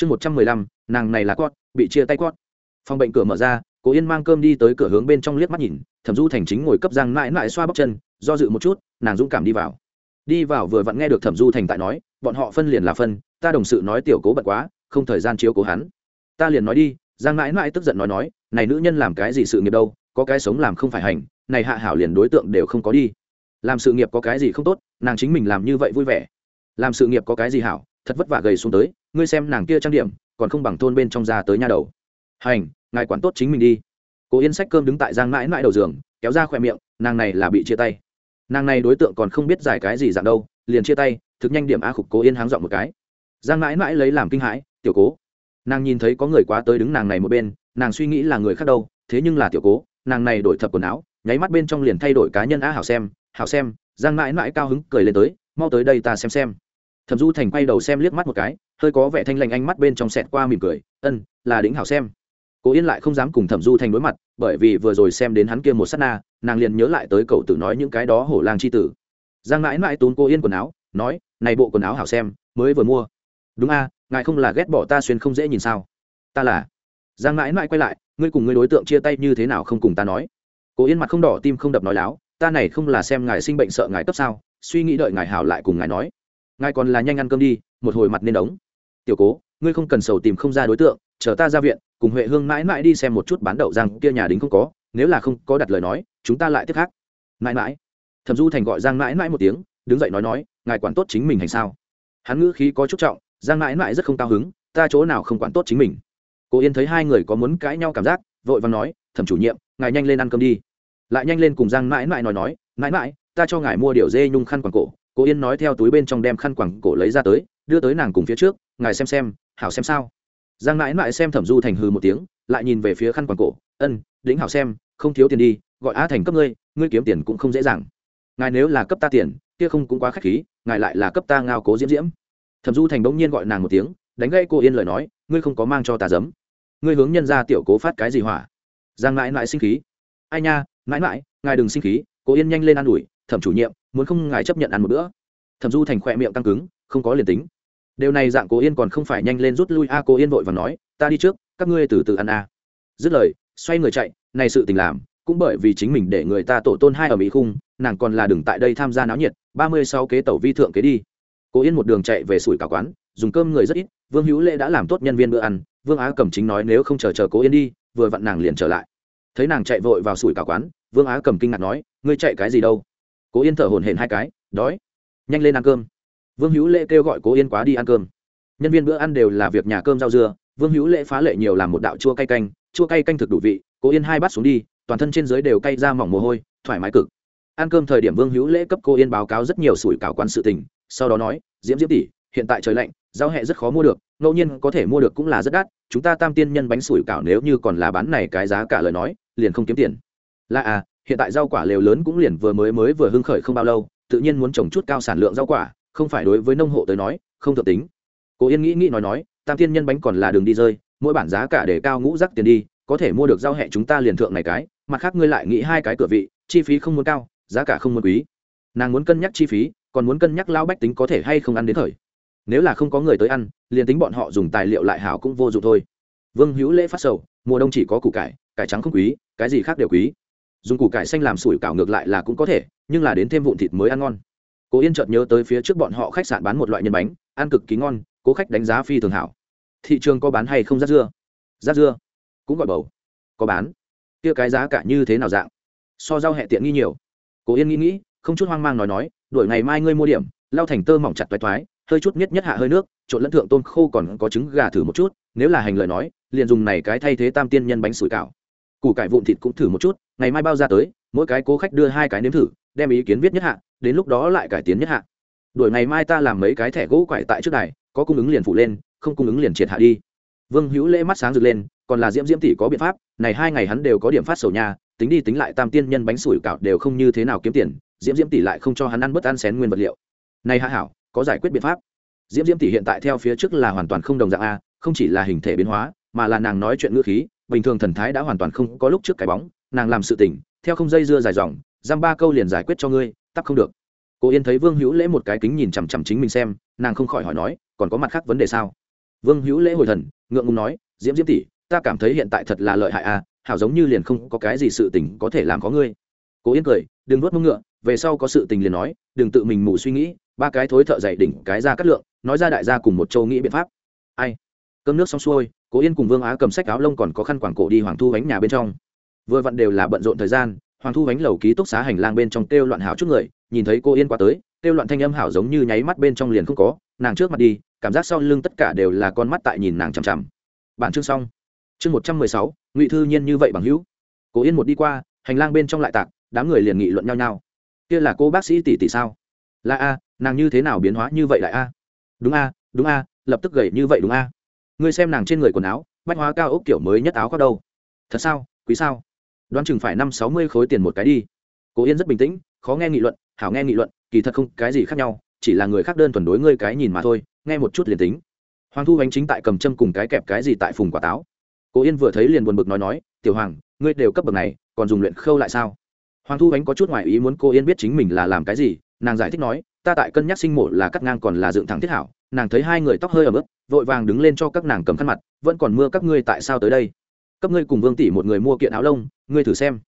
chương một trăm mười lăm, nàng này là cót bị chia tay cót phòng bệnh cửa mở ra, cố yên mang cơm đi tới cửa hướng bên trong liếc mắt nhìn, thẩm du thành chính ngồi cấp giang mãi mãi xoa bóc chân, do dự một chút, nàng dũng cảm đi vào. Đi vào vừa vặn nghe được thẩm du thành tại nói, bọn họ phân liền là phân, ta đồng sự nói tiểu cố bật quá, không thời gian chiếu cố hắn. Ta liền nói đi, giang mãi mãi tức giận nói nói, này nữ nhân làm cái gì sự nghiệp đâu, có cái sống làm không phải hành, này hạ hảo liền đối tượng đều không có đi. Làm sự nghiệp có cái gì không tốt, nàng chính mình làm như vậy vui vẻ. Làm sự nghiệp có cái gì hảo thật vất vả gầy xuống tới, ngươi xem nàng kia trang điểm, còn không bằng thôn bên trong ra tới nhà đầu. Hành, ngài quản tốt chính mình đi. Cố yên sách cơm đứng tại giang mãi mãi đầu giường, kéo ra khỏe miệng, nàng này là bị chia tay. Nàng này đối tượng còn không biết giải cái gì dạng đâu, liền chia tay, thực nhanh điểm a khục cố yên háng dọn một cái. Giang mãi mãi lấy làm kinh hãi, tiểu cố. Nàng nhìn thấy có người quá tới đứng nàng này một bên, nàng suy nghĩ là người khác đâu, thế nhưng là tiểu cố, nàng này đổi thập quần áo, nháy mắt bên trong liền thay đổi cá nhân a hảo xem hảo xem. Giang mãi mãi cao hứng cười lên tới, mau tới đây ta xem xem thẩm du thành quay đầu xem liếc mắt một cái, hơi có vẻ thanh lành ánh mắt bên trong sẹt qua mỉm cười, ân, là đĩnh hảo xem. Cố yên lại không dám cùng thẩm du thành đối mặt, bởi vì vừa rồi xem đến hắn kia một s á t na, nàng liền nhớ lại tới cậu tự nói những cái đó hổ lang c h i tử. Giang mãi mãi tốn cô yên quần áo, nói, này bộ quần áo hảo xem, mới vừa mua. Đúng a, ngài không là ghét bỏ ta xuyên không dễ nhìn sao? Ta là. Giang mãi mãi quay lại, ngươi cùng ngươi đối tượng chia tay như thế nào không cùng ta nói? Cố yên mặt không đỏ, tim không đập nói láo, ta này không là xem ngài sinh bệnh sợ ngài cấp sao, suy nghĩ đợi ngài hảo lại cùng ngài nói ngài còn là nhanh ăn cơm đi, một hồi mặt nên đóng. Tiểu cố, ngươi không cần sầu tìm không ra đối tượng, chờ ta ra viện, cùng huệ hương mãi mãi đi xem một chút bán đậu giang kia nhà đính không có, nếu là không có đặt lời nói, chúng ta lại tiếp khác. Mãi mãi. Thẩm du thành gọi giang mãi mãi một tiếng, đứng dậy nói nói, ngài quản tốt chính mình hành sao? Hắn ngữ khí có chút trọng, giang mãi mãi rất không cao hứng, ta chỗ nào không quản tốt chính mình? Cô yên thấy hai người có muốn cãi nhau cảm giác, vội và nói, thẩm chủ nhiệm, ngài nhanh lên ăn cơm đi. Lại nhanh lên cùng giang mãi mãi nói nói, mãi mãi, ta cho ngài mua điều dê nhung khăn quàng cổ cô yên nói theo túi bên trong đem khăn quàng cổ lấy ra tới, đưa tới nàng cùng phía trước, ngài xem xem, hảo xem sao. Giang mãi mãi xem thẩm du thành hư một tiếng, lại nhìn về phía khăn quàng cổ, ân, lĩnh hảo xem, không thiếu tiền đi, gọi á thành cấp ngươi ngươi kiếm tiền cũng không dễ dàng. Ngài nếu là cấp ta tiền, kia không cũng quá k h á c h khí, ngài lại là cấp ta ngao cố diễm diễm. Thẩm du thành bỗng nhiên gọi nàng một tiếng, đánh gây cô yên lời nói, ngươi không có mang cho ta giấm. Ngươi hướng nhân ra tiểu cố phát cái gì hỏa? Giang mãi mãi sinh khí, ai nha mãi mãi ngài đừng sinh khí. Cô yên nhanh lên an ủi, thẩm chủ nhiệm muốn không ngài chấp nhận ăn một bữa. Thẩm du thành khỏe miệng căng cứng, không có liền tính. Điều này dạng Cố yên còn không phải nhanh lên rút lui a, Cố yên vội và nói, ta đi trước, các ngươi từ từ ăn a. Dứt lời, xoay người chạy, này sự tình làm, cũng bởi vì chính mình để người ta tổ tôn hai ở mỹ khung, nàng còn là đừng tại đây tham gia náo nhiệt, ba mươi sáu kế tẩu vi thượng kế đi. Cố yên một đường chạy về sủi cả quán, dùng cơm người rất ít, vương hữu lễ đã làm tốt nhân viên bữa ăn, vương á cầm chính nói nếu không chờ chờ cố yên đi, vừa vặn nàng liền trở lại. Thấy nàng chạy vội vào sủi cả quán, vương á cầm kinh ngạc nói, ngươi chạy cái gì đâu? Cố yên thở hổn hển hai cái, đói. Nhanh lên ăn cơm. Vương hữu lễ kêu gọi cố yên quá đi ăn cơm. Nhân viên bữa ăn đều là việc nhà cơm rau dưa, vương hữu lễ phá lệ nhiều làm một đạo chua cay canh, chua cay canh thực đủ vị, cố yên hai bát xuống đi, toàn thân trên dưới đều cay ra mỏng mồ hôi, thoải mái cực. Ăn cơm thời điểm vương hữu lễ cấp cô yên báo cáo rất nhiều sủi cảo quan sự tình, sau đó nói, diễm diễm tỷ, hiện tại trời lạnh giao hẹ rất khó mua được, ngẫu nhiên có thể mua được cũng là rất đắt, chúng ta tam tiên nhân bánh sủi cảo nếu như còn là bán này cái giá cả lời nói, liền không kiếm tiền. Là à hiện tại rau quả lều lớn cũng liền vừa mới mới vừa hưng khởi không bao lâu, tự nhiên muốn trồng chút cao sản lượng rau quả, không phải đối với nông hộ tới nói, không thượng tính. Cố yên nghĩ nghĩ nói nói, tam tiên nhân bánh còn là đường đi rơi, mỗi bản giá cả để cao ngũ rắc tiền đi, có thể mua được rau hẹ chúng ta liền thượng này cái, mặt khác ngươi lại nghĩ hai cái cửa vị, chi phí không muốn cao, giá cả không muốn quý. Nàng muốn cân nhắc chi phí, còn muốn cân nhắc lao bách tính có thể hay không ăn đến thời. Nếu là không có người tới ăn, liền tính bọn họ dùng tài liệu lại hảo cũng vô dụng thôi. Vương hữu lễ phát sầu, mùa đông chỉ có củ cải cải trắng không quý, cái gì khác đều quý dùng củ cải xanh làm sủi cảo ngược lại là cũng có thể, nhưng là đến thêm vụn thịt mới ăn ngon. Cố yên chợt nhớ tới phía trước bọn họ khách sạn bán một loại nhân bánh, ăn cực kỳ ngon, cố khách đánh giá phi thường hảo. Thị trường có bán hay không rát dưa? Rát dưa. Cũng gọi bầu. Có bán. Kia cái giá cả như thế nào dạng? So rau hẹ tiện nghi nhiều. Cố yên nghĩ nghĩ, không chút hoang mang nói nói, đổi ngày mai ngươi mua điểm, lau thành tơ mỏng chặt toái toái, hơi chút miết nhất hạ hơi nước, trộn lẫn thượng tôm khô còn có trứng gà thử một chút, nếu là hành lời nói, liền dùng này cái thay thế tam tiên nhân bánh sủi cảo củ cải vụn thịt cũng thử một chút, ngày mai bao ra tới, mỗi cái cố khách đưa hai cái nếm thử, đem ý kiến viết nhất hạ, đến lúc đó lại cải tiến nhất hạ. Đuổi ngày mai ta làm mấy cái thẻ gỗ quải tại trước đài, có cung ứng liền phụ lên, không cung ứng liền triệt hạ đi. Vương hữu lễ mắt sáng rực lên, còn là diễm diễm tỷ có biện pháp, này hai ngày hắn đều có điểm phát sầu nhà tính đi tính lại tam tiên nhân bánh sủi cảo đều không như thế nào kiếm tiền, diễm diễm tỷ lại không cho hắn ăn bất ăn xén nguyên vật liệu. Này hạ hảo, có giải quyết biện pháp. Diễm diễm tỷ hiện tại theo phía trước là hoàn toàn không đồng dạng a, không chỉ là hình thể biến hóa, mà là nàng nói chuyện ngữ khí bình thường thần thái đã hoàn toàn không có lúc trước cái bóng, nàng làm sự tỉnh theo không dây dưa dài dòng, giam ba câu liền giải quyết cho ngươi tắc không được. Cô yên thấy vương hữu lễ một cái kính nhìn chằm chằm chính mình xem, nàng không khỏi hỏi nói, còn có mặt khác vấn đề sao? Vương hữu lễ hồi thần, ngượng ngùng nói, diễm diễm tỷ, ta cảm thấy hiện tại thật là lợi hại à hảo giống như liền không có cái gì sự tình có thể làm có ngươi. Cố yên cười, đừng nuốt mông ngựa, về sau có sự tình liền nói, đừng tự mình mù suy nghĩ, ba cái thối thợ dày đỉnh cái ra cắt lượng, nói ra đại gia cùng một châu nghĩ biện pháp. Ai? Cơm nước xong xuôi cố yên cùng vương á cầm sách áo lông còn có khăn quảng cổ đi hoàng thu bánh nhà bên trong. Vừa vặn đều là bận rộn thời gian, hoàng thu bánh lầu ký túc xá hành lang bên trong kêu loạn hảo chút người, nhìn thấy cô yên qua tới, kêu loạn thanh âm hảo giống như nháy mắt bên trong liền không có, nàng trước mặt đi, cảm giác sau lưng tất cả đều là con mắt tại nhìn nàng chằm chằm. Bản chương xong. Chương một trăm mười sáu, ngụy thư nhiên như vậy bằng hữu. Cố yên một đi qua, hành lang bên trong lại tạc, đám người liền nghị luận nhau nhau. Kia là cô bác sĩ tỷ tỷ sao? Là a, nàng như thế nào biến hóa như vậy lại a? Đúng a đúng a, lập tức gầy như vậy đúng a ngươi xem nàng trên người quần áo, bách hóa cao ốc kiểu mới nhất áo khoác đâu? Thật sao? Quý sao? Đoán chừng phải năm sáu mươi khối tiền một cái đi. Cố yên rất bình tĩnh, khó nghe nghị luận, hảo nghe nghị luận, kỳ thật không cái gì khác nhau, chỉ là người khác đơn thuần đối ngươi cái nhìn mà thôi, nghe một chút liền tính. Hoàng thu bánh chính tại cầm châm cùng cái kẹp cái gì tại phùng quả táo. Cố yên vừa thấy liền buồn bực nói nói, tiểu hoàng, ngươi đều cấp bậc này, còn dùng luyện khâu lại sao? Hoàng thu bánh có chút ngoài ý muốn cô yên biết chính mình là làm cái gì, nàng giải thích nói, ta tại cân nhắc sinh mổ là cắt ngang còn là dựng thẳng thiết hảo nàng thấy hai người tóc hơi ở mức vội vàng đứng lên cho các nàng cầm khăn mặt, vẫn còn mưa các ngươi tại sao tới đây? Cấp ngươi cùng vương tỷ một người mua kiện áo lông, ngươi thử xem.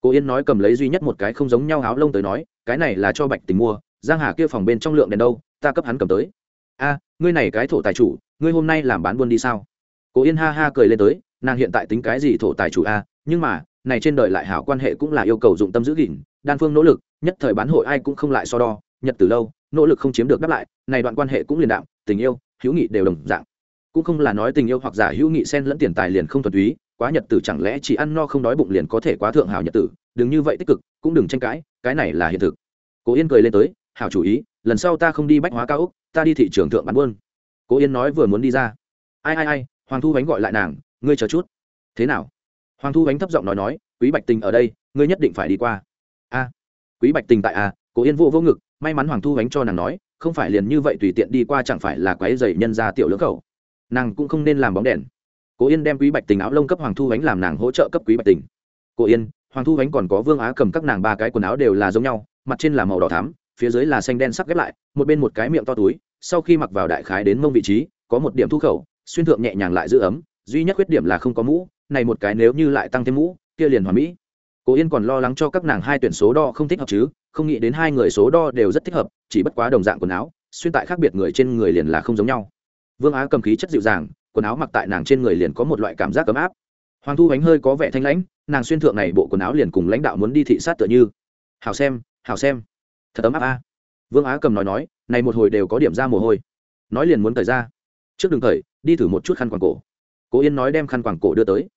Cô yên nói cầm lấy duy nhất một cái không giống nhau áo lông tới nói, cái này là cho bạch tình mua, giang hà kia phòng bên trong lượng đèn đâu, ta cấp hắn cầm tới. A, ngươi này cái thổ tài chủ, ngươi hôm nay làm bán buôn đi sao? Cô yên ha ha cười lên tới, nàng hiện tại tính cái gì thổ tài chủ a, nhưng mà, này trên đời lại hảo quan hệ cũng là yêu cầu dụng tâm giữ gìn, đan phương nỗ lực, nhất thời bán hội ai cũng không lại so đo nhật từ lâu nỗ lực không chiếm được đáp lại này đoạn quan hệ cũng liền đạm tình yêu hữu nghị đều đồng dạng. Cũng không là nói tình yêu hoặc giả hữu nghị xen lẫn tiền tài liền không thuần túy quá nhật tử chẳng lẽ chỉ ăn no không đói bụng liền có thể quá thượng hảo nhật tử đừng như vậy tích cực cũng đừng tranh cãi cái này là hiện thực. Cố yên cười lên tới hảo chủ ý lần sau ta không đi bách hóa cao úc ta đi thị trường thượng bán buôn. Cố yên nói vừa muốn đi ra. Ai ai ai hoàng thu bánh gọi lại nàng ngươi chờ chút. Thế nào? Hoàng thu bánh thấp giọng nói nói quý bạch tình ở đây ngươi nhất định phải đi qua. A quý bạch tình tại a à, cố yên vô vô ngực may mắn hoàng thu bánh cho nàng nói, không phải liền như vậy tùy tiện đi qua chẳng phải là quái dày nhân ra tiểu lưỡng khẩu. Nàng cũng không nên làm bóng đèn. Cố yên đem quý bạch tình áo lông cấp hoàng thu bánh làm nàng hỗ trợ cấp quý bạch tình. Cố yên, hoàng thu bánh còn có vương á cầm các nàng ba cái quần áo đều là giống nhau, mặt trên là màu đỏ thắm, phía dưới là xanh đen sắc ghép lại, một bên một cái miệng to túi, sau khi mặc vào đại khái đến mông vị trí, có một điểm thu khẩu, xuyên thượng nhẹ nhàng lại giữ ấm, duy nhất khuyết điểm là không có mũ, này một cái nếu như lại tăng thêm mũ, kia liền hoàn mỹ cố yên còn lo lắng cho các nàng hai tuyển số đo không thích hợp chứ, không nghĩ đến hai người số đo đều rất thích hợp, chỉ bất quá đồng dạng quần áo, xuyên tại khác biệt người trên người liền là không giống nhau. Vương á cầm khí chất dịu dàng, quần áo mặc tại nàng trên người liền có một loại cảm giác ấm áp. Hoàng thu ánh hơi có vẻ thanh lãnh, nàng xuyên thượng này bộ quần áo liền cùng lãnh đạo muốn đi thị sát tựa như. Hào xem hào xem. Thật ấm áp a. Vương á cầm nói nói, này một hồi đều có điểm ra mồ hôi. Nói liền muốn thời ra. Trước đường thời đi thử một chút khăn quàng cổ. Cố yên nói đem khăn quàng cổ đưa tới.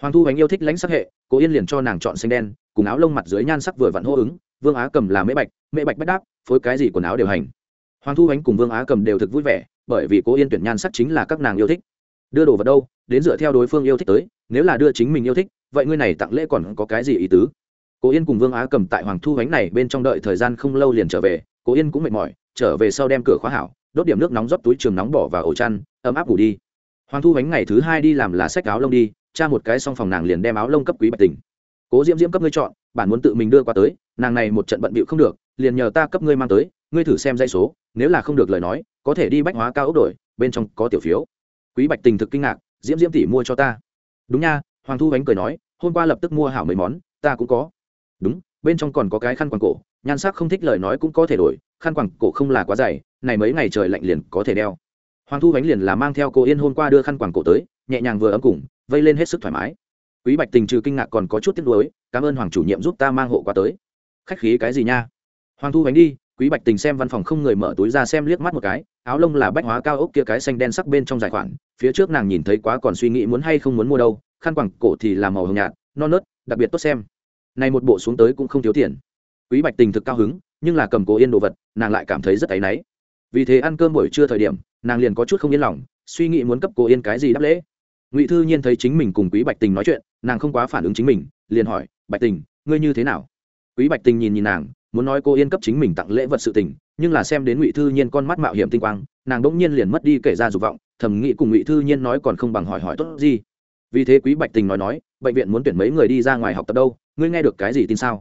Hoàng thu ánh yêu thích lãnh sắc hệ cố yên liền cho nàng chọn xanh đen, cùng áo lông mặt dưới nhan sắc vừa vặn hô ứng, vương á cầm là mễ bạch mễ bạch bách đáp, phối cái gì quần áo đều hành. Hoàng thu ánh cùng vương á cầm đều thực vui vẻ, bởi vì cố yên tuyển nhan sắc chính là các nàng yêu thích. Đưa đồ vào đâu, đến dựa theo đối phương yêu thích tới, nếu là đưa chính mình yêu thích, vậy ngươi này tặng lễ còn có cái gì ý tứ? Cố yên cùng vương á cầm tại hoàng thu ánh này bên trong đợi thời gian không lâu liền trở về, cố yên cũng mệt mỏi, trở về sau đem cửa khóa hảo, đốt điểm nước nóng rót túi trường nóng bỏ vào ổ chăn, ấm áp ngủ đi. Hoàng thu ánh ngày thứ hai đi làm là sách áo lông đi cha một cái xong phòng nàng liền đem áo lông cấp quý bạch tình. Cố diễm diễm cấp ngươi chọn, bản muốn tự mình đưa qua tới, nàng này một trận bận bịu không được, liền nhờ ta cấp ngươi mang tới, ngươi thử xem dây số, nếu là không được lời nói, có thể đi bách hóa cao ốc đổi, bên trong có tiểu phiếu. Quý bạch tình thực kinh ngạc, diễm diễm tỉ mua cho ta. Đúng nha, hoàng thu bánh cười nói, hôm qua lập tức mua hảo mấy món, ta cũng có. Đúng, bên trong còn có cái khăn quàng cổ, nhan sắc không thích lời nói cũng có thể đổi, khăn quàng cổ không là quá dày, này mấy ngày trời lạnh liền có thể đeo. Hoàng thu bánh liền là mang theo cô yên hôm qua đưa khăn quàng cổ tới, nhẹ nhàng vừa ấm cùng vây lên hết sức thoải mái. Quý bạch tình trừ kinh ngạc còn có chút tiếc nuối, cảm ơn hoàng chủ nhiệm giúp ta mang hộ qua tới. Khách khí, cái gì nha? Hoàng thu bánh đi, quý bạch tình xem văn phòng không người mở túi ra xem liếc mắt một cái, áo lông là bách hóa cao ốc kia cái xanh đen sắc bên trong dài khoản phía trước nàng nhìn thấy quá còn suy nghĩ muốn hay không muốn mua đâu, khăn quàng cổ thì là màu hồng nhạt, non nớt, đặc biệt tốt xem. Này một bộ xuống tới cũng không thiếu tiền. Quý bạch tình thực cao hứng, nhưng là cầm cố yên đồ vật, nàng lại cảm thấy rất áy náy. Vì thế ăn cơm buổi trưa thời điểm, nàng liền có chút không yên lòng, suy nghĩ muốn cấp cố yên cái gì đáp lễ ngụy thư nhiên thấy chính mình cùng quý bạch tình nói chuyện, nàng không quá phản ứng chính mình, liền hỏi, bạch tình, ngươi như thế nào quý bạch tình nhìn nhìn nàng, muốn nói cô yên cấp chính mình tặng lễ vật sự tình, nhưng là xem đến ngụy thư nhiên con mắt mạo hiểm tinh quang, nàng đ ỗ n g nhiên liền mất đi kể ra dục vọng, thầm nghĩ cùng ngụy thư nhiên nói còn không bằng hỏi hỏi tốt gì vì thế quý bạch tình nói nói, bệnh viện muốn tuyển mấy người đi ra ngoài học tập đâu, ngươi nghe được cái gì tin sao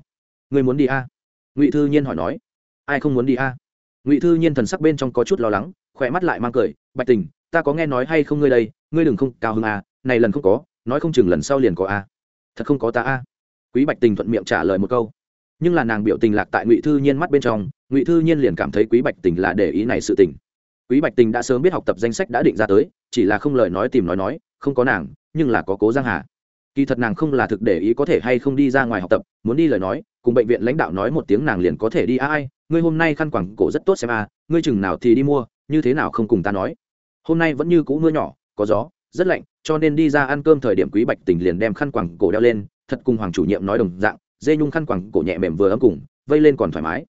ngươi muốn đi a à? ngụy thư nhiên hỏi nói ai không muốn đi a à? ngụy thư nhiên thần sắc bên trong có chút lo lắng khỏe mắt lại mang cười, bạch tình, ta có nghe nói hay không ngươi đây ngươi đừng không, cao hơn à này lần không có, nói không chừng lần sau liền có a thật không có ta a quý bạch tình thuận miệng trả lời một câu. Nhưng là nàng biểu tình lạc tại ngụy thư nhiên mắt bên trong, ngụy thư nhiên liền cảm thấy quý bạch tình là để ý này sự tình. Quý bạch tình đã sớm biết học tập danh sách đã định ra tới, chỉ là không lời nói tìm nói nói, không có nàng, nhưng là có cố giang hà. Kỳ thật nàng không là thực để ý có thể hay không đi ra ngoài học tập, muốn đi lời nói, cùng bệnh viện lãnh đạo nói một tiếng nàng liền có thể đi. Ai, ngươi hôm nay khăn quẳng cổ rất tốt xem a ngươi chừng nào thì đi mua, như thế nào không cùng ta nói. Hôm nay vẫn như cũ mưa nhỏ có gió, rất lạnh, cho nên đi ra ăn cơm thời điểm quý bạch tình liền đem khăn quẳng cổ đeo lên, thật cùng hoàng chủ nhiệm nói đồng dạng, dê nhung khăn quẳng cổ nhẹ mềm vừa ấm cùng, vây lên còn thoải mái.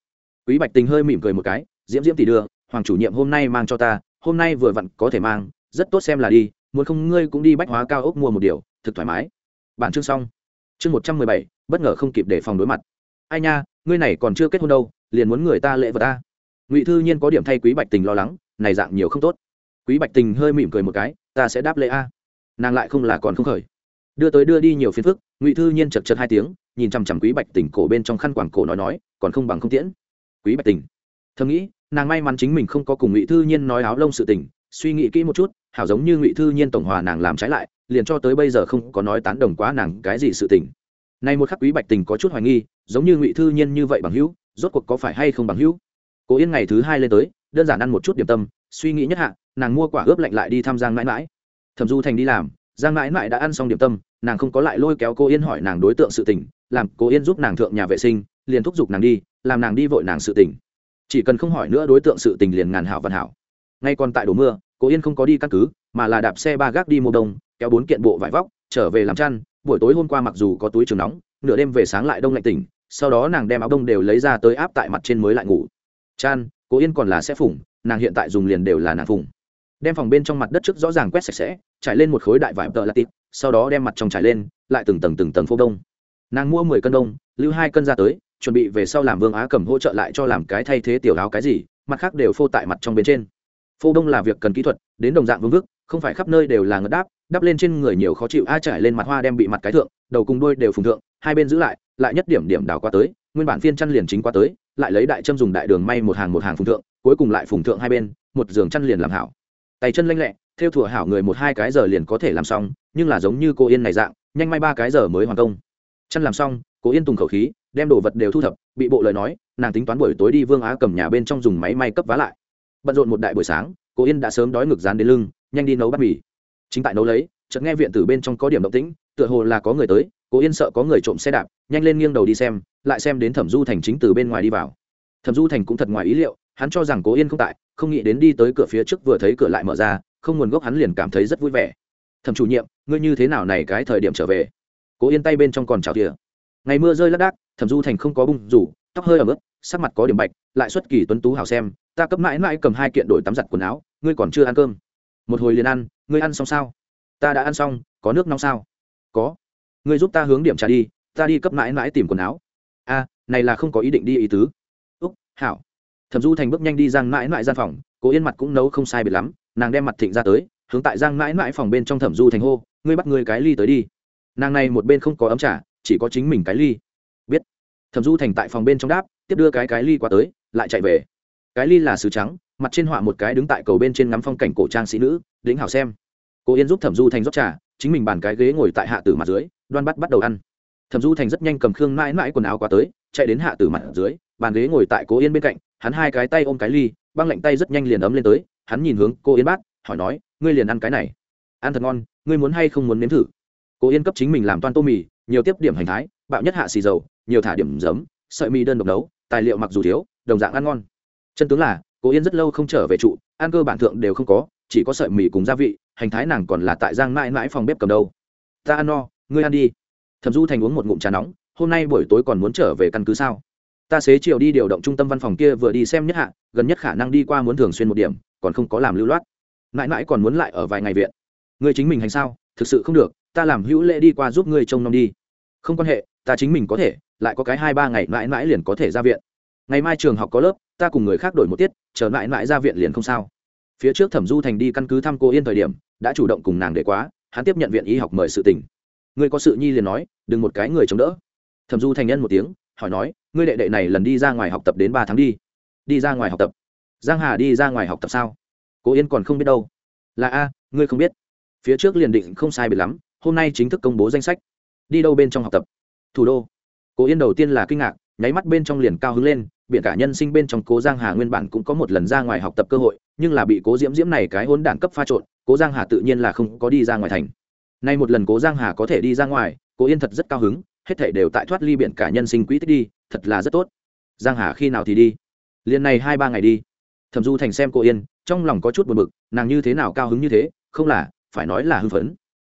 Quý bạch tình hơi mỉm cười một cái, diễm diễm tỷ đưa, hoàng chủ nhiệm hôm nay mang cho ta, hôm nay vừa vặn có thể mang, rất tốt xem là đi, muốn không ngươi cũng đi bách hóa cao ốc mua một điều, thực thoải mái. Bản chương xong. Chương một trăm mười bảy, bất ngờ không kịp để phòng đối mặt. Ai nha, ngươi này còn chưa kết hôn đâu, liền muốn người ta lễ vật ta. Ngụy thư nhiên có điểm thay quý bạch tình lo lắng, này dạng nhiều không tốt quý bạch tình hơi mỉm cười một cái, ta sẽ đáp lễ a. Nàng lại không là còn không khởi. Đưa tới đưa đi nhiều phiền phức, ngụy thư nhiên chật chật hai tiếng, nhìn chằm chằm quý bạch tình cổ bên trong khăn quảng cổ nói nói, còn không bằng không tiễn. Quý bạch tình. Thầm nghĩ, nàng may mắn chính mình không có cùng ngụy thư nhiên nói áo lông sự tình, suy nghĩ kỹ một chút, hảo giống như ngụy thư nhiên tổng hòa nàng làm trái lại, liền cho tới bây giờ không có nói tán đồng quá nàng cái gì sự tình. Nay một khắc quý bạch tình có chút hoài nghi, giống như ngụy thư nhiên như vậy bằng hữu, rốt cuộc có phải hay không bằng hữu? Cố yên ngày thứ hai lên tới, đơn giản ăn một chút điểm tâm, suy nghĩ nhất hạ nàng mua quả ướp lạnh lại đi thăm giang mãi mãi. Thẩm du thành đi làm, giang mãi mãi đã ăn xong điểm tâm, nàng không có lại lôi kéo cô yên hỏi nàng đối tượng sự tình, làm cô yên giúp nàng thượng nhà vệ sinh, liền thúc giục nàng đi, làm nàng đi vội nàng sự tình. Chỉ cần không hỏi nữa đối tượng sự tình liền ngàn hảo văn hảo. Ngay còn tại đổ mưa, cô yên không có đi căn cứ, mà là đạp xe ba gác đi mua đông, kéo bốn kiện bộ vải vóc, trở về làm chăn. Buổi tối hôm qua mặc dù có túi trường nóng, nửa đêm về sáng lại đông lạnh tỉnh, sau đó nàng đem áo đông đều lấy ra tới áp tại mặt trên mới lại ngủ. Chan, cô yên còn là sẽ phủng, nàng hiện tại dùng liền đều là nàng phủng đem phòng bên trong mặt đất trước rõ ràng quét sạch sẽ, trải lên một khối đại vải tợ là tít sau đó đem mặt trong trải lên, lại từng tầng từng tầng phô đông. Nàng mua mười cân đông, lưu hai cân ra tới, chuẩn bị về sau làm vương á cầm hỗ trợ lại cho làm cái thay thế tiểu áo cái gì, mặt khác đều phô tại mặt trong bên trên. Phô đông là việc cần kỹ thuật, đến đồng dạng vương vức, không phải khắp nơi đều là ngất đáp, đắp lên trên người nhiều khó chịu, a trải lên mặt hoa đem bị mặt cái thượng, đầu cùng đôi đều phùng thượng, hai bên giữ lại lại nhất điểm điểm đào qua tới, nguyên bản phiên chăn liền chính qua tới, lại lấy đại châm dùng đại đường may một hàng một hàng phùng thượng, cuối cùng lại phùng thượng hai bên, một giường chăn liền làm hảo tay chân lanh lẹ, theo thủa hảo người một hai cái giờ liền có thể làm xong, nhưng là giống như cô yên này dạng, nhanh may ba cái giờ mới hoàn công. Chăn làm xong, cô yên tùng khẩu khí, đem đồ vật đều thu thập, bị bộ lời nói, nàng tính toán buổi tối đi vương á cầm nhà bên trong dùng máy may cấp vá lại. Bận rộn một đại buổi sáng, cô yên đã sớm đói ngực dán đến lưng, nhanh đi nấu bát mì. Chính tại nấu lấy, chợt nghe viện từ bên trong có điểm động tĩnh, tựa hồ là có người tới, cô yên sợ có người trộm xe đạp, nhanh lên nghiêng đầu đi xem, lại xem đến thẩm du thành chính từ bên ngoài đi vào. Thẩm du thành cũng thật ngoài ý liệu hắn cho rằng cố yên không tại, không nghĩ đến đi tới cửa phía trước vừa thấy cửa lại mở ra, không nguồn gốc hắn liền cảm thấy rất vui vẻ. Thẩm chủ nhiệm, ngươi như thế nào này cái thời điểm trở về? Cố yên tay bên trong còn trào tỉa ngày mưa rơi lác đác, thẩm du thành không có bung rủ, tóc hơi ở mức sắc mặt có điểm bạch, lại xuất kỳ tuấn tú hào xem, ta cấp mãi mãi cầm hai kiện đổi tắm giặt quần áo, ngươi còn chưa ăn cơm. Một hồi liền ăn, ngươi ăn xong sao? Ta đã ăn xong, có nước nóng sao? Có. Ngươi giúp ta hướng điểm trà đi, ta đi cấp mãi mãi tìm quần áo. A, này là không có ý định đi ý tứ. Úc, hảo thẩm du thành bước nhanh đi giang mãi mãi gian phòng cố yên mặt cũng nấu không sai biệt lắm, nàng đem mặt thịnh ra tới, hướng tại giang mãi mãi phòng bên trong thẩm du thành hô, ngươi bắt ngươi cái ly tới đi. Nàng này một bên không có ấm trà, chỉ có chính mình cái ly. Biết. Thẩm du thành tại phòng bên trong đáp, tiếp đưa cái cái ly qua tới, lại chạy về. Cái ly là sứ trắng, mặt trên họa một cái đứng tại cầu bên trên ngắm phong cảnh cổ trang sĩ nữ, đĩnh hảo xem. Cô yên giúp thẩm du thành rót trà, chính mình bàn cái ghế ngồi tại hạ tử mặt dưới, đoan bắt bắt đầu ăn. Thẩm du thành rất nhanh cầm khương mãi mãi quần áo qua tới, chạy đến hạ tử mặt dưới, bàn ghế ngồi tại cố yên bên cạnh hắn hai cái tay ôm cái ly, băng lạnh tay rất nhanh liền ấm lên tới, hắn nhìn hướng cô yên bát hỏi nói, ngươi liền ăn cái này? Ăn thật ngon, ngươi muốn hay không muốn nếm thử? Cô yên cấp chính mình làm toan tô mì, nhiều tiếp điểm hành thái, bạo nhất hạ xì dầu, nhiều thả điểm giấm, sợi mì đơn độc nấu, tài liệu mặc dù thiếu, đồng dạng ăn ngon. Chân tướng là, cô yên rất lâu không trở về trụ, ăn cơ bản thượng đều không có, chỉ có sợi mì cùng gia vị, hành thái nàng còn là tại giang mãi mãi phòng bếp cầm đâu. Ta ăn no, ngươi ăn đi. Thẩm du thành uống một ngụm trà nóng, hôm nay buổi tối còn muốn trở về căn cứ sao? Ta xế chiều đi điều động trung tâm văn phòng kia vừa đi xem nhất hạ, gần nhất khả năng đi qua muốn thường xuyên một điểm, còn không có làm lưu loát. Mãi mãi còn muốn lại ở vài ngày viện. Người chính mình hành sao? Thực sự không được, ta làm hữu lễ đi qua giúp ngươi trông nom đi. Không quan hệ, ta chính mình có thể, lại có cái hai ba ngày mãi mãi liền có thể ra viện. Ngày mai trường học có lớp, ta cùng người khác đổi một tiết, chờ mãi mãi ra viện liền không sao. Phía trước thẩm du thành đi căn cứ thăm cô yên thời điểm, đã chủ động cùng nàng để quá, hắn tiếp nhận viện y học mời sự tình. Ngươi có sự nhi liền nói, đừng một cái người chống đỡ. Thẩm du thành nhân một tiếng, hỏi nói ngươi đệ đệ này lần đi ra ngoài học tập đến ba tháng đi. Đi ra ngoài học tập. Giang hà đi ra ngoài học tập sao? Cố yên còn không biết đâu. Là a, ngươi không biết. Phía trước liền định không sai biệt lắm, hôm nay chính thức công bố danh sách. Đi đâu bên trong học tập? Thủ đô. Cố yên đầu tiên là kinh ngạc, nháy mắt bên trong liền cao hứng lên biện cả nhân sinh bên trong cố giang hà nguyên bản cũng có một lần ra ngoài học tập cơ hội, nhưng là bị cố diễm diễm này cái hôn đản cấp pha trộn, cố giang hà tự nhiên là không có đi ra ngoài thành. Nay một lần cố giang hà có thể đi ra ngoài, cố yên thật rất cao hứng, hết thể đều tại thoát ly biện cả nhân sinh quỹ tích đi thật là rất tốt. Giang hà khi nào thì đi? Liền này hai ba ngày đi. Thẩm du thành xem cô yên, trong lòng có chút buồn bực, nàng như thế nào cao hứng như thế, không là, phải nói là hưng phấn.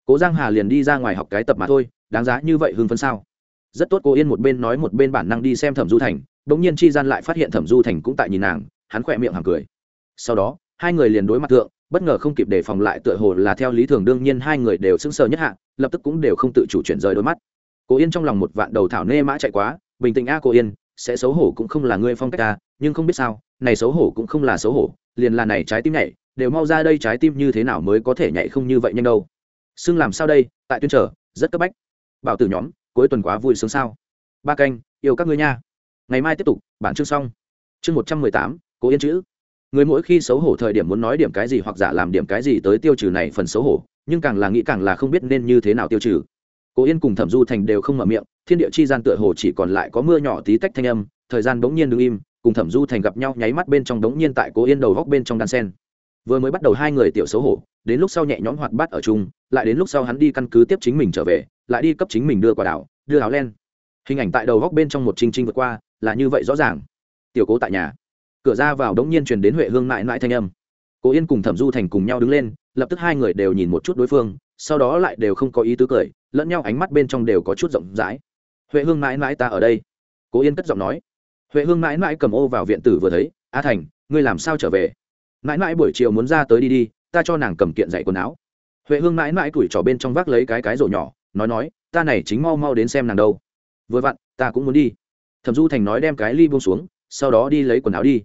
Cố giang hà liền đi ra ngoài học cái tập mà thôi, đáng giá như vậy hưng phấn sao? Rất tốt cô yên một bên nói một bên bản năng đi xem thẩm du thành bỗng nhiên chi gian lại phát hiện thẩm du thành cũng tại nhìn nàng, hắn khỏe miệng hàng cười. Sau đó, hai người liền đối mặt thượng, bất ngờ không kịp đề phòng lại tựa hồ là theo lý thường đương nhiên hai người đều sững sờ nhất hạ, lập tức cũng đều không tự chủ chuyển rời đôi mắt. Cô yên trong lòng một vạn đầu thảo nê mã chạy quá bình tĩnh a, cô yên, sẽ xấu hổ cũng không là ngươi phong cách ta, nhưng không biết sao, này xấu hổ cũng không là xấu hổ, liền là này trái tim nhảy, đều mau ra đây trái tim như thế nào mới có thể nhảy không như vậy nhanh đâu. Xưng làm sao đây, tại tuyên trở, rất cấp bách. Bảo tử nhóm, cuối tuần quá vui sướng sao. Ba canh, yêu các ngươi nha. Ngày mai tiếp tục, bản chương xong. Chương một trăm mười tám cố yên chữ. Người mỗi khi xấu hổ thời điểm muốn nói điểm cái gì hoặc giả làm điểm cái gì tới tiêu trừ này phần xấu hổ, nhưng càng là nghĩ càng là không biết nên như thế nào tiêu trừ cố yên cùng thẩm du thành đều không mở miệng, thiên địa chi gian tựa hồ chỉ còn lại có mưa nhỏ tí tách thanh âm, thời gian bỗng nhiên đứng im, cùng thẩm du thành gặp nhau nháy mắt bên trong đống nhiên tại cố yên đầu góc bên trong đan sen. Vừa mới bắt đầu hai người tiểu xấu hổ, đến lúc sau nhẹ nhõm hoạt bát ở chung, lại đến lúc sau hắn đi căn cứ tiếp chính mình trở về, lại đi cấp chính mình đưa quả đảo, đưa áo len. Hình ảnh tại đầu góc bên trong một chinh chinh vượt qua, là như vậy rõ ràng. Tiểu cố tại nhà. Cửa ra vào đống nhiên truyền đến huệ hương mãi mãi thanh âm. Cố yên cùng thẩm du thành cùng nhau đứng lên, lập tức hai người đều nhìn một chút đối phương, sau đó lại đều không có ý tứ cười lẫn nhau ánh mắt bên trong đều có chút rộng rãi. Huệ hương mãi mãi ta ở đây. Cố yên cất giọng nói. Huệ hương mãi mãi cầm ô vào viện tử vừa thấy, a thành, ngươi làm sao trở về? Mãi mãi buổi chiều muốn ra tới đi đi, ta cho nàng cầm kiện dạy quần áo. Huệ hương mãi mãi tuổi trỏ bên trong vác lấy cái cái rổ nhỏ, nói nói, ta này chính mau mau đến xem nàng đâu. Vừa vặn, ta cũng muốn đi. Thẩm du thành nói đem cái ly buông xuống, sau đó đi lấy quần áo đi.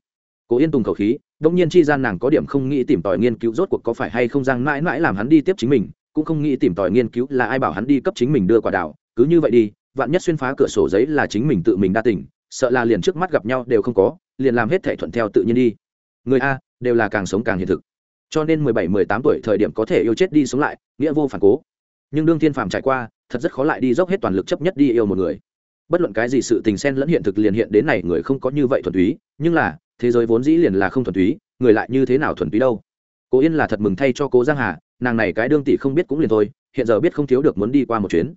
Cố yên tùng khẩu khí đông nhiên chi gian nàng có điểm không nghĩ tìm tòi nghiên cứu rốt cuộc có phải hay không giang mãi mãi làm hắn đi tiếp chính mình cũng không nghĩ tìm tòi nghiên cứu là ai bảo hắn đi cấp chính mình đưa quả đảo cứ như vậy đi, vạn nhất xuyên phá cửa sổ giấy là chính mình tự mình đa tỉnh sợ là liền trước mắt gặp nhau đều không có, liền làm hết thể thuận theo tự nhiên đi. Người a, đều là càng sống càng hiện thực. Cho nên mười bảy, mười tám tuổi thời điểm có thể yêu chết đi sống lại, nghĩa vô phản cố. Nhưng đương thiên phàm trải qua, thật rất khó lại đi dốc hết toàn lực chấp nhất đi yêu một người. Bất luận cái gì sự tình xen lẫn hiện thực liền hiện đến này, người không có như vậy thuần túy, nhưng là, thế giới vốn dĩ liền là không thuần túy, người lại như thế nào thuần túy đâu? Cố yên là thật mừng thay cho cố giang hà nàng này cái đương tỷ không biết cũng liền thôi, hiện giờ biết không thiếu được muốn đi qua một chuyến.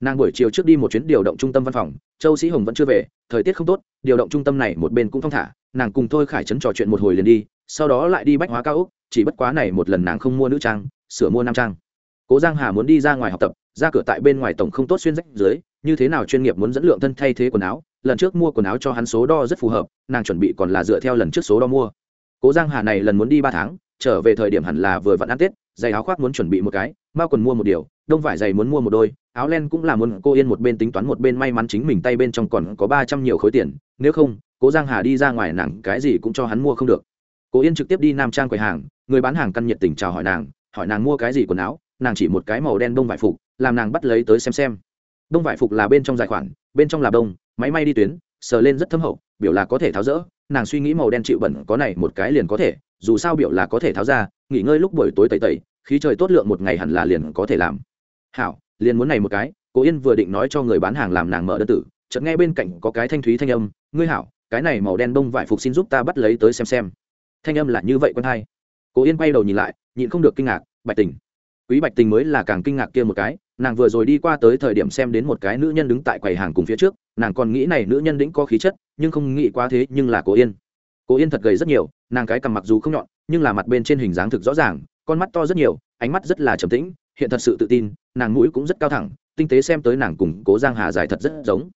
Nàng buổi chiều trước đi một chuyến điều động trung tâm văn phòng, châu sĩ hồng vẫn chưa về, thời tiết không tốt, điều động trung tâm này một bên cũng thong thả, nàng cùng thôi khải trấn trò chuyện một hồi liền đi, sau đó lại đi bách hóa cao úc, chỉ bất quá này một lần nàng không mua nữ trang, sửa mua nam trang. Cố giang hà muốn đi ra ngoài học tập, ra cửa tại bên ngoài tổng không tốt xuyên rách dưới, như thế nào chuyên nghiệp muốn dẫn lượng thân thay thế quần áo, lần trước mua quần áo cho hắn số đo rất phù hợp, nàng chuẩn bị còn là dựa theo lần trước số đo mua. Cố giang hà này lần muốn đi ba tháng, trở về thời điểm hẳn là vừa vặn ăn tết giày áo khoác muốn chuẩn bị một cái mao quần mua một điều, đông vải giày muốn mua một đôi, áo len cũng là muốn cô yên một bên tính toán một bên may mắn chính mình tay bên trong còn có ba trăm nhiều khối tiền, nếu không, cố giang hà đi ra ngoài nàng cái gì cũng cho hắn mua không được. Cô yên trực tiếp đi nam trang quầy hàng, người bán hàng căn nhiệt tình chào hỏi nàng hỏi nàng mua cái gì quần áo, nàng chỉ một cái màu đen đông vải phục, làm nàng bắt lấy tới xem xem. Đông vải phục là bên trong dài khoản, bên trong là đông, máy may đi tuyến, sờ lên rất thâm hậu, biểu là có thể tháo rỡ, nàng suy nghĩ màu đen chịu bẩn có này một cái liền có thể dù sao biểu là có thể tháo ra, nghỉ ngơi lúc buổi tối tẩy tẩy, khí trời tốt lượng một ngày hẳn là liền có thể làm. Hảo, liền muốn này một cái, cố yên vừa định nói cho người bán hàng làm nàng mở đơn tử, chợt nghe bên cạnh có cái thanh thúy thanh âm, ngươi hảo, cái này màu đen bông vải phục xin giúp ta bắt lấy tới xem xem. Thanh âm là như vậy quân hai. Cố yên quay đầu nhìn lại, nhịn không được kinh ngạc, bạch tình. Quý bạch tình mới là càng kinh ngạc kia một cái, nàng vừa rồi đi qua tới thời điểm xem đến một cái nữ nhân đứng tại quầy hàng cùng phía trước, nàng còn nghĩ này nữ nhân đĩnh có khí chất, nhưng không nghĩ quá thế nhưng là cố yên cố yên thật gầy rất nhiều, nàng cái cằm mặc dù không nhọn, nhưng là mặt bên trên hình dáng thực rõ ràng, con mắt to rất nhiều, ánh mắt rất là trầm tĩnh, hiện thật sự tự tin, nàng mũi cũng rất cao thẳng, tinh tế xem tới nàng cùng cố giang hà dài thật rất giống.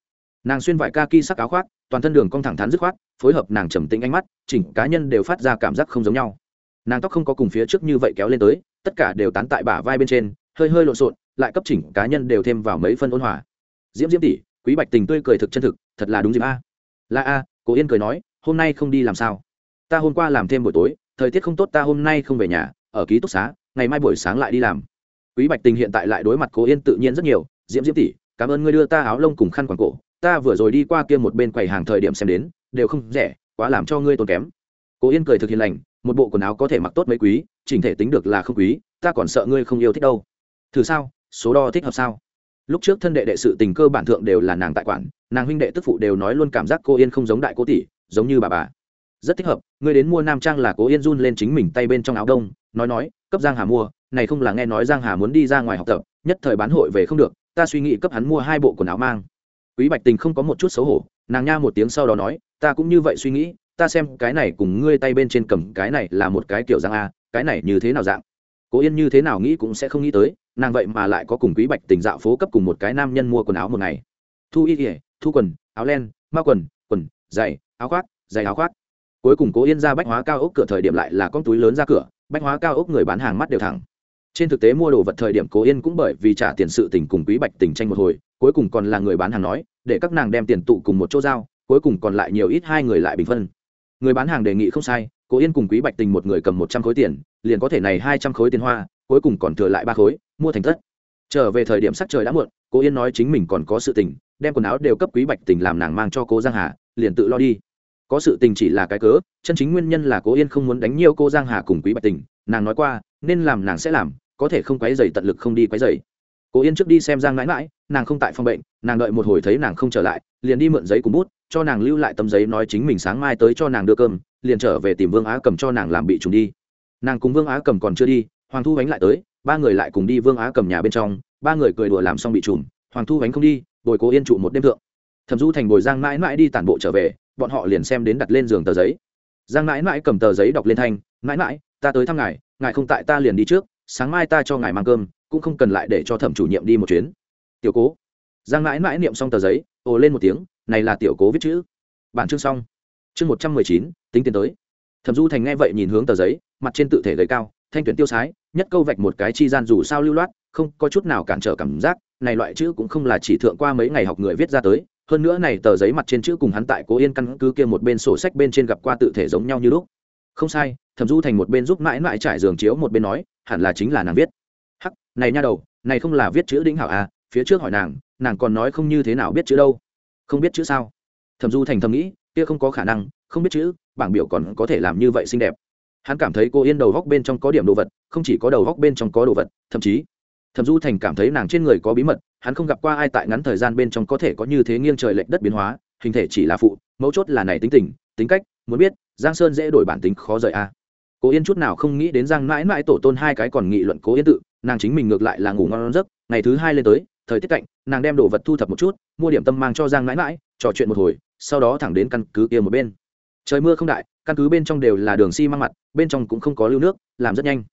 Nàng xuyên vải ca ki sắc áo khoác, toàn thân đường cong thẳng thắn dứt khoát, phối hợp nàng trầm tĩnh ánh mắt, chỉnh cá nhân đều phát ra cảm giác không giống nhau. Nàng tóc không có cùng phía trước như vậy kéo lên tới, tất cả đều tán tại bả vai bên trên, hơi hơi lộn xộn, lại cấp chỉnh cá nhân đều thêm vào mấy phân ôn hòa. Diễm diễm tỷ, quý bạch tình tươi cười thực chân thực, thật là đúng dịp a. Là a, cố yên cười nói hôm nay không đi làm sao? Ta hôm qua làm thêm buổi tối, thời tiết không tốt ta hôm nay không về nhà, ở ký túc xá, ngày mai buổi sáng lại đi làm. Quý bạch tình hiện tại lại đối mặt cố yên tự nhiên rất nhiều, diễm diễm tỷ, cảm ơn ngươi đưa ta áo lông cùng khăn quàng cổ, ta vừa rồi đi qua kia một bên quầy hàng thời điểm xem đến, đều không rẻ, quá làm cho ngươi tốn kém. Cố yên cười thực hiện lành, một bộ quần áo có thể mặc tốt mấy quý, chỉnh thể tính được là không quý, ta còn sợ ngươi không yêu thích đâu. Thử sao? Số đo thích hợp sao? Lúc trước thân đệ đệ sự tình cơ bản thượng đều là nàng tại quản, nàng huynh đệ tức phụ đều nói luôn cảm giác cô yên không giống đại cô tỷ giống như bà bà. Rất thích hợp, ngươi đến mua nam trang là cố yên run lên chính mình tay bên trong áo đông, nói nói, cấp giang hà mua, này không là nghe nói giang hà muốn đi ra ngoài học tập, nhất thời bán hội về không được, ta suy nghĩ cấp hắn mua hai bộ quần áo mang. Quý bạch tình không có một chút xấu hổ, nàng nha một tiếng sau đó nói, ta cũng như vậy suy nghĩ, ta xem cái này cùng ngươi tay bên trên cầm cái này là một cái kiểu giang a, cái này như thế nào dạng? Cố yên như thế nào nghĩ cũng sẽ không nghĩ tới, nàng vậy mà lại có cùng quý bạch tình dạo phố cấp cùng một cái nam nhân mua quần áo một ngày. Thu y thu quần, áo len, ma quần quần dày áo khoác, giày áo khoác. Cuối cùng cố yên ra bách hóa cao ốc cửa thời điểm lại là con túi lớn ra cửa, bách hóa cao ốc người bán hàng mắt đều thẳng. Trên thực tế mua đồ vật thời điểm cố yên cũng bởi vì trả tiền sự tình cùng quý bạch tình tranh một hồi, cuối cùng còn là người bán hàng nói, để các nàng đem tiền tụ cùng một chỗ giao, cuối cùng còn lại nhiều ít hai người lại bình phân. Người bán hàng đề nghị không sai, cố yên cùng quý bạch tình một người cầm một trăm khối tiền, liền có thể này hai trăm khối tiền hoa, cuối cùng còn thừa lại ba khối, mua thành tất trở về thời điểm sắc trời đã muộn, cố yên nói chính mình còn có sự tình, đem quần áo đều cấp quý bạch tình làm nàng mang cho cố giang hà, liền tự lo đi có sự tình chỉ là cái cớ, chân chính nguyên nhân là cố yên không muốn đánh nhiều cô giang hà cùng quý bạch tình. Nàng nói qua, nên làm nàng sẽ làm, có thể không quấy dày tận lực không đi quấy dày cố yên trước đi xem giang mãi mãi, nàng không tại phòng bệnh, nàng đợi một hồi thấy nàng không trở lại, liền đi mượn giấy cùng bút, cho nàng lưu lại tấm giấy nói chính mình sáng mai tới cho nàng đưa cơm, liền trở về tìm vương á cầm cho nàng làm bị trùng đi. Nàng cùng vương á cầm còn chưa đi, hoàng thu ánh lại tới, ba người lại cùng đi vương á cầm nhà bên trong, ba người cười đùa làm xong bị trùm hoàng thu ánh không đi, bồi cố yên trụ một đêm thượng. Thẩm du thành bồi giang mãi mãi đi tản bộ trở về bọn họ liền xem đến đặt lên giường tờ giấy. Giang mãi mãi cầm tờ giấy đọc lên thanh, mãi mãi, ta tới thăm ngài ngài không tại ta liền đi trước, sáng mai ta cho ngài mang cơm, cũng không cần lại để cho thẩm chủ nhiệm đi một chuyến. Tiểu cố. Giang mãi mãi niệm xong tờ giấy, ồ lên một tiếng, này là tiểu cố viết chữ. Bản chương xong. Chương một trăm mười chín, tính tiền tới. Thẩm du thành nghe vậy nhìn hướng tờ giấy, mặt trên tự thể gầy cao, thanh tuyển tiêu sái, nhất câu vạch một cái chi gian dù sao lưu loát, không có chút nào cản trở cảm giác, này loại chữ cũng không là chỉ thượng qua mấy ngày học người viết ra tới hơn nữa này tờ giấy mặt trên chữ cùng hắn tại cố yên căn cứ kia một bên sổ sách bên trên gặp qua tự thể giống nhau như lúc. Không sai, thẩm du thành một bên giúp mãi mãi trải giường chiếu, một bên nói, hẳn là chính là nàng viết. Hắc, này nha đầu, này không là viết chữ đĩnh hảo à phía trước hỏi nàng nàng còn nói không như thế nào biết chữ đâu. Không biết chữ sao? Thẩm du thành thầm nghĩ, kia không có khả năng, không biết chữ, bảng biểu còn có thể làm như vậy xinh đẹp. Hắn cảm thấy cô yên đầu góc bên trong có điểm đồ vật, không chỉ có đầu góc bên trong có đồ vật, thậm chí, thẩm du thành cảm thấy nàng trên người có bí mật hắn không gặp qua ai tại ngắn thời gian bên trong có thể có như thế nghiêng trời lệch đất biến hóa, hình thể chỉ là phụ, mấu chốt là này tính tình, tính cách, muốn biết, giang sơn dễ đổi bản tính khó rời a. À. cố yên chút nào không nghĩ đến giang mãi mãi tổ tôn hai cái còn nghị luận cố yên tự, nàng chính mình ngược lại là ngủ ngon giấc, ngày thứ hai lên tới, thời tiết cạnh, nàng đem đồ vật thu thập một chút, mua điểm tâm mang cho giang mãi mãi, trò chuyện một hồi, sau đó thẳng đến căn cứ kia một bên. Trời mưa không đại, căn cứ bên trong đều là đường xi、si、măng mặt, bên trong cũng không có lưu nước, làm rất nhanh.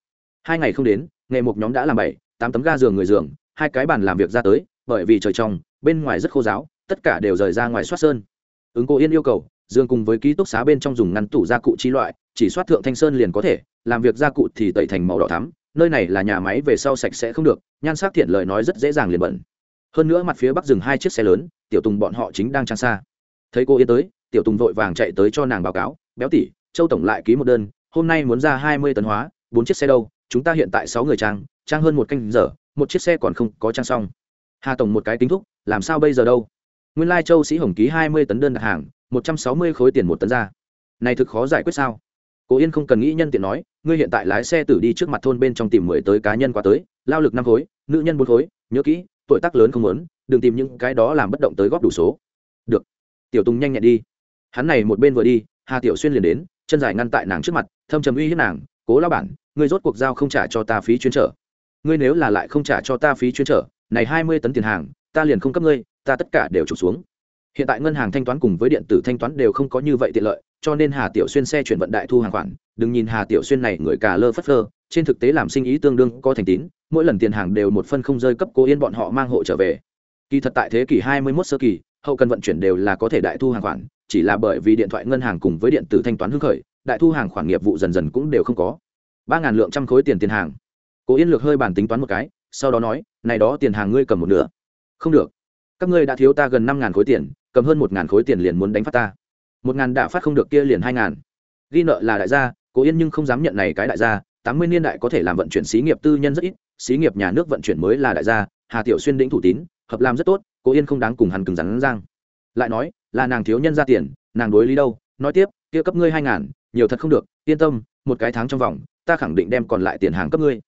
Hai ngày không đến, nghề một nhóm đã làm bảy, tám tấm ga giường người giường hai cái bàn làm việc ra tới, bởi vì trời trong, bên ngoài rất khô giáo, tất cả đều rời ra ngoài soát sơn. Ứng cô yên yêu cầu, dương cùng với ký túc xá bên trong dùng ngăn tủ gia cụ chi loại, chỉ soát thượng thanh sơn liền có thể, làm việc gia cụ thì tẩy thành màu đỏ thắm, nơi này là nhà máy về sau sạch sẽ không được, nhan sắc thiện lời nói rất dễ dàng liền bẩn hơn nữa mặt phía bắc dừng hai chiếc xe lớn, tiểu tùng bọn họ chính đang trang xa. Thấy cô yên tới, tiểu tùng vội vàng chạy tới cho nàng báo cáo, béo tỷ, châu tổng lại ký một đơn, hôm nay muốn ra hai mươi tấn hóa, bốn chiếc xe đâu, chúng ta hiện tại sáu người trang trang hơn một canh giờ một chiếc xe còn không có trang xong. Hà tổng một cái tính thúc, làm sao bây giờ đâu? Nguyên lai châu sĩ hồng ký hai mươi tấn đơn đặt hàng, một trăm sáu mươi khối tiền một tấn ra. Này thực khó giải quyết sao? Cố yên không cần nghĩ nhân tiện nói, ngươi hiện tại lái xe tử đi trước mặt thôn bên trong tìm mười tới cá nhân qua tới, lao lực năm khối, nữ nhân bốn khối, nhớ kỹ, tuổi tác lớn không muốn, đừng tìm những cái đó làm bất động tới góp đủ số. Được. Tiểu tùng nhanh nhẹn đi. Hắn này một bên vừa đi, hà tiểu xuyên liền đến, chân dài ngăn tại nàng trước mặt, thâm trầm uy hiếp nàng, cố lao bản, ngươi rốt cuộc giao không trả cho ta phí chuyên trở ngươi nếu là lại không trả cho ta phí chuyên trở, này hai mươi tấn tiền hàng, ta liền không cấp ngươi, ta tất cả đều trục xuống. Hiện tại ngân hàng thanh toán cùng với điện tử thanh toán đều không có như vậy tiện lợi, cho nên hà tiểu xuyên xe chuyển vận đại thu hàng khoản. Đừng nhìn hà tiểu xuyên này người cà lơ phất lơ trên thực tế làm sinh ý tương đương có thành tín, mỗi lần tiền hàng đều một phân không rơi cấp cố yên bọn họ mang hộ trở về. Kỳ thật tại thế kỷ hai mươi 21 sơ kỳ, hậu cần vận chuyển đều là có thể đại thu hàng khoản, chỉ là bởi vì điện thoại ngân hàng cùng với điện tử thanh toán hưng khởi, đại thu hàng khoản nghiệp vụ dần dần cũng đều không có. Ba ngàn lượng trăm khối tiền tiền hàng cố yên lược hơi bản tính toán một cái, sau đó nói, này đó tiền hàng ngươi cầm một nửa. Không được. Các ngươi đã thiếu ta gần năm ngàn khối tiền, cầm hơn một ngàn khối tiền liền muốn đánh phát ta. Một ngàn đã phát không được kia liền hai ngàn. Ghi nợ là đại gia, cố yên nhưng không dám nhận này cái đại gia, tám mươi niên đại có thể làm vận chuyển xí nghiệp tư nhân rất ít, xí nghiệp nhà nước vận chuyển mới là đại gia, hà tiểu xuyên đĩnh thủ tín, hợp làm rất tốt, cố yên không đáng cùng hắn cứng rắn giang lại nói, là nàng thiếu nhân ra tiền, nàng đối lý đâu? Nói tiếp, kia cấp ngươi hai ngàn, nhiều thật không được, yên tâm, một cái tháng trong vòng, ta khẳng định đem còn lại tiền hàng cấp ngươi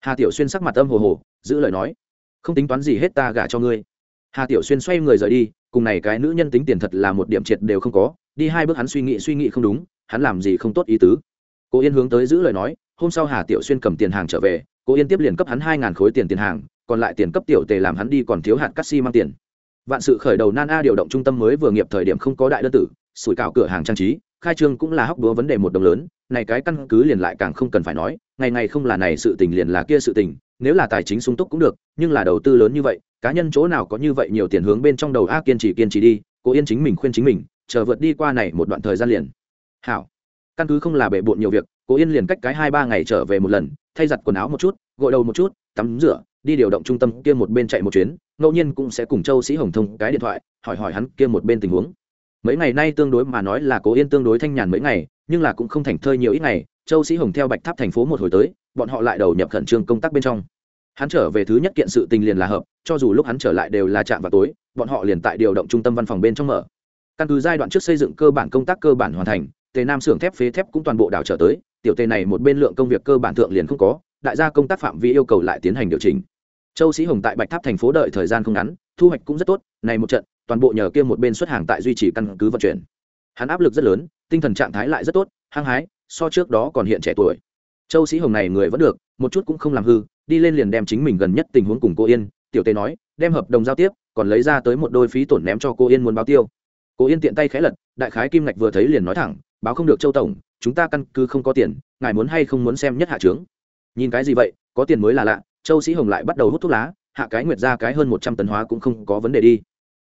hà tiểu xuyên sắc mặt âm hồ hồ, giữ lời nói, không tính toán gì hết ta gả cho ngươi. Hà tiểu xuyên xoay người rời đi, cùng này cái nữ nhân tính tiền thật là một điểm triệt đều không có, đi hai bước hắn suy nghĩ suy nghĩ không đúng, hắn làm gì không tốt ý tứ. Cô yên hướng tới giữ lời nói, hôm sau hà tiểu xuyên cầm tiền hàng trở về, cô yên tiếp liền cấp hắn hai ngàn khối tiền tiền hàng, còn lại tiền cấp tiểu tề làm hắn đi còn thiếu hạt cắt xi mang tiền. Vạn sự khởi đầu nan a điều động trung tâm mới vừa nghiệp thời điểm không có đại đơn tử, sủi cảo cửa hàng trang trí, khai trương cũng là hóc búa vấn đề một đồng lớn này cái căn cứ liền lại càng không cần phải nói, ngày ngày không là này sự tình liền là kia sự tình, nếu là tài chính sung túc cũng được, nhưng là đầu tư lớn như vậy, cá nhân chỗ nào có như vậy nhiều tiền hướng bên trong đầu a kiên trì kiên trì đi, Cố yên chính mình khuyên chính mình, chờ vượt đi qua này một đoạn thời gian liền. Hảo. Căn cứ không là bể bộn nhiều việc, cố yên liền cách cái hai ba ngày trở về một lần, thay giặt quần áo một chút, gội đầu một chút, tắm rửa, đi điều động trung tâm kia một bên chạy một chuyến, ngẫu nhiên cũng sẽ cùng châu sĩ hồng thông cái điện thoại, hỏi hỏi hắn kia một bên tình huống. Mấy ngày nay tương đối mà nói là cố yên tương đối thanh nhàn mấy ngày nhưng là cũng không thành thơi nhiều ít ngày, châu sĩ hồng theo bạch tháp thành phố một hồi tới, bọn họ lại đầu nhập khẩn trương công tác bên trong. Hắn trở về thứ nhất kiện sự tình liền là hợp, cho dù lúc hắn trở lại đều là chạm vào tối, bọn họ liền tại điều động trung tâm văn phòng bên trong mở. Căn cứ giai đoạn trước xây dựng cơ bản công tác cơ bản hoàn thành, tề nam xưởng thép phế thép cũng toàn bộ đảo trở tới, tiểu tề này một bên lượng công việc cơ bản thượng liền không có, đại gia công tác phạm vi yêu cầu lại tiến hành điều chỉnh. Châu sĩ hồng tại bạch tháp thành phố đợi thời gian không ngắn, thu hoạch cũng rất tốt, này một trận, toàn bộ nhờ kia một bên xuất hàng tại duy trì căn cứ vận chuyển hắn áp lực rất lớn, tinh thần trạng thái lại rất tốt, hăng hái, so trước đó còn hiện trẻ tuổi. Châu sĩ hồng này người vẫn được, một chút cũng không làm hư, đi lên liền đem chính mình gần nhất tình huống cùng cô yên, tiểu tề nói, đem hợp đồng giao tiếp, còn lấy ra tới một đôi phí tổn ném cho cô yên muốn báo tiêu. Cô yên tiện tay khẽ lật, đại khái kim ngạch vừa thấy liền nói thẳng, báo không được châu tổng, chúng ta căn cứ không có tiền, ngài muốn hay không muốn xem nhất hạ trướng. Nhìn cái gì vậy, có tiền mới là lạ, châu sĩ hồng lại bắt đầu hút thuốc lá, hạ cái nguyệt ra cái hơn một trăm tấn hóa cũng không có vấn đề đi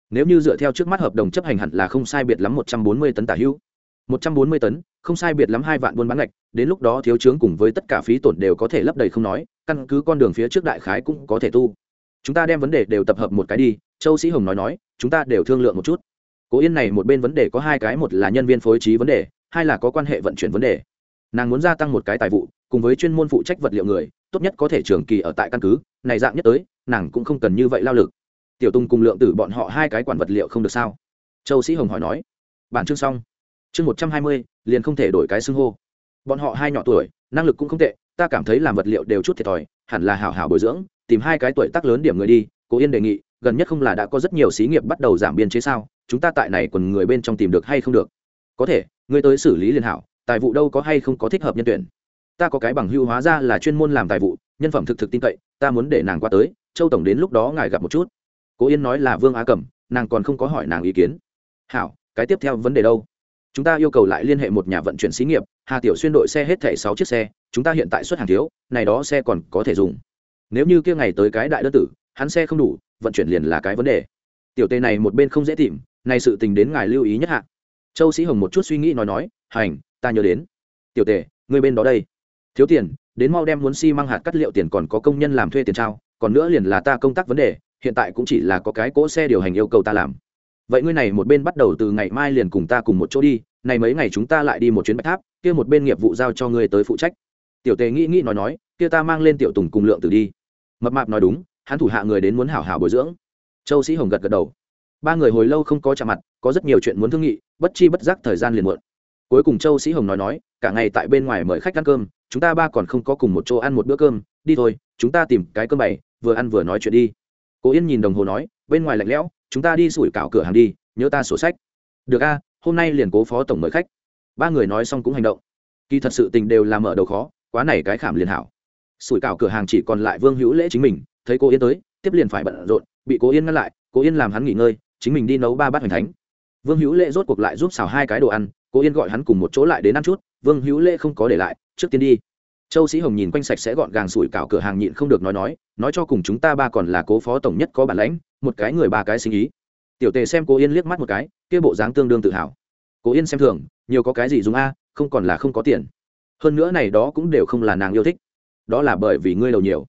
nếu như dựa theo trước mắt hợp đồng chấp hành hẳn là không sai biệt lắm một trăm bốn mươi tấn tả hữu một trăm bốn mươi tấn, không sai biệt lắm hai vạn buôn bán ngạch, đến lúc đó thiếu chướng cùng với tất cả phí tổn đều có thể lấp đầy không nói, căn cứ con đường phía trước đại khái cũng có thể tu. Chúng ta đem vấn đề đều tập hợp một cái đi, châu sĩ hồng nói nói, chúng ta đều thương lượng một chút. Cố yên này một bên vấn đề có hai cái, một là nhân viên phối trí vấn đề, hai là có quan hệ vận chuyển vấn đề. Nàng muốn gia tăng một cái tài vụ, cùng với chuyên môn phụ trách vật liệu người, tốt nhất có thể trường kỳ ở tại căn cứ, này dạng nhất tới, nàng cũng không cần như vậy lao lực tiểu tung cùng lượng tử bọn họ hai cái quản vật liệu không được sao? Châu sĩ hồng hỏi nói. Bản chương xong. Chương một trăm hai mươi, liền không thể đổi cái xưng hô. Bọn họ hai nhỏ tuổi, năng lực cũng không tệ, ta cảm thấy làm vật liệu đều chút thiệt thòi, hẳn là hảo hảo bồi dưỡng, tìm hai cái tuổi tác lớn điểm người đi, cố yên đề nghị, gần nhất không là đã có rất nhiều xí nghiệp bắt đầu giảm biên chế sao, chúng ta tại này quần người bên trong tìm được hay không được? Có thể, ngươi tới xử lý liền hảo, tài vụ đâu có hay không có thích hợp nhân tuyển. Ta có cái bằng hưu hóa ra là chuyên môn làm tài vụ, nhân phẩm thực thực tin cậy, ta muốn để nàng qua tới, châu tổng đến lúc đó ngài gặp một chút cố yên nói là vương á cẩm, nàng còn không có hỏi nàng ý kiến. Hảo, cái tiếp theo vấn đề đâu? Chúng ta yêu cầu lại liên hệ một nhà vận chuyển xí nghiệp, hà tiểu xuyên đội xe hết thẻ sáu chiếc xe, chúng ta hiện tại xuất hàng thiếu, này đó xe còn có thể dùng. Nếu như kia ngày tới cái đại đơn tử, hắn xe không đủ, vận chuyển liền là cái vấn đề. Tiểu tề này một bên không dễ tìm, này sự tình đến ngài lưu ý nhất hạ. Châu sĩ hồng một chút suy nghĩ nói nói, hành, ta nhớ đến. Tiểu tề người bên đó đây. Thiếu tiền, đến mau đem muốn xi、si、măng hạt cắt liệu tiền còn có công nhân làm thuê tiền trao, còn nữa liền là ta công tác vấn đề hiện tại cũng chỉ là có cái cỗ xe điều hành yêu cầu ta làm. Vậy ngươi này một bên bắt đầu từ ngày mai liền cùng ta cùng một chỗ đi, này mấy ngày chúng ta lại đi một chuyến bạch tháp, kia một bên nghiệp vụ giao cho ngươi tới phụ trách. Tiểu tề nghĩ nghĩ nói nói, kia ta mang lên tiểu tùng cùng lượng từ đi. Mập mạp nói đúng, hắn thủ hạ người đến muốn hảo hảo bồi dưỡng. Châu sĩ hồng gật gật đầu. Ba người hồi lâu không có chạm mặt, có rất nhiều chuyện muốn thương nghị, bất chi bất giác thời gian liền muộn. Cuối cùng châu sĩ hồng nói nói, cả ngày tại bên ngoài mời khách ăn cơm, chúng ta ba còn không có cùng một chỗ ăn một bữa cơm, đi thôi, chúng ta tìm cái cơm bày, vừa ăn vừa nói chuyện đi cố yên nhìn đồng hồ nói, bên ngoài lạnh lẽo, chúng ta đi sủi cảo cửa hàng đi, nhớ ta sổ sách. Được a, hôm nay liền cố phó tổng mời khách. Ba người nói xong cũng hành động. Kỳ thật sự tình đều làm mở đầu khó, quá này cái khảm liền hảo. Sủi cảo cửa hàng chỉ còn lại vương hữu lễ chính mình, thấy cô yên tới, tiếp liền phải bận rộn, bị cố yên ngăn lại, cố yên làm hắn nghỉ ngơi, chính mình đi nấu ba bát hoành thánh. Vương hữu lễ rốt cuộc lại giúp xào hai cái đồ ăn, cố yên gọi hắn cùng một chỗ lại đến ăn chút, vương hữu lễ không có để lại, trước tiên đi châu sĩ hồng nhìn quanh sạch sẽ gọn gàng sủi cảo cửa hàng nhịn không được nói nói nói cho cùng chúng ta ba còn là cố phó tổng nhất có bản lãnh, một cái người ba cái sinh ý. Tiểu tề xem cô yên liếc mắt một cái, kia bộ dáng tương đương tự hào. Cố yên xem thường, nhiều có cái gì dùng a, không còn là không có tiền. Hơn nữa này đó cũng đều không là nàng yêu thích. Đó là bởi vì ngươi đầu nhiều.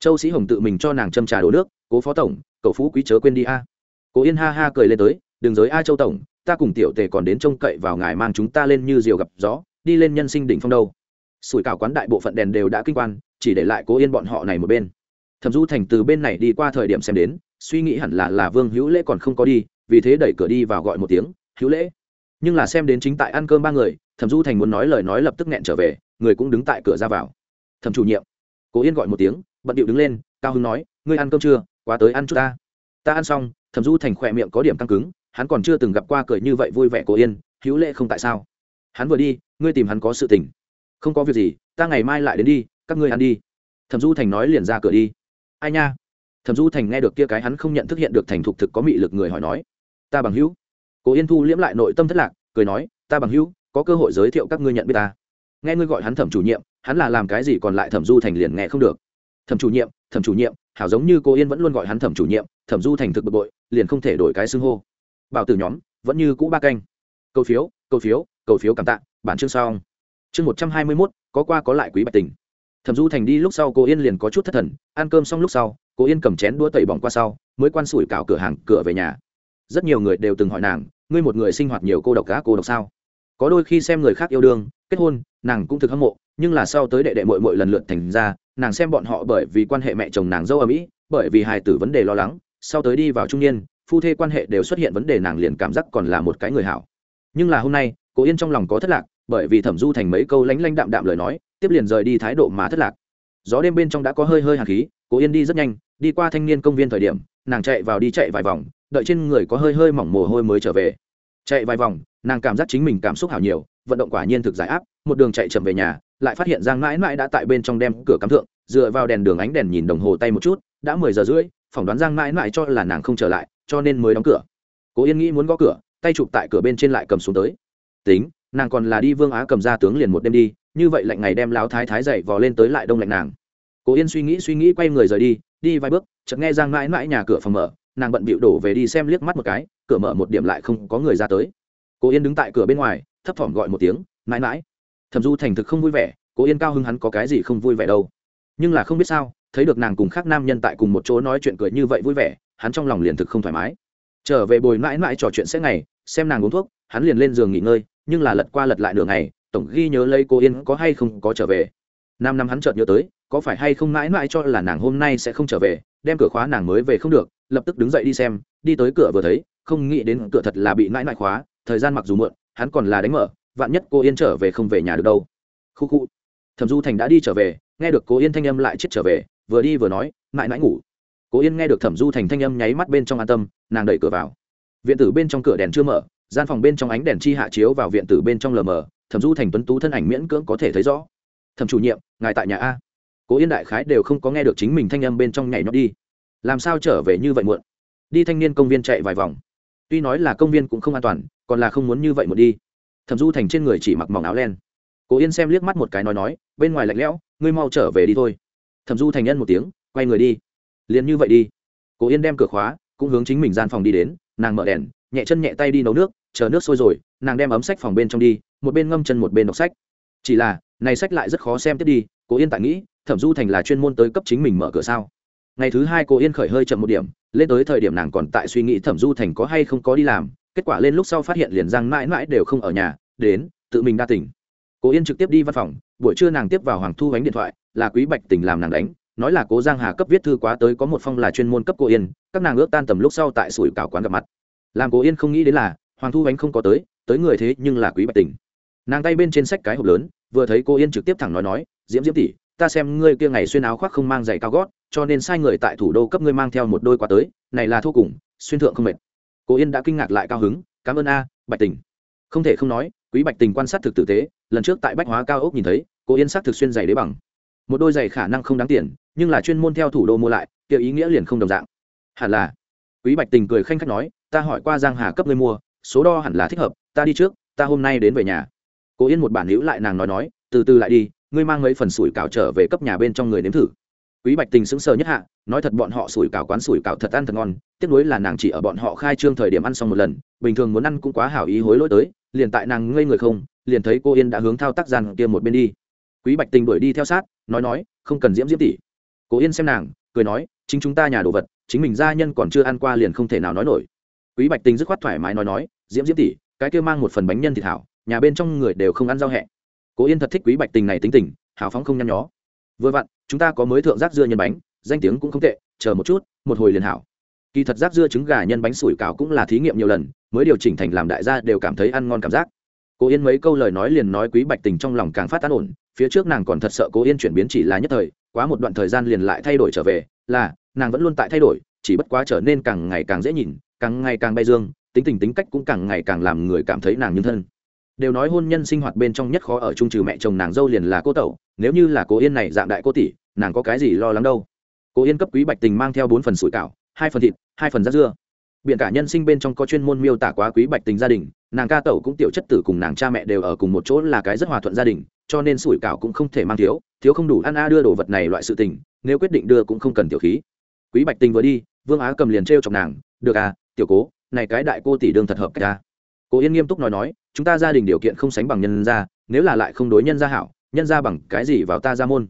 Châu sĩ hồng tự mình cho nàng châm trà đổ nước, cố phó tổng, cậu phú quý chớ quên đi a. Cố yên ha ha cười lên tới, đừng giới a châu tổng, ta cùng tiểu tề còn đến trông cậy vào ngài mang chúng ta lên như diều gặp gió, đi lên nhân sinh đỉnh phong đâu sủi cảo quán đại bộ phận đèn đều đã kinh quan, chỉ để lại cố yên bọn họ này một bên. Thẩm du thành từ bên này đi qua thời điểm xem đến, suy nghĩ hẳn là là vương hữu lễ còn không có đi, vì thế đẩy cửa đi vào gọi một tiếng, hữu lễ. Nhưng là xem đến chính tại ăn cơm ba người, thẩm du thành muốn nói lời nói lập tức nghẹn trở về, người cũng đứng tại cửa ra vào. Thẩm chủ nhiệm. Cố yên gọi một tiếng, bận điệu đứng lên, cao hưng nói, ngươi ăn cơm chưa? Quá tới ăn chút ta. Ta ăn xong. Thẩm du thành khỏe miệng có điểm căng cứng, hắn còn chưa từng gặp qua cười như vậy vui vẻ cố yên, hữu lễ không tại sao? Hắn vừa đi, ngươi tìm hắn có sự tình không có việc gì, ta ngày mai lại đến đi, các ngươi ăn đi. Thẩm du thành nói liền ra cửa đi. Ai nha? Thẩm du thành nghe được kia cái hắn không nhận thức hiện được thành thục thực có mị lực người hỏi nói. Ta bằng hữu. Cố yên thu liễm lại nội tâm thất lạc, cười nói, ta bằng hữu, có cơ hội giới thiệu các ngươi nhận biết ta. Nghe ngươi gọi hắn thẩm chủ nhiệm, hắn là làm cái gì còn lại thẩm du thành liền nghe không được. Thẩm chủ nhiệm, thẩm chủ nhiệm, hảo giống như cô yên vẫn luôn gọi hắn thẩm chủ nhiệm, thẩm du thành thực bực bội, liền không thể đổi cái xưng hô. Bảo tử nhóm, vẫn như cũ ba canh. Câu phiếu câu phiếu cầu phiếu cảm tạ, bản chương xong chương một trăm hai mươi mốt, có qua có lại quý bạch tình. Thẩm du thành đi lúc sau, cô yên liền có chút thất thần, ăn cơm xong lúc sau, cô yên cầm chén đũa tẩy bỏng qua sau, mới quan sủi cảo cửa hàng, cửa về nhà. Rất nhiều người đều từng hỏi nàng, ngươi một người sinh hoạt nhiều cô độc cá cô độc sao? Có đôi khi xem người khác yêu đương, kết hôn, nàng cũng thực hâm mộ, nhưng là sau tới đệ đệ mội mội lần lượt thành ra, nàng xem bọn họ bởi vì quan hệ mẹ chồng nàng dâu ở mỹ, bởi vì hài tử vấn đề lo lắng, sau tới đi vào trung niên, phu thê quan hệ đều xuất hiện vấn đề nàng liền cảm giác còn là một cái người hảo. Nhưng là hôm nay, cô yên trong lòng có thất lạc bởi vì thẩm du thành mấy câu lánh lanh đạm đạm lời nói, tiếp liền rời đi thái độ mà thất lạc. Gió đêm bên trong đã có hơi hơi hạt khí cô yên đi rất nhanh, đi qua thanh niên công viên thời điểm, nàng chạy vào đi chạy vài vòng, đợi trên người có hơi hơi mỏng mồ hôi mới trở về. Chạy vài vòng, nàng cảm giác chính mình cảm xúc hảo nhiều, vận động quả nhiên thực giải áp, một đường chạy chậm về nhà, lại phát hiện giang mãi mãi đã tại bên trong đem cửa cắm thượng, dựa vào đèn đường ánh đèn nhìn đồng hồ tay một chút, đã mười giờ rưỡi, phỏng đoán giang mãi mãi cho là nàng không trở lại, cho nên mới đóng cửa. Cố yên nghĩ muốn gõ cửa, tay chụp tại cửa bên trên lại cầm xuống tới. Tính nàng còn là đi vương á cầm ra tướng liền một đêm đi, như vậy lạnh ngày đem láo thái thái dậy vò lên tới lại đông lạnh nàng. Cố yên suy nghĩ suy nghĩ quay người rời đi đi vài bước, chợt nghe giang mãi mãi nhà cửa phòng mở, nàng bận bịu đổ về đi xem liếc mắt một cái, cửa mở một điểm lại không có người ra tới. Cố yên đứng tại cửa bên ngoài, thấp thỏm gọi một tiếng, mãi mãi. Thẩm du thành thực không vui vẻ, cố yên cao hưng hắn có cái gì không vui vẻ đâu. Nhưng là không biết sao, thấy được nàng cùng khác nam nhân tại cùng một chỗ nói chuyện cười như vậy vui vẻ, hắn trong lòng liền thực không thoải mái. Trở về bồi mãi mãi trò chuyện sẽ ngày, xem nàng uống thuốc hắn liền lên giường nghỉ ngơi, nhưng là lật qua lật lại nửa ngày, tổng ghi nhớ lấy cô yên có hay không có trở về. Năm năm hắn chợt nhớ tới, có phải hay không mãi mãi cho là nàng hôm nay sẽ không trở về, đem cửa khóa nàng mới về không được, lập tức đứng dậy đi xem, đi tới cửa vừa thấy, không nghĩ đến cửa thật là bị mãi mãi khóa, thời gian mặc dù muộn, hắn còn là đánh mở, vạn nhất cô yên trở về không về nhà được đâu. Khu khu. Thẩm du thành đã đi trở về, nghe được cô yên thanh âm lại chết trở về, vừa đi vừa nói, mãi mãi ngủ. Cô yên nghe được thẩm du thành thanh âm nháy mắt bên trong an tâm, nàng đẩy cửa vào. Viện tử bên trong cửa đèn chưa mở gian phòng bên trong ánh đèn chi hạ chiếu vào viện tử bên trong lờ mờ, thẩm du thành tuấn tú thân ảnh miễn cưỡng có thể thấy rõ. Thẩm chủ nhiệm, ngài tại nhà a. Cố yên đại khái đều không có nghe được chính mình thanh âm bên trong nhảy nhót đi. Làm sao trở về như vậy muộn? Đi thanh niên công viên chạy vài vòng. Tuy nói là công viên cũng không an toàn, còn là không muốn như vậy một đi. Thẩm du thành trên người chỉ mặc mỏng áo len. Cố yên xem liếc mắt một cái nói nói, bên ngoài lạnh lẽo, ngươi mau trở về đi thôi. Thẩm du thành nhân một tiếng, quay người đi. Liền như vậy đi. Cố yên đem cửa khóa, cũng hướng chính mình gian phòng đi đến, nàng mở đèn nhẹ chân nhẹ tay đi nấu nước, chờ nước sôi rồi, nàng đem ấm sách phòng bên trong đi, một bên ngâm chân một bên đọc sách. Chỉ là, này sách lại rất khó xem tiếp đi, cô yên tại nghĩ, thẩm du thành là chuyên môn tới cấp chính mình mở cửa sao? Ngày thứ hai cô yên khởi hơi chậm một điểm, lên tới thời điểm nàng còn tại suy nghĩ thẩm du thành có hay không có đi làm, kết quả lên lúc sau phát hiện liền giang mãi mãi đều không ở nhà, đến, tự mình đa tỉnh. Cô yên trực tiếp đi văn phòng, buổi trưa nàng tiếp vào hoàng thu bánh điện thoại, là quý bạch tỉnh làm nàng đánh, nói là cố giang hà cấp viết thư quá tới có một phong là chuyên môn cấp cô yên, các nàng ước tan tầm lúc sau tại sủi cảo quán gặp mặt làm cô yên không nghĩ đến là, hoàng thu ánh không có tới tới người thế nhưng là quý bạch tình. Nàng tay bên trên sách cái hộp lớn, vừa thấy cô yên trực tiếp thẳng nói nói, diễm diễm tỷ, ta xem ngươi kia ngày xuyên áo khoác không mang giày cao gót, cho nên sai người tại thủ đô cấp ngươi mang theo một đôi qua tới, này là thô cùng, xuyên thượng không mệt. Cô yên đã kinh ngạc lại cao hứng, cảm ơn a, bạch tình. Không thể không nói, quý bạch tình quan sát thực tử tế, lần trước tại bách hóa cao ốc nhìn thấy, cô yên sát thực xuyên giày đế bằng. Một đôi giày khả năng không đáng tiền, nhưng là chuyên môn theo thủ đô mua lại kiểu ý nghĩa liền không đồng dạng. Hẳn là quý bạch tình cười khanh khách nói, ta hỏi qua giang hà cấp ngươi mua, số đo hẳn là thích hợp, ta đi trước, ta hôm nay đến về nhà. Cố yên một bản hữu lại nàng nói nói, từ từ lại đi, ngươi mang mấy phần sủi cảo trở về cấp nhà bên trong người nếm thử. Quý bạch tình sững sờ nhất hạ, nói thật bọn họ sủi cảo quán sủi cảo thật ăn thật ngon, tiếc nuối là nàng chỉ ở bọn họ khai trương thời điểm ăn xong một lần, bình thường muốn ăn cũng quá hảo ý hối lỗi tới, liền tại nàng ngây người không, liền thấy cô yên đã hướng thao tác gian kia một bên đi. Quý bạch tình đuổi đi theo sát, nói nói, không cần diễm diễm tỷ. Cố yên xem nàng, cười nói, chính chúng ta nhà đồ vật chính mình gia nhân còn chưa ăn qua liền không thể nào nói nổi. Quý bạch tình dứt khoát thoải mái nói nói, diễm diễm tỷ, cái kia mang một phần bánh nhân thịt hảo nhà bên trong người đều không ăn rau hẹ. Cố yên thật thích quý bạch tình này tính tình, hào phóng không nhăn nhó. Vừa vặn, chúng ta có mới thượng rác dưa nhân bánh, danh tiếng cũng không tệ, chờ một chút, một hồi liền hảo. Kỳ thật rác dưa trứng gà nhân bánh sủi cảo cũng là thí nghiệm nhiều lần, mới điều chỉnh thành làm đại gia đều cảm thấy ăn ngon cảm giác. Cố cố yên mấy câu lời nói liền nói quý bạch tình trong lòng càng phát tán ổn, phía trước nàng còn thật sợ cố yên chuyển biến chỉ là nhất thời, quá một đoạn thời gian liền lại thay đổi trở về, là nàng vẫn luôn tại thay đổi, chỉ bất quá trở nên càng ngày càng dễ nhìn, càng ngày càng bay dương, tính tình tính cách cũng càng ngày càng làm người cảm thấy nàng như thân. Đều nói hôn nhân sinh hoạt bên trong nhất khó ở chung trừ mẹ chồng nàng dâu liền là cô tẩu, nếu như là cô yên này dạng đại cô tỷ, nàng có cái gì lo lắng đâu. Cô yên cấp quý bạch tình mang theo bốn phần sủi cảo, hai phần thịt, hai phần rác dưa. Biện cả nhân sinh bên trong có chuyên môn miêu tả quá quý bạch tình gia đình, nàng ca tẩu cũng tiểu chất tử cùng nàng cha mẹ đều ở cùng một chỗ là cái rất hòa thuận gia đình, cho nên sủi cảo cũng không thể mang thiếu thiếu không đủ ăn a đưa đồ vật này loại sự tình, nếu quyết định đưa cũng không cần tiểu khí quý bạch tình vừa đi, vương á cầm liền t r chọc nàng, được à tiểu cố, này cái đại cô tỷ đương thật hợp cả ta. Cố yên nghiêm túc nói nói, chúng ta gia đình điều kiện không sánh bằng nhân gia, nếu là lại không đối nhân gia hảo, nhân gia bằng cái gì vào ta ra môn?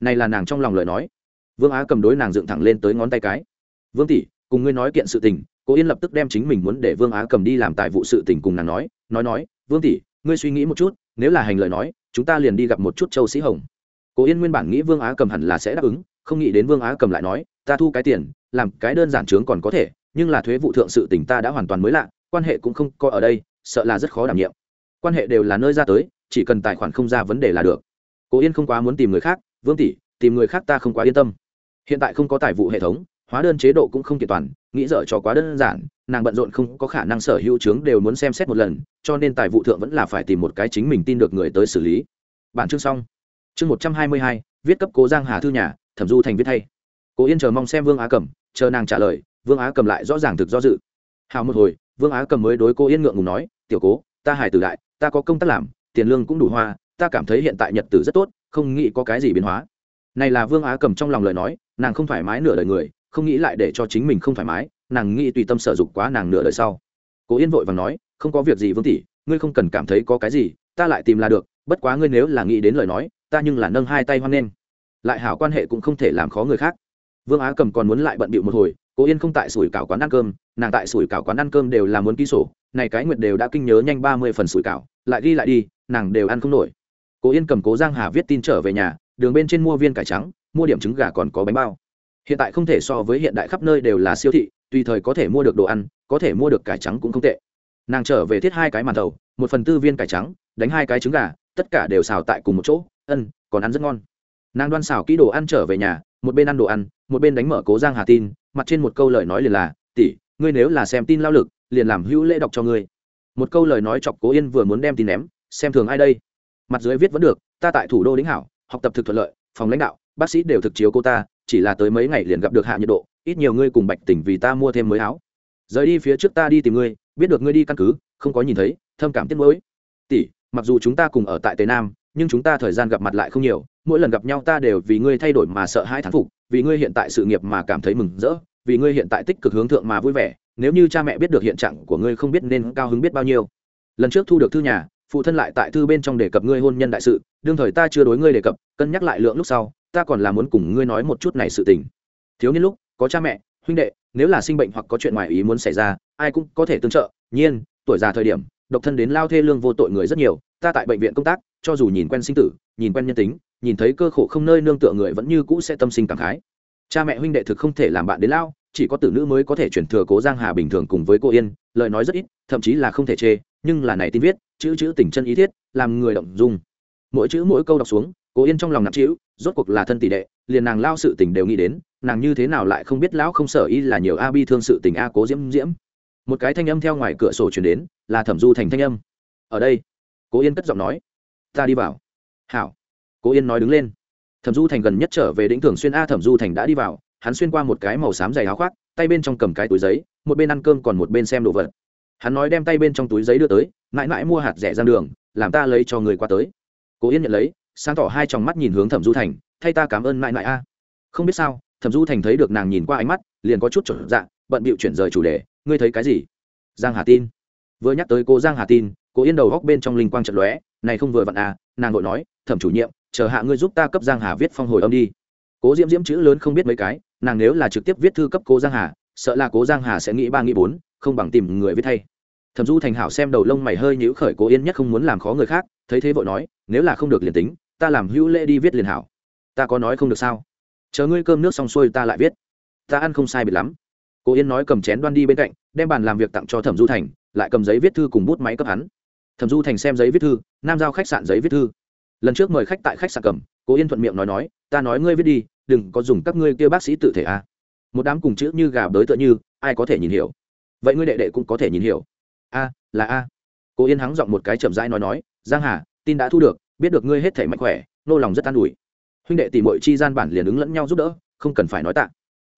Này là nàng trong lòng lời nói. Vương á cầm đối nàng dựng thẳng lên tới ngón tay cái. Vương tỷ, cùng ngươi nói kiện sự tình. Cố yên lập tức đem chính mình muốn để vương á cầm đi làm tài vụ sự tình cùng nàng nói nói nói, vương tỷ, ngươi suy nghĩ một chút, nếu là hành lời nói, chúng ta liền đi gặp một chút châu sĩ hồng. Cố yên nguyên bản nghĩ vương á cầm hẳn là sẽ đáp ứng, không nghĩ đến vương á cầm lại nói ta thu cái tiền, làm cái đơn giản trướng còn có thể, nhưng là thuế vụ thượng sự tỉnh ta đã hoàn toàn mới lạ, quan hệ cũng không có ở đây, sợ là rất khó đảm nhiệm. Quan hệ đều là nơi ra tới, chỉ cần tài khoản không ra vấn đề là được. Cố yên không quá muốn tìm người khác, vương tỷ, tìm người khác ta không quá yên tâm. Hiện tại không có tài vụ hệ thống, hóa đơn chế độ cũng không kiện toàn, nghĩ dở cho quá đơn giản, nàng bận rộn không có khả năng sở hữu chứng đều muốn xem xét một lần, cho nên tài vụ thượng vẫn là phải tìm một cái chính mình tin được người tới xử lý. Bản chương xong. Chương một trăm hai mươi hai, viết cấp cố giang hà thư nhà, thẩm du thành viết thay cố yên chờ mong xem vương á cầm, chờ nàng trả lời, vương á cầm lại rõ ràng thực do dự. Hào một hồi, vương á cầm mới đối cô yên ngượng ngùng nói, tiểu cố, ta hải tử đại, ta có công tác làm, tiền lương cũng đủ hoa, ta cảm thấy hiện tại nhật tử rất tốt, không nghĩ có cái gì biến hóa. Này là vương á cầm trong lòng lời nói, nàng không thoải mái nửa đời người, không nghĩ lại để cho chính mình không thoải mái, nàng nghĩ tùy tâm sở dục quá nàng nửa đời sau. Cố yên vội và nói, không có việc gì vương tỷ, ngươi không cần cảm thấy có cái gì, ta lại tìm là được, bất quá ngươi nếu là nghĩ đến lời nói, ta nhưng là nâng hai tay hoan nghênh. Lại hảo quan hệ cũng không thể làm khó người khác vương á cầm còn muốn lại bận bịu một hồi, cố yên không tại sủi cảo quán ăn cơm, nàng tại sủi cảo quán ăn cơm đều là muốn ký sổ, này cái nguyệt đều đã kinh nhớ nhanh ba mươi phần sủi cảo, lại ghi lại đi, nàng đều ăn không nổi. Cố yên cầm cố giang hà viết tin trở về nhà, đường bên trên mua viên cải trắng, mua điểm trứng gà còn có bánh bao. Hiện tại không thể so với hiện đại khắp nơi đều là siêu thị, tùy thời có thể mua được đồ ăn, có thể mua được cải trắng cũng không tệ. Nàng trở về thiết hai cái màn thầu, một phần tư viên cải trắng, đánh hai cái trứng gà, tất cả đều xào tại cùng một chỗ, ân, còn ăn rất ngon nàng đoan xảo kỹ đồ ăn trở về nhà, một bên ăn đồ ăn, một bên đánh mở cố giang hà tin, mặt trên một câu lời nói liền là, tỷ, ngươi nếu là xem tin lao lực, liền làm hữu lễ đọc cho ngươi. Một câu lời nói chọc cố yên vừa muốn đem tin ném, xem thường ai đây? Mặt dưới viết vẫn được, ta tại thủ đô đính hảo, học tập thực thuận lợi, phòng lãnh đạo, bác sĩ đều thực chiếu cô ta, chỉ là tới mấy ngày liền gặp được hạ nhiệt độ, ít nhiều ngươi cùng bạch tỉnh vì ta mua thêm mới áo. Rời đi phía trước ta đi tìm ngươi, biết được ngươi đi căn cứ, không có nhìn thấy, thâm cảm tiếc mới tỷ, mặc dù chúng ta cùng ở tại tây nam, nhưng chúng ta thời gian gặp mặt lại không nhiều mỗi lần gặp nhau ta đều vì ngươi thay đổi mà sợ hãi thán phục, vì ngươi hiện tại sự nghiệp mà cảm thấy mừng rỡ, vì ngươi hiện tại tích cực hướng thượng mà vui vẻ, nếu như cha mẹ biết được hiện trạng của ngươi không biết nên cao hứng biết bao nhiêu. Lần trước thu được thư nhà, phụ thân lại tại thư bên trong đề cập ngươi hôn nhân đại sự, đương thời ta chưa đối ngươi đề cập, cân nhắc lại lượng lúc sau, ta còn là muốn cùng ngươi nói một chút này sự tình. Thiếu niên lúc, có cha mẹ, huynh đệ, nếu là sinh bệnh hoặc có chuyện ngoài ý muốn xảy ra, ai cũng có thể tương trợ. Nhiên, tuổi già thời điểm, độc thân đến lao thê lương vô tội người rất nhiều, ta tại bệnh viện công tác, cho dù nhìn quen sinh tử, nhìn quen nhân tính nhìn thấy cơ khổ không nơi nương tựa người vẫn như cũ sẽ tâm sinh cảm khái. Cha mẹ huynh đệ thực không thể làm bạn đến lao, chỉ có tử nữ mới có thể chuyển thừa cố giang hà bình thường cùng với cô yên, lời nói rất ít, thậm chí là không thể chê, nhưng là này tin viết, chữ chữ tình chân ý thiết, làm người động dung. Mỗi chữ mỗi câu đọc xuống, cô yên trong lòng nặng trĩu, rốt cuộc là thân tỷ đệ, liền nàng lao sự tình đều nghĩ đến, nàng như thế nào lại không biết lão không sở y là nhiều a bi thương sự tình a cố diễm diễm. Một cái thanh âm theo ngoài cửa sổ chuyển đến, là thẩm du thành thanh âm. Ở đây cố yên cất giọng nói, ta đi vào. Hảo cố yên nói đứng lên. Thẩm du thành gần nhất trở về đĩnh thường xuyên a, thẩm du thành đã đi vào, hắn xuyên qua một cái màu xám dày áo khoác, tay bên trong cầm cái túi giấy, một bên ăn cơm còn một bên xem đồ vật. Hắn nói đem tay bên trong túi giấy đưa tới, mãi mãi mua hạt rẻ ra đường, làm ta lấy cho người qua tới. Cố yên nhận lấy, sáng tỏ hai tròng mắt nhìn hướng thẩm du thành, thay ta cảm ơn mãi mãi a. Không biết sao, thẩm du thành thấy được nàng nhìn qua ánh mắt, liền có chút chuẩn dạ bận bịu chuyển rời chủ đề, ngươi thấy cái gì? Giang hà tin. Vừa nhắc tới cô giang hà tin cô yên đầu góc bên trong linh quang trận lóe, này không vừa vặn à nàng vội nói, thẩm chủ nhiệm chờ hạ ngươi giúp ta cấp giang hà viết phong hồi âm đi. Cố diễm diễm chữ lớn không biết mấy cái, nàng nếu là trực tiếp viết thư cấp cố giang hà, sợ là cố giang hà sẽ nghĩ ba nghĩ bốn, không bằng tìm người viết thay. Thẩm du thành hảo xem đầu lông mày hơi nhíu khởi cố yên nhất không muốn làm khó người khác, thấy thế vội nói, nếu là không được liền tính, ta làm hữu lễ đi viết liền hảo. Ta có nói không được sao? Chờ ngươi cơm nước xong xuôi ta lại viết. Ta ăn không sai biệt lắm. Cố yên nói cầm chén đoan đi bên cạnh, đem bàn làm việc tặng cho thẩm du thành, lại cầm giấy viết thư cùng bút máy cấp hắn. Thẩm du thành xem giấy viết thư, nam giao khách sạn giấy viết thư lần trước mời khách tại khách sạn cầm, cố yên thuận miệng nói nói, ta nói ngươi viết đi, đừng có dùng các ngươi kêu bác sĩ tự thể a một đám cùng chữ như gà bới tựa như, ai có thể nhìn hiểu? Vậy ngươi đệ đệ cũng có thể nhìn hiểu. A, là a. Cố yên hắng giọng một cái chậm rãi nói nói, giang hà, tin đã thu được, biết được ngươi hết thể mạnh khỏe, nô lòng rất an ủi. Huynh đệ tìm mọi chi gian bản liền ứng lẫn nhau giúp đỡ, không cần phải nói tạ.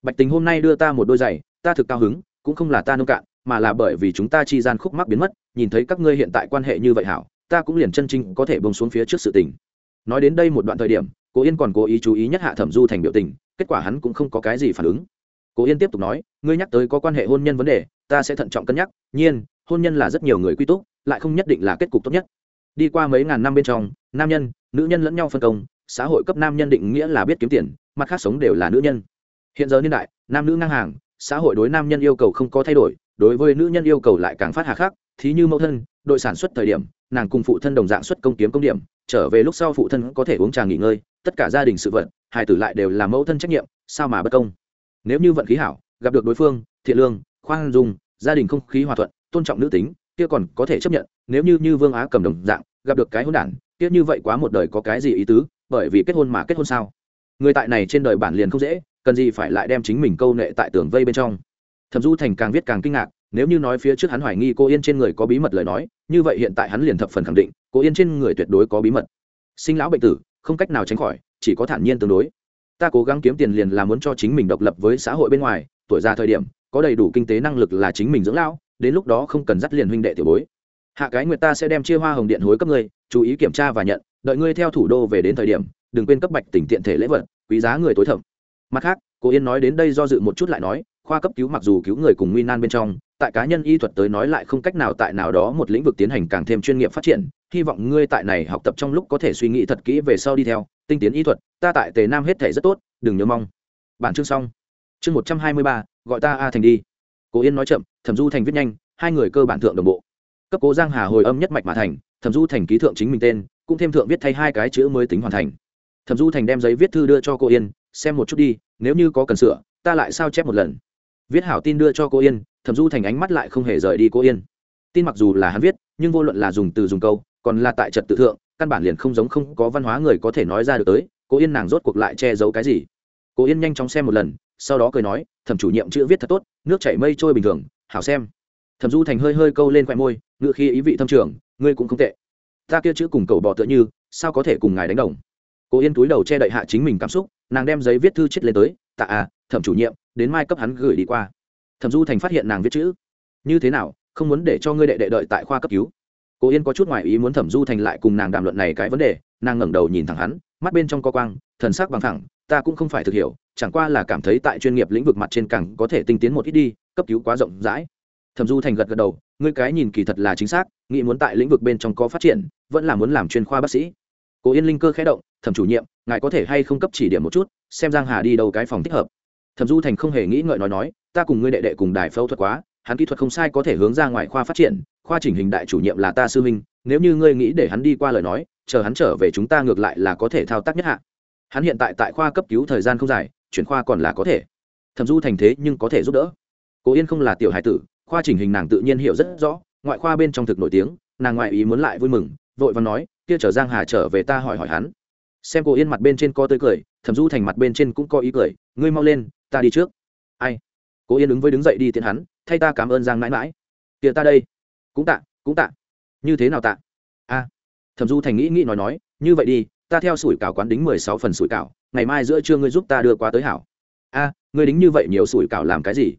Bạch tình hôm nay đưa ta một đôi giày, ta thực cao hứng, cũng không là ta nông cạn, mà là bởi vì chúng ta chi gian khúc mắc biến mất, nhìn thấy các ngươi hiện tại quan hệ như vậy hảo ta cũng liền chân chính có thể bông xuống phía trước sự tình. Nói đến đây một đoạn thời điểm, cố yên còn cố ý chú ý nhất hạ thẩm du thành biểu tình, kết quả hắn cũng không có cái gì phản ứng. Cố yên tiếp tục nói, ngươi nhắc tới có quan hệ hôn nhân vấn đề, ta sẽ thận trọng cân nhắc, nhiên, hôn nhân là rất nhiều người quy túc, lại không nhất định là kết cục tốt nhất. Đi qua mấy ngàn năm bên trong, nam nhân, nữ nhân lẫn nhau phân công, xã hội cấp nam nhân định nghĩa là biết kiếm tiền, mặt khác sống đều là nữ nhân. Hiện giờ niên đại, nam nữ ngang hàng, xã hội đối nam nhân yêu cầu không có thay đổi, đối với nữ nhân yêu cầu lại càng phát hà khắc, thí như mẫu thân, đội sản xuất thời điểm nàng cùng phụ thân đồng dạng xuất công kiếm công điểm, trở về lúc sau phụ thân có thể uống trà nghỉ ngơi, tất cả gia đình sự vận hai tử lại đều là mẫu thân trách nhiệm, sao mà bất công? Nếu như vận khí hảo, gặp được đối phương, thiện lương, khoan dung, gia đình không khí hòa thuận, tôn trọng nữ tính, kia còn có thể chấp nhận, nếu như như vương á cầm đồng dạng, gặp được cái hôn đản, kia như vậy quá một đời có cái gì ý tứ, bởi vì kết hôn mà kết hôn sao? Người tại này trên đời bản liền không dễ, cần gì phải lại đem chính mình câu nệ tại tường vây bên trong? Thẩm du thành càng viết càng kinh ngạc nếu như nói phía trước hắn hoài nghi cô yên trên người có bí mật lời nói, như vậy hiện tại hắn liền thập phần khẳng định, cô yên trên người tuyệt đối có bí mật. Sinh lão bệnh tử, không cách nào tránh khỏi, chỉ có thản nhiên tương đối. Ta cố gắng kiếm tiền liền là muốn cho chính mình độc lập với xã hội bên ngoài, tuổi già thời điểm, có đầy đủ kinh tế năng lực là chính mình dưỡng lão, đến lúc đó không cần dắt liền huynh đệ tiểu bối. Hạ cái nguyệt ta sẽ đem chia hoa hồng điện hối cấp ngươi, chú ý kiểm tra và nhận, đợi ngươi theo thủ đô về đến thời điểm, đừng quên cấp bạch tỉnh tiện thể lễ vật, quý giá người tối thẩm mặt khác, cô yên nói đến đây do dự một chút lại nói, khoa cấp cứu mặc dù cứu người cùng nguy nan bên trong tại cá nhân y thuật tới nói lại không cách nào tại nào đó một lĩnh vực tiến hành càng thêm chuyên nghiệp phát triển, hy vọng ngươi tại này học tập trong lúc có thể suy nghĩ thật kỹ về sau đi theo, tinh tiến y thuật, ta tại tề nam hết thể rất tốt, đừng nhớ mong. Bản chương xong. Chương một trăm hai mươi ba, gọi ta a thành đi. Cố yên nói chậm, thẩm du thành viết nhanh, hai người cơ bản thượng đồng bộ. Cấp cố giang hà hồi âm nhất mạch mà thành, thẩm du thành ký thượng chính mình tên, cũng thêm thượng viết thay hai cái chữ mới tính hoàn thành. Thẩm du thành đem giấy viết thư đưa cho cô yên, xem một chút đi, nếu như có cần sửa, ta lại sao chép một lần? Viết hảo tin đưa cho cô yên thẩm du thành ánh mắt lại không hề rời đi cô yên tin mặc dù là hắn viết nhưng vô luận là dùng từ dùng câu còn là tại trật tự thượng căn bản liền không giống không có văn hóa người có thể nói ra được tới cô yên nàng rốt cuộc lại che giấu cái gì cô yên nhanh chóng xem một lần sau đó cười nói thẩm chủ nhiệm chữ viết thật tốt nước chảy mây trôi bình thường hảo xem thẩm du thành hơi hơi câu lên khoe môi ngựa khi ý vị thâm trường ngươi cũng không tệ ta kia chữ cùng cầu bò tựa như sao có thể cùng ngài đánh đồng cô yên túi đầu che đậy hạ chính mình cảm xúc nàng đem giấy viết thư chết lên tới tạ à thẩm chủ nhiệm đến mai cấp hắn gửi đi qua thẩm du thành phát hiện nàng viết chữ. Như thế nào, không muốn để cho ngươi đệ đệ đợi tại khoa cấp cứu? Cô yên có chút ngoại ý muốn thẩm du thành lại cùng nàng đàm luận này cái vấn đề, nàng ngẩng đầu nhìn thẳng hắn, mắt bên trong co quang, thần sắc bằng thẳng ta cũng không phải thực hiểu, chẳng qua là cảm thấy tại chuyên nghiệp lĩnh vực mặt trên càng có thể tinh tiến một ít đi, cấp cứu quá rộng rãi. Thẩm du thành gật gật đầu, ngươi cái nhìn kỳ thật là chính xác, nghĩ muốn tại lĩnh vực bên trong có phát triển, vẫn là muốn làm chuyên khoa bác sĩ. Cố yên linh cơ khẽ động, thẩm chủ nhiệm, ngài có thể hay không cấp chỉ điểm một chút, xem giang hà đi đâu cái phòng thích hợp. Thẩm du thành không hề nghĩ ngợi nói nói ta cùng ngươi đệ đệ cùng đài phẫu thuật quá, hắn kỹ thuật không sai có thể hướng ra ngoài khoa phát triển, khoa chỉnh hình đại chủ nhiệm là ta sư minh nếu như ngươi nghĩ để hắn đi qua lời nói, chờ hắn trở về chúng ta ngược lại là có thể thao tác nhất hạ. Hắn hiện tại tại khoa cấp cứu thời gian không dài, chuyển khoa còn là có thể. Thẩm du thành thế nhưng có thể giúp đỡ. Cố yên không là tiểu hải tử, khoa chỉnh hình nàng tự nhiên hiểu rất rõ, ngoại khoa bên trong thực nổi tiếng, nàng ngoại ý muốn lại vui mừng, vội và nói, kia chở giang hà trở về ta hỏi hỏi hắn. Xem cô yên mặt bên trên có tươi cười, thẩm du thành mặt bên trên cũng có ý cười, ngươi mau lên, ta đi trước. Ai? Cố yên ứng với đứng dậy đi tiện hắn, thay ta cảm ơn giang mãi mãi. Tiện ta đây. Cũng tạ cũng tạ. Như thế nào tạ? A. Thẩm du thành nghĩ nghĩ nói nói, như vậy đi, ta theo sủi cảo quán đính mười sáu phần sủi cảo, ngày mai giữa trưa ngươi giúp ta đưa qua tới hảo. A, ngươi đính như vậy nhiều sủi cảo làm cái gì?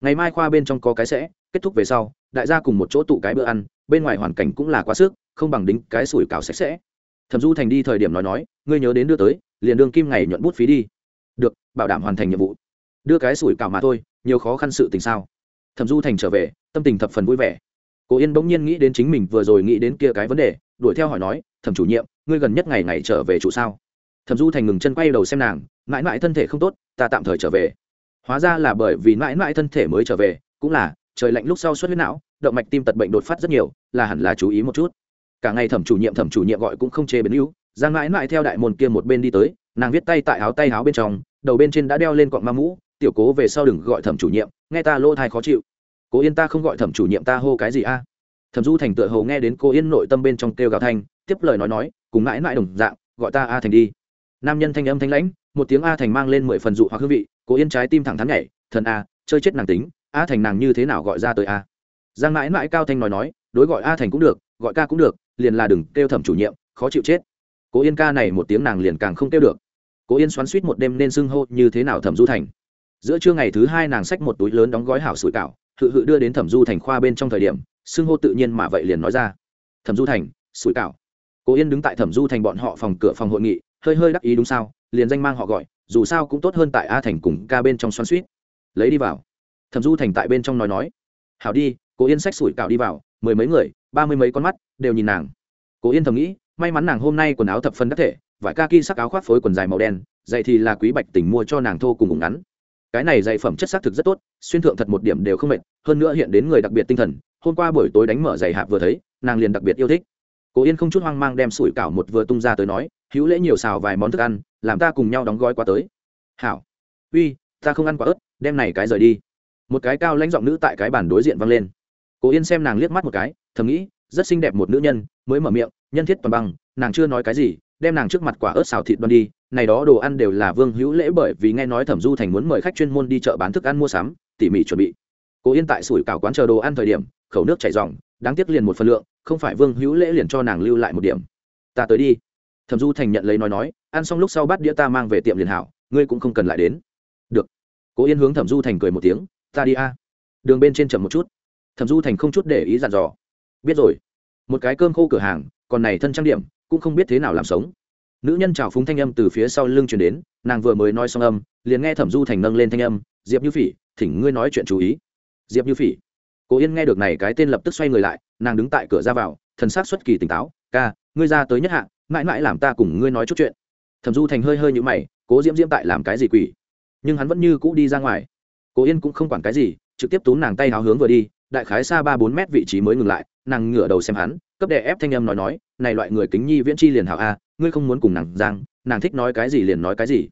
Ngày mai khoa bên trong có cái sẽ, kết thúc về sau, đại gia cùng một chỗ tụ cái bữa ăn, bên ngoài hoàn cảnh cũng là quá sức, không bằng đính cái sủi cảo sạch sẽ. Thẩm du thành đi thời điểm nói nói, ngươi nhớ đến đưa tới, liền đương kim ngày nhuận bút phí đi. Được, bảo đảm hoàn thành nhiệm vụ đưa cái sủi cảo mà thôi, nhiều khó khăn sự tình sao? Thẩm du thành trở về, tâm tình thập phần vui vẻ. Cố yên bỗng nhiên nghĩ đến chính mình vừa rồi nghĩ đến kia cái vấn đề, đuổi theo hỏi nói, thẩm chủ nhiệm, ngươi gần nhất ngày ngày trở về trụ sao? Thẩm du thành ngừng chân quay đầu xem nàng, mãi mãi thân thể không tốt, ta tạm thời trở về. Hóa ra là bởi vì mãi mãi thân thể mới trở về, cũng là, trời lạnh lúc sau xuất huyết não, động mạch tim tật bệnh đột phát rất nhiều, là hẳn là chú ý một chút. Cả ngày thẩm chủ nhiệm thẩm chủ nhiệm gọi cũng không chê bến hữu giang mãi mãi theo đại môn kia một bên đi tới, nàng viết tay tại áo tay áo bên trong, đầu bên trên đã đeo lên cọng ma mũ tiểu cố về sau đừng gọi thẩm chủ nhiệm, nghe ta lỗ thai khó chịu. Cố yên ta không gọi thẩm chủ nhiệm ta hô cái gì a? Thẩm du thành tựa hầu nghe đến cô yên nội tâm bên trong kêu gào thanh, tiếp lời nói nói, cùng mãi mãi đồng dạng, gọi ta a thành đi. Nam nhân thanh âm thanh lãnh, một tiếng a thành mang lên mười phần dụ hoặc hương vị cố yên trái tim thẳng thắn nhảy, thần a, chơi chết nàng tính, a thành nàng như thế nào gọi ra tới a? Giang mãi mãi cao thanh nói nói, đối gọi a thành cũng được, gọi ca cũng được, liền là đừng kêu thẩm chủ nhiệm, khó chịu chết. Cố yên ca này một tiếng nàng liền càng không kêu được. Cố yên xoắn suýt một đêm nên xưng hô như thế nào thẩm du thành giữa trưa ngày thứ hai nàng xách một túi lớn đóng gói hảo sủi cảo, hự hự đưa đến thẩm du thành khoa bên trong thời điểm, xưng hô tự nhiên mà vậy liền nói ra. Thẩm du thành, sủi cảo. Cố yên đứng tại thẩm du thành bọn họ phòng cửa phòng hội nghị, hơi hơi đắc ý đúng sao, liền danh mang họ gọi, dù sao cũng tốt hơn tại a thành cùng ca bên trong xoắn suýt lấy đi vào. Thẩm du thành tại bên trong nói nói. Hảo đi, cố yên xách sủi cảo đi vào, mười mấy người, ba mươi mấy con mắt, đều nhìn nàng. Cố yên thầm nghĩ, may mắn nàng hôm nay quần áo thập phân đắc thể, vải ca ki sắc áo khoác phối quần dài màu đen dạy thì là quý bạch tình mua cho nàng thô cùng ủng ngắn cái này dạy phẩm chất xác thực rất tốt xuyên thượng thật một điểm đều không mệt hơn nữa hiện đến người đặc biệt tinh thần hôm qua buổi tối đánh mở giày hạp vừa thấy nàng liền đặc biệt yêu thích. Cố yên không chút hoang mang đem sủi cảo một vừa tung ra tới nói hữu lễ nhiều xào vài món thức ăn làm ta cùng nhau đóng gói qua tới. Hảo. Uy ta không ăn quả ớt đem này cái rời đi. Một cái cao lãnh giọng nữ tại cái bàn đối diện vang lên. Cố yên xem nàng liếc mắt một cái thầm nghĩ rất xinh đẹp một nữ nhân mới mở miệng nhân thiết toàn bằng, nàng chưa nói cái gì đem nàng trước mặt quả ớt xào thịt đoan đi này đó đồ ăn đều là vương hữu lễ bởi vì nghe nói thẩm du thành muốn mời khách chuyên môn đi chợ bán thức ăn mua sắm tỉ mỉ chuẩn bị. Cố yên tại sủi cảo quán chờ đồ ăn thời điểm khẩu nước chảy ròng, đáng tiếc liền một phần lượng không phải vương hữu lễ liền cho nàng lưu lại một điểm. Ta tới đi. Thẩm du thành nhận lấy nói nói ăn xong lúc sau bắt đĩa ta mang về tiệm liền hảo ngươi cũng không cần lại đến. Được. Cố yên hướng thẩm du thành cười một tiếng ta đi a. Đường bên trên chậm một chút. Thẩm du thành không chút để ý dặn dò. Biết rồi. Một cái cơm khô cửa hàng còn này thân trang điểm cũng không biết thế nào làm sống nữ nhân chào phúng thanh âm từ phía sau lưng chuyển đến nàng vừa mới nói xong âm liền nghe thẩm du thành nâng lên thanh âm diệp như phỉ thỉnh ngươi nói chuyện chú ý. Diệp như phỉ? Cố yên nghe được này cái tên lập tức xoay người lại nàng đứng tại cửa ra vào thần s á c xuất kỳ tỉnh táo ca ngươi ra tới nhất hạng, mãi mãi làm ta cùng ngươi nói chút chuyện. Thẩm du thành hơi hơi nhũ mày cố diễm diễm tại làm cái gì quỷ? Nhưng hắn vẫn như cũ đi ra ngoài. Cố yên cũng không quản cái gì trực tiếp túm nàng tay háo hướng vừa đi đại khái xa ba bốn mét vị trí mới ngừng lại nàng ngửa đầu xem hắn cấp đè ép thanh âm nói nói này loại người kính nhi viễn chi liền hảo a ngươi không muốn cùng nàng giang, nàng thích nói cái gì liền nói cái gì.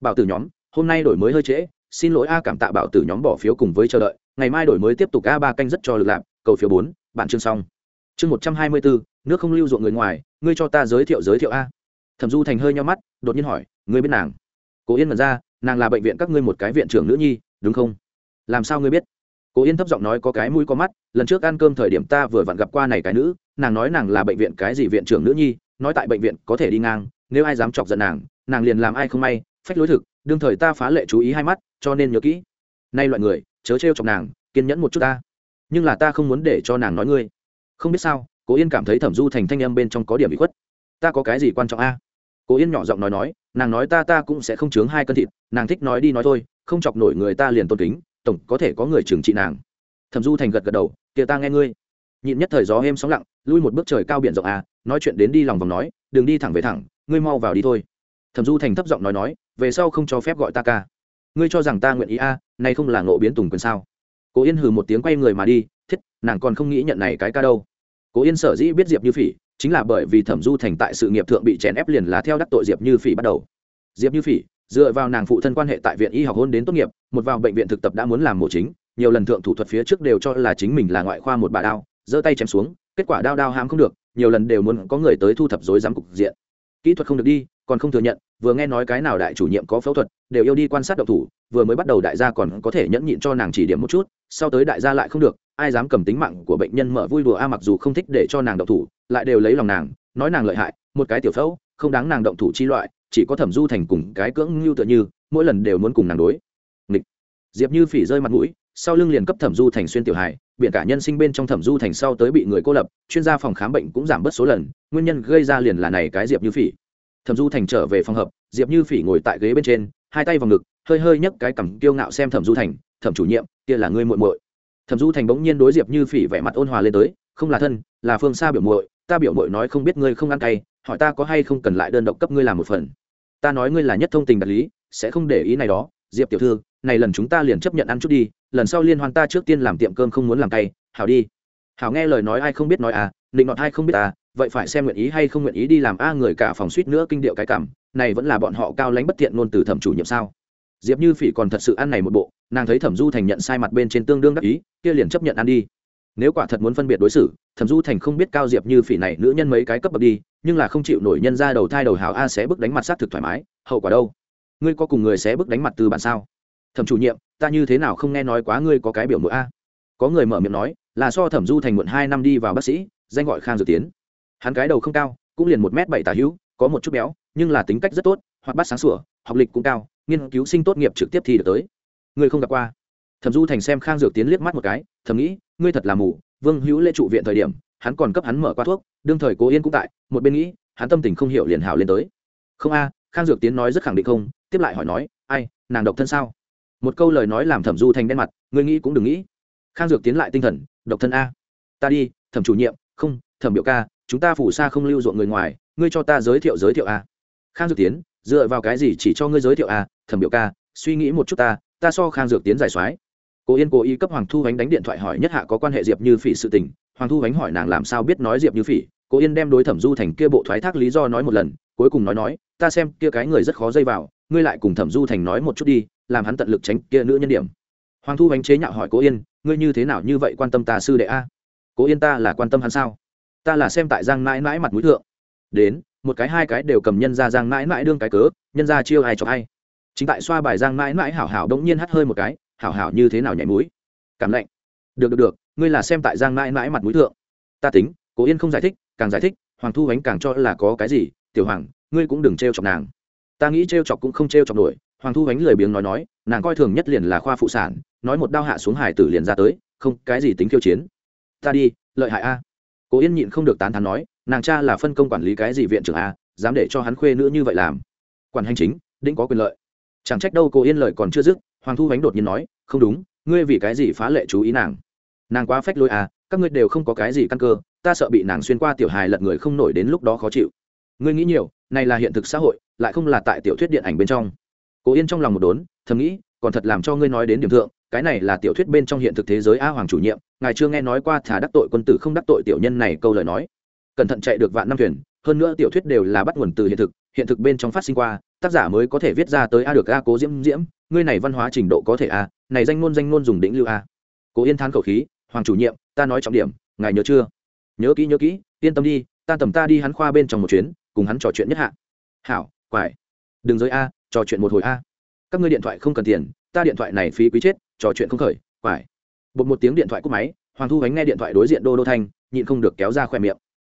Bảo tử nhóm, hôm nay đổi mới hơi trễ, xin lỗi a cảm tạ bảo tử nhóm bỏ phiếu cùng với chờ đợi, ngày mai đổi mới tiếp tục a ba canh rất cho lực lạc cầu phiếu bốn, bạn chương xong. Chương một trăm hai mươi bốn, nước không lưu ruộng người ngoài, ngươi cho ta giới thiệu giới thiệu a. Thẩm du thành hơi nhau mắt, đột nhiên hỏi, ngươi biết nàng? Cố yên mật ra, nàng là bệnh viện các ngươi một cái viện trưởng nữ nhi, đúng không? Làm sao ngươi biết? Cố yên thấp giọng nói có cái mũi có mắt, lần trước ăn cơm thời điểm ta vừa vặn gặp qua này cái nữ, nàng nói nàng là bệnh viện cái gì viện trưởng nữ nhi nói tại bệnh viện có thể đi ngang, nếu ai dám chọc giận nàng nàng liền làm ai không may, phách lối thực, đương thời ta phá lệ chú ý hai mắt, cho nên nhớ kỹ. Nay loại người, chớ trêu chọc nàng, kiên nhẫn một chút ta. Nhưng là ta không muốn để cho nàng nói ngươi. Không biết sao, cố yên cảm thấy thẩm du thành thanh âm bên trong có điểm bị khuất. Ta có cái gì quan trọng a? Cố yên nhỏ giọng nói nói, nàng nói ta ta cũng sẽ không chướng hai cân thịt, nàng thích nói đi nói thôi, không chọc nổi người ta liền tôn kính, tổng có thể có người trừng trị nàng. Thẩm du thành gật gật đầu, kia ta nghe ngươi. Nhịn nhất thời gió êm sóng lặng lui một bước trời cao biển rộng à nói chuyện đến đi lòng vòng nói đừng đi thẳng về thẳng ngươi mau vào đi thôi. Thẩm du thành thấp giọng nói nói về sau không cho phép gọi ta ca. Ngươi cho rằng ta nguyện ý a à, này không là ngộ biến tùng quyền sao? Cố yên hừ một tiếng quay người mà đi thiết nàng còn không nghĩ nhận này cái ca đâu. Cố yên sở dĩ biết diệp như phỉ chính là bởi vì thẩm du thành tại sự nghiệp thượng bị chèn ép liền lá theo đắc tội diệp như phỉ bắt đầu. Diệp như phỉ dựa vào nàng phụ thân quan hệ tại viện y học hôn đến tốt nghiệp một vào bệnh viện thực tập đã muốn làm mổ chính nhiều lần thượng thủ thuật phía trước đều cho là chính mình là ngoại khoa một bà đao giơ tay chém xuống kết quả đao đao hám không được, nhiều lần đều muốn có người tới thu thập dối giám cục diện. Kỹ thuật không được đi, còn không thừa nhận, vừa nghe nói cái nào đại chủ nhiệm có phẫu thuật, đều yêu đi quan sát độc thủ, vừa mới bắt đầu đại gia còn có thể nhẫn nhịn cho nàng chỉ điểm một chút, sau tới đại gia lại không được, ai dám cầm tính mạng của bệnh nhân mở vui đùa a, mặc dù không thích để cho nàng độc thủ, lại đều lấy lòng nàng, nói nàng lợi hại, một cái tiểu phẫu, không đáng nàng động thủ chi loại, chỉ có thẩm du thành cùng cái cưỡng như tựa như, mỗi lần đều muốn cùng nàng đối. Nghịch. Diệp như phỉ rơi mặt mũi sau lưng liền cấp thẩm du thành xuyên tiểu hài biện cả nhân sinh bên trong thẩm du thành sau tới bị người cô lập, chuyên gia phòng khám bệnh cũng giảm bớt số lần, nguyên nhân gây ra liền là này cái diệp như phỉ. Thẩm du thành trở về phòng hợp diệp như phỉ ngồi tại ghế bên trên, hai tay vào ngực, hơi hơi nhấc cái cằm kiêu ngạo xem thẩm du thành, thẩm chủ nhiệm, kia là ngươi muội muội. Thẩm du thành bỗng nhiên đối diệp như phỉ vẻ mặt ôn hòa lên tới, không là thân, là phương xa biểu muội, ta biểu muội nói không biết ngươi không ăn cay, hỏi ta có hay không cần lại đơn độc cấp ngươi làm một phần. Ta nói ngươi là nhất thông tình đạt lý, sẽ không để ý này đó diệp tiểu thư, này lần chúng ta liền chấp nhận ăn chút đi, lần sau liên hoan ta trước tiên làm tiệm cơm không muốn làm cay, hảo đi. Hảo nghe lời nói ai không biết nói à định nọt ai không biết à vậy phải xem nguyện ý hay không nguyện ý đi làm a, người cả phòng suýt nữa kinh điệu cái cảm, này vẫn là bọn họ cao lánh bất thiện ngôn từ thẩm chủ nhiệm sao? Diệp như phỉ còn thật sự ăn này một bộ, nàng thấy thẩm du thành nhận sai mặt bên trên tương đương đắc ý, kia liền chấp nhận ăn đi. Nếu quả thật muốn phân biệt đối xử, thẩm du thành không biết cao diệp như phỉ này nữ nhân mấy cái cấp bậc đi, nhưng là không chịu nổi nhân ra đầu thai đầu hào a sẽ bức đánh mặt s á t thực thoải mái, hậu quả đâu? Ngươi có cùng người sẽ bức đánh mặt từ bản sao? Thẩm chủ nhiệm, ta như thế nào không nghe nói quá ngươi có cái biểu mũi a? Có người mở miệng nói, là so thẩm du thành muộn hai năm đi vào bác sĩ, danh gọi khang dược tiến. Hắn cái đầu không cao, cũng liền một m bảy tà hữu, có một chút béo, nhưng là tính cách rất tốt hoặc bắt sáng sủa, học lịch cũng cao, nghiên cứu sinh tốt nghiệp trực tiếp thi được tới. Ngươi không gặp qua. Thẩm du thành xem khang dược tiến liếc mắt một cái, thầm nghĩ, ngươi thật là mù, vương hữu lễ trụ viện thời điểm, hắn còn cấp hắn mở qua thuốc, đương thời cố yên cũng tại, một bên nghĩ, hắn tâm tình không hiểu liền hảo lên tới. Không a khang dược tiến nói rất khẳng định không, tiếp lại hỏi nói, ai, nàng độc thân sao? Một câu lời nói làm thẩm du thành đen mặt, ngươi nghĩ cũng đừng nghĩ. Khang dược tiến lại tinh thần, độc thân a. Ta đi, thẩm chủ nhiệm, không, thẩm biểu ca, chúng ta phủ xa không lưu ruộng người ngoài, ngươi cho ta giới thiệu giới thiệu a. Khang dược tiến, dựa vào cái gì chỉ cho ngươi giới thiệu a, thẩm biểu ca, suy nghĩ một chút ta ta so khang dược tiến giải soái. Cố yên cố ý cấp hoàng thu ánh đánh điện thoại hỏi nhất hạ có quan hệ diệp như phỉ sự tình. Hoàng thu ánh hỏi nàng làm sao biết nói diệp như phỉ. Cố yên đem đối thẩm du thành kia bộ thoái thác lý do nói một lần cuối cùng nói nói, ta xem kia cái người rất khó dây vào, ngươi lại cùng thẩm du thành nói một chút đi, làm hắn tận lực tránh kia nữ nhân điểm. Hoàng thu bánh chế nhạo hỏi cố yên, ngươi như thế nào như vậy quan tâm ta sư đệ a? Cố yên ta là quan tâm hắn sao? Ta là xem tại giang mãi mãi mặt mũi thượng. Đến, một cái hai cái đều cầm nhân ra giang mãi mãi đương cái cớ, nhân ra chiêu ai cho ai. Chính tại xoa bài giang mãi mãi hảo hảo đống nhiên hắt hơi một cái, hảo hảo như thế nào nhảy mũi? Cảm lạnh. Được được được, ngươi là xem tại giang mãi mãi mặt mũi thượng. Ta tính, cố yên không giải thích, càng giải thích, hoàng thu ánh càng cho là có cái gì tiểu hoàng, ngươi cũng đừng t chọc nàng. Ta nghĩ t chọc cũng không t chọc nổi. Hoàng thu ánh lười biếng nói nói, nàng coi thường nhất liền là khoa phụ sản, nói một đao hạ xuống hải tử liền ra tới, không, cái gì tính khiêu chiến. Ta đi, lợi hại a. Cố yên nhịn không được tán thán nói, nàng cha là phân công quản lý cái gì viện trưởng a, dám để cho hắn khuê nữ như vậy làm? Quản hành chính định có quyền lợi. Chẳng trách đâu cố yên lợi còn chưa dứt, hoàng thu ánh đột nhiên nói, không đúng, ngươi vì cái gì phá lệ chú ý nàng? Nàng quá phách lôi à các ngươi đều không có cái gì căn cơ, ta sợ bị nàng xuyên qua tiểu hài lật người không nổi đến lúc đó khó chịu ngươi nghĩ nhiều, này là hiện thực xã hội, lại không là tại tiểu thuyết điện ảnh bên trong. Cố yên trong lòng một đốn, thầm nghĩ, còn thật làm cho ngươi nói đến điểm thượng, cái này là tiểu thuyết bên trong hiện thực thế giới a hoàng chủ nhiệm, ngài chưa nghe nói qua thả đắc tội quân tử không đắc tội tiểu nhân này câu lời nói. Cẩn thận chạy được vạn năm thuyền, hơn nữa tiểu thuyết đều là bắt nguồn từ hiện thực hiện thực bên trong phát sinh qua, tác giả mới có thể viết ra tới a được a cố diễm diễm, ngươi này văn hóa trình độ có thể a, này danh ngôn danh ngôn dùng đỉnh lưu a. Cố yên than khẩu khí, hoàng chủ nhiệm, ta nói trọng điểm, ngài nhớ chưa? Nhớ kỹ nhớ kỹ, yên tâm đi, ta tầm ta đi hắn khoa bên trong một chuyến cùng hắn trò chuyện nhất hạ. Hảo, quải. Đừng giới a, trò chuyện một hồi a. Các ngươi điện thoại không cần tiền, ta điện thoại này phí quý chết, trò chuyện không khởi, quải. Bột một tiếng điện thoại cúp máy, hoàng thu ánh nghe điện thoại đối diện đô đô thanh, nhịn không được kéo ra khoe miệng.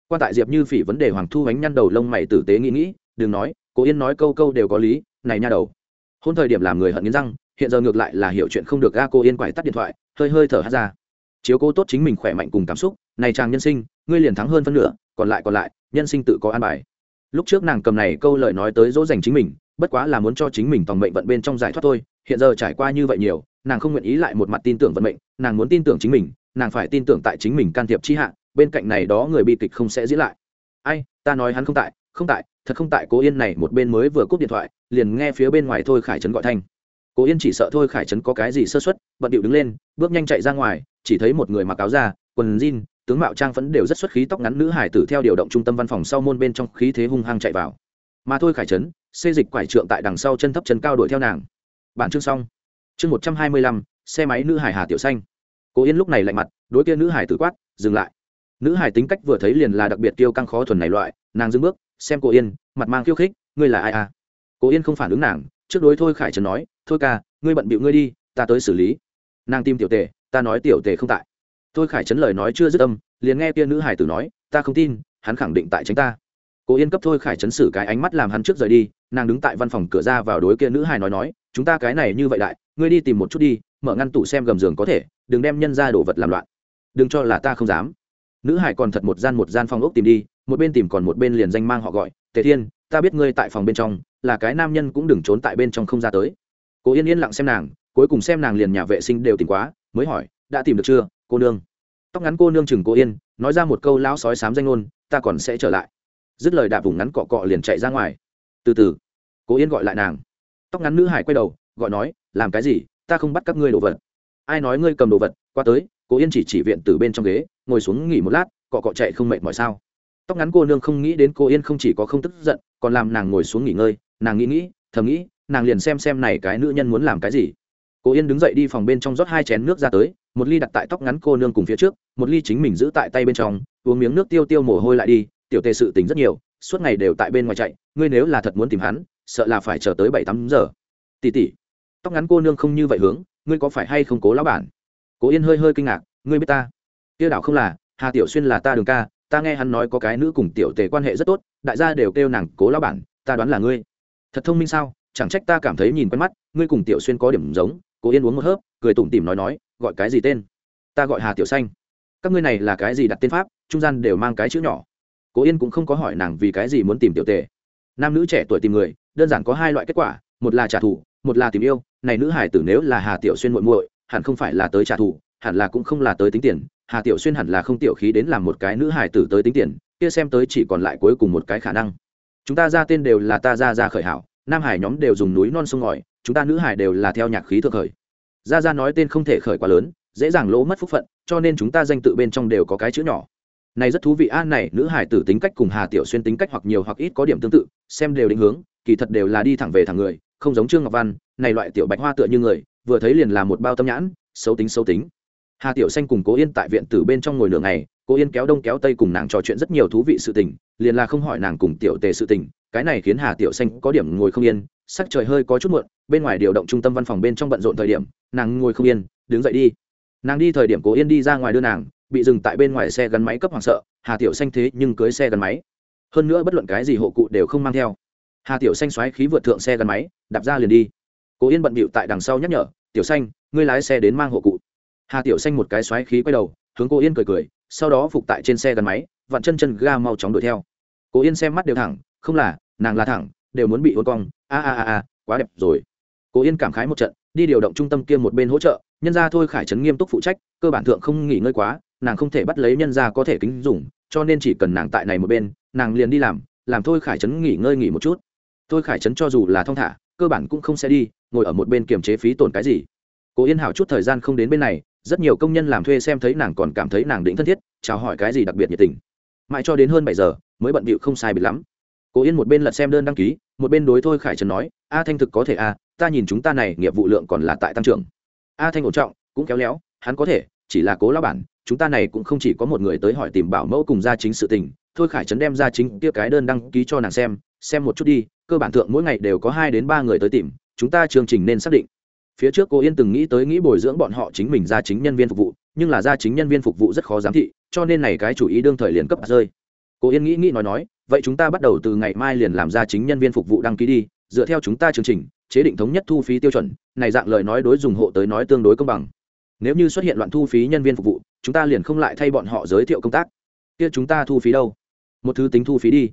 Quan tại diệp như phỉ vấn đề hoàng thu ánh nhăn đầu lông mày tử tế nghĩ nghĩ, đừng nói, cố yên nói câu câu đều có lý, này nha đầu. Hôn thời điểm làm người hận nghiến răng, hiện giờ ngược lại là hiểu chuyện không được ga cô yên quải tắt điện thoại, hơi hơi thở hát ra. Chiếu cô tốt chính mình khỏe mạnh cùng cảm xúc, này chàng nhân sinh, ngươi liền thắng hơn phân nửa, còn lại còn lại, nhân sinh tự có an bài lúc trước nàng cầm này câu lời nói tới dỗ dành chính mình, bất quá là muốn cho chính mình tòng mệnh vận bên trong giải thoát thôi, hiện giờ trải qua như vậy nhiều, nàng không nguyện ý lại một mặt tin tưởng vận mệnh, nàng muốn tin tưởng chính mình, nàng phải tin tưởng tại chính mình can thiệp chi hạ, bên cạnh này đó người bi kịch không sẽ diễn lại. Ai, ta nói hắn không tại không tại, thật không tại, cố yên này một bên mới vừa cúp điện thoại, liền nghe phía bên ngoài thôi khải trấn gọi thanh. Cố yên chỉ sợ thôi khải trấn có cái gì sơ xuất bận điệu đứng lên, bước nhanh chạy ra ngoài, chỉ thấy một người mặc áo da, quần jean tướng mạo trang phấn đều rất xuất khí, tóc ngắn nữ hải tử theo điều động trung tâm văn phòng sau môn bên trong khí thế hung hăng chạy vào. Mà thôi khải trấn, xê dịch quải trượng tại đằng sau chân thấp chân cao đuổi theo nàng. Bản chương xong. Chương một trăm hai mươi lăm, xe máy nữ hải hà tiểu xanh. Cố yên lúc này lạnh mặt, đối kia nữ hải tử quát, dừng lại. Nữ hải tính cách vừa thấy liền là đặc biệt tiêu căng khó thuần này loại, nàng dưng bước, xem cô yên, mặt mang khiêu khích, ngươi là ai à? Cô yên không phản ứng nàng, trước đối thôi khải trần nói, thôi ca, ngươi bận bịu ngươi đi, ta tới xử lý. Nàng tim tiểu tề, ta nói tiểu tề không tại thôi khải chấn lời nói chưa dứt âm, liền nghe kia nữ hải tử nói, ta không tin, hắn khẳng định tại tránh ta. Cô yên cấp thôi khải chấn xử cái ánh mắt làm hắn trước rời đi, nàng đứng tại văn phòng cửa ra vào đối kia nữ hải nói nói, chúng ta cái này như vậy đại, ngươi đi tìm một chút đi, mở ngăn tủ xem gầm giường có thể, đừng đem nhân ra đồ vật làm loạn. Đừng cho là ta không dám. Nữ hải còn thật một gian một gian phòng ốc tìm đi, một bên tìm còn một bên liền danh mang họ gọi, tề thiên, ta biết ngươi tại phòng bên trong, là cái nam nhân cũng đừng trốn tại bên trong không ra tới. Cô yên yên lặng xem nàng, cuối cùng xem nàng liền nhà vệ sinh đều tìm quá, mới hỏi, đã tìm được chưa? Cô nương. Tóc ngắn cô nương chừng cô yên, nói ra một câu lão sói sám danh ngôn, ta còn sẽ trở lại. Dứt lời đạp vùng ngắn cọ cọ liền chạy ra ngoài. Từ từ, cô yên gọi lại nàng. Tóc ngắn nữ hải quay đầu, gọi nói, làm cái gì, ta không bắt các ngươi đồ vật. Ai nói ngươi cầm đồ vật, qua tới, cô yên chỉ chỉ viện từ bên trong ghế, ngồi xuống nghỉ một lát, cọ cọ chạy không mệt mỏi sao. Tóc ngắn cô nương không nghĩ đến cô yên không chỉ có không tức giận, còn làm nàng ngồi xuống nghỉ ngơi, nàng nghĩ nghĩ, thầm nghĩ, nàng liền xem xem này cái nữ nhân muốn làm cái gì. Cô yên đứng dậy đi phòng bên trong rót hai chén nước ra tới một ly đặt tại tóc ngắn cô nương cùng phía trước, một ly chính mình giữ tại tay bên trong, uống miếng nước tiêu tiêu mồ hôi lại đi, tiểu tề sự tình rất nhiều, suốt ngày đều tại bên ngoài chạy, ngươi nếu là thật muốn tìm hắn, sợ là phải chờ tới bảy tám giờ. Tỉ tỉ tóc ngắn cô nương không như vậy hướng, ngươi có phải hay không cố lão bản? Cố yên hơi hơi kinh ngạc, ngươi biết ta? Tiêu đảo không là, hà tiểu xuyên là ta đường ca, ta nghe hắn nói có cái nữ cùng tiểu tề quan hệ rất tốt, đại gia đều kêu nàng cố lão bản, ta đoán là ngươi. Thật thông minh sao? Chẳng trách ta cảm thấy nhìn quen mắt, ngươi cùng tiểu xuyên có điểm giống cố yên uống một hớp, cười tủm tỉm nói nói, gọi cái gì tên? Ta gọi hà tiểu xanh. Các ngươi này là cái gì đặt tên pháp? Trung gian đều mang cái chữ nhỏ. Cố yên cũng không có hỏi nàng vì cái gì muốn tìm tiểu tề. Nam nữ trẻ tuổi tìm người, đơn giản có hai loại kết quả, một là trả thù, một là tìm yêu. Này nữ hải tử nếu là hà tiểu xuyên muội muội, hẳn không phải là tới trả thù, hẳn là cũng không là tới tính tiền. Hà tiểu xuyên hẳn là không tiểu khí đến làm một cái nữ hải tử tới tính tiền, kia xem tới chỉ còn lại cuối cùng một cái khả năng. Chúng ta ra tên đều là ta ra ra khởi hảo, nam hải nhóm đều dùng núi non sông ngòi chúng ta nữ hải đều là theo nhạc khí thượng khởi. Gia gia nói tên không thể khởi quá lớn, dễ dàng lỗ mất phúc phận, cho nên chúng ta danh tự bên trong đều có cái chữ nhỏ. Này rất thú vị, a, này, nữ hải tử tính cách cùng hà tiểu xuyên tính cách hoặc nhiều hoặc ít có điểm tương tự, xem đều định hướng, kỳ thật đều là đi thẳng về thẳng người, không giống trương ngọc văn, này loại tiểu bạch hoa tựa như người, vừa thấy liền là một bao tâm nhãn, xấu tính xấu tính. Hà tiểu xanh cùng cố yên tại viện tử bên trong ngồi nửa ngày, cố yên kéo đông kéo tây cùng nàng trò chuyện rất nhiều thú vị sự tình, liền là không hỏi nàng cùng tiểu tề sự tình, cái này khiến hà tiểu xanh có điểm ngồi không yên sắc trời hơi có chút muộn, bên ngoài điều động trung tâm văn phòng bên trong bận rộn thời điểm, nàng ngồi không yên, đứng dậy đi. Nàng đi thời điểm cố yên đi ra ngoài đưa nàng, bị dừng tại bên ngoài xe gắn máy cấp hoàng sợ, hà tiểu xanh thế nhưng cưới xe gắn máy. Hơn nữa bất luận cái gì hộ cụ đều không mang theo. Hà tiểu xanh xoáy khí vượt thượng xe gắn máy, đạp ra liền đi. Cố yên bận bịu tại đằng sau nhắc nhở, tiểu xanh, ngươi lái xe đến mang hộ cụ. Hà tiểu xanh một cái xoáy khí quay đầu, hướng cố yên cười cười, sau đó phục tại trên xe gắn máy, vặn chân chân ga mau chóng đuổi theo. Cố yên xem mắt đều thẳng, không là, nàng là thẳng đều muốn bị uốn cong. A a a a, quá đẹp rồi. Cố yên cảm khái một trận, đi điều động trung tâm kia một bên hỗ trợ, nhân ra thôi khải trấn nghiêm túc phụ trách, cơ bản thượng không nghỉ ngơi quá, nàng không thể bắt lấy nhân ra có thể kính dùng, cho nên chỉ cần nàng tại này một bên, nàng liền đi làm làm thôi khải trấn nghỉ ngơi nghỉ một chút. Thôi khải trấn cho dù là thong thả, cơ bản cũng không sẽ đi, ngồi ở một bên kiềm chế phí tổn cái gì. Cố yên hảo chút thời gian không đến bên này, rất nhiều công nhân làm thuê xem thấy nàng còn cảm thấy nàng định thân thiết, chào hỏi cái gì đặc biệt nhiệt tình. Mãi cho đến hơn bảy giờ, mới bận bịu không sai biệt lắm. Cố yên một bên lật xem đơn đăng ký một bên đối thôi khải trần nói, a thanh thực có thể a ta nhìn chúng ta này, nghiệp vụ lượng còn là tại tăng trưởng. A thanh ổn trọng, cũng kéo léo, hắn có thể, chỉ là cố lao bản, chúng ta này cũng không chỉ có một người tới hỏi tìm bảo mẫu cùng gia chính sự tình. Thôi khải trấn đem gia chính kia cái đơn đăng ký cho nàng xem xem một chút đi, cơ bản thượng mỗi ngày đều có hai đến ba người tới tìm, chúng ta chương trình nên xác định. Phía trước cô yên từng nghĩ tới nghĩ bồi dưỡng bọn họ chính mình gia chính nhân viên phục vụ, nhưng là gia chính nhân viên phục vụ rất khó giám thị, cho nên này cái chủ ý đương thời liền cấp rơi cô yên nghĩ nghĩ nói nói, vậy chúng ta bắt đầu từ ngày mai liền làm ra chính nhân viên phục vụ đăng ký đi, dựa theo chúng ta chương trình, chế định thống nhất thu phí tiêu chuẩn, này dạng lời nói đối dùng hộ tới nói tương đối công bằng. Nếu như xuất hiện loạn thu phí nhân viên phục vụ, chúng ta liền không lại thay bọn họ giới thiệu công tác. Kia chúng ta thu phí đâu? Một thứ tính thu phí đi.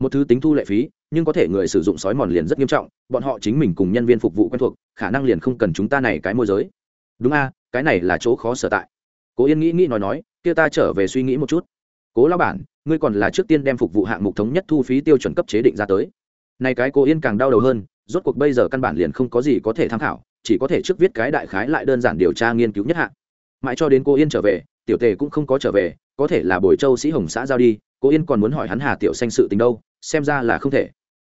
Một thứ tính thu lệ phí, nhưng có thể người sử dụng sói mòn liền rất nghiêm trọng, bọn họ chính mình cùng nhân viên phục vụ quen thuộc, khả năng liền không cần chúng ta này cái môi giới. Đúng a, cái này là chỗ khó sở tại. Cố yên nghĩ nghĩ nói nói, kia ta trở về suy nghĩ một chút. Cố lao bản ngươi còn là trước tiên đem phục vụ hạng mục thống nhất thu phí tiêu chuẩn cấp chế định ra tới. Nay cái cô yên càng đau đầu hơn, rốt cuộc bây giờ căn bản liền không có gì có thể tham khảo, chỉ có thể trước viết cái đại khái lại đơn giản điều tra nghiên cứu nhất hạng. Mãi cho đến cô yên trở về, tiểu tề cũng không có trở về, có thể là bồi châu sĩ hồng xã giao đi, cô yên còn muốn hỏi hắn hà tiểu xanh sự tình đâu, xem ra là không thể.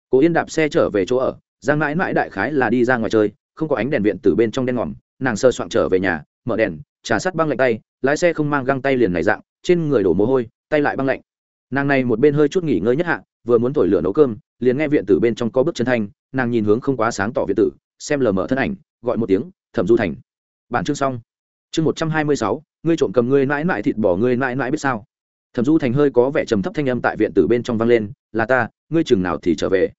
Cô yên đạp xe trở về chỗ ở giang mãi mãi đại khái là đi ra ngoài chơi, không có ánh đèn viện từ bên trong đen ngòm, nàng sơ soạn trở về nhà, mở đèn, trà sắt băng lạnh tay, lái xe không mang găng tay liền này dạng, trên người đổ mồ hôi, tay lại băng lạnh nàng này một bên hơi chút nghỉ ngơi nhất hạ, vừa muốn thổi lửa nấu cơm, liền nghe viện tử bên trong có bước chân thanh, nàng nhìn hướng không quá sáng tỏ viện tử, xem lờ mở thân ảnh, gọi một tiếng, thẩm du thành. Bản chương xong. Chương một trăm hai mươi sáu, ngươi trộm cầm ngươi mãi mãi thịt bỏ ngươi mãi mãi biết sao? Thẩm du thành hơi có vẻ trầm thấp thanh âm tại viện tử bên trong vang lên, là ta, ngươi chừng nào thì trở về?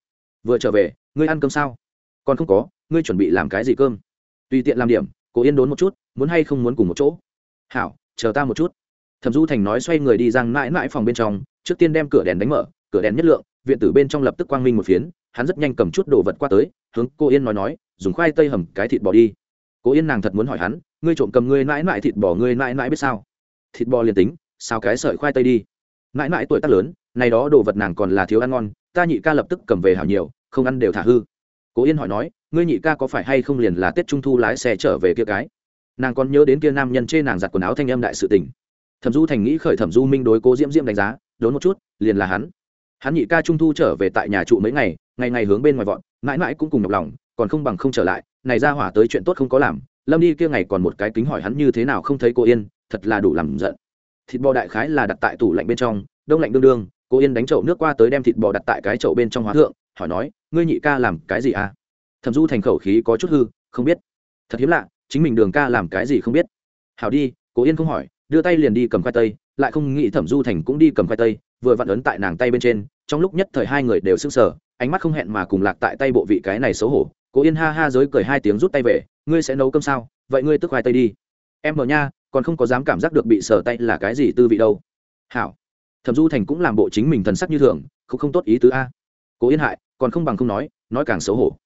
Vừa trở về, ngươi ăn cơm sao? Còn không có, ngươi chuẩn bị làm cái gì cơm? Tùy tiện làm điểm, cố yên đốn một chút, muốn hay không muốn cùng một chỗ? Hảo, chờ ta một chút. Thẩm du thành nói xoay người đi giang mãi mãi phòng bên trong trước tiên đem cửa đèn đánh mở, cửa đèn nhất lượng, viện tử bên trong lập tức quang minh một phiến, hắn rất nhanh cầm chút đồ vật qua tới, hướng cô yên nói nói, dùng khoai tây hầm cái thịt bò đi. Cô yên nàng thật muốn hỏi hắn, ngươi trộm cầm ngươi mãi mãi thịt bò ngươi mãi mãi biết sao? Thịt bò liền tính, sao cái sợi khoai tây đi? Mãi mãi tuổi tác lớn, này đó đồ vật nàng còn là thiếu ăn ngon, ta nhị ca lập tức cầm về hảo nhiều, không ăn đều thả hư. Cố yên hỏi nói, ngươi nhị ca có phải hay không liền là tết trung thu lái xe trở về kia cái? Nàng còn nhớ đến kia nam nhân chê nàng giặt quần áo thanh âm đại sự tình. Thẩm du thành nghĩ khởi thẩm du minh đối cố diễm diễm đánh giá đốn một chút, liền là hắn. Hắn nhị ca trung thu trở về tại nhà trụ mấy ngày ngày ngày hướng bên ngoài vọn mãi mãi cũng cùng nhọc lòng, còn không bằng không trở lại, này ra hỏa tới chuyện tốt không có làm. Lâm đi kia ngày còn một cái kính hỏi hắn như thế nào không thấy cô yên, thật là đủ làm giận. Thịt bò đại khái là đặt tại tủ lạnh bên trong, đông lạnh đương đương, cô yên đánh chậu nước qua tới đem thịt bò đặt tại cái chậu bên trong hóa thượng, hỏi nói, ngươi nhị ca làm cái gì à? Thẩm du thành khẩu khí có chút hư, không biết. Thật hiếm lạ, chính mình đường ca làm cái gì không biết. Hảo đi, cô yên không hỏi, đưa tay liền đi cầm khoai tây lại không nghĩ thẩm du thành cũng đi cầm khoai tây, vừa vặn ấn tại nàng tay bên trên, trong lúc nhất thời hai người đều sững sờ, ánh mắt không hẹn mà cùng lạc tại tay bộ vị cái này xấu hổ. Cố yên ha ha giới cười hai tiếng rút tay về, ngươi sẽ nấu cơm sao? Vậy ngươi tức khoai tây đi. Em mở nha, còn không có dám cảm giác được bị sờ tay là cái gì tư vị đâu. Hảo. Thẩm du thành cũng làm bộ chính mình thần sắc như thường, không không tốt ý tứ a. Cố yên hại, còn không bằng không nói nói càng xấu hổ.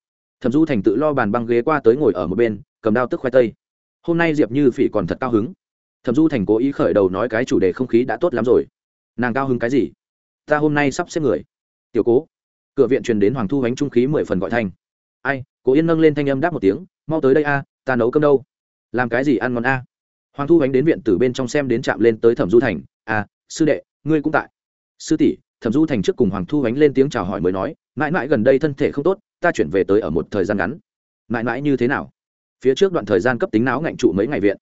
Thẩm du thành tự lo bàn băng ghế qua tới ngồi ở một bên, cầm đao tức khoai tây. Hôm nay diệp như phỉ còn thật cao hứng thẩm du thành cố ý khởi đầu nói cái chủ đề không khí đã tốt lắm rồi. Nàng cao hứng cái gì? Ta hôm nay sắp xếp người. Tiểu cố. Cửa viện truyền đến hoàng thu Ánh trung khí mười phần gọi thanh. Ai, cố yên nâng lên thanh âm đáp một tiếng, mau tới đây a, ta nấu cơm đâu? Làm cái gì ăn ngon a? Hoàng thu Ánh đến viện từ bên trong xem đến chạm lên tới thẩm du thành. A sư đệ, ngươi cũng tại. Sư tỷ, thẩm du thành trước cùng hoàng thu Ánh lên tiếng chào hỏi mới nói, mãi mãi gần đây thân thể không tốt, ta chuyển về tới ở một thời gian ngắn. Mãi mãi như thế nào? Phía trước đoạn thời gian cấp tính não ngạnh trụ mấy ngày viện.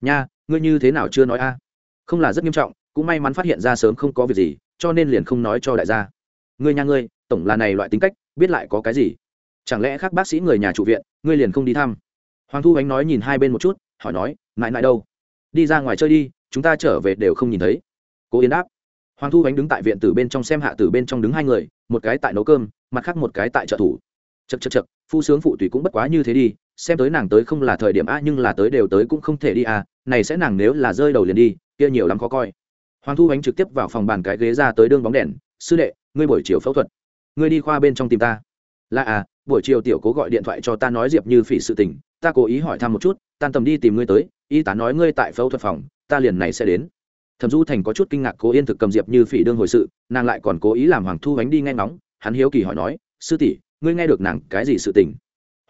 Nha ngươi như thế nào chưa nói a? Không là rất nghiêm trọng, cũng may mắn phát hiện ra sớm không có việc gì, cho nên liền không nói cho đại gia. Ngươi nhà ngươi, tổng là này loại tính cách, biết lại có cái gì? Chẳng lẽ khác bác sĩ người nhà trụ viện, ngươi liền không đi thăm? Hoàng thu ánh nói nhìn hai bên một chút, hỏi nói mãi mãi đâu? Đi ra ngoài chơi đi, chúng ta trở về đều không nhìn thấy. Cố yên đáp. Hoàng thu ánh đứng tại viện từ bên trong xem hạ từ bên trong đứng hai người, một cái tại nấu cơm, mặt khác một cái tại trợ thủ. Chật chật chật phu sướng phụ tùy cũng bất quá như thế đi, xem tới nàng tới không là thời điểm a, nhưng là tới đều tới cũng không thể đi à này sẽ nàng nếu là rơi đầu liền đi, kia nhiều lắm khó coi. Hoàng thu ánh trực tiếp vào phòng bàn cái ghế ra tới đương bóng đèn, sư đệ, ngươi buổi chiều phẫu thuật, ngươi đi khoa bên trong tìm ta. Là à buổi chiều tiểu cố gọi điện thoại cho ta nói diệp như phỉ sự tình, ta cố ý hỏi thăm một chút, tan tầm đi tìm ngươi tới, y tá nói ngươi tại phẫu thuật phòng, ta liền này sẽ đến. Thẩm du thành có chút kinh ngạc cố yên thực cầm diệp như phỉ đương hồi sự, nàng lại còn cố ý làm hoàng thu ánh đi nghe ngóng, hắn hiếu kỳ hỏi nói, sư tỷ, ngươi nghe được nàng cái gì sự tình?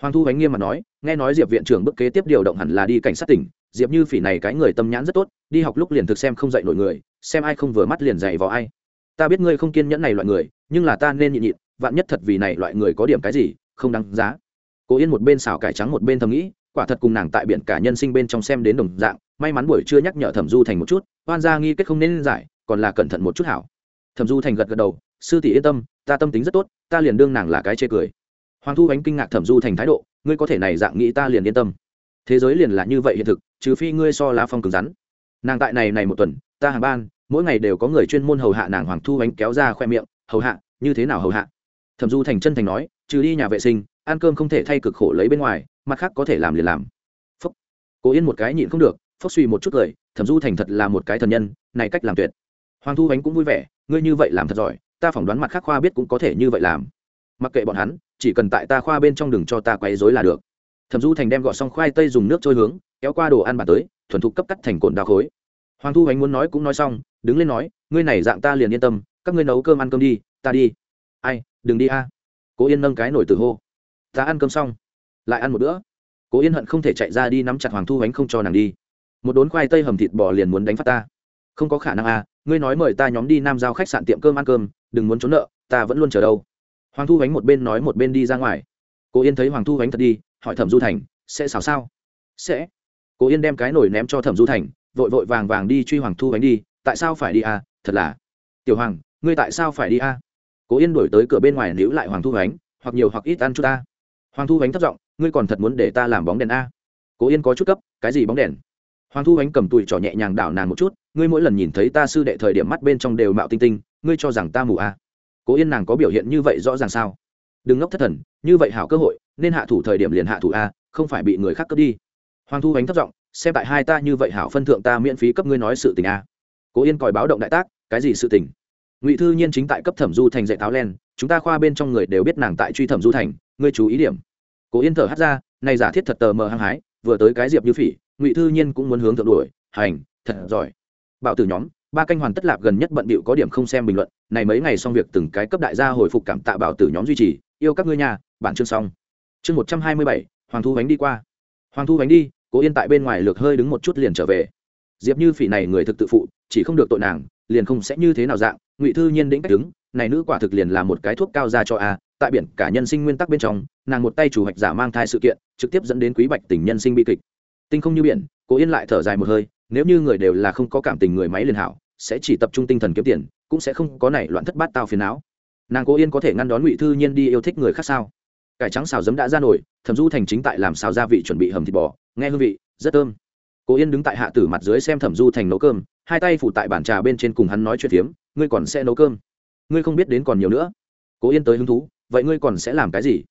Hoàng thu ánh nghiêm mà nói, nghe nói diệp viện trưởng bức kế tiếp điều động hẳn là đi cảnh sát tỉnh diệp như phỉ này cái người tâm nhãn rất tốt, đi học lúc liền thực xem không dạy nổi người, xem ai không vừa mắt liền dạy vào ai. Ta biết ngươi không kiên nhẫn này loại người, nhưng là ta nên nhịn nhịn, vạn nhất thật vì này loại người có điểm cái gì, không đáng giá. Cố yên một bên xào cải trắng một bên thầm nghĩ, quả thật cùng nàng tại biển cả nhân sinh bên trong xem đến đồng dạng, may mắn buổi trưa nhắc nhở thẩm du thành một chút, oan gia nghi kết không nên giải, còn là cẩn thận một chút hảo. Thẩm du thành gật gật đầu, sư tỷ yên tâm, ta tâm tính rất tốt, ta liền đương nàng là cái chê cười. Hoàng thu ánh kinh ngạc thẩm du thành thái độ, ngươi có thể này dạng nghĩ ta liền yên tâm thế giới liền là như vậy hiện thực, trừ phi ngươi so lá phong cứng rắn. Nàng tại này này một tuần, ta hàng ban, mỗi ngày đều có người chuyên môn hầu hạ nàng hoàng thu ánh kéo ra khoe miệng, hầu hạ, như thế nào hầu hạ? Thẩm du thành chân thành nói, trừ đi nhà vệ sinh, ăn cơm không thể thay cực khổ lấy bên ngoài, mặt khác có thể làm liền làm. Phúc. Cố yên một cái nhịn không được, phúc suy một chút cười, thẩm du thành thật là một cái thần nhân, này cách làm tuyệt. Hoàng thu ánh cũng vui vẻ, ngươi như vậy làm thật giỏi, ta phỏng đoán mặt khác khoa biết cũng có thể như vậy làm. Mặc kệ bọn hắn, chỉ cần tại ta khoa bên trong đừng cho ta quấy rối là được thẩm du thành đem gọt xong khoai tây dùng nước trôi hướng, kéo qua đồ ăn bàn tới, thuần thục cấp cắt thành cồn đào khối. Hoàng thu ánh muốn nói cũng nói xong, đứng lên nói, ngươi này dạng ta liền yên tâm, các ngươi nấu cơm ăn cơm đi, ta đi. Ai, đừng đi a. Cố yên nâng cái nổi từ hô. Ta ăn cơm xong, lại ăn một bữa. Cố yên hận không thể chạy ra đi nắm chặt hoàng thu ánh không cho nàng đi. Một đốn khoai tây hầm thịt bò liền muốn đánh phát ta. Không có khả năng a, ngươi nói mời ta nhóm đi nam giao khách sạn tiệm cơm ăn cơm, đừng muốn trốn nợ, ta vẫn luôn chờ đâu. Hoàng thu ánh một bên nói một bên đi ra ngoài. Cố yên thấy hoàng thu ánh thật đi hỏi thẩm du thành, sẽ xào sao? Sẽ. Cố yên đem cái nổi ném cho thẩm du thành, vội vội vàng vàng đi truy hoàng thu ánh đi, tại sao phải đi à? Thật là. Tiểu hoàng, ngươi tại sao phải đi à? Cố yên đổi tới cửa bên ngoài níu lại hoàng thu ánh hoặc nhiều hoặc ít ăn chút ta. Hoàng thu ánh thất giọng, ngươi còn thật muốn để ta làm bóng đèn a cố yên có chút cấp, cái gì bóng đèn? Hoàng thu ánh cầm tùi trỏ nhẹ nhàng đảo nàn một chút, ngươi mỗi lần nhìn thấy ta sư đệ thời điểm mắt bên trong đều mạo tinh tinh, ngươi cho rằng ta mù a cố yên nàng có biểu hiện như vậy rõ ràng sao? Đừng ngốc thất thần, như vậy hảo cơ hội, nên hạ thủ thời điểm liền hạ thủ a, không phải bị người khác cướp đi. Hoàng thu ánh thất giọng, xem tại hai ta như vậy hảo phân thượng ta miễn phí cấp ngươi nói sự tình a. Cố yên còi báo động đại tác, cái gì sự tình? Ngụy thư nhiên chính tại cấp thẩm du thành dạy tháo len, chúng ta khoa bên trong người đều biết nàng tại truy thẩm du thành, ngươi chú ý điểm. Cố yên thở hắt ra, này giả thiết thật tờ mờ hăng hái, vừa tới cái diệp như phỉ, ngụy thư nhiên cũng muốn hướng thượng đuổi, hành, thật giỏi. Bảo tử nhóm, ba canh hoàn tất lạp gần nhất bận bịu có điểm không xem bình luận, này mấy ngày xong việc từng cái cấp đại gia hồi phục cảm tạ bảo tử nhóm duy trì yêu các ngươi nhà, bản chương xong. Chương một trăm hai mươi bảy, hoàng thu bánh đi qua. Hoàng thu bánh đi, cố yên tại bên ngoài lược hơi đứng một chút liền trở về. Diệp như phỉ này người thực tự phụ, chỉ không được tội nàng, liền không sẽ như thế nào dạng, ngụy thư nhiên đĩnh cách đứng, này nữ quả thực liền là một cái thuốc cao ra cho a, tại biển cả nhân sinh nguyên tắc bên trong, nàng một tay chủ hoạch giả mang thai sự kiện, trực tiếp dẫn đến quý bạch tình nhân sinh bi kịch. Tinh không như biển, cố yên lại thở dài một hơi, nếu như người đều là không có cảm tình người máy liền hảo, sẽ chỉ tập trung tinh thần kiếm tiền, cũng sẽ không có này loạn thất bát tao phiền não nàng cố yên có thể ngăn đón ngụy thư nhiên đi yêu thích người khác sao? Cải trắng xào giấm đã ra nổi, thẩm du thành chính tại làm xào gia vị chuẩn bị hầm thịt bò. Nghe hương vị, rất thơm. Cố yên đứng tại hạ tử mặt dưới xem thẩm du thành nấu cơm, hai tay phủ tại bàn trà bên trên cùng hắn nói chuyện phiếm, ngươi còn sẽ nấu cơm? Ngươi không biết đến còn nhiều nữa. Cố yên tới hứng thú, vậy ngươi còn sẽ làm cái gì?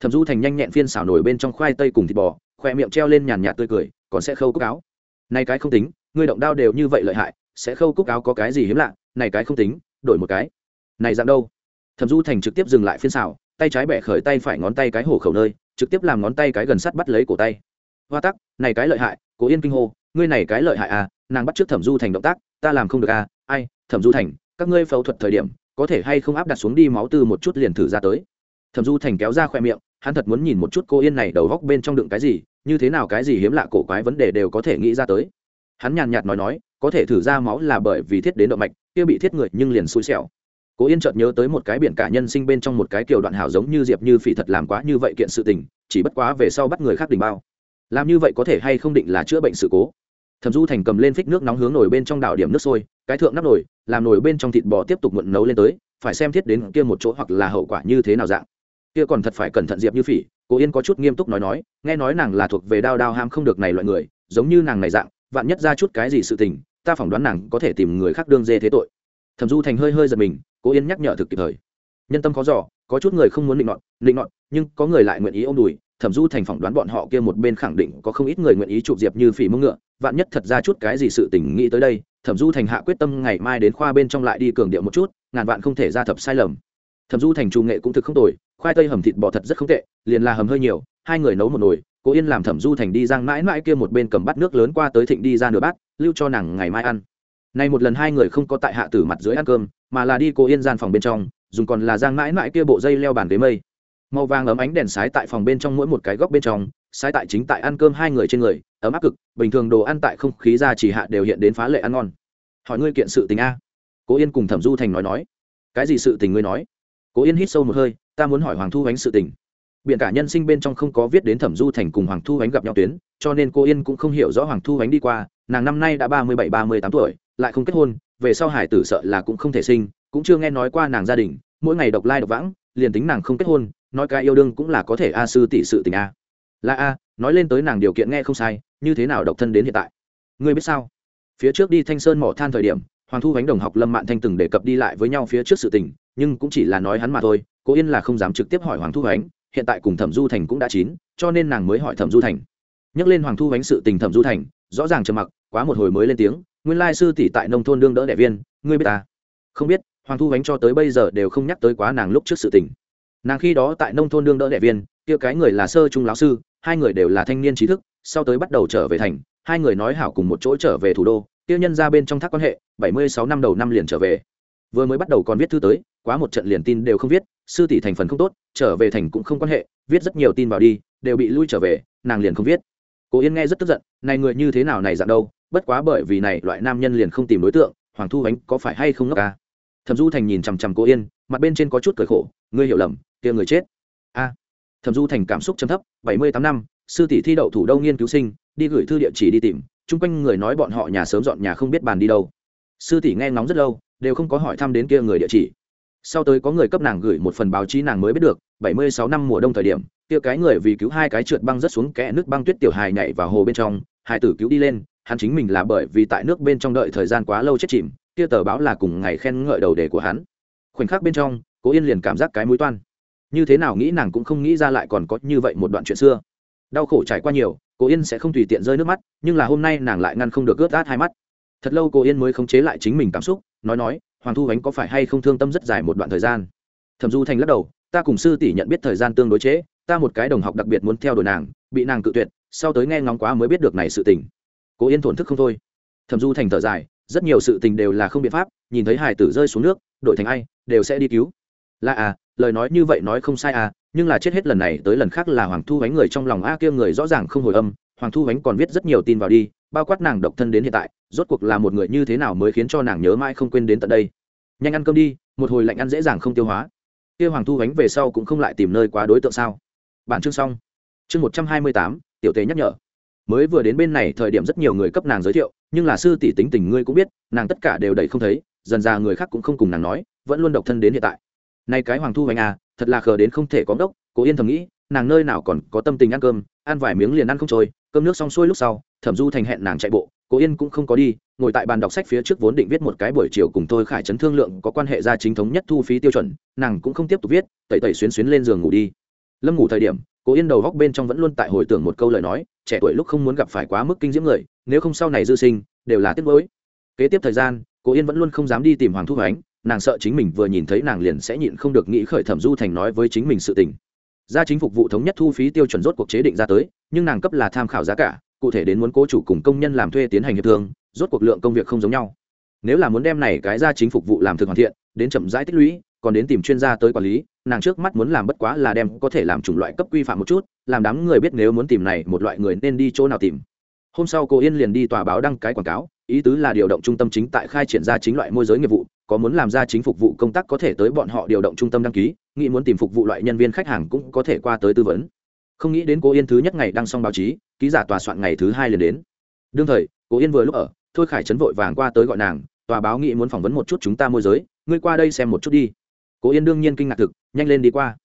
Thẩm du thành nhanh nhẹn phiên xào nổi bên trong khoai tây cùng thịt bò, khoe miệng treo lên nhàn nhạt tươi cười, còn sẽ khâu cúc áo. Này cái không tính, ngươi động đao đều như vậy lợi hại, sẽ khâu cúc áo có cái gì hiếm lạ, này cái không tính, đổi một cái. Này dạng đâu? Thẩm du thành trực tiếp dừng lại phiên xào, tay trái bẻ khởi tay phải ngón tay cái hổ khẩu nơi, trực tiếp làm ngón tay cái gần sắt bắt lấy cổ tay. Hoa tắc, này cái lợi hại, cố yên kinh hô, ngươi này cái lợi hại à nàng bắt trước thẩm du thành động tác, ta làm không được à ai, thẩm du thành, các ngươi phẫu thuật thời điểm, có thể hay không áp đặt xuống đi máu từ một chút liền thử ra tới. Thẩm du thành kéo ra khoe miệng, hắn thật muốn nhìn một chút cô yên này đầu góc bên trong đựng cái gì, như thế nào cái gì hiếm lạ cổ quái vấn đề đều có thể nghĩ ra tới. Hắn nhàn nhạt nói nói, có thể thử ra máu là bởi vì thiết đến động mạch, kia bị thiết người nhưng liền xui xẻo cố yên chợt nhớ tới một cái biển cả nhân sinh bên trong một cái kiểu đoạn hảo giống như diệp như phỉ thật làm quá như vậy kiện sự tình, chỉ bất quá về sau bắt người khác đình bao. Làm như vậy có thể hay không định là chữa bệnh sự cố? Thẩm du thành cầm lên phích nước nóng hướng nồi bên trong đảo điểm nước sôi, cái thượng nắp nồi, làm nồi bên trong thịt bò tiếp tục muộn nấu lên tới, phải xem thiết đến kia một chỗ hoặc là hậu quả như thế nào dạng. Kia còn thật phải cẩn thận diệp như phỉ, cố yên có chút nghiêm túc nói nói, nghe nói nàng là thuộc về đao đao ham không được này loại người, giống như nàng này dạng, vạn nhất ra chút cái gì sự tình, ta phỏng đoán nàng có thể tìm người khác đương dê thế tội. Thẩm du thành hơi hơi giật mình cố yên nhắc nhở thực kịp thời. Nhân tâm khó giỏ có chút người không muốn định nọt định nọt, nhưng có người lại nguyện ý ôm đùi, thẩm du thành phỏng đoán bọn họ kia một bên khẳng định có không ít người nguyện ý chụp diệp như phỉ mông ngựa, vạn nhất thật ra chút cái gì sự tình nghĩ tới đây, thẩm du thành hạ quyết tâm ngày mai đến khoa bên trong lại đi cường điệu một chút, ngàn vạn không thể ra thập sai lầm. Thẩm du thành trù nghệ cũng thực không tồi, khoai tây hầm thịt bò thật rất không tệ, liền là hầm hơi nhiều, hai người nấu một nồi, cố yên làm thẩm du thành đi giang mãi mãi kia một bên cầm bát nước lớn qua tới thịnh đi ra nửa bát, lưu cho nàng ngày mai ăn. Nay một lần hai người không có tại hạ tử mặt dưới ăn cơm mà là đi cô yên gian phòng bên trong, dùng còn là giang mãi mãi kia bộ dây leo bàn ghế mây. Màu vàng ấm ánh đèn sái tại phòng bên trong mỗi một cái góc bên trong, sái tại chính tại ăn cơm hai người trên người, ấm áp cực, bình thường đồ ăn tại không khí ra chỉ hạ đều hiện đến phá lệ ăn ngon. Hỏi ngươi kiện sự tình a? Cố yên cùng thẩm du thành nói nói. Cái gì sự tình ngươi nói? Cố yên hít sâu một hơi, ta muốn hỏi hoàng thu ánh sự tình. Biện cả nhân sinh bên trong không có viết đến thẩm du thành cùng hoàng thu ánh gặp nhau tuyến, cho nên cô yên cũng không hiểu rõ hoàng thu ánh đi qua, nàng năm nay đã ba mươi bảy, ba mươi tám tuổi, lại không kết hôn về sau hải tử sợ là cũng không thể sinh, cũng chưa nghe nói qua nàng gia đình, mỗi ngày độc lai độc vãng, liền tính nàng không kết hôn, nói cái yêu đương cũng là có thể a sư tỷ sự tình a. Là a, nói lên tới nàng điều kiện nghe không sai, như thế nào độc thân đến hiện tại? Ngươi biết sao? Phía trước đi thanh sơn mỏ than thời điểm, hoàng thu ánh đồng học lâm mạn thanh từng đề cập đi lại với nhau phía trước sự tình, nhưng cũng chỉ là nói hắn mà thôi cố yên là không dám trực tiếp hỏi hoàng thu ánh hiện tại cùng thẩm du thành cũng đã chín, cho nên nàng mới hỏi thẩm du thành. Nhắc lên hoàng thu ánh sự tình thẩm du thành, rõ ràng trầm mặc, quá một hồi mới lên tiếng nguyên lai sư tỷ tại nông thôn đương đỡ đẻ viên, ngươi biết ta? Không biết, hoàng thu ánh cho tới bây giờ đều không nhắc tới quá nàng lúc trước sự tình. Nàng khi đó tại nông thôn đương đỡ đẻ viên, kia cái người là sơ trung lão sư, hai người đều là thanh niên trí thức, sau tới bắt đầu trở về thành, hai người nói hảo cùng một chỗ trở về thủ đô, kia nhân ra bên trong thác quan hệ, bảy mươi sáu năm đầu năm liền trở về. Vừa mới bắt đầu còn viết thư tới, quá một trận liền tin đều không viết, sư tỷ thành phần không tốt, trở về thành cũng không quan hệ, viết rất nhiều tin vào đi, đều bị lui trở về, nàng liền không viết. Cố yên nghe rất tức giận, này người như thế nào này dạng đâu bất quá bởi vì này loại nam nhân liền không tìm đối tượng, hoàng thu ánh có phải hay không ngốc ca thẩm du thành nhìn chằm chằm cô yên, mặt bên trên có chút cười khổ, ngươi hiểu lầm, kia người chết. A. Thẩm du thành cảm xúc chấm thấp, bảy mươi tám năm, sư tỷ thi đậu thủ đô nghiên cứu sinh, đi gửi thư địa chỉ đi tìm, chung quanh người nói bọn họ nhà sớm dọn nhà không biết bàn đi đâu. Sư tỷ nghe ngóng rất lâu, đều không có hỏi thăm đến kia người địa chỉ. Sau tới có người cấp nàng gửi một phần báo chí nàng mới biết được, bảy mươi sáu năm mùa đông thời điểm, kia cái người vì cứu hai cái trượt băng rất xuống kẽ nước băng tuyết tiểu hài nhảy vào hồ bên trong hai tử cứu đi lên hắn chính mình là bởi vì tại nước bên trong đợi thời gian quá lâu chết chìm kia tờ báo là cùng ngày khen ngợi đầu đề của hắn. Khoảnh khắc bên trong cố yên liền cảm giác cái mũi toan. Như thế nào nghĩ nàng cũng không nghĩ ra lại còn có như vậy một đoạn chuyện xưa. Đau khổ trải qua nhiều cố yên sẽ không tùy tiện rơi nước mắt nhưng là hôm nay nàng lại ngăn không được ướt át hai mắt. Thật lâu cô yên mới khống chế lại chính mình cảm xúc nói nói hoàng thu ánh có phải hay không thương tâm rất dài một đoạn thời gian? Thẩm du thành lắc đầu ta cùng sư tỷ nhận biết thời gian tương đối chế, ta một cái đồng học đặc biệt muốn theo đuổi nàng bị nàng cự tuyệt sau tới nghe ngóng quá mới biết được này sự tình cố yên thổn thức không thôi. Thẩm du thành thở dài, rất nhiều sự tình đều là không biện pháp, nhìn thấy hải tử rơi xuống nước đội thành ai, đều sẽ đi cứu. Là à lời nói như vậy nói không sai à nhưng là chết hết lần này tới lần khác là hoàng thu ánh người trong lòng a kia người rõ ràng không hồi âm, hoàng thu ánh còn viết rất nhiều tin vào đi, bao quát nàng độc thân đến hiện tại, rốt cuộc là một người như thế nào mới khiến cho nàng nhớ mãi không quên đến tận đây. Nhanh ăn cơm đi, một hồi lạnh ăn dễ dàng không tiêu hóa. Kia hoàng thu ánh về sau cũng không lại tìm nơi quá đối tượng sao. Bản chương xong. Chương một trăm hai mươi tám, tiểu tế nhắc nhở mới vừa đến bên này thời điểm rất nhiều người cấp nàng giới thiệu, nhưng là sư tỷ tính tình ngươi cũng biết, nàng tất cả đều đầy không thấy, dần ra người khác cũng không cùng nàng nói, vẫn luôn độc thân đến hiện tại. Nay cái hoàng thu hoành à thật là khờ đến không thể có đốc cố yên thầm nghĩ, nàng nơi nào còn có tâm tình ăn cơm, ăn vài miếng liền ăn không trôi, cơm nước xong xuôi lúc sau, thẩm du thành hẹn nàng chạy bộ, cố yên cũng không có đi, ngồi tại bàn đọc sách phía trước vốn định viết một cái buổi chiều cùng tôi khải trấn thương lượng có quan hệ ra chính thống nhất thu phí tiêu chuẩn, nàng cũng không tiếp tục viết, tẩy tẩy xuyến xuyến lên giường ngủ đi. Lâm ngủ thời điểm, cố yên đầu góc bên trong vẫn luôn tại hồi tưởng một câu lời nói trẻ tuổi lúc không muốn gặp phải quá mức kinh diễm người, nếu không sau này dư sinh, đều là tiếc nuối. Kế tiếp thời gian cố yên vẫn luôn không dám đi tìm hoàng thu hoánh nàng sợ chính mình vừa nhìn thấy nàng liền sẽ nhịn không được nghĩ khởi thẩm du thành nói với chính mình sự tình. Gia chính phục vụ thống nhất thu phí tiêu chuẩn rốt cuộc chế định ra tới, nhưng nàng cấp là tham khảo giá cả, cụ thể đến muốn cố chủ cùng công nhân làm thuê tiến hành hiệp thương, rốt cuộc lượng công việc không giống nhau. Nếu là muốn đem này cái gia chính phục vụ làm thực hoàn thiện, đến chậm rãi tích lũy còn đến tìm chuyên gia tới quản lý, nàng trước mắt muốn làm bất quá là đem có thể làm chủng loại cấp quy phạm một chút, làm đám người biết nếu muốn tìm này một loại người nên đi chỗ nào tìm. Hôm sau cô yên liền đi tòa báo đăng cái quảng cáo, ý tứ là điều động trung tâm chính tại khai triển ra chính loại môi giới nghiệp vụ, có muốn làm ra chính phục vụ công tác có thể tới bọn họ điều động trung tâm đăng ký, nghĩ muốn tìm phục vụ loại nhân viên khách hàng cũng có thể qua tới tư vấn. Không nghĩ đến cô yên thứ nhất ngày đăng xong báo chí, ký giả tòa soạn ngày thứ hai liền đến. Đương thời, cô yên vừa lúc ở, thôi khải trấn vội vàng qua tới gọi nàng, tòa báo nghĩ muốn phỏng vấn một chút chúng ta môi giới, ngươi qua đây xem một chút đi cố yên đương nhiên kinh ngạc thực, nhanh lên đi qua.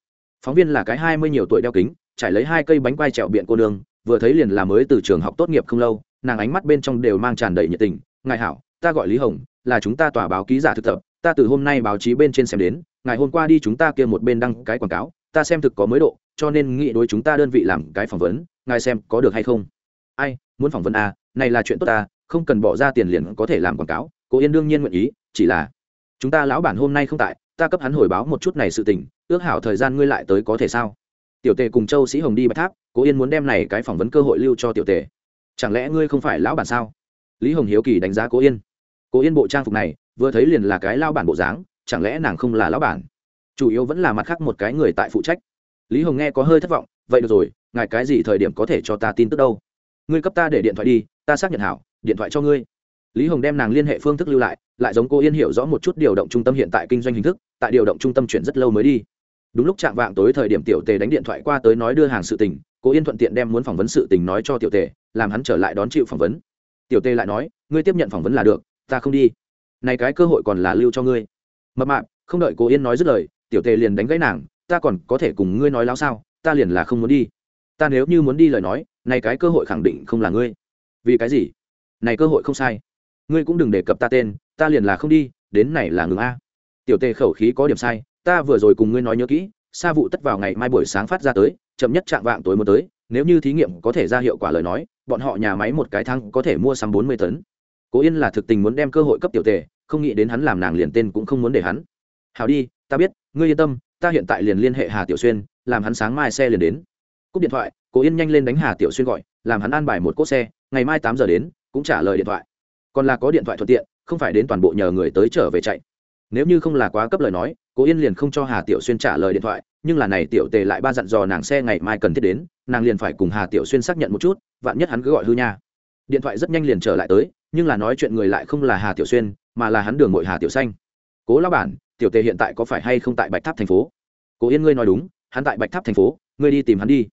Phóng viên là cái hai mươi nhiều tuổi đeo kính, trải lấy hai cây bánh quai trẹo biện cô nương, vừa thấy liền là mới từ trường học tốt nghiệp không lâu, nàng ánh mắt bên trong đều mang tràn đầy nhiệt tình. Ngài hảo, ta gọi lý hồng, là chúng ta tòa báo ký giả thực tập, ta từ hôm nay báo chí bên trên xem đến ngày hôm qua đi chúng ta kia một bên đăng cái quảng cáo, ta xem thực có mới độ, cho nên nghĩ đối chúng ta đơn vị làm cái phỏng vấn, ngài xem có được hay không? Ai, muốn phỏng vấn à này là chuyện tốt ta, không cần bỏ ra tiền liền có thể làm quảng cáo. Cô yên đương nhiên nguyện ý, chỉ là, chúng ta lão bản hôm nay không tại ta cấp hắn hồi báo một chút này sự tình, ước hảo thời gian ngươi lại tới có thể sao? Tiểu tề cùng châu sĩ hồng đi bạch tháp, cố yên muốn đem này cái phỏng vấn cơ hội lưu cho tiểu tề. Chẳng lẽ ngươi không phải lão bản sao? Lý hồng hiếu kỳ đánh giá cố yên. Cố yên bộ trang phục này, vừa thấy liền là cái lao bản bộ dáng, chẳng lẽ nàng không là lão bản? Chủ yếu vẫn là mặt khác một cái người tại phụ trách. Lý hồng nghe có hơi thất vọng, vậy được rồi, ngài cái gì thời điểm có thể cho ta tin tức đâu? Ngươi cấp ta để điện thoại đi, ta xác nhận hảo, điện thoại cho ngươi. Lý hồng đem nàng liên hệ phương thức lưu lại lại giống cô yên hiểu rõ một chút điều động trung tâm hiện tại kinh doanh hình thức tại điều động trung tâm chuyển rất lâu mới đi. Đúng lúc chạm vạng tối thời điểm tiểu tề đánh điện thoại qua tới nói đưa hàng sự tình, cố yên thuận tiện đem muốn phỏng vấn sự tình nói cho tiểu tề, làm hắn trở lại đón chịu phỏng vấn. Tiểu tề lại nói, ngươi tiếp nhận phỏng vấn là được, ta không đi. Này cái cơ hội còn là lưu cho ngươi. Mập mạp, không đợi cố yên nói dứt lời, tiểu tề liền đánh gãy nàng, ta còn có thể cùng ngươi nói láo sao? Ta liền là không muốn đi. Ta nếu như muốn đi lời nói, này cái cơ hội khẳng định không là ngươi. Vì cái gì? Này cơ hội không sai. Ngươi cũng đừng đề cập ta tên, ta liền là không đi, đến này là ngừng a tiểu tề khẩu khí có điểm sai, ta vừa rồi cùng ngươi nói nhớ kỹ, sa vụ tất vào ngày mai buổi sáng phát ra tới, chậm nhất chạm vạng tối mới tới, nếu như thí nghiệm có thể ra hiệu quả lời nói, bọn họ nhà máy một cái thăng có thể mua sắm bốn mươi tấn. Cố yên là thực tình muốn đem cơ hội cấp tiểu tề, không nghĩ đến hắn làm nàng liền tên cũng không muốn để hắn. Hào đi, ta biết, ngươi yên tâm, ta hiện tại liền liên hệ hà tiểu xuyên, làm hắn sáng mai xe liền đến. Cúp điện thoại, cố yên nhanh lên đánh hà tiểu xuyên gọi, làm hắn an bài một cốt xe, ngày mai tám giờ đến, cũng trả lời điện thoại. Còn là có điện thoại thuận tiện, không phải đến toàn bộ nhờ người tới trở về chạy nếu như không là quá cấp lời nói, cố yên liền không cho hà tiểu xuyên trả lời điện thoại, nhưng là này tiểu tề lại ba dặn dò nàng xe ngày mai cần thiết đến, nàng liền phải cùng hà tiểu xuyên xác nhận một chút, vạn nhất hắn cứ gọi hư nha. Điện thoại rất nhanh liền trở lại tới, nhưng là nói chuyện người lại không là hà tiểu xuyên, mà là hắn đường mội hà tiểu xanh. Cố lao bản, tiểu tề hiện tại có phải hay không tại bạch tháp thành phố? Cố yên ngươi nói đúng, hắn tại bạch tháp thành phố, ngươi đi tìm hắn đi.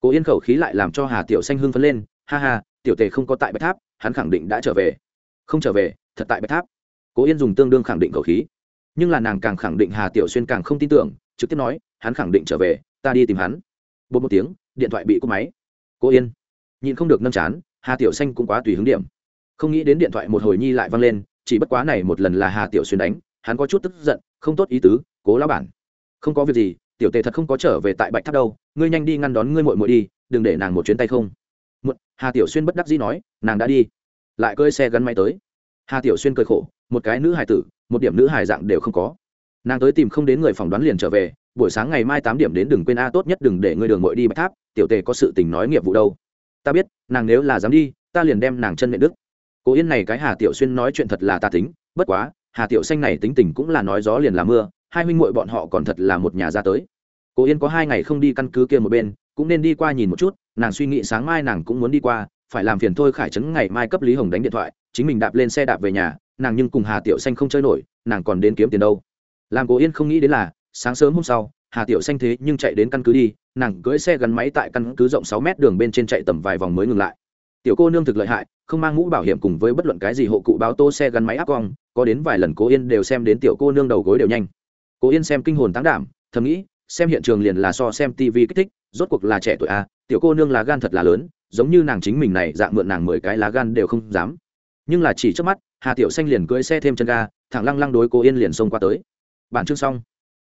Cố yên khẩu khí lại làm cho hà tiểu xanh hưng phấn lên, ha ha, tiểu tề không có tại bạch tháp, hắn khẳng định đã trở về. Không trở về, thật tại bạch tháp. Cố yên dùng tương đương khẳng định khẩu khí nhưng là nàng càng khẳng định hà tiểu xuyên càng không tin tưởng, trực tiếp nói, hắn khẳng định trở về, ta đi tìm hắn. Bột một tiếng, điện thoại bị cúp máy. Cố yên. Nhìn không được nâm chán, hà tiểu xanh cũng quá tùy hứng điểm. Không nghĩ đến điện thoại một hồi nhi lại văng lên, chỉ bất quá này một lần là hà tiểu xuyên đánh, hắn có chút tức giận, không tốt ý tứ, cố lão bản. Không có việc gì, tiểu tề thật không có trở về tại bạch tháp đâu, ngươi nhanh đi ngăn đón ngươi muội muội đi, đừng để nàng một chuyến tay không. Một hà tiểu xuyên bất đắc dĩ nói, nàng đã đi. Lại cơi xe gắn máy tới. Hà tiểu xuyên cười khổ, một cái nữ hài tử một điểm nữ hài dạng đều không có. Nàng tới tìm không đến người phỏng đoán liền trở về, buổi sáng ngày mai tám điểm đến đừng quên a, tốt nhất đừng để ngươi đường mội đi bạch tháp, tiểu tề có sự tình nói nghiệp vụ đâu. Ta biết, nàng nếu là dám đi, ta liền đem nàng chân nệ đức cố yên này cái hà tiểu xuyên nói chuyện thật là ta tính, bất quá, hà tiểu xanh này tính tình cũng là nói gió liền là mưa, hai huynh muội bọn họ còn thật là một nhà ra tới. Cố yên có hai ngày không đi căn cứ kia một bên, cũng nên đi qua nhìn một chút, nàng suy nghĩ sáng mai nàng cũng muốn đi qua, phải làm phiền thôi khải trấn ngày mai cấp lý hồng đánh điện thoại, chính mình đạp lên xe đạp về nhà nàng nhưng cùng hà tiểu xanh không chơi nổi, nàng còn đến kiếm tiền đâu. Làm cố yên không nghĩ đến là, sáng sớm hôm sau, hà tiểu xanh thế nhưng chạy đến căn cứ đi, nàng cưỡi xe gắn máy tại căn cứ rộng sáu mét đường bên trên chạy tầm vài vòng mới ngừng lại. Tiểu cô nương thực lợi hại, không mang mũ bảo hiểm cùng với bất luận cái gì hộ cụ báo tô xe gắn máy áp cong, có đến vài lần cố yên đều xem đến tiểu cô nương đầu gối đều nhanh. Cố yên xem kinh hồn táng đảm, thầm nghĩ, xem hiện trường liền là so xem tv kích thích, rốt cuộc là trẻ tuổi a tiểu cô nương lá gan thật là lớn, giống như nàng chính mình này dạng mượn nàng mười cái lá gan đều không dám. Nhưng là chỉ trước mắt hà tiểu xanh liền cưỡi xe thêm chân ga, thẳng lăng lăng đối cố yên liền xông qua tới. Bản chương xong.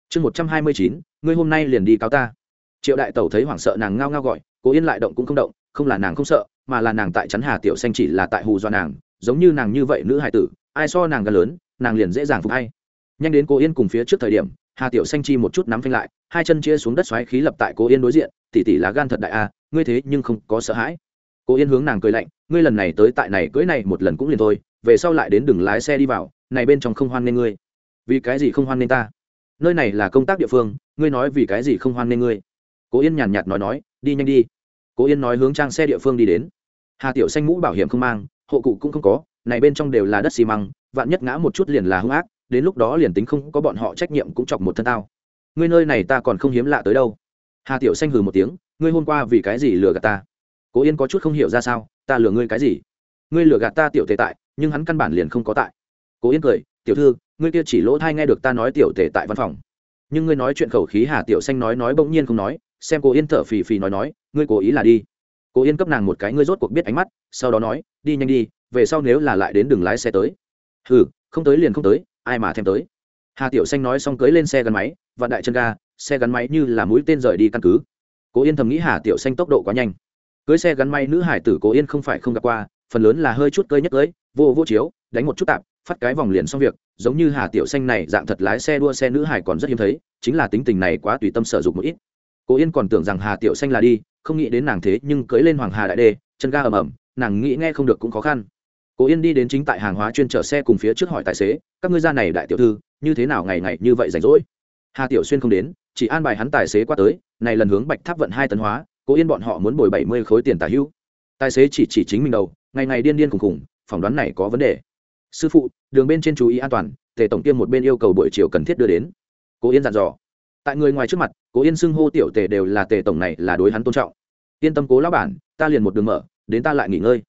Chương một trăm hai mươi chín, ngươi hôm nay liền đi cáo ta. Triệu đại tẩu thấy hoảng sợ nàng ngao ngao gọi cố yên lại động cũng không động, không là nàng không sợ, mà là nàng tại chắn hà tiểu xanh chỉ là tại hù do nàng, giống như nàng như vậy nữ hài tử, ai so nàng gần lớn, nàng liền dễ dàng phục hay nhanh đến cố yên cùng phía trước thời điểm, hà tiểu xanh chi một chút nắm phanh lại, hai chân chia xuống đất xoáy khí lập tại cố yên đối diện tỉ tỉ là gan thật đại a, ngươi thế nhưng không có sợ hãi. Cố yên hướng nàng cười lạnh, ngươi lần này tới tại này cưới này một lần cũng liền thôi về sau lại đến đừng lái xe đi vào, này bên trong không hoan nên ngươi. Vì cái gì không hoan nên ta? Nơi này là công tác địa phương, ngươi nói vì cái gì không hoan nên ngươi? Cố yên nhàn nhạt nói nói, đi nhanh đi. Cố yên nói hướng trang xe địa phương đi đến. Hà tiểu xanh mũ bảo hiểm không mang, hộ cụ cũng không có, này bên trong đều là đất xi măng, vạn nhất ngã một chút liền là hung ác, đến lúc đó liền tính không có bọn họ trách nhiệm cũng chọc một thân tao. Ngươi nơi này ta còn không hiếm lạ tới đâu. Hà tiểu xanh hừ một tiếng, ngươi hôm qua vì cái gì lừa gạt ta? Cố yên có chút không hiểu ra sao, ta lừa ngươi cái gì? Ngươi lừa gạt ta tiểu tề tại nhưng hắn căn bản liền không có tại. Cố yên cười, tiểu thư, ngươi kia chỉ lỗ thai nghe được ta nói tiểu tề tại văn phòng. Nhưng ngươi nói chuyện khẩu khí hà tiểu xanh nói nói bỗng nhiên không nói, xem cô yên thở phì phì nói nói, ngươi cố ý là đi. Cố yên cấp nàng một cái, ngươi rốt cuộc biết ánh mắt, sau đó nói, đi nhanh đi, về sau nếu là lại đến đường lái xe tới. Hừ, không tới liền không tới, ai mà thêm tới. Hà tiểu xanh nói xong cưới lên xe gắn máy và đại chân ga, xe gắn máy như là mũi tên rời đi căn cứ. Cố yên thầm nghĩ hà tiểu xanh tốc độ quá nhanh. Cưới xe gắn máy nữ hải tử cố yên không phải không gặp qua phần lớn là hơi chút cơi nhất cưới vô vô chiếu, đánh một chút tạp, phát cái vòng liền xong việc, giống như hà tiểu xanh này dạng thật lái xe đua xe nữ hải còn rất hiếm thấy, chính là tính tình này quá tùy tâm sở dụng một ít. Cố yên còn tưởng rằng hà tiểu xanh là đi, không nghĩ đến nàng thế nhưng cưới lên hoàng hà đại đê, chân ga ầm ầm, nàng nghĩ nghe không được cũng khó khăn. Cố yên đi đến chính tại hàng hóa chuyên chở xe cùng phía trước hỏi tài xế, các ngươi ra này đại tiểu thư, như thế nào ngày ngày như vậy rảnh rỗi? Hà tiểu xuyên không đến, chỉ an bài hắn tài xế qua tới, này lần hướng bạch tháp vận hai tấn hóa cố yên bọn họ muốn bồi bảy mươi khối tiền tả hữu tài xế chỉ chỉ chính mình đầu ngày ngày điên điên khủng khủng phỏng đoán này có vấn đề. Sư phụ, đường bên trên chú ý an toàn, tề tổng kiêm một bên yêu cầu buổi chiều cần thiết đưa đến. Cố yên dặn dò. Tại người ngoài trước mặt, cố yên xưng hô tiểu tề đều là tề tổng này là đối hắn tôn trọng. Yên tâm cố lão bản, ta liền một đường mở, đến ta lại nghỉ ngơi.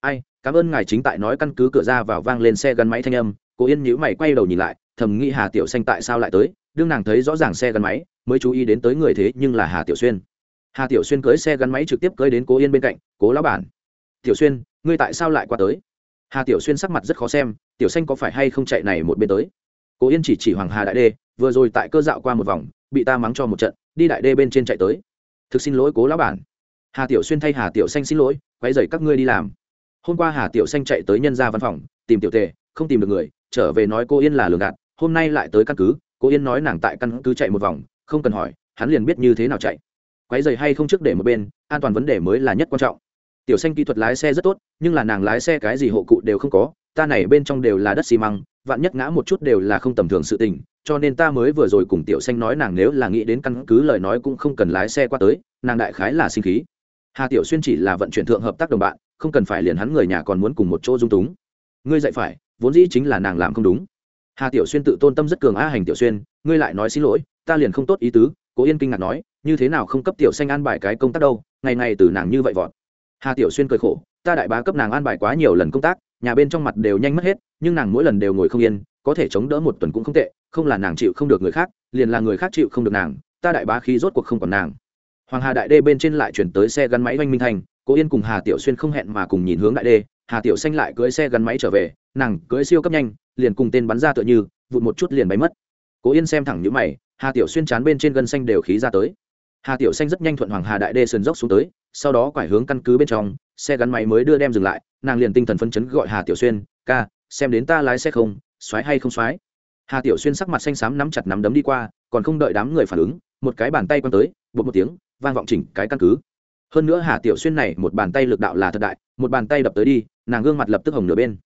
Ai, cảm ơn ngài chính tại nói căn cứ cửa ra vào vang lên xe gắn máy thanh âm. Cố yên nhữ mày quay đầu nhìn lại, thầm nghĩ hà tiểu xanh tại sao lại tới? Đương nàng thấy rõ ràng xe gắn máy, mới chú ý đến tới người thế nhưng là hà tiểu xuyên. Hà tiểu xuyên cưới xe gắn máy trực tiếp cưới đến cố yên bên cạnh, cố lão bản. Tiểu xuyên ngươi tại sao lại qua tới? Hà tiểu xuyên sắc mặt rất khó xem, tiểu xanh có phải hay không chạy này một bên tới? Cố yên chỉ chỉ hoàng hà đại đê, vừa rồi tại cơ dạo qua một vòng, bị ta mắng cho một trận, đi đại đê bên trên chạy tới. Thực xin lỗi cố lão bản. Hà tiểu xuyên thay hà tiểu xanh xin lỗi quay dậy các ngươi đi làm. Hôm qua hà tiểu xanh chạy tới nhân ra văn phòng, tìm tiểu tề, không tìm được người, trở về nói cô yên là lường gạt, hôm nay lại tới căn cứ, cô yên nói nàng tại căn cứ chạy một vòng, không cần hỏi, hắn liền biết như thế nào chạy. Quấy dày hay không trước để một bên, an toàn vấn đề mới là nhất quan trọng tiểu xanh kỹ thuật lái xe rất tốt, nhưng là nàng lái xe cái gì hộ cụ đều không có, ta này bên trong đều là đất xi măng, vạn nhất ngã một chút đều là không tầm thường sự tình, cho nên ta mới vừa rồi cùng tiểu xanh nói nàng nếu là nghĩ đến căn cứ lời nói cũng không cần lái xe qua tới, nàng đại khái là sinh khí. Hà tiểu xuyên chỉ là vận chuyển thượng hợp tác đồng bạn, không cần phải liền hắn người nhà còn muốn cùng một chỗ dung túng. Ngươi dạy phải, vốn dĩ chính là nàng làm không đúng. Hà tiểu xuyên tự tôn tâm rất cường a hành tiểu xuyên, ngươi lại nói xin lỗi, ta liền không tốt ý tứ, cố yên kinh ngạc nói, như thế nào không cấp tiểu xanh an bài cái công tác đâu, ngày ngày từ nàng như vậy vọt hà tiểu xuyên cười khổ, ta đại bá cấp nàng an bài quá nhiều lần công tác, nhà bên trong mặt đều nhanh mất hết, nhưng nàng mỗi lần đều ngồi không yên, có thể chống đỡ một tuần cũng không tệ, không là nàng chịu không được người khác, liền là người khác chịu không được nàng, ta đại bá khí rốt cuộc không còn nàng. Hoàng hà đại đê bên trên lại chuyển tới xe gắn máy oanh minh thành, cố yên cùng hà tiểu xuyên không hẹn mà cùng nhìn hướng đại đê, hà tiểu xanh lại cưới xe gắn máy trở về, nàng cưới siêu cấp nhanh, liền cùng tên bắn ra tựa như, vụt một chút liền bay mất. Cố yên xem thẳng những mày, hà tiểu xuyên chán bên trên gân xanh đều khí ra tới. Hà tiểu xanh rất nhanh thuận hoàng hà đại đê sườn dốc xuống tới sau đó quải hướng căn cứ bên trong, xe gắn máy mới đưa đem dừng lại, nàng liền tinh thần phân chấn gọi hà tiểu xuyên, ca, xem đến ta lái xe không xoáy hay không xoáy hà tiểu xuyên sắc mặt xanh xám nắm chặt nắm đấm đi qua, còn không đợi đám người phản ứng, một cái bàn tay quăng tới bột một tiếng, vang vọng chỉnh cái căn cứ. Hơn nữa hà tiểu xuyên này một bàn tay lực đạo là thật đại, một bàn tay đập tới đi, nàng gương mặt lập tức hồng nửa bên.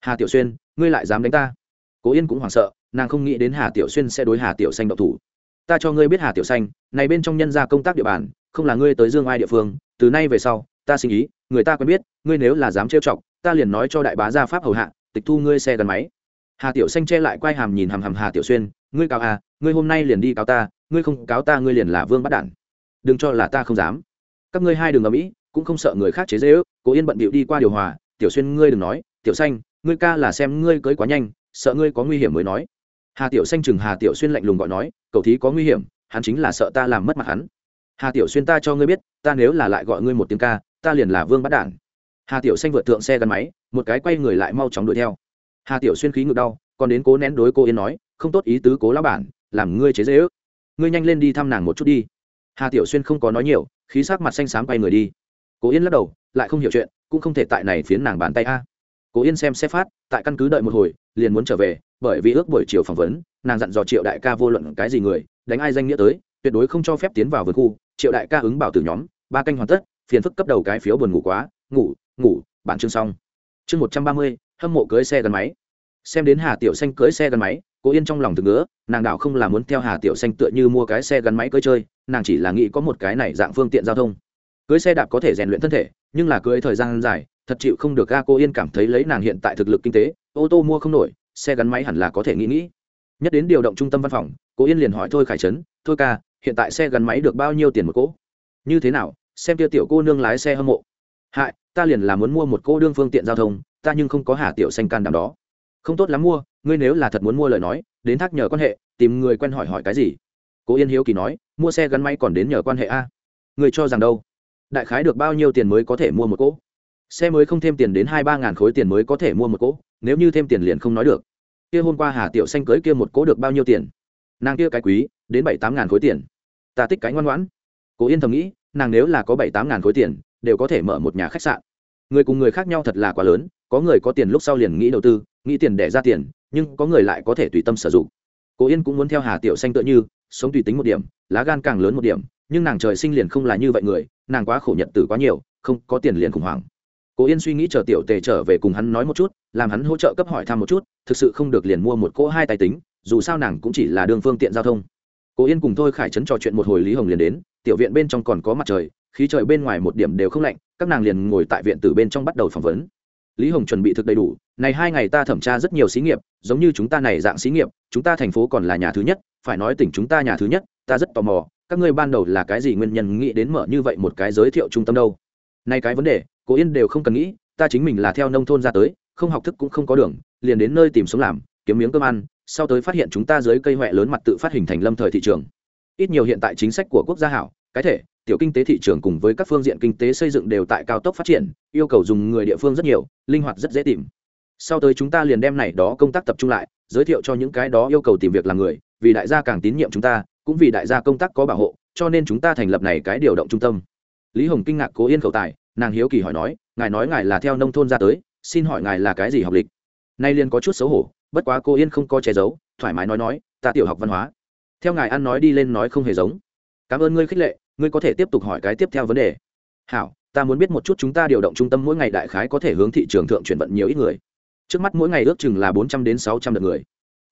Hà tiểu xuyên, ngươi lại dám đánh ta? Cố yên cũng hoảng sợ, nàng không nghĩ đến hà tiểu xuyên sẽ đối hà tiểu xanh độc thủ. Ta cho ngươi biết hà tiểu xanh, này bên trong nhân gia công tác địa bàn, không là ngươi tới dương ai địa phương từ nay về sau, ta sinh ý, người ta quen biết, ngươi nếu là dám trêu chọc, ta liền nói cho đại bá gia pháp hầu hạ, tịch thu ngươi xe gắn máy. Hà tiểu xanh che lại quay hàm nhìn hàm hàm hà tiểu xuyên, ngươi cáo à ngươi hôm nay liền đi cáo ta, ngươi không cáo ta ngươi liền là vương bắt đản. Đừng cho là ta không dám. Các ngươi hai đường ở mỹ cũng không sợ người khác chế dễ ước cố yên bận bịu đi qua điều hòa, tiểu xuyên ngươi đừng nói, tiểu xanh, ngươi ca là xem ngươi cưới quá nhanh, sợ ngươi có nguy hiểm mới nói. Hà tiểu xanh chừng hà tiểu xuyên lạnh lùng gọi nói, cậu thí có nguy hiểm, hắn chính là sợ ta làm mất mặt hắn hà tiểu xuyên ta cho ngươi biết, ta nếu là lại gọi ngươi một tiếng ca, ta liền là vương bắt đản. Hà tiểu xanh vượt thượng xe gắn máy, một cái quay người lại mau chóng đuổi theo. Hà tiểu xuyên khí ngực đau, còn đến cố nén đối cô yên nói, không tốt ý tứ cố lão bản, làm ngươi chế dễ ước ngươi nhanh lên đi thăm nàng một chút đi. Hà tiểu xuyên không có nói nhiều, khí sắc mặt xanh xám quay người đi. Cố yên lắc đầu, lại không hiểu chuyện, cũng không thể tại này phiến nàng bàn tay a. Cố yên xem xe phát, tại căn cứ đợi một hồi, liền muốn trở về, bởi vì ước buổi chiều phỏng vấn, nàng dặn dò triệu đại ca vô luận cái gì người, đánh ai danh nghĩa tới tuyệt đối không cho phép tiến vào vườn khu, triệu đại ca ứng bảo từ nhóm, ba canh hoàn tất, phiền phức cấp đầu cái phiếu buồn ngủ quá, ngủ ngủ bản chương xong. Chương một trăm ba mươi, hâm mộ cưới xe gắn máy. Xem đến hà tiểu xanh cưới xe gắn máy cố yên trong lòng từng ngứa, nàng đảo không là muốn theo hà tiểu xanh tựa như mua cái xe gắn máy cưới chơi, nàng chỉ là nghĩ có một cái này dạng phương tiện giao thông. Cưới xe đạp có thể rèn luyện thân thể, nhưng là cưới thời gian dài, thật chịu không được ga cô yên cảm thấy lấy nàng hiện tại thực lực kinh tế, ô tô mua không nổi, xe gắn máy hẳn là có thể nghĩ nghĩ. Nhất đến điều động trung tâm văn phòng, cô yên liền hỏi thôi khải trấn, thôi ca hiện tại xe gắn máy được bao nhiêu tiền một cỗ? Như thế nào? Xem tia tiểu cô nương lái xe hâm mộ. Hại, ta liền là muốn mua một cô đương phương tiện giao thông, ta nhưng không có hà tiểu xanh can đảm đó. Không tốt lắm mua, ngươi nếu là thật muốn mua lời nói, đến thác nhờ quan hệ, tìm người quen hỏi hỏi cái gì? Cố yên hiếu kỳ nói, mua xe gắn máy còn đến nhờ quan hệ a? Người cho rằng đâu? Đại khái được bao nhiêu tiền mới có thể mua một cỗ? Xe mới không thêm tiền đến hai ba ngàn khối tiền mới có thể mua một cỗ, nếu như thêm tiền liền không nói được. Kia hôm qua hà tiểu xanh cưới kia một cỗ được bao nhiêu tiền? Nàng kia cái quý, đến bảy tám ngàn khối tiền ta tích cái ngoan ngoãn. Cố yên thầm nghĩ, nàng nếu là có bảy tám ngàn khối tiền, đều có thể mở một nhà khách sạn. Người cùng người khác nhau thật là quá lớn, có người có tiền lúc sau liền nghĩ đầu tư, nghĩ tiền để ra tiền, nhưng có người lại có thể tùy tâm sử dụng. Cố yên cũng muốn theo hà tiểu xanh tựa như, sống tùy tính một điểm, lá gan càng lớn một điểm, nhưng nàng trời sinh liền không là như vậy người, nàng quá khổ nhận tử quá nhiều, không có tiền liền khủng hoảng. Cố yên suy nghĩ chờ tiểu tề trở về cùng hắn nói một chút, làm hắn hỗ trợ cấp hỏi thăm một chút, thực sự không được liền mua một cỗ hai tài tính, dù sao nàng cũng chỉ là đường phương tiện giao thông cố yên cùng thôi khải trấn trò chuyện một hồi lý hồng liền đến, tiểu viện bên trong còn có mặt trời, khí trời bên ngoài một điểm đều không lạnh, các nàng liền ngồi tại viện từ bên trong bắt đầu phỏng vấn. Lý hồng chuẩn bị thực đầy đủ, này hai ngày ta thẩm tra rất nhiều xí nghiệp, giống như chúng ta này dạng xí nghiệp, chúng ta thành phố còn là nhà thứ nhất, phải nói tỉnh chúng ta nhà thứ nhất, ta rất tò mò, các ngươi ban đầu là cái gì nguyên nhân nghĩ đến mở như vậy một cái giới thiệu trung tâm đâu? Nay cái vấn đề, cố yên đều không cần nghĩ, ta chính mình là theo nông thôn ra tới, không học thức cũng không có đường, liền đến nơi tìm sống làm, kiếm miếng cơm ăn sau tới phát hiện chúng ta dưới cây huệ lớn mặt tự phát hình thành lâm thời thị trường. Ít nhiều hiện tại chính sách của quốc gia hảo, cái thể, tiểu kinh tế thị trường cùng với các phương diện kinh tế xây dựng đều tại cao tốc phát triển, yêu cầu dùng người địa phương rất nhiều, linh hoạt rất dễ tìm. Sau tới chúng ta liền đem này đó công tác tập trung lại, giới thiệu cho những cái đó yêu cầu tìm việc làm người, vì đại gia càng tín nhiệm chúng ta, cũng vì đại gia công tác có bảo hộ, cho nên chúng ta thành lập này cái điều động trung tâm. Lý hồng kinh ngạc cố yên khẩu tài, nàng hiếu kỳ hỏi nói, ngài nói ngài là theo nông thôn ra tới, xin hỏi ngài là cái gì học lịch? Nay liền có chút xấu hổ bất quá cô yên không có che giấu, thoải mái nói nói, ta tiểu học văn hóa. Theo ngài ăn nói đi lên nói không hề giống. Cảm ơn ngươi khích lệ, ngươi có thể tiếp tục hỏi cái tiếp theo vấn đề. Hảo, ta muốn biết một chút chúng ta điều động trung tâm mỗi ngày đại khái có thể hướng thị trường thượng chuyển vận nhiều ít người. Trước mắt mỗi ngày ước chừng là bốn trăm đến sáu trăm lượt người.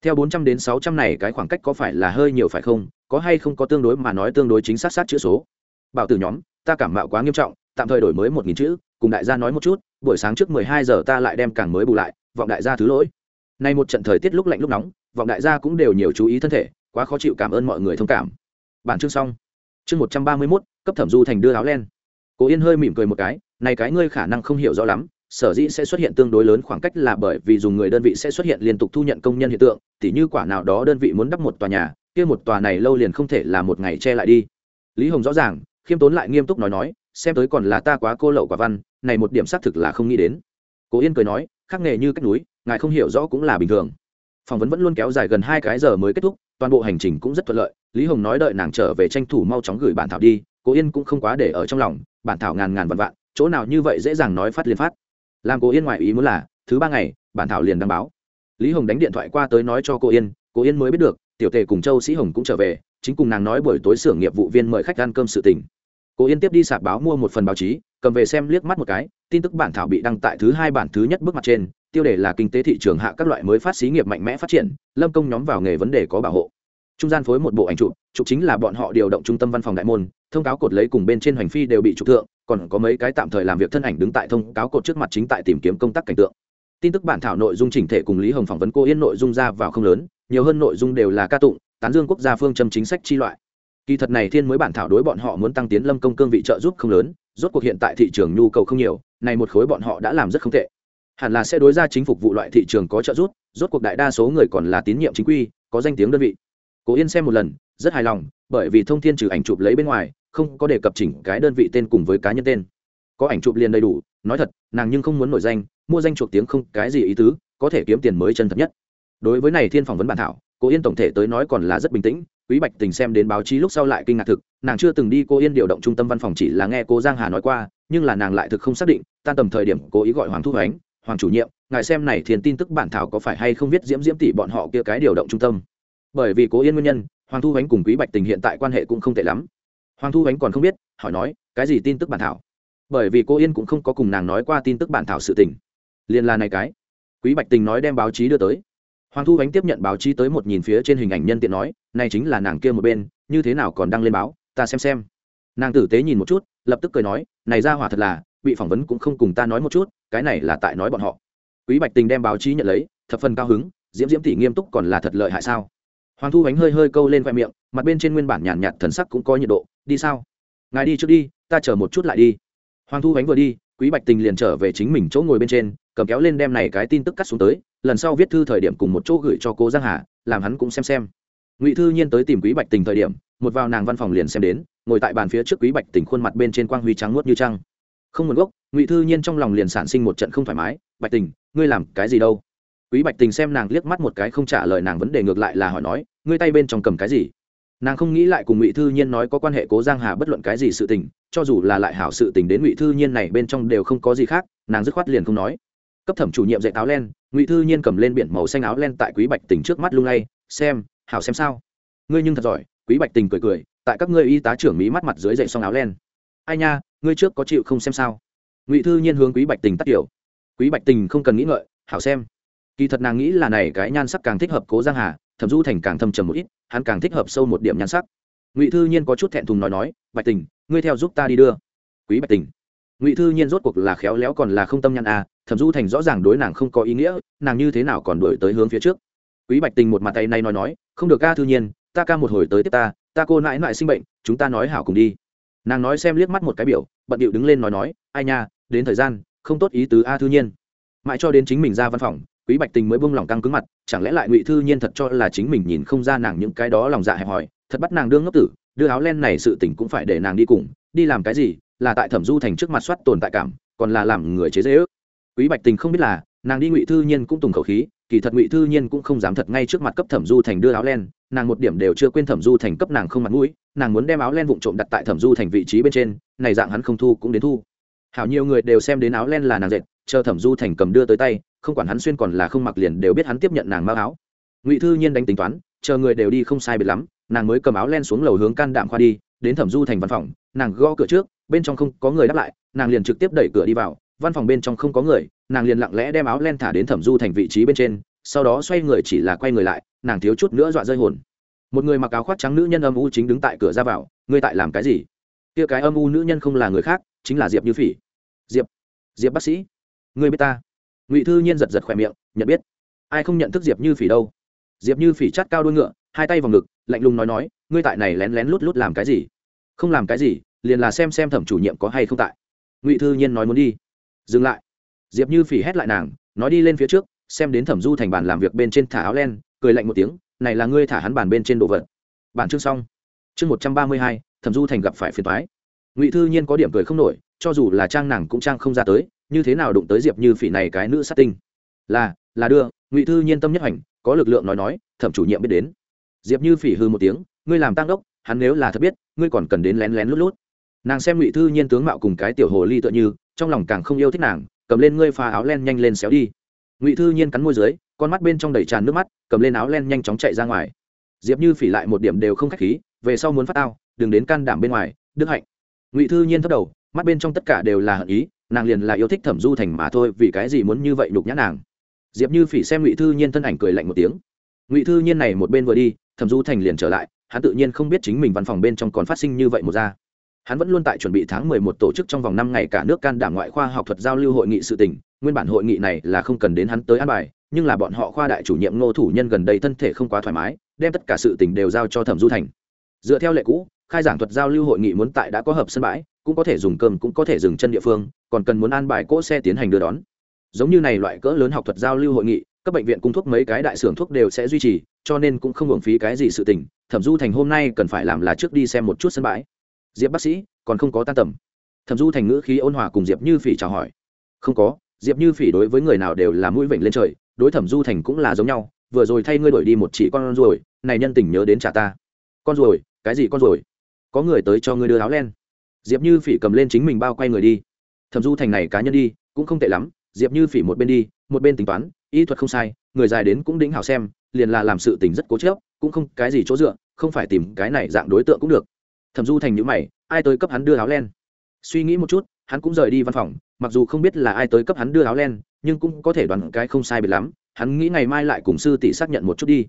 Theo bốn trăm đến sáu trăm này, cái khoảng cách có phải là hơi nhiều phải không? Có hay không có tương đối mà nói tương đối chính xác sát chữ số? Bảo tử nhóm, ta cảm mạo quá nghiêm trọng, tạm thời đổi mới một nghìn chữ, cùng đại gia nói một chút, buổi sáng trước mười hai giờ ta lại đem càng mới bù lại, vọng đại gia thứ lỗi nay một trận thời tiết lúc lạnh lúc nóng, vọng đại gia cũng đều nhiều chú ý thân thể, quá khó chịu cảm ơn mọi người thông cảm. Bản chương xong. Chương một trăm ba mươi mốt, cấp thẩm du thành đưa áo len. Cố yên hơi mỉm cười một cái, này cái ngươi khả năng không hiểu rõ lắm, sở dĩ sẽ xuất hiện tương đối lớn khoảng cách là bởi vì dùng người đơn vị sẽ xuất hiện liên tục thu nhận công nhân hiện tượng, tỉ như quả nào đó đơn vị muốn đắp một tòa nhà, kia một tòa này lâu liền không thể là một ngày che lại đi. Lý hồng rõ ràng, khiêm tốn lại nghiêm túc nói nói, xem tới còn là ta quá cô lậu quả văn, này một điểm xác thực là không nghĩ đến. Cố yên cười nói khắc nghề như cách núi, ngài không hiểu rõ cũng là bình thường. Phỏng vấn vẫn luôn kéo dài gần hai cái giờ mới kết thúc, toàn bộ hành trình cũng rất thuận lợi. Lý hồng nói đợi nàng trở về tranh thủ mau chóng gửi bản thảo đi cố yên cũng không quá để ở trong lòng, bản thảo ngàn ngàn vạn vạn, chỗ nào như vậy dễ dàng nói phát liền phát. Làm cô yên ngoại ý muốn là, thứ ba ngày, bản thảo liền đăng báo. Lý hồng đánh điện thoại qua tới nói cho cô yên cô yên mới biết được, tiểu tề cùng châu sĩ hồng cũng trở về, chính cùng nàng nói buổi tối xưởng nghiệp vụ viên mời khách ăn cơm sự tình. Cô yên tiếp đi sạp báo mua một phần báo chí cầm về xem liếc mắt một cái, tin tức bản thảo bị đăng tại thứ hai bản thứ nhất bước mặt trên, tiêu đề là kinh tế thị trường hạ các loại mới phát xí nghiệp mạnh mẽ phát triển, lâm công nhóm vào nghề vấn đề có bảo hộ. Trung gian phối một bộ ảnh chụp chụp chính là bọn họ điều động trung tâm văn phòng đại môn, thông cáo cột lấy cùng bên trên hành phi đều bị trục thượng, còn có mấy cái tạm thời làm việc thân ảnh đứng tại thông cáo cột trước mặt chính tại tìm kiếm công tác cảnh tượng. Tin tức bản thảo nội dung chỉnh thể cùng lý hồng phỏng vấn cô yên nội dung ra vào không lớn, nhiều hơn nội dung đều là ca tụng, tán dương quốc gia phương châm chính sách chi loại. Kỳ thật này thiên mới bản thảo đối bọn họ muốn tăng tiến lâm công cương vị trợ giúp không lớn rốt cuộc hiện tại thị trường nhu cầu không nhiều, này một khối bọn họ đã làm rất không tệ. Hẳn là sẽ đối ra chính phục vụ loại thị trường có trợ giúp, rốt cuộc đại đa số người còn là tín nhiệm chính quy, có danh tiếng đơn vị. Cố yên xem một lần, rất hài lòng, bởi vì thông thiên trừ ảnh chụp lấy bên ngoài, không có đề cập chỉnh cái đơn vị tên cùng với cá nhân tên. Có ảnh chụp liền đầy đủ, nói thật, nàng nhưng không muốn nổi danh, mua danh chuộc tiếng không cái gì ý tứ, có thể kiếm tiền mới chân thật nhất. Đối với này thiên phỏng vấn bản thảo, cố yên tổng thể tới nói còn là rất bình tĩnh quý bạch tình xem đến báo chí lúc sau lại kinh ngạc thực, nàng chưa từng đi cô yên điều động trung tâm văn phòng chỉ là nghe cô giang hà nói qua, nhưng là nàng lại thực không xác định, tan tầm thời điểm cố ý gọi hoàng thu hoánh hoàng chủ nhiệm, ngài xem này thiền tin tức bản thảo có phải hay không viết diễm diễm tỷ bọn họ kia cái điều động trung tâm? Bởi vì cố yên nguyên nhân, hoàng thu hoánh cùng quý bạch tình hiện tại quan hệ cũng không tệ lắm. Hoàng thu hoánh còn không biết, hỏi nói, cái gì tin tức bản thảo? Bởi vì cô yên cũng không có cùng nàng nói qua tin tức bản thảo sự tình. Liền là này cái. Quý bạch tình nói đem báo chí đưa tới hoàng thu ánh tiếp nhận báo chí tới một nhìn phía trên hình ảnh nhân tiện nói này chính là nàng kia một bên như thế nào còn đăng lên báo ta xem xem. Nàng tử tế nhìn một chút lập tức cười nói này ra hỏa thật là bị phỏng vấn cũng không cùng ta nói một chút cái này là tại nói bọn họ. Quý bạch tình đem báo chí nhận lấy thập phần cao hứng diễm diễm tỷ nghiêm túc còn là thật lợi hại sao? Hoàng thu ánh hơi hơi câu lên khoe miệng mặt bên trên nguyên bản nhàn nhạt, nhạt thần sắc cũng có nhiệt độ đi sao? Ngài đi trước đi ta chờ một chút lại đi. Hoàng thu ánh vừa đi quý bạch tình liền trở về chính mình chỗ ngồi bên trên cầm kéo lên đem này cái tin tức cắt xuống tới lần sau viết thư thời điểm cùng một chỗ gửi cho cố giang hà, làm hắn cũng xem xem. Ngụy thư nhiên tới tìm quý bạch tình thời điểm, một vào nàng văn phòng liền xem đến, ngồi tại bàn phía trước quý bạch tình khuôn mặt bên trên quang huy trắng nuốt như trăng. Không nguồn gốc, ngụy thư nhiên trong lòng liền sản sinh một trận không thoải mái, bạch tình, ngươi làm cái gì đâu? Quý bạch tình xem nàng liếc mắt một cái không trả lời nàng vấn đề ngược lại là hỏi nói, ngươi tay bên trong cầm cái gì? Nàng không nghĩ lại cùng ngụy thư nhiên nói có quan hệ cố giang hà bất luận cái gì sự tình, cho dù là lại hảo sự tình đến ngụy thư nhiên này bên trong đều không có gì khác, nàng dứt khoát liền không nói cấp thẩm chủ nhiệm dạy áo len, ngụy thư nhiên cầm lên biển màu xanh áo len tại quý bạch tình trước mắt lung lay, xem, hảo xem sao. Ngươi nhưng thật giỏi, quý bạch tình cười cười, tại các ngươi y tá trưởng mỹ mắt mặt dưới dậy xong áo len. Ai nha, ngươi trước có chịu không xem sao? Ngụy thư nhiên hướng quý bạch tình tắt kiểu quý bạch tình không cần nghĩ ngợi, hảo xem. Kỳ thật nàng nghĩ là này cái nhan sắc càng thích hợp cố giang hà, thẩm du thành càng thâm trầm một ít, hắn càng thích hợp sâu một điểm nhan sắc. Ngụy thư nhiên có chút thẹn thùng nói nói, bạch tình, ngươi theo giúp ta đi đưa. Quý bạch tình. Ngụy thư nhiên rốt cuộc là khéo léo còn là không tâm nhăn à thẩm du thành rõ ràng đối nàng không có ý nghĩa, nàng như thế nào còn đổi tới hướng phía trước? Quý bạch tình một mặt tay nay nói nói, không được ca thư nhiên, ta ca một hồi tới tiếp ta ta cô nãi nãi sinh bệnh, chúng ta nói hảo cùng đi. Nàng nói xem liếc mắt một cái biểu, bận điệu đứng lên nói nói, ai nha, đến thời gian, không tốt ý tứ a thư nhiên. Mãi cho đến chính mình ra văn phòng, quý bạch tình mới bông lòng căng cứng mặt, chẳng lẽ lại ngụy thư nhiên thật cho là chính mình nhìn không ra nàng những cái đó lòng dạ hẹp hòi, thật bắt nàng đương ngốc tử, đưa áo len này sự tình cũng phải để nàng đi cùng, đi làm cái gì, là tại thẩm du thành trước mặt soát tồn tại cảm, còn là làm người chế dễ ước quý bạch tình không biết là, nàng đi ngụy thư nhiên cũng tùng khẩu khí, kỳ thật ngụy thư nhiên cũng không dám thật ngay trước mặt cấp thẩm du thành đưa áo len, nàng một điểm đều chưa quên thẩm du thành cấp nàng không mặt mũi, nàng muốn đem áo len vụn trộm đặt tại thẩm du thành vị trí bên trên, này dạng hắn không thu cũng đến thu. Hảo nhiều người đều xem đến áo len là nàng dệt, chờ thẩm du thành cầm đưa tới tay, không quản hắn xuyên còn là không mặc liền đều biết hắn tiếp nhận nàng mao áo. Ngụy thư nhiên đánh tính toán, chờ người đều đi không sai biệt lắm, nàng mới cầm áo len xuống lầu hướng can đạm khoa đi, đến thẩm du thành văn phòng, nàng gõ cửa trước, bên trong không có người đáp lại, nàng liền trực tiếp đẩy cửa đi vào văn phòng bên trong không có người, nàng liền lặng lẽ đem áo len thả đến thẩm du thành vị trí bên trên, sau đó xoay người chỉ là quay người lại, nàng thiếu chút nữa dọa rơi hồn. Một người mặc áo khoác trắng nữ nhân âm u chính đứng tại cửa ra vào, ngươi tại làm cái gì? Kia cái âm u nữ nhân không là người khác, chính là diệp như phỉ. Diệp diệp bác sĩ, ngươi biết ta? Ngụy thư nhiên giật giật khỏe miệng, nhận biết. Ai không nhận thức diệp như phỉ đâu? Diệp như phỉ chắt cao đuôi ngựa, hai tay vào ngực, lạnh lùng nói nói, ngươi tại này lén lén lút lút làm cái gì? Không làm cái gì, liền là xem xem thẩm chủ nhiệm có hay không tại. Ngụy thư nhiên nói muốn đi dừng lại. Diệp như phỉ hét lại nàng, nói đi lên phía trước, xem đến thẩm du thành bàn làm việc bên trên thả áo len, cười lạnh một tiếng, này là ngươi thả hắn bàn bên trên đồ vật. Bản chương xong. Chương một trăm ba mươi hai, thẩm du thành gặp phải phiền thoái ngụy thư nhiên có điểm cười không nổi, cho dù là trang nàng cũng trang không ra tới, như thế nào đụng tới diệp như phỉ này cái nữ sát tinh? Là là đưa. Ngụy thư nhiên tâm nhất hành có lực lượng nói nói, thẩm chủ nhiệm biết đến. Diệp như phỉ hư một tiếng, ngươi làm tăng đốc, hắn nếu là thật biết, ngươi còn cần đến lén lén lút lút nàng xem ngụy thư nhiên tướng mạo cùng cái tiểu hồ ly tựa như, trong lòng càng không yêu thích nàng, cầm lên ngươi pha áo len nhanh lên xéo đi. Ngụy thư nhiên cắn môi dưới, con mắt bên trong đầy tràn nước mắt, cầm lên áo len nhanh chóng chạy ra ngoài. Diệp như phỉ lại một điểm đều không k h á c h khí, về sau muốn phát tao, đừng đến can đảm bên ngoài, đức hạnh. Ngụy thư nhiên thất đầu, mắt bên trong tất cả đều là hận ý, nàng liền là yêu thích thẩm du thành mà thôi, vì cái gì muốn như vậy nhục nhã nàng? Diệp như phỉ xem ngụy thư nhiên thân ảnh cười lạnh một tiếng. Ngụy thư nhiên này một bên vừa đi, thẩm du thành liền trở lại, hắn tự nhiên không biết chính mình văn phòng bên trong còn phát sinh như vậy một ra hắn vẫn luôn tại chuẩn bị tháng mười một tổ chức trong vòng năm ngày cả nước can đảm ngoại khoa học thuật giao lưu hội nghị sự tỉnh nguyên bản hội nghị này là không cần đến hắn tới an bài, nhưng là bọn họ khoa đại chủ nhiệm ngô thủ nhân gần đây thân thể không quá thoải mái, đem tất cả sự tỉnh đều giao cho thẩm du thành. Dựa theo lệ cũ, khai giảng thuật giao lưu hội nghị muốn tại đã có hợp sân bãi, cũng có thể dùng cơm, cũng có thể dừng chân địa phương, còn cần muốn an bài cỗ xe tiến hành đưa đón. Giống như này loại cỡ lớn học thuật giao lưu hội nghị, các bệnh viện cung thuốc mấy cái đại xưởng thuốc đều sẽ duy trì, cho nên cũng không hưởng phí cái gì sự tình. Thẩm du thành hôm nay cần phải làm là trước đi xem một chút sân bãi diệp bác sĩ, còn không có tan tầm. Thẩm du thành ngữ khí ôn hòa cùng diệp như phỉ chào hỏi. Không có, diệp như phỉ đối với người nào đều là mũi vịnh lên trời, đối thẩm du thành cũng là giống nhau, vừa rồi thay ngươi đổi đi một chỉ con ruồi, này nhân tình nhớ đến trả ta. Con ruồi, cái gì con ruồi? Có người tới cho ngươi đưa áo len. Diệp như phỉ cầm lên chính mình bao quay người đi. Thẩm du thành này cá nhân đi, cũng không tệ lắm, diệp như phỉ một bên đi, một bên tính toán, y thuật không sai, người dài đến cũng đĩnh hảo xem, liền là làm sự tình rất cố chớp cũng không cái gì chỗ dựa, không phải tìm cái này dạng đối tượng cũng được thẩm du thành nhữ mày, ai tới cấp hắn đưa áo len? Suy nghĩ một chút, hắn cũng rời đi văn phòng, mặc dù không biết là ai tới cấp hắn đưa áo len, nhưng cũng có thể đoán cái không sai biệt lắm, hắn nghĩ ngày mai lại cùng sư tỷ xác nhận một chút đi.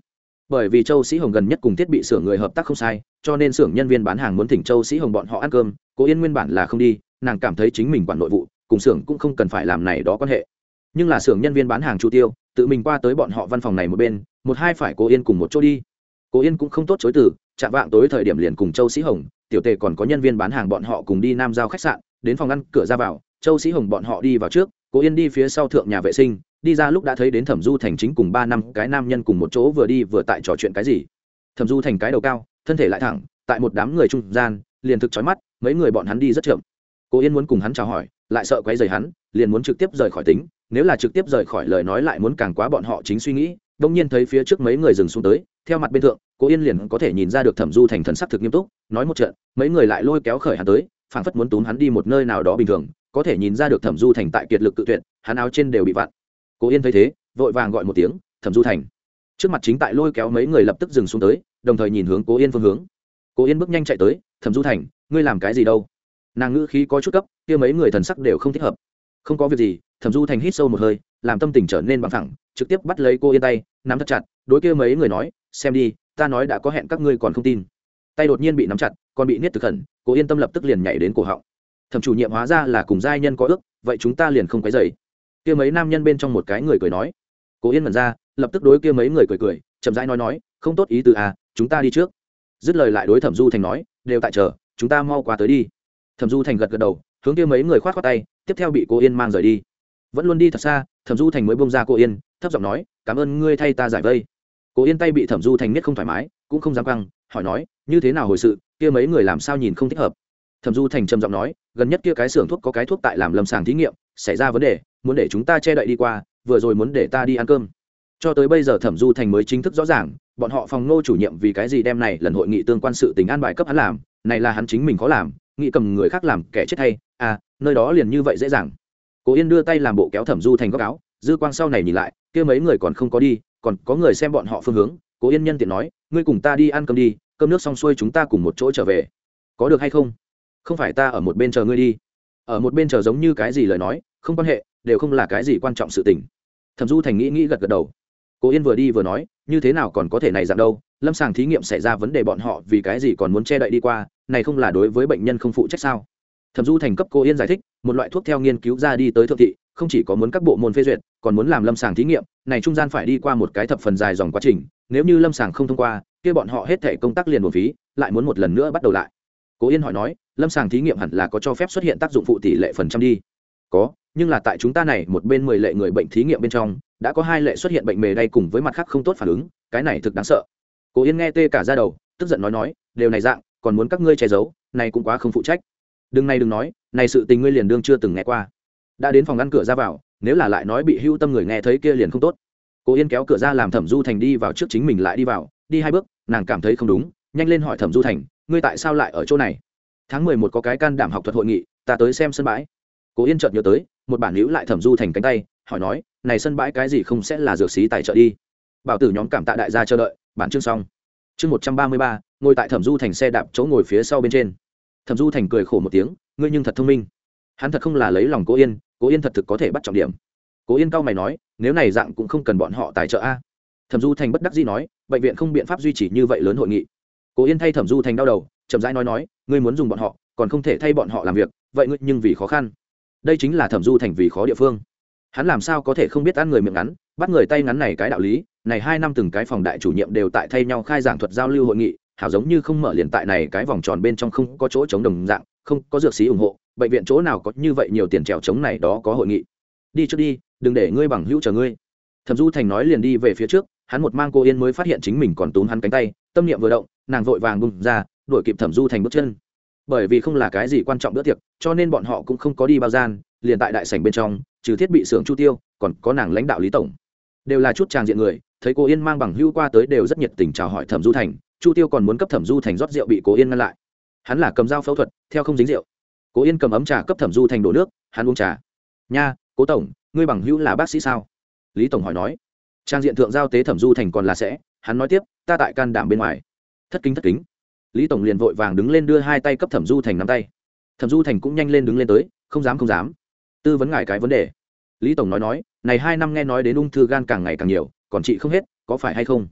Bởi vì châu sĩ hồng gần nhất cùng thiết bị xưởng người hợp tác không sai, cho nên xưởng nhân viên bán hàng muốn thỉnh châu sĩ hồng bọn họ ăn cơm, cố yên nguyên bản là không đi, nàng cảm thấy chính mình quản nội vụ, cùng xưởng cũng không cần phải làm này đó quan hệ. Nhưng là xưởng nhân viên bán hàng chu tiêu, tự mình qua tới bọn họ văn phòng này một bên, một hai phải cố yên cùng một chỗ đi. Cố yên cũng không tốt chối từ chạm vạng tối thời điểm liền cùng châu sĩ hồng, tiểu tề còn có nhân viên bán hàng bọn họ cùng đi nam giao khách sạn, đến phòng ngăn cửa ra vào, châu sĩ hồng bọn họ đi vào trước, cố yên đi phía sau thượng nhà vệ sinh, đi ra lúc đã thấy đến thẩm du thành chính cùng ba năm, cái nam nhân cùng một chỗ vừa đi vừa tại trò chuyện cái gì. Thẩm du thành cái đầu cao, thân thể lại thẳng, tại một đám người trung gian, liền thực trói mắt, mấy người bọn hắn đi rất chậm. Cố yên muốn cùng hắn chào hỏi, lại sợ quấy rầy hắn, liền muốn trực tiếp rời khỏi tính, nếu là trực tiếp rời khỏi lời nói lại muốn càng quá bọn họ chính suy nghĩ, đông nhiên thấy phía trước mấy người dừng xuống tới theo mặt bên thượng, cố yên liền có thể nhìn ra được thẩm du thành thần sắc thực nghiêm túc, nói một trận, mấy người lại lôi kéo khởi hắn tới, phảng phất muốn túm hắn đi một nơi nào đó bình thường, có thể nhìn ra được thẩm du thành tại kiệt lực tự tuyệt, hắn áo trên đều bị vặn. Cố yên thấy thế, vội vàng gọi một tiếng, thẩm du thành. Trước mặt chính tại lôi kéo mấy người lập tức dừng xuống tới, đồng thời nhìn hướng cố yên phương hướng. Cố yên bước nhanh chạy tới, thẩm du thành, ngươi làm cái gì đâu? Nàng ngữ khí có chút cấp, kia mấy người thần sắc đều không thích hợp. Không có việc gì, thẩm du thành hít sâu một hơi, làm tâm tình trở nên bằng thẳng trực tiếp bắt lấy cô yên tay, nắm thật chặt, đối kia mấy người nói, xem đi, ta nói đã có hẹn các ngươi còn không tin. Tay đột nhiên bị nắm chặt, còn bị niết thực khẩn cô yên tâm lập tức liền nhảy đến cổ họng. Thẩm chủ nhiệm hóa ra là cùng giai nhân có ước, vậy chúng ta liền không quấy dày kia mấy nam nhân bên trong một cái người cười nói. Cô yên mẩn ra, lập tức đối kia mấy người cười cười, chậm rãi nói nói, không tốt ý từ à chúng ta đi trước. Dứt lời lại đối thẩm du thành nói, đều tại chờ, chúng ta mau qua tới đi. Thẩm du thành gật gật đầu, hướng kia mấy người khoát khoát tay, tiếp theo bị cô yên mang rời đi. Vẫn luôn đi thật xa thẩm du thành mới bông ra cô yên, thấp giọng nói, cảm ơn ngươi thay ta giải vây. Cô yên tay bị thẩm du thành nhất không thoải mái, cũng không dám căng hỏi nói, như thế nào hồi sự, kia mấy người làm sao nhìn không thích hợp? Thẩm du thành trầm giọng nói, gần nhất kia cái xưởng thuốc có cái thuốc tại làm lâm sàng thí nghiệm, xảy ra vấn đề, muốn để chúng ta che đậy đi qua, vừa rồi muốn để ta đi ăn cơm. Cho tới bây giờ thẩm du thành mới chính thức rõ ràng, bọn họ phòng ngô chủ nhiệm vì cái gì đem này lần hội nghị tương quan sự tình an bài cấp hắn làm, này là hắn chính mình có làm, nghĩ cầm người khác làm kẻ chết hay à nơi đó liền như vậy dễ dàng cố yên đưa tay làm bộ kéo thẩm du thành góc áo, dư quang sau này nhìn lại, kia mấy người còn không có đi, còn có người xem bọn họ phương hướng. Cố yên nhân tiện nói, ngươi cùng ta đi ăn cơm đi, cơm nước xong xuôi chúng ta cùng một chỗ trở về. Có được hay không? Không phải ta ở một bên chờ ngươi đi. Ở một bên chờ giống như cái gì lời nói, không quan hệ, đều không là cái gì quan trọng sự tình. Thẩm du thành nghĩ nghĩ gật gật đầu. Cố yên vừa đi vừa nói, như thế nào còn có thể này dạng đâu, lâm sàng thí nghiệm xảy ra vấn đề bọn họ vì cái gì còn muốn che đậy đi qua, này không là đối với bệnh nhân không phụ trách sao? Thẩm du thành cấp cô yên giải thích, một loại thuốc theo nghiên cứu ra đi tới thượng thị, không chỉ có muốn các bộ môn phê duyệt, còn muốn làm lâm sàng thí nghiệm, này trung gian phải đi qua một cái thập phần dài dòng quá trình, nếu như lâm sàng không thông qua, kia bọn họ hết thể công tác liền một phí, lại muốn một lần nữa bắt đầu lại. Cố yên hỏi nói, lâm sàng thí nghiệm hẳn là có cho phép xuất hiện tác dụng phụ tỷ lệ phần trăm đi. Có, nhưng là tại chúng ta này một bên mười lệ người bệnh thí nghiệm bên trong, đã có hai lệ xuất hiện bệnh mề đay cùng với mặt khác không tốt phản ứng, cái này thực đáng sợ. Cố yên nghe tê cả ra đầu, tức giận nói nói, đều này dạng, còn muốn các ngươi che giấu, này cũng quá không phụ trách đừng này đừng nói, này sự tình ngươi liền đương chưa từng nghe qua. Đã đến phòng ngăn cửa ra vào, nếu là lại nói bị hưu tâm người nghe thấy kia liền không tốt. Cố yên kéo cửa ra làm thẩm du thành đi vào trước chính mình lại đi vào, đi hai bước, nàng cảm thấy không đúng, nhanh lên hỏi thẩm du thành, ngươi tại sao lại ở chỗ này? Tháng mười một có cái can đảm học thuật hội nghị, ta tới xem sân bãi. Cố yên chợt nhớ tới, một bản hữu lại thẩm du thành cánh tay, hỏi nói, này sân bãi cái gì không sẽ là dược xí tài trợ đi? Bảo tử nhóm cảm tạ đại gia chờ đợi, bản chương xong. Chương một trăm ba mươi ba, ngồi tại thẩm du thành xe đạp chỗ ngồi phía sau bên trên thẩm du thành cười khổ một tiếng, ngươi nhưng thật thông minh. Hắn thật không là lấy lòng cố yên cố yên thật thực có thể bắt trọng điểm. Cố yên cao mày nói, nếu này dạng cũng không cần bọn họ tài trợ a. Thẩm du thành bất đắc dĩ nói, bệnh viện không biện pháp duy trì như vậy lớn hội nghị. Cố yên thay thẩm du thành đau đầu, chậm rãi nói nói, ngươi muốn dùng bọn họ, còn không thể thay bọn họ làm việc, vậy ngươi nhưng vì khó khăn. Đây chính là thẩm du thành vì khó địa phương. Hắn làm sao có thể không biết ăn người miệng ngắn, bắt người tay ngắn này cái đạo lý, này hai năm từng cái phòng đại chủ nhiệm đều tại thay nhau khai giảng thuật giao lưu hội nghị hảo giống như không mở liền tại này cái vòng tròn bên trong không có chỗ chống đồng dạng, không có dược sĩ ủng hộ, bệnh viện chỗ nào có như vậy nhiều tiền trèo chống này đó có hội nghị. Đi trước đi, đừng để ngươi bằng hữu chờ ngươi. Thẩm du thành nói liền đi về phía trước, hắn một mang cô yên mới phát hiện chính mình còn túm hắn cánh tay, tâm niệm vừa động, nàng vội vàng bung ra, đuổi kịp thẩm du thành bước chân. Bởi vì không là cái gì quan trọng bữa tiệc, cho nên bọn họ cũng không có đi bao gian, liền tại đại sảnh bên trong, trừ thiết bị xưởng chu tiêu, còn có nàng lãnh đạo lý tổng. Đều là chút tràng diện người, thấy cô yên mang bằng hưu qua tới đều rất nhiệt tình chào hỏi thẩm du thành chu tiêu còn muốn cấp thẩm du thành rót rượu bị cố yên ngăn lại. Hắn là cầm dao phẫu thuật, theo không dính rượu. Cố yên cầm ấm trà cấp thẩm du thành đổ nước, hắn uống trà. Nha, cố tổng, ngươi bằng hữu là bác sĩ sao? Lý tổng hỏi nói. Trang diện thượng giao tế thẩm du thành còn là sẽ, hắn nói tiếp, ta tại can đảm bên ngoài. Thất kính thất kính. Lý tổng liền vội vàng đứng lên đưa hai tay cấp thẩm du thành nắm tay. Thẩm du thành cũng nhanh lên đứng lên tới, không dám không dám. Tư vấn ngại cái vấn đề. Lý tổng nói nói, này hai năm nghe nói đến ung thư gan càng ngày càng nhiều, còn chị không hết, có phải hay không?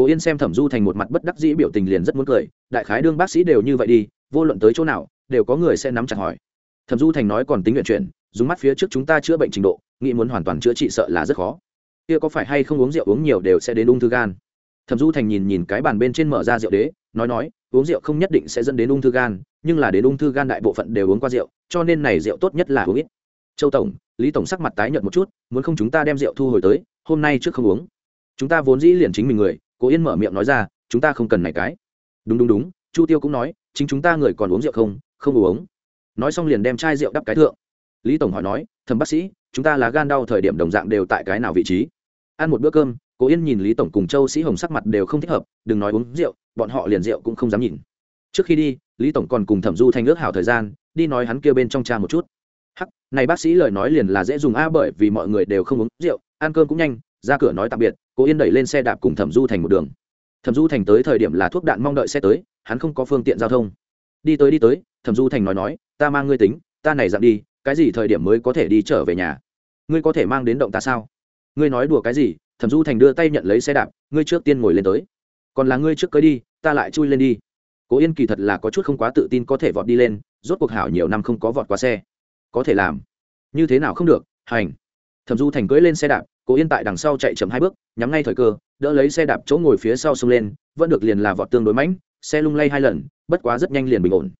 Cố yên xem thẩm du thành một mặt bất đắc dĩ biểu tình liền rất muốn cười, đại khái đương bác sĩ đều như vậy đi, vô luận tới chỗ nào, đều có người sẽ nắm chặt hỏi. Thẩm du thành nói còn tính nguyện chuyển, dùng mắt phía trước chúng ta chữa bệnh trình độ, nghĩ muốn hoàn toàn chữa trị sợ là rất khó. Kia có phải hay không uống rượu uống nhiều đều sẽ đến ung thư gan? Thẩm du thành nhìn nhìn cái bàn bên trên mở ra rượu đế, nói nói, uống rượu không nhất định sẽ dẫn đến ung thư gan, nhưng là đến ung thư gan đại bộ phận đều uống qua rượu, cho nên này rượu tốt nhất là uống ít. Châu tổng, lý tổng sắc mặt tái nhợt một chút, muốn không chúng ta đem rượu thu hồi tới, hôm nay trước không uống. Chúng ta vốn dĩ liền chính mình người cố yên mở miệng nói ra, chúng ta không cần này cái. Đúng đúng đúng, chu tiêu cũng nói, chính chúng ta người còn uống rượu không? Không uống. Nói xong liền đem chai rượu đắp cái thượng. Lý tổng hỏi nói thầm bác sĩ, chúng ta là gan đau thời điểm đồng dạng đều tại cái nào vị trí? Ăn một bữa cơm. Cố yên nhìn lý tổng cùng châu sĩ hồng sắc mặt đều không thích hợp, đừng nói uống rượu, bọn họ liền rượu cũng không dám nhìn. Trước khi đi, lý tổng còn cùng thẩm du thanh ước hảo thời gian, đi nói hắn kêu bên trong cha một chút. Hắc, này bác sĩ lời nói liền là dễ dùng a, bởi vì mọi người đều không uống rượu, ăn cơm cũng nhanh, ra cửa nói tạm biệt cố yên đẩy lên xe đạp cùng thẩm du thành một đường. Thẩm du thành tới thời điểm là thuốc đạn mong đợi xe tới, hắn không có phương tiện giao thông. Đi tới đi tới, thẩm du thành nói nói, ta mang ngươi tính, ta này dặn đi, cái gì thời điểm mới có thể đi trở về nhà? Ngươi có thể mang đến động ta sao? Ngươi nói đùa cái gì? Thẩm du thành đưa tay nhận lấy xe đạp, ngươi trước tiên ngồi lên tới. Còn là ngươi trước cưới đi, ta lại chui lên đi. Cố yên kỳ thật là có chút không quá tự tin có thể vọt đi lên, rốt cuộc hảo nhiều năm không có vọt qua xe. Có thể làm. Như thế nào không được, hành. Thẩm du thành cưỡi lên xe đạp cố yên tại đằng sau chạy chậm hai bước, nhắm ngay thời cơ, đỡ lấy xe đạp chỗ ngồi phía sau xông lên, vẫn được liền là vọt tương đối mãnh, xe lung lay hai lần, bất quá rất nhanh liền bình ổn.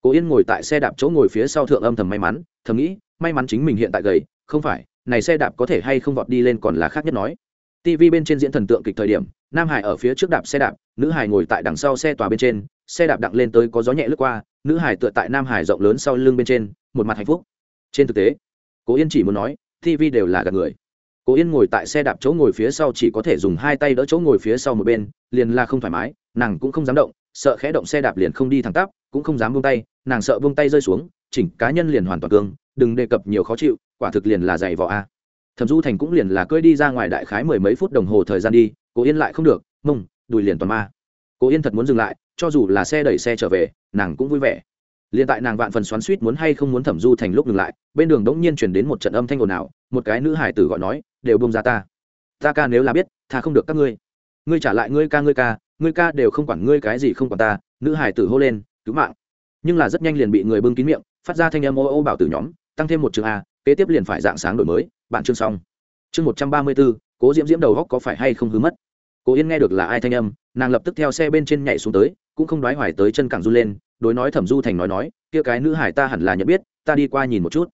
Cố yên ngồi tại xe đạp chỗ ngồi phía sau thượng âm thầm may mắn, thầm nghĩ, may mắn chính mình hiện tại gầy, không phải, này xe đạp có thể hay không vọt đi lên còn là khác nhất nói. Tv bên trên diễn thần tượng kịch thời điểm, nam hải ở phía trước đạp xe đạp, nữ hải ngồi tại đằng sau xe tòa bên trên, xe đạp đặng lên tới có gió nhẹ lướt qua, nữ hải tựa tại nam hải rộng lớn sau lưng bên trên, một mặt hạnh phúc. Trên thực tế, cố yên chỉ muốn nói tv đều là gạt người cố yên ngồi tại xe đạp chỗ ngồi phía sau chỉ có thể dùng hai tay đỡ chỗ ngồi phía sau một bên, liền là không thoải mái, nàng cũng không dám động, sợ khẽ động xe đạp liền không đi thẳng tắp, cũng không dám buông tay, nàng sợ buông tay rơi xuống, chỉnh cá nhân liền hoàn toàn cương, đừng đề cập nhiều khó chịu, quả thực liền là dày vỏ a. Thẩm du thành cũng liền là cưỡi đi ra ngoài đại khái mười mấy phút đồng hồ thời gian đi, cố yên lại không được, mông, đùi liền toàn ma. Cố yên thật muốn dừng lại, cho dù là xe đẩy xe trở về, nàng cũng vui vẻ liền tại nàng vạn phần xoắn suýt muốn hay không muốn thẩm du thành lúc ngừng lại, bên đường đống nhiên chuyển đến một trận âm thanh ồn ào, một cái nữ hải tử gọi nói, đều bông ra ta. Ta ca nếu là biết, tha không được các ngươi. Ngươi trả lại ngươi ca ngươi ca ngươi ca đều không quản ngươi cái gì không quản ta. Nữ hải tử hô lên, cứu mạng. Nhưng là rất nhanh liền bị người bưng kín miệng, phát ra thanh âm ô ô bảo tử nhóm, tăng thêm một chương a, kế tiếp liền phải dạng sáng đổi mới, bạn chương xong. Chương một trăm ba mươi bốn, cố diễm diễm đầu góc có phải hay không hứa mất? Cố yên nghe được là ai thanh âm, nàng lập tức theo xe bên trên nhảy xuống tới, cũng không đoái hoài tới chân cẳng run lên đối nói thẩm du thành nói nói, kia cái nữ hải ta hẳn là nhận biết, ta đi qua nhìn một chút.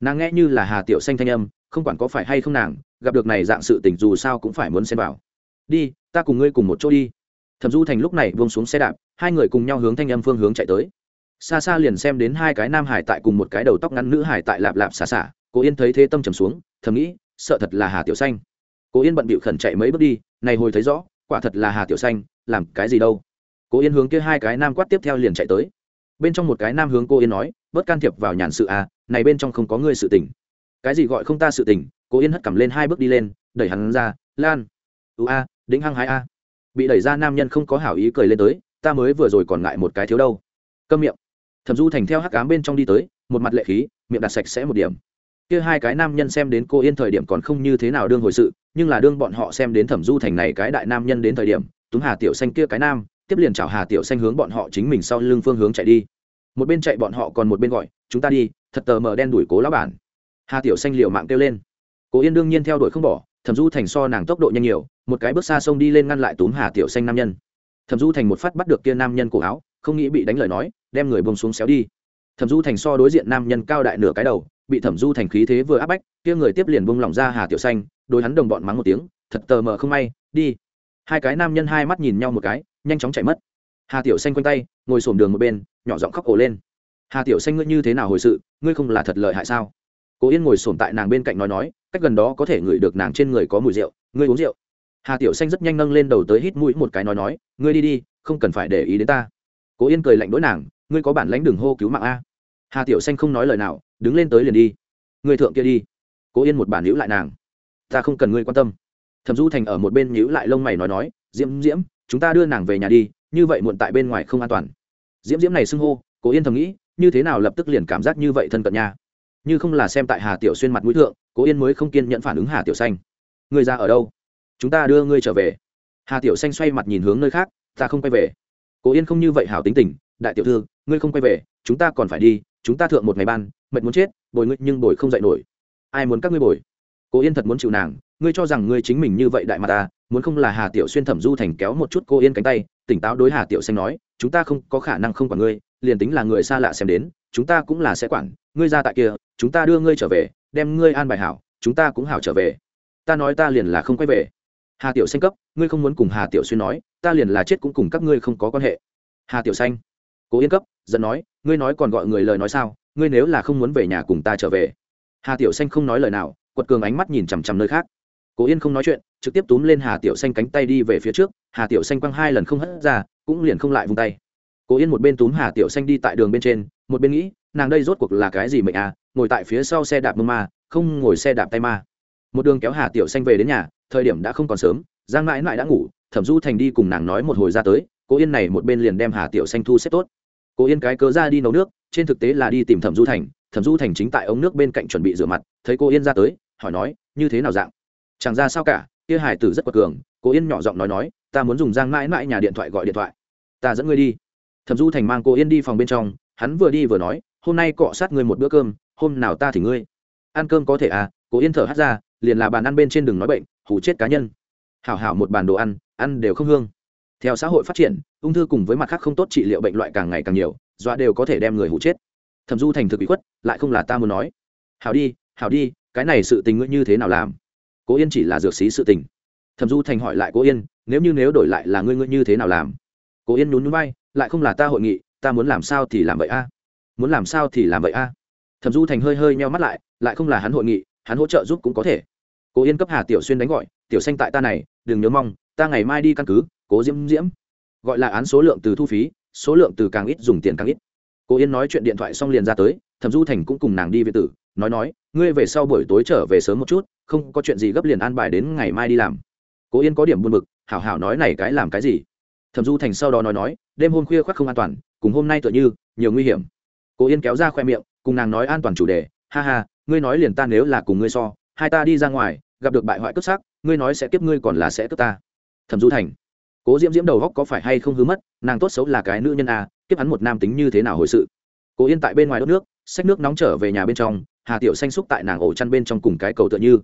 Nàng nghe như là hà tiểu xanh thanh âm, không quản có phải hay không nàng, gặp được này dạng sự tình dù sao cũng phải muốn xem vào. Đi, ta cùng ngươi cùng một chỗ đi. Thẩm du thành lúc này buông xuống xe đạp, hai người cùng nhau hướng thanh âm phương hướng chạy tới. Xa xa liền xem đến hai cái nam hải tại cùng một cái đầu tóc ngắn nữ hải tại lạp lạp xả xả, cố yên thấy thế tâm trầm xuống, thầm nghĩ, sợ thật là hà tiểu xanh. Cố yên bận bịu khẩn chạy mấy bước đi, này hồi thấy rõ, quả thật là hà tiểu xanh, làm cái gì đâu? Cố yên hướng kia hai cái nam quát tiếp theo liền chạy tới. Bên trong một cái nam hướng cô yên nói, bớt can thiệp vào nhàn sự à này bên trong không có người sự tình. Cái gì gọi không ta sự tình? Cô yên hất cầm lên hai bước đi lên, đẩy hắn ra, lan, ưu a, đĩnh hăng hái a. Bị đẩy ra nam nhân không có hảo ý cười lên tới, ta mới vừa rồi còn ngại một cái thiếu đâu. Câm miệng. Thẩm du thành theo hắc cám bên trong đi tới, một mặt lệ khí, miệng đặt sạch sẽ một điểm. Kia hai cái nam nhân xem đến cô yên thời điểm còn không như thế nào đương hồi sự, nhưng là đương bọn họ xem đến thẩm du thành này cái đại nam nhân đến thời điểm, túng hà tiểu xanh kia cái nam tiếp liền chào hà tiểu xanh hướng bọn họ chính mình sau lưng phương hướng chạy đi. Một bên chạy bọn họ còn một bên gọi, chúng ta đi, thật tờ mờ đen đuổi cố lão bản. Hà tiểu xanh liều mạng kêu lên. Cố yên đương nhiên theo đuổi không bỏ, thẩm du thành so nàng tốc độ nhanh nhiều, một cái bước xa sông đi lên ngăn lại túm hà tiểu xanh nam nhân. Thẩm du thành một phát bắt được kia nam nhân cổ áo, không nghĩ bị đánh lời nói, đem người bông xuống xéo đi. Thẩm du thành so đối diện nam nhân cao đại nửa cái đầu, bị thẩm du thành khí thế vừa áp bách, kia người tiếp liền bông lỏng ra hà tiểu xanh, đối hắn đồng bọn mắng một tiếng, thật tờ mờ không may, đi hai cái nam nhân hai mắt nhìn nhau một cái, nhanh chóng chạy mất. Hà tiểu xanh quanh tay, ngồi sổm đường một bên, nhỏ giọng khóc ổ lên. Hà tiểu xanh ngươi như thế nào hồi sự, ngươi không là thật lợi hại sao? Cố yên ngồi sổm tại nàng bên cạnh nói nói, cách gần đó có thể ngửi được nàng trên người có mùi rượu, ngươi uống rượu. Hà tiểu xanh rất nhanh nâng lên đầu tới hít mũi một cái nói nói, ngươi đi đi, không cần phải để ý đến ta. Cố yên cười lạnh đối nàng, ngươi có bản lãnh đường hô cứu mạng a. Hà tiểu xanh không nói lời nào, đứng lên tới liền đi. Người thượng kia đi. Cố yên một bản hữu lại nàng. Ta không cần ngươi quan tâm thẩm du thành ở một bên nhíu lại lông mày nói nói, diễm diễm, chúng ta đưa nàng về nhà đi, như vậy muộn tại bên ngoài không an toàn. Diễm diễm này xưng hô, cố yên thầm nghĩ, như thế nào lập tức liền cảm giác như vậy thân cận nha? Như không là xem tại hà tiểu xuyên mặt mũi thượng, cố yên mới không kiên nhận phản ứng hà tiểu xanh. Người ra ở đâu? Chúng ta đưa ngươi trở về. Hà tiểu xanh xoay mặt nhìn hướng nơi khác, ta không quay về. Cố yên không như vậy hảo tính tình, đại tiểu thư, ngươi không quay về, chúng ta còn phải đi, chúng ta thượng một ngày ban, mệt muốn chết, bồi ngươi nhưng bồi không dậy nổi. Ai muốn các ngươi bồi? Cô yên thật muốn chịu nàng, ngươi cho rằng ngươi chính mình như vậy đại mà ta, muốn không là hà tiểu xuyên thẩm du thành kéo một chút cô yên cánh tay, tỉnh táo đối hà tiểu xanh nói, chúng ta không có khả năng không quản ngươi, liền tính là người xa lạ xem đến, chúng ta cũng là sẽ quản, ngươi ra tại kia, chúng ta đưa ngươi trở về, đem ngươi an bài hảo, chúng ta cũng hảo trở về. Ta nói ta liền là không quay về. Hà tiểu xanh cấp, ngươi không muốn cùng hà tiểu xuyên nói, ta liền là chết cũng cùng các ngươi không có quan hệ. Hà tiểu xanh. Cố yên cấp dẫn nói, ngươi nói còn gọi người lời nói sao, ngươi nếu là không muốn về nhà cùng ta trở về. Hà tiểu xanh không nói lời nào quật cường ánh mắt nhìn chằm chằm nơi khác. Cố yên không nói chuyện, trực tiếp túm lên hà tiểu xanh cánh tay đi về phía trước, hà tiểu xanh quăng hai lần không hất ra, cũng liền không lại vung tay. Cố yên một bên túm hà tiểu xanh đi tại đường bên trên, một bên nghĩ, nàng đây rốt cuộc là cái gì mệnh à ngồi tại phía sau xe đạp mơ ma, không ngồi xe đạp tay ma. Một đường kéo hà tiểu xanh về đến nhà, thời điểm đã không còn sớm, giang mãi mãi đã ngủ, thẩm du thành đi cùng nàng nói một hồi ra tới, cố yên này một bên liền đem hà tiểu xanh thu xếp tốt. Cố yên cái cớ ra đi nấu nước, trên thực tế là đi tìm thẩm du thành, thẩm du thành chính tại ống nước bên cạnh chuẩn bị rửa mặt, thấy cô yên ra tới hỏi nói, như thế nào dạng? Chẳng ra sao cả, kia hải tử rất quật cường. Cô yên nhỏ giọng nói nói, ta muốn dùng giang mãi mãi nhà điện thoại gọi điện thoại. Ta dẫn ngươi đi. Thẩm du thành mang cô yên đi phòng bên trong, hắn vừa đi vừa nói, hôm nay cọ sát ngươi một bữa cơm, hôm nào ta thì ngươi. Ăn cơm có thể à? Cô yên thở hắt ra, liền là bàn ăn bên trên đường nói bệnh hủ chết cá nhân. Hảo hảo một bàn đồ ăn ăn đều không hương. Theo xã hội phát triển, ung thư cùng với mặt khác không tốt trị liệu bệnh loại càng ngày càng nhiều, dọa đều có thể đem người hủ chết. Thẩm du thành thực bị khuất, lại không là ta muốn nói. Hảo đi hảo đi cái này sự tình ngươi như thế nào làm? Cố yên chỉ là dược sĩ sự tình. Thẩm du thành hỏi lại cố yên, nếu như nếu đổi lại là ngươi ngươi như thế nào làm? Cố yên nhún nhún bay lại không là ta hội nghị, ta muốn làm sao thì làm vậy a? Muốn làm sao thì làm vậy a? Thẩm du thành hơi hơi meo mắt lại lại không là hắn hội nghị, hắn hỗ trợ giúp cũng có thể. Cố yên cấp hà tiểu xuyên đánh gọi, tiểu xanh tại ta này, đừng nhớ mong, ta ngày mai đi căn cứ, cố diễm diễm. Gọi là án số lượng từ thu phí, số lượng từ càng ít dùng tiền càng ít. Cố yên nói chuyện điện thoại xong liền ra tới, thẩm du thành cũng cùng nàng đi về tử, nói nói ngươi về sau buổi tối trở về sớm một chút không có chuyện gì gấp liền an bài đến ngày mai đi làm. Cố yên có điểm buồn b ự c hảo hảo nói này cái làm cái gì? Thẩm du thành sau đó nói nói đêm hôm khuya khoác không an toàn cùng hôm nay tựa như nhiều nguy hiểm. Cố yên kéo ra khoe miệng cùng nàng nói an toàn chủ đề ha ha ngươi nói liền ta nếu là cùng ngươi so hai ta đi ra ngoài gặp được bại hoại cướp xác ngươi nói sẽ kiếp ngươi còn là sẽ cướp ta. Thẩm du thành cố diễm diễm đầu góc có phải hay không hứa mất nàng tốt xấu là cái nữ nhân à, kiếp hắn một nam tính như thế nào hồi sự? Cố yên tại bên ngoài đốt nước xách nước nóng trở về nhà bên trong hà tiểu xanh xúc tại nàng ổ chăn bên trong cùng cái cầu tựa như.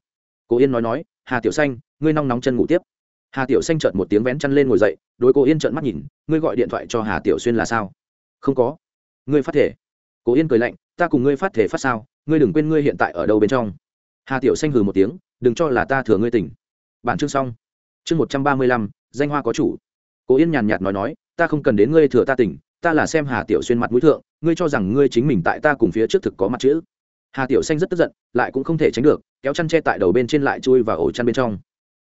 Cố yên nói nói, hà tiểu xanh, ngươi nong nóng chân ngủ tiếp. Hà tiểu xanh trợn một tiếng vén chăn lên ngồi dậy, đối cố yên trợn mắt nhìn, ngươi gọi điện thoại cho hà tiểu xuyên là sao? Không có. Ngươi phát thể. Cố yên cười lạnh, ta cùng ngươi phát thể phát sao, ngươi đừng quên ngươi hiện tại ở đâu bên trong. Hà tiểu xanh hừ một tiếng, đừng cho là ta thừa ngươi tỉnh. Bản chương xong. Chương một trăm ba mươi lăm, danh hoa có chủ. Cố yên nhàn nhạt nói nói, ta không cần đến ngươi thừa ta tỉnh, ta là xem hà tiểu xuyên mặt mũi thượng, ngươi cho rằng ngươi chính mình tại ta cùng phía trước thực có mặt chữ hà tiểu xanh rất tức giận, lại cũng không thể tránh được, kéo chăn che tại đầu bên trên lại chui và ổ chăn bên trong.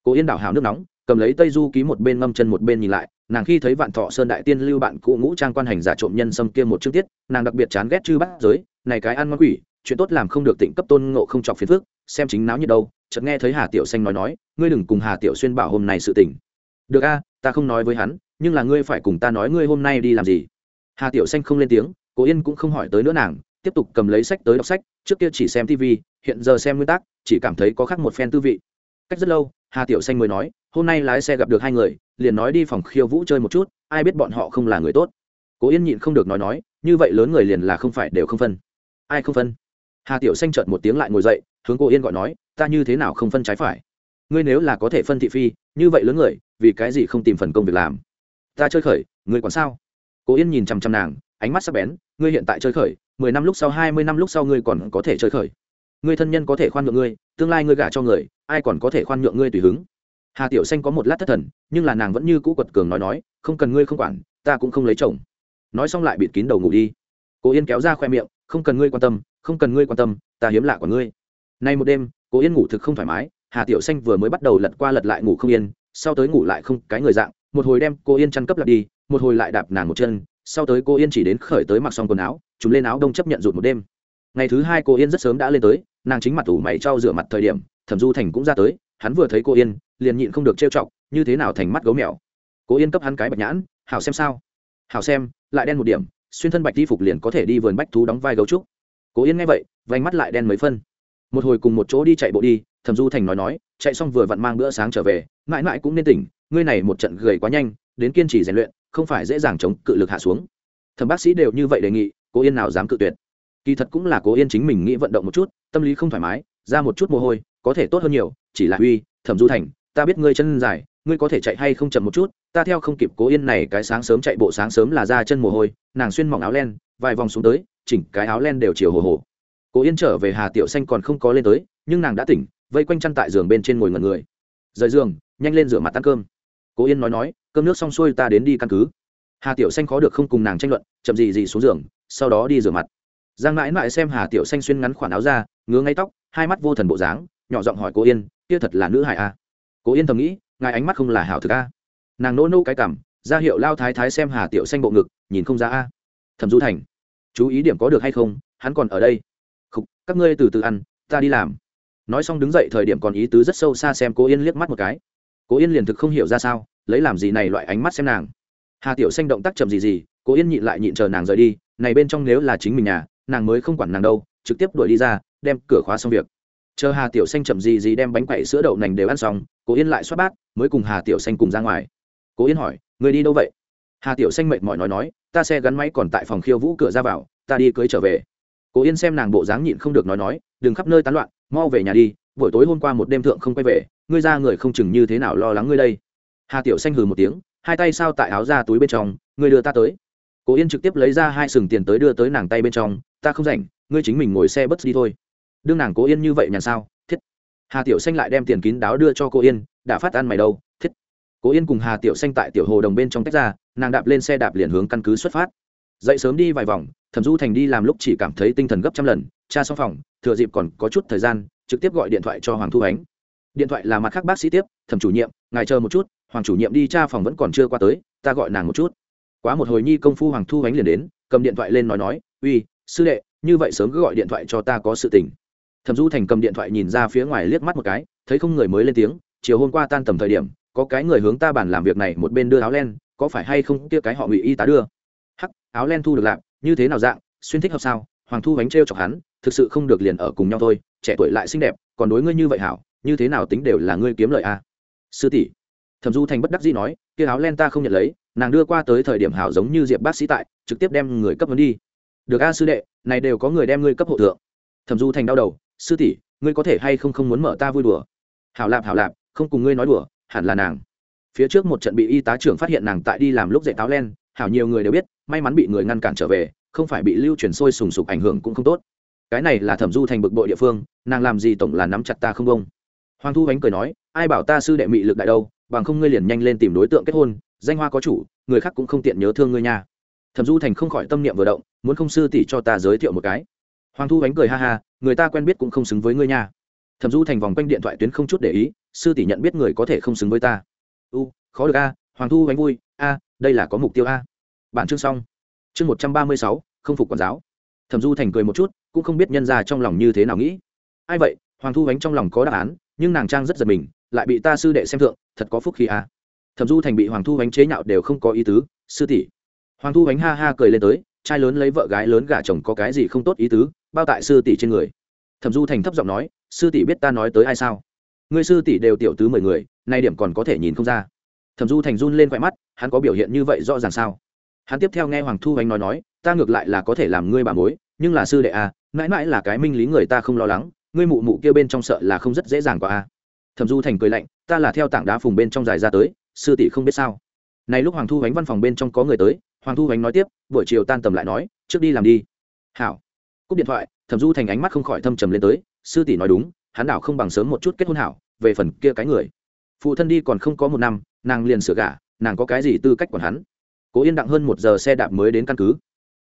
Cố yên đảo hào nước nóng, cầm lấy tây du ký một bên ngâm chân một bên nhìn lại, nàng khi thấy vạn thọ sơn đại tiên lưu bạn cũ ngũ trang quan hành giả trộm nhân xâm kia một chương tiết, nàng đặc biệt chán ghét chư bắt giới, này cái ăn ngon quỷ, chuyện tốt làm không được tịnh cấp tôn ngộ không chọc phiền phước xem chính náo như đâu, chợt nghe thấy hà tiểu xanh nói nói, ngươi đừng cùng hà tiểu xuyên bảo hôm nay sự tỉnh được a, ta không nói với hắn, nhưng là ngươi phải cùng ta nói ngươi hôm nay đi làm gì. Hà tiểu xanh không lên tiếng, cố yên cũng không hỏi tới nữa nàng tiếp tục cầm lấy sách tới đọc sách, trước kia chỉ xem tv hiện giờ xem nguyên tắc chỉ cảm thấy có khác một phen tư vị. Cách rất lâu, hà tiểu xanh mới nói, hôm nay lái xe gặp được hai người, liền nói đi phòng khiêu vũ chơi một chút, ai biết bọn họ không là người tốt. Cố yên nhịn không được nói nói, như vậy lớn người liền là không phải đều không phân. Ai không phân? Hà tiểu xanh chợt một tiếng lại ngồi dậy, hướng cô yên gọi nói, ta như thế nào không phân trái phải? Ngươi nếu là có thể phân thị phi, như vậy lớn người, vì cái gì không tìm phần công việc làm? Ta chơi khởi, ngươi còn sao? Cố yên nhìn chằm chằm nàng ánh mắt sắc bén, ngươi hiện tại chơi khởi, mười năm lúc sau, hai mươi năm lúc sau ngươi còn có thể chơi khởi. Ngươi thân nhân có thể khoan nhượng ngươi, tương lai ngươi gả cho người, ai còn có thể khoan nhượng ngươi tùy hứng? Hà tiểu xanh có một lát thất thần, nhưng là nàng vẫn như cũ quật cường nói nói, không cần ngươi không quản, ta cũng không lấy chồng. Nói xong lại bịt kín đầu ngủ đi. Cố yên kéo ra khoe miệng, không cần ngươi quan tâm, không cần ngươi quan tâm, ta hiếm lạ của ngươi. Nay một đêm, cố yên ngủ thực không thoải mái, hà tiểu xanh vừa mới bắt đầu lật qua lật lại ngủ không yên, sau tới ngủ lại không cái người dạng, một hồi đem cô yên chăn cấp lật đi, một hồi lại đạp nàng một chân sau tới cô yên chỉ đến khởi tới mặc xong quần áo chúng lên áo đông chấp nhận rụt một đêm. Ngày thứ hai cô yên rất sớm đã lên tới, nàng chính mặt ủ mày trao rửa mặt thời điểm, thẩm du thành cũng ra tới, hắn vừa thấy cô yên, liền nhịn không được trêu chọc, như thế nào thành mắt gấu mèo. Cô yên cấp hắn cái bạch nhãn, hảo xem sao. Hảo xem, lại đen một điểm, xuyên thân bạch đi phục liền có thể đi vườn bách thú đóng vai gấu trúc. Cô yên nghe vậy, vành mắt lại đen mấy phân. Một hồi cùng một chỗ đi chạy bộ đi, thẩm du thành nói nói, chạy xong vừa vặn mang bữa sáng trở về, mãi mãi cũng nên tỉnh, ngươi này một trận gầy quá nhanh, đến kiên trì rèn luyện không phải dễ dàng chống cự lực hạ xuống. Thẩm bác sĩ đều như vậy đề nghị cố yên nào dám cự tuyệt? Kỳ thật cũng là cố yên chính mình nghĩ vận động một chút, tâm lý không thoải mái, ra một chút mồ hôi, có thể tốt hơn nhiều, chỉ là uy, thẩm du thành, ta biết ngươi chân dài, ngươi có thể chạy hay không chậm một chút, ta theo không kịp cố yên này, cái sáng sớm chạy bộ sáng sớm là ra chân mồ hôi, nàng xuyên mỏng áo len, vài vòng xuống tới, chỉnh cái áo len đều chiều hồ hồ. Cố yên trở về hà tiểu xanh còn không có lên tới, nhưng nàng đã tỉnh, vây quanh chăn tại giường bên trên ngồi ngần người. Rời giường, nhanh lên rửa mặt ăn cơm. Cố yên nói nói cơm nước xong xuôi ta đến đi căn cứ. Hà tiểu xanh khó được không cùng nàng tranh luận chậm gì gì xuống giường sau đó đi rửa mặt. Giang mãi mãi xem hà tiểu xanh xuyên ngắn khoản áo ra ngứa ngay tóc hai mắt vô thần bộ dáng nhỏ giọng hỏi cố yên kia thật là nữ hải a? À? cố yên thầm nghĩ ngài ánh mắt không là hảo thực a. Nàng nỗ nô cái cảm ra hiệu lao thái thái xem hà tiểu xanh bộ ngực nhìn không ra a. Thẩm du thành chú ý điểm có được hay không? Hắn còn ở đây. Khục, các ngươi từ từ ăn ta đi làm. Nói xong đứng dậy thời điểm còn ý tứ rất sâu xa xem cố yên liếc mắt một cái. Cố yên liền thực không hiểu ra sao lấy làm gì này loại ánh mắt xem nàng. Hà tiểu xanh động tác chậm gì gì, cố yên nhịn lại nhịn chờ nàng rời đi, này bên trong nếu là chính mình nhà, nàng mới không quản nàng đâu, trực tiếp đuổi đi ra, đem cửa khóa xong việc. Chờ hà tiểu xanh chậm gì gì đem bánh quậy sữa đậu nành đều ăn xong, cố yên lại xoát bát, mới cùng hà tiểu xanh cùng ra ngoài. Cố yên hỏi người đi đâu vậy? Hà tiểu xanh mệt mỏi nói nói, ta xe gắn máy còn tại phòng khiêu vũ cửa ra vào, ta đi cưới trở về. Cố yên xem nàng bộ dáng nhịn không được nói nói, đừng khắp nơi tán loạn, mau về nhà đi, buổi tối hôm qua một đêm thượng không quay về, ngươi ra người không chừng như thế nào lo lắng ngươi đây hà tiểu xanh hừ một tiếng, hai tay sao tại áo ra túi bên trong, ngươi đưa ta tới. Cố yên trực tiếp lấy ra hai sừng tiền tới đưa tới nàng tay bên trong, ta không rảnh, ngươi chính mình ngồi xe bất đi thôi. Đương nàng cố yên như vậy nhàn sao, thiết. Hà tiểu xanh lại đem tiền kín đáo đưa cho cô yên, đã phát ăn mày đâu, thiết. Cố yên cùng hà tiểu xanh tại tiểu hồ đồng bên trong tách ra, nàng đạp lên xe đạp liền hướng căn cứ xuất phát. Dậy sớm đi vài vòng, thẩm du thành đi làm lúc chỉ cảm thấy tinh thần gấp trăm lần cha xong phòng, thừa dịp còn có chút thời gian, trực tiếp gọi điện thoại cho hoàng thu ánh. Điện thoại là mặt khác bác sĩ tiếp, thẩm chủ nhiệm ngài chờ một chút, hoàng chủ nhiệm đi tra phòng vẫn còn chưa qua tới, ta gọi nàng một chút. Quá một hồi nhi công phu hoàng thu ánh liền đến, cầm điện thoại lên nói nói, uy, sư đệ, như vậy sớm cứ gọi điện thoại cho ta có sự tình. Thẩm du thành cầm điện thoại nhìn ra phía ngoài liếc mắt một cái, thấy không người mới lên tiếng, chiều hôm qua tan tầm thời điểm, có cái người hướng ta bàn làm việc này một bên đưa áo len, có phải hay không kia cái họ ngụy y tá đưa? Hắc, áo len thu được lạp như thế nào dạng, xuyên thích hợp sao? Hoàng thu bánh t chọc hắn, thực sự không được liền ở cùng nhau thôi, trẻ tuổi lại xinh đẹp, còn đối ngươi như vậy hảo, như thế nào tính đều là ngươi kiếm lợi a à? Sư tỷ. Thẩm du thành bất đắc dĩ nói, kia áo len ta không nhận lấy, nàng đưa qua tới thời điểm hảo giống như diệp bác sĩ tại, trực tiếp đem người cấp vấn đi. Được a, sư đệ, này đều có người đem ngươi cấp hộ thượng. Thẩm du thành đau đầu, sư tỷ, ngươi có thể hay không không muốn mở ta vui đùa? Hảo lạp hảo lạp, không cùng ngươi nói đùa, hẳn là nàng. Phía trước một trận bị y tá trưởng phát hiện nàng tại đi làm lúc dạy táo len, hảo nhiều người đều biết, may mắn bị người ngăn cản trở về, không phải bị lưu truyền sôi sùng sục ảnh hưởng cũng không tốt. Cái này là thẩm du thành bực bội địa phương, nàng làm gì tổng là nắm chặt ta không bông hoàng thu ánh cười nói ai bảo ta sư đệ mị lực đại đâu, bằng không ngươi liền nhanh lên tìm đối tượng kết hôn, danh hoa có chủ, người khác cũng không tiện nhớ thương ngươi nha. Thẩm du thành không khỏi tâm niệm vừa động, muốn không sư tỷ cho ta giới thiệu một cái. Hoàng thu ánh cười ha ha, người ta quen biết cũng không xứng với ngươi nha. Thẩm du thành vòng quanh điện thoại tuyến không chút để ý, sư tỷ nhận biết người có thể không xứng với ta. U, khó được a, hoàng thu ánh vui, a, đây là có mục tiêu a. Bản chương xong. Chương một trăm ba mươi sáu, không phục quản giáo. Thẩm du thành cười một chút, cũng không biết nhân ra trong lòng như thế nào nghĩ. Ai vậy? Hoàng thu ánh trong lòng có đáp án, nhưng nàng trang rất giật mình lại bị ta sư đệ xem thượng, thật có phúc khi à? thẩm du thành bị hoàng thu ánh chế nhạo đều không có ý tứ, sư tỷ. Hoàng thu ánh ha ha cười lên tới, trai lớn lấy vợ gái lớn gả chồng có cái gì không tốt ý tứ, bao tại sư tỷ trên người. Thẩm du thành thấp giọng nói, sư tỷ biết ta nói tới ai sao? Người sư tỷ đều tiểu tứ mười người, nay điểm còn có thể nhìn không ra. Thẩm du thành run lên khoe mắt, hắn có biểu hiện như vậy rõ ràng sao? Hắn tiếp theo nghe hoàng thu ánh nói nói, ta ngược lại là có thể làm ngươi bà mối nhưng là sư đệ à mãi mãi là cái minh lý người ta không lo lắng, ngươi mụ mụ kia bên trong sợ là không rất dễ dàng qua a à thẩm du thành cười lạnh, ta là theo tảng đá phùng bên trong dài ra tới, sư tỷ không biết sao. Này lúc hoàng thu ánh văn phòng bên trong có người tới, hoàng thu ánh nói tiếp, buổi chiều tan tầm lại nói, trước đi làm đi. Hảo. Cúp điện thoại, thẩm du thành ánh mắt không khỏi thâm trầm lên tới, sư tỷ nói đúng, hắn đảo không bằng sớm một chút kết hôn hảo, về phần kia cái người. Phụ thân đi còn không có một năm, nàng liền sửa gả, nàng có cái gì tư cách quản hắn? Cố yên đặng hơn một giờ xe đạp mới đến căn cứ.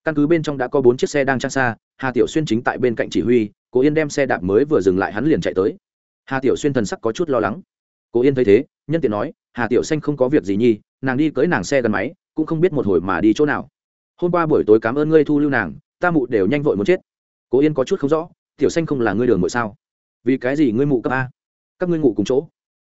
Căn cứ bên trong đã có bốn chiếc xe đang trang xa, hà tiểu xuyên chính tại bên cạnh chỉ huy, cố yên đem xe đạp mới vừa dừng lại hắn liền chạy tới hà tiểu xuyên thần sắc có chút lo lắng. Cố yên thấy thế, nhân tiện nói, hà tiểu xanh không có việc gì nhi nàng đi cưới nàng xe gắn máy, cũng không biết một hồi mà đi chỗ nào. Hôm qua buổi tối cảm ơn ngươi thu lưu nàng, ta mụ đều nhanh vội muốn chết. Cố yên có chút không rõ, tiểu xanh không là ngươi đường mội sao? Vì cái gì ngươi mụ cấp a? Các ngươi ngủ cùng chỗ.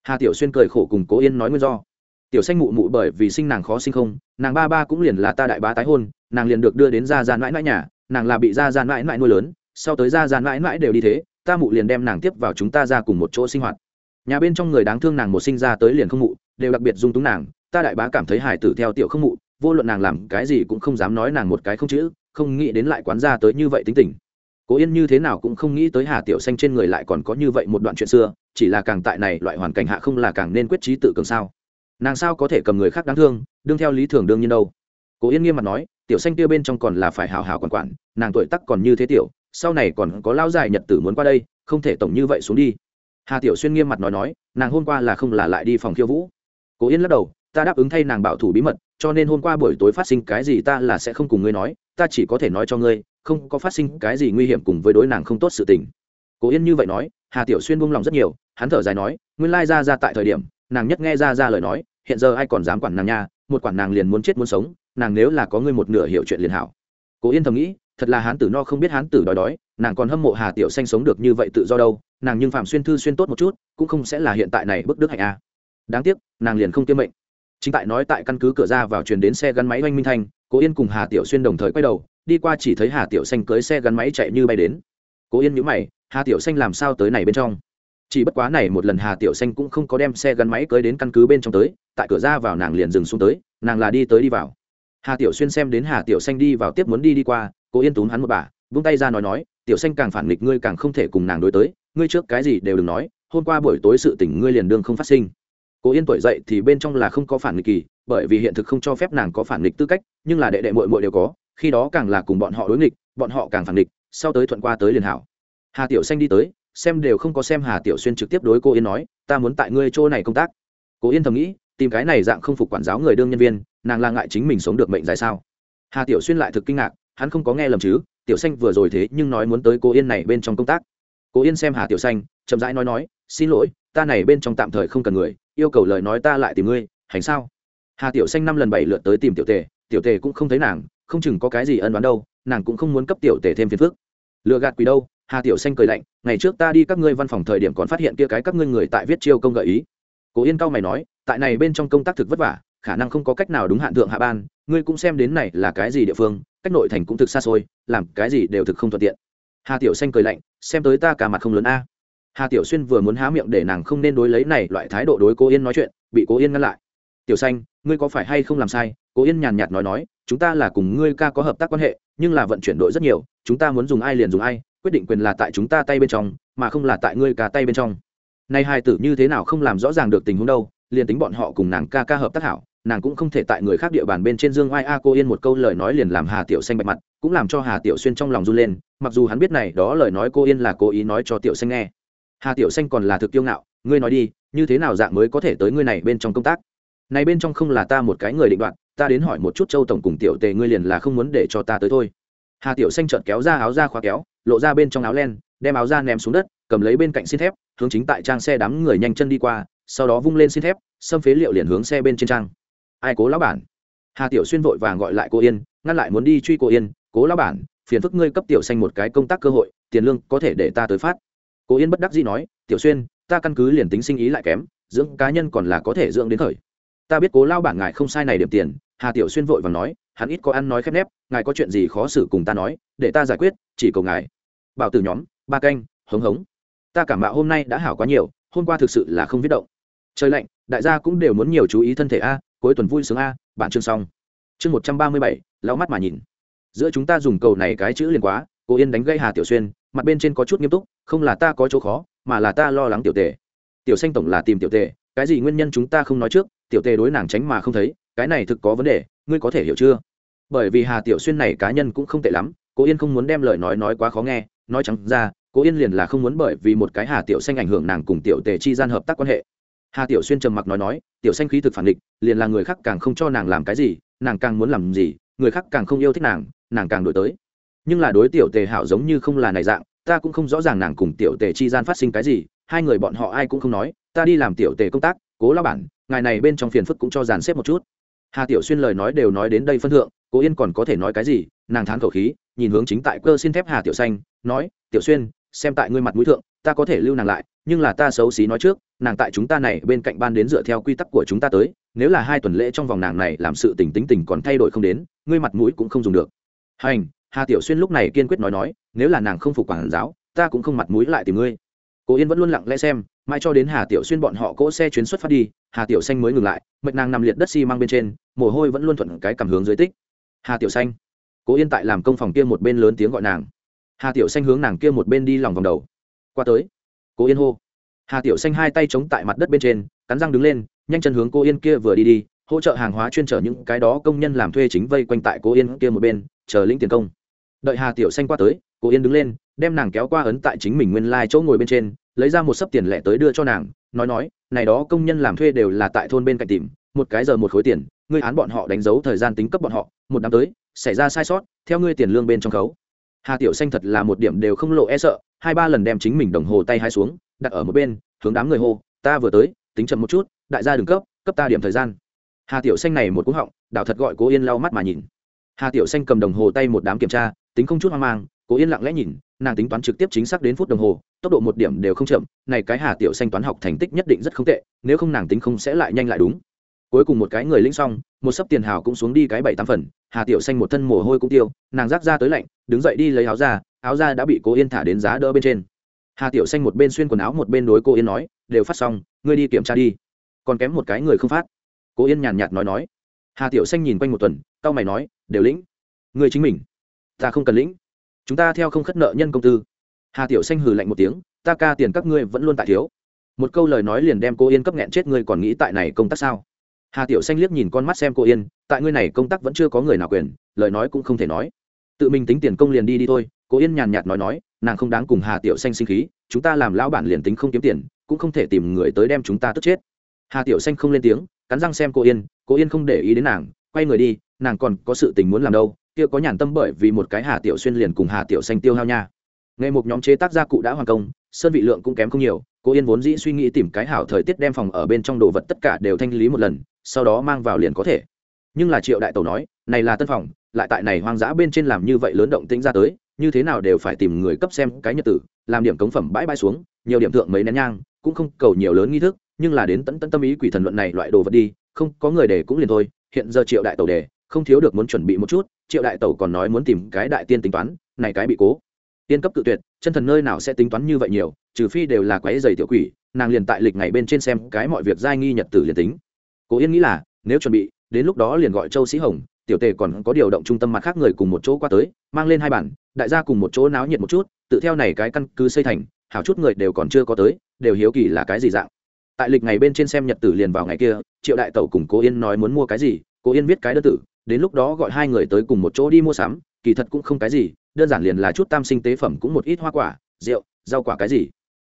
Hà tiểu xuyên cười khổ cùng cố yên nói nguyên do. Tiểu xanh mụ mụ bởi vì sinh nàng khó sinh không, nàng ba ba cũng liền là ta đại bá tái hôn, nàng liền được đưa đến ra gian mãi mãi nhà, nàng là bị ra gian mãi mãi nuôi lớn, sau tới ra gian mãi mãi đều đi thế ta mụ liền đem nàng tiếp vào chúng ta ra cùng một chỗ sinh hoạt. Nhà bên trong người đáng thương nàng một sinh ra tới liền không mụ, đều đặc biệt dung túng nàng. Ta đại bá cảm thấy hải tử theo tiểu không mụ, vô luận nàng làm cái gì cũng không dám nói nàng một cái không chữ, không nghĩ đến lại quán ra tới như vậy tính tình. Cố yên như thế nào cũng không nghĩ tới hà tiểu xanh trên người lại còn có như vậy một đoạn chuyện xưa, chỉ là càng tại này loại hoàn cảnh hạ không là càng nên quyết trí tự cường sao. Nàng sao có thể cầm người khác đáng thương, đương theo lý thường đương nhiên đâu. Cố yên nghiêm mặt nói, tiểu xanh kia bên trong còn là phải hào hào quản quản, nàng tuổi tắc còn như thế tiểu sau này còn có lao dài nhật tử muốn qua đây, không thể tổng như vậy xuống đi. Hà tiểu xuyên nghiêm mặt nói nói, nàng hôm qua là không là lại đi phòng khiêu vũ. Cố yên lắc đầu, ta đáp ứng thay nàng bảo thủ bí mật, cho nên hôm qua buổi tối phát sinh cái gì ta là sẽ không cùng ngươi nói, ta chỉ có thể nói cho ngươi, không có phát sinh cái gì nguy hiểm cùng với đối nàng không tốt sự tình. Cố yên như vậy nói, hà tiểu xuyên buông lòng rất nhiều, hắn thở dài nói, nguyên lai ra ra tại thời điểm, nàng nhất nghe ra ra lời nói, hiện giờ ai còn dám quản nàng nha, một quản nàng liền muốn chết muốn sống, nàng nếu là có ngươi một nửa hiểu chuyện liền hảo. Cố yên thầm nghĩ thật là hán tử no không biết hán tử đói đói, nàng còn hâm mộ hà tiểu xanh sống được như vậy tự do đâu, nàng nhưng phạm xuyên thư xuyên tốt một chút, cũng không sẽ là hiện tại này bức đức hạnh a. Đáng tiếc, nàng liền không tiêm mệnh. Chính tại nói tại căn cứ cửa ra vào truyền đến xe gắn máy oanh minh thanh, cố yên cùng hà tiểu xuyên đồng thời quay đầu, đi qua chỉ thấy hà tiểu xanh cưới xe gắn máy chạy như bay đến. Cố yên nhữ mày, hà tiểu xanh làm sao tới này bên trong? Chỉ bất quá này một lần hà tiểu xanh cũng không có đem xe gắn máy cưới đến căn cứ bên trong tới, tại cửa ra vào nàng liền dừng xuống tới, nàng là đi tới đi vào. Hà tiểu xuyên xem đến hà tiểu xanh đi vào tiếp muốn đi đi qua Cô yên túm hắn một bà, vung tay ra nói nói, tiểu xanh càng phản nghịch ngươi càng không thể cùng nàng đối tới, ngươi trước cái gì đều đừng nói, hôm qua buổi tối sự tỉnh ngươi liền đương không phát sinh. Cô yên tuổi dậy thì bên trong là không có phản nghịch kỳ, bởi vì hiện thực không cho phép nàng có phản nghịch tư cách, nhưng là đệ đệ mội mội đều có, khi đó càng là cùng bọn họ đối nghịch, bọn họ càng phản nghịch, sau tới thuận qua tới liền hảo. Hà tiểu xanh đi tới, xem đều không có xem hà tiểu xuyên trực tiếp đối cô yên nói, ta muốn tại ngươi chỗ này công tác. Cô yên thầm nghĩ, tìm cái này dạng không phục quản giáo người đương nhân viên, nàng là ngại chính mình sống được mệnh dài sao? Hà tiểu xuyên lại thực kinh ngạc hắn không có nghe lầm chứ, tiểu xanh vừa rồi thế nhưng nói muốn tới cô yên này bên trong công tác. Cô yên xem hà tiểu xanh, chậm rãi nói nói, xin lỗi, ta này bên trong tạm thời không cần người, yêu cầu lời nói ta lại tìm ngươi, hành sao? Hà tiểu xanh năm lần bảy lượt tới tìm tiểu tề tiểu tề cũng không thấy nàng, không chừng có cái gì ân đoán đâu, nàng cũng không muốn cấp tiểu tề thêm phiền phức. Lựa gạt quỷ đâu? Hà tiểu xanh cười lạnh, ngày trước ta đi các ngươi văn phòng thời điểm còn phát hiện kia cái các ngươi người tại viết chiêu công gợi ý. Cố yên cao mày nói, tại này bên trong công tác thực vất vả, khả năng không có cách nào đúng hạn thượng hạ ban, ngươi cũng xem đến này là cái gì địa phương cách nội thành cũng thực xa xôi, làm cái gì đều thực không thuận tiện. Hà tiểu xanh cười lạnh, xem tới ta cả mặt không lớn a. Hà tiểu xuyên vừa muốn há miệng để nàng không nên đối lấy này loại thái độ đối cố yên nói chuyện, bị cố yên ngăn lại. Tiểu xanh, ngươi có phải hay không làm sai? Cố yên nhàn nhạt nói nói, chúng ta là cùng ngươi ca có hợp tác quan hệ, nhưng là vận chuyển đội rất nhiều, chúng ta muốn dùng ai liền dùng ai, quyết định quyền là tại chúng ta tay bên trong, mà không là tại ngươi ca tay bên trong. Nay hai tử như thế nào không làm rõ ràng được tình huống đâu, liền tính bọn họ cùng nàng ca ca hợp tác hảo nàng cũng không thể tại người khác địa bàn bên trên dương oai a cô yên một câu lời nói liền làm hà tiểu xanh bạch mặt, cũng làm cho hà tiểu xuyên trong lòng run lên, mặc dù hắn biết này đó lời nói cô yên là cố ý nói cho tiểu xanh nghe. hà tiểu xanh còn là thực kiêu ngạo, ngươi nói đi, như thế nào dạng mới có thể tới ngươi này bên trong công tác? này bên trong không là ta một cái người định đoạn ta đến hỏi một chút châu tổng cùng tiểu tề ngươi liền là không muốn để cho ta tới thôi. hà tiểu xanh chợt kéo ra áo ra khóa kéo, lộ ra bên trong áo len, đem áo ra ném xuống đất, cầm lấy bên cạnh xin thép, hướng chính tại trang xe đám người nhanh chân đi qua, sau đó vung lên xin thép, xâm phế liệu liền hướng xe bên trên trang ai cố lão bản? Hà tiểu xuyên vội vàng gọi lại cô yên, ngăn lại muốn đi truy cô yên, cố lão bản, phiền phức ngươi cấp tiểu xanh một cái công tác cơ hội, tiền lương có thể để ta tới phát. Cô yên bất đắc dĩ nói, tiểu xuyên, ta căn cứ liền tính sinh ý lại kém, dưỡng cá nhân còn là có thể dưỡng đến thời. Ta biết cố lao bản ngài không sai này điểm tiền. Hà tiểu xuyên vội vàng nói, hắn ít có ăn nói khép nép, ngài có chuyện gì khó xử cùng ta nói, để ta giải quyết, chỉ cầu ngài. Bảo tử nhóm, ba canh, hống hống. Ta cảm mạo hôm nay đã hảo quá nhiều, hôm qua thực sự là không viết động. Trời lạnh, đại gia cũng đều muốn nhiều chú ý thân thể a cuối tuần vui sướng a bản chương xong. Chương một trăm ba mươi bảy, lau mắt mà nhìn. Giữa chúng ta dùng cầu này cái chữ liền quá, cô yên đánh gây hà tiểu xuyên, mặt bên trên có chút nghiêm túc, không là ta có chỗ khó, mà là ta lo lắng tiểu tề. Tiểu xanh tổng là tìm tiểu tề, cái gì nguyên nhân chúng ta không nói trước, tiểu tề đối nàng tránh mà không thấy, cái này thực có vấn đề, ngươi có thể hiểu chưa? Bởi vì hà tiểu xuyên này cá nhân cũng không tệ lắm, cô yên không muốn đem lời nói nói quá khó nghe, nói chẳng ra, cô yên liền là không muốn bởi vì một cái hà tiểu xanh ảnh hưởng nàng cùng tiểu tề chi gian hợp tác quan hệ hà tiểu xuyên trầm mặc nói nói, tiểu xanh khí thực phản địch, liền là người khác càng không cho nàng làm cái gì, nàng càng muốn làm gì, người khác càng không yêu thích nàng nàng càng đổi tới. Nhưng là đối tiểu tề hảo giống như không là này dạng, ta cũng không rõ ràng nàng cùng tiểu tề chi gian phát sinh cái gì, hai người bọn họ ai cũng không nói, ta đi làm tiểu tề công tác, cố lao bản, ngài này bên trong phiền phức cũng cho dàn xếp một chút. Hà tiểu xuyên lời nói đều nói đến đây phân thượng cố yên còn có thể nói cái gì, nàng thán khẩu khí, nhìn hướng chính tại cơ xin thép hà tiểu xanh, nói, tiểu xuyên, xem tại ngươi mặt mũi thượng ta có thể lưu nàng lại, nhưng là ta xấu xí nói trước, nàng tại chúng ta này bên cạnh ban đến dựa theo quy tắc của chúng ta tới, nếu là hai tuần lễ trong vòng nàng này làm sự tình tính tình còn thay đổi không đến, ngươi mặt mũi cũng không dùng được. Hành, hà tiểu xuyên lúc này kiên quyết nói nói, nếu là nàng không phục quản giáo, ta cũng không mặt mũi lại tìm ngươi. Cố yên vẫn luôn lặng lẽ xem, mãi cho đến hà tiểu xuyên bọn họ cỗ xe chuyến xuất phát đi, hà tiểu xanh mới ngừng lại mệt nàng nằm liệt đất xi、si、mang bên trên, mồ hôi vẫn luôn thuận cái cảm hướng dưới tích. Hà tiểu xanh, cố yên tại làm công phòng kia một bên lớn tiếng gọi nàng. Hà tiểu xanh hướng nàng kia một bên đi lòng vòng đầu qua tới. Cố yên hô. Hà tiểu xanh hai tay chống tại mặt đất bên trên, cắn răng đứng lên, nhanh chân hướng cô yên kia vừa đi đi, hỗ trợ hàng hóa chuyên trở những cái đó công nhân làm thuê chính vây quanh tại cô yên kia một bên, chờ lĩnh tiền công. Đợi hà tiểu xanh qua tới cô yên đứng lên, đem nàng kéo qua ấn tại chính mình nguyên lai、like、chỗ ngồi bên trên, lấy ra một sấp tiền lẻ tới đưa cho nàng, nói nói, này đó công nhân làm thuê đều là tại thôn bên cạnh tìm, một cái giờ một khối tiền, ngươi án bọn họ đánh dấu thời gian tính cấp bọn họ, một năm tới, xảy ra sai sót, theo ngươi tiền lương bên trong khấu hà tiểu xanh thật là một điểm đều không lộ e sợ, hai ba lần đem chính mình đồng hồ tay hai xuống, đặt ở một bên, hướng đám người hô, ta vừa tới, tính chậm một chút, đại gia đừng cấp cấp ta điểm thời gian. Hà tiểu xanh này một cú họng đảo thật gọi cố yên lau mắt mà nhìn. Hà tiểu xanh cầm đồng hồ tay một đám kiểm tra, tính không chút hoang mang, cố yên lặng lẽ nhìn, nàng tính toán trực tiếp chính xác đến phút đồng hồ, tốc độ một điểm đều không chậm, này cái hà tiểu xanh toán học thành tích nhất định rất không tệ, nếu không nàng tính không sẽ lại nhanh lại đúng cuối cùng một cái người linh xong, một sấp tiền hào cũng xuống đi cái bảy tám phần, hà tiểu xanh một thân mồ hôi cũng tiêu, nàng rác ra tới lạnh, đứng dậy đi lấy áo ra áo ra đã bị cố yên thả đến giá đỡ bên trên. Hà tiểu xanh một bên xuyên quần áo một bên đối cô yên nói, đều phát xong, ngươi đi kiểm tra đi. Còn kém một cái người không phát. Cô yên nhàn nhạt nói nói. Hà tiểu xanh nhìn quanh một tuần tao mày nói, đều lĩnh. Ngươi chính mình. Ta không cần lĩnh. Chúng ta theo không khất nợ nhân công tư. Hà tiểu xanh hừ lạnh một tiếng, ta ca tiền các ngươi vẫn luôn tại thiếu. Một câu lời nói liền đem cô yên cấp nghẹn chết ngươi còn nghĩ tại này công tác sao? Hà tiểu xanh liếc nhìn con mắt xem cô yên, tại ngươi này công tác vẫn chưa có người nào quyền, lời nói cũng không thể nói. Tự mình tính tiền công liền đi đi thôi, cô yên nhàn nhạt nói nói, nàng không đáng cùng hà tiểu xanh sinh khí, chúng ta làm lão bản liền tính không kiếm tiền, cũng không thể tìm người tới đem chúng ta tức chết. Hà tiểu xanh không lên tiếng, cắn răng xem cô yên cô yên không để ý đến nàng, quay người đi, nàng còn có sự tình muốn làm đâu, kia có nhàn tâm bởi vì một cái hà tiểu xuyên liền cùng hà tiểu xanh tiêu hao nha. Ngày một nhóm chế tác gia cụ đã hoàn công, sơn vị lượng cũng kém không nhiều cô yên vốn dĩ suy nghĩ tìm cái hảo thời tiết đem phòng ở bên trong đồ vật tất cả đều thanh lý một lần, sau đó mang vào liền có thể. Nhưng là triệu đại tẩu nói, này là tân phòng, lại tại này hoang dã bên trên làm như vậy lớn động tĩnh ra tới, như thế nào đều phải tìm người cấp xem cái nhật tử, làm điểm cống phẩm bãi bãi xuống, nhiều điểm thượng mấy nén nhang, cũng không cầu nhiều lớn nghi thức, nhưng là đến tận tận tâm ý quỷ thần luận này loại đồ vật đi, không, có người để cũng liền thôi, hiện giờ triệu đại tẩu đề không thiếu được muốn chuẩn bị một chút, triệu đại tẩu còn nói muốn tìm cái đại tiên tính toán, này cái bị cố tiên cấp tự tuyệt, chân thần nơi nào sẽ tính toán như vậy nhiều, trừ phi đều là quái dày tiểu quỷ, nàng liền tại lịch ngày bên trên xem cái mọi việc giai nghi nhật tử liền tính. Cố yên nghĩ là, nếu chuẩn bị, đến lúc đó liền gọi châu sĩ hồng, tiểu tề còn có điều động trung tâm mặt khác người cùng một chỗ qua tới, mang lên hai bản, đại gia cùng một chỗ náo nhiệt một chút, tự theo này cái căn cứ xây thành, hảo chút người đều còn chưa có tới, đều hiếu kỳ là cái gì dạng. Tại lịch ngày bên trên xem nhật tử liền vào ngày kia, triệu đại tẩu cùng cố yên nói muốn mua cái gì, cố yên viết cái đơn tử, đến lúc đó gọi hai người tới cùng một chỗ đi mua sắm, kỳ thật cũng không cái gì đơn giản liền là chút tam sinh tế phẩm cũng một ít hoa quả, rượu, rau quả cái gì.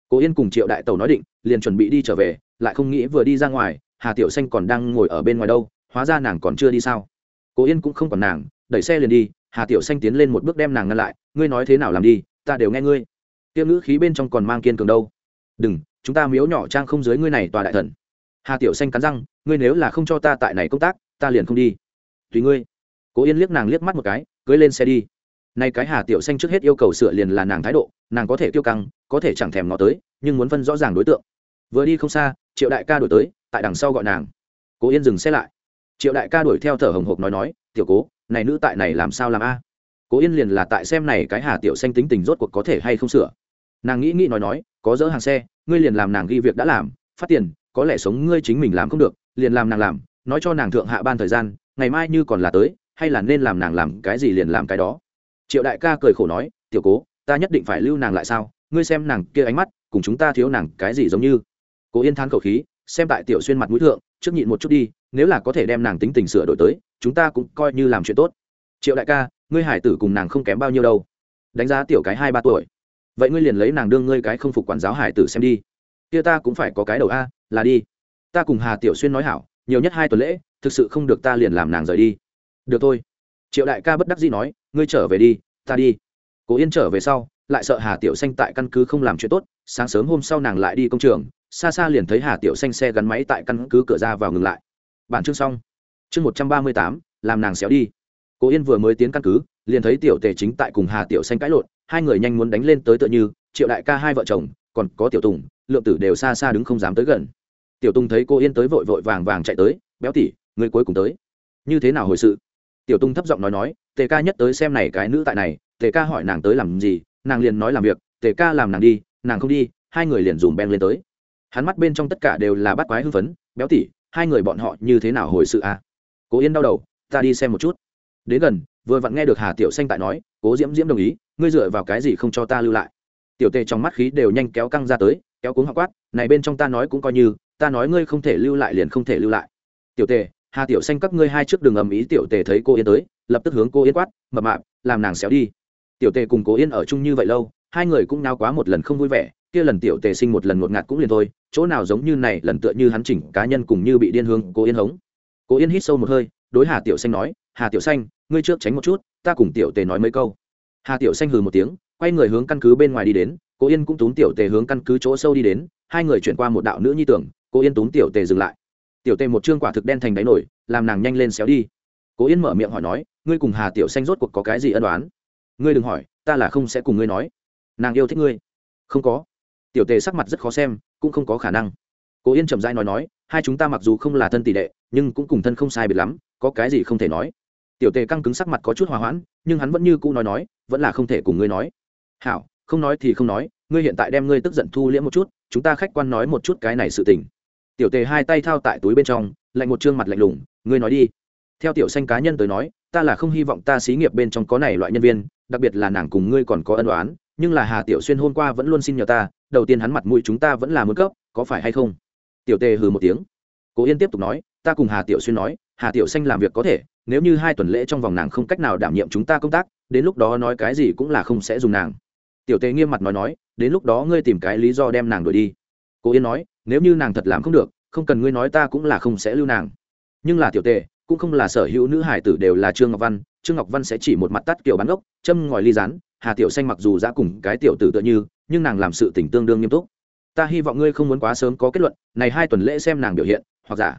Cố yên cùng triệu đại tẩu nói định, liền chuẩn bị đi trở về, lại không nghĩ vừa đi ra ngoài, hà tiểu xanh còn đang ngồi ở bên ngoài đâu, hóa ra nàng còn chưa đi sao. Cố yên cũng không còn nàng, đẩy xe liền đi, hà tiểu xanh tiến lên một bước đem nàng ngăn lại, ngươi nói thế nào làm đi, ta đều nghe ngươi. Tiêu ngữ khí bên trong còn mang kiên cường đâu. Đừng, chúng ta miếu nhỏ trang không dưới ngươi này tòa đại thần. Hà tiểu xanh cắn răng, ngươi nếu là không cho ta tại này công tác, ta liền không đi. Tùy ngươi. Cố yên liếc nàng liếc mắt một cái, cưới lên xe đi nay cái hà tiểu xanh trước hết yêu cầu sửa liền là nàng thái độ, nàng có thể tiêu căng, có thể chẳng thèm ngó tới, nhưng muốn phân rõ ràng đối tượng. Vừa đi không xa, triệu đại ca đổi tới, tại đằng sau gọi nàng. Cố yên dừng xe lại. Triệu đại ca đuổi theo thở hồng hộc nói nói, tiểu cố, này nữ tại này làm sao làm a? Cố yên liền là tại xem này cái hà tiểu xanh tính tình rốt cuộc có thể hay không sửa. Nàng nghĩ nghĩ nói nói, có dỡ hàng xe, ngươi liền làm nàng ghi việc đã làm, phát tiền, có lẽ sống ngươi chính mình làm không được, liền làm nàng làm, nói cho nàng thượng hạ ban thời gian, ngày mai như còn là tới, hay là nên làm nàng làm cái gì liền làm cái đó triệu đại ca cười khổ nói, tiểu cố, ta nhất định phải lưu nàng lại sao? Ngươi xem nàng kia ánh mắt, cùng chúng ta thiếu nàng cái gì giống như? Cố yên thán khẩu khí, xem tại tiểu xuyên mặt mũi thượng, trước nhịn một chút đi, nếu là có thể đem nàng tính tình sửa đổi tới, chúng ta cũng coi như làm chuyện tốt. Triệu đại ca, ngươi hải tử cùng nàng không kém bao nhiêu đâu. Đánh giá tiểu cái hai ba tuổi. Vậy ngươi liền lấy nàng đương ngươi cái không phục quản giáo hải tử xem đi. Kia ta cũng phải có cái đầu a, là đi. Ta cùng hà tiểu xuyên nói hảo, nhiều nhất hai tuần lễ, thực sự không được ta liền làm nàng rời đi. Được thôi triệu đại ca bất đắc dĩ nói, ngươi trở về đi, ta đi. Cố yên trở về sau, lại sợ hà tiểu xanh tại căn cứ không làm chuyện tốt, sáng sớm hôm sau nàng lại đi công trường, xa xa liền thấy hà tiểu xanh xe gắn máy tại căn cứ cửa ra vào ngừng lại. Bản chương xong. Chương một trăm ba mươi tám, làm nàng xéo đi. Cố yên vừa mới tiến căn cứ, liền thấy tiểu tề chính tại cùng hà tiểu xanh cãi lộn, hai người nhanh muốn đánh lên tới tựa như, triệu đại ca hai vợ chồng, còn có tiểu tùng, lượng tử đều xa xa đứng không dám tới gần. Tiểu tùng thấy cô yên tới vội vội vàng vàng chạy tới, béo tỉ người cuối cùng tới. Như thế nào hồi sự? Tiểu Tung thấp giọng nói nói, tề ca nhất tới xem này cái nữ tại này, tề ca hỏi nàng tới làm gì, nàng liền nói làm việc, tề ca làm nàng đi, nàng không đi, hai người liền dùm beng lên tới. Hắn mắt bên trong tất cả đều là bắt quái hưng phấn, béo tỉ hai người bọn họ như thế nào hồi sự à? Cố yên đau đầu, ta đi xem một chút. Đến gần, vừa vặn nghe được hà tiểu xanh tại nói, cố diễm diễm đồng ý, ngươi dựa vào cái gì không cho ta lưu lại? Tiểu tề trong mắt khí đều nhanh kéo căng ra tới, kéo cuống họ quát, này bên trong ta nói cũng coi như, ta nói ngươi không thể lưu lại liền không thể lưu lại. Tiểu tề hà tiểu xanh các ngươi hai trước đường ầm ý tiểu tề thấy cô yên tới, lập tức hướng cô yên quát, mập mạp, làm nàng xéo đi. Tiểu tề cùng cô yên ở chung như vậy lâu, hai người cũng nao quá một lần không vui vẻ, kia lần tiểu tề sinh một lần ngột ngạt cũng liền thôi, chỗ nào giống như này lần tựa như hắn chỉnh cá nhân cùng như bị điên hương cô yên hống. Cô yên hít sâu một hơi, đối hà tiểu xanh nói, hà tiểu xanh, ngươi trước tránh một chút, ta cùng tiểu tề nói mấy câu. Hà tiểu xanh hừ một tiếng, quay người hướng căn cứ bên ngoài đi đến, Cô yên cũng túm tiểu tề hướng căn cứ chỗ sâu đi đến, hai người chuyển qua một đạo nữ nhi tưởng, cô yên túm tiểu tề dừng lại tiểu tề một chương quả thực đen thành đáy nổi, làm nàng nhanh lên xéo đi. Cố yên mở miệng hỏi nói, ngươi cùng hà tiểu xanh rốt cuộc có cái gì ân đoán ngươi đừng hỏi, ta là không sẽ cùng ngươi nói. Nàng yêu thích ngươi. Không có. Tiểu tề sắc mặt rất khó xem, cũng không có khả năng. Cố yên chậm dai nói nói, hai chúng ta mặc dù không là thân tỷ đệ nhưng cũng cùng thân không sai biệt lắm, có cái gì không thể nói. Tiểu tề căng cứng sắc mặt có chút hòa hoãn, nhưng hắn vẫn như cũ nói nói, vẫn là không thể cùng ngươi nói. Hảo, không nói thì không nói, ngươi hiện tại đem ngươi tức giận thu liễm một chút, chúng ta khách quan nói một chút cái này sự tình tiểu tề hai tay thao tại túi bên trong, lạnh một trương mặt lạnh lùng, ngươi nói đi. Theo tiểu xanh cá nhân tới nói, ta là không hy vọng ta xí nghiệp bên trong có này loại nhân viên, đặc biệt là nàng cùng ngươi còn có ân đoán nhưng là hà tiểu xuyên hôm qua vẫn luôn xin nhờ ta, đầu tiên hắn mặt mũi chúng ta vẫn là muốn cấp, có phải hay không? Tiểu tề hừ một tiếng. Cố yên tiếp tục nói, ta cùng hà tiểu xuyên nói, hà tiểu xanh làm việc có thể, nếu như hai tuần lễ trong vòng nàng không cách nào đảm nhiệm chúng ta công tác, đến lúc đó nói cái gì cũng là không sẽ dùng nàng. Tiểu tề nghiêm mặt nói nói, đến lúc đó ngươi tìm cái lý do đem nàng đuổi đi. Cố yên nói nếu như nàng thật làm không được, không cần ngươi nói ta cũng là không sẽ lưu nàng. Nhưng là tiểu tề, cũng không là sở hữu nữ hải tử đều là trương ngọc văn, trương ngọc văn sẽ chỉ một mặt tắt kiểu bán gốc châm ngòi ly rán, hà tiểu xanh mặc dù ra cùng cái tiểu tử tựa như, nhưng nàng làm sự tình tương đương nghiêm túc. Ta hy vọng ngươi không muốn quá sớm có kết luận, này hai tuần lễ xem nàng biểu hiện, hoặc giả.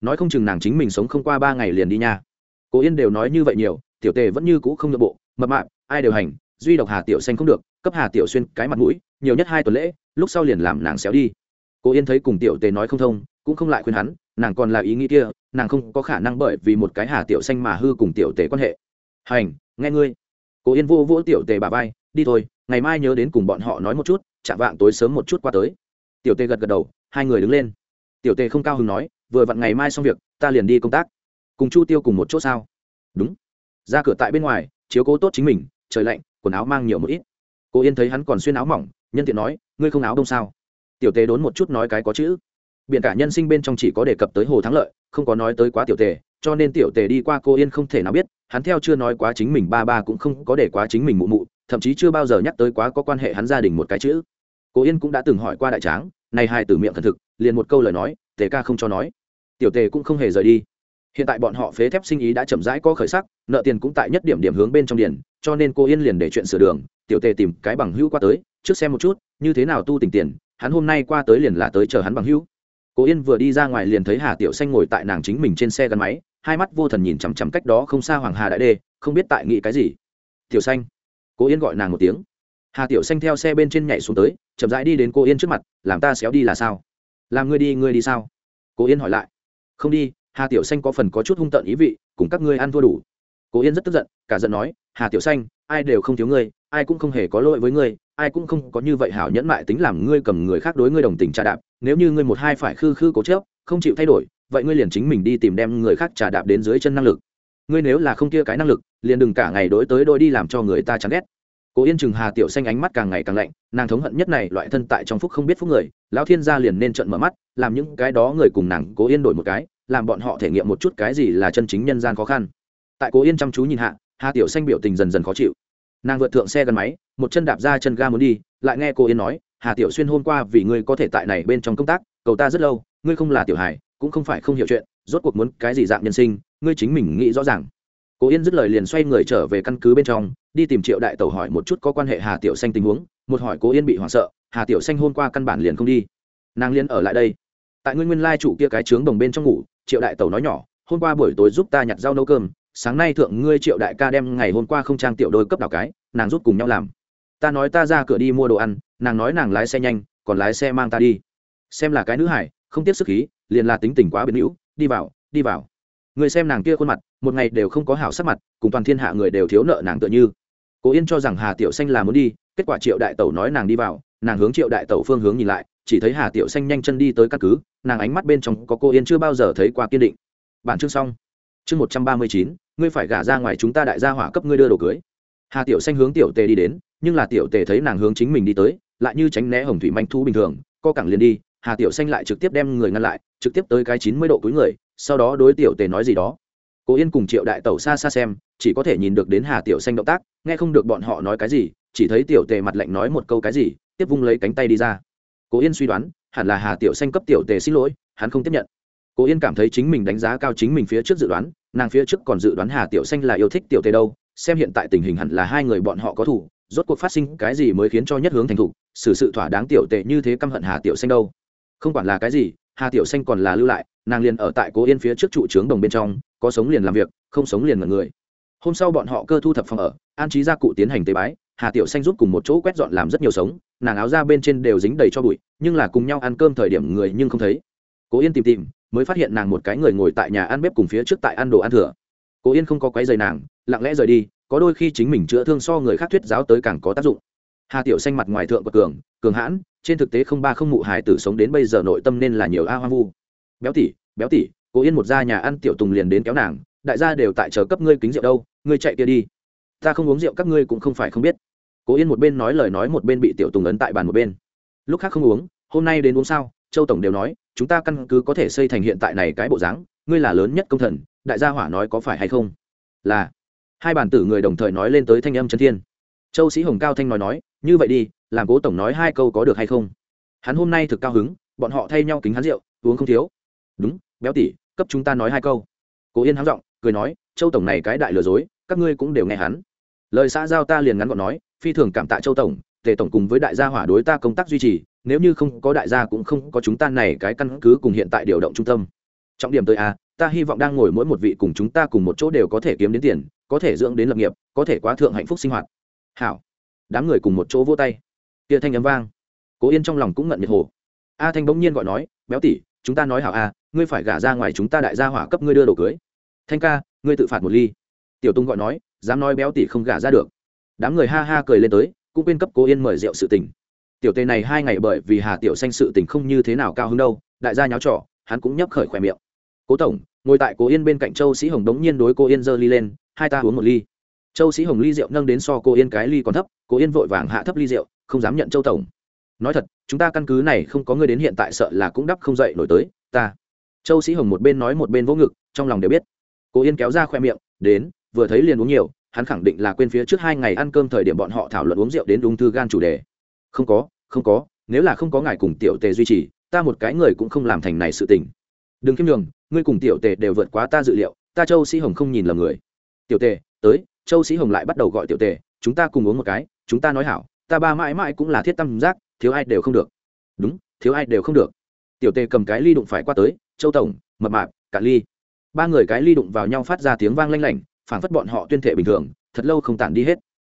Nói không chừng nàng chính mình sống không qua ba ngày liền đi nha. Cố yên đều nói như vậy nhiều, tiểu tề vẫn như cũ không nội bộ, mập mạp, ai đều hành, duy độc hà tiểu xanh không được, cấp hà tiểu xuyên cái mặt mũi, nhiều nhất hai tuần lễ, lúc sau liền làm nàng xéo đi cố yên thấy cùng tiểu tề nói không thông, cũng không lại khuyên hắn, nàng còn là ý nghĩ kia, nàng không có khả năng bởi vì một cái hà tiểu xanh mà hư cùng tiểu tề quan hệ. Hành, nghe ngươi. Cố yên vô vỗ tiểu tề bà vai, đi thôi, ngày mai nhớ đến cùng bọn họ nói một chút, chạm vạng tối sớm một chút qua tới. Tiểu tề gật gật đầu, hai người đứng lên. Tiểu tề không cao hứng nói, vừa vặn ngày mai xong việc, ta liền đi công tác. Cùng chu tiêu cùng một chỗ sao? Đúng. Ra cửa tại bên ngoài, chiếu cố tốt chính mình, trời lạnh, quần áo mang nhiều một ít. Cô yên thấy hắn còn xuyên áo mỏng, nhân tiện nói, ngươi không áo đông sao? Tiểu tề đốn một chút nói cái có chữ. Biện cả nhân sinh bên trong chỉ có đề cập tới hồ thắng lợi, không có nói tới quá tiểu tề, cho nên tiểu tề đi qua cô yên không thể nào biết, hắn theo chưa nói quá chính mình ba ba cũng không có để quá chính mình mụ mụ, thậm chí chưa bao giờ nhắc tới quá có quan hệ hắn gia đình một cái chữ. Cô yên cũng đã từng hỏi qua đại tráng, này hai từ miệng thần thực, liền một câu lời nói, tề ca không cho nói. Tiểu tề cũng không hề rời đi. Hiện tại bọn họ phế thép sinh ý đã chậm rãi có khởi sắc, nợ tiền cũng tại nhất điểm điểm hướng bên trong điền cho nên cô yên liền để chuyện sửa đường, tiểu tề tìm cái bằng hữu qua tới, trước xem một chút, như thế nào tu tình tiền hắn hôm nay qua tới liền là tới chờ hắn bằng hữu. Cố yên vừa đi ra ngoài liền thấy hà tiểu xanh ngồi tại nàng chính mình trên xe gắn máy, hai mắt vô thần nhìn chằm chằm cách đó không xa hoàng hà đại đê, không biết tại nghĩ cái gì. Tiểu xanh. Cố yên gọi nàng một tiếng. Hà tiểu xanh theo xe bên trên nhảy xuống tới, chậm rãi đi đến cô yên trước mặt, làm ta xéo đi là sao? Làm ngươi đi ngươi đi sao? Cô yên hỏi lại. Không đi, hà tiểu xanh có phần có chút hung tợn ý vị, cùng các ngươi ăn thua đủ. Cố yên rất tức giận, cả giận nói, hà tiểu xanh, ai đều không thiếu ngươi ai cũng không hề có lỗi với ngươi, ai cũng không có như vậy hảo nhẫn mại tính làm ngươi cầm người khác đối ngươi đồng tình trà đạp. Nếu như ngươi một hai phải khư khư cố chớp không chịu thay đổi, vậy ngươi liền chính mình đi tìm đem người khác trà đạp đến dưới chân năng lực. Ngươi nếu là không kia cái năng lực, liền đừng cả ngày đối tới đôi đi làm cho người ta chán ghét. Cố yên chừng hà tiểu xanh ánh mắt càng ngày càng lạnh, nàng thống hận nhất này, loại thân tại trong phúc không biết phúc người, lão thiên gia liền nên trận mở mắt, làm những cái đó người cùng nàng cố yên đổi một cái, làm bọn họ thể nghiệm một chút cái gì là chân chính nhân gian khó khăn. Tại cố yên chăm chú nhìn hạ, hà tiểu xanh biểu tình dần dần khó chịu nàng vượt thượng xe gắn máy, một chân đạp ra chân ga muốn đi, lại nghe cô yên nói, hà tiểu xuyên hôm qua vì ngươi có thể tại này bên trong công tác, cầu ta rất lâu, ngươi không là tiểu hải cũng không phải không hiểu chuyện, rốt cuộc muốn cái gì dạng nhân sinh, ngươi chính mình nghĩ rõ ràng. Cô yên dứt lời liền xoay người trở về căn cứ bên trong, đi tìm triệu đại tẩu hỏi một chút có quan hệ hà tiểu xanh tình huống, một hỏi cô yên bị hoảng sợ, hà tiểu xanh hôm qua căn bản liền không đi. Nàng liên ở lại đây. Tại nguyên nguyên lai chủ kia cái trướng đồng bên trong ngủ, triệu đại tẩu nói nhỏ, hôm qua buổi tối giúp ta nhặt rau nấu cơm sáng nay thượng ngươi triệu đại ca đem ngày hôm qua không trang tiểu đôi cấp đảo cái, nàng rút cùng nhau làm. Ta nói ta ra cửa đi mua đồ ăn, nàng nói nàng lái xe nhanh, còn lái xe mang ta đi. Xem là cái nữ hải, không tiếp sức khí, liền là tính tình quá biến hữu, đi vào đi vào. Người xem nàng kia khuôn mặt, một ngày đều không có hảo sắc mặt, cùng toàn thiên hạ người đều thiếu nợ nàng tựa như. Cố yên cho rằng hà tiểu xanh là muốn đi, kết quả triệu đại tẩu nói nàng đi vào, nàng hướng triệu đại tẩu phương hướng nhìn lại, chỉ thấy hà tiểu xanh nhanh chân đi tới căn cứ, nàng ánh mắt bên trong có cô yên chưa bao giờ thấy qua kiên định. Bản chương xong. Chương một trăm ba mươi chín ngươi phải gả ra ngoài chúng ta đại gia hỏa cấp ngươi đưa đồ cưới. Hà tiểu xanh hướng tiểu tề đi đến, nhưng là tiểu tề thấy nàng hướng chính mình đi tới, lại như tránh né hồng thủy manh thu bình thường, co cẳng liền đi, hà tiểu xanh lại trực tiếp đem người ngăn lại, trực tiếp tới cái chín mươi độ túi người, sau đó đối tiểu tề nói gì đó. Cố yên cùng triệu đại tẩu xa xa xem, chỉ có thể nhìn được đến hà tiểu xanh động tác, nghe không được bọn họ nói cái gì, chỉ thấy tiểu tề mặt lạnh nói một câu cái gì, tiếp vung lấy cánh tay đi ra. Cố yên suy đoán, hẳn là hà tiểu xanh cấp tiểu tề xin lỗi, hắn không tiếp nhận. Cố yên cảm thấy chính mình đánh giá cao chính mình phía trước dự đoán nàng phía trước còn dự đoán hà tiểu xanh là yêu thích tiểu tề đâu, xem hiện tại tình hình hẳn là hai người bọn họ có thủ, rốt cuộc phát sinh cái gì mới khiến cho nhất hướng thành thục, xử sự thỏa đáng tiểu tệ như thế căm hận hà tiểu xanh đâu. Không quản là cái gì, hà tiểu xanh còn là lưu lại, nàng liền ở tại cố yên phía trước trụ trướng đồng bên trong, có sống liền làm việc, không sống liền mật người. Hôm sau bọn họ cơ thu thập phòng ở, an trí gia cụ tiến hành tế bái, hà tiểu xanh giúp cùng một chỗ quét dọn làm rất nhiều sống, nàng áo ra bên trên đều dính đầy cho bụi, nhưng là cùng nhau ăn cơm thời điểm người nhưng không thấy. Cố yên tìm tìm mới phát hiện nàng một cái người ngồi tại nhà ăn bếp cùng phía trước tại ăn đồ ăn thừa. Cố yên không có quấy giày nàng, lặng lẽ rời đi, có đôi khi chính mình chữa thương so người khác thuyết giáo tới càng có tác dụng. Hà tiểu xanh mặt ngoài thượng của cường cường hãn, trên thực tế không ba không mụ hải tử sống đến bây giờ nội tâm nên là nhiều a hoa vu. Béo tỉ béo tỉ cố yên một gia nhà ăn tiểu tùng liền đến kéo nàng, đại gia đều tại chờ cấp ngươi kính rượu đâu, ngươi chạy kia đi. Ta không uống rượu các ngươi cũng không phải không biết. Cố yên một bên nói lời nói một bên bị tiểu tùng ấn tại bàn một bên. Lúc khác không uống, hôm nay đến uống sao? Châu tổng đều nói chúng ta căn cứ có thể xây thành hiện tại này cái bộ dáng, ngươi là lớn nhất công thần, đại gia hỏa nói có phải hay không? Là. Hai bản tử người đồng thời nói lên tới thanh âm chân thiên. Châu sĩ hồng cao thanh nói nói, như vậy đi, làm cố tổng nói hai câu có được hay không? Hắn hôm nay thực cao hứng, bọn họ thay nhau kính hắn rượu, uống không thiếu. Đúng, béo tỉ cấp chúng ta nói hai câu. Cố yên hắng giọng, cười nói, châu tổng này cái đại lừa dối, các ngươi cũng đều nghe hắn. Lời xã giao ta liền ngắn gọn nói, phi thường cảm tạ châu tổng tề tổng cùng với đại gia hỏa đối ta công tác duy trì, nếu như không có đại gia cũng không có chúng ta này cái căn cứ cùng hiện tại điều động trung tâm. Trọng điểm tới a ta hy vọng đang ngồi mỗi một vị cùng chúng ta cùng một chỗ đều có thể kiếm đến tiền, có thể dưỡng đến lập nghiệp, có thể quá thượng hạnh phúc sinh hoạt. Hảo. Đám người cùng một chỗ vô tay. Tia thanh ấm vang. Cố yên trong lòng cũng ngận nhiệt hồ a thanh bỗng nhiên gọi nói, béo tỉ chúng ta nói hảo a ngươi phải gả ra ngoài chúng ta đại gia hỏa cấp ngươi đưa đồ cưới. Thanh ca, ngươi tự phạt một ly. Tiểu tung gọi nói, dám nói béo tỉ không gả ra được. Đám người ha ha cười lên tới cũng quên cấp cố yên mời rượu sự tình. Tiểu tề này hai ngày bởi vì hà tiểu xanh sự tình không như thế nào cao hứng đâu, đại gia nháo trỏ hắn cũng nhấp khởi khỏe miệng. Cố tổng, ngồi tại cố yên bên cạnh châu sĩ hồng đống nhiên đối cô yên giơ ly lên, hai ta uống một ly. Châu sĩ hồng ly rượu nâng đến so cô yên cái ly còn thấp cô yên vội vàng hạ thấp ly rượu, không dám nhận châu tổng. Nói thật, chúng ta căn cứ này không có người đến hiện tại sợ là cũng đắp không dậy nổi tới, ta. Châu sĩ hồng một bên nói một bên vỗ ngực, trong lòng đều biết. Cô yên kéo ra khoe miệng, đến, vừa thấy liền uống nhiều hắn khẳng định là quên phía trước hai ngày ăn cơm thời điểm bọn họ thảo luận uống rượu đến ung thư gan chủ đề. Không có không có, nếu là không có ngài cùng tiểu tề duy trì, ta một cái người cũng không làm thành này sự tình. Đừng kiêm đường ngươi cùng tiểu tề đều vượt quá ta dự liệu, ta châu sĩ hồng không nhìn lầm người. Tiểu tề, tới, châu sĩ hồng lại bắt đầu gọi tiểu tề, chúng ta cùng uống một cái, chúng ta nói hảo, ta ba mãi mãi cũng là thiết tâm giác, thiếu ai đều không được. Đúng, thiếu ai đều không được. Tiểu tề cầm cái ly đụng phải qua tới, châu tổng, mập mạp, cả ly. Ba người cái ly đụng vào nhau phát ra tiếng vang lanh lảnh phản phất bọn họ tuyên thệ bình thường, thật lâu không tản đi hết.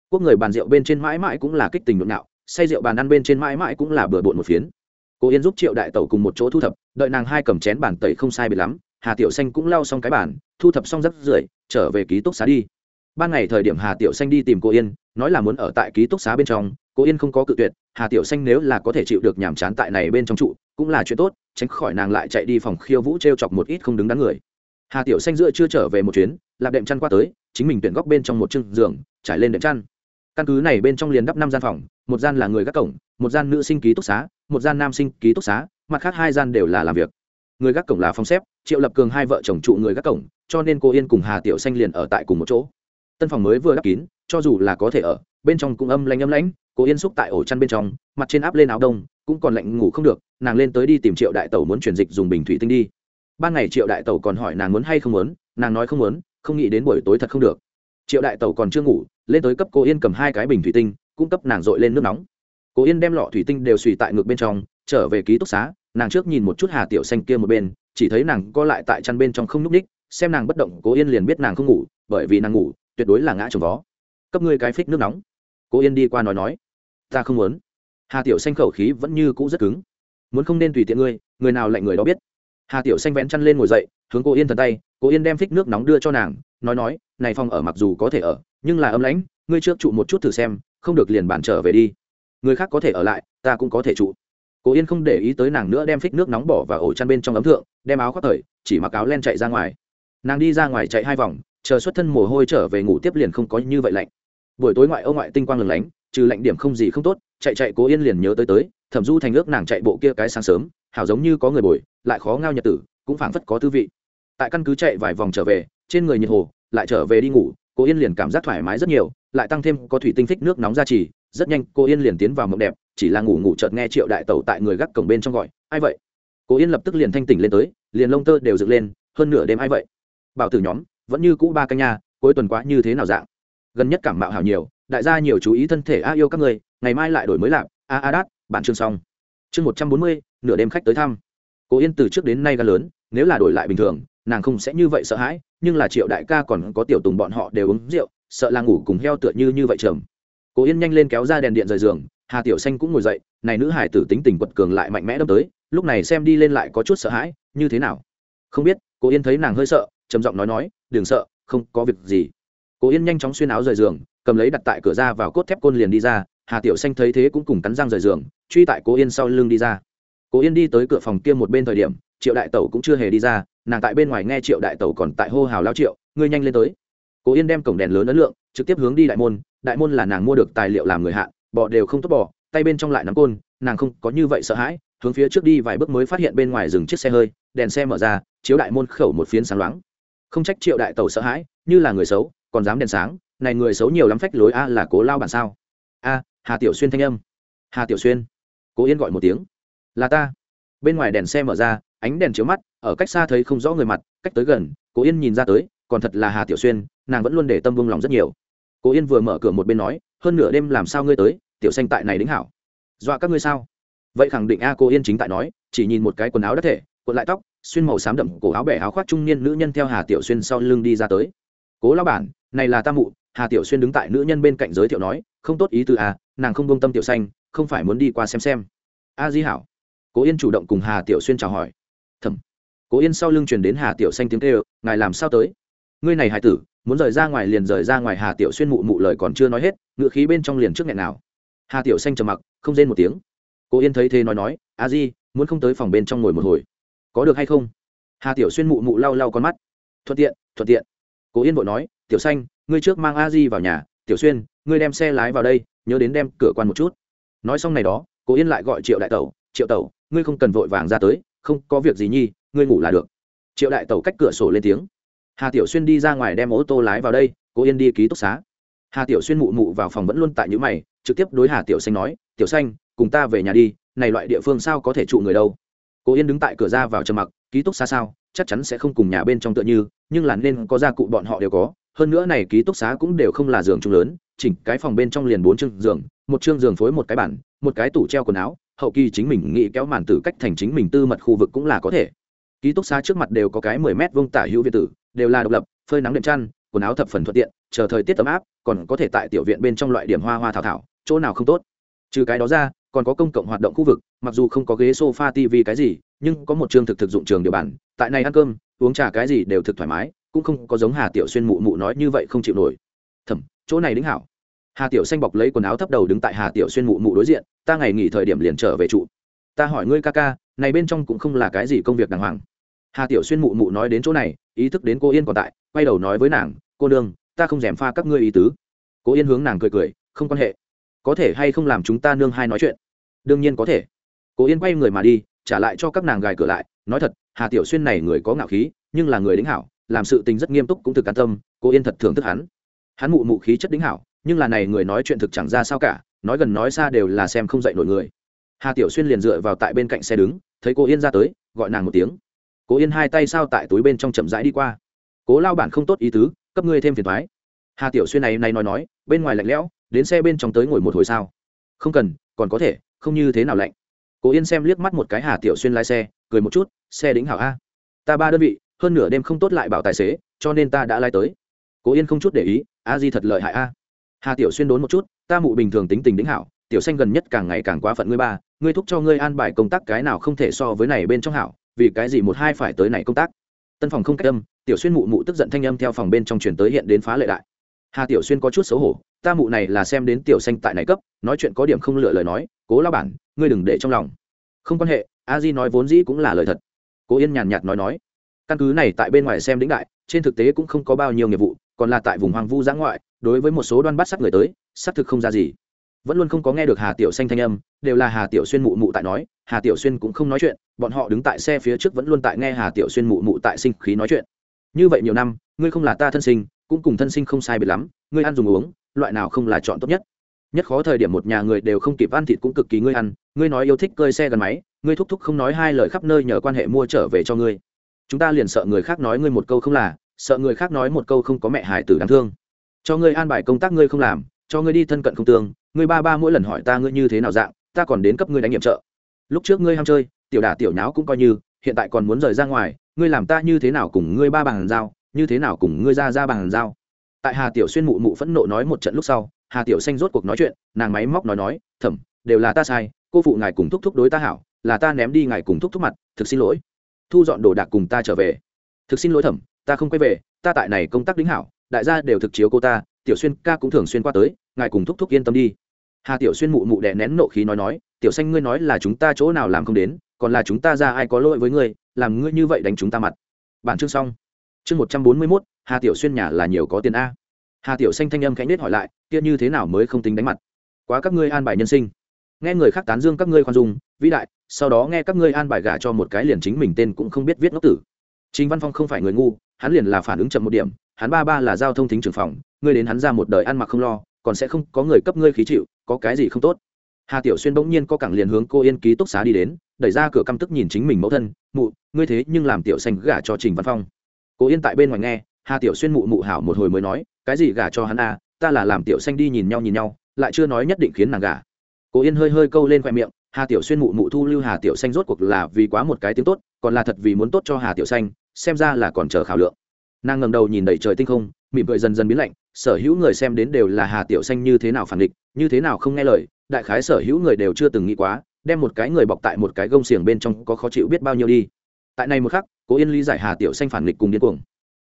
Quốc người bàn rượu bên trên mãi mãi cũng là kích tình nhộn nhạo say rượu bàn ăn bên trên mãi mãi cũng là bừa bộn một phiến. Cô yên giúp triệu đại tẩu cùng một chỗ thu thập, đợi nàng hai cầm chén bàn tẩy không sai biệt lắm, hà tiểu xanh cũng lau xong cái bàn, thu thập xong rất rưởi, trở về ký túc xá đi. Ban ngày thời điểm hà tiểu xanh đi tìm cô yên, nói là muốn ở tại ký túc xá bên trong cô yên không có cự tuyệt, hà tiểu xanh nếu là có thể chịu được nhàm chán tại này bên trong trụ, cũng là chuyện tốt, tránh khỏi nàng lại chạy đi phòng khiêu vũ t r e o chọc một ít không đứng đắn người. Hà tiểu xanh giữa chưa trở về một chuyến lạp đệm chăn qua tới, chính mình tuyển góc bên trong một chân giường, trải lên đệm chăn. Căn cứ này bên trong liền đắp năm gian phòng, một gian là người gác cổng, một gian nữ sinh ký túc xá, một gian nam sinh ký túc xá, mặt khác hai gian đều là làm việc. Người gác cổng là phòng xếp, triệu lập cường hai vợ chồng trụ người gác cổng, cho nên cô yên cùng hà tiểu xanh liền ở tại cùng một chỗ. Tân phòng mới vừa đắp kín, cho dù là có thể ở, bên trong cũng âm lanh âm lãnh, cô yên xúc tại ổ chăn bên trong, mặt trên áp lên áo đông, cũng còn lạnh ngủ không được, nàng lên tới đi tìm triệu đại tẩu muốn chuyển dịch dùng bình thủy tinh đi. Ban ngày triệu đại tẩu còn hỏi nàng muốn hay không muốn, nàng nói không muốn không nghĩ đến buổi tối thật không được. Triệu đại tẩu còn chưa ngủ, lên tới cấp cô yên cầm hai cái bình thủy tinh cung cấp nàng dội lên nước nóng. Cô yên đem lọ thủy tinh đều xùy tại ngược bên trong, trở về ký túc xá, nàng trước nhìn một chút hà tiểu xanh kia một bên, chỉ thấy nàng co lại tại chăn bên trong không n ú c ních xem nàng bất động cố yên liền biết nàng không ngủ, bởi vì nàng ngủ, tuyệt đối là ngã trồng vó. Cấp ngươi cái phích nước nóng. Cố yên đi qua nói nói. Ta không muốn. Hà tiểu xanh khẩu khí vẫn như cũ rất cứng. Muốn không nên tùy tiện ngươi, người nào lạnh người đó biết. Hà tiểu xanh vén chăn lên ngồi dậy hướng cô yên thần tay, cô yên đem phích nước nóng đưa cho nàng, nói nói, này phòng ở mặc dù có thể ở, nhưng là ấm lãnh, ngươi trước trụ một chút thử xem, không được liền bản trở về đi. Người khác có thể ở lại, ta cũng có thể trụ. Cô yên không để ý tới nàng nữa đem phích nước nóng bỏ và ổ chăn bên trong ấm thượng, đem áo khoác thời, chỉ mặc áo len chạy ra ngoài. Nàng đi ra ngoài chạy hai vòng, chờ xuất thân mồ hôi trở về ngủ tiếp liền không có như vậy lạnh. Buổi tối ngoại ô ngoại tinh quang lừng lánh, trừ lạnh điểm không gì không tốt, chạy chạy cố yên liền nhớ tới tới, thẩm du thành ước nàng chạy bộ kia cái sáng sớm, hảo giống như có người bồi, lại khó ngao nhật tử, cũng phảng phất có tư vị tại căn cứ chạy vài vòng trở về, trên người nhiệt hồ, lại trở về đi ngủ, cô yên liền cảm giác thoải mái rất nhiều, lại tăng thêm có thủy tinh phích nước nóng ra trì, rất nhanh cô yên liền tiến vào mộng đẹp, chỉ là ngủ ngủ chợt nghe triệu đại tẩu tại người gác cổng bên trong gọi, ai vậy? Cô yên lập tức liền thanh tỉnh lên tới, liền lông tơ đều dựng lên, hơn nửa đêm ai vậy? Bảo tử nhóm, vẫn như cũ ba canh nha, cuối tuần quá như thế nào dạng? Gần nhất cảm mạo hảo nhiều, đại gia nhiều chú ý thân thể, a yêu các người, ngày mai lại đổi mới lạp, a a đát, bản chương xong. Chương một trăm bốn mươi, nửa đêm khách tới thăm. Cô yên từ trước đến nay ga lớn, nếu là đổi lại bình thường nàng không sẽ như vậy sợ hãi, nhưng là triệu đại ca còn có tiểu tùng bọn họ đều uống rượu, sợ là ngủ cùng heo tựa như như vậy trầm. Cố yên nhanh lên kéo ra đèn điện rời giường, hà tiểu xanh cũng ngồi dậy, này nữ hải tử tính tình quật cường lại mạnh mẽ đâm tới, lúc này xem đi lên lại có chút sợ hãi, như thế nào? Không biết, Cố yên thấy nàng hơi sợ, trầm giọng nói nói, đừng sợ, không có việc gì. Cố yên nhanh chóng xuyên áo rời giường, cầm lấy đặt tại cửa ra vào cốt thép côn liền đi ra, hà tiểu xanh thấy thế cũng cùng cắn răng rời giường, truy tại Cố yên sau lưng đi ra. Cố yên đi tới cửa phòng kia một bên thời điểm, triệu đại tẩu cũng chưa hề đi ra nàng tại bên ngoài nghe triệu đại tẩu còn tại hô hào lao triệu, ngươi nhanh lên tới. Cố yên đem cổng đèn lớn ấn lượng, trực tiếp hướng đi đại môn đại môn là nàng mua được tài liệu làm người hạ, bọ đều không tốt bỏ tay bên trong lại nắm côn, nàng không có như vậy sợ hãi, hướng phía trước đi vài bước mới phát hiện bên ngoài dừng chiếc xe hơi, đèn xe mở ra, chiếu đại môn khẩu một phiến sáng loáng. Không trách triệu đại tẩu sợ hãi, như là người xấu, còn dám đèn sáng, này người xấu nhiều lắm phách lối a, là cố lao bản sao? A, hà tiểu xuyên thanh âm. Hà tiểu xuyên. Cố yên gọi một tiếng. Là ta. Bên ngoài đèn xe mở ra, ánh đèn chiếu mắt ở cách xa thấy không rõ người mặt cách tới gần cố yên nhìn ra tới còn thật là hà tiểu xuyên nàng vẫn luôn để tâm vung lòng rất nhiều. Cố yên vừa mở cửa một bên nói hơn nửa đêm làm sao ngươi tới tiểu xanh tại này đính hảo. Dọa các ngươi sao? Vậy khẳng định a à, cô yên chính tại nói chỉ nhìn một cái quần áo đất thể quần lại tóc xuyên màu xám đậm cổ áo bẻ áo khoác trung niên nữ nhân theo hà tiểu xuyên sau lưng đi ra tới. Cố lao bản này là ta mụ. Hà tiểu xuyên đứng tại nữ nhân bên cạnh giới thiệu nói không tốt ý từ a à, nàng không bông tâm tiểu xanh không phải muốn đi qua xem xem. A di hảo. Cố yên chủ động cùng hà tiểu xuyên chào hỏi. Thầm cố yên sau lưng truyền đến hà tiểu xanh tiếng kêu, ngài làm sao tới? Ngươi này hải tử, muốn rời ra ngoài liền rời ra ngoài. Hà tiểu xuyên mụ mụ lời còn chưa nói hết, ngựa khí bên trong liền trước nghẹn nào. Hà tiểu xanh trầm mặc, không rên một tiếng. Cố yên thấy thế nói nói, a di, muốn không tới phòng bên trong ngồi một hồi, có được hay không? Hà tiểu xuyên mụ mụ lau lau con mắt. Thuận tiện thuận tiện. Cố yên vội nói, tiểu xanh, ngươi trước mang a di vào nhà, tiểu xuyên, ngươi đem xe lái vào đây, nhớ đến đem cửa quan một chút. Nói xong này đó, cố yên lại gọi triệu đại tẩu, triệu tẩu, ngươi không cần vội vàng ra tới, không có việc gì nhi ngươi ngủ là được. Triệu đại tẩu cách cửa sổ lên tiếng. Hà tiểu xuyên đi ra ngoài đem ô tô lái vào đây, cố yên đi ký túc xá. Hà tiểu xuyên mụ mụ vào phòng vẫn luôn tại những mày, trực tiếp đối hà tiểu xanh nói, tiểu xanh, cùng ta về nhà đi, này loại địa phương sao có thể trụ người đâu? Cố yên đứng tại cửa ra vào trầm mặc, ký túc xá sao? Chắc chắn sẽ không cùng nhà bên trong tựa như, nhưng là nên có gia cụ bọn họ đều có. Hơn nữa này ký túc xá cũng đều không là giường chung lớn, chỉnh cái phòng bên trong liền bốn chương giường, một chương giường phối một cái bản một cái tủ treo quần áo, hậu kỳ chính mình nghĩ kéo màn tử cách thành chính mình tư mật khu vực cũng là có thể ký túc xá trước mặt đều có cái mười mét vuông tả hữu viện tử, đều là độc lập, phơi nắng đệm chăn, quần áo thập phần thuận tiện, chờ thời tiết ấm áp, còn có thể tại tiểu viện bên trong loại điểm hoa hoa thảo thảo, chỗ nào không tốt. Trừ cái đó ra, còn có công cộng hoạt động khu vực, mặc dù không có ghế sofa tv cái gì, nhưng có một trường thực thực dụng trường địa bàn, tại này ăn cơm, uống trà cái gì đều thực thoải mái, cũng không có giống hà tiểu xuyên mụ mụ nói như vậy không chịu nổi. Thầm chỗ này đính hảo. Hà tiểu xanh bọc lấy quần áo thấp đầu đứng tại hà tiểu xuyên mụ mụ đối diện, ta ngày nghỉ thời điểm liền trở về trụ. Ta hỏi ngươi ca ca, này bên trong cũng không là cái gì công việc đàng hoàng hà tiểu xuyên mụ mụ nói đến chỗ này, ý thức đến cô yên còn tại, quay đầu nói với nàng, cô đương ta không dèm pha các ngươi ý tứ. Cô yên hướng nàng cười cười, không quan hệ. Có thể hay không làm chúng ta nương hai nói chuyện? Đương nhiên có thể. Cô yên quay người mà đi, trả lại cho các nàng gài cửa lại, nói thật, hà tiểu xuyên này người có ngạo khí, nhưng là người đính hảo, làm sự tình rất nghiêm túc cũng thực an tâm, cô yên thật thưởng thức hắn. Hắn mụ mụ khí chất đính hảo, nhưng là này người nói chuyện thực chẳng ra sao cả, nói gần nói xa đều là xem không dạy nổi người. Hà tiểu xuyên liền dựa vào tại bên cạnh xe đứng, thấy cô yên ra tới, gọi nàng một tiếng cố yên hai tay sao tại túi bên trong chậm rãi đi qua. Cố lao bản không tốt ý tứ, cấp ngươi thêm phiền thoái. Hà tiểu xuyên này này nói nói, bên ngoài lạnh lẽo, đến xe bên trong tới ngồi một hồi sao? Không cần, còn có thể, không như thế nào lạnh. Cố yên xem liếc mắt một cái hà tiểu xuyên lái xe, cười một chút, xe đính hảo a. Ta ba đơn vị, hơn nửa đêm không tốt lại bảo tài xế, cho nên ta đã lái tới. Cố yên không chút để ý, a di thật lợi hại a. Hà tiểu xuyên đốn một chút, ta mụ bình thường tính tình đính hảo, tiểu xanh gần nhất càng ngày càng quá phận ngươi ba, ngươi thúc cho ngươi an bài công tác cái nào không thể so với này bên trong hảo vì cái gì một hai phải tới này công tác? Tân phòng không cách âm, tiểu xuyên mụ mụ tức giận thanh âm theo phòng bên trong chuyển tới hiện đến phá lệ đại. Hà tiểu xuyên có chút xấu hổ, ta mụ này là xem đến tiểu xanh tại này cấp, nói chuyện có điểm không lựa lời nói, cố lao bản, ngươi đừng để trong lòng. Không quan hệ, a di nói vốn dĩ cũng là lời thật. Cố yên nhàn nhạt nói nói, căn cứ này tại bên ngoài xem đĩnh đại, trên thực tế cũng không có bao nhiêu nghiệp vụ, còn là tại vùng hoàng vu giã ngoại, đối với một số đoan bắt sắc người tới xác thực không ra gì vẫn luôn không có nghe được hà tiểu xanh thanh âm, đều là hà tiểu xuyên mụ mụ tại nói, hà tiểu xuyên cũng không nói chuyện, bọn họ đứng tại xe phía trước vẫn luôn tại nghe hà tiểu xuyên mụ mụ tại sinh khí nói chuyện. Như vậy nhiều năm, ngươi không là ta thân sinh, cũng cùng thân sinh không sai biệt lắm, ngươi ăn dùng uống, loại nào không là chọn tốt nhất? Nhất khó thời điểm một nhà người đều không kịp ăn thịt cũng cực kỳ ngươi ăn, ngươi nói yêu thích cơi xe gắn máy, ngươi thúc thúc không nói hai lời khắp nơi nhờ quan hệ mua trở về cho ngươi. Chúng ta liền sợ người khác nói ngươi một câu không là, sợ người khác nói một câu không có mẹ hải tử đáng thương. Cho ngươi an bài công tác ngươi không làm, cho ngươi đi thân cận không tương ngươi ba ba mỗi lần hỏi ta ngươi như thế nào dạng, ta còn đến cấp ngươi đánh nhiệm trợ. Lúc trước ngươi ham chơi, tiểu đả tiểu nháo cũng coi như, hiện tại còn muốn rời ra ngoài, ngươi làm ta như thế nào cùng ngươi ba bàn giao, như thế nào cùng ngươi ra ra bàn giao. Tại hà tiểu xuyên mụ mụ phẫn nộ nói một trận lúc sau, hà tiểu xanh rốt cuộc nói chuyện, nàng máy móc nói nói, thẩm, đều là ta sai, cô phụ ngài cùng thúc thúc đối ta hảo, là ta ném đi ngài cùng thúc thúc mặt, thực xin lỗi. Thu dọn đồ đạc cùng ta trở về. Thực xin lỗi thẩm, ta không quay về, ta tại này công tác đính hảo, đại gia đều thực chiếu cô ta, tiểu xuyên ca cũng thường xuyên qua tới, ngài cùng thúc thúc yên tâm đi hà tiểu xuyên mụ mụ đè nén nộ khí nói nói, tiểu xanh ngươi nói là chúng ta chỗ nào làm không đến, còn là chúng ta ra ai có lỗi với ngươi, làm ngươi như vậy đánh chúng ta mặt. Bản chương xong. Chương một trăm bốn mươi mốt, hà tiểu xuyên nhà là nhiều có tiền a. Hà tiểu xanh thanh âm khánh nết hỏi lại, kia như thế nào mới không tính đánh mặt? Quá các ngươi an bài nhân sinh. Nghe người khác tán dương các ngươi khoan dung, vĩ đại, sau đó nghe các ngươi an bài gả cho một cái liền chính mình tên cũng không biết viết ngốc tử. Chính văn phong không phải người ngu, hắn liền là phản ứng chậm một điểm, hắn ba ba là giao thông thính trưởng phòng, ngươi đến hắn ra một đời ăn mặc không lo, còn sẽ không có người cấp ngươi khí chịu có cái gì không tốt? Hà tiểu xuyên bỗng nhiên có cẳng liền hướng cô yên ký túc xá đi đến, đẩy ra cửa căm tức nhìn chính mình mẫu thân, mụ, ngươi thế nhưng làm tiểu xanh gả cho trình văn phong. Cô yên tại bên ngoài nghe, hà tiểu xuyên mụ mụ hảo một hồi mới nói, cái gì gả cho hắn à? Ta là làm tiểu xanh đi nhìn nhau nhìn nhau, lại chưa nói nhất định khiến nàng gả. Cô yên hơi hơi câu lên khoe miệng, hà tiểu xuyên mụ mụ thu lưu hà tiểu xanh rốt cuộc là vì quá một cái tiếng tốt, còn là thật vì muốn tốt cho hà tiểu xanh, xem ra là còn chờ khảo lượng nàng ngẩng đầu nhìn đầy trời tinh không, mỉm cười dần dần biến lạnh, sở hữu người xem đến đều là hà tiểu xanh như thế nào phản địch như thế nào không nghe lời, đại khái sở hữu người đều chưa từng nghĩ quá, đem một cái người bọc tại một cái gông xiềng bên trong có khó chịu biết bao nhiêu đi. Tại này một khắc, cố yên lý giải hà tiểu xanh phản địch cùng điên cuồng.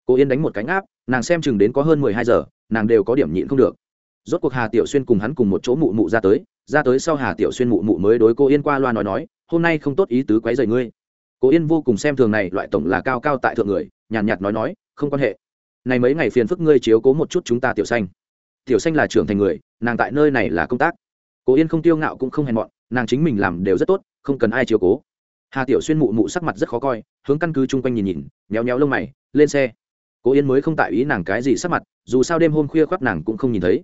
Cố yên đánh một cánh áp nàng xem chừng đến có hơn mười hai giờ, nàng đều có điểm nhịn không được. Rốt cuộc hà tiểu xuyên cùng hắn cùng một chỗ mụ mụ ra tới ra tới sau hà tiểu xuyên mụ mụ mới đối cô yên qua loa nói nói, hôm nay không tốt ý tứ quấy rầy ngươi. Cố yên vô cùng xem thường này, loại tổng là cao cao tại thượng người nhàn nhạt nói nói, không quan hệ. Này mấy ngày phiền phức ngươi chiếu cố một chút chúng ta tiểu xanh. Tiểu xanh là trưởng thành người, nàng tại nơi này là công tác. Cố yên không tiêu ngạo cũng không hèn mọn, nàng chính mình làm đều rất tốt, không cần ai chiếu cố. Hà tiểu xuyên mụ mụ sắc mặt rất khó coi, hướng căn cứ chung quanh nhìn nhìn nhéo nhéo lông mày, lên xe. Cố yên mới không tại ý nàng cái gì sắc mặt, dù sao đêm hôm khuya khoác nàng cũng không nhìn thấy.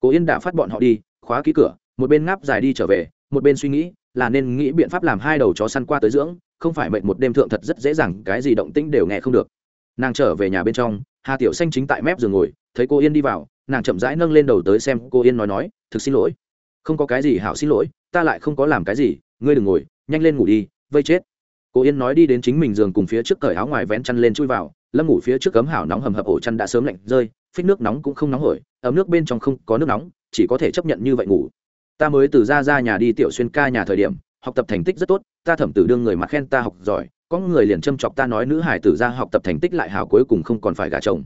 Cố yên đã phát bọn họ đi, khóa ký cửa, một bên ngáp dài đi trở về, một bên suy nghĩ là nên nghĩ biện pháp làm hai đầu chó săn qua tới dưỡng, không phải mệnh một đêm thượng thật rất dễ dàng, cái gì động tĩnh đều nghe không được nàng trở về nhà bên trong, hà tiểu xanh chính tại mép giường ngồi, thấy cô yên đi vào, nàng chậm rãi nâng lên đầu tới xem cô yên nói nói, thực xin lỗi. Không có cái gì hảo xin lỗi, ta lại không có làm cái gì, ngươi đừng ngồi, nhanh lên ngủ đi, vây chết. Cô yên nói đi đến chính mình giường cùng phía trước cởi áo ngoài vén chăn lên chui vào, lâm ngủ phía trước cấm hảo nóng hầm hập ổ chăn đã sớm lạnh rơi, phích nước nóng cũng không nóng hổi, ấm nước bên trong không có nước nóng, chỉ có thể chấp nhận như vậy ngủ. Ta mới từ ra ra nhà đi tiểu xuyên ca nhà thời điểm, học tập thành tích rất tốt, ta thẩm tử đương người mặt khen ta học giỏi có người liền châm chọc ta nói nữ hải tử ra học tập thành tích lại hảo cuối cùng không còn phải gả chồng.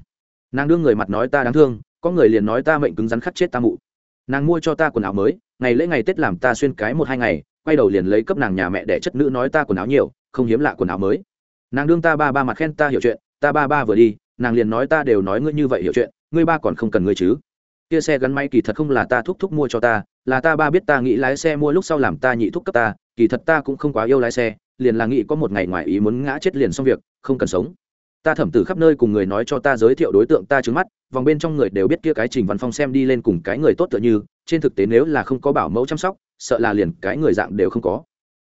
Nàng đương người mặt nói ta đáng thương, có người liền nói ta mệnh cứng rắn khắc chết ta mụ. Nàng mua cho ta quần áo mới, ngày lễ ngày tết làm ta xuyên cái một hai ngày, quay đầu liền lấy cấp nàng nhà mẹ để chất nữ nói ta quần áo nhiều, không hiếm lạ quần áo mới. Nàng đương ta ba ba mặt khen ta hiểu chuyện, ta ba ba vừa đi, nàng liền nói ta đều nói ngươi như vậy hiểu chuyện, ngươi ba còn không cần ngươi chứ. Kia xe gắn máy kỳ thật không là ta thúc thúc mua cho ta, là ta ba biết ta nghĩ lái xe mua lúc sau làm ta nhị thúc cấp ta, kỳ thật ta cũng không quá yêu lái xe liền là nghĩ có một ngày ngoài ý muốn ngã chết liền xong việc, không cần sống. Ta thẩm tử khắp nơi cùng người nói cho ta giới thiệu đối tượng ta trứng mắt, vòng bên trong người đều biết kia cái trình văn phong xem đi lên cùng cái người tốt tựa như, trên thực tế nếu là không có bảo mẫu chăm sóc, sợ là liền cái người dạng đều không có.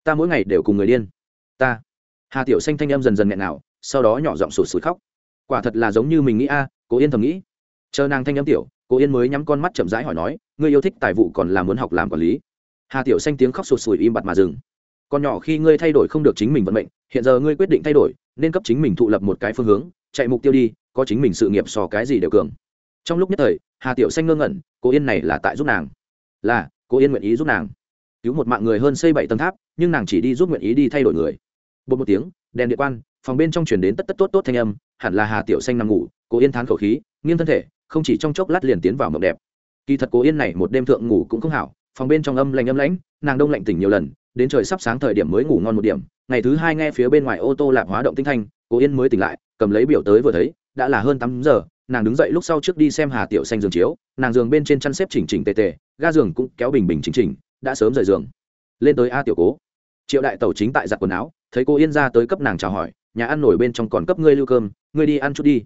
Ta mỗi ngày đều cùng người điên. Ta. Hà tiểu xanh thanh em dần dần nghẹn nào, sau đó nhỏ giọng sụt sụt khóc. Quả thật là giống như mình nghĩ a, cố yên thầm nghĩ. Chờ nàng thanh âm tiểu, cố yên mới nhắm con mắt chậm rãi hỏi nói, ngươi yêu thích tài vụ còn là muốn học làm quản lý? Hà tiểu xanh tiếng khóc sụt sùi im bặt mà dừng còn nhỏ khi ngươi thay đổi không được chính mình vận mệnh, hiện giờ ngươi quyết định thay đổi, nên cấp chính mình thụ lập một cái phương hướng, chạy mục tiêu đi, có chính mình sự nghiệp so cái gì đều cường. Trong lúc nhất thời, hà tiểu xanh ngơ ngẩn cố yên này là tại giúp nàng. Là cố yên nguyện ý giúp nàng. Cứu một mạng người hơn xây bảy tầng tháp, nhưng nàng chỉ đi giúp nguyện ý đi thay đổi người. Bột một tiếng, đèn địa quan, phòng bên trong chuyển đến tất tất tốt tốt thanh âm, hẳn là hà tiểu xanh nằm ngủ cố yên thán khẩu khí, nghiêng thân thể, không chỉ trong chốc lát liền tiến vào mộng đẹp. Kỳ thật cố yên này một đêm thượng ngủ cũng không hảo, phòng bên trong âm lạnh âm lãnh, nàng đông lạnh tỉnh nhiều lần đến trời sắp sáng thời điểm mới ngủ ngon một điểm, ngày thứ hai nghe phía bên ngoài ô tô lạp hóa động tinh thanh, cô yên mới tỉnh lại, cầm lấy biểu tới vừa thấy, đã là hơn tám giờ, nàng đứng dậy lúc sau trước đi xem hà tiểu xanh giường chiếu, nàng giường bên trên chăn xếp chỉnh chỉnh tề tề, ga giường cũng kéo bình bình chỉnh chỉnh, đã sớm rời giường. Lên tới a tiểu cố. Triệu đại tẩu chính tại giặt quần áo, thấy cô yên ra tới cấp nàng chào hỏi, nhà ăn nổi bên trong còn cấp ngươi lưu cơm, ngươi đi ăn chút đi.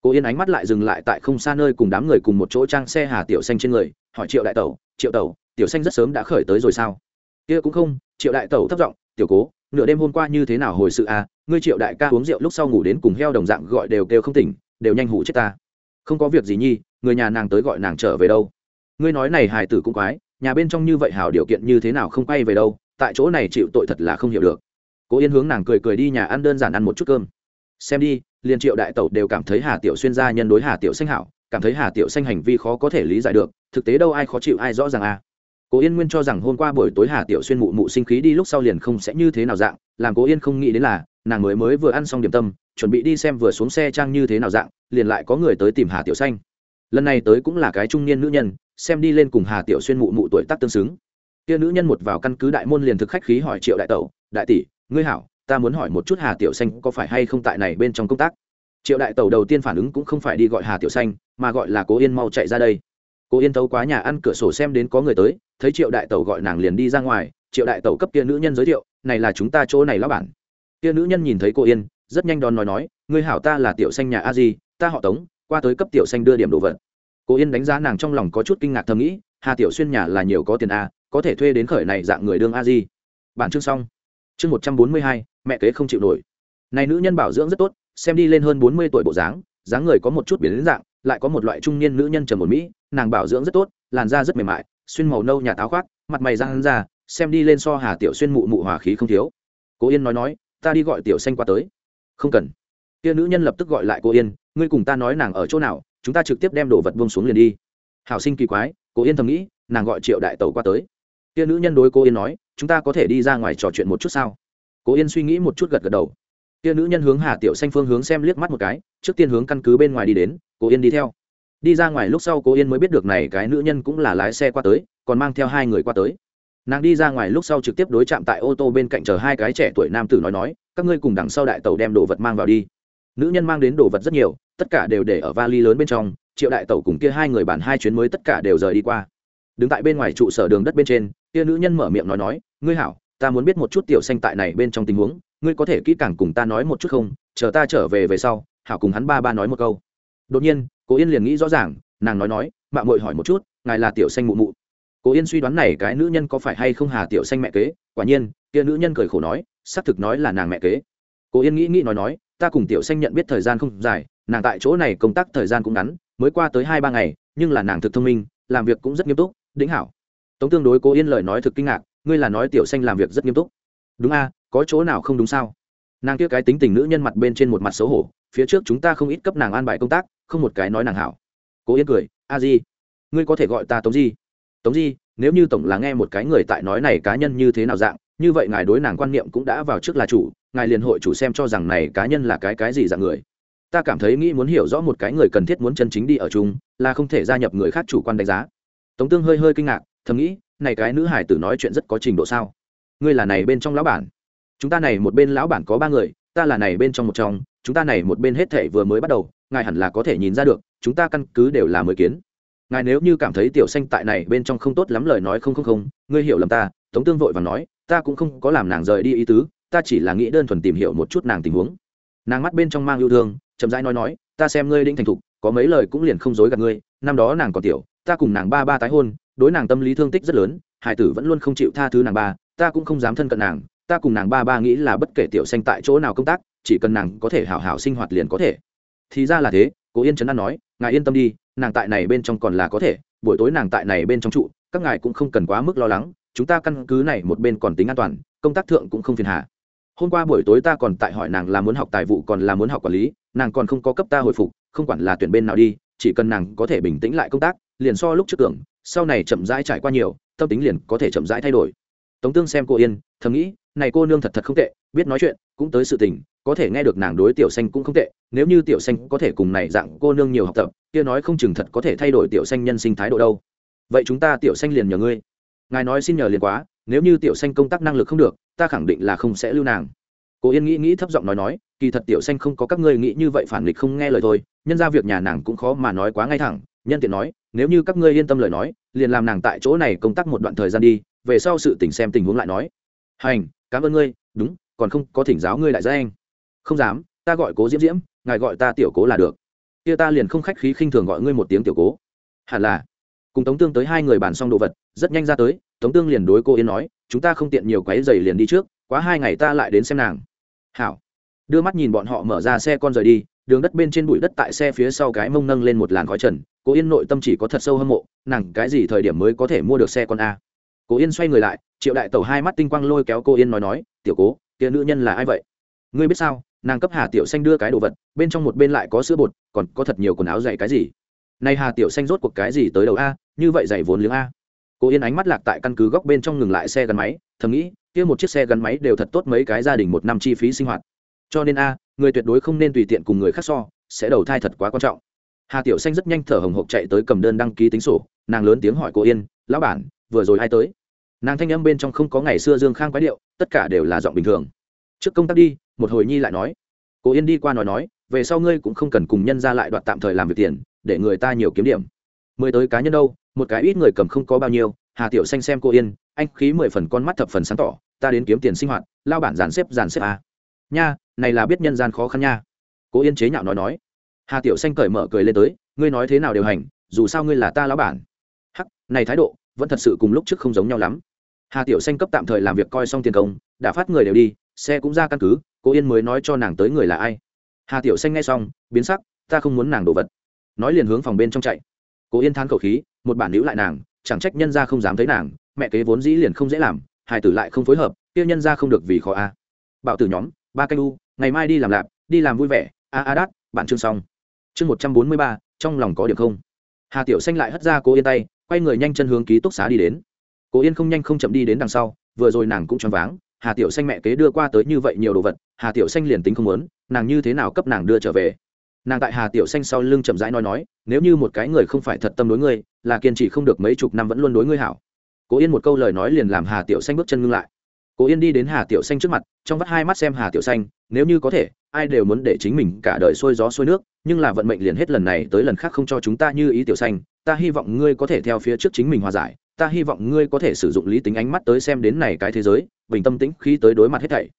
Cô yên ánh mắt lại dừng lại tại không xa nơi cùng đám người cùng một chỗ trang xe hà tiểu xanh trên người, hỏi triệu đại tẩu, triệu tẩu, tiểu xanh rất sớm đã khởi tới rồi sao? Kia cũng không triệu đại tẩu thấp giọng, tiểu cố, nửa đêm hôm qua như thế nào hồi sự à? Ngươi triệu đại ca uống rượu lúc sau ngủ đến cùng heo đồng dạng gọi đều kêu không tỉnh, đều nhanh hủ chết ta. Không có việc gì nhi, người nhà nàng tới gọi nàng trở về đâu. Ngươi nói này hài tử cũng quái, nhà bên trong như vậy hảo điều kiện như thế nào không quay về đâu, tại chỗ này chịu tội thật là không hiểu được. Cố yên hướng nàng cười cười đi nhà ăn đơn giản ăn một chút cơm. Xem đi, liền triệu đại tẩu đều cảm thấy hà tiểu xuyên gia nhân đối hà tiểu xanh hảo, cảm thấy hà tiểu xanh hành vi khó có thể lý giải được, thực tế đâu ai khó chịu ai rõ ràng à? Cố yên nguyên cho rằng hôm qua buổi tối hà tiểu xuyên mụ mụ sinh khí đi lúc sau liền không sẽ như thế nào dạng, làm cố yên không nghĩ đến là, nàng mới mới vừa ăn xong điểm tâm, chuẩn bị đi xem vừa xuống xe trang như thế nào dạng, liền lại có người tới tìm hà tiểu xanh. Lần này tới cũng là cái trung niên nữ nhân, xem đi lên cùng hà tiểu xuyên mụ mụ tuổi tác tương xứng. Kia nữ nhân một vào căn cứ đại môn liền thực khách khí hỏi triệu đại tẩu, đại tỷ, ngươi hảo, ta muốn hỏi một chút hà tiểu xanh có phải hay không tại này bên trong công tác? Triệu đại tẩu đầu tiên phản ứng cũng không phải đi gọi hà tiểu xanh, mà gọi là cố yên mau chạy ra đây. Cố yên thấu quá nhà ăn cửa sổ xem đến có người tới thấy triệu đại tẩu gọi nàng liền đi ra ngoài, triệu đại tẩu cấp kia nữ nhân giới thiệu, này là chúng ta chỗ này lão bản. Kia nữ nhân nhìn thấy cô yên, rất nhanh đón nói nói, ngươi hảo ta là tiểu xanh nhà a di, ta họ tống, qua tới cấp tiểu xanh đưa điểm đồ vật. Cô yên đánh giá nàng trong lòng có chút kinh ngạc thầm nghĩ, hà tiểu xuyên nhà là nhiều có tiền a, có thể thuê đến khởi này dạng người đương a di. Bản chương xong. Chương một trăm bốn mươi hai, mẹ kế không chịu nổi. Này nữ nhân bảo dưỡng rất tốt, xem đi lên hơn bốn mươi tuổi bộ dáng dáng người có một chút biến dạng, lại có một loại trung niên nữ nhân trầm một mỹ, nàng bảo dưỡng rất tốt, làn da rất mềm mại xuyên màu nâu nhà táo khoác, mặt mày răng ra, xem đi lên so hà tiểu xuyên mụ mụ hòa khí không thiếu. Cố yên nói nói, ta đi gọi tiểu xanh qua tới. Không cần. Kia nữ nhân lập tức gọi lại cô yên, ngươi cùng ta nói nàng ở chỗ nào, chúng ta trực tiếp đem đồ vật buông xuống liền đi. Hảo sinh kỳ quái. Cô yên thầm nghĩ, nàng gọi triệu đại tẩu qua tới. Kia nữ nhân đối cô yên nói, chúng ta có thể đi ra ngoài trò chuyện một chút sao? Cô yên suy nghĩ một chút gật gật đầu. Kia nữ nhân hướng hà tiểu xanh phương hướng xem liếc mắt một cái, trước tiên hướng căn cứ bên ngoài đi đến cô yên đi theo đi ra ngoài lúc sau cô yên mới biết được này cái nữ nhân cũng là lái xe qua tới, còn mang theo hai người qua tới. Nàng đi ra ngoài lúc sau trực tiếp đối chạm tại ô tô bên cạnh chờ hai cái trẻ tuổi nam tử nói nói, các ngươi cùng đằng sau đại tàu đem đồ vật mang vào đi. Nữ nhân mang đến đồ vật rất nhiều, tất cả đều để ở vali lớn bên trong, triệu đại tàu cùng kia hai người bàn hai chuyến mới tất cả đều rời đi qua. Đứng tại bên ngoài trụ sở đường đất bên trên, kia nữ nhân mở miệng nói nói, ngươi hảo, ta muốn biết một chút tiểu xanh tại này bên trong tình huống, ngươi có thể kỹ càng cùng ta nói một chút không? Chờ ta trở về về sau, hảo cùng hắn ba ba nói một câu. Đột nhiên cố yên liền nghĩ rõ ràng, nàng nói nói mạng mội hỏi một chút, ngài là tiểu xanh mụ mụ. Cố yên suy đoán này cái nữ nhân có phải hay không hà tiểu xanh mẹ kế, quả nhiên, kia nữ nhân cười khổ nói, xác thực nói là nàng mẹ kế. Cố yên nghĩ nghĩ nói nói, ta cùng tiểu xanh nhận biết thời gian không dài, nàng tại chỗ này công tác thời gian cũng ngắn, mới qua tới hai ba ngày, nhưng là nàng thực thông minh, làm việc cũng rất nghiêm túc đĩnh hảo. Tống tương đối cố yên lời nói thực kinh ngạc, ngươi là nói tiểu xanh làm việc rất nghiêm túc. Đúng a, có chỗ nào không đúng sao? Nàng kia cái tính tình nữ nhân mặt bên trên một mặt xấu hổ phía trước chúng ta không ít cấp nàng an bài công tác, không một cái nói nàng hảo. Cố yên cười, a di, ngươi có thể gọi ta tống di? Tống di, nếu như tổng là nghe một cái người tại nói này cá nhân như thế nào dạng, như vậy ngài đối nàng quan niệm cũng đã vào trước là chủ, ngài liền hội chủ xem cho rằng này cá nhân là cái cái gì dạng người. Ta cảm thấy nghĩ muốn hiểu rõ một cái người cần thiết muốn chân chính đi ở chung, là không thể gia nhập người khác chủ quan đánh giá. Tống tương hơi hơi kinh ngạc, thầm nghĩ, này cái nữ hải tử nói chuyện rất có trình độ sao? Ngươi là này bên trong lão bản. Chúng ta này một bên lão bản có ba người, ta là này bên trong một trong chúng ta này một bên hết thể vừa mới bắt đầu, ngài hẳn là có thể nhìn ra được, chúng ta căn cứ đều là mới kiến. Ngài nếu như cảm thấy tiểu xanh tại này bên trong không tốt lắm lời nói không không không, ngươi hiểu lầm ta, tống tương vội và nói, ta cũng không có làm nàng rời đi ý tứ, ta chỉ là nghĩ đơn thuần tìm hiểu một chút nàng tình huống. Nàng mắt bên trong mang yêu thương, chậm rãi nói nói, ta xem ngươi định thành thục, có mấy lời cũng liền không dối gạt ngươi, năm đó nàng còn tiểu, ta cùng nàng ba ba tái hôn, đối nàng tâm lý thương tích rất lớn, hải tử vẫn luôn không chịu tha thứ nàng ba, ta cũng không dám thân cận nàng, ta cùng nàng ba ba nghĩ là bất kể tiểu xanh tại chỗ nào công tác chỉ cần nàng có thể hảo hảo sinh hoạt liền có thể. Thì ra là thế, cố yên trấn an nói, ngài yên tâm đi, nàng tại này bên trong còn là có thể, buổi tối nàng tại này bên trong trụ, các ngài cũng không cần quá mức lo lắng, chúng ta căn cứ này một bên còn tính an toàn, công tác thượng cũng không phiền hà. Hôm qua buổi tối ta còn tại hỏi nàng là muốn học tài vụ còn là muốn học quản lý, nàng còn không có cấp ta hồi phục, không quản là tuyển bên nào đi, chỉ cần nàng có thể bình tĩnh lại công tác, liền so lúc trước tưởng, sau này chậm rãi trải qua nhiều, tâm tính liền có thể chậm rãi thay đổi tống tương xem cô yên, thầm nghĩ, này cô nương thật thật không tệ, biết nói chuyện, cũng tới sự tình, có thể nghe được nàng đối tiểu xanh cũng không tệ, nếu như tiểu xanh có thể cùng này dạng cô nương nhiều học tập, kia nói không chừng thật có thể thay đổi tiểu xanh nhân sinh thái độ đâu. Vậy chúng ta tiểu xanh liền nhờ ngươi. Ngài nói xin nhờ liền quá, nếu như tiểu xanh công tác năng lực không được, ta khẳng định là không sẽ lưu nàng. Cô yên nghĩ nghĩ thấp giọng nói nói, kỳ thật tiểu xanh không có các ngươi nghĩ như vậy phản nghịch không nghe lời thôi, nhân ra việc nhà nàng cũng khó mà nói quá ngay thẳng, nhân tiện nói, nếu như các ngươi yên tâm lời nói, liền làm nàng tại chỗ này công tác một đoạn thời gian đi về sau sự tình xem tình huống lại nói. Hành, cảm ơn ngươi, đúng, còn không, có thỉnh giáo ngươi lại ra anh. Không dám, ta gọi cố diễm diễm, ngài gọi ta tiểu cố là được. Kia ta liền không khách khí khinh thường gọi ngươi một tiếng tiểu cố. Hẳn là. Cùng tống tương tới hai người bàn xong đồ vật, rất nhanh ra tới, tống tương liền đối cô yên nói, chúng ta không tiện nhiều quấy giày liền đi trước, quá hai ngày ta lại đến xem nàng. Hảo. Đưa mắt nhìn bọn họ mở ra xe con rời đi, đường đất bên trên bụi đất tại xe phía sau cái mông nâng lên một làn khói trần, cô yên nội tâm chỉ có thật sâu hâm mộ, nàng cái gì thời điểm mới có thể mua được xe con a? Cô yên xoay người lại, triệu đại tẩu hai mắt tinh quang lôi kéo cô yên nói nói, tiểu cố, kia nữ nhân là ai vậy? Ngươi biết sao, nàng cấp hà tiểu xanh đưa cái đồ vật, bên trong một bên lại có sữa bột, còn có thật nhiều quần áo dày cái gì? Này hà tiểu xanh rốt cuộc cái gì tới đầu a, như vậy dày vốn liếng a. Cô yên ánh mắt lạc tại căn cứ góc bên trong ngừng lại xe gắn máy, thầm nghĩ, kia một chiếc xe gắn máy đều thật tốt mấy cái gia đình một năm chi phí sinh hoạt. Cho nên a, người tuyệt đối không nên tùy tiện cùng người khác so, sẽ đầu thai thật quá quan trọng. Hà tiểu xanh rất nhanh thở hồng hộc chạy tới cầm đơn đăng ký tính sổ, nàng lớn tiếng hỏi cô yên, lão bản, vừa rồi ai tới? Nàng thanh âm bên trong không có ngày xưa dương khang quái điệu, tất cả đều là giọng bình thường. Trước công tác đi, một hồi nhi lại nói. Cô yên đi qua nói nói, về sau ngươi cũng không cần cùng nhân ra lại đoạt tạm thời làm việc tiền, để người ta nhiều kiếm điểm. Mười tới cá nhân đâu, một cái ít người cầm không có bao nhiêu, hà tiểu xanh xem cô yên, anh khí mười phần con mắt thập phần sáng tỏ, ta đến kiếm tiền sinh hoạt, lao bản dàn xếp dàn xếp à. nha, này là biết nhân gian khó khăn nha. Cô yên chế nhạo nói nói. Hà tiểu xanh cởi mở cười lên tới, ngươi nói thế nào đều hành, dù sao ngươi là ta lão bản. Hắc, này thái độ vẫn thật sự cùng lúc trước không giống nhau lắm. Hà tiểu xanh cấp tạm thời làm việc coi xong tiền công, đã phát người đều đi, xe cũng ra căn cứ, cô yên mới nói cho nàng tới người là ai. Hà tiểu xanh nghe xong, biến sắc, ta không muốn nàng đồ vật. Nói liền hướng phòng bên trong chạy. Cô yên thán khẩu khí, một bản nữ lại nàng, chẳng trách nhân ra không dám thấy nàng, mẹ kế vốn dĩ liền không dễ làm hải tử lại không phối hợp, kia nhân ra không được vì khó a. Bảo tử nhóm, ba canh u, ngày mai đi làm lạp, đi làm vui vẻ, a a đát, bạn chương xong. Chương một trăm bốn mươi ba, trong lòng có điểm không. Hà tiểu xanh lại hất ra cô yên tay quay người nhanh chân hướng ký túc xá đi đến. Cố yên không nhanh không chậm đi đến đằng sau, vừa rồi nàng cũng choáng váng, hà tiểu xanh mẹ kế đưa qua tới như vậy nhiều đồ vật, hà tiểu xanh liền tính không muốn, nàng như thế nào cấp nàng đưa trở về? Nàng tại hà tiểu xanh sau lưng chậm rãi nói nói, nếu như một cái người không phải thật tâm đối ngươi, là kiên trì không được mấy chục năm vẫn luôn đối ngươi hảo. Cố yên một câu lời nói liền làm hà tiểu xanh bước chân ngưng lại. Cố yên đi đến hà tiểu xanh trước mặt, trong vắt hai mắt xem hà tiểu xanh, nếu như có thể ai đều muốn để chính mình cả đời xuôi gió xuôi nước, nhưng là vận mệnh liền hết lần này tới lần khác không cho chúng ta như ý tiểu xanh, ta hy vọng ngươi có thể theo phía trước chính mình hòa giải, ta hy vọng ngươi có thể sử dụng lý tính ánh mắt tới xem đến này cái thế giới, bình tâm tĩnh khi tới đối mặt hết thảy.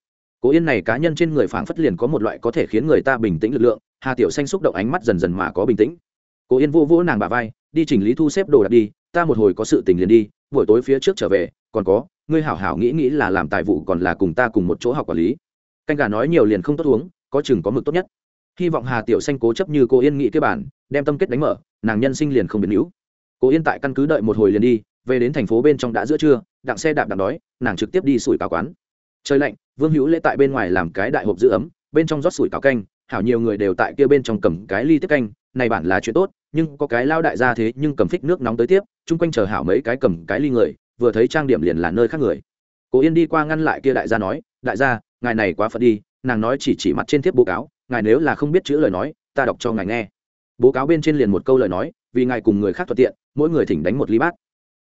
Cố yên này cá nhân trên người phảng phất liền có một loại có thể khiến người ta bình tĩnh lực lượng, hà tiểu xanh xúc động ánh mắt dần dần mà có bình tĩnh. Cố yên vô vỗ nàng bà vai, đi chỉnh lý thu xếp đồ đạc đi, ta một hồi có sự tình liền đi, buổi tối phía trước trở về, còn có, ngươi hảo hảo nghĩ nghĩ là làm tài vụ còn là cùng ta cùng một chỗ học quản lý. Canh gà nói nhiều liền không tốt uống có chừng có mực tốt nhất. Hy vọng hà tiểu xanh cố chấp như cô yên nghĩ cái bản đem tâm kết đánh mở, nàng nhân sinh liền không biến hữu. Cô yên tại căn cứ đợi một hồi liền đi, về đến thành phố bên trong đã giữa trưa, đặng xe đạp đặng đói, nàng trực tiếp đi sủi cáo quán. Trời lạnh, vương hữu lễ tại bên ngoài làm cái đại hộp giữ ấm, bên trong rót sủi cáo canh, hảo nhiều người đều tại kia bên trong cầm cái ly tiếp canh, này bản là chuyện tốt, nhưng có cái lao đại gia thế nhưng cầm phích nước nóng tới tiếp, chung quanh chờ hảo mấy cái cầm cái ly người, vừa thấy trang điểm liền là nơi khác người. Cố yên đi qua ngăn lại kia đại gia nói, đại gia, ngài này quá phật đi nàng nói chỉ chỉ mặt trên thiếp bố cáo, ngài nếu là không biết chữ lời nói, ta đọc cho ngài nghe. Bố cáo bên trên liền một câu lời nói, vì ngài cùng người khác thuận tiện, mỗi người thỉnh đánh một ly bát.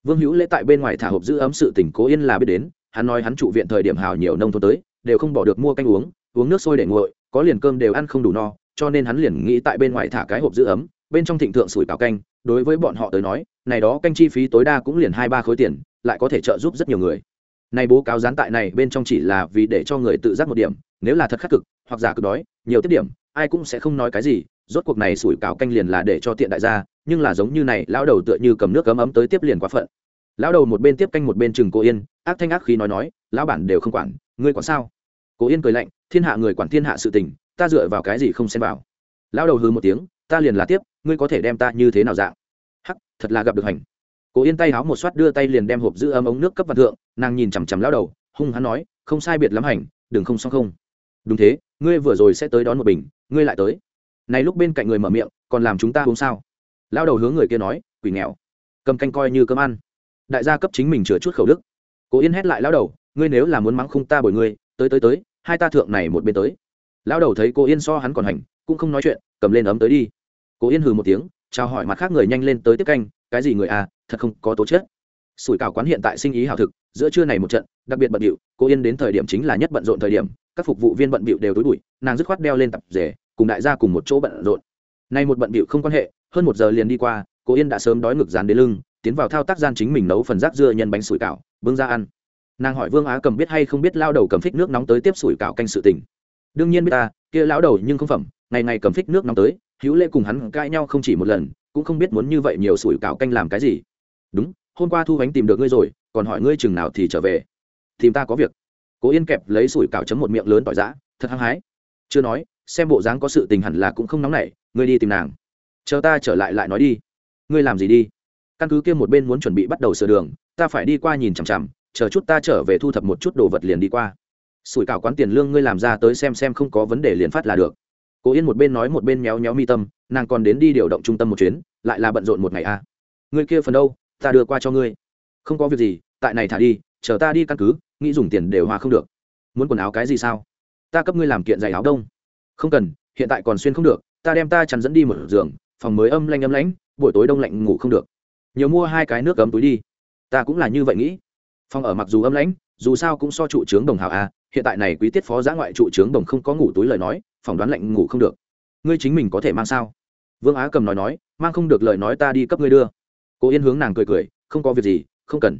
Vương hữu lễ tại bên ngoài thả hộp giữ ấm sự tỉnh cố yên là biết đến, hắn nói hắn trụ viện thời điểm hào nhiều nông thôn tới, đều không bỏ được mua canh uống uống nước sôi để nguội, có liền cơm đều ăn không đủ no, cho nên hắn liền nghĩ tại bên ngoài thả cái hộp giữ ấm, bên trong thịnh thượng sủi cảo canh, đối với bọn họ tới nói, này đó canh chi phí tối đa cũng liền hai ba khối tiền, lại có thể trợ giúp rất nhiều người. Này bố cáo gián tại này bên trong chỉ là vì để cho người tự giác một điểm nếu là thật khắc cực, hoặc giả cực đói, nhiều tiết điểm, ai cũng sẽ không nói cái gì, rốt cuộc này sủi cảo canh liền là để cho tiện đại gia, nhưng là giống như này, lão đầu tựa như cầm nước cấm ấm tới tiếp liền quá phận. Lão đầu một bên tiếp canh một bên chừng cô yên, ác thanh ác khí nói nói, lão bản đều không quản, ngươi quản sao? Cô yên cười lạnh, thiên hạ người quản thiên hạ sự tình, ta dựa vào cái gì không xem vào? Lão đầu hừ một tiếng, ta liền là tiếp, ngươi có thể đem ta như thế nào dạng? Hắc, thật là gặp được hành. Cô yên tay háo một xoát đưa tay liền đem hộp giữ ấm ống nước cấp vật thượng, nàng nhìn chằm chằm lão đầu, hung hắn nói, không sai biệt lắm hành, đừng không xong không đúng thế, ngươi vừa rồi sẽ tới đón một bình, ngươi lại tới. Này lúc bên cạnh người mở miệng, còn làm chúng ta uống sao? Lao đầu hướng người kia nói, quỷ nghèo. Cầm canh coi như cơm ăn. Đại gia cấp chính mình chừa chút khẩu đức. Cố yên hét lại lao đầu, ngươi nếu là muốn mắng khung ta bồi ngươi, tới tới tới, hai ta thượng này một bên tới. Lao đầu thấy cô yên so hắn còn hành, cũng không nói chuyện, cầm lên ấm tới đi. Cố yên hừ một tiếng, chào hỏi mặt khác người nhanh lên tới tiếp canh, cái gì người à thật không có tố chất. Sủi cảo quán hiện tại sinh ý hào thực, giữa trưa này một trận, đặc biệt bận điệu cô yên đến thời điểm chính là nhất bận rộn thời điểm các phục vụ viên bận bịu đều tối bụi, nàng dứt khoát đeo lên tập rể, cùng đại gia cùng một chỗ bận rộn. Nay một bận bịu không quan hệ, hơn một giờ liền đi qua, cô yên đã sớm đói ngực dán đến lưng, tiến vào thao tác gian chính mình nấu phần rác dưa nhân bánh sủi cảo, bưng ra ăn. Nàng hỏi vương á cầm biết hay không biết lao đầu cầm phích nước nóng tới tiếp sủi cảo canh sự tình. Đương nhiên biết ta, kia lão đầu nhưng không phẩm, ngày ngày cầm phích nước nóng tới, hữu lễ cùng hắn cãi nhau không chỉ một lần, cũng không biết muốn như vậy nhiều sủi cảo canh làm cái gì. Đúng, hôm qua thu bánh tìm được ngươi rồi, còn hỏi ngươi chừng nào thì trở về. Tìm ta có việc cố yên kẹp lấy sủi cảo chấm một miệng lớn tỏi giã, thật hăng hái. Chưa nói, xem bộ dáng có sự tình hẳn là cũng không nóng nảy, ngươi đi tìm nàng. Chờ ta trở lại lại nói đi. Ngươi làm gì đi? Căn cứ kia một bên muốn chuẩn bị bắt đầu sửa đường, ta phải đi qua nhìn chằm chằm, chờ chút ta trở về thu thập một chút đồ vật liền đi qua. Sủi cảo quán tiền lương ngươi làm ra tới xem xem không có vấn đề liền phát là được. Cố yên một bên nói một bên méo méo mi tâm, nàng còn đến đi điều động trung tâm một chuyến, lại là bận rộn một ngày a à. ngươi kia phần đâu, ta đưa qua cho ngươi. Không có việc gì, tại này thả đi, chờ ta đi căn cứ nghĩ dùng tiền đều hoa không được. Muốn quần áo cái gì sao? Ta cấp ngươi làm kiện giày áo đông. Không cần, hiện tại còn xuyên không được, ta đem ta chắn dẫn đi một giường, phòng mới âm lanh âm lãnh, buổi tối đông lạnh ngủ không được. Nhiều mua hai cái nước cấm túi đi. Ta cũng là như vậy nghĩ. Phòng ở mặc dù âm lãnh, dù sao cũng so trụ trướng đồng hào a à, hiện tại này quý tiết phó giã ngoại trụ trướng đồng không có ngủ túi lời nói phỏng đoán lạnh ngủ không được. Ngươi chính mình có thể mang sao? Vương á cầm nói nói, mang không được lời nói ta đi cấp ngươi đưa. Cô yên hướng nàng cười cười, không có việc gì, không cần.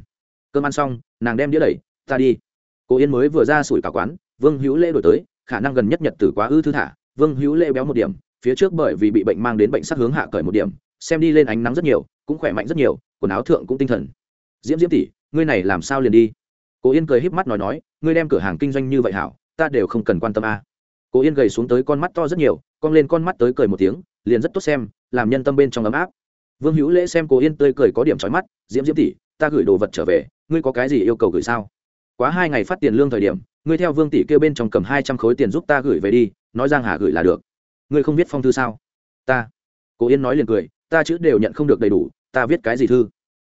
Cơm ăn xong, nàng đem đĩa đẩy ta đi. Cô yên mới vừa ra sủi cả quán, vương hữu lễ đổi tới, khả năng gần nhất nhật tử quá ư thư thả. Vương hữu lễ béo một điểm, phía trước bởi vì bị bệnh mang đến bệnh sắc hướng hạ cởi một điểm, xem đi lên ánh nắng rất nhiều, cũng khỏe mạnh rất nhiều, quần áo thượng cũng tinh thần. Diễm diễm tỷ, ngươi này làm sao liền đi? Cô yên cười híp mắt nói nói, ngươi đem cửa hàng kinh doanh như vậy hảo, ta đều không cần quan tâm a. À. cô yên gầy xuống tới con mắt to rất nhiều con lên con mắt tới cười một tiếng, liền rất tốt xem, làm nhân tâm bên trong ấm áp. Vương hữu lễ xem cô yên tươi cười có điểm trói mắt, diễm diễm tỷ, ta gửi đồ vật trở về, ngươi có cái gì yêu cầu gửi sao? Quá hai ngày phát tiền lương thời điểm, ngươi theo vương tỷ kêu bên trong cầm hai trăm khối tiền giúp ta gửi về đi, nói giang hà gửi là được. Ngươi không viết phong thư sao? Ta. Cố yên nói liền cười, ta chữ đều nhận không được đầy đủ, ta viết cái gì thư?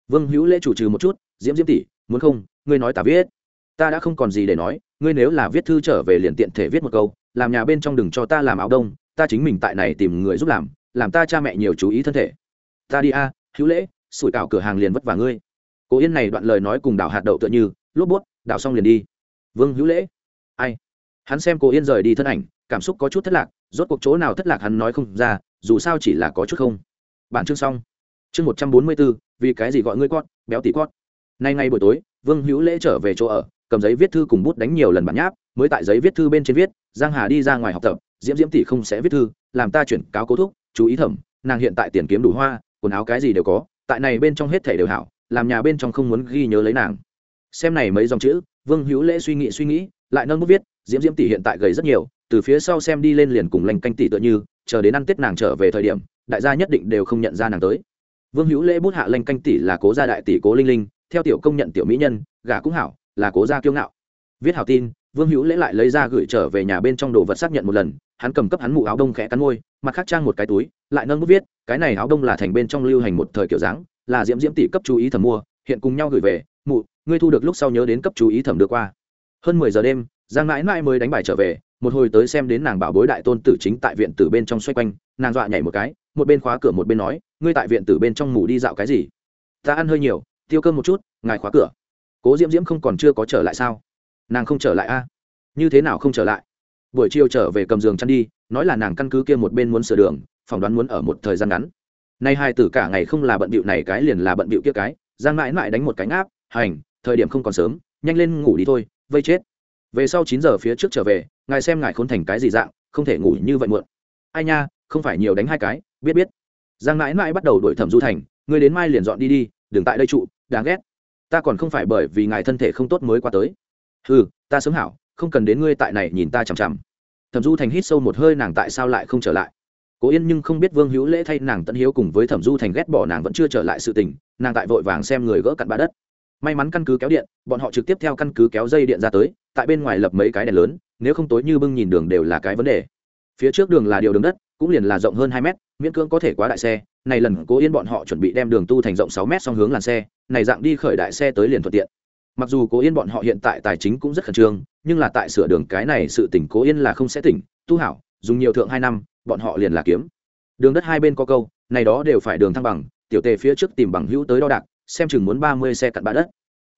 Vương hữu lễ chủ trừ một chút, diễm diễm tỷ, muốn không, ngươi nói ta viết. Ta đã không còn gì để nói, ngươi nếu là viết thư trở về liền tiện thể viết một câu, làm nhà bên trong đừng cho ta làm áo đông, ta chính mình tại này tìm người giúp làm làm ta cha mẹ nhiều chú ý thân thể. Ta đi a, hữu lễ, sủi cảo cửa hàng liền vất vả ngươi. Cố yên này đoạn lời nói cùng đảo hạt đậu tựa như lốp bút đào xong liền đi. Vương hữu lễ. Ai? Hắn xem cô yên rời đi thân ảnh, cảm xúc có chút thất lạc, rốt cuộc chỗ nào thất lạc hắn nói không ra, dù sao chỉ là có chút không. Bản chương xong. Chương một trăm bốn mươi bốn vì cái gì gọi ngươi cót béo tỉ cót nay ngay buổi tối, vương hữu lễ trở về chỗ ở, cầm giấy viết thư cùng bút đánh nhiều lần bản nháp, mới tại giấy viết thư bên trên viết, giang hà đi ra ngoài học tập, diễm diễm tỷ không sẽ viết thư, làm ta chuyển cáo cố thúc, chú ý thẩm, nàng hiện tại tiền kiếm đủ hoa, quần áo cái gì đều có, tại này bên trong hết thể đều hảo, làm nhà bên trong không muốn ghi nhớ lấy nàng xem này mấy dòng chữ, vương hữu lễ suy nghĩ suy nghĩ, lại nâng bút viết, diễm diễm tỷ hiện tại gầy rất nhiều, từ phía sau xem đi lên liền cùng lành canh tỷ tựa như, chờ đến ăn tết nàng trở về thời điểm, đại gia nhất định đều không nhận ra nàng tới. Vương hữu lễ bút hạ lành canh tỷ là cố gia đại tỷ cố linh linh, theo tiểu công nhận tiểu mỹ nhân gà cũng hảo, là cố gia kiêu ngạo. Viết hảo tin, vương hữu lễ lại lấy ra gửi trở về nhà bên trong đồ vật xác nhận một lần, hắn cầm cấp hắn mụ áo đông khẽ cắn môi, mặt khác trang một cái túi, lại nâng bút viết, cái này áo đông là thành bên trong lưu hành một thời kiểu dáng, là diễm diễm tỷ cấp chú ý thầm mua, hiện cùng nhau gửi về mụ, ngươi thu được lúc sau nhớ đến cấp chú ý thẩm đưa qua. Hơn mười giờ đêm, giang mãi mãi mới đánh bài trở về, một hồi tới xem đến nàng bảo bối đại tôn tử chính tại viện tử bên trong xoay quanh, nàng dọa nhảy một cái, một bên khóa cửa một bên nói, ngươi tại viện tử bên trong ngủ đi dạo cái gì? Ta ăn hơi nhiều, tiêu cơm một chút, ngài khóa cửa. Cố diễm diễm không còn chưa có trở lại sao? Nàng không trở lại a? Như thế nào không trở lại? Buổi chiều trở về cầm giường chăn đi, nói là nàng căn cứ kia một bên muốn sửa đường, phỏng đoán muốn ở một thời gian ngắn. Nay hai tử cả ngày không là bận bịu này cái liền là bận bịu kia cái, giang mãi mãi đánh một cánh áp hành, thời điểm không còn sớm, nhanh lên ngủ đi thôi, vây chết. Về sau chín giờ phía trước trở về, ngài xem ngài khốn thành cái gì dạng, không thể ngủ như vậy muộn. Ai nha, không phải nhiều đánh hai cái, biết biết. Giang mãi mãi bắt đầu đuổi thẩm du thành, ngươi đến mai liền dọn đi đi, đừng tại đây trụ, đáng ghét. Ta còn không phải bởi vì ngài thân thể không tốt mới qua tới. Ừ ta sớm hảo, không cần đến ngươi tại này nhìn ta chằm chằm. Thẩm du thành hít sâu một hơi, nàng tại sao lại không trở lại? Cố yên nhưng không biết vương hữu lễ thay nàng tận hiếu cùng với thẩm du thành ghét bỏ nàng vẫn chưa trở lại sự tình, nàng tại vội vàng xem người gỡ cặn bã đất may mắn căn cứ kéo điện, bọn họ trực tiếp theo căn cứ kéo dây điện ra tới, tại bên ngoài lập mấy cái đèn lớn, nếu không tối như bưng nhìn đường đều là cái vấn đề. Phía trước đường là điều đường đất, cũng liền là rộng hơn hai mét, miễn cưỡng có thể quá đại xe, này lần cố yên bọn họ chuẩn bị đem đường tu thành rộng sáu mét song hướng làn xe, này dạng đi khởi đại xe tới liền thuận tiện. Mặc dù cố yên bọn họ hiện tại tài chính cũng rất khẩn trương, nhưng là tại sửa đường cái này sự tỉnh cố yên là không sẽ tỉnh, tu hảo, dùng nhiều thượng hai năm, bọn họ liền là kiếm. Đường đất hai bên có câu, này đó đều phải đường thăng bằng, tiểu tề phía trước tìm bằng hữu tới đo đạc xem chừng muốn ba mươi xe cặn bã đất.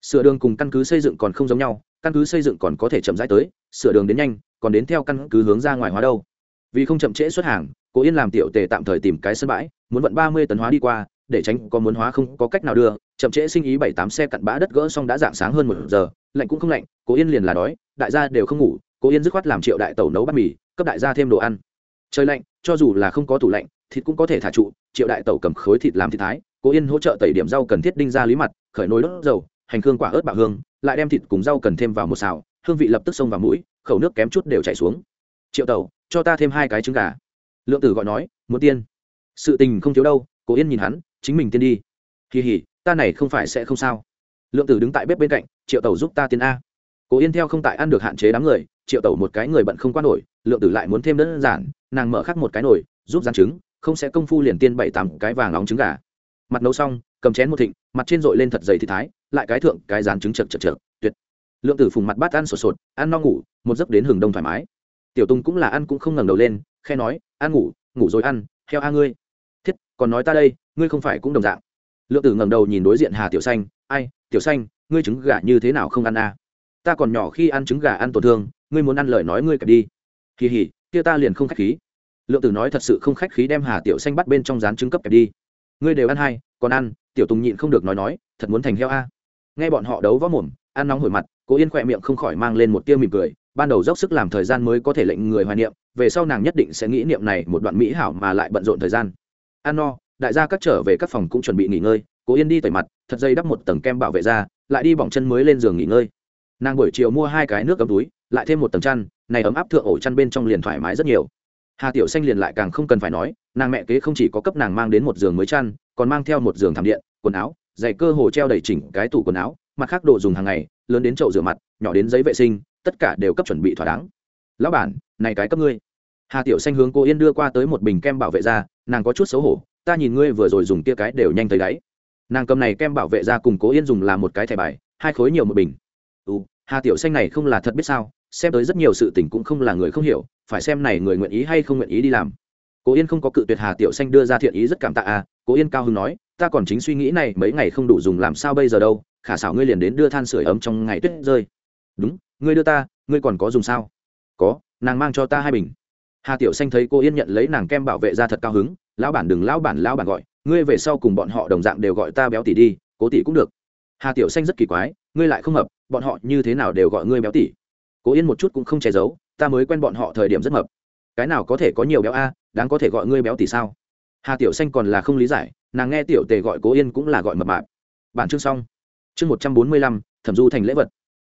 Sửa đường cùng căn cứ xây dựng còn không giống nhau, căn cứ xây dựng còn có thể chậm rãi tới, sửa đường đến nhanh, còn đến theo căn cứ hướng ra ngoài hóa đâu. Vì không chậm trễ xuất hàng, cố yên làm tiểu tề tạm thời tìm cái sân bãi, muốn vận ba mươi tấn hóa đi qua, để tránh có muốn hóa không có cách nào đưa, chậm trễ sinh ý bảy tám xe cặn bã đất gỡ xong đã dạng sáng hơn một giờ, lạnh cũng không lạnh, cố yên liền là đói, đại gia đều không ngủ, cố yên dứt khoát làm triệu đại tẩu nấu bát mì, cấp đại gia thêm đồ ăn. Trời lạnh, cho dù là không có tủ lạnh, thịt cũng có thể thả trụ, triệu đại tẩu cầm khối thịt làm thịt thái cố yên hỗ trợ tẩy điểm rau cần thiết đinh ra lý mặt, khởi nồi đốt dầu, hành hương quả ớt bạo hương, lại đem thịt cùng rau cần thêm vào một xào, hương vị lập tức xông vào mũi, khẩu nước kém chút đều chảy xuống. Triệu tẩu, cho ta thêm hai cái trứng gà. Lượng tử gọi nói, muốn tiên. Sự tình không thiếu đâu, cố yên nhìn hắn, chính mình tiên đi. Kỳ hỉ ta này không phải sẽ không sao. Lượng tử đứng tại bếp bên cạnh, triệu tẩu giúp ta tiên a. Cố yên theo không tại ăn được hạn chế đám người, triệu tẩu một cái người bận không qua nổi, lượng tử lại muốn thêm đơn giản, nàng mở khắc một cái nồi, giúp gian trứng, không sẽ công phu liền tiên bảy tám cái vàng nóng trứng gà mặt nấu xong, cầm chén một thịnh, mặt trên dội lên thật dày thì thái, lại cái thượng cái rán trứng chật chật chật, tuyệt. Lượng tử phùng mặt bát ăn sột sột, ăn no ngủ, một giấc đến hừng đông thoải mái. Tiểu tung cũng là ăn cũng không ngẩng đầu lên, khe nói, ăn ngủ ngủ rồi ăn theo a ngươi. Thiết, còn nói ta đây, ngươi không phải cũng đồng dạng. Lượng tử ngẩng đầu nhìn đối diện hà tiểu xanh, ai, tiểu xanh, ngươi trứng gà như thế nào không ăn a? Ta còn nhỏ khi ăn trứng gà ăn tổn thương, ngươi muốn ăn lời nói ngươi kẹp đi. Kỳ hỉ kia ta liền không khách khí. Lượng tử nói thật sự không khách khí đem hà tiểu xanh bắt bên trong rán trứng cấp kẹp đi ngươi đều ăn hai, còn ăn, tiểu tùng nhịn không được nói nói, thật muốn thành heo a. Nghe bọn họ đấu võ mồm, ăn nóng hổi mặt, cố yên khỏe miệng không khỏi mang lên một tia mỉm cười, ban đầu dốc sức làm thời gian mới có thể lệnh người hoài niệm, về sau nàng nhất định sẽ nghĩ niệm này một đoạn mỹ hảo mà lại bận rộn thời gian. Ăn no, đại gia các trở về các phòng cũng chuẩn bị nghỉ ngơi, cố yên đi tẩy mặt, thật dây đắp một tầng kem bảo vệ ra, lại đi bỏng chân mới lên giường nghỉ ngơi. Nàng buổi chiều mua hai cái nước cấm túi, lại thêm một tầng chăn, này ấm áp thượng ổ chăn bên trong liền thoải mái rất nhiều hà tiểu xanh liền lại càng không cần phải nói, nàng mẹ kế không chỉ có cấp nàng mang đến một giường mới chăn, còn mang theo một giường thảm điện, quần áo, giày cơ hồ treo đầy chỉnh cái tủ quần áo, mặt khác đồ dùng hàng ngày, lớn đến chậu rửa mặt, nhỏ đến giấy vệ sinh, tất cả đều cấp chuẩn bị thỏa đáng. Lão bản, này cái cấp ngươi. Hà tiểu xanh hướng cô yên đưa qua tới một bình kem bảo vệ da, nàng có chút xấu hổ, ta nhìn ngươi vừa rồi dùng kia cái đều nhanh tới đáy nàng cầm này kem bảo vệ da cùng cố yên dùng làm một cái thẻ bài, hai khối nhiều một bình. Ừ hà tiểu xanh này không là thật biết sao, xem tới rất nhiều sự tình cũng không là người không hiểu phải xem này người nguyện ý hay không nguyện ý đi làm. Cố yên không có cự tuyệt hà tiểu xanh đưa ra thiện ý rất cảm tạ à cố yên cao hưng nói, ta còn chính suy nghĩ này mấy ngày không đủ dùng làm sao bây giờ đâu, khả xảo ngươi liền đến đưa than sửa ấm trong ngày tuyết rơi. Đúng, ngươi đưa ta, ngươi còn có dùng sao? Có, nàng mang cho ta hai bình. Hà tiểu xanh thấy cô yên nhận lấy nàng kem bảo vệ ra thật cao hứng, lão bản đừng lão bản lão bản gọi, ngươi về sau cùng bọn họ đồng dạng đều gọi ta béo tỷ đi, cố tỷ cũng được. Hà tiểu xanh rất kỳ quái, ngươi lại không hợp, bọn họ như thế nào đều gọi ngươi béo tỷ cố yên một chút cũng không che giấu ta mới quen bọn họ thời điểm rất mập. Cái nào có thể có nhiều béo a, đáng có thể gọi ngươi béo tỷ sao? Hà tiểu xanh còn là không lý giải, nàng nghe tiểu tề gọi cố yên cũng là gọi mập mạp. Bản chương xong. Chương một trăm bốn mươi lăm, thẩm du thành lễ vật.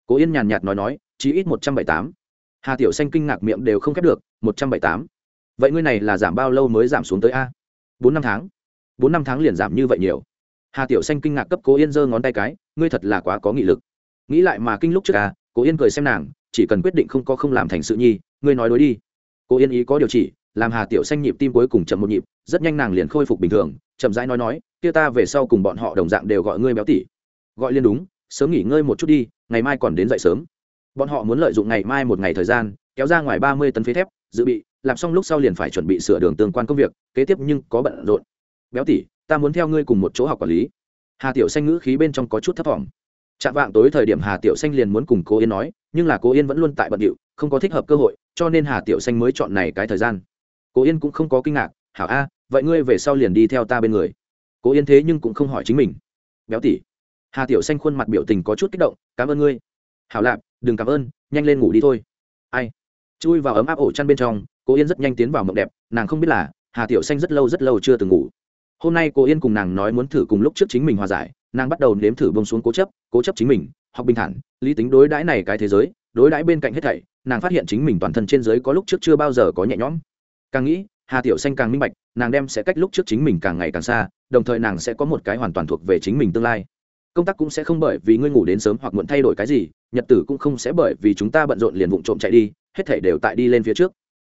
Cố yên nhàn nhạt nói nói, chí ít một trăm bảy tám. Hà tiểu xanh kinh ngạc miệng đều không khép được, một trăm bảy tám. Vậy ngươi này là giảm bao lâu mới giảm xuống tới a? Bốn năm tháng. Bốn năm tháng liền giảm như vậy nhiều. Hà tiểu xanh kinh ngạc cấp cố yên giơ ngón tay cái, ngươi thật là quá có nghị lực. Nghĩ lại mà kinh lúc trước à cố yên cười xem nàng chỉ cần quyết định không có không làm thành sự nhi, ngươi nói đối đi. Cô yên ý có điều chỉ, làm hà tiểu xanh nhịp tim cuối cùng chậm một nhịp, rất nhanh nàng liền khôi phục bình thường, chậm rãi nói nói, kia ta về sau cùng bọn họ đồng dạng đều gọi ngươi béo tỉ gọi liên đúng, sớm nghỉ ngơi một chút đi, ngày mai còn đến dậy sớm. Bọn họ muốn lợi dụng ngày mai một ngày thời gian, kéo ra ngoài ba mươi tấn phế thép, dự bị, làm xong lúc sau liền phải chuẩn bị sửa đường tương quan công việc, kế tiếp nhưng có bận rộn. Béo tỉ ta muốn theo ngươi cùng một chỗ học quản lý. Hà tiểu xanh ngữ khí bên trong có chút thấp t chạm vạng tối thời điểm hà tiểu xanh liền muốn cùng cô yên nói nhưng là cô yên vẫn luôn tại bận điệu, không có thích hợp cơ hội, cho nên hà tiểu xanh mới chọn này cái thời gian. Cô yên cũng không có kinh ngạc, hảo a, vậy ngươi về sau liền đi theo ta bên người. Cô yên thế nhưng cũng không hỏi chính mình. Béo tỉ. Hà tiểu xanh khuôn mặt biểu tình có chút kích động, cảm ơn ngươi. Hảo lạp, đừng cảm ơn, nhanh lên ngủ đi thôi. Ai? Chui vào ấm áp ổ chăn bên trong cô yên rất nhanh tiến vào mộng đẹp, nàng không biết là, hà tiểu xanh rất lâu rất lâu chưa từng ngủ. Hôm nay cô yên cùng nàng nói muốn thử cùng lúc trước chính mình hòa giải, nàng bắt đầu nếm thử bông xuống cố chấp cố chấp chính mình học bình thản, lý tính đối đãi này cái thế giới, đối đãi bên cạnh hết thảy, nàng phát hiện chính mình toàn thân trên giới có lúc trước chưa bao giờ có nhẹ nhõm. Càng nghĩ, hà tiểu xanh càng minh bạch, nàng đem sẽ cách lúc trước chính mình càng ngày càng xa, đồng thời nàng sẽ có một cái hoàn toàn thuộc về chính mình tương lai. Công tác cũng sẽ không bởi vì ngươi ngủ đến sớm hoặc muộn thay đổi cái gì, nhật tử cũng không sẽ bởi vì chúng ta bận rộn liền vụng trộm chạy đi, hết thể đều tại đi lên phía trước.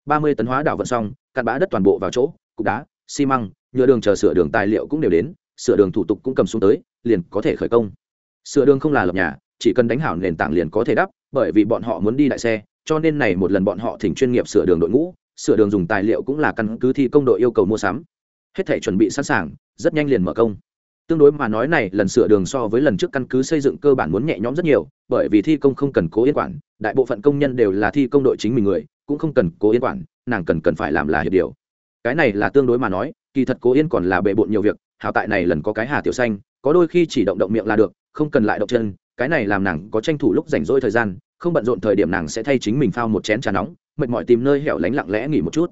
Ba mươi tấn hóa đảo vận xong, cặn bã đất toàn bộ vào chỗ, cục đá, xi măng, nhựa đường chờ sửa đường tài liệu cũng đều đến, sửa đường thủ tục cũng cầm xuống tới, liền có thể khởi công sửa đường không là lập nhà, chỉ cần đánh hảo nền tảng liền có thể đắp, bởi vì bọn họ muốn đi đại xe, cho nên này một lần bọn họ thỉnh chuyên nghiệp sửa đường đội ngũ, sửa đường dùng tài liệu cũng là căn cứ thi công đội yêu cầu mua sắm. Hết thể chuẩn bị sẵn sàng, rất nhanh liền mở công. Tương đối mà nói này, lần sửa đường so với lần trước căn cứ xây dựng cơ bản muốn nhẹ nhõm rất nhiều, bởi vì thi công không cần cố yên quản, đại bộ phận công nhân đều là thi công đội chính mình người, cũng không cần cố yên quản, nàng cần cần phải làm là hiệp điều. Cái này là tương đối mà nói, kỳ thật cố yên còn là bệ bộn nhiều việc, hảo tại này lần có cái hà tiểu xanh, có đôi khi chỉ động động miệng là được không cần lại động chân, cái này làm nàng có tranh thủ lúc rảnh rỗi thời gian, không bận rộn thời điểm nàng sẽ thay chính mình phao một chén trà nóng, mệt mỏi tìm nơi hẻo lánh lặng lẽ nghỉ một chút.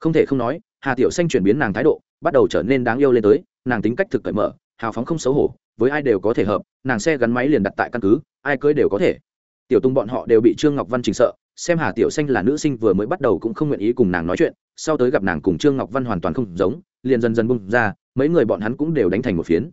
Không thể không nói, hà tiểu xanh chuyển biến nàng thái độ, bắt đầu trở nên đáng yêu lên tới, nàng tính cách thực cởi mở, hào phóng không xấu hổ, với ai đều có thể hợp, nàng xe gắn máy liền đặt tại căn cứ, ai cưới đều có thể. Tiểu tung bọn họ đều bị trương ngọc văn trình sợ, xem hà tiểu xanh là nữ sinh vừa mới bắt đầu cũng không nguyện ý cùng nàng nói chuyện, sau tới gặp nàng cùng trương ngọc văn hoàn toàn không giống, liền dần dần bung ra, mấy người bọn hắn cũng đều đánh thành một phiến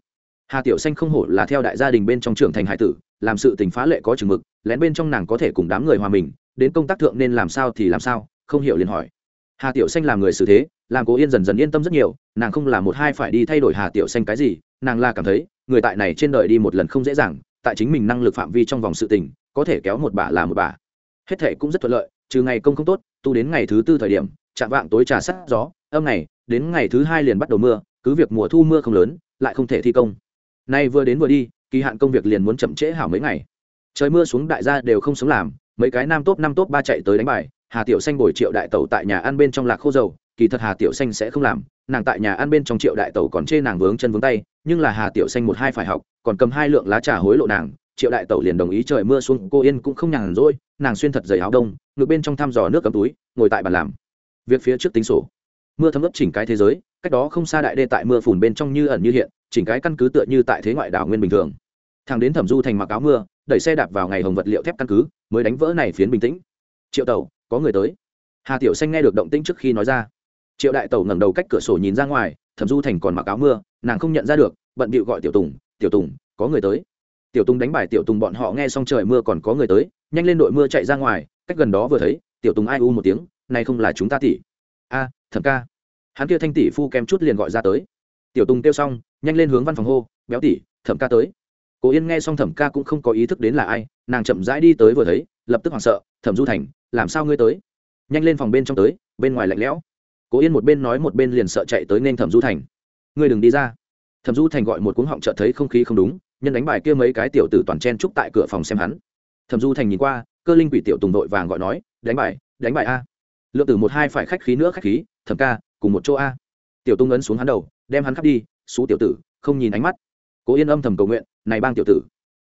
hà tiểu xanh không hổ là theo đại gia đình bên trong trưởng thành hải tử, làm sự tình phá lệ có chừng mực, lén bên trong nàng có thể cùng đám người hòa mình, đến công tác thượng nên làm sao thì làm sao, không hiểu liền hỏi. Hà tiểu xanh làm người xử thế, làm cố yên dần dần yên tâm rất nhiều, nàng không là một hai phải đi thay đổi hà tiểu xanh cái gì, nàng là cảm thấy, người tại này trên đời đi một lần không dễ dàng, tại chính mình năng lực phạm vi trong vòng sự tình, có thể kéo một bà là một bà. Hết thệ cũng rất thuận lợi, trừ ngày công không tốt, tu đến ngày thứ tư thời điểm, chạm vạng tối trà sắt gió, âm ngày, đến ngày thứ hai liền bắt đầu mưa, cứ việc mùa thu mưa không lớn, lại không thể thi công nay vừa đến vừa đi, kỳ hạn công việc liền muốn chậm trễ hảo mấy ngày. Trời mưa xuống đại gia đều không sống làm, mấy cái nam top năm top ba chạy tới đánh bài, hà tiểu xanh bồi triệu đại tẩu tại nhà ăn bên trong lạc khô dầu, kỳ thật hà tiểu xanh sẽ không làm, nàng tại nhà ăn bên trong triệu đại tẩu còn chê nàng vướng chân vướng tay, nhưng là hà tiểu xanh một hai phải học, còn cầm hai lượng lá trà hối lộ nàng, triệu đại tẩu liền đồng ý trời mưa xuống, cô yên cũng không nhàn rỗi, nàng xuyên thật dày áo đông ngược bên trong thăm dò nước cầm túi, ngồi tại bàn làm việc phía trước tính sổ. Mưa thấm ấp chỉnh cái thế giới cách đó không xa đại đê tại mưa phùn bên trong như ẩn như hiện, chỉnh cái căn cứ tựa như tại thế ngoại đảo nguyên bình thường. Thằng đến thẩm du thành mặc áo mưa, đẩy xe đạp vào ngày hồng vật liệu thép căn cứ, mới đánh vỡ này phiến bình tĩnh. Triệu tẩu, có người tới. Hà tiểu xanh nghe được động tĩnh trước khi nói ra. Triệu đại tẩu ngẩng đầu cách cửa sổ nhìn ra ngoài, thẩm du thành còn mặc áo mưa, nàng không nhận ra được, bận bịu gọi tiểu tùng tiểu tùng, có người tới. Tiểu tùng đánh bài tiểu tùng bọn họ nghe xong trời mưa còn có người tới, nhanh lên đội mưa chạy ra ngoài, cách gần đó vừa thấy, tiểu tùng ai u một tiếng, này không là chúng ta tỷ a, thẩm ca hắn kia thanh tỷ phu kem chút liền gọi ra tới. Tiểu tùng kêu xong, nhanh lên hướng văn phòng hô, béo tỷ, thẩm ca tới. Cố yên nghe xong thẩm ca cũng không có ý thức đến là ai, nàng chậm rãi đi tới vừa thấy, lập tức hoảng sợ, thẩm du thành, làm sao ngươi tới? Nhanh lên phòng bên trong tới, bên ngoài lạnh lẽo. Cố yên một bên nói một bên liền sợ chạy tới nên thẩm du thành. Ngươi đừng đi ra. Thẩm du thành gọi một cuống họng chợt thấy không khí không đúng, nhân đánh bài kia mấy cái tiểu tử toàn chen trúc tại cửa phòng xem hắn. Thẩm du thành nhìn qua, cơ linh quỷ tiểu tùng đội vàng gọi nói, đánh bài đánh bài a. Lượng tử một hai phải khách khí nữa khách khí, thẩm ca cùng một chỗ a. Tiểu tung ấn xuống hắn đầu, đem hắn khắp đi, xú tiểu tử, không nhìn ánh mắt. Cố yên âm thầm cầu nguyện, này bang tiểu tử,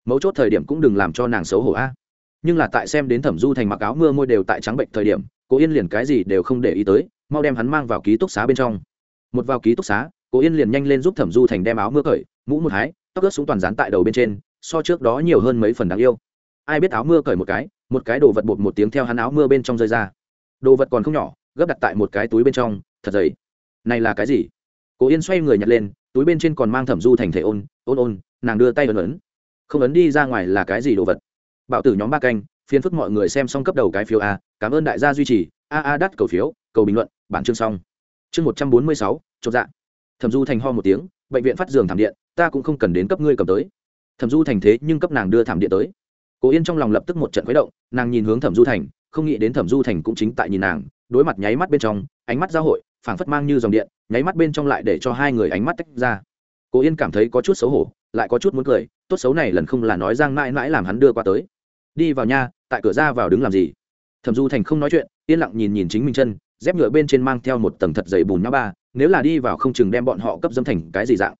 mấu chốt thời điểm cũng đừng làm cho nàng xấu hổ a. Nhưng là tại xem đến thẩm du thành mặc áo mưa môi đều tại trắng bệnh thời điểm, cố yên liền cái gì đều không để ý tới, mau đem hắn mang vào ký túc xá bên trong. Một vào ký túc xá, cố yên liền nhanh lên giúp thẩm du thành đem áo mưa cởi, mũ một hái, tóc ướt xuống toàn dán tại đầu bên trên, so trước đó nhiều hơn mấy phần đáng yêu. Ai biết áo mưa cởi một cái một cái đồ vật bột một tiếng theo hắn áo mưa bên trong rơi ra. Đồ vật còn không nhỏ, gấp đặt tại một cái túi bên trong thật dày. Này là cái gì? Cố yên xoay người nhặt lên, túi bên trên còn mang thẩm du thành thể ôn ôn ôn, nàng đưa tay ấn ấn. Không ấn đi ra ngoài là cái gì đồ vật? Bạo tử nhóm ba canh phiên phức mọi người xem xong cấp đầu cái phiếu a, cảm ơn đại gia duy trì, a a đắt cầu phiếu, cầu bình luận, bản chương xong. Chương một trăm bốn mươi sáu, chột dạ. Thẩm du thành ho một tiếng, bệnh viện phát giường thảm điện, ta cũng không cần đến cấp ngươi cầm tới. Thẩm du thành thế nhưng cấp nàng đưa thảm điện tới. Cố yên trong lòng lập tức một trận khuấy động, nàng nhìn hướng thẩm du thành, không nghĩ đến thẩm du thành cũng chính tại nhìn nàng, đối mặt nháy mắt bên trong, ánh mắt giao hội phảng phất mang như dòng điện, nháy mắt bên trong lại để cho hai người ánh mắt tách ra. Cố yên cảm thấy có chút xấu hổ, lại có chút muốn cười, tốt xấu này lần không là nói giang mãi mãi làm hắn đưa qua tới. Đi vào nhà, tại cửa ra vào đứng làm gì? Thẩm du thành không nói chuyện, yên lặng nhìn nhìn chính mình chân, dép nhựa bên trên mang theo một tầng thật dày bùn nhã ba, nếu là đi vào không chừng đem bọn họ cấp dâm thành cái gì dạng.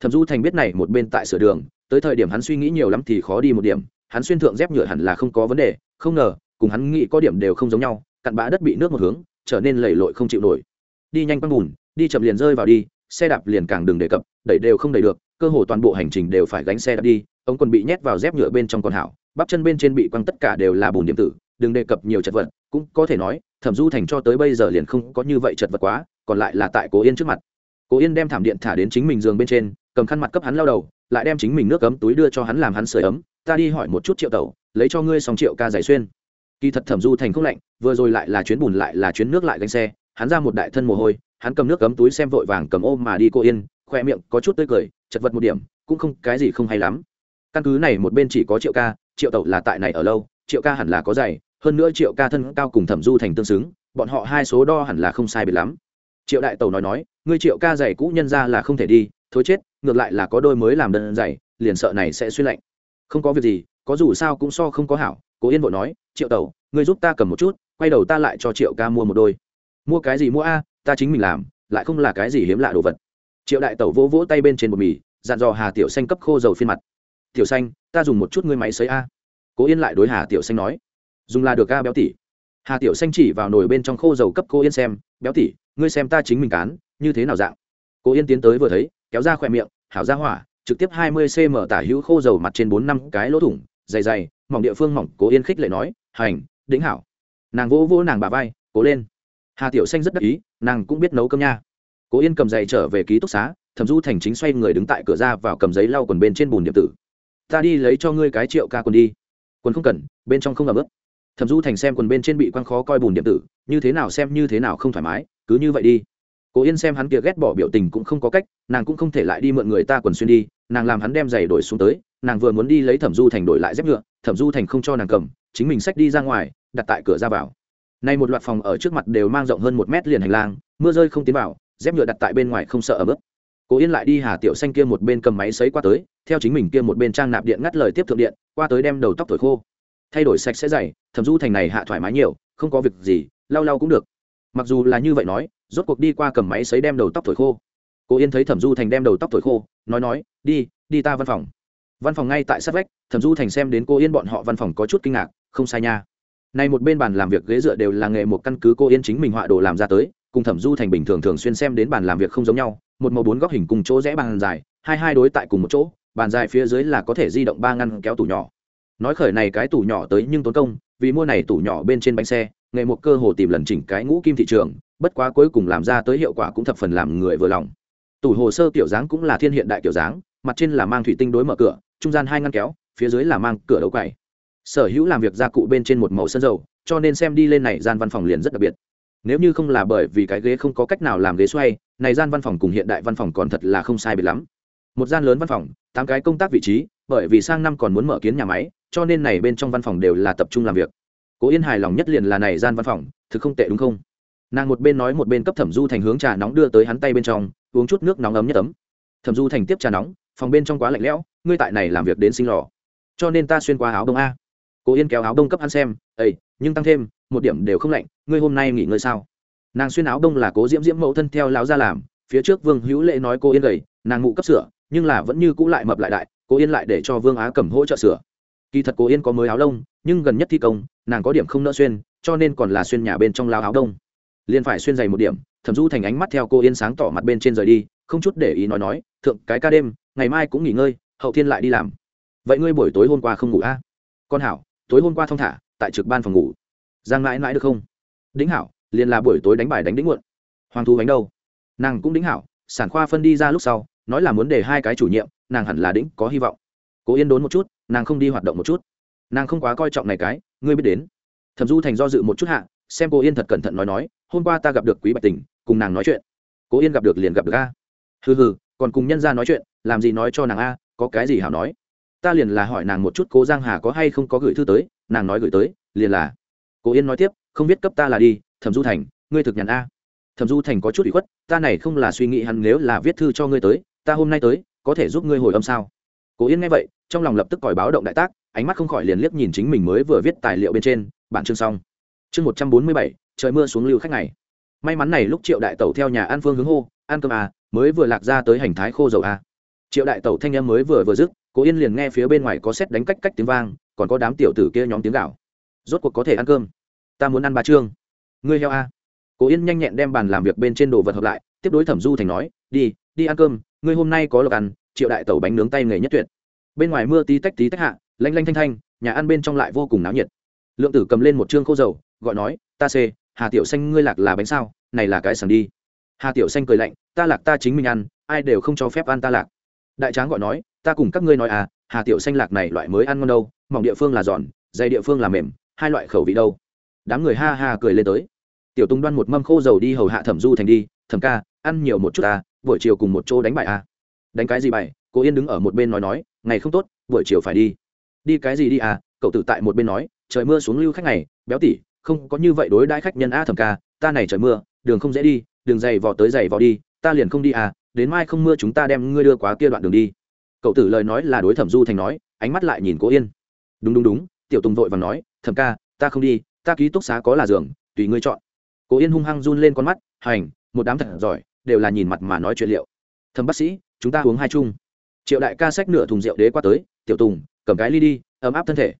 Thẩm du thành biết này một bên tại sửa đường, tới thời điểm hắn suy nghĩ nhiều lắm thì khó đi một điểm, hắn xuyên thượng dép nhựa hẳn là không có vấn đề, không ngờ, cùng hắn nghĩ có điểm đều không giống nhau, cặn bã đất bị nước một hướng, trở nên lầy lội không chịu nổi đi nhanh quăng bùn, đi chậm liền rơi vào đi, xe đạp liền càng đừng đề cập, đẩy đều không đẩy được, cơ hồ toàn bộ hành trình đều phải gánh xe đạp đi ông còn bị nhét vào dép nhựa bên trong con hảo, bắp chân bên trên bị quăng tất cả đều là bùn điểm tử, đừng đề cập nhiều chật vật, cũng có thể nói, thẩm du thành cho tới bây giờ liền không có như vậy chật vật quá, còn lại là tại cố yên trước mặt. Cố yên đem thảm điện thả đến chính mình giường bên trên, cầm khăn mặt cấp hắn lao đầu, lại đem chính mình nước ấm túi đưa cho hắn làm hắn sửa ấm, ta đi hỏi một chút triệu tẩu, lấy cho ngươi xong triệu ca giải xuyên. Kỳ thật thẩm du thành không lạnh, vừa rồi lại là chuyến bùn lại là chuyến nước lại gánh xe hắn ra một đại thân mồ hôi, hắn cầm nước cấm túi xem vội vàng cầm ôm mà đi cô yên khoe miệng có chút tươi cười, chật vật một điểm, cũng không cái gì không hay lắm. Căn cứ này một bên chỉ có triệu ca, triệu tẩu là tại này ở lâu, triệu ca hẳn là có giày, hơn nữa triệu ca thân cao cùng thẩm du thành tương xứng, bọn họ hai số đo hẳn là không sai biệt lắm. Triệu đại tẩu nói nói, ngươi triệu ca giày cũ nhân ra là không thể đi thối chết, ngược lại là có đôi mới làm đơn giày, liền sợ này sẽ suy lạnh. Không có việc gì, có dù sao cũng so không có hảo cố yên vội nói, triệu tẩu, ngươi giúp ta cầm một chút, quay đầu ta lại cho triệu ca mua một đôi mua cái gì mua a, ta chính mình làm, lại không là cái gì hiếm lạ đồ vật. Triệu đại tẩu vỗ vỗ tay bên trên bột mì, dặn dò hà tiểu xanh cấp khô dầu phiên mặt. Tiểu xanh, ta dùng một chút ngươi máy xấy a. Cố yên lại đối hà tiểu xanh nói. Dùng là được a, béo tỉ. Hà tiểu xanh chỉ vào nồi bên trong khô dầu cấp cô yên xem, béo tỉ, ngươi xem ta chính mình cán, như thế nào dạng? Cố yên tiến tới vừa thấy, kéo ra khỏe miệng, hảo ra hỏa, trực tiếp hai mươi cm tả hữu khô dầu mặt trên bốn năm cái lỗ thủng, dày dày, mỏng địa phương mỏng. Cố yên khích lệ nói, hành đĩnh hảo. Nàng vỗ vỗ nàng bà vai, cố lên hà tiểu xanh rất đắc ý, nàng cũng biết nấu cơm nha. Cố yên cầm giày trở về ký túc xá, thẩm du thành chính xoay người đứng tại cửa ra vào cầm giấy lau quần bên trên bùn điện tử. Ta đi lấy cho ngươi cái triệu ca quần đi. Quần không cần, bên trong không ẩm ướt. Thẩm du thành xem quần bên trên bị quăng khó coi bùn điện tử, như thế nào xem, như thế nào không thoải mái, cứ như vậy đi. Cố yên xem hắn kia ghét bỏ biểu tình cũng không có cách, nàng cũng không thể lại đi mượn người ta quần xuyên đi, nàng làm hắn đem giày đổi xuống tới, nàng vừa muốn đi lấy thẩm du thành đổi lại dép nhựa thẩm du thành không cho nàng cầm, chính mình xách đi ra ngoài, đặt tại cửa ra vào nay một loạt phòng ở trước mặt đều mang rộng hơn một mét liền hành lang, mưa rơi không tiến vào, dép nhựa đặt tại bên ngoài không sợ ẩm ướt. Cố yên lại đi hà tiểu xanh kia một bên cầm máy sấy qua tới, theo chính mình kia một bên trang nạp điện ngắt lời tiếp thượng điện, qua tới đem đầu tóc thổi khô. Thay đổi sạch sẽ dày, thẩm du thành này hạ thoải mái nhiều, không có việc gì, lau lau cũng được. Mặc dù là như vậy nói, rốt cuộc đi qua cầm máy sấy đem đầu tóc thổi khô. Cô yên thấy thẩm du thành đem đầu tóc thổi khô, nói nói, đi đi ta văn phòng. Văn phòng ngay tại sát vách, thẩm du thành xem đến cô yên bọn họ văn phòng có chút kinh ngạc, không sai nha này một bên bàn làm việc ghế dựa đều là nghề một căn cứ cô yên chính mình họa đồ làm ra tới, cùng thẩm du thành bình thường thường xuyên xem đến bàn làm việc không giống nhau, một màu bốn góc hình cùng chỗ rẽ bàn dài, hai hai đối tại cùng một chỗ, bàn dài phía dưới là có thể di động ba ngăn kéo tủ nhỏ. Nói khởi này cái tủ nhỏ tới nhưng tốn công, vì mua này tủ nhỏ bên trên bánh xe, nghề một cơ hồ tìm lần chỉnh cái ngũ kim thị trường, bất quá cuối cùng làm ra tới hiệu quả cũng thập phần làm người vừa lòng. Tủ hồ sơ kiểu dáng cũng là thiên hiện đại kiểu dáng, mặt trên là mang thủy tinh đối mở cửa, trung gian hai ngăn kéo, phía dưới là mang cửa đấu quầy sở hữu làm việc gia cụ bên trên một màu sơn dầu, cho nên xem đi lên này gian văn phòng liền rất đặc biệt. Nếu như không là bởi vì cái ghế không có cách nào làm ghế xoay, này gian văn phòng cùng hiện đại văn phòng còn thật là không sai biệt lắm. Một gian lớn văn phòng, tám cái công tác vị trí, bởi vì sang năm còn muốn mở kiến nhà máy, cho nên này bên trong văn phòng đều là tập trung làm việc. Cố yên hài lòng nhất liền là này gian văn phòng, thực không tệ đúng không? Nàng một bên nói một bên cấp thẩm du thành hướng trà nóng đưa tới hắn tay bên trong, uống chút nước nóng ấm nhất ấm. Thẩm du thành tiếp trà nóng, phòng bên trong quá lạnh lẽo, ngươi tại này làm việc đến sinh lò. Cho nên ta xuyên qua áo đông a. Cô yên kéo áo đông cấp hắn xem ây nhưng tăng thêm, một điểm đều không lạnh, ngươi hôm nay nghỉ ngơi sao? Nàng xuyên áo đông là cố diễm diễm mẫu thân theo lão ra làm, phía trước vương hữu lệ nói cô yên gầy, nàng ngủ cấp sửa, nhưng là vẫn như cũ lại mập lại đại cô yên lại để cho vương á cầm hỗ trợ sửa. Kỳ thật cô yên có mới áo đông, nhưng gần nhất thi công, nàng có điểm không nỡ xuyên, cho nên còn là xuyên nhà bên trong lao áo đông. Liền phải xuyên dày một điểm, thẩm du thành ánh mắt theo cô yên sáng tỏ mặt bên trên rời đi, không chút để ý nói nói, thượng, cái ca đêm, ngày mai cũng nghỉ ngơi, hậu thiên lại đi làm. Vậy ngươi buổi tối hôm qua không ngủ a à? con hảo tối hôm qua thong thả, tại trực ban phòng ngủ. Giang mãi mãi được không? Đĩnh hảo, liền là buổi tối đánh bài đánh đĩnh muộn. Hoàng thu đánh đâu? Nàng cũng đĩnh hảo, sản khoa phân đi ra lúc sau, nói là muốn để hai cái chủ nhiệm, nàng hẳn là đĩnh, có hy vọng. Cố yên đốn một chút, nàng không đi hoạt động một chút. Nàng không quá coi trọng này cái, ngươi biết đến. Thẩm du thành do dự một chút hạ, xem cô yên thật cẩn thận nói nói, hôm qua ta gặp được quý bạch tình, cùng nàng nói chuyện. Cố yên gặp được liền gặp được a. Hừ hừ, còn cùng nhân ra nói chuyện, làm gì nói cho nàng a, có cái gì hảo nói ta liền là hỏi nàng một chút cố giang hà có hay không có gửi thư tới, nàng nói gửi tới, liền là, cố yên nói tiếp, không biết cấp ta là đi, thẩm du thành, ngươi thực nhàn a. thẩm du thành có chút ủy khuất, ta này không là suy nghĩ hắn nếu là viết thư cho ngươi tới, ta hôm nay tới, có thể giúp ngươi hồi âm sao? cố yên nghe vậy, trong lòng lập tức còi báo động đại tác, ánh mắt không khỏi liền liếc nhìn chính mình mới vừa viết tài liệu bên trên, bản chương xong. chương một trăm bốn mươi bảy, trời mưa xuống lưu khách này may mắn này lúc triệu đại tẩu theo nhà an phương hướng hô, ăn cơm à mới vừa lạc ra tới hành thái khô dầu à triệu đại tẩu thanh em mới vừa vừa dứt cố yên liền nghe phía bên ngoài có xét đánh cách cách tiếng vang, còn có đám tiểu tử kia nhóm tiếng gạo rốt cuộc có thể ăn cơm. Ta muốn ăn ba trương. Ngươi heo a. Cố yên nhanh nhẹn đem bàn làm việc bên trên đồ vật hợp lại, tiếp đối thẩm du thành nói, đi đi ăn cơm, ngươi hôm nay có lộc ăn, triệu đại tẩu bánh nướng tay nghề nhất tuyệt. Bên ngoài mưa tí tách tí tách hạ, lanh lanh thanh thanh, nhà ăn bên trong lại vô cùng náo nhiệt. Lượng tử cầm lên một chương khô dầu, gọi nói, ta xê, hà tiểu xanh ngươi lạc là bánh sao, này là cái sàng đi. Hà tiểu xanh cười lạnh, ta lạc ta chính mình ăn, ai đều không cho phép ăn ta lạc đại tráng gọi nói, ta cùng các ngươi nói à hà tiểu xanh lạc này loại mới ăn ngon đâu, mỏng địa phương là giòn, dày địa phương là mềm, hai loại khẩu vị đâu. Đám người ha ha cười lên tới. Tiểu Tung đoan một mâm khô dầu đi hầu hạ thẩm du thành đi, thẩm ca, ăn nhiều một chút ta buổi chiều cùng một chỗ đánh bài à. Đánh cái gì bài? Cô yên đứng ở một bên nói nói, ngày không tốt, buổi chiều phải đi. Đi cái gì đi à? Cậu tự tại một bên nói, trời mưa xuống lưu khách này béo tỉ, không có như vậy đối đãi khách nhân a thẩm ca, ta này trời mưa, đường không dễ đi, đường dày vò tới dày vò đi, ta liền không đi à đến mai không mưa chúng ta đem ngươi đưa quá kia đoạn đường đi. Cậu tử lời nói là đối thẩm du thành nói, ánh mắt lại nhìn cố yên. Đúng đúng đúng, tiểu tùng vội và nói, thẩm ca, ta không đi, ta ký túc xá có là giường, tùy ngươi chọn. Cố yên hung hăng run lên con mắt, hành, một đám thật giỏi, đều là nhìn mặt mà nói chuyện liệu. Thầm bác sĩ, chúng ta uống hai chung. Triệu đại ca xách nửa thùng rượu đế qua tới, tiểu tùng, cầm cái ly đi, ấm áp thân thể.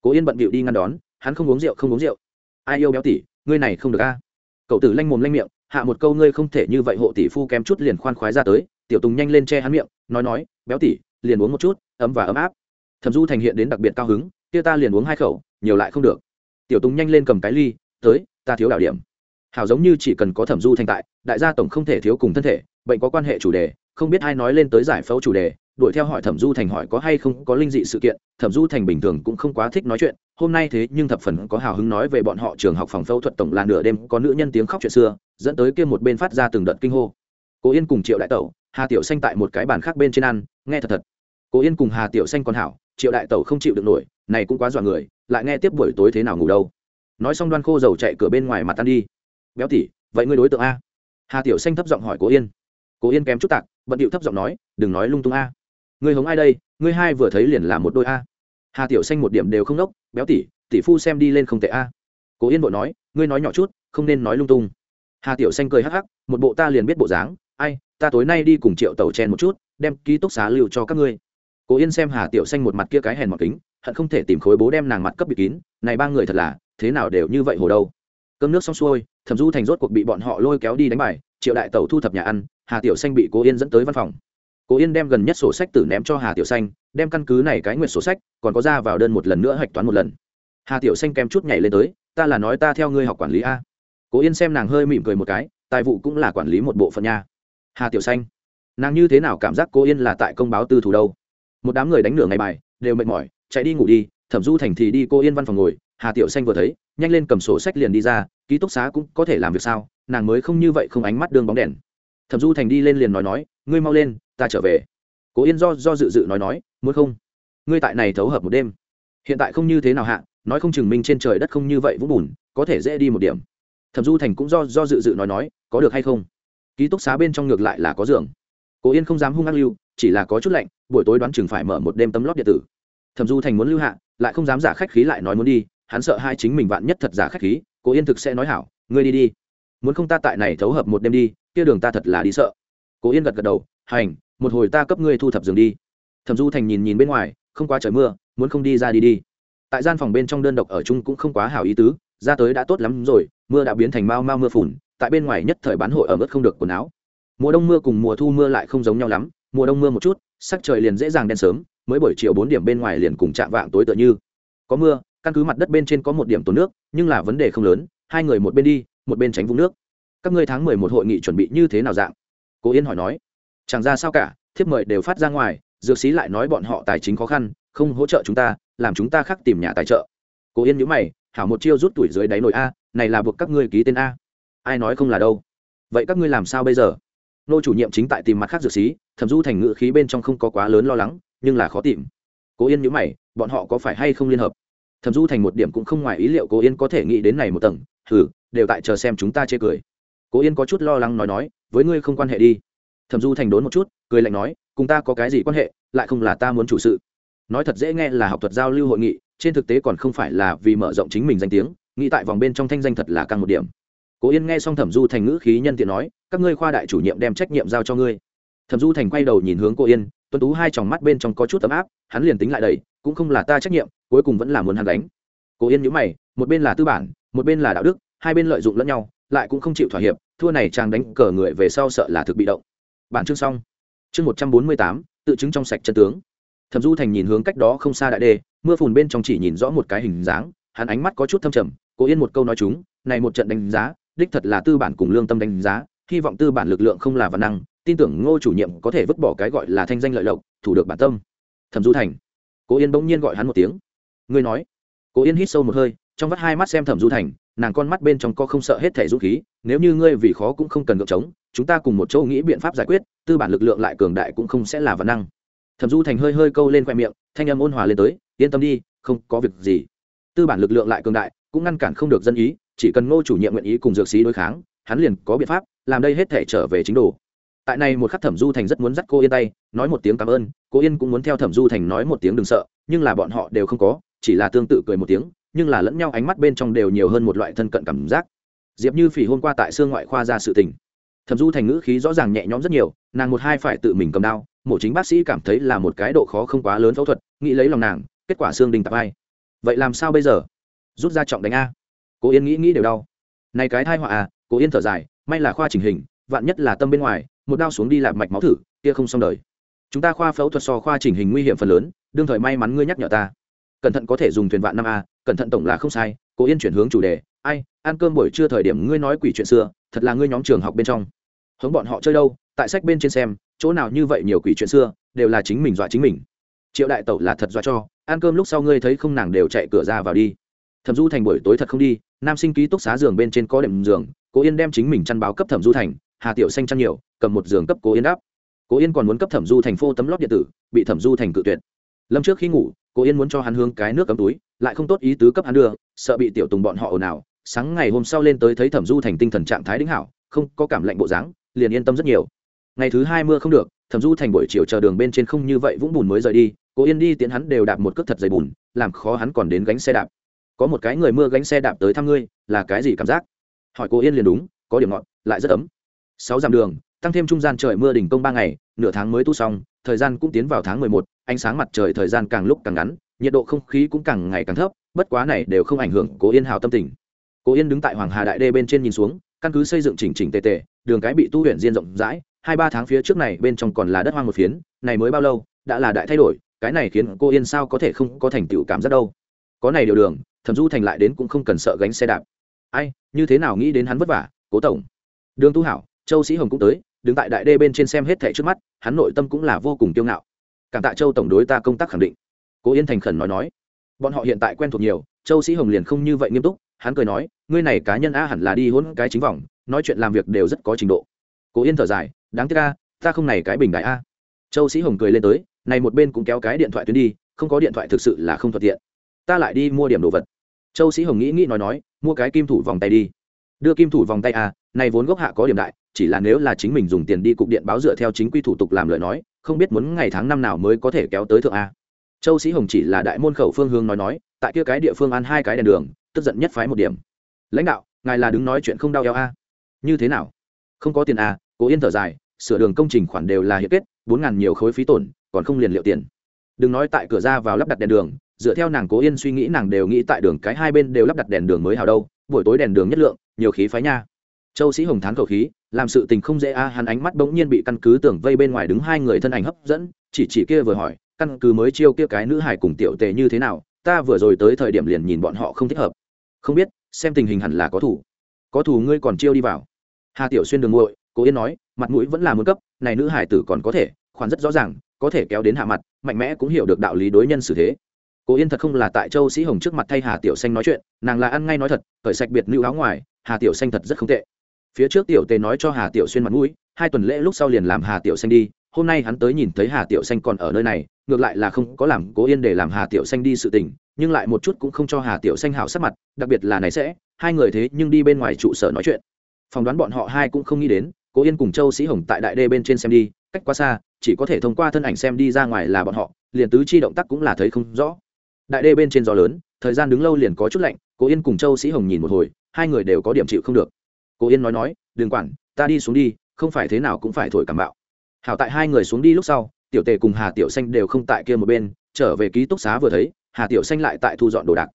Cố yên bận bịu đi ngăn đón, hắn không uống rượu không uống rượu. Ai yêu béo tỉ, ngươi này không được a. Cậu tử lanh mồm lanh miệng hạ một câu ngươi không thể như vậy hộ tỷ phu kém chút liền khoan khoái ra tới. Tiểu tùng nhanh lên che hắn miệng nói nói béo tỷ, liền uống một chút ấm và ấm áp. Thẩm du thành hiện đến đặc biệt cao hứng kia ta liền uống hai khẩu nhiều lại không được. Tiểu tùng nhanh lên cầm cái ly tới ta thiếu đạo điểm. Hảo giống như chỉ cần có thẩm du thành tại đại gia tổng không thể thiếu cùng thân thể bệnh có quan hệ chủ đề không biết ai nói lên tới giải phẫu chủ đề đuổi theo hỏi thẩm du thành hỏi có hay không có linh dị sự kiện, thẩm du thành bình thường cũng không quá thích nói chuyện, hôm nay thế nhưng thập phần có hào hứng nói về bọn họ trường học phòng phẫu thuật tổng là nửa đêm có nữ nhân tiếng khóc chuyện xưa, dẫn tới kia một bên phát ra từng đợt kinh hô. Cố yên cùng triệu đại tẩu, hà tiểu xanh tại một cái bàn khác bên trên ăn, nghe thật thật. Cố yên cùng hà tiểu xanh còn hảo, triệu đại tẩu không chịu được nổi, này cũng quá dọa người, lại nghe tiếp buổi tối thế nào ngủ đâu. Nói xong đoan khô dầu chạy cửa bên ngoài mặt ăn đi. Béo tỉ, vậy ngươi đối tượng a? Hà tiểu xanh thấp giọng hỏi cố yên. Cố yên kém chút tạc, bận điệu thấp giọng nói, đừng nói lung tung a ngươi hống ai đây? Ngươi hai vừa thấy liền là một đôi a. Hà tiểu xanh một điểm đều không nốc béo tỉ, tỷ phu xem đi lên không tệ a. Cố yên vội nói, ngươi nói nhỏ chút, không nên nói lung tung. Hà tiểu xanh cười hắc hắc, một bộ ta liền biết bộ dáng, ai, ta tối nay đi cùng triệu tàu chen một chút, đem ký túc xá lưu cho các ngươi. Cố yên xem hà tiểu xanh một mặt kia cái hèn mọt kính, hận không thể tìm khối bố đem nàng mặt cấp bị kín, này ba người thật là, thế nào đều như vậy hồ đâu. Cơm nước xong xuôi, thẩm du thành rốt cuộc bị bọn họ lôi kéo đi đánh bài, triệu đại tẩu thu thập nhà ăn, hà tiểu xanh bị cố yên dẫn tới văn phòng cố yên đem gần nhất sổ sách tử ném cho hà tiểu xanh, đem căn cứ này cái nguyện sổ sách còn có ra vào đơn một lần nữa hạch toán một lần. Hà tiểu xanh kèm chút nhảy lên tới, ta là nói ta theo ngươi học quản lý a. Cố yên xem nàng hơi mỉm cười một cái, tài vụ cũng là quản lý một bộ phận nha. Hà tiểu xanh, nàng như thế nào cảm giác cố yên là tại công báo tư thủ đâu? Một đám người đánh nửa ngày bài, đều mệt mỏi, chạy đi ngủ đi, thẩm du thành thì đi cô yên văn phòng ngồi. Hà tiểu xanh vừa thấy, nhanh lên cầm sổ sách liền đi ra, ký túc xá cũng có thể làm việc sao, nàng mới không như vậy không ánh mắt đương bóng đèn. Thẩm du thành đi lên liền nói nói, ngươi mau lên ta trở về. Cố yên do do dự dự nói nói, muốn không? Ngươi tại này thấu hợp một đêm. Hiện tại không như thế nào hạ, nói không chừng minh trên trời đất không như vậy vũng bùn, có thể dễ đi một điểm. Thẩm du thành cũng do do dự dự nói nói, có được hay không? Ký túc xá bên trong ngược lại là có giường. Cố yên không dám hung ác lưu, chỉ là có chút lạnh, buổi tối đoán chừng phải mở một đêm tấm lót điện tử. Thẩm du thành muốn lưu hạ, lại không dám giả khách khí lại nói muốn đi, hắn sợ hai chính mình vạn nhất thật giả khách khí, cố yên thực sẽ nói hảo, ngươi đi đi. Muốn không ta tại này thấu hợp một đêm đi, kia đường ta thật là đi sợ. Cố yên gật gật đầu, hành một hồi ta cấp ngươi thu thập giường đi. Thẩm du thành nhìn nhìn bên ngoài, không quá trời mưa, muốn không đi ra đi đi. Tại gian phòng bên trong đơn độc ở chung cũng không quá hảo ý tứ, ra tới đã tốt lắm rồi, mưa đã biến thành mau mau mưa phùn, tại bên ngoài nhất thời bán hội ở mức không được quần áo. Mùa đông mưa cùng mùa thu mưa lại không giống nhau lắm, mùa đông mưa một chút, sắc trời liền dễ dàng đen sớm, mới buổi chiều bốn điểm bên ngoài liền cùng chạm vạng tối tựa như. Có mưa, căn cứ mặt đất bên trên có một điểm tồn nước, nhưng là vấn đề không lớn, hai người một bên đi, một bên tránh vũng nước. Các ngươi tháng mười một hội nghị chuẩn bị như thế nào dạng? Cố yên hỏi nói chẳng ra sao cả, thiếp mời đều phát ra ngoài, dược sĩ lại nói bọn họ tài chính khó khăn, không hỗ trợ chúng ta, làm chúng ta khác tìm nhà tài trợ. Cố yên nhữ mày, hảo một chiêu rút tuổi dưới đáy nồi a, này là buộc các ngươi ký tên a. Ai nói không là đâu? Vậy các ngươi làm sao bây giờ? Nô chủ nhiệm chính tại tìm mặt khác dược sĩ, thẩm du thành ngự khí bên trong không có quá lớn lo lắng, nhưng là khó tìm. Cố yên nhữ mày, bọn họ có phải hay không liên hợp? Thẩm du thành một điểm cũng không ngoài ý liệu cố yên có thể nghĩ đến này một tầng thử đều tại chờ xem chúng ta chê cười. Cố yên có chút lo lắng nói nói, với ngươi không quan hệ đi thẩm du thành đốn một chút, cười lạnh nói, cùng ta có cái gì quan hệ, lại không là ta muốn chủ sự. Nói thật dễ nghe là học thuật giao lưu hội nghị, trên thực tế còn không phải là vì mở rộng chính mình danh tiếng, nghĩ tại vòng bên trong thanh danh thật là căng một điểm. Cố yên nghe xong thẩm du thành ngữ khí nhân tiện nói, các ngươi khoa đại chủ nhiệm đem trách nhiệm giao cho ngươi. Thẩm du thành quay đầu nhìn hướng cô yên, tuấn tú hai tròng mắt bên trong có chút ấm áp, hắn liền tính lại đầy cũng không là ta trách nhiệm, cuối cùng vẫn là muốn hắn đánh. Cố yên nhữ mày, một bên là tư bản, một bên là đạo đức, hai bên lợi dụng lẫn nhau, lại cũng không chịu thỏa hiệp, thua này chàng đánh cờ người về sau sợ là thực bị động bản chương xong. Chương một trăm bốn mươi tám, tự chứng trong sạch chân tướng. Thẩm du thành nhìn hướng cách đó không xa đại đê, mưa phùn bên trong chỉ nhìn rõ một cái hình dáng, hắn ánh mắt có chút thâm trầm, cố yên một câu nói chúng, này một trận đánh giá, đích thật là tư bản cùng lương tâm đánh giá, hy vọng tư bản lực lượng không là văn năng, tin tưởng ngô chủ nhiệm có thể vứt bỏ cái gọi là thanh danh lợi lộc, thủ được bản tâm. Thẩm du thành, cố yên bỗng nhiên gọi hắn một tiếng. Ngươi nói. Cố yên hít sâu một hơi trong vắt hai mắt xem thẩm du thành, nàng con mắt bên trong co không sợ hết thể dũng khí, nếu như ngươi vì khó cũng không cần ngược chống chúng ta cùng một chỗ nghĩ biện pháp giải quyết, tư bản lực lượng lại cường đại cũng không sẽ là văn năng. Thẩm du thành hơi hơi câu lên khoe miệng, thanh âm ôn hòa lên tới, yên tâm đi, không có việc gì. Tư bản lực lượng lại cường đại, cũng ngăn cản không được dân ý, chỉ cần ngô chủ nhiệm nguyện ý cùng dược sĩ đối kháng, hắn liền có biện pháp, làm đây hết thể trở về chính đồ. Tại này một khắc thẩm du thành rất muốn dắt cô yên tay, nói một tiếng cảm ơn, cô yên cũng muốn theo thẩm du thành nói một tiếng đừng sợ, nhưng là bọn họ đều không có, chỉ là tương tự cười một tiếng nhưng là lẫn nhau ánh mắt bên trong đều nhiều hơn một loại thân cận cảm giác. Diệp như phỉ hôm qua tại xương ngoại khoa ra sự tình. Thẩm du thành ngữ khí rõ ràng nhẹ nhõm rất nhiều, nàng một hai phải tự mình cầm đao, mổ chính bác sĩ cảm thấy là một cái độ khó không quá lớn phẫu thuật, nghĩ lấy lòng nàng, kết quả xương đình tạp ai vậy làm sao bây giờ? Rút ra trọng đánh a. Cố yên nghĩ nghĩ đều đau. Này cái thai họa à cố yên thở dài, may là khoa chỉnh hình, vạn nhất là tâm bên ngoài, một đao xuống đi lạp mạch máu thử, kia không xong đời. Chúng ta khoa phẫu thuật so khoa chỉnh hình nguy hiểm phần lớn, đương thời may mắn ngươi nhắc nhở ta cẩn thận có thể dùng thuyền vạn năm a, cẩn thận tổng là không sai, cố yên chuyển hướng chủ đề, ai, ăn cơm buổi trưa thời điểm ngươi nói quỷ chuyện xưa, thật là ngươi nhóm trường học bên trong. Hướng bọn họ chơi đâu, tại sách bên trên xem, chỗ nào như vậy nhiều quỷ chuyện xưa, đều là chính mình dọa chính mình. Triệu đại tẩu là thật dọa cho, ăn cơm lúc sau ngươi thấy không nàng đều chạy cửa ra vào đi. Thẩm du thành buổi tối thật không đi, nam sinh ký túc xá giường bên trên có đệm giường, cố yên đem chính mình chăn báo cấp thẩm du thành, hà tiểu xanh chăn nhiều, cầm một giường cấp cố yên đáp cố yên còn muốn cấp thẩm du thành phô tấm lót điện tử, bị thẩm du thành cự tuyệt. Lâm trước khi ngủ Cô yên muốn cho hắn hướng cái nước cấm túi, lại không tốt ý tứ cấp hắn đưa, sợ bị tiểu tùng bọn họ ồn ào. Sáng ngày hôm sau lên tới thấy thẩm du thành tinh thần trạng thái đính hảo, không có cảm lạnh bộ dáng, liền yên tâm rất nhiều. Ngày thứ hai mưa không được, thẩm du thành buổi chiều chờ đường bên trên không như vậy vũng bùn mới rời đi Cô yên đi tiến hắn đều đạp một cước thật dày bùn, làm khó hắn còn đến gánh xe đạp. Có một cái người mưa gánh xe đạp tới thăm ngươi, là cái gì cảm giác? Hỏi cô yên liền đúng, có điểm ngọt, lại rất ấm. Sáu dặm đường, tăng thêm trung gian trời mưa đỉnh công ba ngày, nửa tháng mới tu xong, thời gian cũng tiến vào tháng mười một ánh sáng mặt trời thời gian càng lúc càng ngắn, nhiệt độ không khí cũng càng ngày càng thấp, bất quá này đều không ảnh hưởng cố yên hào tâm tình. Cố yên đứng tại hoàng hà đại đê bên trên nhìn xuống, căn cứ xây dựng chỉnh chỉnh tề tề, đường cái bị tu huyện diên rộng rãi, hai ba tháng phía trước này bên trong còn là đất hoang một phiến, này mới bao lâu, đã là đại thay đổi, cái này khiến cô yên sao có thể không có thành tựu cảm giác đâu. Có này điều đường, thẩm du thành lại đến cũng không cần sợ gánh xe đạp. Ai, như thế nào nghĩ đến hắn vất vả, cố tổng? Đường tu hảo, châu sĩ hồng cũng tới, đứng tại đại đê bên trên xem hết thẻ trước mắt, hắn nội tâm cũng là vô cùng kiêu ngạo cảm tạ châu tổng đối ta công tác khẳng định. Cố yên thành khẩn nói nói. Bọn họ hiện tại quen thuộc nhiều, châu sĩ hồng liền không như vậy nghiêm túc, hắn cười nói, ngươi này cá nhân a hẳn là đi hôn cái chính vòng, nói chuyện làm việc đều rất có trình độ. Cố yên thở dài, đáng tiếc a, ta không này cái bình đại a. Châu sĩ hồng cười lên tới, này một bên cũng kéo cái điện thoại tuyến đi, không có điện thoại thực sự là không thuận tiện. Ta lại đi mua điểm đồ vật. Châu sĩ hồng nghĩ nghĩ nói nói, mua cái kim thủ vòng tay đi. Đưa kim thủ vòng tay à này vốn gốc hạ có điểm đại, chỉ là nếu là chính mình dùng tiền đi cục điện báo dựa theo chính quy thủ tục làm lời nói không biết muốn ngày tháng năm nào mới có thể kéo tới thượng a. Châu sĩ hồng chỉ là đại môn khẩu phương hướng nói nói, tại kia cái địa phương ăn hai cái đèn đường, tức giận nhất phái một điểm. Lãnh đạo, ngài là đứng nói chuyện không đau eo a. Như thế nào? Không có tiền a, cố yên thở dài, sửa đường công trình khoản đều là hiệp kết, bốn ngàn nhiều khối phí tổn, còn không liền liệu tiền. Đừng nói tại cửa ra vào lắp đặt đèn đường, dựa theo nàng cố yên suy nghĩ nàng đều nghĩ tại đường cái hai bên đều lắp đặt đèn đường mới hào đâu, buổi tối đèn đường nhất lượng, nhiều khí phái nha. Châu sĩ hồng thán khẩu khí làm sự tình không dễ a, hắn ánh mắt bỗng nhiên bị căn cứ tưởng vây bên ngoài đứng hai người thân ảnh hấp dẫn, chỉ chỉ kia vừa hỏi, căn cứ mới chiêu kia cái nữ hải cùng tiểu tề như thế nào, ta vừa rồi tới thời điểm liền nhìn bọn họ không thích hợp. Không biết, xem tình hình hẳn là có thủ. Có thủ ngươi còn chiêu đi vào. Hà tiểu xuyên đường nguội cố yên nói, mặt mũi vẫn là muốn cấp, này nữ hải tử còn có thể, khoản rất rõ ràng, có thể kéo đến hạ mặt, mạnh mẽ cũng hiểu được đạo lý đối nhân xử thế. Cố yên thật không là tại châu sĩ hồng trước mặt thay hà tiểu xanh nói chuyện, nàng là ăn ngay nói thật khởi sạch biệt nữ áo ngoài, hà tiểu xanh thật rất không tệ phía trước tiểu tề nói cho hà tiểu xuyên mặt mũi, hai tuần lễ lúc sau liền làm hà tiểu xanh đi, hôm nay hắn tới nhìn thấy hà tiểu xanh còn ở nơi này, ngược lại là không có làm cố yên để làm hà tiểu xanh đi sự tình, nhưng lại một chút cũng không cho hà tiểu xanh hảo sắc mặt, đặc biệt là này sẽ, hai người thế nhưng đi bên ngoài trụ sở nói chuyện. Phỏng đoán bọn họ hai cũng không nghĩ đến, cố yên cùng châu sĩ hồng tại đại đê bên trên xem đi, cách quá xa, chỉ có thể thông qua thân ảnh xem đi ra ngoài là bọn họ, liền tứ chi động tác cũng là thấy không rõ. Đại đê bên trên gió lớn, thời gian đứng lâu liền có chút lạnh, cố yên cùng châu sĩ hồng nhìn một hồi, hai người đều có điểm chịu không được. Cô yên nói nói, đừng quản, ta đi xuống đi, không phải thế nào cũng phải thổi cảm bạo. Hảo tại hai người xuống đi lúc sau, tiểu tề cùng hà tiểu xanh đều không tại kia một bên, trở về ký túc xá vừa thấy, hà tiểu xanh lại tại thu dọn đồ đạc.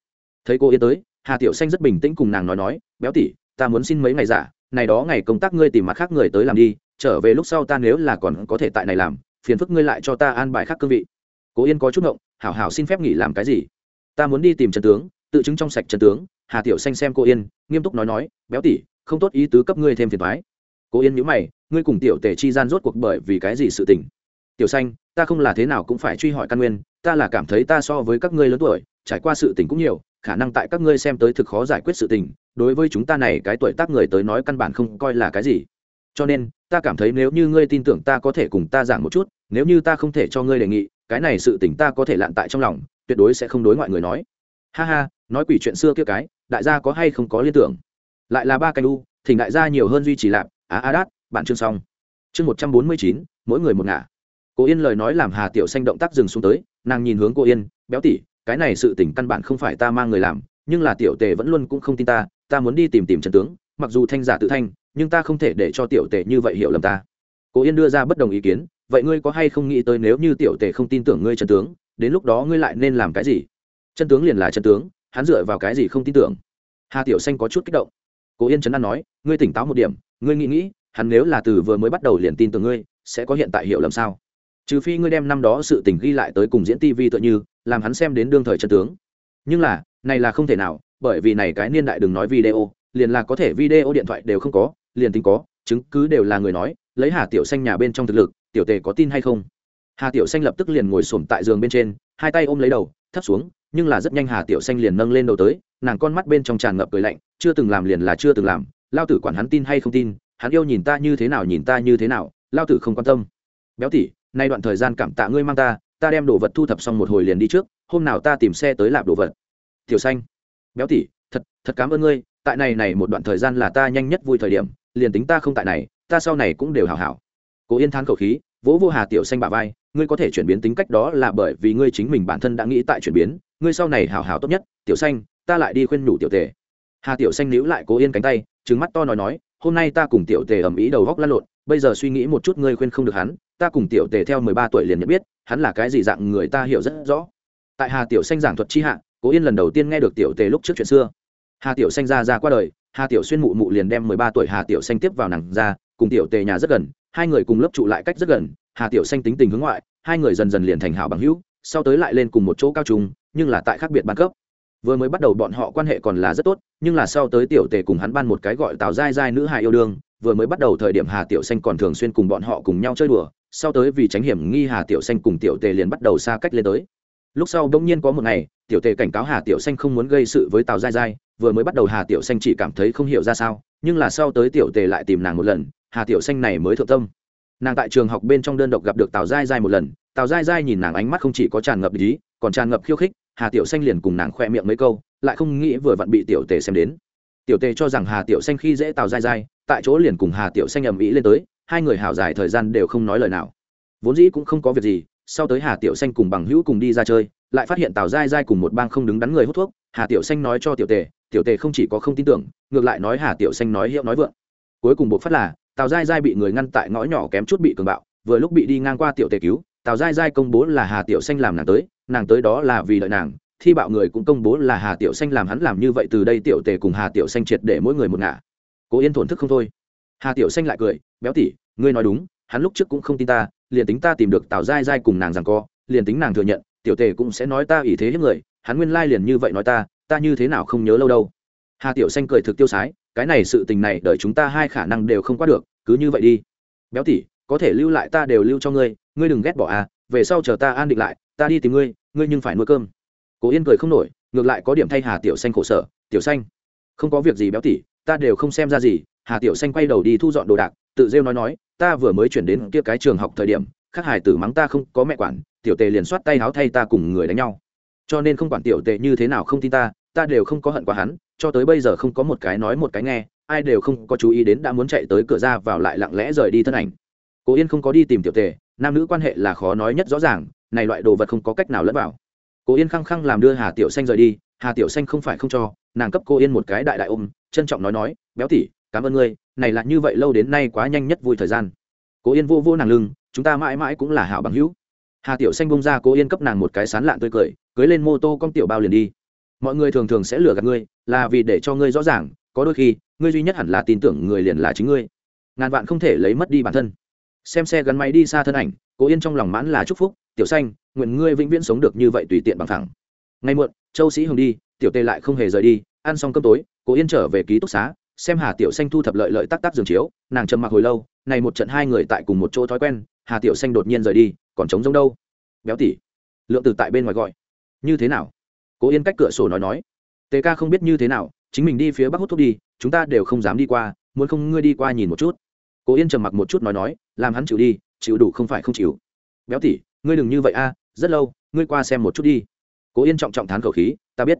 Thấy cô yên tới, hà tiểu xanh rất bình tĩnh cùng nàng nói nói, béo tỉ ta muốn xin mấy ngày giả, này đó ngày công tác ngươi tìm mặt khác người tới làm đi, trở về lúc sau ta nếu là còn có thể tại này làm, phiền phức ngươi lại cho ta an bài khác cương vị. Cố yên có chút ngộng, hảo hảo xin phép nghỉ làm cái gì? Ta muốn đi tìm trần tướng, tự chứng trong sạch trần tướng. Hà tiểu xanh xem cô yên, nghiêm túc nói nói, béo tỉ không tốt ý tứ cấp ngươi thêm phiền thoái. Cố yên nhữ mày, ngươi cùng tiểu tề chi gian rốt cuộc bởi vì cái gì sự tình? Tiểu xanh, ta không là thế nào cũng phải truy hỏi căn nguyên, ta là cảm thấy ta so với các ngươi lớn tuổi, trải qua sự tình cũng nhiều, khả năng tại các ngươi xem tới thực khó giải quyết sự tình, đối với chúng ta này cái tuổi tác người tới nói căn bản không coi là cái gì. Cho nên, ta cảm thấy nếu như ngươi tin tưởng ta có thể cùng ta giảng một chút, nếu như ta không thể cho ngươi đề nghị, cái này sự tình ta có thể lạn tại trong lòng, tuyệt đối sẽ không đối ngoại người nói. Ha ha, nói quỷ chuyện xưa kia cái, đại gia có hay không có liên tưởng? Lại là ba canh u thỉnh đại gia nhiều hơn duy trì lạp. Á a đát, bạn chương xong. Chương một trăm bốn mươi chín, mỗi người một ngả. Cô yên lời nói làm hà tiểu xanh động tác dừng xuống tới, nàng nhìn hướng cô yên, béo tỉ cái này sự tình căn bản không phải ta mang người làm, nhưng là tiểu tề vẫn luôn cũng không tin ta ta muốn đi tìm tìm trần tướng, mặc dù thanh giả tự thanh, nhưng ta không thể để cho tiểu tề như vậy hiểu lầm ta. Cô yên đưa ra bất đồng ý kiến, vậy ngươi có hay không nghĩ tới nếu như tiểu tề không tin tưởng ngươi trần tướng, đến lúc đó ngươi lại nên làm cái gì? Chân tướng liền là chân tướng, hắn dựa vào cái gì không tin tưởng? Hà tiểu xanh có chút kích động cố yên trấn an nói, ngươi tỉnh táo một điểm, ngươi nghĩ nghĩ, hắn nếu là từ vừa mới bắt đầu liền tin tưởng ngươi, sẽ có hiện tại hiểu lầm sao? Trừ phi ngươi đem năm đó sự tình ghi lại tới cùng diễn tv tựa như, làm hắn xem đến đương thời chân tướng. Nhưng là, này là không thể nào, bởi vì này cái niên đại đừng nói video, liền là có thể video điện thoại đều không có, liền tính có, chứng cứ đều là người nói, lấy hà tiểu xanh nhà bên trong thực lực, tiểu tề có tin hay không? Hà tiểu xanh lập tức liền ngồi xổm tại giường bên trên, hai tay ôm lấy đầu, thấp xuống nhưng là rất nhanh hà tiểu xanh liền nâng lên đầu tới, nàng con mắt bên trong tràn ngập cười lạnh, chưa từng làm liền là chưa từng làm, lao tử quản hắn tin hay không tin, hắn yêu nhìn ta như thế nào nhìn ta như thế nào, lao tử không quan tâm. Béo tỉ nay đoạn thời gian cảm tạ ngươi mang ta ta đem đồ vật thu thập xong một hồi liền đi trước, hôm nào ta tìm xe tới lạp đồ vật. Tiểu xanh, béo tỉ thật thật cảm ơn ngươi, tại này này một đoạn thời gian là ta nhanh nhất vui thời điểm, liền tính ta không tại này, ta sau này cũng đều hảo hảo. Cố yên thán khẩu khí, vỗ vô hà tiểu xanh bà vai, ngươi có thể chuyển biến tính cách đó là bởi vì ngươi chính mình bản thân đã nghĩ tại chuyển biến ngươi sau này hảo hảo tốt nhất, tiểu xanh, ta lại đi khuyên nhủ tiểu tề. Hà tiểu xanh níu lại cố yên cánh tay trứng mắt to nói nói, hôm nay ta cùng tiểu tề ầm ĩ đầu góc lăn lộn, bây giờ suy nghĩ một chút ngươi khuyên không được hắn, ta cùng tiểu tề theo mười ba tuổi liền nhận biết, hắn là cái gì dạng người ta hiểu rất rõ. Tại hà tiểu xanh giảng thuật chi hạ, cố yên lần đầu tiên nghe được tiểu tề lúc trước chuyện xưa. Hà tiểu xanh ra ra qua đời, hà tiểu xuyên mụ mụ liền đem mười ba tuổi hà tiểu xanh tiếp vào nàng ra, cùng tiểu tề nhà rất gần, hai người cùng lớp trụ lại cách rất gần, hà tiểu xanh tính tình hướng ngoại, hai người dần dần liền thành hảo bằng hữu sau tới lại lên cùng một chỗ cao trung, nhưng là tại khác biệt ban cấp. Vừa mới bắt đầu bọn họ quan hệ còn là rất tốt, nhưng là sau tới tiểu tề cùng hắn ban một cái gọi tào dai dai nữ hài yêu đương, vừa mới bắt đầu thời điểm hà tiểu xanh còn thường xuyên cùng bọn họ cùng nhau chơi đùa, sau tới vì tránh hiểm nghi hà tiểu xanh cùng tiểu tề liền bắt đầu xa cách lên tới. Lúc sau bỗng nhiên có một ngày, tiểu tề cảnh cáo hà tiểu xanh không muốn gây sự với tào dai dai vừa mới bắt đầu hà tiểu xanh chỉ cảm thấy không hiểu ra sao, nhưng là sau tới tiểu tề lại tìm nàng một lần, hà tiểu xanh này mới thượng tâm nàng tại trường học bên trong đơn độc gặp được tào dai dai một lần, tào dai dai nhìn nàng ánh mắt không chỉ có tràn ngập ý còn tràn ngập khiêu khích, hà tiểu xanh liền cùng nàng khoe miệng mấy câu, lại không nghĩ vừa vặn bị tiểu tề xem đến. Tiểu tề cho rằng hà tiểu xanh khi dễ tào dai dai tại chỗ liền cùng hà tiểu xanh ầm ĩ lên tới, hai người hào dài thời gian đều không nói lời nào. Vốn dĩ cũng không có việc gì, sau tới hà tiểu xanh cùng bằng hữu cùng đi ra chơi, lại phát hiện tào dai dai cùng một bang không đứng đắn người hút thuốc, hà tiểu xanh nói cho tiểu tề tiểu tề không chỉ có không tin tưởng, ngược lại nói hà tiểu xanh nói hiệu nói vượng. Cuối cùng buộc phát là tào dai dai bị người ngăn tại ngõ nhỏ kém chút bị cường bạo, vừa lúc bị đi ngang qua tiểu tề cứu, tào dai dai công bố là hà tiểu xanh làm nàng tới nàng tới đó là vì đợi nàng, thi bạo người cũng công bố là hà tiểu xanh làm hắn làm như vậy từ đây tiểu tề cùng hà tiểu xanh triệt để mỗi người một ngả. Cố yên thổn thức không thôi. Hà tiểu xanh lại cười, béo tỉ ngươi nói đúng, hắn lúc trước cũng không tin ta, liền tính ta tìm được tào dai dai cùng nàng rằng co, liền tính nàng thừa nhận, tiểu tề cũng sẽ nói ta ỷ thế hiếp người, hắn nguyên lai liền như vậy nói ta ta như thế nào không nhớ lâu đâu. Hà tiểu xanh cười thực tiêu sái cái này sự tình này đợi chúng ta hai khả năng đều không qua được, cứ như vậy đi. Béo tỉ có thể lưu lại ta đều lưu cho ngươi ngươi đừng ghét bỏ à về sau chờ ta an định lại, ta đi tìm ngươi ngươi nhưng phải nuôi cơm. Cố yên cười không nổi, ngược lại có điểm thay hà tiểu xanh khổ sở, tiểu xanh, không có việc gì béo tỉ ta đều không xem ra gì. Hà tiểu xanh quay đầu đi thu dọn đồ đạc, tự rêu nói nói, ta vừa mới chuyển đến kia cái trường học thời điểm, khắc hải tử mắng ta không có mẹ quản, tiểu tề liền soát tay háo thay ta cùng người đánh nhau. Cho nên không quản tiểu tề như thế nào không tin ta ta đều không có hận qua hắn cho tới bây giờ không có một cái nói một cái nghe, ai đều không có chú ý đến đã muốn chạy tới cửa ra vào lại lặng lẽ rời đi thân ảnh. Cố yên không có đi tìm tiểu tề, nam nữ quan hệ là khó nói nhất rõ ràng, này loại đồ vật không có cách nào lẫn vào. Cố yên khăng khăng làm đưa hà tiểu xanh rời đi, hà tiểu xanh không phải không cho, nàng cấp cô yên một cái đại đại ôm, trân trọng nói nói, béo tỉ cảm ơn ngươi, này là như vậy lâu đến nay quá nhanh nhất vui thời gian. Cố yên vô vô nàng lưng, chúng ta mãi mãi cũng là hảo bằng hữu. Hà tiểu xanh bông ra cố yên cấp nàng một cái sán lạn tươi cười, cưới lên mô tô con tiểu bao liền đi mọi người thường thường sẽ lừa gạt ngươi, là vì để cho ngươi rõ ràng, có đôi khi, ngươi duy nhất hẳn là tin tưởng người liền là chính ngươi. Ngàn vạn không thể lấy mất đi bản thân. Xem xe gắn máy đi xa thân ảnh, cố yên trong lòng mãn là chúc phúc, tiểu xanh, nguyện ngươi vĩnh viễn sống được như vậy tùy tiện bằng thẳng ngay muộn, châu sĩ hồng đi, tiểu tê lại không hề rời đi, ăn xong cơm tối, cố yên trở về ký túc xá, xem hà tiểu xanh thu thập lợi lợi tắc tắc giường chiếu, nàng trầm mặc hồi lâu, này một trận hai người tại cùng một chỗ thói quen, hà tiểu xanh đột nhiên rời đi, còn trống giống đâu? Béo tỉ lượng từ tại bên ngoài gọi. Như thế nào? Cố yên cách cửa sổ nói nói, tề ca không biết như thế nào, chính mình đi phía bắc hút thuốc đi, chúng ta đều không dám đi qua, muốn không ngươi đi qua nhìn một chút. Cố yên trầm mặc một chút nói nói, làm hắn chịu đi, chịu đủ không phải không chịu. Béo tỉ ngươi đừng như vậy a, rất lâu, ngươi qua xem một chút đi. Cố yên trọng trọng thán khẩu khí, ta biết.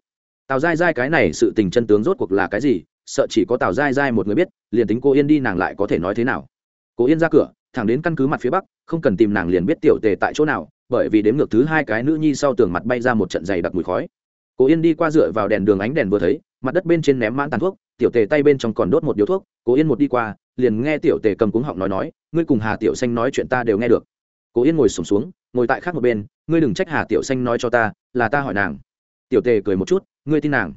Tào dai dai cái này sự tình chân tướng rốt cuộc là cái gì, sợ chỉ có tào dai dai một người biết, liền tính cô yên đi nàng lại có thể nói thế nào. Cố yên ra cửa, thẳng đến căn cứ mặt phía bắc, không cần tìm nàng liền biết tiểu tề tại chỗ nào, bởi vì đếm ngược thứ hai cái nữ nhi sau tường mặt bay ra một trận dày đặc mùi khói cố yên đi qua dựa vào đèn đường ánh đèn vừa thấy mặt đất bên trên ném mãn tàn thuốc tiểu tề tay bên trong còn đốt một điếu thuốc. Cố yên một đi qua liền nghe tiểu tề cầm cuống họng nói nói ngươi cùng hà tiểu xanh nói chuyện ta đều nghe được. Cố yên ngồi sùng xuống, xuống ngồi tại khác một bên ngươi đừng trách hà tiểu xanh nói cho ta là ta hỏi nàng. Tiểu tề cười một chút ngươi tin nàng?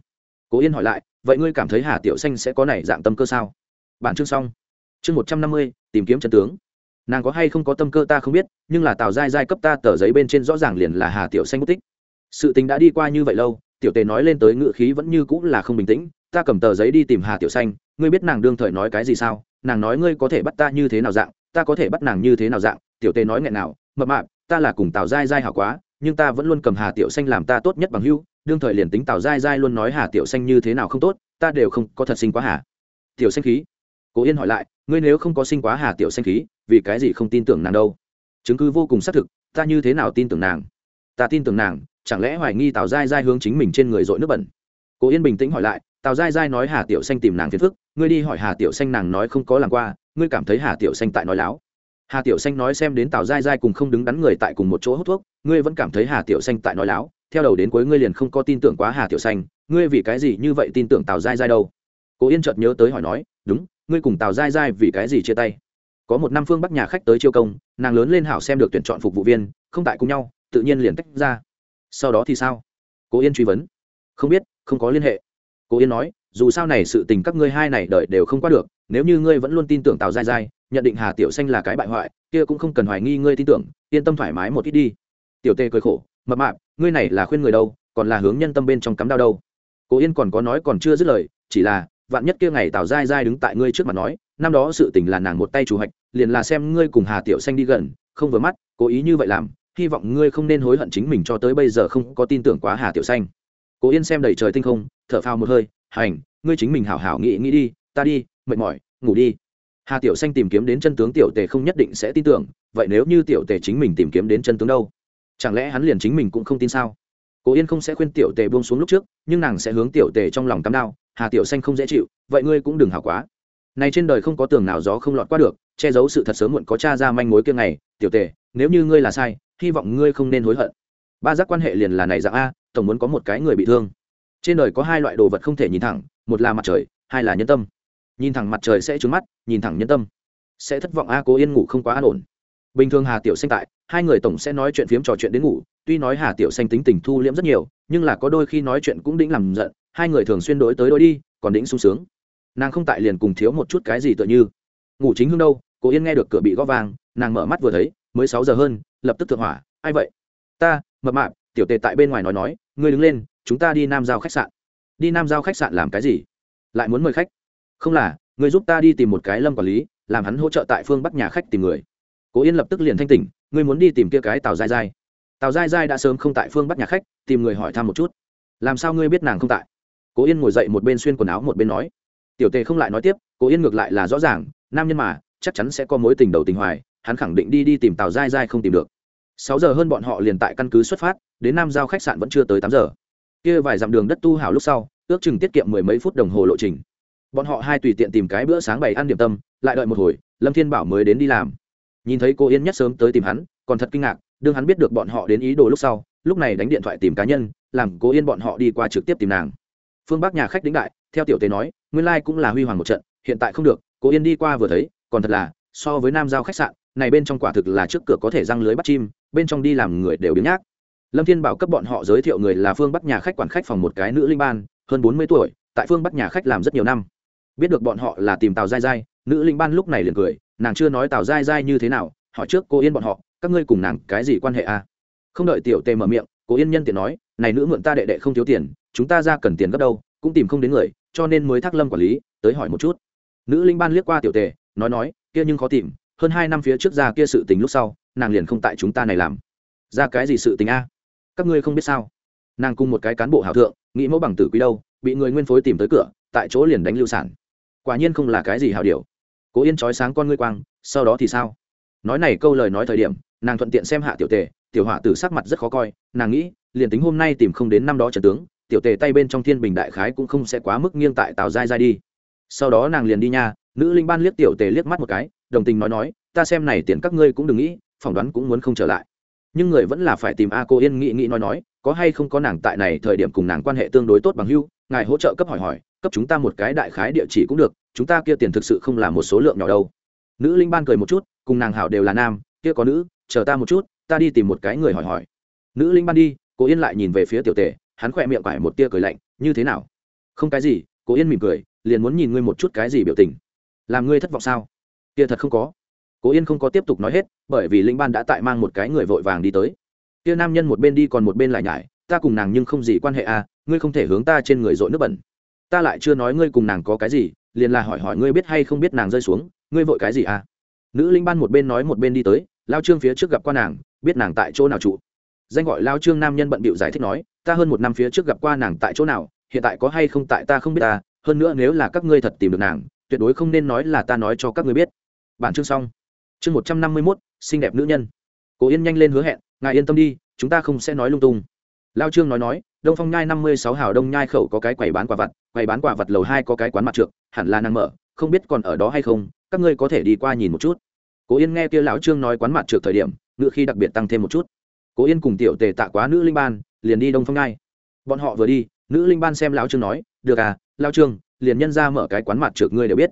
Cố yên hỏi lại vậy ngươi cảm thấy hà tiểu xanh sẽ có này dạng tâm cơ sao? Bản chương xong. Chương một trăm năm mươi tìm kiếm chân tướng. Nàng có hay không có tâm cơ ta không biết nhưng là tào giai giai cấp ta tờ giấy bên trên rõ ràng liền là hà tiểu xanh mất tích. Sự tình đã đi qua như vậy lâu tiểu tề nói lên tới ngự khí vẫn như cũng là không bình tĩnh, ta cầm tờ giấy đi tìm hà tiểu xanh, ngươi biết nàng đương thời nói cái gì sao? Nàng nói ngươi có thể bắt ta như thế nào dạng, ta có thể bắt nàng như thế nào dạng, tiểu tề nói nghẹn nào, mập mạp, ta là cùng tào dai dai hảo quá, nhưng ta vẫn luôn cầm hà tiểu xanh làm ta tốt nhất bằng hưu đương thời liền tính tào dai dai luôn nói hà tiểu xanh như thế nào không tốt, ta đều không có thật sinh quá hà tiểu xanh khí. Cố yên hỏi lại, ngươi nếu không có sinh quá hà tiểu xanh khí, vì cái gì không tin tưởng nàng đâu? Chứng cứ vô cùng xác thực, ta như thế nào tin tưởng nàng? Ta tin tưởng nàng chẳng lẽ hoài nghi tào giai giai hướng chính mình trên người dội nước bẩn? Cố yên bình tĩnh hỏi lại, tào giai giai nói hà tiểu xanh tìm nàng phiền phức, ngươi đi hỏi hà tiểu xanh nàng nói không có làm qua, ngươi cảm thấy hà tiểu xanh tại nói láo. Hà tiểu xanh nói xem đến tào giai giai cùng không đứng đắn người tại cùng một chỗ hút thuốc, ngươi vẫn cảm thấy hà tiểu xanh tại nói láo, theo đầu đến cuối ngươi liền không có tin tưởng quá hà tiểu xanh, ngươi vì cái gì như vậy tin tưởng tào giai giai đâu? Cố yên chợt nhớ tới hỏi nói, đúng, ngươi cùng tào giai giai vì cái gì chia tay? Có một năm phương bắc nhà khách tới chiêu công, nàng lớn lên hảo xem được tuyển chọn phục vụ viên, không tại cùng nhau, tự nhiên liền tách ra sau đó thì sao? Cố yên truy vấn. Không biết, không có liên hệ. Cố yên nói, dù sao này sự tình các ngươi hai này đợi đều không qua được, nếu như ngươi vẫn luôn tin tưởng tào giai giai, nhận định hà tiểu xanh là cái bại hoại, kia cũng không cần hoài nghi ngươi tin tưởng, yên tâm thoải mái một ít đi. Tiểu tê cười khổ, mập mạp, ngươi này là khuyên người đâu, còn là hướng nhân tâm bên trong cắm đau đâu. Cố yên còn có nói còn chưa dứt lời, chỉ là, vạn nhất kia ngày tào dai dai đứng tại ngươi trước mặt nói, năm đó sự tình là nàng một tay chủ hạch, liền là xem ngươi cùng hà tiểu xanh đi gần, không vừa mắt, cố ý như vậy làm hy vọng ngươi không nên hối hận chính mình cho tới bây giờ không có tin tưởng quá hà tiểu xanh. Cố yên xem đầy trời tinh không, thở phao một hơi, hành, ngươi chính mình hảo hảo nghĩ nghĩ đi, ta đi, mệt mỏi, ngủ đi. Hà tiểu xanh tìm kiếm đến chân tướng tiểu tề không nhất định sẽ tin tưởng, vậy nếu như tiểu tề chính mình tìm kiếm đến chân tướng đâu? Chẳng lẽ hắn liền chính mình cũng không tin sao? Cố yên không sẽ khuyên tiểu tề buông xuống lúc trước, nhưng nàng sẽ hướng tiểu tề trong lòng cắm đao, hà tiểu xanh không dễ chịu, vậy ngươi cũng đừng hảo quá. Này trên đời không có tường nào gió không lọt qua được, che giấu sự thật sớm muộn có cha ra manh mối kia ngày, tiểu tề, nếu như ngươi là sai hy vọng ngươi không nên hối hận. Ba giác quan hệ liền là này dạng a, tổng muốn có một cái người bị thương. Trên đời có hai loại đồ vật không thể nhìn thẳng, một là mặt trời, hai là nhân tâm. Nhìn thẳng mặt trời sẽ trướng mắt, nhìn thẳng nhân tâm. Sẽ thất vọng a, cố yên ngủ không quá an ổn. Bình thường hà tiểu xanh tại, hai người tổng sẽ nói chuyện phiếm trò chuyện đến ngủ, tuy nói hà tiểu xanh tính tình thu liễm rất nhiều, nhưng là có đôi khi nói chuyện cũng đĩnh làm giận, hai người thường xuyên đối tới đối đi, còn đĩnh sung sướng. Nàng không tại liền cùng thiếu một chút cái gì tựa như. Ngủ chính hương đâu, cố yên nghe được cửa bị gõ vàng, nàng mở mắt vừa thấy, mới sáu giờ hơn lập tức thượng hỏa, ai vậy? Ta, mập mạp, tiểu tề tại bên ngoài nói nói, ngươi đứng lên, chúng ta đi nam giao khách sạn. Đi nam giao khách sạn làm cái gì? Lại muốn mời khách. Không là, ngươi giúp ta đi tìm một cái lâm quản lý, làm hắn hỗ trợ tại phương bắc nhà khách tìm người. Cố yên lập tức liền thanh tỉnh, ngươi muốn đi tìm kia cái tàu dai dai tàu dai dai đã sớm không tại phương bắc nhà khách, tìm người hỏi thăm một chút. Làm sao ngươi biết nàng không tại? Cố yên ngồi dậy một bên xuyên quần áo một bên nói. Tiểu tề không lại nói tiếp, cố yên ngược lại là rõ ràng, nam nhân mà, chắc chắn sẽ có mối tình đầu tình hoài hắn khẳng định đi đi tìm tàu dai dai không tìm được. Sáu giờ hơn bọn họ liền tại căn cứ xuất phát, đến nam giao khách sạn vẫn chưa tới tám giờ. Kia vài dặm đường đất tu hảo lúc sau, ước chừng tiết kiệm mười mấy phút đồng hồ lộ trình. Bọn họ hai tùy tiện tìm cái bữa sáng bày ăn điểm tâm, lại đợi một hồi, lâm thiên bảo mới đến đi làm. Nhìn thấy cô yên nhất sớm tới tìm hắn, còn thật kinh ngạc, đương hắn biết được bọn họ đến ý đồ lúc sau, lúc này đánh điện thoại tìm cá nhân, làm cô yên bọn họ đi qua trực tiếp tìm nàng. Phương bắc nhà khách đĩnh đại, theo tiểu tế nói, nguyên lai、like、cũng là huy hoàng một trận, hiện tại không được, cô yên đi qua vừa thấy, còn thật là, so với nam giao khách sạn này bên trong quả thực là trước cửa có thể răng lưới bắt chim, bên trong đi làm người đều biến nhác. Lâm thiên bảo cấp bọn họ giới thiệu người là phương bắc nhà khách quản khách phòng một cái nữ linh ban, hơn bốn mươi tuổi, tại phương bắc nhà khách làm rất nhiều năm. Biết được bọn họ là tìm tào Gai Gai nữ linh ban lúc này liền cười, nàng chưa nói tào Gai Gai như thế nào, hỏi trước cô yên bọn họ, các ngươi cùng nàng cái gì quan hệ à? không đợi tiểu tề mở miệng, cô yên nhân tiện nói, này nữ mượn ta đệ đệ không thiếu tiền, chúng ta ra cần tiền gấp đâu, cũng tìm không đến người, cho nên mới thác lâm quản lý, tới hỏi một chút. Nữ linh ban liếc qua tiểu tề, nói nói, kia nhưng khó tìm hơn hai năm phía trước ra kia sự tình lúc sau, nàng liền không tại chúng ta này làm. Ra cái gì sự tình a? Các ngươi không biết sao? Nàng cùng một cái cán bộ hảo thượng, nghĩ mẫu bằng tử quý đâu, bị người nguyên phối tìm tới cửa, tại chỗ liền đánh lưu sản. Quả nhiên không là cái gì hảo điều. Cố yên trói sáng con ngươi quang, sau đó thì sao? Nói này câu lời nói thời điểm, nàng thuận tiện xem hạ tiểu tề, tiểu họa tử sắc mặt rất khó coi, nàng nghĩ, liền tính hôm nay tìm không đến năm đó trần tướng, tiểu tề tay bên trong thiên bình đại khái cũng không sẽ quá mức nghiêng tại tào dai dai đi. Sau đó nàng liền đi nha, nữ linh ban liếc tiểu tề liếc mắt một cái đồng tình nói nói, ta xem này tiền các ngươi cũng đừng nghĩ, phỏng đoán cũng muốn không trở lại. Nhưng người vẫn là phải tìm a cô yên nghĩ nghĩ nói nói, có hay không có nàng tại này thời điểm cùng nàng quan hệ tương đối tốt bằng hưu, ngài hỗ trợ cấp hỏi hỏi, cấp chúng ta một cái đại khái địa chỉ cũng được, chúng ta kia tiền thực sự không là một số lượng nhỏ đâu. Nữ linh ban cười một chút, cùng nàng hảo đều là nam, kia có nữ, chờ ta một chút, ta đi tìm một cái người hỏi hỏi. Nữ linh ban đi, cô yên lại nhìn về phía tiểu tề hắn khỏe miệng quải một tia cười lạnh, như thế nào? Không cái gì, cô yên mỉm cười, liền muốn nhìn ngươi một chút cái gì biểu tình. Làm ngươi thất vọng sao? Kia thật không có. Cố yên không có tiếp tục nói hết, bởi vì linh ban đã tại mang một cái người vội vàng đi tới. Kia nam nhân một bên đi còn một bên lại nhải, ta cùng nàng nhưng không gì quan hệ à ngươi không thể hướng ta trên người dội nước bẩn. Ta lại chưa nói ngươi cùng nàng có cái gì, liền là hỏi hỏi ngươi biết hay không biết nàng rơi xuống, ngươi vội cái gì à? Nữ linh ban một bên nói một bên đi tới, lao trương phía trước gặp qua nàng, biết nàng tại chỗ nào trụ. Danh gọi lao trương nam nhân bận bịu giải thích nói, ta hơn một năm phía trước gặp qua nàng tại chỗ nào, hiện tại có hay không tại ta không biết ta hơn nữa nếu là các ngươi thật tìm được nàng, tuyệt đối không nên nói là ta nói cho các ngươi biết bản chương xong. Chương một trăm năm mươi mốt, xinh đẹp nữ nhân. Cố yên nhanh lên hứa hẹn, ngài yên tâm đi, chúng ta không sẽ nói lung tung. Lao trương nói nói, đông phong nhai năm mươi sáu hào đông nhai khẩu có cái quầy bán quả vặt, quầy bán quả vặt lầu hai có cái quán mặt trượt hẳn là nàng mở, không biết còn ở đó hay không, các ngươi có thể đi qua nhìn một chút. Cố yên nghe kia lão trương nói quán mặt trượt thời điểm, ngựa khi đặc biệt tăng thêm một chút. Cố yên cùng tiểu tề tạ quá nữ linh ban, liền đi đông phong nhai. Bọn họ vừa đi, nữ linh ban xem lão trương nói, được à lao trương, liền nhân ra mở cái quán mặt trượt ngươi đều biết.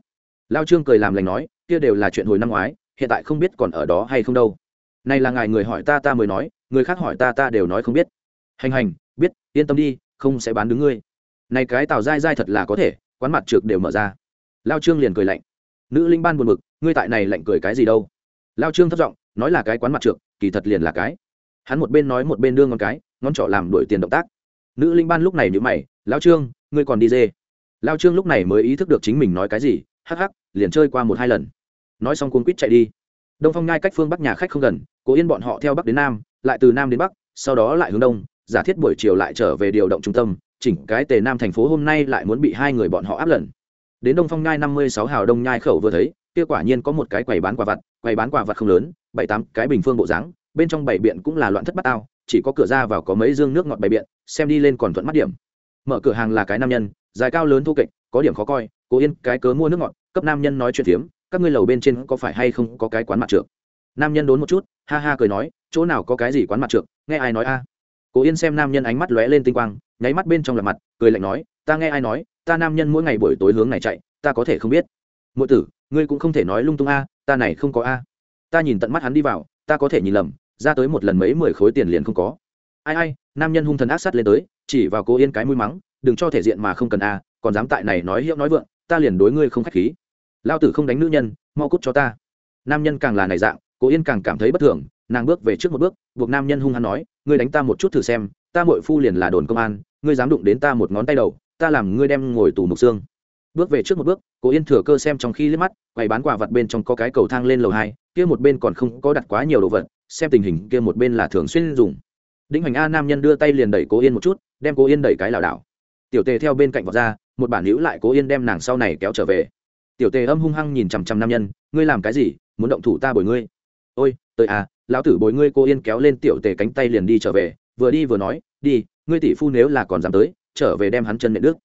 Lao trương cười làm lành nói kia đều là chuyện hồi năm ngoái, hiện tại không biết còn ở đó hay không đâu. Này là ngài người hỏi ta ta mới nói, người khác hỏi ta ta đều nói không biết. Hành hành, biết, yên tâm đi, không sẽ bán đứng ngươi. Này cái tào dai dai thật là có thể, quán mặt trượt đều mở ra. Lao trương liền cười lạnh. Nữ linh ban buồn bực, ngươi tại này lạnh cười cái gì đâu? Lao trương thất giọng, nói là cái quán mặt trượt kỳ thật liền là cái. Hắn một bên nói một bên đưa ngón cái, ngón trỏ làm đổi tiền động tác. Nữ linh ban lúc này nhữ mày, lao trương, ngươi còn đi dê? Lao trương lúc này mới ý thức được chính mình nói cái gì, hắc hắc liền chơi qua một hai lần. Nói xong cuốn quýt chạy đi. Đông phong nhai cách phương bắc nhà khách không gần, cố yên bọn họ theo bắc đến nam, lại từ nam đến bắc, sau đó lại hướng đông, giả thiết buổi chiều lại trở về điều động trung tâm, chỉnh cái tề nam thành phố hôm nay lại muốn bị hai người bọn họ áp lần. Đến đông phong nhai năm mươi sáu hào đông nhai khẩu vừa thấy, kia quả nhiên có một cái quầy bán quà vặt, quầy bán quà vặt không lớn, bảy tám cái bình phương bộ dáng, bên trong bảy biện cũng là loạn thất bát ao chỉ có cửa ra vào có mấy dương nước ngọt bảy biện, xem đi lên còn thuận mắt điểm. Mở cửa hàng là cái nam nhân, dài cao lớn thu kịch, có điểm khó coi, cố yên cái cớ mua nước ngọt cấp nam nhân nói chuyện phiếm, các ngươi lầu bên trên có phải hay không có cái quán mặt trượt nam nhân đốn một chút, ha ha cười nói, chỗ nào có cái gì quán mặt trượt nghe ai nói a? Cố yên xem nam nhân ánh mắt lóe lên tinh quang, nháy mắt bên trong là mặt, cười lạnh nói, ta nghe ai nói, ta nam nhân mỗi ngày buổi tối hướng này chạy, ta có thể không biết. Mỗi tử, ngươi cũng không thể nói lung tung a, ta này không có a. Ta nhìn tận mắt hắn đi vào, ta có thể nhìn lầm, ra tới một lần mấy mười khối tiền liền không có. Ai ai, nam nhân hung thần ác sát lên tới, chỉ vào cố yên cái mũi mắng, đừng cho thể diện mà không cần a, còn dám tại này nói hiệu nói vượng, ta liền đối ngươi không khách khí lao tử không đánh nữ nhân, mau cút cho ta. Nam nhân càng là này dạng, cố yên càng cảm thấy bất thường, nàng bước về trước một bước, buộc nam nhân hung hăng nói, ngươi đánh ta một chút thử xem, ta mội phu liền là đồn công an, ngươi dám đụng đến ta một ngón tay đầu, ta làm ngươi đem ngồi tù mục xương. Bước về trước một bước, cố yên thừa cơ xem trong khi liếc mắt, quầy bán quả vật bên trong có cái cầu thang lên lầu hai, kia một bên còn không có đặt quá nhiều đồ vật, xem tình hình kia một bên là thường xuyên dùng. Đinh hoành a nam nhân đưa tay liền đẩy cố yên một chút, đem cố yên đẩy cái lảo đảo. Tiểu tề theo bên cạnh vọt ra, một bản hữu lại cố yên đem nàng sau này kéo trở về tiểu tề âm hung hăng nhìn chằm chằm nam nhân, ngươi làm cái gì? Muốn động thủ ta bồi ngươi? Ôi, tới à lão tử bồi ngươi. Cô yên kéo lên tiểu tề cánh tay liền đi trở về, vừa đi vừa nói, đi, ngươi tỷ phu nếu là còn dám tới, trở về đem hắn chân nệ nước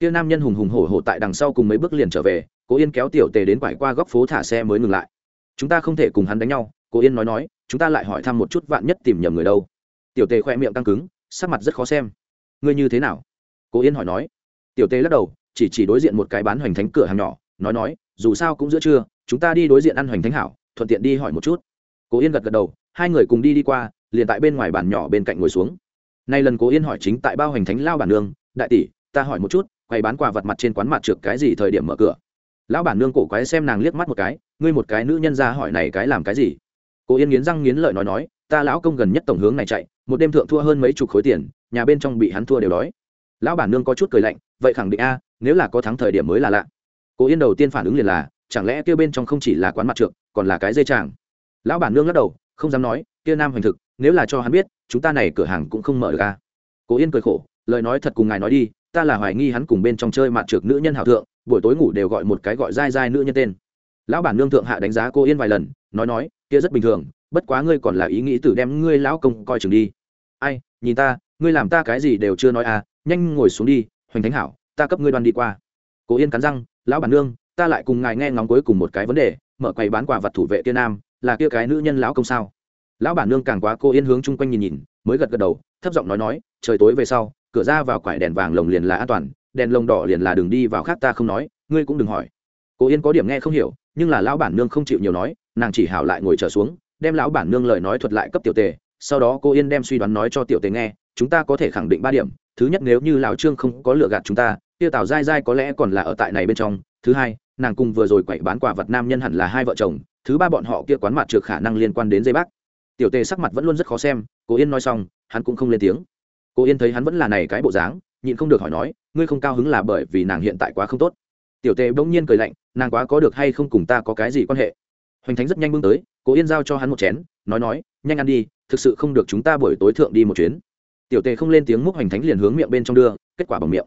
kia nam nhân hùng hùng hổ hổ tại đằng sau cùng mấy bước liền trở về, cô yên kéo tiểu tề đến quải qua góc phố thả xe mới ngừng lại. Chúng ta không thể cùng hắn đánh nhau, cô yên nói nói, chúng ta lại hỏi thăm một chút vạn nhất tìm nhầm người đâu. Tiểu tề khoe miệng căng cứng, sắc mặt rất khó xem. Ngươi như thế nào? Cô yên hỏi nói. Tiểu tề lắc đầu, chỉ chỉ đối diện một cái bán hoành thánh cửa hàng nhỏ nói nói, dù sao cũng giữa trưa, chúng ta đi đối diện ăn hoành thánh hảo, thuận tiện đi hỏi một chút. Cố yên gật gật đầu, hai người cùng đi đi qua, liền tại bên ngoài bàn nhỏ bên cạnh ngồi xuống. Nay lần cố yên hỏi chính tại bao hoành thánh lao bản nương, đại tỷ, ta hỏi một chút, quầy bán quà vật mặt trên quán mặt trượt cái gì thời điểm mở cửa? Lão bản nương cổ quái xem nàng liếc mắt một cái, ngươi một cái nữ nhân ra hỏi này cái làm cái gì? Cố yên nghiến răng nghiến lợi nói nói, ta lão công gần nhất tổng hướng này chạy, một đêm thượng thua hơn mấy chục khối tiền, nhà bên trong bị hắn thua đều đói. Lão bản nương có chút cười lạnh, vậy khẳng định a, nếu là có thắng thời điểm mới là lạ cố yên đầu tiên phản ứng liền là chẳng lẽ kêu bên trong không chỉ là quán mặt trượng, còn là cái dây tràng lão bản nương lắc đầu không dám nói kia nam hoành thực nếu là cho hắn biết chúng ta này cửa hàng cũng không mở được a cố yên cười khổ lời nói thật cùng ngài nói đi ta là hoài nghi hắn cùng bên trong chơi mặt trượng nữ nhân hảo thượng buổi tối ngủ đều gọi một cái gọi dai dai nữ nhân tên. Lão bản nương thượng hạ đánh giá cô yên vài lần nói nói kia rất bình thường bất quá ngươi còn là ý nghĩ tử đem ngươi lão công coi chừng đi. Ai nhìn ta ngươi làm ta cái gì đều chưa nói à nhanh ngồi xuống đi hoành thánh hảo ta cấp ngươi đoan đi qua. Cố yên cắn răng lão bản nương, ta lại cùng ngài nghe ngóng cuối cùng một cái vấn đề, mở quầy bán quà vật thủ vệ kia nam, là kia cái nữ nhân lão công sao? Lão bản nương càng quá cô yên hướng chung quanh nhìn nhìn, mới gật gật đầu, thấp giọng nói nói, trời tối về sau, cửa ra vào quải đèn vàng lồng liền là an toàn, đèn lồng đỏ liền là đường đi vào khác ta không nói, ngươi cũng đừng hỏi. Cô yên có điểm nghe không hiểu, nhưng là lão bản nương không chịu nhiều nói, nàng chỉ hảo lại ngồi trở xuống, đem lão bản nương lời nói thuật lại cấp tiểu tề, sau đó cô yên đem suy đoán nói cho tiểu tề nghe, chúng ta có thể khẳng định ba điểm, thứ nhất nếu như lão trương không có lựa gạt chúng ta kia tào dai dai có lẽ còn là ở tại này bên trong. Thứ hai, nàng cùng vừa rồi quậy bán quả vật nam nhân hẳn là hai vợ chồng. Thứ ba bọn họ kia quán mặt trượt khả năng liên quan đến dây bác. Tiểu tề sắc mặt vẫn luôn rất khó xem. Cô yên nói xong, hắn cũng không lên tiếng. Cô yên thấy hắn vẫn là này cái bộ dáng, nhịn không được hỏi nói, ngươi không cao hứng là bởi vì nàng hiện tại quá không tốt. Tiểu tề bỗng nhiên cười lạnh, nàng quá có được hay không cùng ta có cái gì quan hệ? Hoành thánh rất nhanh bưng tới cố yên giao cho hắn một chén, nói nói, nhanh ăn đi, thực sự không được chúng ta buổi tối thượng đi một chuyến. Tiểu tề không lên tiếng múc hoành thánh liền hướng miệng bên trong đưa, kết quả bằng miệng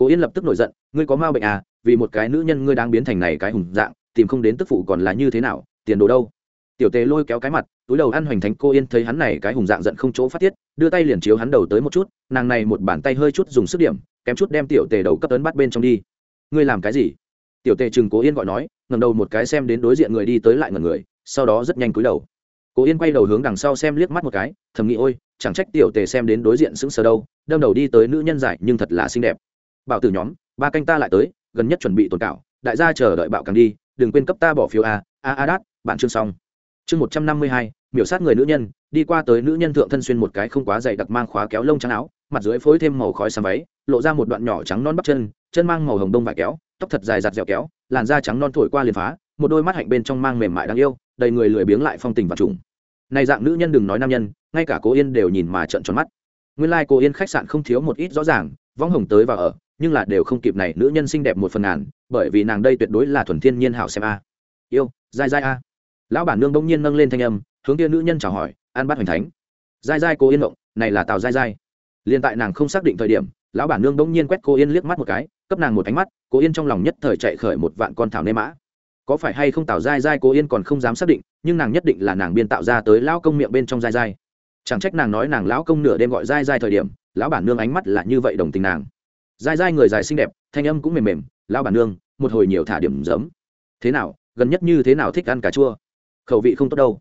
cố yên lập tức nổi giận, ngươi có ma bệnh à? Vì một cái nữ nhân ngươi đang biến thành này cái hùng dạng, tìm không đến tức phụ còn là như thế nào? Tiền đồ đâu? Tiểu tề lôi kéo cái mặt, túi đầu ăn hoành thánh cô yên thấy hắn này cái hùng dạng giận không chỗ phát tiết, đưa tay liền chiếu hắn đầu tới một chút, nàng này một bàn tay hơi chút dùng sức điểm, kém chút đem tiểu tề đầu cấp tấn bắt bên trong đi. Ngươi làm cái gì? Tiểu tề chừng cố yên gọi nói ngầm đầu một cái xem đến đối diện người đi tới lại ngần người, sau đó rất nhanh cúi đầu. Cố yên quay đầu hướng đằng sau xem liếc mắt một cái, thầm nghĩ, ôi, chẳng trách tiểu tề xem đến đối diện sững sờ đâu, đâm đầu đi tới nữ nhân giải nhưng thật là xinh đẹp bảo tử nhóm, ba canh ta lại tới, gần nhất chuẩn bị tồn cảo, đại gia chờ đợi bạo càng đi, đừng quên cấp ta bỏ phiếu a a a, đát, bạn chương xong. Chương một trăm năm mươi hai, miểu sát người nữ nhân, đi qua tới nữ nhân thượng thân xuyên một cái không quá dày đặc mang khóa kéo lông trắng áo, mặt dưới phối thêm màu khói xám váy, lộ ra một đoạn nhỏ trắng non bắp chân chân mang màu hồng đông vải kéo, tóc thật dài giặt dẻo kéo, làn da trắng non thổi qua liền phá, một đôi mắt hạnh bên trong mang mềm mại đáng yêu, đầy người lười biếng lại phong tình và trùng. Này dạng nữ nhân đừng nói nam nhân, ngay cả cô yên đều nhìn mà trợn tròn mắt. Nguyên lai cố yên khách sạn không thiếu một ít rõ ràng, võng hồng tới và ở nhưng là đều không kịp này, nữ nhân xinh đẹp một phần ngàn, bởi vì nàng đây tuyệt đối là thuần thiên nhiên hảo xem a. Yêu, dai dai a. Lão bản nương đông nhiên nâng lên thanh âm, hướng kia nữ nhân chào hỏi, an bắt hoành thánh. Dai dai, cô yên động này là tào dai dai. Liên tại nàng không xác định thời điểm, lão bản nương đông nhiên quét cô yên liếc mắt một cái, cấp nàng một ánh mắt, cô yên trong lòng nhất thời chạy khởi một vạn con thảo nê mã. Có phải hay không tào dai dai, cô yên còn không dám xác định, nhưng nàng nhất định là nàng biên tạo ra tới lão công miệng bên trong dai dai. Chẳng trách nàng nói nàng lão công nửa đêm gọi dai dai thời điểm, lão bản nương ánh mắt là như vậy đồng tình nàng dai dai người dài xinh đẹp, thanh âm cũng mềm mềm, lão bản nương, một hồi nhiều thả điểm giấm. Thế nào, gần nhất như thế nào thích ăn cà chua? Khẩu vị không tốt đâu.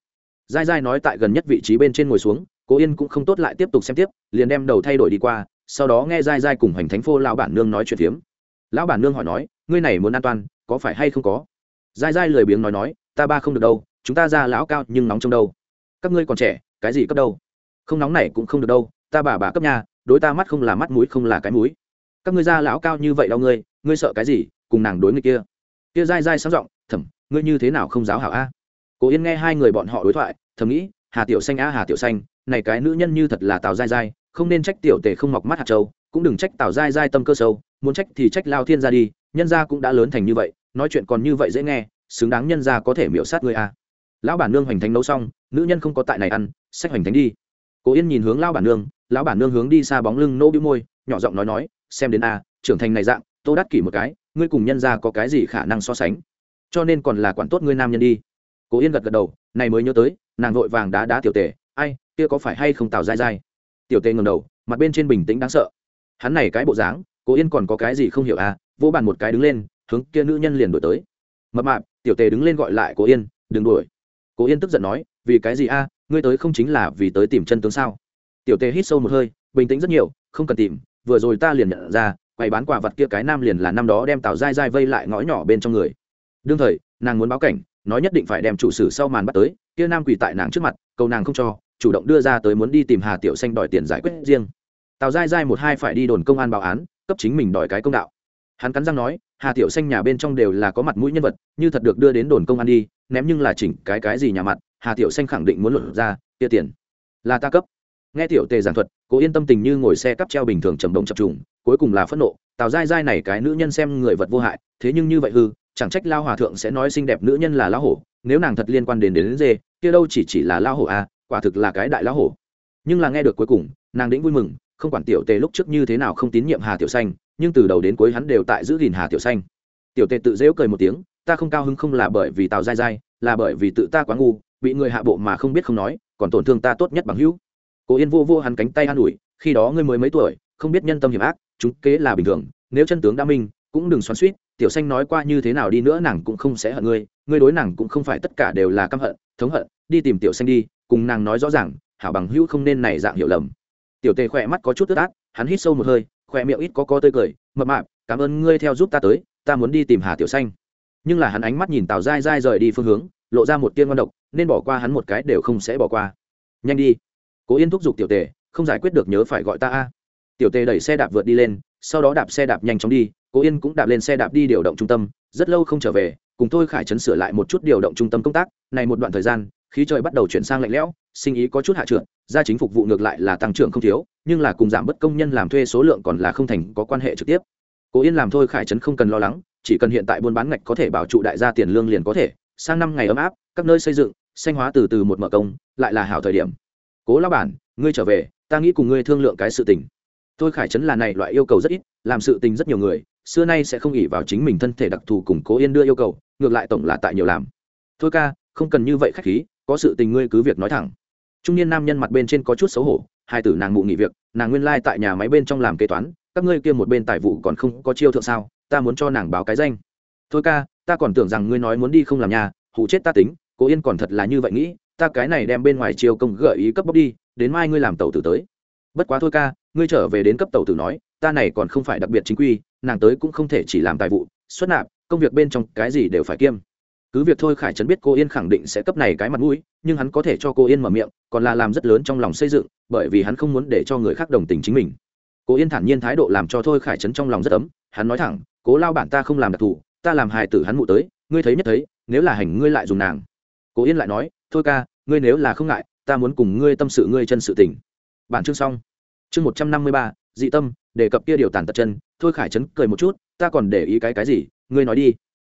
Dai dai nói tại gần nhất vị trí bên trên ngồi xuống, cố yên cũng không tốt lại tiếp tục xem tiếp, liền đem đầu thay đổi đi qua, sau đó nghe dai dai cùng hoành thánh phô lão bản nương nói chuyện phiếm. Lão bản nương hỏi nói, ngươi này muốn an toàn có phải hay không có? Dai dai lười biếng nói nói, ta ba không được đâu, chúng ta ra lão cao nhưng nóng trong đâu. Các ngươi còn trẻ, cái gì cấp đâu? Không nóng này cũng không được đâu, ta bà bà cấp nhà đối ta mắt không là mắt mũi không là cái mũi các ngươi ra lão cao như vậy đau ngươi ngươi sợ cái gì, cùng nàng đối người kia. Kia dai dai sáng giọng thầm ngươi như thế nào không giáo hảo a? À? cố yên nghe hai người bọn họ đối thoại, thầm nghĩ, hà tiểu xanh a hà tiểu xanh, này cái nữ nhân như thật là tào dai dai, không nên trách tiểu tề không mọc mắt hạt châu, cũng đừng trách tào dai dai tâm cơ sâu, muốn trách thì trách lao thiên ra đi, nhân gia cũng đã lớn thành như vậy, nói chuyện còn như vậy dễ nghe, xứng đáng nhân gia có thể miễu sát người a. Lão bản nương hoành thánh nấu xong, nữ nhân không có tại này ăn sách hoành thánh đi. Cố yên nhìn hướng lão bản nương, lão bản nương hướng đi xa bóng lưng nô bĩu môi, nhỏ giọng nói nói xem đến a, trưởng thành này dạng, tô đắt kỷ một cái, ngươi cùng nhân gia có cái gì khả năng so sánh? Cho nên còn là quản tốt ngươi nam nhân đi. Cố yên gật gật đầu, này mới nhớ tới, nàng vội vàng đá đá tiểu tề, ai, kia có phải hay không tào dai dai? Tiểu tề ngầm đầu, mặt bên trên bình tĩnh đáng sợ. Hắn này cái bộ dáng, cố yên còn có cái gì không hiểu à vô bàn một cái đứng lên, hướng kia nữ nhân liền đổi tới. Mập mạp, tiểu tề đứng lên gọi lại cố yên, đừng đuổi. Cố yên tức giận nói, vì cái gì a, ngươi tới không chính là vì tới tìm chân tướng sao? Tiểu tề hít sâu một hơi, bình tĩnh rất nhiều, không cần tìm vừa rồi ta liền nhận ra, quầy bán quả vật kia cái nam liền là năm đó đem tào dai dai vây lại ngõ nhỏ bên trong người. Đương thời, nàng muốn báo cảnh, nói nhất định phải đem chủ sử sau màn bắt tới, kia nam quỳ tại nàng trước mặt, cầu nàng không cho, chủ động đưa ra tới muốn đi tìm hà tiểu xanh đòi tiền giải quyết riêng. Tào dai dai một hai phải đi đồn công an báo án, cấp chính mình đòi cái công đạo. Hắn cắn răng nói, hà tiểu xanh nhà bên trong đều là có mặt mũi nhân vật, như thật được đưa đến đồn công an đi, ném nhưng là chỉnh cái cái gì nhà mặt, hà tiểu xanh khẳng định muốn luận ra, kia tiền là ta cấp nghe tiểu tề giảng thuật cố yên tâm tình như ngồi xe cắp treo bình thường trầm động chập trùng cuối cùng là phẫn nộ. Tào dai dai này cái nữ nhân xem người vật vô hại thế nhưng như vậy hư chẳng trách lao hòa thượng sẽ nói xinh đẹp nữ nhân là lao hổ nếu nàng thật liên quan đến đến, đến dê kia đâu chỉ chỉ là lao hổ à quả thực là cái đại lao hổ. Nhưng là nghe được cuối cùng nàng đĩnh vui mừng không quản tiểu tề lúc trước như thế nào không tín nhiệm hà tiểu xanh nhưng từ đầu đến cuối hắn đều tại giữ gìn hà tiểu xanh. Tiểu tề tự dễu cười một tiếng ta không cao hứng không là bởi vì tào dai dai là bởi vì tự ta quá ngu bị người hạ bộ mà không biết không nói còn tổn thương ta tốt nhất bằng hữu cố yên vô vô hắn cánh tay an ủi, khi đó ngươi mới mấy tuổi, không biết nhân tâm hiểm ác, chúng kế là bình thường, nếu chân tướng đã minh, cũng đừng xoắn suýt tiểu xanh nói qua như thế nào đi nữa nàng cũng không sẽ hận ngươi ngươi đối nàng cũng không phải tất cả đều là căm hận, thống hận, đi tìm tiểu xanh đi, cùng nàng nói rõ ràng, hảo bằng hữu không nên này dạng hiểu lầm. Tiểu tề khỏe mắt có chút tức át, hắn hít sâu một hơi, khỏe miệng ít có co tươi cười, mập mạp, cảm ơn ngươi theo giúp ta tới, ta muốn đi tìm hà tiểu xanh. Nhưng là hắn ánh mắt nhìn tào dai dai rời đi phương hướng, lộ ra một tiên ngon độc, nên bỏ qua hắn một cái đều không sẽ bỏ qua. Nhanh đi cố yên thúc giục tiểu tề, không giải quyết được nhớ phải gọi ta a. Tiểu tề đẩy xe đạp vượt đi lên, sau đó đạp xe đạp nhanh chóng đi, cố yên cũng đạp lên xe đạp đi điều động trung tâm, rất lâu không trở về, cùng tôi khải chấn sửa lại một chút điều động trung tâm công tác, này một đoạn thời gian, khí trời bắt đầu chuyển sang lạnh lẽo, sinh ý có chút hạ trượt, gia chính phục vụ ngược lại là tăng trưởng không thiếu, nhưng là cùng giảm bất công nhân làm thuê số lượng còn là không thành có quan hệ trực tiếp. Cố yên làm thôi khải trấn không cần lo lắng, chỉ cần hiện tại buôn bán ngạch có thể bảo trụ đại gia tiền lương liền có thể, sang năm ngày ấm áp, các nơi xây dựng, xanh hóa từ từ một mở công, lại là hảo thời điểm cố lao bản, ngươi trở về, ta nghĩ cùng ngươi thương lượng cái sự tình. Thôi khải trấn là này loại yêu cầu rất ít, làm sự tình rất nhiều người, xưa nay sẽ không ỉ vào chính mình thân thể đặc thù cùng cố yên đưa yêu cầu, ngược lại tổng là tại nhiều làm. Thôi ca, không cần như vậy khách khí, có sự tình ngươi cứ việc nói thẳng. Trung niên nam nhân mặt bên trên có chút xấu hổ, hai tử nàng mụ nghỉ việc, nàng nguyên lai、like、tại nhà máy bên trong làm kế toán, các ngươi kia một bên tài vụ còn không có chiêu thượng sao, ta muốn cho nàng báo cái danh. Thôi ca, ta còn tưởng rằng ngươi nói muốn đi không làm nhà, hụ chết ta tính, cố yên còn thật là như vậy nghĩ ta cái này đem bên ngoài chiêu công gợi ý cấp bóc đi, đến mai ngươi làm tàu tử tới. Bất quá thôi ca, ngươi trở về đến cấp tàu tử nói, ta này còn không phải đặc biệt chính quy, nàng tới cũng không thể chỉ làm tài vụ, xuất nạp, công việc bên trong cái gì đều phải kiêm. Cứ việc thôi khải trấn biết cô yên khẳng định sẽ cấp này cái mặt mũi, nhưng hắn có thể cho cô yên mở miệng, còn là làm rất lớn trong lòng xây dựng, bởi vì hắn không muốn để cho người khác đồng tình chính mình. Cô yên thản nhiên thái độ làm cho thôi khải trấn trong lòng rất ấm, hắn nói thẳng, cố lao bản ta không làm đặc thù, ta làm hài tử hắn mụ tới, ngươi thấy nhất thấy, nếu là hành ngươi lại dùng nàng cố yên lại nói, thôi ca, ngươi nếu là không ngại, ta muốn cùng ngươi tâm sự ngươi chân sự tình. Bản chương xong. Chương một trăm năm mươi ba, dị tâm, đề cập kia điều tàn tật chân, thôi khải trấn cười một chút, ta còn để ý cái cái gì? Ngươi nói đi.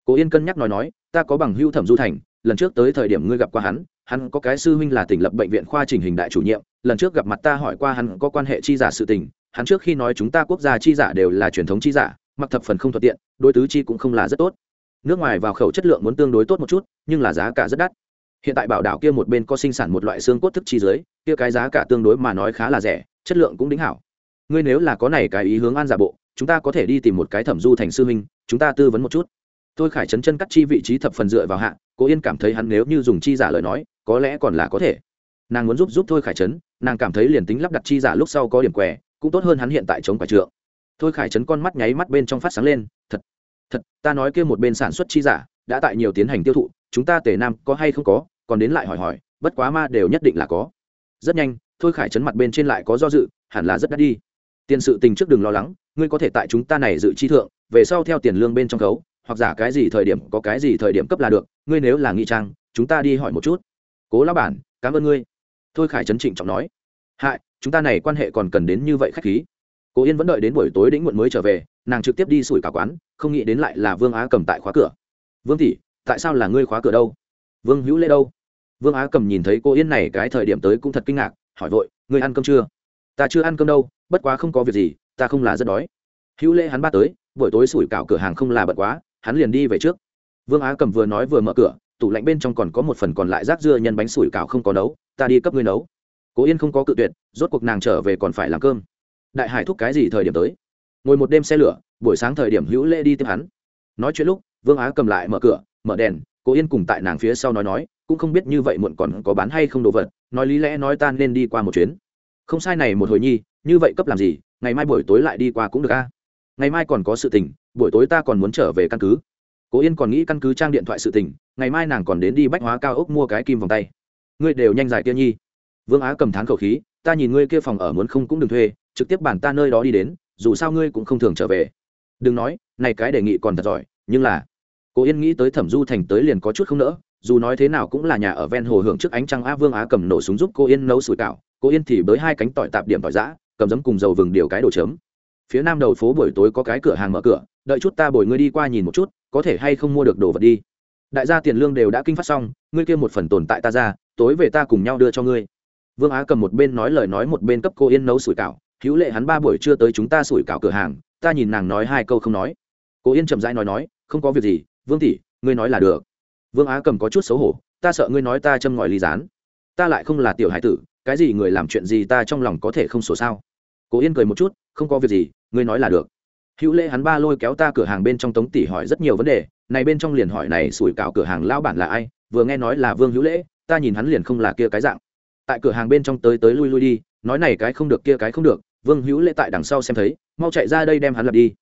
Cố yên cân nhắc nói nói, ta có bằng hưu thẩm du thành, lần trước tới thời điểm ngươi gặp qua hắn hắn có cái sư huynh là tỉnh lập bệnh viện khoa trình hình đại chủ nhiệm, lần trước gặp mặt ta hỏi qua hắn có quan hệ chi giả sự tình, hắn trước khi nói chúng ta quốc gia chi giả đều là truyền thống chi giả, mặc thập phần không thuận tiện, đối tứ chi cũng không là rất tốt. Nước ngoài vào khẩu chất lượng muốn tương đối tốt một chút, nhưng là giá cả rất đắt hiện tại bảo đảo kia một bên có sinh sản một loại xương cốt thức chi dưới, kia cái giá cả tương đối mà nói khá là rẻ, chất lượng cũng đính hảo. Ngươi nếu là có này cái ý hướng an giả bộ, chúng ta có thể đi tìm một cái thẩm du thành sư huynh, chúng ta tư vấn một chút. Tôi khải chấn chân cắt chi vị trí thập phần dựa vào hạ, cố yên cảm thấy hắn nếu như dùng chi giả lời nói, có lẽ còn là có thể. Nàng muốn giúp giúp thôi khải chấn, nàng cảm thấy liền tính lắp đặt chi giả lúc sau có điểm què, cũng tốt hơn hắn hiện tại chống quả trượng. Thôi khải chấn con mắt nháy mắt bên trong phát sáng lên, thật thật, ta nói kia một bên sản xuất chi giả, đã tại nhiều tiến hành tiêu thụ chúng ta tề nam có hay không có, còn đến lại hỏi hỏi, bất quá ma đều nhất định là có. Rất nhanh, thôi khải chấn mặt bên trên lại có do dự, hẳn là rất đắt đi. Tiền sự tình trước đừng lo lắng, ngươi có thể tại chúng ta này dự chi thượng, về sau theo tiền lương bên trong khấu, hoặc giả cái gì thời điểm có cái gì thời điểm cấp là được, ngươi nếu là nghi trang, chúng ta đi hỏi một chút. Cố lão bản, cảm ơn ngươi. Thôi khải trấn trịnh trọng nói. Hại, chúng ta này quan hệ còn cần đến như vậy khách khí. Cố yên vẫn đợi đến buổi tối đĩnh muộn mới trở về, nàng trực tiếp đi sủi cả quán, không nghĩ đến lại là vương á cầm tại khóa cửa. Vương tỷ tại sao là ngươi khóa cửa đâu? Vương hữu lễ đâu? Vương á cầm nhìn thấy cô yên này cái thời điểm tới cũng thật kinh ngạc, hỏi vội, ngươi ăn cơm chưa? Ta chưa ăn cơm đâu, bất quá không có việc gì, ta không là rất đói. Hữu lễ hắn ba tới, buổi tối sủi cảo cửa hàng không là bận quá, hắn liền đi về trước. Vương á cầm vừa nói vừa mở cửa, tủ lạnh bên trong còn có một phần còn lại rác dưa nhân bánh sủi cảo không có nấu, ta đi cấp ngươi nấu. Cố yên không có cự tuyệt, rốt cuộc nàng trở về còn phải làm cơm. Đại hải thúc cái gì thời điểm tới? Ngồi một đêm xe lửa, buổi sáng thời điểm hữu lễ đi tiếp hắn. Nói chuyện lúc vương á cầm lại mở cửa, mở đèn, cố yên cùng tại nàng phía sau nói nói, cũng không biết như vậy muộn còn có bán hay không đồ vật, nói lý lẽ nói ta nên đi qua một chuyến. Không sai này một hồi nhi, như vậy cấp làm gì, ngày mai buổi tối lại đi qua cũng được a. Ngày mai còn có sự tình, buổi tối ta còn muốn trở về căn cứ. Cố yên còn nghĩ căn cứ trang điện thoại sự tình, ngày mai nàng còn đến đi bách hóa cao ốc mua cái kim vòng tay. Ngươi đều nhanh giải kia nhi. Vương á cầm thán khẩu khí, ta nhìn ngươi kia phòng ở muốn không cũng đừng thuê, trực tiếp bản ta nơi đó đi đến, dù sao ngươi cũng không thường trở về. Đừng nói, này cái đề nghị còn thật giỏi nhưng là, cô yên nghĩ tới thẩm du thành tới liền có chút không nỡ, dù nói thế nào cũng là nhà ở ven hồ hưởng trước ánh trăng á vương á cầm nổ súng giúp cô yên nấu sủi cảo, cô yên thì bới hai cánh tỏi tạp điểm tỏi giã, cầm giấm cùng dầu vừng điều cái đồ chấm. Phía nam đầu phố buổi tối có cái cửa hàng mở cửa, đợi chút ta bồi ngươi đi qua nhìn một chút, có thể hay không mua được đồ vật đi. Đại gia tiền lương đều đã kinh phát xong, ngươi kia một phần tồn tại ta ra, tối về ta cùng nhau đưa cho ngươi. Vương á cầm một bên nói lời nói một bên cấp cô yên nấu sủi cảo, hữu lệ hắn ba buổi trưa tới chúng ta sủi cảo cửa hàng, ta nhìn nàng nói hai câu không nói. Cô yên chậm rãi nói nói không có việc gì, vương tỷ, ngươi nói là được. Vương á cầm có chút xấu hổ, ta sợ ngươi nói ta châm ngòi ly dán ta lại không là tiểu hải tử, cái gì người làm chuyện gì ta trong lòng có thể không sổ sao? Cố yên cười một chút, không có việc gì, ngươi nói là được. Hữu lễ hắn ba lôi kéo ta cửa hàng bên trong tống tỷ hỏi rất nhiều vấn đề, này bên trong liền hỏi này sủi cảo cửa hàng lão bản là ai, vừa nghe nói là vương hữu lễ, ta nhìn hắn liền không là kia cái dạng. Tại cửa hàng bên trong tới tới lui lui đi, nói này cái không được, kia cái không được, vương hữu lễ tại đằng sau xem thấy, mau chạy ra đây đem hắn lập đi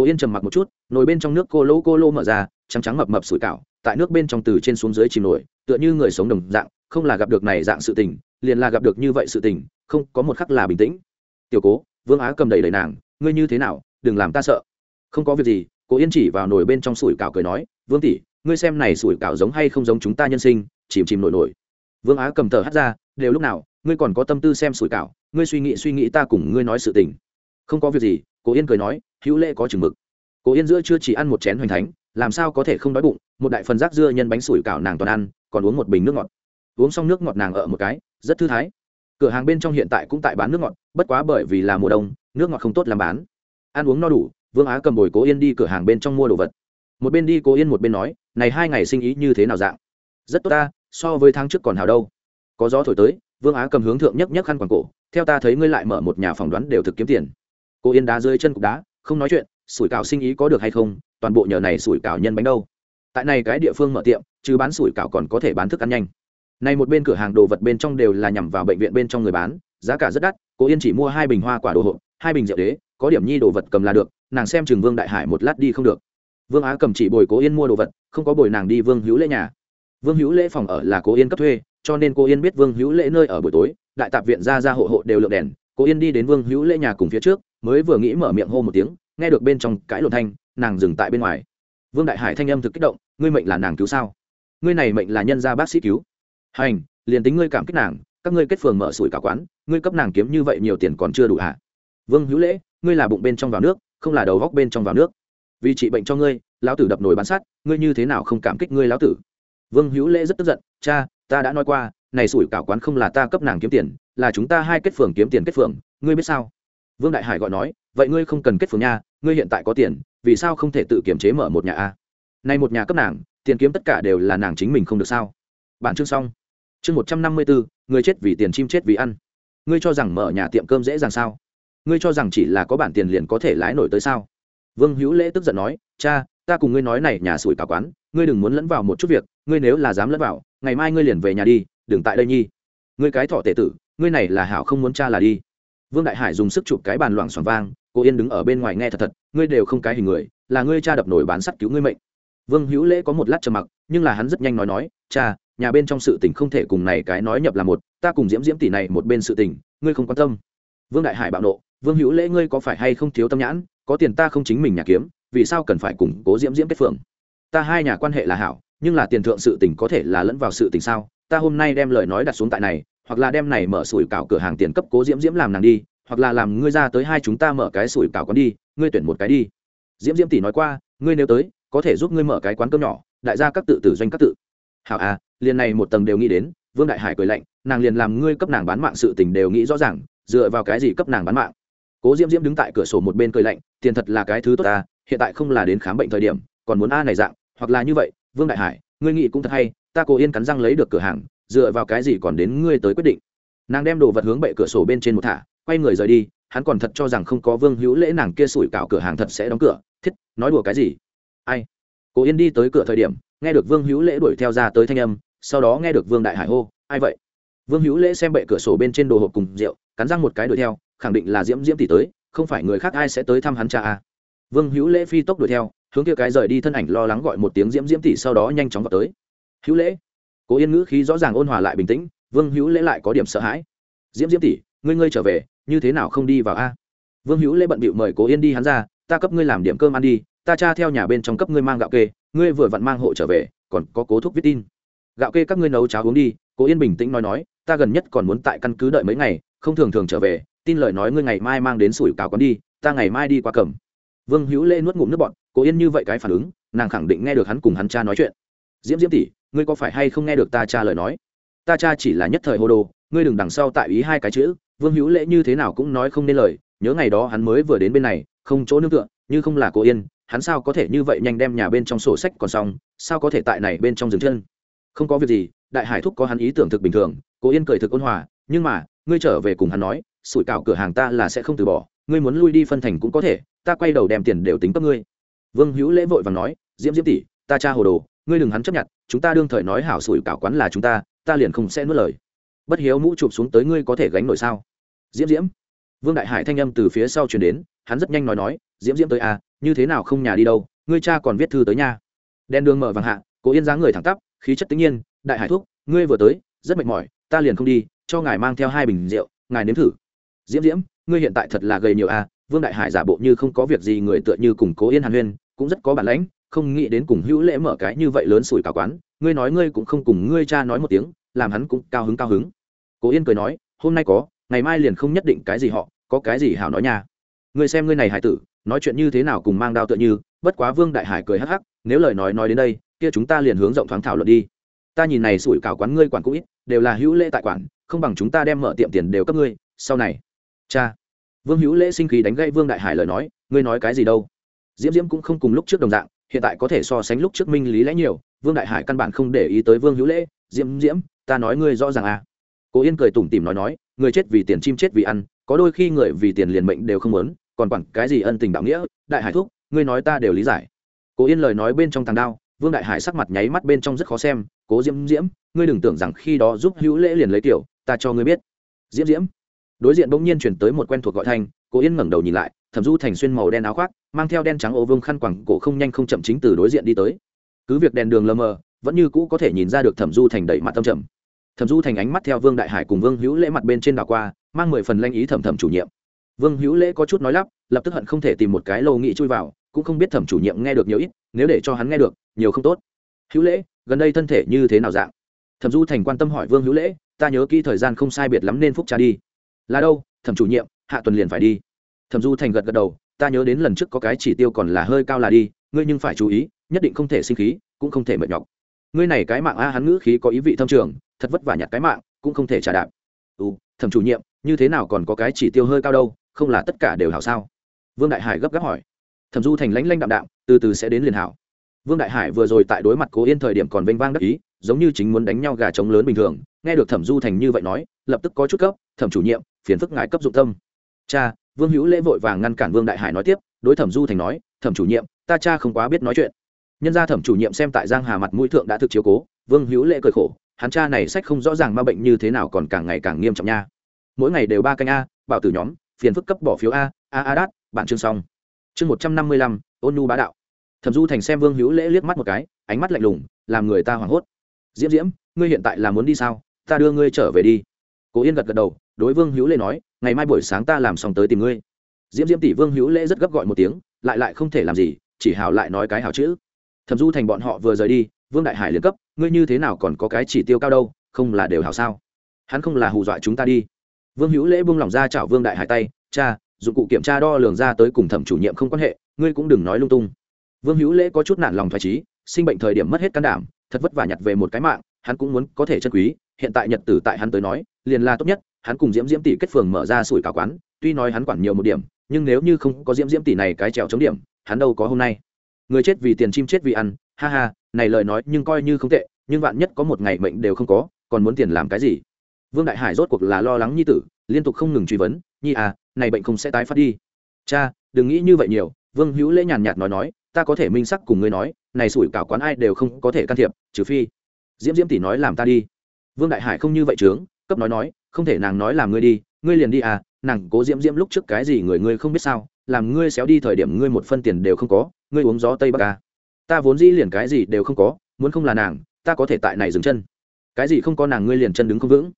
cố yên trầm mặc một chút, nồi bên trong nước cô lô cô lô mở ra, trắng trắng mập mập sủi cảo, tại nước bên trong từ trên xuống dưới chìm nổi, tựa như người sống đồng dạng, không là gặp được này dạng sự tình, liền là gặp được như vậy sự tình, không có một khắc là bình tĩnh. Tiểu cố, vương á cầm đầy đầy nàng, ngươi như thế nào, đừng làm ta sợ. Không có việc gì. Cố yên chỉ vào nồi bên trong sủi cảo cười nói, vương tỷ, ngươi xem này sủi cảo giống hay không giống chúng ta nhân sinh, chìm chìm nổi nổi. Vương á cầm thở hắt ra, đều lúc nào, ngươi còn có tâm tư xem sủi cảo, ngươi suy nghĩ suy nghĩ ta cùng ngươi nói sự tình. Không có việc gì. Cố yên cười nói hữu lễ có chừng mực. Cố yên giữa chưa chỉ ăn một chén hoành thánh, làm sao có thể không đói bụng, một đại phần rác dưa nhân bánh sủi cảo nàng toàn ăn, còn uống một bình nước ngọt. Uống xong nước ngọt nàng ở một cái, rất thư thái. Cửa hàng bên trong hiện tại cũng tại bán nước ngọt, bất quá bởi vì là mùa đông, nước ngọt không tốt làm bán. Ăn uống no đủ, vương á cầm bồi cố yên đi cửa hàng bên trong mua đồ vật. Một bên đi cố yên một bên nói, này hai ngày sinh ý như thế nào dạng? Rất tốt ta, so với tháng trước còn hào đâu. Có gió thổi tới, vương á cầm hướng thượng nhấc nhấc khăn quàng cổ, theo ta thấy ngươi lại mở một nhà phỏng đoán đều thực kiếm tiền. Cô yên đá dưới chân cục đá không nói chuyện, sủi cảo sinh ý có được hay không, toàn bộ nhờ này sủi cảo nhân bánh đâu. Tại này cái địa phương mở tiệm, chứ bán sủi cảo còn có thể bán thức ăn nhanh. Này một bên cửa hàng đồ vật bên trong đều là nhằm vào bệnh viện bên trong người bán, giá cả rất đắt, cô yên chỉ mua hai bình hoa quả đồ hộp, hai bình rượu đế, có điểm nhi đồ vật cầm là được, nàng xem chừng vương đại hải một lát đi không được. Vương á cầm chỉ bồi cố yên mua đồ vật, không có bồi nàng đi vương hữu lễ nhà. Vương hữu lễ phòng ở là cố yên cấp thuê, cho nên cô yên biết vương hữu lễ nơi ở buổi tối, đại tạp viện ra ra hộ hộ đều lượng đèn, cô yên đi đến vương hữu lễ nhà cùng phía trước mới vừa nghĩ mở miệng hô một tiếng, nghe được bên trong cãi lộn thanh, nàng dừng tại bên ngoài. Vương đại hải thanh âm thực kích động, ngươi mệnh là nàng cứu sao? Ngươi này mệnh là nhân gia bác sĩ cứu. Hành, liền tính ngươi cảm kích nàng, các ngươi kết phường mở sủi cả quán, ngươi cấp nàng kiếm như vậy nhiều tiền còn chưa đủ hả? Vương hữu lễ, ngươi là bụng bên trong vào nước, không là đầu góc bên trong vào nước. Vì trị bệnh cho ngươi, lão tử đập nồi bán sát ngươi như thế nào không cảm kích ngươi lão tử? Vương hữu lễ rất tức giận, cha, ta đã nói qua, này sủi cảo quán không là ta cấp nàng kiếm tiền, là chúng ta hai kết phường kiếm tiền kết phường, ngươi biết sao? Vương đại hải gọi nói, vậy ngươi không cần kết phường nha, ngươi hiện tại có tiền, vì sao không thể tự kiểm chế mở một nhà a? Nay một nhà cấp nàng, tiền kiếm tất cả đều là nàng chính mình không được sao? Bản chương xong. Chương một trăm năm mươi bốn người chết vì tiền chim chết vì ăn. Ngươi cho rằng mở nhà tiệm cơm dễ dàng sao? Ngươi cho rằng chỉ là có bản tiền liền có thể lái nổi tới sao? Vương hữu lễ tức giận nói, cha, ta cùng ngươi nói này nhà sủi cả quán, ngươi đừng muốn lẫn vào một chút việc, ngươi nếu là dám lẫn vào, ngày mai ngươi liền về nhà đi, đừng tại đây nhi. Ngươi cái thọ tệ tử, ngươi này là hảo không muốn cha là đi vương đại hải dùng sức chụp cái bàn loảng xoảng vang, cô yên đứng ở bên ngoài nghe thật thật, ngươi đều không cái hình người, là ngươi cha đập nổi bán sắt cứu ngươi mệnh. Vương hữu lễ có một lát trầm mặc, nhưng là hắn rất nhanh nói nói, cha, nhà bên trong sự tình không thể cùng này cái nói nhập là một, ta cùng diễm diễm tỷ này một bên sự tình, ngươi không quan tâm. Vương đại hải bạo nộ, vương hữu lễ ngươi có phải hay không thiếu tâm nhãn, có tiền ta không chính mình nhà kiếm, vì sao cần phải củng cố diễm diễm kết phượng? Ta hai nhà quan hệ là hảo, nhưng là tiền thượng sự tình có thể là lẫn vào sự tình sao? Ta hôm nay đem lời nói đặt xuống tại này hoặc là đem này mở sủi cảo cửa hàng tiền cấp cố diễm diễm làm nàng đi, hoặc là làm ngươi ra tới hai chúng ta mở cái sủi cảo quán đi, ngươi tuyển một cái đi. Diễm diễm tỷ nói qua, ngươi nếu tới, có thể giúp ngươi mở cái quán cơm nhỏ, đại gia các tự tử doanh các tự. Hảo à liền này một tầng đều nghĩ đến, vương đại hải cười lạnh, nàng liền làm ngươi cấp nàng bán mạng sự tình đều nghĩ rõ ràng, dựa vào cái gì cấp nàng bán mạng. Cố diễm diễm đứng tại cửa sổ một bên cười lạnh, tiền thật là cái thứ tốt ta, hiện tại không là đến khám bệnh thời điểm, còn muốn a này dạng, hoặc là như vậy, vương đại hải, ngươi nghĩ cũng thật hay, ta cố yên cắn răng lấy được cửa hàng dựa vào cái gì còn đến ngươi tới quyết định. Nàng đem đồ vật hướng bệ cửa sổ bên trên một thả, quay người rời đi, hắn còn thật cho rằng không có vương hữu lễ nàng kia sủi cảo cửa hàng thật sẽ đóng cửa, thiết, nói đùa cái gì? Ai? Cố yên đi tới cửa thời điểm, nghe được vương hữu lễ đuổi theo ra tới thanh âm, sau đó nghe được vương đại hải hô, ai vậy? Vương hữu lễ xem bệ cửa sổ bên trên đồ hộp cùng rượu, cắn răng một cái đuổi theo, khẳng định là diễm diễm tỷ tới, không phải người khác ai sẽ tới thăm hắn cha à? vương hữu lễ phi tốc đuổi theo, hướng kia cái rời đi thân ảnh lo lắng gọi một tiếng diễm diễm tỷ sau đó nhanh chóng vào tới. Hữu lễ cố yên ngữ khí rõ ràng ôn hòa lại bình tĩnh, vương hữu lễ lại có điểm sợ hãi. Diễm diễm tỷ, ngươi ngươi trở về, như thế nào không đi vào a? Vương hữu lễ bận bịu mời cố yên đi hắn ra, ta cấp ngươi làm điểm cơm ăn đi, ta cha theo nhà bên trong cấp ngươi mang gạo kê, ngươi vừa vặn mang hộ trở về, còn có cố thúc viết tin. Gạo kê các ngươi nấu cháo uống đi, cố yên bình tĩnh nói nói, ta gần nhất còn muốn tại căn cứ đợi mấy ngày, không thường thường trở về, tin lời nói ngươi ngày mai mang đến sủi cảo quán đi, ta ngày mai đi qua cầm. Vương hữu lễ nuốt ngụm nước bọn cố yên như vậy cái phản ứng, nàng khẳng định nghe được hắn cùng hắn cha nói chuyện. Diễm diễm tỷ ngươi có phải hay không nghe được ta cha lời nói? Ta cha chỉ là nhất thời hô đồ, ngươi đừng đằng sau tại ý hai cái chữ, vương hữu lễ như thế nào cũng nói không nên lời, nhớ ngày đó hắn mới vừa đến bên này, không chỗ nương tựa, như không là cô yên, hắn sao có thể như vậy nhanh đem nhà bên trong sổ sách còn xong, sao có thể tại này bên trong dừng chân? Không có việc gì, đại hải thúc có hắn ý tưởng thực bình thường, cô yên cười thực ôn hòa, nhưng mà, ngươi trở về cùng hắn nói, sủi cảo cửa hàng ta là sẽ không từ bỏ, ngươi muốn lui đi phân thành cũng có thể, ta quay đầu đem tiền đều tính cấp ngươi. Vương hữu lễ vội và nói, diễm diễm tỷ, ta cha hồ đồ ngươi đừng hắn chấp nhận, chúng ta đương thời nói hảo sủi cảo quán là chúng ta ta liền không sẽ nuốt lời. Bất hiếu mũ chụp xuống tới ngươi có thể gánh nổi sao? Diễm diễm. Vương đại hải thanh âm từ phía sau chuyển đến, hắn rất nhanh nói nói, diễm diễm tới à như thế nào không nhà đi đâu, ngươi cha còn viết thư tới nha. Đen đường mở vàng hạ, cố yên dáng người thẳng tắp, khí chất tự nhiên, đại hải thuốc ngươi vừa tới, rất mệt mỏi, ta liền không đi, cho ngài mang theo hai bình rượu, ngài nếm thử. Diễm diễm, ngươi hiện tại thật là gầy nhiều à vương đại hải giả bộ như không có việc gì, người tựa như cùng cố yên hàn huyên, cũng rất có bản lãnh không nghĩ đến cùng hữu lễ mở cái như vậy lớn sủi cả quán, ngươi nói ngươi cũng không cùng ngươi cha nói một tiếng, làm hắn cũng cao hứng cao hứng. Cố yên cười nói, hôm nay có, ngày mai liền không nhất định cái gì họ, có cái gì hảo nói nha. Ngươi xem ngươi này hải tử, nói chuyện như thế nào cùng mang đao tựa như, bất quá vương đại hải cười hắc hắc, nếu lời nói nói đến đây, kia chúng ta liền hướng rộng thoáng thảo luận đi. Ta nhìn này sủi cảo quán ngươi quản cũng ít, đều là hữu lễ tại quản, không bằng chúng ta đem mở tiệm tiền đều cấp ngươi, sau này. Cha. Vương hữu lễ sinh khí đánh gãy vương đại hải lời nói, ngươi nói cái gì đâu? Diễm diễm cũng không cùng lúc trước đồng dạng hiện tại có thể so sánh lúc trước minh lý lẽ nhiều, vương đại hải căn bản không để ý tới vương hữu lễ, diễm diễm, ta nói ngươi rõ ràng à. Cố yên cười tủm tỉm nói nói, người chết vì tiền chim chết vì ăn, có đôi khi người vì tiền liền mệnh đều không muốn, còn quẳng cái gì ân tình đạo nghĩa, đại hải thúc, ngươi nói ta đều lý giải. Cố yên lời nói bên trong tàng đao, vương đại hải sắc mặt nháy mắt bên trong rất khó xem, cố diễm diễm, ngươi đừng tưởng rằng khi đó giúp hữu lễ liền lấy tiểu, ta cho ngươi biết. Diễm diễm. Đối diện bỗng nhiên chuyển tới một quen thuộc gọi thanh cố yên ngẩng đầu nhìn lại, thẩm du thành xuyên màu đen áo khoác, mang theo đen trắng ô vương khăn quẳng cổ không nhanh không chậm chính từ đối diện đi tới. Cứ việc đèn đường lờ mờ, vẫn như cũ có thể nhìn ra được thẩm du thành đẩy mặt tâm trầm. Thẩm du thành ánh mắt theo vương đại hải cùng vương hữu lễ mặt bên trên đảo qua, mang mười phần lanh ý thẩm thẩm chủ nhiệm. Vương hữu lễ có chút nói lắp, lập tức hận không thể tìm một cái lâu nghị chui vào, cũng không biết thẩm chủ nhiệm nghe được nhiều ít, nếu để cho hắn nghe được, nhiều không tốt. Hữu lễ, gần đây thân thể như thế nào dạng? Thẩm du thành quan tâm hỏi vương hữu lễ, ta nhớ kỹ thời gian không sai biệt lắm nên phúc trả đi. Là đâu, thẩm chủ nhiệm hạ tuần liền phải đi. Thẩm du thành gật gật đầu, ta nhớ đến lần trước có cái chỉ tiêu còn là hơi cao là đi, ngươi nhưng phải chú ý, nhất định không thể sinh khí, cũng không thể mệt nhọc. Ngươi này cái mạng a hắn ngữ khí có ý vị thâm trường, thật vất vả nhặt cái mạng, cũng không thể trả đạp. Ừ thẩm chủ nhiệm, như thế nào còn có cái chỉ tiêu hơi cao đâu, không là tất cả đều hảo sao? Vương đại hải gấp gáp hỏi. Thẩm du thành lãnh lãnh đạm đạm, từ từ sẽ đến liền hảo. Vương đại hải vừa rồi tại đối mặt cố yên thời điểm còn vênh vang đắc ý, giống như chính muốn đánh nhau gà trống lớn bình thường, nghe được thẩm du thành như vậy nói, lập tức có chút cấp, thẩm chủ nhiệm, phiền phức ngài cấp dụng tâm cha, vương hữu lễ vội vàng ngăn cản vương đại hải nói tiếp, đối thẩm du thành nói, thẩm chủ nhiệm, ta cha không quá biết nói chuyện. Nhân ra thẩm chủ nhiệm xem tại giang hà mặt mũi thượng đã thực chiếu cố, vương hữu lễ cười khổ, hắn cha này sách không rõ ràng ma bệnh như thế nào còn càng ngày càng nghiêm trọng nha. Mỗi ngày đều ba canh a bảo tử nhóm, phiền phức cấp bỏ phiếu a a a, đát, bạn chương xong. Chương một trăm năm mươi lăm, ôn nu bá đạo. Thẩm du thành xem vương hữu lễ liếc mắt một cái, ánh mắt lạnh lùng, làm người ta hoảng hốt. Diễm diễm, ngươi hiện tại là muốn đi sao? Ta đưa ngươi trở về đi. Cố yên gật gật đầu đối vương hữu lễ nói, ngày mai buổi sáng ta làm xong tới tìm ngươi. Diễm diễm tỷ vương hữu lễ rất gấp gọi một tiếng, lại lại không thể làm gì, chỉ hảo lại nói cái hảo chữ. Thẩm du thành bọn họ vừa rời đi, vương đại hải liền cấp, ngươi như thế nào còn có cái chỉ tiêu cao đâu, không là đều hảo sao? Hắn không là hù dọa chúng ta đi. Vương hữu lễ buông lỏng ra chảo vương đại hải tay, cha, dụng cụ kiểm tra đo lường ra tới cùng thẩm chủ nhiệm không quan hệ, ngươi cũng đừng nói lung tung. Vương hữu lễ có chút nản lòng thoải trí, sinh bệnh thời điểm mất hết can đảm, thật vất vả nhặt về một cái mạng, hắn cũng muốn có thể chân quý, hiện tại nhật tử tại hắn tới nói, liền là tốt nhất hắn cùng diễm diễm tỷ kết phường mở ra sủi cả quán, tuy nói hắn quản nhiều một điểm, nhưng nếu như không có diễm diễm tỷ này cái trèo chống điểm, hắn đâu có hôm nay. Người chết vì tiền chim chết vì ăn, ha ha, này lời nói nhưng coi như không tệ, nhưng vạn nhất có một ngày mệnh đều không có, còn muốn tiền làm cái gì? Vương đại hải rốt cuộc là lo lắng nhi tử, liên tục không ngừng truy vấn, nhi à này bệnh không sẽ tái phát đi. Cha, đừng nghĩ như vậy nhiều, vương hữu lễ nhàn nhạt nói nói, ta có thể minh sắc cùng ngươi nói, này sủi cảo quán ai đều không có thể can thiệp, trừ phi diễm diễm tỷ nói làm ta đi. Vương đại hải không như vậy trướng cấp nói nói, không thể nàng nói làm ngươi đi, ngươi liền đi à nàng cố diễm diễm lúc trước cái gì người ngươi không biết sao, làm ngươi xéo đi thời điểm ngươi một phân tiền đều không có, ngươi uống gió tây bắc à. ta vốn dĩ liền cái gì đều không có, muốn không là nàng, ta có thể tại này dừng chân. Cái gì không có nàng ngươi liền chân đứng không vững.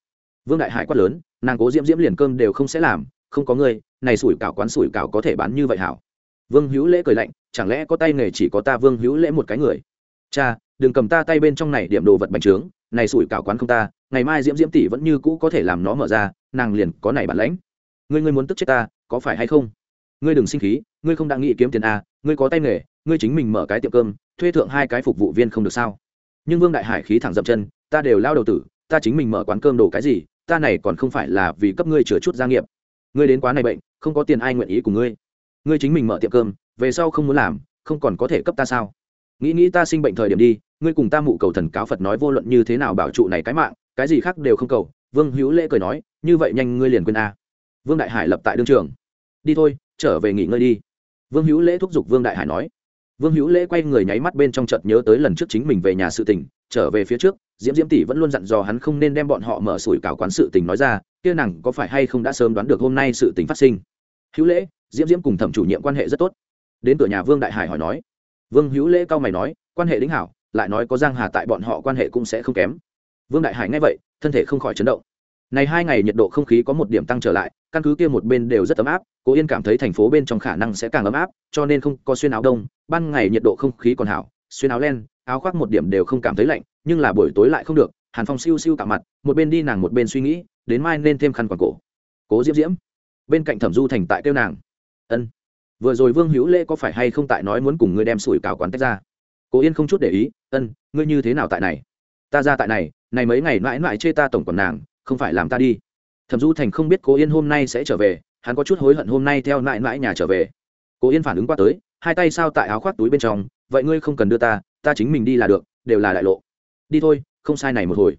Vương đại hải quát lớn, nàng cố diễm diễm liền cơm đều không sẽ làm, không có ngươi, này sủi cảo quán sủi cảo có thể bán như vậy hảo. Vương hữu lễ cười lạnh, chẳng lẽ có tay nghề chỉ có ta vương hữu lễ một cái người? Cha, đừng cầm ta tay bên trong này điểm đồ vật bành trướng, này sủi cảo quán không ta ngày mai diễm diễm tỷ vẫn như cũ có thể làm nó mở ra nàng liền có này bản lãnh. Ngươi ngươi muốn tức chết ta có phải hay không? Ngươi đừng sinh khí ngươi không đang nghĩ kiếm tiền à, ngươi có tay nghề ngươi chính mình mở cái tiệm cơm thuê thượng hai cái phục vụ viên không được sao? Nhưng vương đại hải khí thẳng dậm chân ta đều lao đầu tử ta chính mình mở quán cơm đồ cái gì ta này còn không phải là vì cấp ngươi chừa chút gia nghiệp. Ngươi đến quá này bệnh không có tiền ai nguyện ý của ngươi. Ngươi chính mình mở tiệm cơm về sau không muốn làm không còn có thể cấp ta sao? Nghĩ nghĩ ta sinh bệnh thời điểm đi ngươi cùng ta mụ cầu thần cáo phật nói vô luận như thế nào bảo trụ này cái mạng cái gì khác đều không cầu, vương hữu lễ cười nói, như vậy nhanh ngươi liền quên a vương đại hải lập tại đương trường. Đi thôi, trở về nghỉ ngơi đi. Vương hữu lễ thúc giục vương đại hải nói. Vương hữu lễ quay người nháy mắt bên trong chợt nhớ tới lần trước chính mình về nhà sự tình, trở về phía trước, diễm diễm tỷ vẫn luôn dặn dò hắn không nên đem bọn họ mở sủi cảo quán sự tình nói ra, kia nàng có phải hay không đã sớm đoán được hôm nay sự tình phát sinh. Hữu lễ, diễm diễm cùng thẩm chủ nhiệm quan hệ rất tốt. Đến cửa nhà vương đại hải hỏi nói. Vương hữu lễ cao mày nói, quan hệ đính hảo, lại nói có giang hà tại bọn họ quan hệ cũng sẽ không kém vương đại hải nghe vậy, thân thể không khỏi chấn động. Này hai ngày nhiệt độ không khí có một điểm tăng trở lại, căn cứ kia một bên đều rất ấm áp, cố yên cảm thấy thành phố bên trong khả năng sẽ càng ấm áp, cho nên không có xuyên áo đông, ban ngày nhiệt độ không khí còn hảo, xuyên áo len, áo khoác một điểm đều không cảm thấy lạnh, nhưng là buổi tối lại không được, hàn phong siêu siêu tạo mặt, một bên đi nàng một bên suy nghĩ, đến mai nên thêm khăn quàng cổ. Cố diễm diễm, bên cạnh thẩm du thành tại kêu nàng. Ân, vừa rồi vương hữu lễ có phải hay không tại nói muốn cùng ngươi đem sủi cào quán tách ra? Cố yên không chút để ý, ân, ngươi như thế nào tại này? Ta ra tại này này mấy ngày mãi mãi chê ta tổng còn nàng, không phải làm ta đi. Thẩm du thành không biết cố yên hôm nay sẽ trở về, hắn có chút hối hận hôm nay theo mãi mãi nhà trở về. Cố yên phản ứng qua tới, hai tay sao tại áo khoác túi bên trong, vậy ngươi không cần đưa ta ta chính mình đi là được, đều là đại lộ. Đi thôi, không sai này một hồi.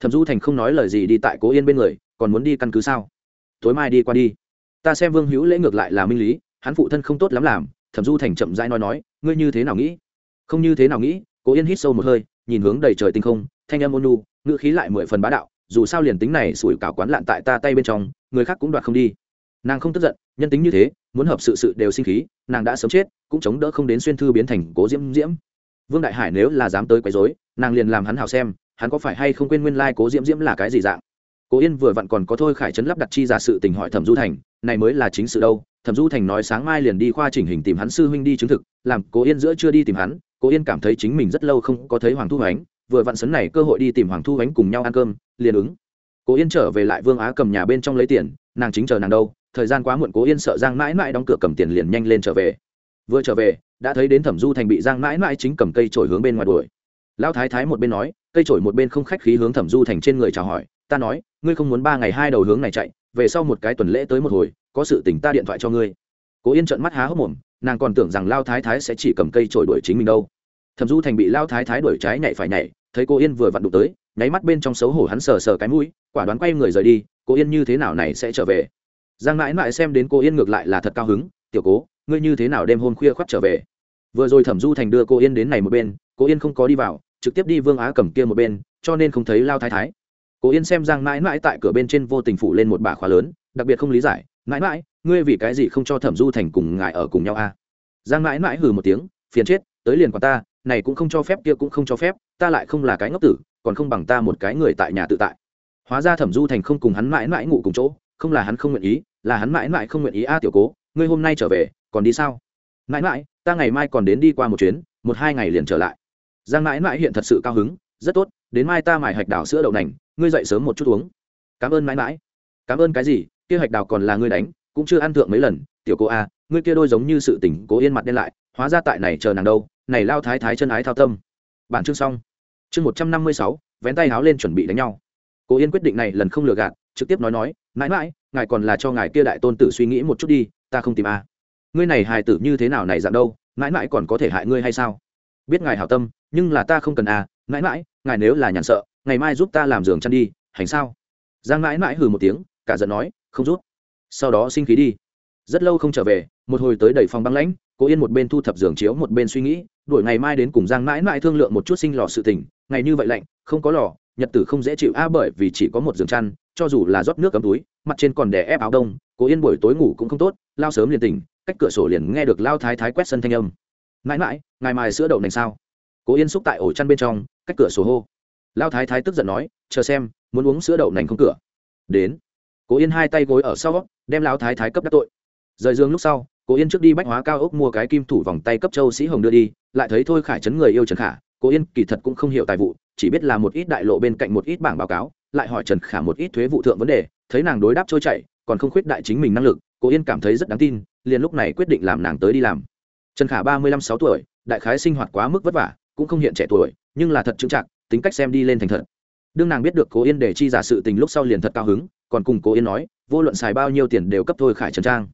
Thẩm du thành không nói lời gì đi tại cố yên bên người, còn muốn đi căn cứ sao? Tối mai đi qua đi. Ta xem vương hữu lễ ngược lại là minh lý, hắn phụ thân không tốt lắm làm, thẩm du thành chậm rãi nói nói, ngươi như thế nào nghĩ? Không như thế nào nghĩ, cố yên hít sâu một hơi, nhìn hướng đầy trời tinh không thanh âm ôn nu ngữ khí lại mười phần bá đạo, dù sao liền tính này sủi cảo quán lạn tại ta tay bên trong, người khác cũng đoạt không đi. Nàng không tức giận, nhân tính như thế, muốn hợp sự sự đều sinh khí, nàng đã sớm chết, cũng chống đỡ không đến xuyên thư biến thành cố diễm diễm. Vương đại hải nếu là dám tới quấy rối, nàng liền làm hắn hào xem, hắn có phải hay không quên nguyên lai、like、cố diễm diễm là cái gì dạng. Cố yên vừa vặn còn có thôi khải trấn lắp đặt chi giả sự tình hỏi thẩm du thành, này mới là chính sự đâu? Thẩm du thành nói sáng mai liền đi khoa chỉnh hình tìm hắn sư huynh đi chứng thực, làm cố yên giữa chưa đi tìm hắn, cố yên cảm thấy chính mình rất lâu không có thấy hoàng thu hoánh vừa vặn sấn này cơ hội đi tìm hoàng thu ánh cùng nhau ăn cơm, liền ứng. Cố yên trở về lại vương á cầm nhà bên trong lấy tiền, nàng chính chờ nàng đâu, thời gian quá muộn cố yên sợ giang mãi mãi đóng cửa cầm tiền liền nhanh lên trở về. Vừa trở về, đã thấy đến thẩm du thành bị giang mãi mãi chính cầm cây trổi hướng bên ngoài đuổi. Lão thái thái một bên nói, cây trổi một bên không khách khí hướng thẩm du thành trên người chào hỏi, ta nói, ngươi không muốn ba ngày hai đầu hướng này chạy, về sau một cái tuần lễ tới một hồi, có sự tỉnh ta điện thoại cho ngươi. Cố yên trợn mắt há hốc mồm, nàng còn tưởng rằng lao thái thái sẽ chỉ cầm cây trổi đuổi chính mình đâu thẩm du thành bị lao thái thái đuổi trái nhảy phải nhảy, thấy cô yên vừa vặn đụng tới, nháy mắt bên trong xấu hổ hắn sờ sờ cái mũi, quả đoán quay người rời đi, cô yên như thế nào này sẽ trở về? Giang mãi mãi xem đến cô yên ngược lại là thật cao hứng, tiểu cố, ngươi như thế nào đêm hôm khuya khoắt trở về? Vừa rồi thẩm du thành đưa cô yên đến này một bên, cô yên không có đi vào, trực tiếp đi vương á cầm kia một bên, cho nên không thấy lao thái thái. Cô yên xem giang mãi mãi tại cửa bên trên vô tình phủ lên một bả khóa lớn, đặc biệt không lý giải, mãi mãi, ngươi vì cái gì không cho thẩm du thành cùng ngài ở cùng nhau a à? giang mãi mãi hừ một tiếng, phiền chết, tới liền quả ta này cũng không cho phép, kia cũng không cho phép, ta lại không là cái ngốc tử, còn không bằng ta một cái người tại nhà tự tại. Hóa ra thẩm du thành không cùng hắn mãi mãi ngủ cùng chỗ, không là hắn không nguyện ý, là hắn mãi mãi không nguyện ý a tiểu cố, ngươi hôm nay trở về, còn đi sao? Mãi mãi, ta ngày mai còn đến đi qua một chuyến, một hai ngày liền trở lại. Giang mãi mãi hiện thật sự cao hứng, rất tốt, đến mai ta mải hạch đào sữa đậu nành, ngươi dậy sớm một chút uống. Cảm ơn mãi mãi. Cảm ơn cái gì, kia hạch đào còn là ngươi đánh, cũng chưa ăn thượng mấy lần, tiểu cô a, ngươi kia đôi giống như sự tỉnh cố yên mặt đen lại, hóa ra tại này chờ nàng đâu này lao thái thái chân ái thao tâm. Bản chương xong. Chương một trăm năm mươi sáu, vén tay háo lên chuẩn bị đánh nhau. Cố yên quyết định này lần không lừa gạt, trực tiếp nói nói, mãi mãi, ngài còn là cho ngài kia đại tôn tử suy nghĩ một chút đi, ta không tìm a. Ngươi này hài tử như thế nào này dạng đâu, mãi mãi còn có thể hại ngươi hay sao? Biết ngài hảo tâm, nhưng là ta không cần a. Mãi mãi, ngài nếu là nhàn sợ, ngày mai giúp ta làm giường chăn đi, hành sao? Giang mãi mãi hừ một tiếng, cả giận nói, không rút sau đó sinh khí đi. Rất lâu không trở về, một hồi tới đầy phòng băng lãnh cố yên một bên thu thập giường chiếu, một bên suy nghĩ, đuổi ngày mai đến cùng giang mãi mãi thương lượng một chút sinh lò sự tình, ngày như vậy lạnh, không có lò, nhật tử không dễ chịu a, bởi vì chỉ có một giường chăn, cho dù là rót nước cấm túi, mặt trên còn đè ép áo đông, cố yên buổi tối ngủ cũng không tốt, lao sớm liền tỉnh, cách cửa sổ liền nghe được lao thái thái quét sân thanh âm. Mãi mãi, ngày mai sữa đậu nành sao? Cố yên xúc tại ổ chăn bên trong, cách cửa sổ hô. Lao thái thái tức giận nói, chờ xem, muốn uống sữa đậu nành không cửa. Đến. Cố yên hai tay gối ở sau, đem lão thái thái cấp đắc tội. Rời giường lúc sau cố yên trước đi bách hóa cao ốc mua cái kim thủ vòng tay cấp châu sĩ hồng đưa đi, lại thấy thôi khải chấn người yêu trần khả. Cố yên kỳ thật cũng không hiểu tài vụ, chỉ biết là một ít đại lộ bên cạnh một ít bảng báo cáo, lại hỏi trần khả một ít thuế vụ thượng vấn đề, thấy nàng đối đáp trôi chảy, còn không khuyết đại chính mình năng lực, cố yên cảm thấy rất đáng tin, liền lúc này quyết định làm nàng tới đi làm. Trần khả ba mươi lăm sáu tuổi, đại khái sinh hoạt quá mức vất vả, cũng không hiện trẻ tuổi, nhưng là thật chững chạc, tính cách xem đi lên thành thật. Đương nàng biết được cố yên để chi giả sự tình lúc sau liền thật cao hứng, còn cùng cố yên nói, vô luận xài bao nhiêu tiền đều cấp thôi khải trần trang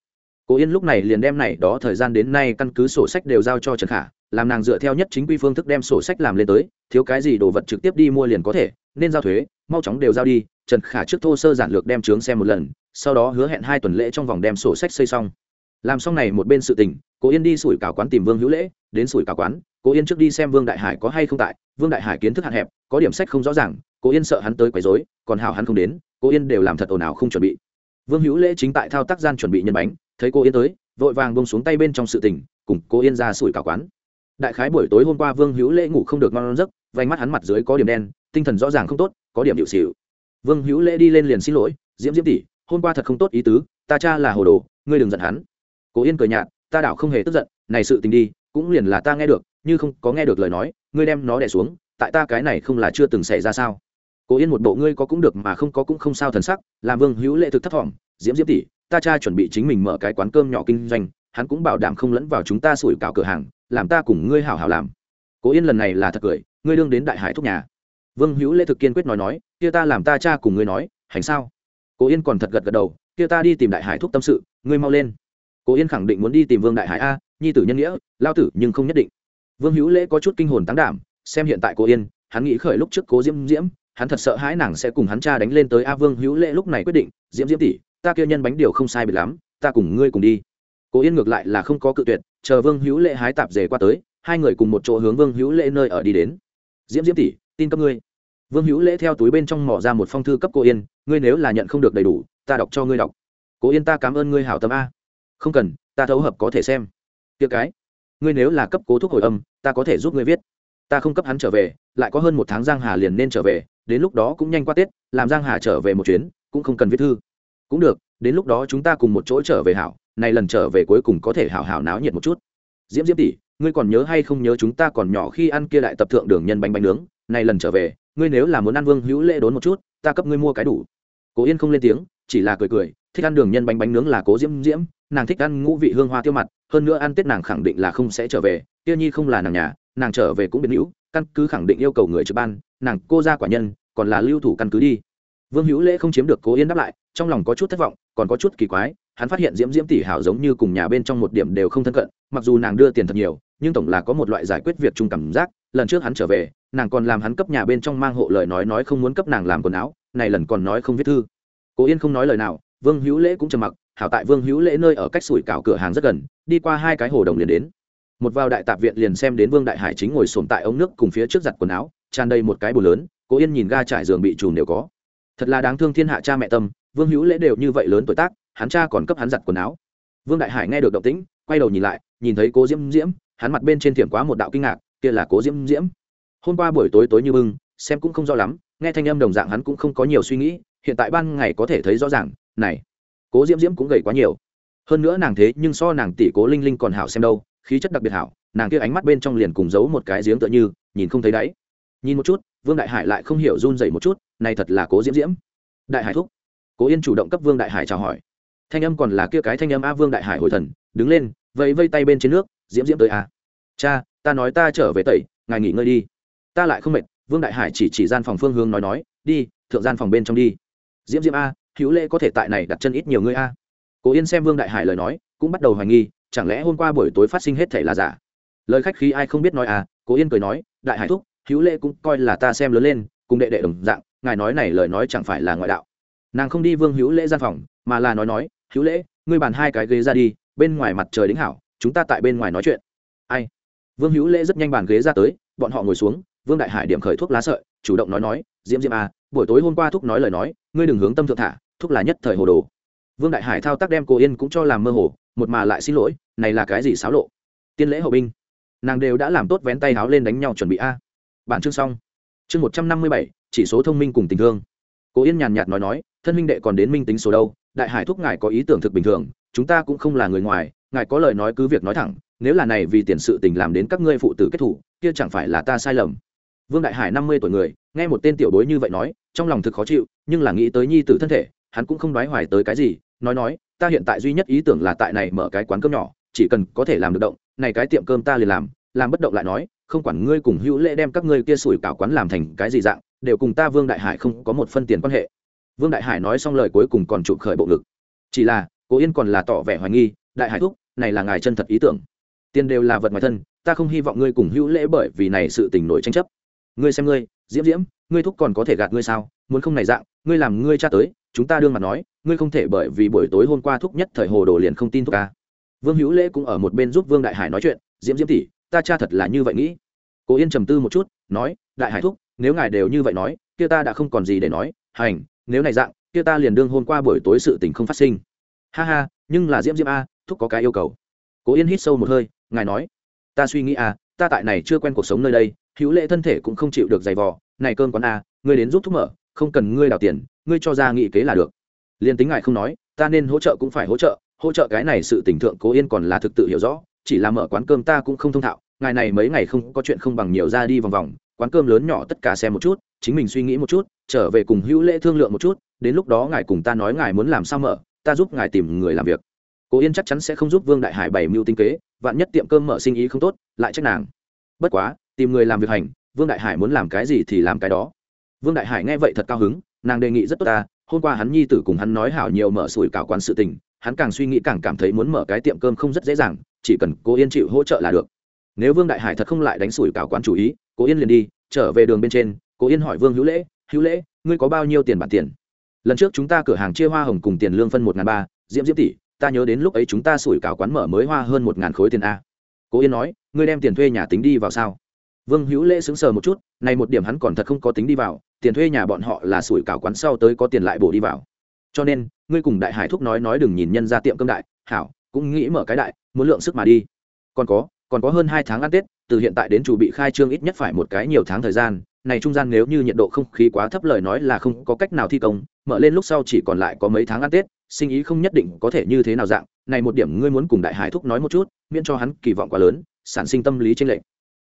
cố yên lúc này liền đem này đó thời gian đến nay căn cứ sổ sách đều giao cho trần khả, làm nàng dựa theo nhất chính quy phương thức đem sổ sách làm lên tới, thiếu cái gì đồ vật trực tiếp đi mua liền có thể, nên giao thuế, mau chóng đều giao đi, trần khả trước thô sơ giản lược đem trướng xem một lần, sau đó hứa hẹn hai tuần lễ trong vòng đem sổ sách xây xong. Làm xong này một bên sự tình, cố yên đi sủi cảo quán tìm vương hữu lễ, đến sủi cảo quán, cố yên trước đi xem vương đại hải có hay không tại, vương đại hải kiến thức hạn hẹp, có điểm sách không rõ ràng, cố yên sợ hắn tới quấy dối còn hảo hắn không đến, cố yên đều làm thật ồn ào không chuẩn bị. Vương hữu lễ chính tại thao tác gian chuẩn bị nhân bánh thấy cô yên tới, vội vàng bông xuống tay bên trong sự tình, cùng cô yên ra sủi cả quán. Đại khái buổi tối hôm qua vương hữu lễ ngủ không được ngon giấc, vành mắt hắn mặt dưới có điểm đen, tinh thần rõ ràng không tốt, có điểm hiệu xịu vương hữu lễ đi lên liền xin lỗi, diễm diễm tỷ, hôm qua thật không tốt ý tứ, ta cha là hồ đồ, ngươi đừng giận hắn. Cố yên cười nhạt, ta đảo không hề tức giận, này sự tình đi, cũng liền là ta nghe được, như không có nghe được lời nói, ngươi đem nó đẻ xuống, tại ta cái này không là chưa từng xảy ra sao? Cố yên một bộ ngươi có cũng được mà không có cũng không sao thần sắc, làm vương hữu lệ thực thất vọng diễm diễm tỷ ta cha chuẩn bị chính mình mở cái quán cơm nhỏ kinh doanh, hắn cũng bảo đảm không lẫn vào chúng ta sủi cảo cửa hàng, làm ta cùng ngươi hảo hảo làm. Cố yên lần này là thật cười, ngươi đương đến đại hải thúc nhà. Vương hữu lễ thực kiên quyết nói nói, kia ta làm ta cha cùng ngươi nói, hành sao? Cố yên còn thật gật gật đầu, kia ta đi tìm đại hải thúc tâm sự, ngươi mau lên. Cố yên khẳng định muốn đi tìm vương đại hải a, nhi tử nhân nghĩa, lao tử nhưng không nhất định. Vương hữu lễ có chút kinh hồn tán đảm, xem hiện tại cố yên, hắn nghĩ khởi lúc trước cố diễm diễm, hắn thật sợ hãi nàng sẽ cùng hắn cha đánh lên tới a vương hữu lễ lúc này quyết định, diễm diễm tỷ ta kia nhân bánh điều không sai biệt lắm, ta cùng ngươi cùng đi. Cố yên ngược lại là không có cự tuyệt, chờ vương hữu lễ hái tạp dề qua tới, hai người cùng một chỗ hướng vương hữu lễ nơi ở đi đến. Diễm diễm tỷ, tin cấp ngươi. Vương hữu lễ theo túi bên trong mỏ ra một phong thư cấp cô yên, ngươi nếu là nhận không được đầy đủ, ta đọc cho ngươi đọc. Cố yên ta cảm ơn ngươi hảo tâm a. Không cần, ta thấu hợp có thể xem. Tiệc cái, ngươi nếu là cấp cố thuốc hồi âm, ta có thể giúp ngươi viết. Ta không cấp hắn trở về, lại có hơn một tháng giang hà liền nên trở về, đến lúc đó cũng nhanh qua tết, làm giang hà trở về một chuyến, cũng không cần viết thư cũng được, đến lúc đó chúng ta cùng một chỗ trở về hảo, này lần trở về cuối cùng có thể hảo hảo náo nhiệt một chút. Diễm diễm tỷ, ngươi còn nhớ hay không nhớ chúng ta còn nhỏ khi ăn kia đại tập thượng đường nhân bánh bánh nướng? Này lần trở về, ngươi nếu là muốn ăn vương hữu lễ đốn một chút, ta cấp ngươi mua cái đủ. Cố yên không lên tiếng, chỉ là cười cười, thích ăn đường nhân bánh bánh nướng là cố diễm diễm, nàng thích ăn ngũ vị hương hoa tiêu mặt, hơn nữa ăn tết nàng khẳng định là không sẽ trở về, tiêu nhi không là nàng nhà, nàng trở về cũng biến hữu, căn cứ khẳng định yêu cầu người trực ban, nàng cô ra quả nhân, còn là lưu thủ căn cứ đi. Vương hữu lễ không chiếm được cố yên đáp lại trong lòng có chút thất vọng, còn có chút kỳ quái, hắn phát hiện diễm diễm tỷ hảo giống như cùng nhà bên trong một điểm đều không thân cận, mặc dù nàng đưa tiền thật nhiều, nhưng tổng là có một loại giải quyết việc chung cảm giác, lần trước hắn trở về, nàng còn làm hắn cấp nhà bên trong mang hộ lời nói nói không muốn cấp nàng làm quần áo, này lần còn nói không viết thư. Cố yên không nói lời nào, vương hữu lễ cũng trầm mặc, hảo tại vương hữu lễ nơi ở cách sủi cảo cửa hàng rất gần, đi qua hai cái hồ đồng liền đến. Một vào đại tạp viện liền xem đến vương đại hải chính ngồi sồn tại ống nước cùng phía trước giặt quần áo, tràn đầy một cái bồn lớn, cố yên nhìn ga trải giường bị trùm đều có. Thật là đáng thương thiên hạ cha mẹ tâm vương hữu lễ đều như vậy lớn tuổi tác, hắn cha còn cấp hắn giặt quần áo. Vương đại hải nghe được động tĩnh, quay đầu nhìn lại, nhìn thấy cố diễm diễm, hắn mặt bên trên thiểm quá một đạo kinh ngạc, kia là cố diễm diễm. Hôm qua buổi tối tối như bưng, xem cũng không rõ lắm, nghe thanh âm đồng dạng hắn cũng không có nhiều suy nghĩ, hiện tại ban ngày có thể thấy rõ ràng, này, cố diễm diễm cũng gầy quá nhiều. Hơn nữa nàng thế nhưng so nàng tỷ cố linh linh còn hảo xem đâu, khí chất đặc biệt hảo, nàng kia ánh mắt bên trong liền cùng giấu một cái giếng tựa như, nhìn không thấy đáy. Nhìn một chút, vương đại hải lại không hiểu run dậy một chút, này thật là cố diễm diễm. Đại hải thúc cố yên chủ động cấp vương đại hải chào hỏi. Thanh âm còn là kia cái thanh âm a vương đại hải hồi thần, đứng lên, vẫy vây tay bên trên nước, diễm diễm tới a. Cha, ta nói ta trở về tẩy, ngài nghỉ ngơi đi. Ta lại không mệt. Vương đại hải chỉ chỉ gian phòng phương hướng nói nói, đi, thượng gian phòng bên trong đi. Diễm diễm a, hữu lễ có thể tại này đặt chân ít nhiều người a. Cố yên xem vương đại hải lời nói, cũng bắt đầu hoài nghi, chẳng lẽ hôm qua buổi tối phát sinh hết thể là giả? Lời khách khí ai không biết nói à cố yên cười nói, đại hải thúc, hữu lễ cũng coi là ta xem lớn lên, cùng đệ đệ đồng dạng, ngài nói này lời nói chẳng phải là ngoại đạo nàng không đi vương hữu lễ gian phòng, mà là nói nói, hữu lễ, ngươi bàn hai cái ghế ra đi, bên ngoài mặt trời đính hảo, chúng ta tại bên ngoài nói chuyện. Ai? Vương hữu lễ rất nhanh bàn ghế ra tới, bọn họ ngồi xuống, vương đại hải điểm khởi thuốc lá sợi, chủ động nói nói, diễm diễm à buổi tối hôm qua thúc nói lời nói, ngươi đừng hướng tâm thượng thả, thúc là nhất thời hồ đồ. Vương đại hải thao tác đem cô yên cũng cho làm mơ hồ, một mà lại xin lỗi, này là cái gì xáo lộ? Tiên lễ hậu binh. Nàng đều đã làm tốt vén tay háo lên đánh nhau chuẩn bị a. Bản chương xong. Chương một trăm năm mươi bảy, chỉ số thông minh cùng tình thương. Cố yên nhàn nhạt nói nói thân huynh đệ còn đến minh tính số đâu, đại hải thúc ngài có ý tưởng thực bình thường, chúng ta cũng không là người ngoài, ngài có lời nói cứ việc nói thẳng, nếu là này vì tiền sự tình làm đến các ngươi phụ tử kết thủ, kia chẳng phải là ta sai lầm. Vương đại hải năm mươi tuổi người, nghe một tên tiểu bối như vậy nói, trong lòng thực khó chịu, nhưng là nghĩ tới nhi tử thân thể, hắn cũng không đoái hoài tới cái gì, nói nói, ta hiện tại duy nhất ý tưởng là tại này mở cái quán cơm nhỏ, chỉ cần có thể làm được động, này cái tiệm cơm ta liền làm làm bất động lại nói, không quản ngươi cùng hữu lễ đem các ngươi kia sủi cảo quán làm thành cái gì dạng, đều cùng ta vương đại hải không có một phân tiền quan hệ vương đại hải nói xong lời cuối cùng còn chụp khởi bộ ngực. Chỉ là cố yên còn là tỏ vẻ hoài nghi, đại hải thúc, này là ngài chân thật ý tưởng. Tiền đều là vật ngoài thân, ta không hy vọng ngươi cùng hữu lễ bởi vì này sự tình nổi tranh chấp. Ngươi xem ngươi, diễm diễm, ngươi thúc còn có thể gạt ngươi sao? Muốn không này dạng, ngươi làm ngươi cha tới, chúng ta đương mặt nói, ngươi không thể bởi vì buổi tối hôm qua thúc nhất thời hồ đồ liền không tin thúc ca vương hữu lễ cũng ở một bên giúp vương đại hải nói chuyện, diễm diễm tỷ, ta cha thật là như vậy nghĩ. Cố yên trầm tư một chút, nói, đại hải thúc, nếu ngài đều như vậy nói, kia ta đã không còn gì để nói, hành nếu này dạng, kia ta liền đương hôm qua buổi tối sự tình không phát sinh. Ha ha, nhưng là diễm diễm a, thúc có cái yêu cầu. Cố yên hít sâu một hơi, ngài nói, ta suy nghĩ a, ta tại này chưa quen cuộc sống nơi đây, hữu lệ thân thể cũng không chịu được giày vò, này cơm quán a, ngươi đến giúp thúc mở, không cần ngươi đào tiền, ngươi cho ra nghị kế là được. Liền tính ngài không nói, ta nên hỗ trợ cũng phải hỗ trợ hỗ trợ cái này sự tình thượng cố yên còn là thực tự hiểu rõ, chỉ là mở quán cơm ta cũng không thông thạo, ngài này mấy ngày không có chuyện không bằng nhiều ra đi vòng vòng, quán cơm lớn nhỏ tất cả xem một chút, chính mình suy nghĩ một chút trở về cùng hữu lễ thương lượng một chút, đến lúc đó ngài cùng ta nói ngài muốn làm sao mở, ta giúp ngài tìm người làm việc. Cố yên chắc chắn sẽ không giúp vương đại hải bày mưu tinh kế, vạn nhất tiệm cơm mở sinh ý không tốt, lại trách nàng. Bất quá, tìm người làm việc hành, vương đại hải muốn làm cái gì thì làm cái đó. Vương đại hải nghe vậy thật cao hứng, nàng đề nghị rất tốt ta, hôm qua hắn nhi tử cùng hắn nói hảo nhiều mở sủi cảo quán sự tình, hắn càng suy nghĩ càng cảm thấy muốn mở cái tiệm cơm không rất dễ dàng, chỉ cần cô yên chịu hỗ trợ là được. Nếu vương đại hải thật không lại đánh sủi cảo quán chủ ý cô yên liền đi, trở về đường bên trên cô yên hỏi vương hữu lễ hữu lễ, ngươi có bao nhiêu tiền bản tiền? Lần trước chúng ta cửa hàng chia hoa hồng cùng tiền lương phân một ngàn ba, diễm diễm tỷ, ta nhớ đến lúc ấy chúng ta sủi cảo quán mở mới hoa hơn một ngàn khối tiền a. Cố yên nói, ngươi đem tiền thuê nhà tính đi vào sao? Vương hữu lễ sững sờ một chút, này một điểm hắn còn thật không có tính đi vào, tiền thuê nhà bọn họ là sủi cảo quán sau tới có tiền lại bổ đi vào. Cho nên, ngươi cùng đại hải thúc nói nói đừng nhìn nhân ra tiệm cơm đại, hảo, cũng nghĩ mở cái đại, muốn lượng sức mà đi. Còn có còn có hơn hai tháng ăn tết, từ hiện tại đến chủ bị khai trương ít nhất phải một cái nhiều tháng thời gian này trung gian nếu như nhiệt độ không khí quá thấp lời nói là không có cách nào thi công, mở lên lúc sau chỉ còn lại có mấy tháng ăn tết, sinh ý không nhất định có thể như thế nào dạng. Này một điểm ngươi muốn cùng đại hải thúc nói một chút, miễn cho hắn kỳ vọng quá lớn, sản sinh tâm lý trên lệnh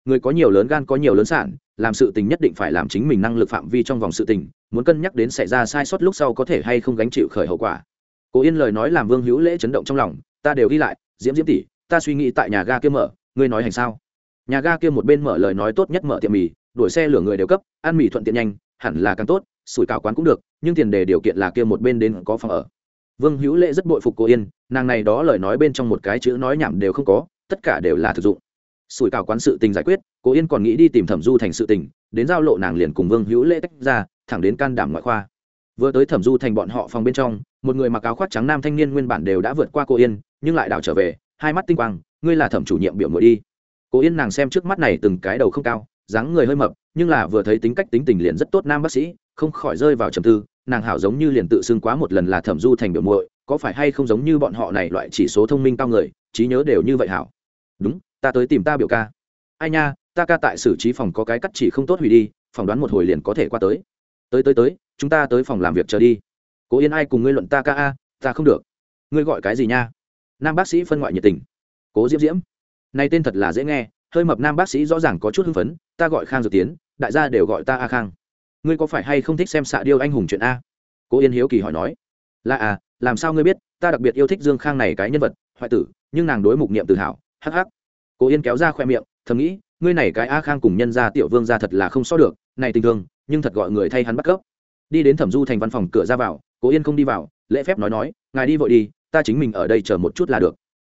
người có nhiều lớn gan có nhiều lớn sản, làm sự tình nhất định phải làm chính mình năng lực phạm vi trong vòng sự tình, muốn cân nhắc đến xảy ra sai sót lúc sau có thể hay không gánh chịu khởi hậu quả. Cố yên lời nói làm vương hữu lễ chấn động trong lòng, ta đều ghi lại, diễm diễm tỷ, ta suy nghĩ tại nhà ga kia mở, ngươi nói hành sao? Nhà ga kia một bên mở lời nói tốt nhất mở tiệm mì đuổi xe lửa người đều cấp, ăn mì thuận tiện nhanh, hẳn là càng tốt, sủi cảo quán cũng được, nhưng tiền đề điều kiện là kia một bên đến có phòng ở. Vương hữu lễ rất bội phục cô yên, nàng này đó lời nói bên trong một cái chữ nói nhảm đều không có, tất cả đều là thực dụng. Sủi cảo quán sự tình giải quyết, cô yên còn nghĩ đi tìm thẩm du thành sự tình, đến giao lộ nàng liền cùng vương hữu lễ tách ra, thẳng đến can đảm ngoại khoa. Vừa tới thẩm du thành bọn họ phòng bên trong, một người mặc áo khoác trắng nam thanh niên nguyên bản đều đã vượt qua cô yên, nhưng lại đảo trở về, hai mắt tinh quang, ngươi là thẩm chủ nhiệm biểu mội đi. Cô yên nàng xem trước mắt này từng cái đầu không cao dáng người hơi mập, nhưng là vừa thấy tính cách tính tình liền rất tốt nam bác sĩ, không khỏi rơi vào trầm tư, nàng hảo giống như liền tự xưng quá một lần là thẩm du thành biểu muội, có phải hay không giống như bọn họ này loại chỉ số thông minh cao người, trí nhớ đều như vậy hảo. Đúng, ta tới tìm ta biểu ca. Ai nha, ta ca tại xử trí phòng có cái cắt chỉ không tốt hủy đi, phỏng đoán một hồi liền có thể qua tới. Tới tới tới, chúng ta tới phòng làm việc chờ đi. Cố yên ai cùng ngươi luận ta ca a, ta không được. Ngươi gọi cái gì nha? Nam bác sĩ phân ngoại nhiệt tình. Cố diễm diễm. Này tên thật là dễ nghe hơi mập nam bác sĩ rõ ràng có chút hưng phấn, ta gọi khang dược tiến, đại gia đều gọi ta a khang. Ngươi có phải hay không thích xem xạ điêu anh hùng chuyện a? Cố yên hiếu kỳ hỏi nói. Là à làm sao ngươi biết, ta đặc biệt yêu thích dương khang này cái nhân vật, hoại tử, nhưng nàng đối mục niệm tự hào, hắc hắc. Cố yên kéo ra khoe miệng, thầm nghĩ, ngươi này cái a khang cùng nhân gia tiểu vương ra thật là không so được, này tình thương, nhưng thật gọi người thay hắn bắt cấp đi đến thẩm du thành văn phòng cửa ra vào, cố yên không đi vào, lễ phép nói nói, ngài đi vội đi, ta chính mình ở đây chờ một chút là được.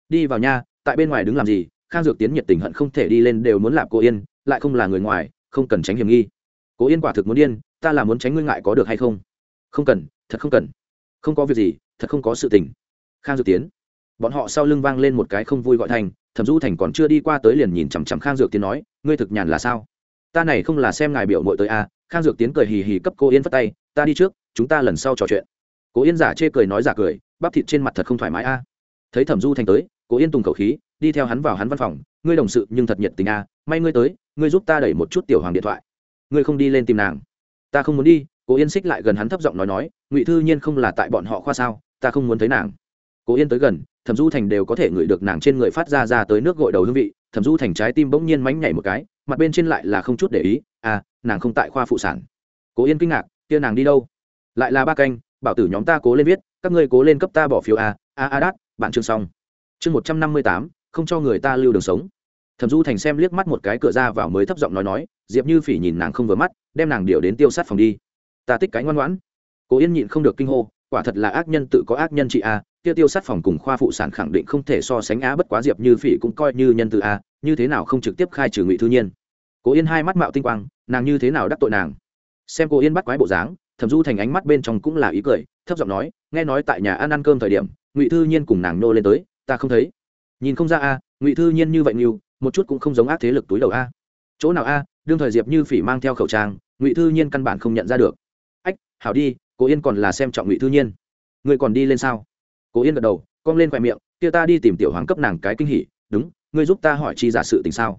Đi vào nha, tại bên ngoài đứng làm gì khang dược tiến nhiệt tình hận không thể đi lên đều muốn làm cô yên, lại không là người ngoài, không cần tránh hiểm nghi. Cố yên quả thực muốn điên, ta là muốn tránh ngươi ngại có được hay không? Không cần, thật không cần. Không có việc gì, thật không có sự tình. Khang dược tiến. Bọn họ sau lưng vang lên một cái không vui gọi thành, thẩm du thành còn chưa đi qua tới liền nhìn chằm chằm khang dược tiến nói, ngươi thực nhàn là sao? Ta này không là xem ngài biểu mội tới a à. khang dược tiến cười hì hì cấp cô yên phất tay, ta đi trước, chúng ta lần sau trò chuyện. Cố yên giả chê cười nói giả cười, bắp thịt trên mặt thật không thoải mái a. Thấy thẩm du thành tới, cố yên tùng khẩu khí đi theo hắn vào hắn văn phòng, ngươi đồng sự, nhưng thật nhiệt tình à? may ngươi tới, ngươi giúp ta đẩy một chút tiểu hoàng điện thoại. Ngươi không đi lên tìm nàng. Ta không muốn đi. Cố yên xích lại gần hắn thấp giọng nói nói, ngụy thư nhiên không là tại bọn họ khoa sao, ta không muốn thấy nàng. Cố yên tới gần, thẩm du thành đều có thể ngửi được nàng trên người phát ra ra tới nước gội đầu hương vị, thẩm du thành trái tim bỗng nhiên mánh nhảy một cái, mặt bên trên lại là không chút để ý à nàng không tại khoa phụ sản. Cố yên kinh ngạc, kia nàng đi đâu? Lại là ba canh, bảo tử nhóm ta cố lên viết, các ngươi cố lên cấp ta bỏ phiếu a a a, đát, bạn chương xong. Chương một trăm năm mươi tám không cho người ta lưu đường sống. Thẩm du thành xem liếc mắt một cái cửa ra vào mới thấp giọng nói nói, diệp như phỉ nhìn nàng không vừa mắt, đem nàng điều đến tiêu sát phòng đi. Ta tích cái ngoan ngoãn. Cố yên nhịn không được kinh hô, quả thật là ác nhân tự có ác nhân chị a, tiêu tiêu sát phòng cùng khoa phụ sản khẳng định không thể so sánh á, bất quá diệp như phỉ cũng coi như nhân tự a, như thế nào không trực tiếp khai trừ ngụy thư nhiên. Cố yên hai mắt mạo tinh quang, nàng như thế nào đắc tội nàng? Xem cô yên bắt quái bộ dáng, thẩm du thành ánh mắt bên trong cũng là ý cười, thấp giọng nói, nghe nói tại nhà ăn ăn cơm thời điểm, ngụy thư nhiên cùng nàng nô lên tới, ta không thấy nhìn không ra a, ngụy thư nhiên như vậy nhiều một chút cũng không giống ác thế lực túi đầu a. Chỗ nào a, đương thời diệp như phỉ mang theo khẩu trang, ngụy thư nhiên căn bản không nhận ra được. Ách, hảo đi, cố yên còn là xem trọng ngụy thư nhiên. Người còn đi lên sao? Cố yên gật đầu, cong lên khoe miệng, kia ta đi tìm tiểu hoàng cấp nàng cái kinh hỉ, đúng, ngươi giúp ta hỏi chi giả sự tình sao?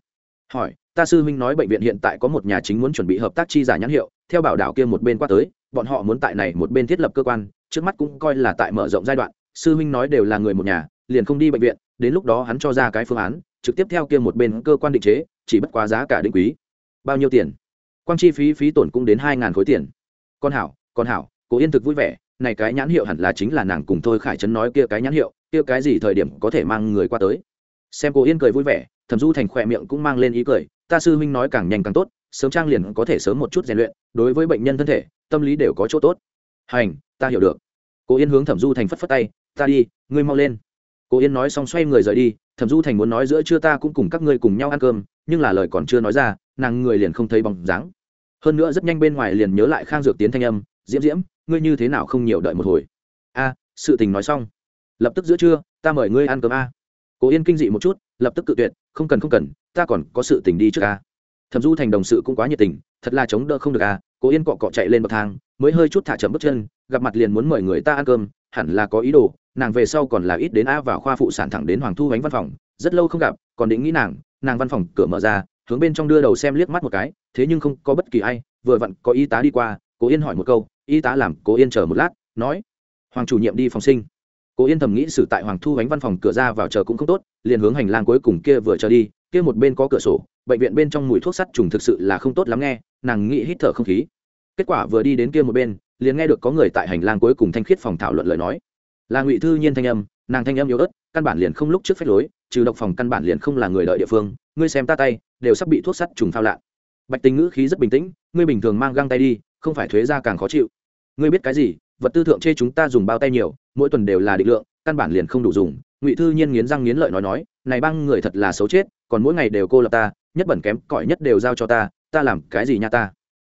Hỏi, ta sư huynh nói bệnh viện hiện tại có một nhà chính muốn chuẩn bị hợp tác chi giả nhãn hiệu, theo bảo đảo kia một bên qua tới, bọn họ muốn tại này một bên thiết lập cơ quan, trước mắt cũng coi là tại mở rộng giai đoạn, sư huynh nói đều là người một nhà, liền không đi bệnh viện đến lúc đó hắn cho ra cái phương án, trực tiếp theo kia một bên cơ quan định chế, chỉ bất quá giá cả định quý. Bao nhiêu tiền? Quang chi phí phí tổn cũng đến hai ngàn khối tiền. Con hảo con hảo, cố yên thực vui vẻ, này cái nhãn hiệu hẳn là chính là nàng cùng thôi khải trấn nói kia cái nhãn hiệu, kia cái gì thời điểm có thể mang người qua tới. Xem cô yên cười vui vẻ, thẩm du thành khỏe miệng cũng mang lên ý cười, ta sư huynh nói càng nhanh càng tốt, sớm trang liền có thể sớm một chút rèn luyện, đối với bệnh nhân thân thể, tâm lý đều có chỗ tốt. Hành, ta hiểu được. Cô yên hướng thẩm du thành phất phất tay, ta đi, ngươi mau lên cô yên nói xong xoay người rời đi, thẩm du thành muốn nói giữa trưa ta cũng cùng các ngươi cùng nhau ăn cơm, nhưng là lời còn chưa nói ra, nàng người liền không thấy bóng dáng. Hơn nữa rất nhanh bên ngoài liền nhớ lại khang dược tiến thanh âm, diễm diễm, ngươi như thế nào không nhiều đợi một hồi? A, sự tình nói xong. Lập tức giữa trưa, ta mời ngươi ăn cơm a. Cố yên kinh dị một chút, lập tức cự tuyệt, không cần không cần, ta còn có sự tình đi trước a. Thẩm du thành đồng sự cũng quá nhiệt tình, thật là chống đỡ không được a, cố yên cọ cọ chạy lên bậc thang, mới hơi chút thả chậm bước chân, gặp mặt liền muốn mời người ta ăn cơm, hẳn là có ý đồ nàng về sau còn là ít đến a vào khoa phụ sản thẳng đến hoàng thu ánh văn phòng, rất lâu không gặp, còn định nghĩ nàng nàng văn phòng cửa mở ra, hướng bên trong đưa đầu xem liếc mắt một cái, thế nhưng không có bất kỳ ai, vừa vặn có y tá đi qua, cố yên hỏi một câu, y tá làm, cố yên chờ một lát, nói, hoàng chủ nhiệm đi phòng sinh. Cố yên thầm nghĩ xử tại hoàng thu ánh văn phòng cửa ra vào chờ cũng không tốt, liền hướng hành lang cuối cùng kia vừa chờ đi, kia một bên có cửa sổ, bệnh viện bên trong mùi thuốc sắt trùng thực sự là không tốt lắm nghe, nàng nghĩ hít thở không khí. Kết quả vừa đi đến kia một bên, liền nghe được có người tại hành lang cuối cùng thanh khiết phòng thảo luận lời nói là ngụy thư nhiên thanh âm, nàng thanh âm yếu ớt, căn bản liền không lúc trước phép lối, trừ độc phòng căn bản liền không là người đợi địa phương, ngươi xem ta tay, đều sắp bị thuốc sắt trùng phao lạ. Bạch tình ngữ khí rất bình tĩnh, ngươi bình thường mang găng tay đi, không phải thuế ra càng khó chịu. Ngươi biết cái gì, vật tư thượng chê chúng ta dùng bao tay nhiều, mỗi tuần đều là định lượng, căn bản liền không đủ dùng. Ngụy thư nhiên nghiến răng nghiến lợi nói nói, này băng người thật là xấu chết, còn mỗi ngày đều cô lập ta, nhất bẩn kém, cỏi nhất đều giao cho ta ta làm cái gì nha ta?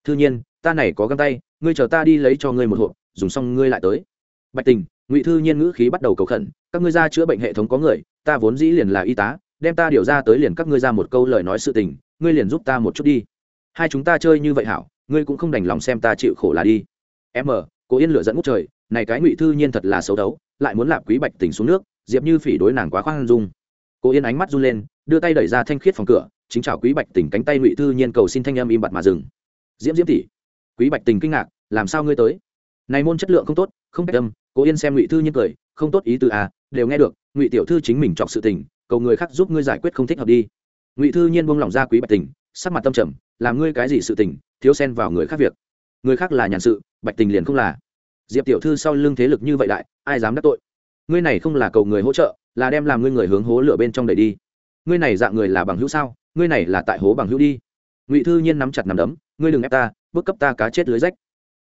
Thư nhiên, ta này có găng tay, ngươi chờ ta đi lấy cho ngươi một hộp, dùng xong ngươi lại tới. Bạch tình ngụy thư nhiên ngữ khí bắt đầu cầu khẩn các ngươi ra chữa bệnh hệ thống có người ta vốn dĩ liền là y tá đem ta điều ra tới liền các ngươi ra một câu lời nói sự tình ngươi liền giúp ta một chút đi hai chúng ta chơi như vậy hảo ngươi cũng không đành lòng xem ta chịu khổ là đi em ở cố yên lửa dẫn ngút trời này cái ngụy thư nhiên thật là xấu đấu lại muốn lạp quý bạch tình xuống nước diệp như phỉ đối nàng quá khoan dung cố yên ánh mắt run lên đưa tay đẩy ra thanh khiết phòng cửa chính chào quý bạch tình cánh tay ngụy thư nhiên cầu xin thanh âm im bặt mà dừng diễm diễm tỷ quý bạch tình kinh ngạc làm sao ngươi tới này môn chất lượng không tốt không cách tâm cố yên xem ngụy thư nhiên cười, không tốt ý từ à đều nghe được, ngụy tiểu thư chính mình chọc sự tình, cầu người khác giúp ngươi giải quyết không thích hợp đi. Ngụy thư nhiên buông lỏng ra quý bạch tình, sắc mặt tâm trầm, làm ngươi cái gì sự tình, thiếu xen vào người khác việc. Người khác là nhàn sự, bạch tình liền không là. Diệp tiểu thư sau lưng thế lực như vậy đại, ai dám đắc tội? Ngươi này không là cầu người hỗ trợ, là đem làm ngươi người hướng hố lửa bên trong đẩy đi. Ngươi này dạng người là bằng hữu sao? Ngươi này là tại hố bằng hữu đi. Ngụy thư nhiên nắm chặt nằm đấm, ngươi đừng ép ta bước cấp ta cá chết lưới rách.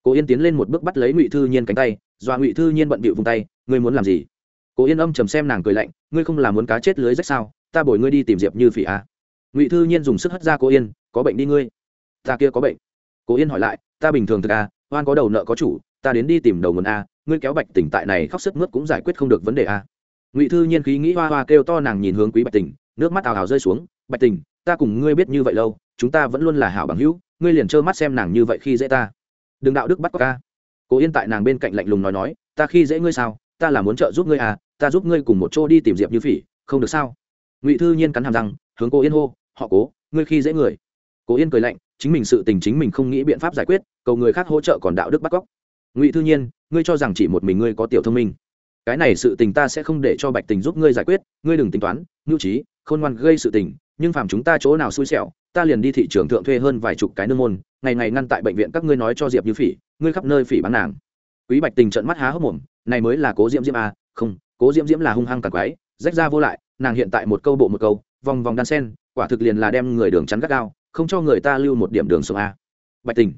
Cố yên tiến lên một bước bắt lấy ngụy thư nhiên cánh tay dọa ngụy thư nhiên bận bịu vùng tay ngươi muốn làm gì? Cố yên âm trầm xem nàng cười lạnh ngươi không làm muốn cá chết lưới rách sao? Ta bồi ngươi đi tìm diệp như phỉ a à. ngụy thư nhiên dùng sức hất ra cố yên có bệnh đi ngươi. Ta kia có bệnh. Cố yên hỏi lại ta bình thường thực a à, oan có đầu nợ có chủ ta đến đi tìm đầu nguồn a ngươi kéo bạch tỉnh tại này khóc sức mướt cũng giải quyết không được vấn đề a ngụy thư nhiên khí nghĩ hoa hoa kêu to nàng nhìn hướng quý bạch tỉnh nước mắt ào ào rơi xuống bạch tỉnh ta cùng ngươi biết như vậy lâu chúng ta vẫn luôn là hảo bằng hữu ngươi liền trơ mắt xem nàng như vậy khi dễ ta. Đừng đạo đức bắt ca cố yên tại nàng bên cạnh lạnh lùng nói nói, ta khi dễ ngươi sao? Ta là muốn trợ giúp ngươi à ta giúp ngươi cùng một chỗ đi tìm diệp như phỉ, không được sao? Ngụy thư nhiên cắn hàm răng, hướng cố yên hô, họ cố, ngươi khi dễ người. Cố yên cười lạnh, chính mình sự tình chính mình không nghĩ biện pháp giải quyết, cầu người khác hỗ trợ còn đạo đức bắt cóc. Ngụy thư nhiên, ngươi cho rằng chỉ một mình ngươi có tiểu thông minh. Cái này sự tình ta sẽ không để cho bạch tình giúp ngươi giải quyết, ngươi đừng tính toán ngưu trí, khôn ngoan gây sự tình, nhưng phàm chúng ta chỗ nào xui xẻo, ta liền đi thị trường thượng thuê hơn vài chục cái nương môn, ngày ngày ngăn tại bệnh viện các ngươi nói cho diệp như phỉ ngươi khắp nơi phỉ bán nàng. Quý bạch tình trận mắt há hốc mồm, này mới là cố diễm diễm a không, cố diễm diễm là hung hăng càng quái, rách ra vô lại, nàng hiện tại một câu bộ một câu, vòng vòng đan sen, quả thực liền là đem người đường chắn gắt gao, không cho người ta lưu một điểm đường sông a à. bạch tình,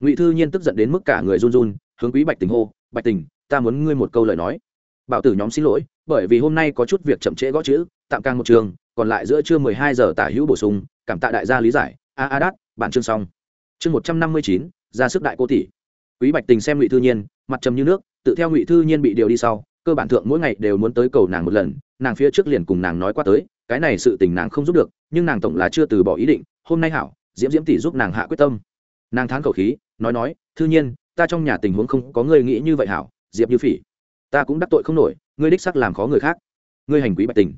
ngụy thư nhiên tức giận đến mức cả người run run, hướng quý bạch tình hô, bạch tình, ta muốn ngươi một câu lời nói. Bảo tử nhóm xin lỗi, bởi vì hôm nay có chút việc chậm trễ gõ chữ, tạm càng một trường, còn lại giữa trưa mười hai giờ tả hữu bổ sung, cảm tạ đại gia lý giải. A a đát, bản chương xong. Chương một trăm năm mươi chín, ra sức đại cô tỷ quý bạch tình xem ngụy thư nhiên, mặt trầm như nước, tự theo ngụy thư nhiên bị điều đi sau, cơ bản thượng mỗi ngày đều muốn tới cầu nàng một lần, nàng phía trước liền cùng nàng nói qua tới, cái này sự tình nàng không giúp được, nhưng nàng tổng là chưa từ bỏ ý định, hôm nay hảo, diễm diễm tỷ giúp nàng hạ quyết tâm. Nàng thán khẩu khí, nói nói, thư nhiên, ta trong nhà tình huống không có người nghĩ như vậy hảo, diệp như phỉ, ta cũng đắc tội không nổi, ngươi đích sắc làm khó người khác. Ngươi hành quý bạch tình,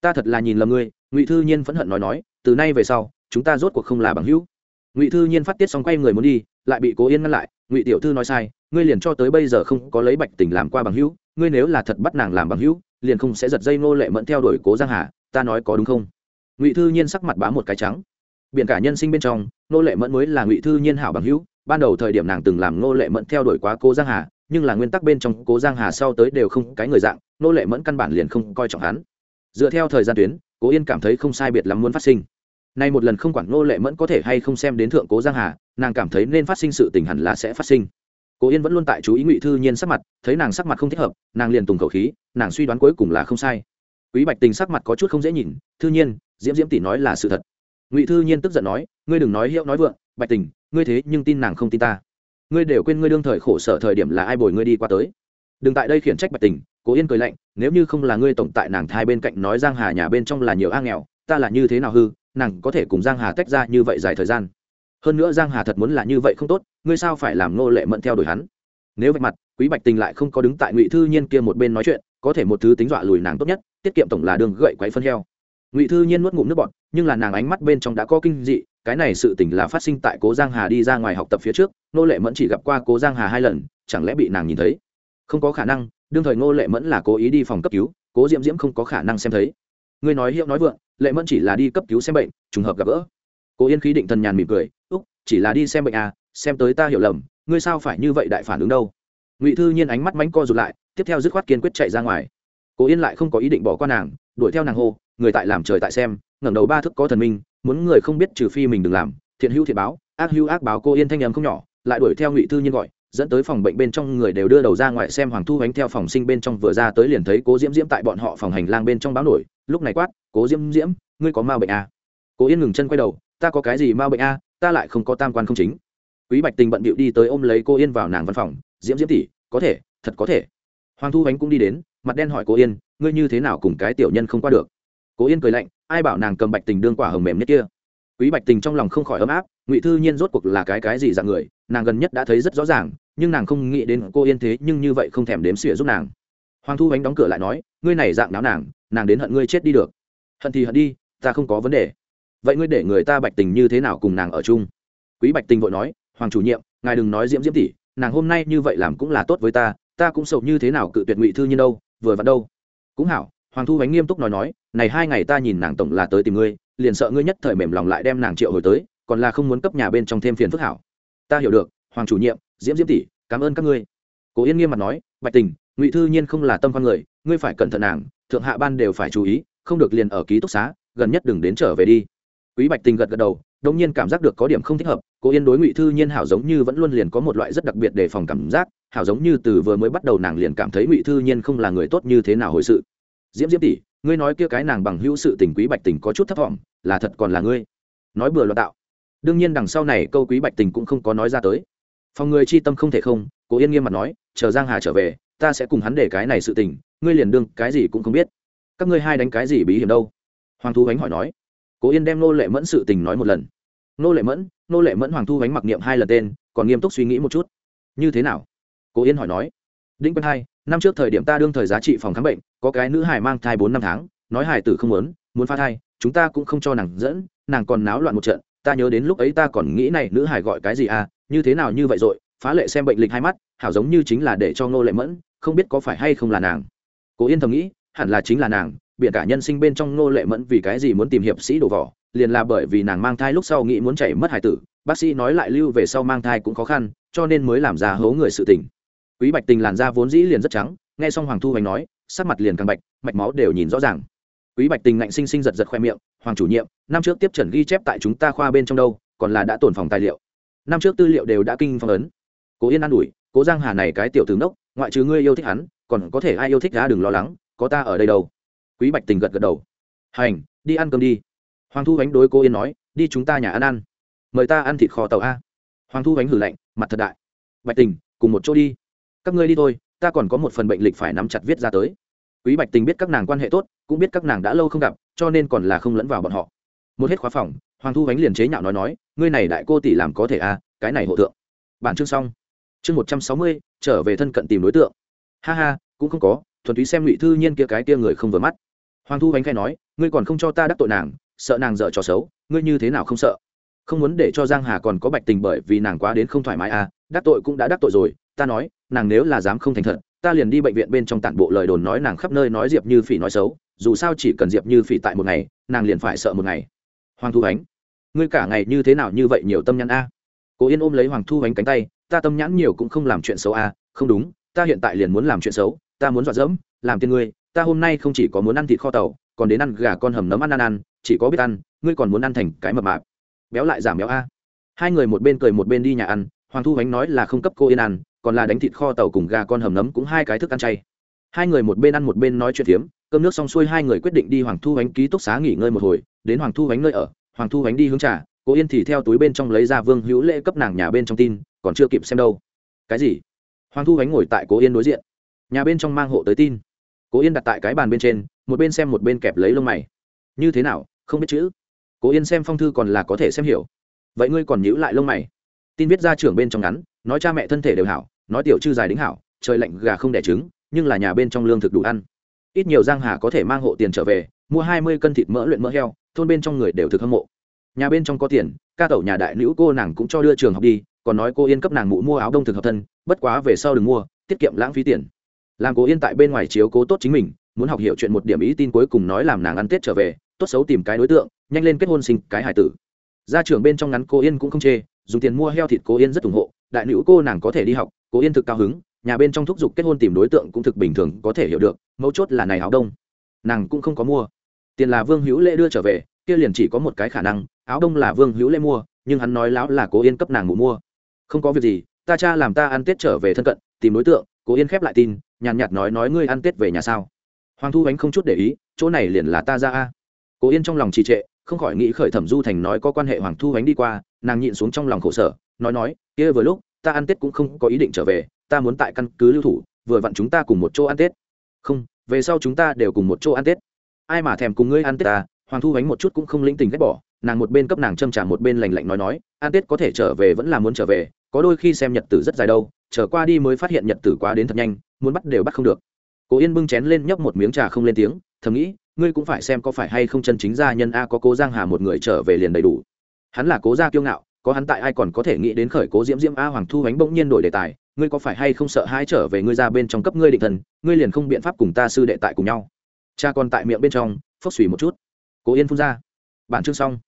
ta thật là nhìn lầm ngươi. Ngụy thư nhiên phẫn hận nói nói, từ nay về sau, chúng ta rốt cuộc không là bằng hữu. Ngụy thư nhiên phát tiết xong quay người muốn đi, lại bị cố yên ngăn lại ngụy tiểu thư nói sai, ngươi liền cho tới bây giờ không có lấy bạch tình làm qua bằng hữu, ngươi nếu là thật bắt nàng làm bằng hữu, liền không sẽ giật dây nô lệ mẫn theo đuổi cố giang hà, ta nói có đúng không? Ngụy thư nhiên sắc mặt bá một cái trắng. Biển cả nhân sinh bên trong nô lệ mẫn mới là ngụy thư nhiên hảo bằng hữu, ban đầu thời điểm nàng từng làm nô lệ mẫn theo đuổi quá cố giang hà, nhưng là nguyên tắc bên trong cố giang hà sau tới đều không cái người dạng nô lệ mẫn căn bản liền không coi trọng hắn. Dựa theo thời gian tuyến, cố yên cảm thấy không sai biệt lắm muốn phát sinh nay một lần không quản nô lệ mẫn có thể hay không xem đến thượng cố giang hà, nàng cảm thấy nên phát sinh sự tình hẳn là sẽ phát sinh. Cố yên vẫn luôn tại chú ý ngụy thư nhiên sắc mặt, thấy nàng sắc mặt không thích hợp, nàng liền tùng khẩu khí, nàng suy đoán cuối cùng là không sai. Quý bạch tình sắc mặt có chút không dễ nhìn, thư nhiên, diễm diễm tỷ nói là sự thật. Ngụy thư nhiên tức giận nói, ngươi đừng nói hiệu nói vượng, bạch tình, ngươi thế nhưng tin nàng không tin ta. Ngươi đều quên ngươi đương thời khổ sở thời điểm là ai bồi ngươi đi qua tới. Đừng tại đây khiển trách bạch tình, cố yên cười lạnh, nếu như không là ngươi tổng tại nàng thai bên cạnh nói giang hà nhà bên trong là nhiều a nghèo, ta là như thế nào hư? Nàng có thể cùng giang hà tách ra như vậy dài thời gian. Hơn nữa giang hà thật muốn là như vậy không tốt, ngươi sao phải làm nô lệ mẫn theo đuổi hắn? Nếu vạch mặt, quý bạch tình lại không có đứng tại ngụy thư nhiên kia một bên nói chuyện, có thể một thứ tính dọa lùi nàng tốt nhất, tiết kiệm tổng là đường gậy quấy phân heo. Ngụy thư nhiên nuốt ngụm nước bọt, nhưng là nàng ánh mắt bên trong đã có kinh dị, cái này sự tình là phát sinh tại cố giang hà đi ra ngoài học tập phía trước nô lệ mẫn chỉ gặp qua cố giang hà hai lần, chẳng lẽ bị nàng nhìn thấy? Không có khả năng, đương thời nô lệ mẫn là cố ý đi phòng cấp cứu, cố diễm diễm không có khả năng xem thấy. Ngươi nói hiệu nói vượng lệ mẫn chỉ là đi cấp cứu xem bệnh, trùng hợp gặp gỡ. Cố yên khí định thần nhàn mỉm cười, úc, chỉ là đi xem bệnh à xem tới ta hiểu lầm, ngươi sao phải như vậy đại phản ứng đâu? Ngụy thư nhiên ánh mắt mánh co rụt lại, tiếp theo dứt khoát kiên quyết chạy ra ngoài. Cố yên lại không có ý định bỏ qua nàng, đuổi theo nàng hô, người tại làm trời tại xem, ngẩng đầu ba thức có thần minh, muốn người không biết trừ phi mình đừng làm, thiện hữu thiện báo, ác hữu ác báo. Cô yên thanh nhầm không nhỏ, lại đuổi theo ngụy thư nhiên gọi dẫn tới phòng bệnh bên trong người đều đưa đầu ra ngoài xem hoàng thu ánh theo phòng sinh bên trong vừa ra tới liền thấy cố diễm diễm tại bọn họ phòng hành lang bên trong báo nổi, lúc này quát, cố diễm diễm, ngươi có ma bệnh à? cố yên ngừng chân quay đầu, ta có cái gì ma bệnh à? ta lại không có tam quan không chính. Quý bạch tình bận bịu đi tới ôm lấy cô yên vào nàng văn phòng, diễm diễm tỷ, có thể, thật có thể. Hoàng thu ánh cũng đi đến, mặt đen hỏi cô yên, ngươi như thế nào cùng cái tiểu nhân không qua được? Cố yên cười lạnh, ai bảo nàng cầm bạch tình đương quả hồng mềm nhất kia? Quý bạch tình trong lòng không khỏi ấm áp, ngụy thư nhiên rốt cuộc là cái cái gì dạng người? Nàng gần nhất đã thấy rất rõ ràng nhưng nàng không nghĩ đến cô yên thế nhưng như vậy không thèm đếm xỉa giúp nàng. Hoàng thu bánh đóng cửa lại nói, ngươi này dạng náo nàng nàng đến hận ngươi chết đi được. Hận thì hận đi, ta không có vấn đề. Vậy ngươi để người ta bạch tình như thế nào cùng nàng ở chung? Quý bạch tình vội nói, hoàng chủ nhiệm, ngài đừng nói diễm diễm tỷ, nàng hôm nay như vậy làm cũng là tốt với ta ta cũng sầu như thế nào cự tuyệt ngụy thư nhiên đâu, vừa vặn đâu. Cũng hảo. Hoàng thu bánh nghiêm túc nói nói, này hai ngày ta nhìn nàng tổng là tới tìm ngươi, liền sợ ngươi nhất thời mềm lòng lại đem nàng triệu hồi tới, còn là không muốn cấp nhà bên trong thêm phiền phức hảo. Ta hiểu được, hoàng chủ nhiệm diễm diễm tỷ, cảm ơn các ngươi. Cố yên nghiêm mặt nói, bạch tình, ngụy thư nhiên không là tâm con người, ngươi phải cẩn thận nàng, thượng hạ ban đều phải chú ý, không được liền ở ký túc xá, gần nhất đừng đến trở về đi. Quý bạch tình gật gật đầu đông nhiên cảm giác được có điểm không thích hợp, cố yên đối ngụy thư nhiên hảo giống như vẫn luôn liền có một loại rất đặc biệt để phòng cảm giác, hảo giống như từ vừa mới bắt đầu nàng liền cảm thấy ngụy thư nhiên không là người tốt như thế nào hồi sự. Diễm diễm tỷ, ngươi nói kia cái nàng bằng hữu sự tình quý bạch tình có chút thấp thỏm là thật còn là ngươi? Nói bừa loạn tạo đương nhiên đằng sau này câu quý bạch tình cũng không có nói ra tới phòng người chi tâm không thể không, cố yên nghiêm mặt nói, chờ giang hà trở về, ta sẽ cùng hắn để cái này sự tình, ngươi liền đương cái gì cũng không biết. Các ngươi hai đánh cái gì bí hiểm đâu? Hoàng thu ánh hỏi nói. Cố yên đem nô lệ mẫn sự tình nói một lần. Nô lệ mẫn nô lệ mẫn hoàng thu ánh mặc niệm hai lần tên, còn nghiêm túc suy nghĩ một chút. Như thế nào? Cố yên hỏi nói. Đinh quân hai, năm trước thời điểm ta đương thời giá trị phòng khám bệnh, có cái nữ hải mang thai bốn năm tháng, nói hải tử không muốn muốn phá thai, chúng ta cũng không cho nàng dẫn, nàng còn náo loạn một trận, ta nhớ đến lúc ấy ta còn nghĩ này nữ hải gọi cái gì à như thế nào như vậy rồi, phá lệ xem bệnh lịch hai mắt, hảo giống như chính là để cho ngô lệ mẫn không biết có phải hay không là nàng. Cố yên thầm nghĩ, hẳn là chính là nàng biện cả nhân sinh bên trong ngô lệ mẫn vì cái gì muốn tìm hiệp sĩ đổ vỏ, liền là bởi vì nàng mang thai lúc sau nghĩ muốn chảy mất hải tử, bác sĩ nói lại lưu về sau mang thai cũng khó khăn, cho nên mới làm ra hố người sự tình. Quý bạch tình làn da vốn dĩ liền rất trắng, nghe xong hoàng thu hoành nói, sắc mặt liền càng bạch, mạch máu đều nhìn rõ ràng. Quý bạch tình ngạnh sinh sinh giật giật khoe miệng, hoàng chủ nhiệm, năm trước tiếp trần ghi chép tại chúng ta khoa bên trong đâu, còn là đã tồn phòng tài liệu năm trước tư liệu đều đã kinh phong ấn. Cố yên an ủi, cố giang hà này cái tiểu tướng đốc ngoại trừ ngươi yêu thích hắn, còn có thể ai yêu thích đã đừng lo lắng, có ta ở đây đâu. Quý bạch tình gật gật đầu. Hành, đi ăn cơm đi. Hoàng thu ánh đối cô yên nói, đi chúng ta nhà ăn ăn. Mời ta ăn thịt kho tàu a. Hoàng thu ánh hử lạnh, mặt thật đại. Bạch tình, cùng một chỗ đi. Các ngươi đi thôi, ta còn có một phần bệnh lịch phải nắm chặt viết ra tới. Quý bạch tình biết các nàng quan hệ tốt, cũng biết các nàng đã lâu không gặp, cho nên còn là không lẫn vào bọn họ. Một hết khóa phòng hoàng thu ánh liền chế nhạo nói nói, ngươi này đại cô tỷ làm có thể a cái này hộ tượng. bản chương xong. Chương một trăm sáu mươi, trở về thân cận tìm đối tượng. Ha ha, cũng không có, thuần túy xem ngụy thư nhiên kia cái kia người không vừa mắt. Hoàng thu ánh khai nói, ngươi còn không cho ta đắc tội nàng, sợ nàng dở trò xấu, ngươi như thế nào không sợ? Không muốn để cho giang hà còn có bạch tình bởi vì nàng quá đến không thoải mái à đắc tội cũng đã đắc tội rồi, ta nói, nàng nếu là dám không thành thật, ta liền đi bệnh viện bên trong tản bộ lời đồn nói nàng khắp nơi nói diệp như phỉ nói xấu, dù sao chỉ cần diệp như phỉ tại một ngày, nàng liền phải sợ một ngày. Hoàng thu ánh ngươi cả ngày như thế nào như vậy nhiều tâm nhãn a? Cố yên ôm lấy hoàng thu ánh cánh tay, ta tâm nhãn nhiều cũng không làm chuyện xấu a, không đúng, ta hiện tại liền muốn làm chuyện xấu, ta muốn dọa dẫm, làm tiền ngươi ta hôm nay không chỉ có muốn ăn thịt kho tàu, còn đến ăn gà con hầm nấm ăn ăn ăn, chỉ có biết ăn, ngươi còn muốn ăn thành cái mập mạp. Béo lại giảm béo a. Hai người một bên cười một bên đi nhà ăn, hoàng thu ánh nói là không cấp cô yên ăn, còn là đánh thịt kho tàu cùng gà con hầm nấm cũng hai cái thức ăn chay. Hai người một bên ăn một bên nói chuyện phiếm, cơm nước xong xuôi hai người quyết định đi hoàng thu ánh ký túc xá nghỉ ngơi một hồi, đến hoàng thu ánh nơi ở hoàng thu ánh đi hướng trà, cô yên thì theo túi bên trong lấy ra vương hữu lễ cấp nàng nhà bên trong tin, còn chưa kịp xem đâu. Cái gì? Hoàng thu ánh ngồi tại cố yên đối diện. Nhà bên trong mang hộ tới tin. Cố yên đặt tại cái bàn bên trên, một bên xem một bên kẹp lấy lông mày. Như thế nào? Không biết chữ. Cố yên xem phong thư còn là có thể xem hiểu. Vậy ngươi còn nhữ lại lông mày. Tin viết ra trưởng bên trong ngắn, nói cha mẹ thân thể đều hảo, nói tiểu chư dài đính hảo, trời lạnh gà không đẻ trứng, nhưng là nhà bên trong lương thực đủ ăn. Ít nhiều giang hà có thể mang hộ tiền trở về mua hai mươi cân thịt mỡ luyện mỡ heo, thôn bên trong người đều thực hâm mộ. Nhà bên trong có tiền, ca tẩu nhà đại nữ cô nàng cũng cho đưa trường học đi, còn nói cô yên cấp nàng mụ mua áo đông thực hợp thân, bất quá về sau đừng mua, tiết kiệm lãng phí tiền. Làm cô yên tại bên ngoài chiếu cố tốt chính mình, muốn học hiểu chuyện một điểm ý tin cuối cùng nói làm nàng ăn tết trở về, tốt xấu tìm cái đối tượng, nhanh lên kết hôn sinh cái hải tử. Gia trưởng bên trong ngắn cô yên cũng không chê, dùng tiền mua heo thịt cô yên rất ủng hộ, đại nữ cô nàng có thể đi học, cô yên thực cao hứng, nhà bên trong thúc giục kết hôn tìm đối tượng cũng thực bình thường có thể hiểu được, mấu chốt là này áo đông. Nàng cũng không có mua tiền là vương hữu lễ đưa trở về, kia liền chỉ có một cái khả năng, áo đông là vương hữu lễ mua, nhưng hắn nói láo là cố yên cấp nàng ngủ mua. Không có việc gì, ta cha làm ta ăn tết trở về thân cận, tìm đối tượng, cố yên khép lại tin, nhàn nhạt nói nói ngươi ăn tết về nhà sao. Hoàng thu ánh không chút để ý, chỗ này liền là ta ra a. Cố yên trong lòng trì trệ, không khỏi nghĩ khởi thẩm du thành nói có quan hệ hoàng thu ánh đi qua, nàng nhịn xuống trong lòng khổ sở, nói nói, kia vừa lúc, ta ăn tết cũng không có ý định trở về, ta muốn tại căn cứ lưu thủ, vừa vặn chúng ta cùng một chỗ ăn tết. Không, về sau chúng ta đều cùng một chỗ ăn tết ai mà thèm cùng ngươi ăn tết ta hoàng thu ánh một chút cũng không linh tình ghét bỏ, nàng một bên cấp nàng châm trả một bên lành lạnh nói nói, ăn tết có thể trở về vẫn là muốn trở về, có đôi khi xem nhật tử rất dài đâu trở qua đi mới phát hiện nhật tử quá đến thật nhanh, muốn bắt đều bắt không được. Cố yên bưng chén lên nhấp một miếng trà không lên tiếng, thầm nghĩ, ngươi cũng phải xem có phải hay không chân chính gia nhân a, có cố giang hà một người trở về liền đầy đủ. Hắn là cố gia kiêu ngạo, có hắn tại ai còn có thể nghĩ đến khởi cố diễm diễm a, hoàng thu ánh bỗng nhiên đổi đề tài, ngươi có phải hay không sợ hai trở về ngươi ra bên trong cấp ngươi định thần, ngươi liền không biện pháp cùng ta sư đệ tại cùng nhau cha còn tại miệng bên trong, phốc xùy một chút. Cố yên phun ra. Bản chương xong.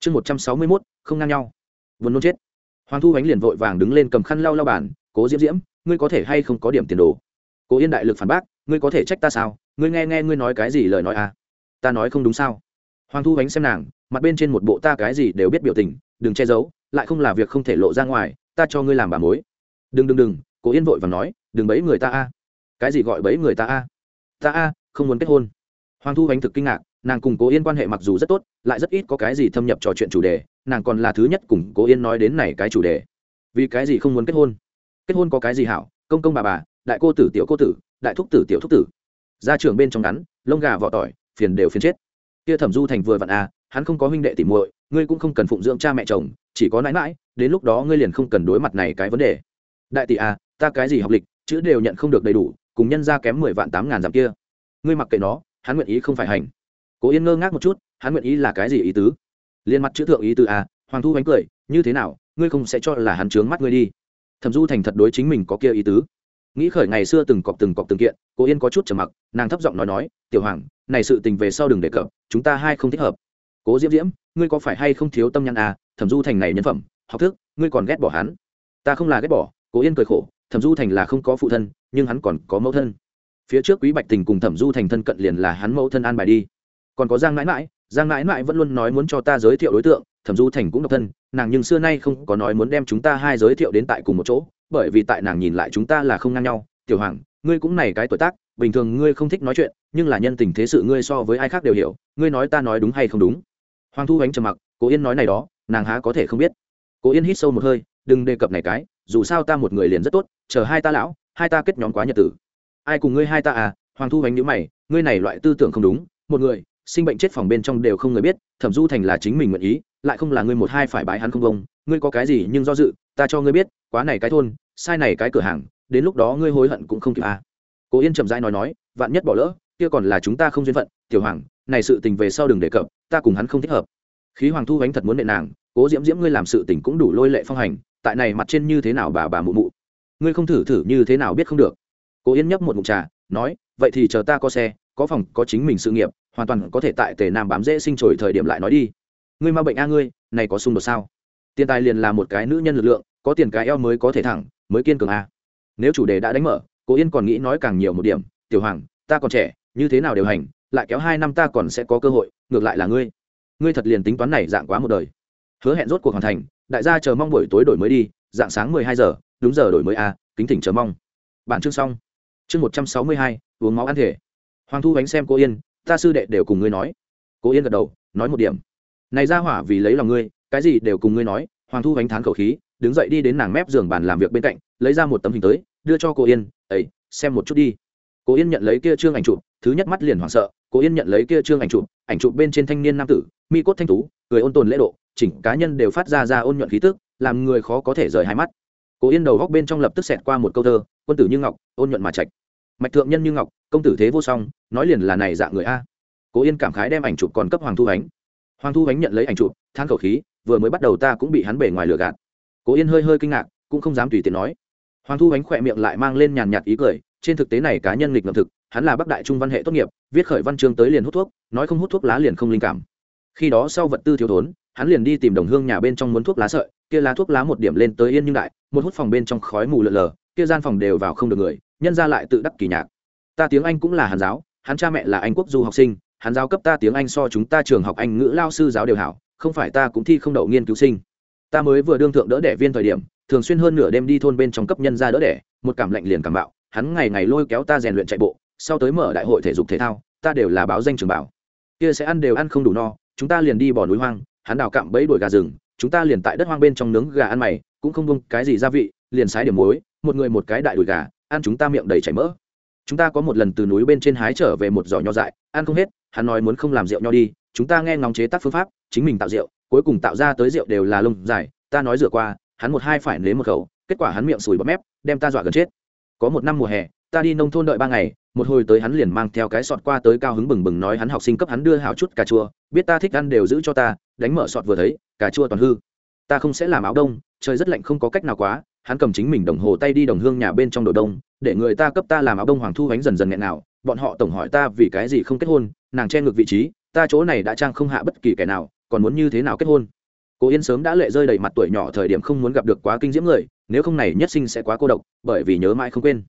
Chương một trăm sáu mươi mốt, không ngang nhau. Vốn nôn chết. Hoàng thu ánh liền vội vàng đứng lên cầm khăn lau lau bản cố diễm diễm, ngươi có thể hay không có điểm tiền đồ? Cố yên đại lực phản bác, ngươi có thể trách ta sao? Ngươi nghe nghe ngươi nói cái gì lời nói à? Ta nói không đúng sao? Hoàng thu ánh xem nàng, mặt bên trên một bộ ta cái gì đều biết biểu tình, đừng che giấu, lại không là việc không thể lộ ra ngoài, ta cho ngươi làm bà mối. Đừng đừng đừng, cố yên vội và nói, đừng bấy người ta a. Cái gì gọi bấy người ta a? Ta a không muốn kết hôn. Hoàng thu ánh thực kinh ngạc, nàng cùng cố yên quan hệ mặc dù rất tốt, lại rất ít có cái gì thâm nhập trò chuyện chủ đề, nàng còn là thứ nhất cùng cố yên nói đến này cái chủ đề. Vì cái gì không muốn kết hôn? Kết hôn có cái gì hảo? Công công bà bà, đại cô tử, tiểu cô tử, đại thúc tử, tiểu thúc tử. Ra trường bên trong ngắn, lông gà vỏ tỏi, phiền đều phiền chết. Kia thẩm du thành vừa vặn à hắn không có huynh đệ tỉ muội, ngươi cũng không cần phụng dưỡng cha mẹ chồng, chỉ có nãi mãi đến lúc đó ngươi liền không cần đối mặt này cái vấn đề. Đại tỷ à ta cái gì học lịch, chữ đều nhận không được đầy đủ, cùng nhân ra kém mười vạn tám ngàn dặm kia ngươi mặc kệ nó, hắn nguyện ý không phải hành. Cố yên ngơ ngác một chút, hắn nguyện ý là cái gì ý tứ? Liên mặt chữ thượng ý tứ à hoàng thu bánh cười, như thế nào, ngươi không sẽ cho là hắn trướng mắt ngươi đi. Thẩm du thành thật đối chính mình có kia ý tứ. Nghĩ khởi ngày xưa từng cọc từng cọc từng kiện, Cố yên có chút trầm mặc, nàng thấp giọng nói nói, tiểu hoàng, này sự tình về sau đừng đề cập, chúng ta hai không thích hợp. Cố diễm diễm, ngươi có phải hay không thiếu tâm nhăn à thẩm du thành này nhân phẩm, học thức, ngươi còn ghét bỏ hắn. Ta không là ghét bỏ, cố yên cười khổ, thẩm du thành là không có phụ thân, nhưng hắn còn có mẫu thân phía trước quý bạch tình cùng thẩm du thành thân cận liền là hắn mẫu thân an bài đi. Còn có giang mãi mãi giang mãi mãi vẫn luôn nói muốn cho ta giới thiệu đối tượng, thẩm du thành cũng độc thân, nàng nhưng xưa nay không có nói muốn đem chúng ta hai giới thiệu đến tại cùng một chỗ, bởi vì tại nàng nhìn lại chúng ta là không ngang nhau. Tiểu hoàng, ngươi cũng này cái tuổi tác, bình thường ngươi không thích nói chuyện, nhưng là nhân tình thế sự ngươi so với ai khác đều hiểu, ngươi nói ta nói đúng hay không đúng? Hoàng thu ánh trầm mặc, cố yên nói này đó, nàng há có thể không biết. Cố yên hít sâu một hơi, đừng đề cập này cái, dù sao ta một người liền rất tốt, chờ hai ta lão, hai ta kết nhóm quá nhật tử ai cùng ngươi hai ta à hoàng thu ánh nhữ mày, ngươi này loại tư tưởng không đúng, một người sinh bệnh chết phòng bên trong đều không người biết, thẩm du thành là chính mình nguyện ý, lại không là ngươi một hai phải bái hắn không công, ngươi có cái gì nhưng do dự, ta cho ngươi biết, quá này cái thôn, sai này cái cửa hàng, đến lúc đó ngươi hối hận cũng không kịp à. cố yên chậm rãi nói nói, vạn nhất bỏ lỡ, kia còn là chúng ta không duyên phận, tiểu hoàng, này sự tình về sau đừng đề cập, ta cùng hắn không thích hợp. Khí hoàng thu ánh thật muốn nệ nàng, cố diễm diễm ngươi làm sự tình cũng đủ lôi lệ phong hành, tại này mặt trên như thế nào bà bà mụ mụ? Ngươi không thử thử như thế nào biết không được cố yên nhấp một mụn trà, nói, vậy thì chờ ta có xe, có phòng, có chính mình sự nghiệp, hoàn toàn có thể tại tề nam bám dễ sinh trồi thời điểm lại nói đi. Ngươi ma bệnh a ngươi, này có xung đột sao? Tiền tài liền là một cái nữ nhân lực lượng, có tiền cái eo mới có thể thẳng, mới kiên cường a. Nếu chủ đề đã đánh mở, cố yên còn nghĩ nói càng nhiều một điểm, tiểu hoàng, ta còn trẻ, như thế nào điều hành, lại kéo hai năm ta còn sẽ có cơ hội, ngược lại là ngươi. Ngươi thật liền tính toán này dạng quá một đời. Hứa hẹn rốt cuộc hoàn thành, đại gia chờ mong buổi tối đổi mới đi, dạng sáng mười hai giờ, đúng giờ đổi mới a, kính thỉnh chờ mong. Bản chương xong chương một trăm sáu mươi hai, uống máu ăn thể. Hoàng thu ánh xem cô yên, ta sư đệ đều cùng ngươi nói. Cô yên gật đầu, nói một điểm. Này ra hỏa vì lấy lòng ngươi, cái gì đều cùng ngươi nói. Hoàng thu ánh thán khẩu khí, đứng dậy đi đến nàng mép giường bàn làm việc bên cạnh, lấy ra một tấm hình tới, đưa cho cô yên ấy xem một chút đi. Cô yên nhận lấy kia trương ảnh chụp, thứ nhất mắt liền hoảng sợ, cô yên nhận lấy kia trương ảnh chụp ảnh chụp bên trên thanh niên nam tử, mi cốt thanh tú, người ôn tồn lễ độ, chỉnh cá nhân đều phát ra ra ôn nhuận khí tức, làm người khó có thể rời hai mắt. Cố yên đầu góc bên trong lập tức xẹt qua một câu thơ, quân tử như ngọc, ôn nhuận mà trạch. Mạch thượng nhân như ngọc, công tử thế vô song, nói liền là này dạng người a. Cố yên cảm khái đem ảnh chụp còn cấp hoàng thu ánh. Hoàng thu ánh nhận lấy ảnh chụp thang khẩu khí, vừa mới bắt đầu ta cũng bị hắn bể ngoài lửa gạt. Cố yên hơi hơi kinh ngạc, cũng không dám tùy tiện nói. Hoàng thu ánh khỏe miệng lại mang lên nhàn nhạt ý cười, trên thực tế này cá nhân lịch ngầm thực, hắn là bắc đại trung văn hệ tốt nghiệp, viết khởi văn chương tới liền hút thuốc, nói không hút thuốc lá liền không linh cảm. Khi đó sau vật tư thiếu thốn, hắn liền đi tìm đồng hương nhà bên trong muốn thuốc lá sợi, kia lá thuốc lá một điểm lên tới yên nhưng đại một hút phòng bên trong khói mù lợn lờ, kia gian phòng đều vào không được người, nhân ra lại tự đắc kỳ nhạc. Ta tiếng anh cũng là hàn giáo, hắn cha mẹ là anh quốc du học sinh hắn giáo cấp ta tiếng anh so chúng ta trường học anh ngữ lao sư giáo đều hảo, không phải ta cũng thi không đậu nghiên cứu sinh. Ta mới vừa đương thượng đỡ đẻ viên thời điểm, thường xuyên hơn nửa đêm đi thôn bên trong cấp nhân ra đỡ đẻ, một cảm lạnh liền cảm bạo, hắn ngày ngày lôi kéo ta rèn luyện chạy bộ, sau tới mở đại hội thể dục thể thao, ta đều là báo danh trường bảo. Kia sẽ ăn đều ăn không đủ no, chúng ta liền đi bỏ núi hoang, hắn đào cạm bẫy đuổi gà rừng, chúng ta liền tại đất hoang bên trong nướng gà ăn mày cũng không bông cái gì gia vị, liền sái điểm muối, một người một cái đại đùi gà, ăn chúng ta miệng đầy chảy mỡ. Chúng ta có một lần từ núi bên trên hái trở về một giỏ nho dại, ăn không hết, hắn nói muốn không làm rượu nho đi, chúng ta nghe ngóng chế tác phương pháp, chính mình tạo rượu, cuối cùng tạo ra tới rượu đều là lông dài, ta nói rửa qua, hắn một hai phải nếm một khẩu, kết quả hắn miệng sùi bọt mép, đem ta dọa gần chết. Có một năm mùa hè, ta đi nông thôn đợi ba ngày, một hồi tới hắn liền mang theo cái sọt qua tới cao hứng bừng bừng nói hắn học sinh cấp hắn đưa hào chút cà chua, biết ta thích ăn đều giữ cho ta, đánh mở sọt vừa thấy, cà chua toàn hư. Ta không sẽ làm áo đông trời rất lạnh không có cách nào quá, hắn cầm chính mình đồng hồ tay đi đồng hương nhà bên trong đội đông, để người ta cấp ta làm áo đông hoàng thu bánh dần dần nghẹn nào, bọn họ tổng hỏi ta vì cái gì không kết hôn, nàng che ngược vị trí, ta chỗ này đã trang không hạ bất kỳ kẻ nào, còn muốn như thế nào kết hôn? Cô yên sớm đã lệ rơi đầy mặt tuổi nhỏ thời điểm không muốn gặp được quá kinh diễm người, nếu không này nhất sinh sẽ quá cô độc, bởi vì nhớ mãi không quên.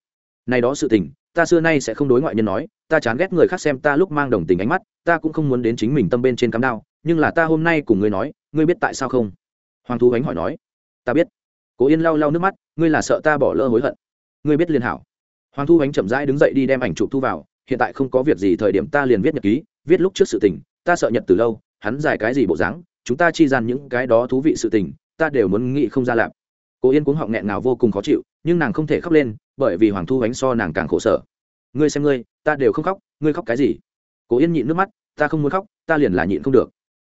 Này đó sự tình, ta xưa nay sẽ không đối ngoại nhân nói, ta chán ghét người khác xem ta lúc mang đồng tình ánh mắt, ta cũng không muốn đến chính mình tâm bên trên cắm đao, nhưng là ta hôm nay cùng ngươi nói, ngươi biết tại sao không? Hoàng thu ánh hỏi nói ta biết. Cố yên lau lau nước mắt, ngươi là sợ ta bỏ lỡ hối hận. Ngươi biết liên hảo. Hoàng thu ánh chậm rãi đứng dậy đi đem ảnh chụp thu vào, hiện tại không có việc gì thời điểm ta liền viết nhật ký, viết lúc trước sự tình, ta sợ nhật từ lâu, hắn giải cái gì bộ dáng, chúng ta chi gian những cái đó thú vị sự tình, ta đều muốn nghĩ không ra lạp cố yên cuống họng nghẹn nào vô cùng khó chịu, nhưng nàng không thể khóc lên, bởi vì hoàng thu ánh so nàng càng khổ sở. Ngươi xem ngươi, ta đều không khóc, ngươi khóc cái gì? Cố yên nhịn nước mắt, ta không muốn khóc, ta liền là nhịn không được.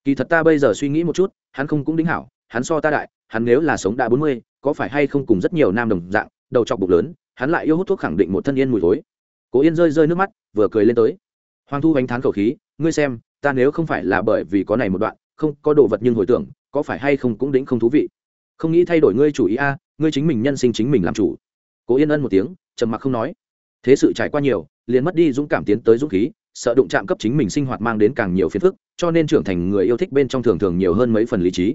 Kỳ thật ta bây giờ suy nghĩ một chút, hắn không cũng đính hảo, hắn so ta đại hắn nếu là sống đã bốn mươi, có phải hay không cùng rất nhiều nam đồng dạng, đầu chọc bụng lớn, hắn lại yêu hút thuốc khẳng định một thân yên mùi thối. Cố yên rơi rơi nước mắt, vừa cười lên tới. Hoàng thu ánh thán khẩu khí, ngươi xem, ta nếu không phải là bởi vì có này một đoạn, không, có đồ vật nhưng hồi tưởng, có phải hay không cũng đĩnh không thú vị. Không nghĩ thay đổi ngươi chủ ý a, ngươi chính mình nhân sinh chính mình làm chủ. Cố yên ân một tiếng, trầm mặc không nói. Thế sự trải qua nhiều, liền mất đi dũng cảm tiến tới dũng khí, sợ đụng chạm cấp chính mình sinh hoạt mang đến càng nhiều phiền phức, cho nên trưởng thành người yêu thích bên trong thường thường nhiều hơn mấy phần lý trí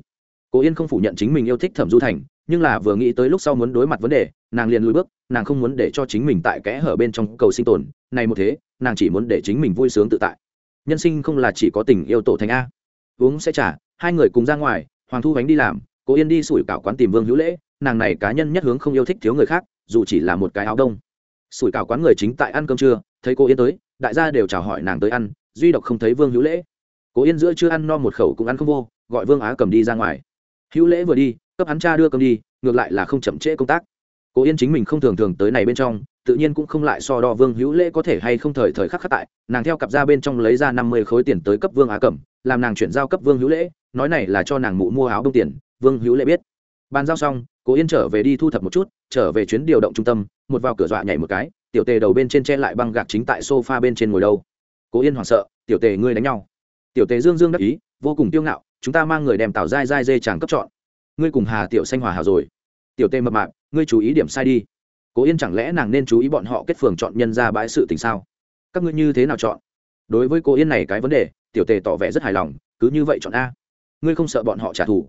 cố yên không phủ nhận chính mình yêu thích thẩm du thành, nhưng là vừa nghĩ tới lúc sau muốn đối mặt vấn đề, nàng liền lùi bước, nàng không muốn để cho chính mình tại kẽ hở bên trong cầu sinh tồn, này một thế, nàng chỉ muốn để chính mình vui sướng tự tại. Nhân sinh không là chỉ có tình yêu tổ thành a. Uống sẽ trả, hai người cùng ra ngoài, hoàng thu bánh đi làm, cố yên đi sủi cảo quán tìm vương hữu lễ, nàng này cá nhân nhất hướng không yêu thích thiếu người khác, dù chỉ là một cái áo đông. Sủi cảo quán người chính tại ăn cơm trưa, thấy cô yên tới, đại gia đều chào hỏi nàng tới ăn, duy độc không thấy vương hữu lễ. Cố yên giữa chưa ăn no một khẩu cũng ăn không vô, gọi vương á cầm đi ra ngoài hữu lễ vừa đi, cấp hắn cha đưa cơm đi, ngược lại là không chậm trễ công tác. Cố yên chính mình không thường thường tới này bên trong, tự nhiên cũng không lại so đo vương hữu lễ có thể hay không thời thời khắc khắc tại. Nàng theo cặp ra bên trong lấy ra năm mươi khối tiền tới cấp vương á cẩm, làm nàng chuyển giao cấp vương hữu lễ, nói này là cho nàng mụ mua áo đông tiền, vương hữu lễ biết. Bàn giao xong, cố yên trở về đi thu thập một chút, trở về chuyến điều động trung tâm, một vào cửa dọa nhảy một cái, tiểu tề đầu bên trên che lại băng gạc chính tại sofa bên trên ngồi đâu. Cố yên hoảng sợ, tiểu tề, ngươi đánh nhau. Tiểu tề dương dương đắc ý, vô cùng tiêu ngạo chúng ta mang người đem tạo dai dai dê chàng cấp chọn. Ngươi cùng hà tiểu xanh hòa hảo rồi. Tiểu tề mập mạp, ngươi chú ý điểm sai đi. Cố yên chẳng lẽ nàng nên chú ý bọn họ kết phường chọn nhân ra bãi sự tình sao? Các ngươi như thế nào chọn? Đối với cố yên này cái vấn đề, tiểu tề tỏ vẻ rất hài lòng, cứ như vậy chọn a. Ngươi không sợ bọn họ trả thù?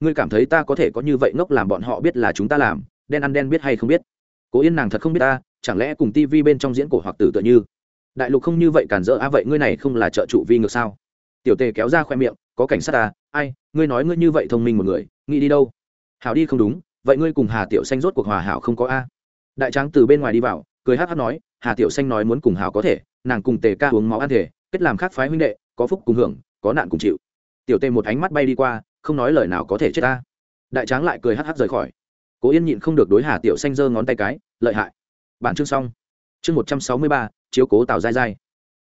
Ngươi cảm thấy ta có thể có như vậy ngốc làm bọn họ biết là chúng ta làm, đen ăn đen biết hay không biết? Cố yên nàng thật không biết ta, chẳng lẽ cùng tivi bên trong diễn cổ hoặc tử tựa như? Đại lục không như vậy cản rỡ a vậy ngươi này không là trợ trụ vi ngược sao? Tiểu tề kéo ra khoe miệng, có cảnh sát ta ai? Ngươi nói ngươi như vậy thông minh một người, nghĩ đi đâu? Hảo đi, không đúng. Vậy ngươi cùng hà tiểu xanh rốt cuộc hòa hảo không có a? Đại tráng từ bên ngoài đi vào, cười hát hát nói, hà tiểu xanh nói muốn cùng hảo có thể, nàng cùng tề ca uống máu ăn thể, kết làm khác phái huynh đệ, có phúc cùng hưởng, có nạn cùng chịu. Tiểu tề một ánh mắt bay đi qua, không nói lời nào có thể chết ta. Đại tráng lại cười hát hát rời khỏi. Cố yên nhịn không được đối hà tiểu xanh giơ ngón tay cái, lợi hại. Bản chương xong. Chương một trăm sáu mươi ba, chiếu cố tào dai dai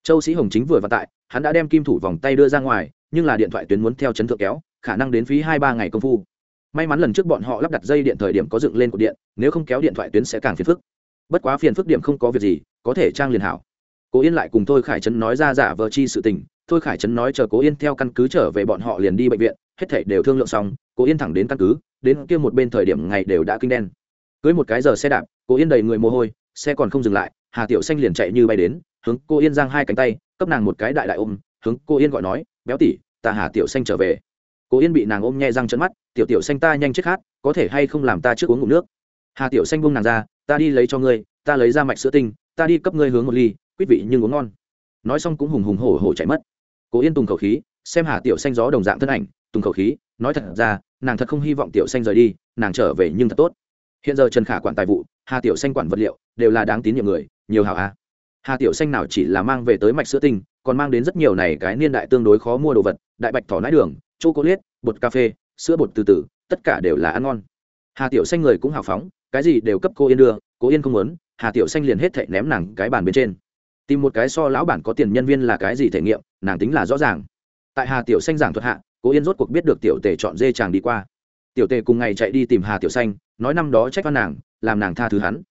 châu sĩ hồng chính vừa vặn tại, hắn đã đem kim thủ vòng tay đưa ra ngoài, nhưng là điện thoại tuyến muốn theo chấn thượng kéo, khả năng đến phí hai ba ngày công phu. May mắn lần trước bọn họ lắp đặt dây điện thời điểm có dựng lên cột điện, nếu không kéo điện thoại tuyến sẽ càng phiền phức. Bất quá phiền phức điểm không có việc gì, có thể trang liền hảo. Cố yên lại cùng thôi khải trấn nói ra giả vờ chi sự tình, thôi khải trấn nói chờ cố yên theo căn cứ trở về bọn họ liền đi bệnh viện, hết thảy đều thương lượng xong, cố yên thẳng đến căn cứ, đến kia một bên thời điểm ngày đều đã kinh đen. Cưới một cái giờ xe đạp, cố yên đầy người mồ hôi, xe còn không dừng lại, hà tiểu xanh liền chạy như bay đến hướng cô yên giang hai cánh tay, cấp nàng một cái đại đại ôm, hướng cô yên gọi nói, béo tỉ ta hà tiểu xanh trở về. Cô yên bị nàng ôm nhẹ răng trận mắt, tiểu tiểu xanh ta nhanh chết khát, có thể hay không làm ta trước uống ngụm nước? Hà tiểu xanh buông nàng ra, ta đi lấy cho ngươi, ta lấy ra mạch sữa tinh, ta đi cấp ngươi hướng một ly, quý vị nhưng uống ngon. Nói xong cũng hùng hùng hổ hổ chạy mất. Cô yên tùng khẩu khí, xem hà tiểu xanh gió đồng dạng thân ảnh, tùng khẩu khí, nói thật ra, nàng thật không hy vọng tiểu xanh rời đi, nàng trở về nhưng thật tốt. Hiện giờ trần khả quản tài vụ, hà tiểu xanh quản vật liệu, đều là đáng tín nhiệm người, nhiều hảo a hà tiểu xanh nào chỉ là mang về tới mạch sữa tinh, còn mang đến rất nhiều này cái niên đại tương đối khó mua đồ vật, đại bạch thỏ nãi đường chô cô liết bột cà phê, sữa bột từ từ, tất cả đều là ăn ngon. Hà tiểu xanh người cũng hào phóng, cái gì đều cấp cô yên đưa, cô yên không muốn, hà tiểu xanh liền hết thệ ném nàng cái bàn bên trên. Tìm một cái so lão bản có tiền nhân viên là cái gì thể nghiệm, nàng tính là rõ ràng. Tại hà tiểu xanh giảng thuật hạ, cô yên rốt cuộc biết được tiểu tề chọn dê chàng đi qua. Tiểu tề cùng ngày chạy đi tìm hà tiểu xanh, nói năm đó trách văn nàng, làm nàng tha thứ hắn.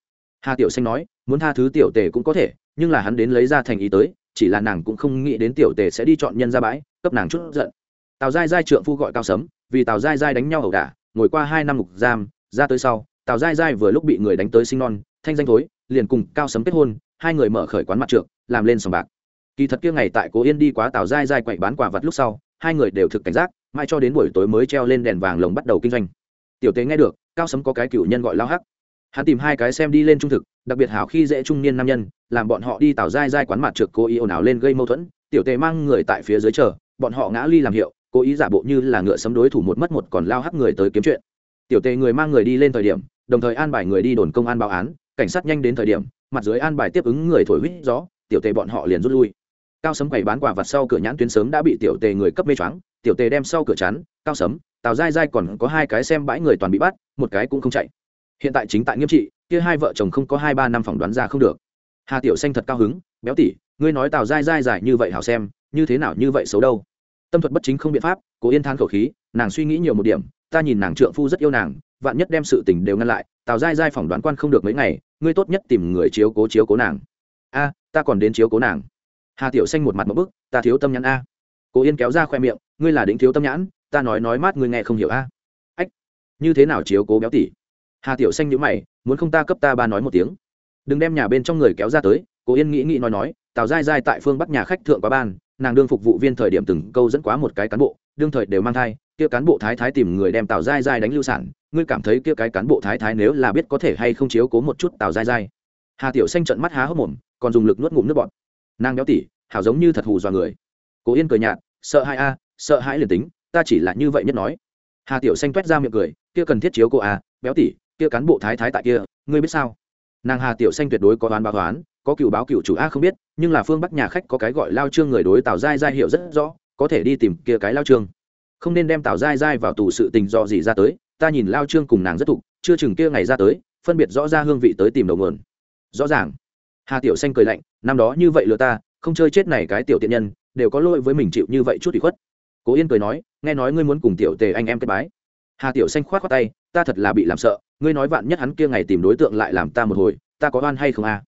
Hà tiểu xanh nói, muốn tha thứ tiểu tề cũng có thể nhưng là hắn đến lấy ra thành ý tới, chỉ là nàng cũng không nghĩ đến tiểu tề sẽ đi chọn nhân ra bãi, cấp nàng chút giận. Tào giai giai trượng phu gọi cao sấm, vì tào giai giai đánh nhau ẩu đả, ngồi qua hai năm ngục giam, ra tới sau, tào giai giai vừa lúc bị người đánh tới sinh non, thanh danh thối, liền cùng cao sấm kết hôn, hai người mở khởi quán mặt trượng, làm lên sòng bạc. Kỳ thật kia ngày tại cố yên đi quá tào giai giai quậy bán quả vật lúc sau, hai người đều thực cảnh giác, mãi cho đến buổi tối mới treo lên đèn vàng lồng bắt đầu kinh doanh. Tiểu tế nghe được, cao sấm có cái cựu nhân gọi lao hắc. Hắn tìm hai cái xem đi lên trung thực đặc biệt hảo khi dễ trung niên nam nhân, làm bọn họ đi tào dai dai quán mặt trượt cố ý ồn ào lên gây mâu thuẫn, tiểu tề mang người tại phía dưới chờ, bọn họ ngã ly làm hiệu, cố ý giả bộ như là ngựa sấm đối thủ một mất một còn lao hắc người tới kiếm chuyện. Tiểu tề người mang người đi lên thời điểm, đồng thời an bài người đi đồn công an báo án, cảnh sát nhanh đến thời điểm, mặt dưới an bài tiếp ứng người thổi huýt gió, tiểu tề bọn họ liền rút lui. Cao sấm quầy bán quả vặt sau cửa nhãn tuyến sớm đã bị tiểu tề người cấp mê choáng, tiểu tề đem sau cửa chắn, cao sấm, tào dai dai còn có hai cái xem bãi người toàn bị bắt, một cái cũng không chạy. Hiện tại chính tại nghiêm trị kia hai vợ chồng không có hai ba năm phỏng đoán ra không được. Hà tiểu xanh thật cao hứng, béo tỉ ngươi nói tào dai dai dài như vậy hảo xem, như thế nào như vậy xấu đâu? Tâm thuật bất chính không biện pháp, cố yên than khẩu khí, nàng suy nghĩ nhiều một điểm, ta nhìn nàng trượng phu rất yêu nàng, vạn nhất đem sự tình đều ngăn lại, tào dai dai phỏng đoán quan không được mấy ngày, ngươi tốt nhất tìm người chiếu cố chiếu cố nàng. A, ta còn đến chiếu cố nàng. Hà tiểu xanh một mặt một bức, ta thiếu tâm nhãn a. Cố yên kéo ra khoe miệng, ngươi là đính thiếu tâm nhãn, ta nói nói mát ngươi nghe không hiểu a. Ách, như thế nào chiếu cố béo tỷ? Hà tiểu xanh nhữ mày, muốn không ta cấp ta ba nói một tiếng. Đừng đem nhà bên trong người kéo ra tới, cố yên nghĩ nghĩ nói nói, tào dai dai tại phương bắc nhà khách thượng quá ban, nàng đương phục vụ viên thời điểm từng câu dẫn quá một cái cán bộ, đương thời đều mang thai, kia cán bộ thái thái tìm người đem tào dai dai đánh lưu sản, ngươi cảm thấy kia cái cán bộ thái thái nếu là biết có thể hay không chiếu cố một chút tào dai dai hà tiểu xanh trận mắt há hốc mồm, còn dùng lực nuốt ngụm nước bọt. Nàng béo tỉ, hảo giống như thật hù dọa người. Cố yên cười nhạt, sợ hãi a, sợ hãi liền tính, ta chỉ là như vậy nhất nói. Hà tiểu xanh quét ra miệng cười, kia cần thiết chiếu cô a, béo tỉ kia cán bộ thái thái tại kia, ngươi biết sao? Nàng hà tiểu xanh tuyệt đối có đoán báo toán có cựu báo cựu chủ a không biết, nhưng là phương bắc nhà khách có cái gọi lao trương người đối tào giai giai hiểu rất rõ, có thể đi tìm kia cái lao trương. Không nên đem tào giai giai vào tù sự tình do gì ra tới, ta nhìn lao trương cùng nàng rất thục, chưa chừng kia ngày ra tới, phân biệt rõ ra hương vị tới tìm đầu nguồn. Rõ ràng. Hà tiểu xanh cười lạnh, năm đó như vậy lừa ta, không chơi chết này cái tiểu tiện nhân, đều có lỗi với mình chịu như vậy chút ủy khuất. Cố yên cười nói, nghe nói ngươi muốn cùng tiểu tề anh em kết bái hà tiểu xanh khoát khoát tay, ta thật là bị làm sợ, ngươi nói vạn nhất hắn kia ngày tìm đối tượng lại làm ta một hồi, ta có oan hay không à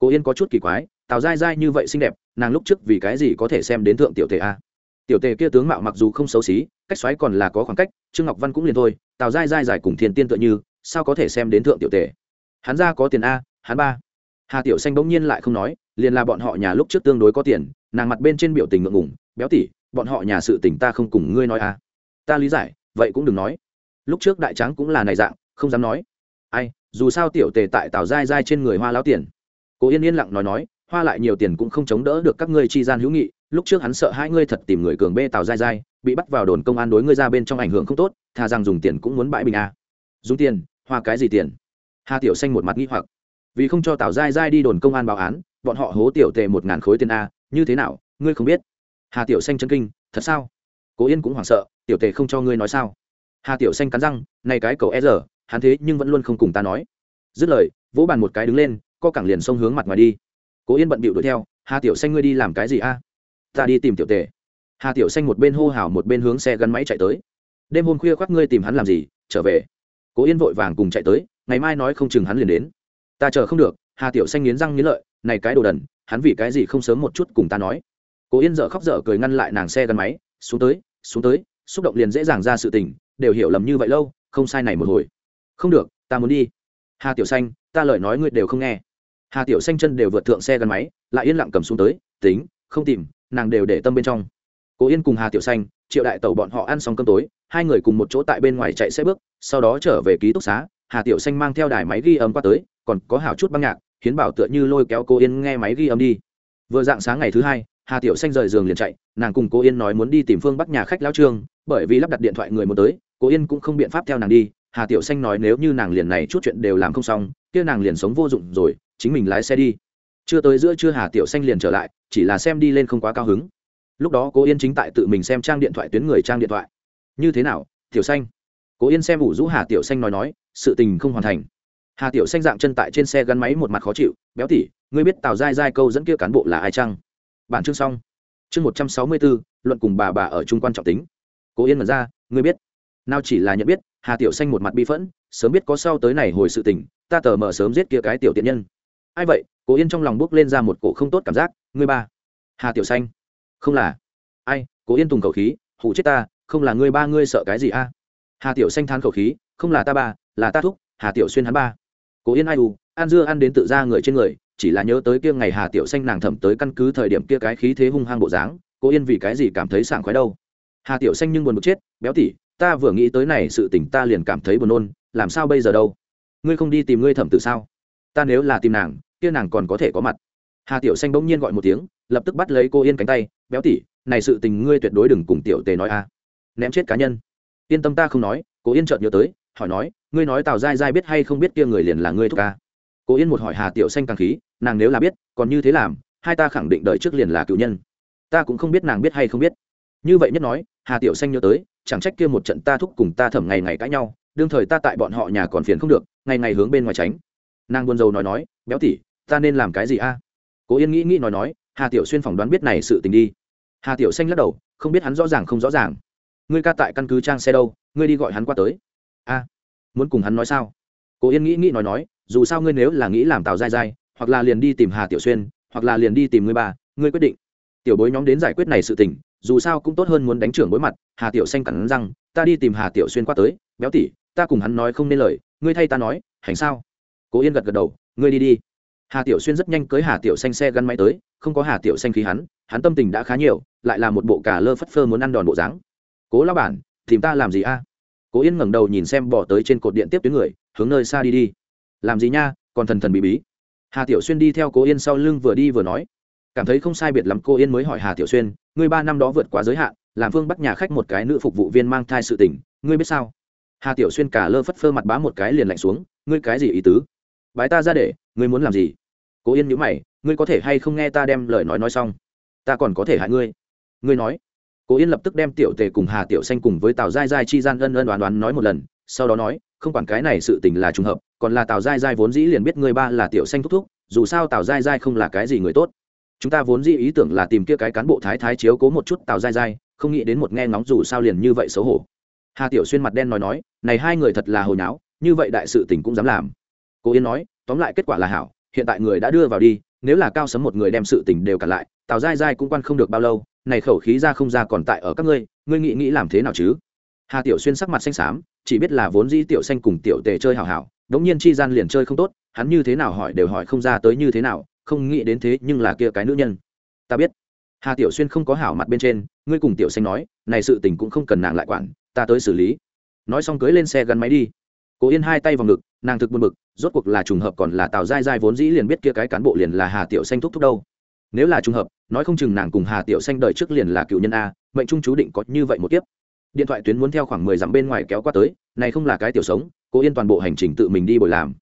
cố yên có chút kỳ quái, tào dai dai như vậy xinh đẹp, nàng lúc trước vì cái gì có thể xem đến thượng tiểu tề a? Tiểu tề kia tướng mạo mặc dù không xấu xí, cách xoáy còn là có khoảng cách, trương ngọc văn cũng liền thôi, tào dai dai dài cùng thiên tiên tựa như, sao có thể xem đến thượng tiểu tề? Hắn ra có tiền a, hắn ba. Hà tiểu xanh bỗng nhiên lại không nói, liền là bọn họ nhà lúc trước tương đối có tiền, nàng mặt bên trên biểu tình ngượng ngủng béo tỉ bọn họ nhà sự tình ta không cùng ngươi nói a. Ta lý giải, vậy cũng đừng nói lúc trước đại tráng cũng là này dạng, không dám nói. Ai, dù sao tiểu tề tại tào dai dai trên người hoa láo tiền. Cố yên yên lặng nói nói, hoa lại nhiều tiền cũng không chống đỡ được các ngươi chi gian hữu nghị, lúc trước hắn sợ hai ngươi thật tìm người cường bê tào dai dai bị bắt vào đồn công an đối ngươi ra bên trong ảnh hưởng không tốt, thà rằng dùng tiền cũng muốn bãi bình a. Dùng tiền, hoa cái gì tiền? Hà tiểu xanh một mặt nghi hoặc. Vì không cho tào dai dai đi đồn công an báo án, bọn họ hố tiểu tề một ngàn khối tiền a, như thế nào, ngươi không biết. Hà tiểu xanh chân kinh, thật sao? Cố yên cũng hoảng sợ, tiểu tề không cho ngươi nói sao? Hà tiểu xanh cắn răng, này cái cầu e giờ hắn thế nhưng vẫn luôn không cùng ta nói. Dứt lời, vỗ bàn một cái đứng lên, co cẳng liền xông hướng mặt ngoài đi. Cố yên bận bịu đuổi theo, hà tiểu xanh ngươi đi làm cái gì a? Ta đi tìm tiểu tề. Hà tiểu xanh một bên hô hào một bên hướng xe gắn máy chạy tới. Đêm hôm khuya khoác ngươi tìm hắn làm gì, trở về. Cố yên vội vàng cùng chạy tới, ngày mai nói không chừng hắn liền đến. Ta chờ không được. Hà tiểu xanh nghiến răng nghiến lợi, này cái đồ đần, hắn vì cái gì không sớm một chút cùng ta nói? Cố yên dở khóc dở cười ngăn lại nàng xe gắn máy, xuống tới xuống tới. Xúc động liền dễ dàng ra sự tình đều hiểu lầm như vậy lâu, không sai này một hồi. Không được, ta muốn đi. Hà tiểu xanh, ta lời nói ngươi đều không nghe. Hà tiểu xanh chân đều vượt thượng xe gắn máy, lại yên lặng cầm xuống tới, tính, không tìm, nàng đều để tâm bên trong. Cố yên cùng hà tiểu xanh, triệu đại tẩu bọn họ ăn xong cơm tối, hai người cùng một chỗ tại bên ngoài chạy xe bước, sau đó trở về ký túc xá, hà tiểu xanh mang theo đài máy ghi âm qua tới, còn có hào chút băng nhạc, hiến bảo tựa như lôi kéo cô yên nghe máy ghi âm đi. Vừa dạng sáng ngày thứ hai, hà tiểu xanh rời giường liền chạy, nàng cùng cô yên nói muốn đi tìm phương bắc nhà khách lao trương, bởi vì lắp đặt điện thoại người muốn tới cô yên cũng không biện pháp theo nàng đi, hà tiểu xanh nói nếu như nàng liền này chút chuyện đều làm không xong, kia nàng liền sống vô dụng rồi, chính mình lái xe đi. Chưa tới giữa trưa hà tiểu xanh liền trở lại, chỉ là xem đi lên không quá cao hứng. Lúc đó cố yên chính tại tự mình xem trang điện thoại tuyến người trang điện thoại. Như thế nào, tiểu xanh? Cố yên xem ủ rũ hà tiểu xanh nói nói, sự tình không hoàn thành. Hà tiểu xanh dạng chân tại trên xe gắn máy một mặt khó chịu, béo tỉ ngươi biết tào dai dai câu dẫn kia cán bộ là ai chăng? Bản chương xong. Chương một trăm sáu mươi bốn luận cùng bà bà ở trung quan trọng tính. Cố yên mật ra, ngươi biết nào chỉ là nhận biết, hà tiểu xanh một mặt bi phẫn, sớm biết có sau tới này hồi sự tình, ta tờ mờ sớm giết kia cái tiểu tiện nhân. Ai vậy? Cố yên trong lòng bước lên ra một cổ không tốt cảm giác, ngươi ba. Hà tiểu xanh. Không là. Ai? Cố yên tùng khẩu khí hủ chết ta, không là ngươi ba, ngươi sợ cái gì a? Hà tiểu xanh than khẩu khí, không là ta ba, là ta thúc, hà tiểu xuyên hắn ba. Cố yên ai u, ăn dưa ăn đến tự ra người trên người, chỉ là nhớ tới kia ngày hà tiểu xanh nàng thẩm tới căn cứ thời điểm kia cái khí thế hung hăng bộ dáng, cố yên vì cái gì cảm thấy sảng khoái đâu? Hà tiểu xanh nhưng buồn bực chết, béo tỉ ta vừa nghĩ tới này sự tình ta liền cảm thấy buồn nôn, làm sao bây giờ đâu? Ngươi không đi tìm ngươi thẩm tử sao? Ta nếu là tìm nàng, kia nàng còn có thể có mặt. Hà tiểu xanh bỗng nhiên gọi một tiếng, lập tức bắt lấy cô yên cánh tay, béo tỉ này sự tình ngươi tuyệt đối đừng cùng tiểu tề nói a. Ném chết cá nhân. Yên tâm ta không nói. Cô yên chợt nhớ tới, hỏi nói, ngươi nói tào dai dai biết hay không biết kia người liền là ngươi thúc ca cô yên một hỏi hà tiểu xanh càng khí, nàng nếu là biết, còn như thế làm, hai ta khẳng định đời trước liền là cựu nhân. Ta cũng không biết nàng biết hay không biết. Như vậy nhất nói hà tiểu xanh nhớ tới, chẳng trách kia một trận ta thúc cùng ta thẩm ngày ngày cãi nhau, đương thời ta tại bọn họ nhà còn phiền không được, ngày ngày hướng bên ngoài tránh. Nàng buồn rầu nói nói, béo tỉ ta nên làm cái gì a? Cố yên nghĩ nghĩ nói nói, hà tiểu xuyên phỏng đoán biết này sự tình đi. Hà tiểu xanh lắc đầu, không biết hắn rõ ràng không rõ ràng. Ngươi ca tại căn cứ trang xe đâu, ngươi đi gọi hắn qua tới. A, muốn cùng hắn nói sao? Cố yên nghĩ nghĩ nói nói, dù sao ngươi nếu là nghĩ làm tào dai dai, hoặc là liền đi tìm hà tiểu xuyên, hoặc là liền đi tìm ngươi bà ngươi quyết định. Tiểu bối nhóm đến giải quyết này sự tình dù sao cũng tốt hơn muốn đánh trưởng bối mặt, hà tiểu xanh cẳng răng, ta đi tìm hà tiểu xuyên qua tới, béo tỉ, ta cùng hắn nói không nên lời, ngươi thay ta nói, hành sao? Cố yên gật gật đầu, ngươi đi đi. Hà tiểu xuyên rất nhanh cưới hà tiểu xanh xe gắn máy tới, không có hà tiểu xanh khí hắn hắn tâm tình đã khá nhiều, lại là một bộ cà lơ phất phơ muốn ăn đòn bộ dáng. Cố lao bản, tìm ta làm gì a? Cố yên ngẩng đầu nhìn xem bỏ tới trên cột điện tiếp tuyến người, hướng nơi xa đi đi. Làm gì nha, còn thần thần bí bí. Hà tiểu xuyên đi theo cố yên sau lưng vừa đi vừa nói cảm thấy không sai biệt lắm, cô yên mới hỏi hà tiểu xuyên, ngươi ba năm đó vượt quá giới hạn, làm phương bắt nhà khách một cái nữ phục vụ viên mang thai sự tình, ngươi biết sao? Hà tiểu xuyên cả lơ phất phơ mặt bá một cái liền lạnh xuống, ngươi cái gì ý tứ? Bái ta ra để, ngươi muốn làm gì? Cố yên nhữ mày, ngươi có thể hay không nghe ta đem lời nói nói xong? Ta còn có thể hại ngươi. Ngươi nói. Cố yên lập tức đem tiểu tề cùng hà tiểu xanh cùng với tào giai giai chi gian ân ân đoán đoán nói một lần, sau đó nói, không quản cái này sự tình là trùng hợp, còn là tào giai giai vốn dĩ liền biết ngươi ba là tiểu xanh thúc thúc, dù sao tào giai giai không là cái gì người tốt chúng ta vốn dĩ ý tưởng là tìm kia cái cán bộ thái thái chiếu cố một chút tào dai dai không nghĩ đến một nghe ngóng dù sao liền như vậy xấu hổ. Hà tiểu xuyên mặt đen nói nói, này hai người thật là hồi nháo như vậy đại sự tình cũng dám làm. Cô yên nói, tóm lại kết quả là hảo, hiện tại người đã đưa vào đi, nếu là cao sấm một người đem sự tình đều cả lại, tào dai dai cũng quan không được bao lâu, này khẩu khí ra không ra còn tại ở các ngươi ngươi nghĩ nghĩ làm thế nào chứ? Hà tiểu xuyên sắc mặt xanh xám, chỉ biết là vốn dĩ tiểu xanh cùng tiểu tề chơi hảo hảo, đống nhiên chi gian liền chơi không tốt, hắn như thế nào hỏi đều hỏi không ra tới như thế nào không nghĩ đến thế nhưng là kia cái nữ nhân. Ta biết. Hà tiểu xuyên không có hảo mặt bên trên, ngươi cùng tiểu xanh nói, này sự tình cũng không cần nàng lại quản, ta tới xử lý. Nói xong cưới lên xe gắn máy đi. Cố yên hai tay vào ngực, nàng thực buồn bực, rốt cuộc là trùng hợp còn là tào dai dai vốn dĩ liền biết kia cái cán bộ liền là hà tiểu xanh thúc thúc đâu. Nếu là trùng hợp, nói không chừng nàng cùng hà tiểu xanh đợi trước liền là cựu nhân a, mệnh trung chú định có như vậy một kiếp. Điện thoại tuyến muốn theo khoảng mười dặm bên ngoài kéo qua tới, này không là cái tiểu sống, cố yên toàn bộ hành trình tự mình đi bồi làm.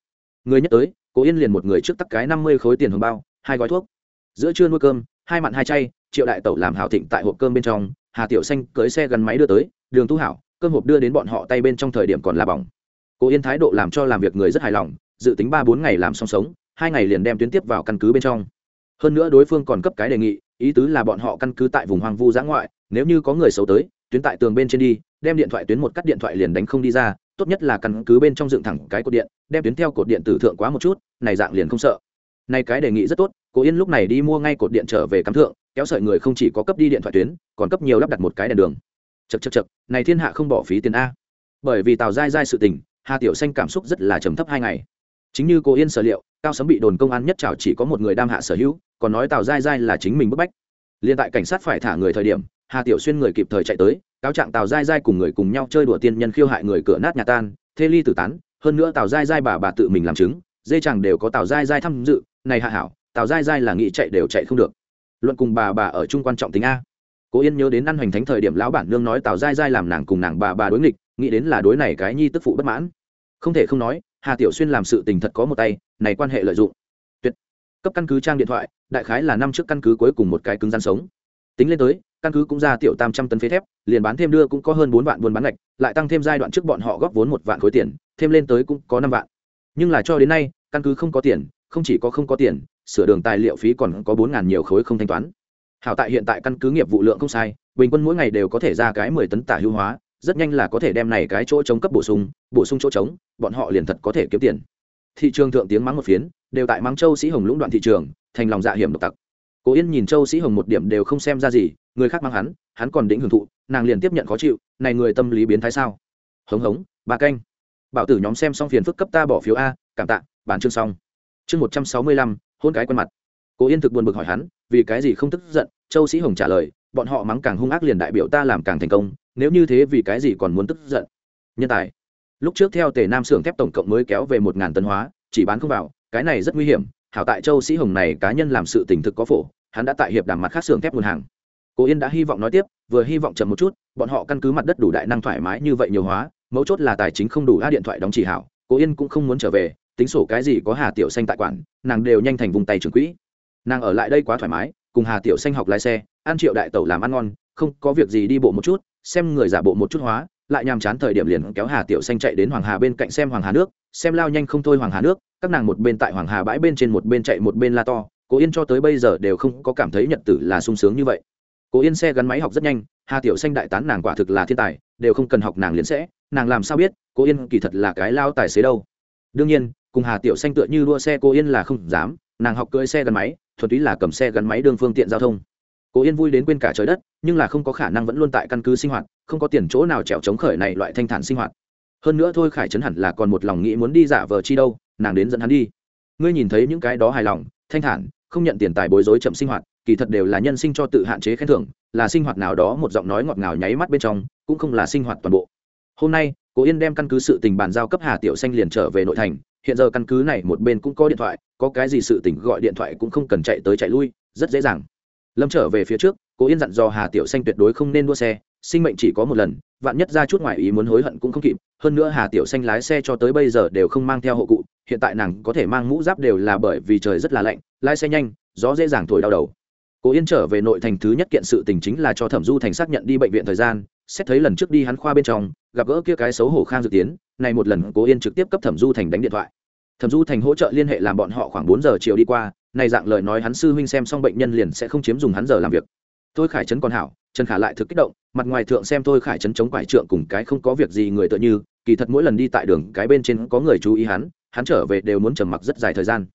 Người nhất tới cố yên liền một người trước tắc cái năm mươi khối tiền hồng bao, hai gói thuốc. Giữa trưa nuôi cơm, hai mặn hai chay, triệu đại tẩu làm hảo thịnh tại hộp cơm bên trong, hà tiểu xanh cưới xe gắn máy đưa tới, đường tu hảo, cơm hộp đưa đến bọn họ tay bên trong thời điểm còn là bỏng. Cố yên thái độ làm cho làm việc người rất hài lòng, dự tính ba bốn ngày làm xong sống, hai ngày liền đem tuyến tiếp vào căn cứ bên trong. Hơn nữa đối phương còn cấp cái đề nghị, ý tứ là bọn họ căn cứ tại vùng hoang vu giã ngoại, nếu như có người xấu tới, tuyến tại tường bên trên đi đem điện thoại tuyến một cắt điện thoại liền đánh không đi ra, tốt nhất là căn cứ bên trong dựng thẳng cái cột điện, đem tuyến theo cột điện tử thượng quá một chút, này dạng liền không sợ. Này cái đề nghị rất tốt cố yên lúc này đi mua ngay cột điện trở về cắm thượng, kéo sợi người không chỉ có cấp đi điện thoại tuyến, còn cấp nhiều lắp đặt một cái đèn đường. Chật chật chật này thiên hạ không bỏ phí tiền a. Bởi vì tào dai dai sự tình, hà tiểu xanh cảm xúc rất là trầm thấp hai ngày. Chính như cô yên sở liệu, cao sấm bị đồn công an nhất trào chỉ có một người đam hạ sở hữu, còn nói tào dai dai là chính mình bức bách. Liên tại cảnh sát phải thả người thời điểm hà tiểu xuyên người kịp thời chạy tới, cáo trạng tào dai dai cùng người cùng nhau chơi đùa tiên nhân khiêu hại người cửa nát nhà tan, thê ly tử tán, hơn nữa tào dai dai bà bà tự mình làm chứng, dê chẳng đều có tào dai dai tham dự, này hạ hảo, tào dai dai là nghĩ chạy đều chạy không được. Luận cùng bà bà ở chung quan trọng tính a. Cố yên nhớ đến ăn hoành thánh thời điểm lão bản nương nói tào dai dai làm nàng cùng nàng bà bà đối nghịch, nghĩ đến là đối này cái nhi tức phụ bất mãn. Không thể không nói, hà tiểu xuyên làm sự tình thật có một tay, này quan hệ lợi dụng. Tuyệt. Cấp căn cứ trang điện thoại, đại khái là năm trước căn cứ cuối cùng một cái cứng gian sống tính lên tới căn cứ cũng ra tiểu tam trăm tấn phế thép liền bán thêm đưa cũng có hơn bốn vạn buôn bán lạch, lại tăng thêm giai đoạn trước bọn họ góp vốn một vạn khối tiền thêm lên tới cũng có năm vạn. Nhưng là cho đến nay căn cứ không có tiền không chỉ có không có tiền sửa đường tài liệu phí còn có bốn ngàn nhiều khối không thanh toán. Hảo tại hiện tại căn cứ nghiệp vụ lượng không sai bình quân mỗi ngày đều có thể ra cái mười tấn tả hữu hóa rất nhanh là có thể đem này cái chỗ chống cấp bổ sung bổ sung chỗ trống bọn họ liền thật có thể kiếm tiền. Thị trường thượng tiếng mắng một phiến đều tại mắng châu sĩ hồng lũng đoạn thị trường thành lòng dạ hiểm độc tặc cố yên nhìn châu sĩ hồng một điểm đều không xem ra gì, người khác mang hắn hắn còn định hưởng thụ, nàng liền tiếp nhận khó chịu, này người tâm lý biến thái sao? Hống hống, bà canh. Bảo tử nhóm xem xong phiền phức cấp ta bỏ phiếu a, cảm tạ, bản chương xong. Chương một trăm sáu mươi lăm, hôn cái quen mặt. Cố yên thực buồn bực hỏi hắn, vì cái gì không tức giận, châu sĩ hồng trả lời, bọn họ mắng càng hung ác liền đại biểu ta làm càng thành công, nếu như thế vì cái gì còn muốn tức giận? Nhân tài. Lúc trước theo tề nam xưởng thép tổng cộng mới kéo về một ngàn tấn hóa, chỉ bán không vào, cái này rất nguy hiểm hảo tại châu sĩ hồng này cá nhân làm sự tình thực có phổ, hắn đã tại hiệp đàm mặt khác xưởng thép nguồn hàng. Cố yên đã hy vọng nói tiếp, vừa hy vọng chậm một chút, bọn họ căn cứ mặt đất đủ đại năng thoải mái như vậy nhiều hóa, mấu chốt là tài chính không đủ, a điện thoại đóng chỉ hảo, cố yên cũng không muốn trở về, tính sổ cái gì có hà tiểu xanh tại quản, nàng đều nhanh thành vùng tay trường quỹ. Nàng ở lại đây quá thoải mái, cùng hà tiểu xanh học lái xe, ăn triệu đại tẩu làm ăn ngon, không có việc gì đi bộ một chút, xem người giả bộ một chút hóa lại nhàm chán thời điểm liền kéo hà tiểu xanh chạy đến hoàng hà bên cạnh xem hoàng hà nước, xem lao nhanh không thôi hoàng hà nước, các nàng một bên tại hoàng hà bãi bên trên một bên chạy một bên la to, cố yên cho tới bây giờ đều không có cảm thấy nhật tử là sung sướng như vậy. Cố yên xe gắn máy học rất nhanh, hà tiểu xanh đại tán nàng quả thực là thiên tài, đều không cần học nàng liền sẽ, nàng làm sao biết, cố yên kỳ thật là cái lao tài xế đâu. Đương nhiên, cùng hà tiểu xanh tựa như đua xe cố yên là không dám, nàng học cưỡi xe gắn máy, thuần túy là cầm xe gắn máy đương phương tiện giao thông cố yên vui đến quên cả trời đất, nhưng là không có khả năng vẫn luôn tại căn cứ sinh hoạt, không có tiền chỗ nào trèo chống khởi này loại thanh thản sinh hoạt. Hơn nữa thôi khải trấn hẳn là còn một lòng nghĩ muốn đi giả vờ chi đâu, nàng đến dẫn hắn đi. Ngươi nhìn thấy những cái đó hài lòng, thanh thản, không nhận tiền tài bối rối chậm sinh hoạt, kỳ thật đều là nhân sinh cho tự hạn chế khen thưởng, là sinh hoạt nào đó một giọng nói ngọt ngào nháy mắt bên trong, cũng không là sinh hoạt toàn bộ. Hôm nay, cố yên đem căn cứ sự tình bàn giao cấp hà tiểu xanh liền trở về nội thành, hiện giờ căn cứ này một bên cũng có điện thoại, có cái gì sự tình gọi điện thoại cũng không cần chạy tới chạy lui, rất dễ dàng lâm trở về phía trước, cố yên dặn dò hà tiểu xanh tuyệt đối không nên đua xe, sinh mệnh chỉ có một lần, vạn nhất ra chút ngoài ý muốn hối hận cũng không kịp, hơn nữa hà tiểu xanh lái xe cho tới bây giờ đều không mang theo hộ cụ, hiện tại nàng có thể mang mũ giáp đều là bởi vì trời rất là lạnh, lái xe nhanh, gió dễ dàng thổi đau đầu. Cố yên trở về nội thành thứ nhất kiện sự tình chính là cho thẩm du thành xác nhận đi bệnh viện thời gian, xét thấy lần trước đi hắn khoa bên trong, gặp gỡ kia cái xấu hổ khang dự tiến, này một lần cố yên trực tiếp cấp thẩm du thành đánh điện thoại thẩm du thành hỗ trợ liên hệ làm bọn họ khoảng bốn giờ chiều đi qua, này dạng lời nói hắn sư huynh xem xong bệnh nhân liền sẽ không chiếm dùng hắn giờ làm việc. Tôi khải trấn còn hảo, trần khả lại thực kích động, mặt ngoài thượng xem tôi khải trấn chống quải trượng cùng cái không có việc gì người tựa như, kỳ thật mỗi lần đi tại đường cái bên trên có người chú ý hắn hắn trở về đều muốn trầm mặc rất dài thời gian.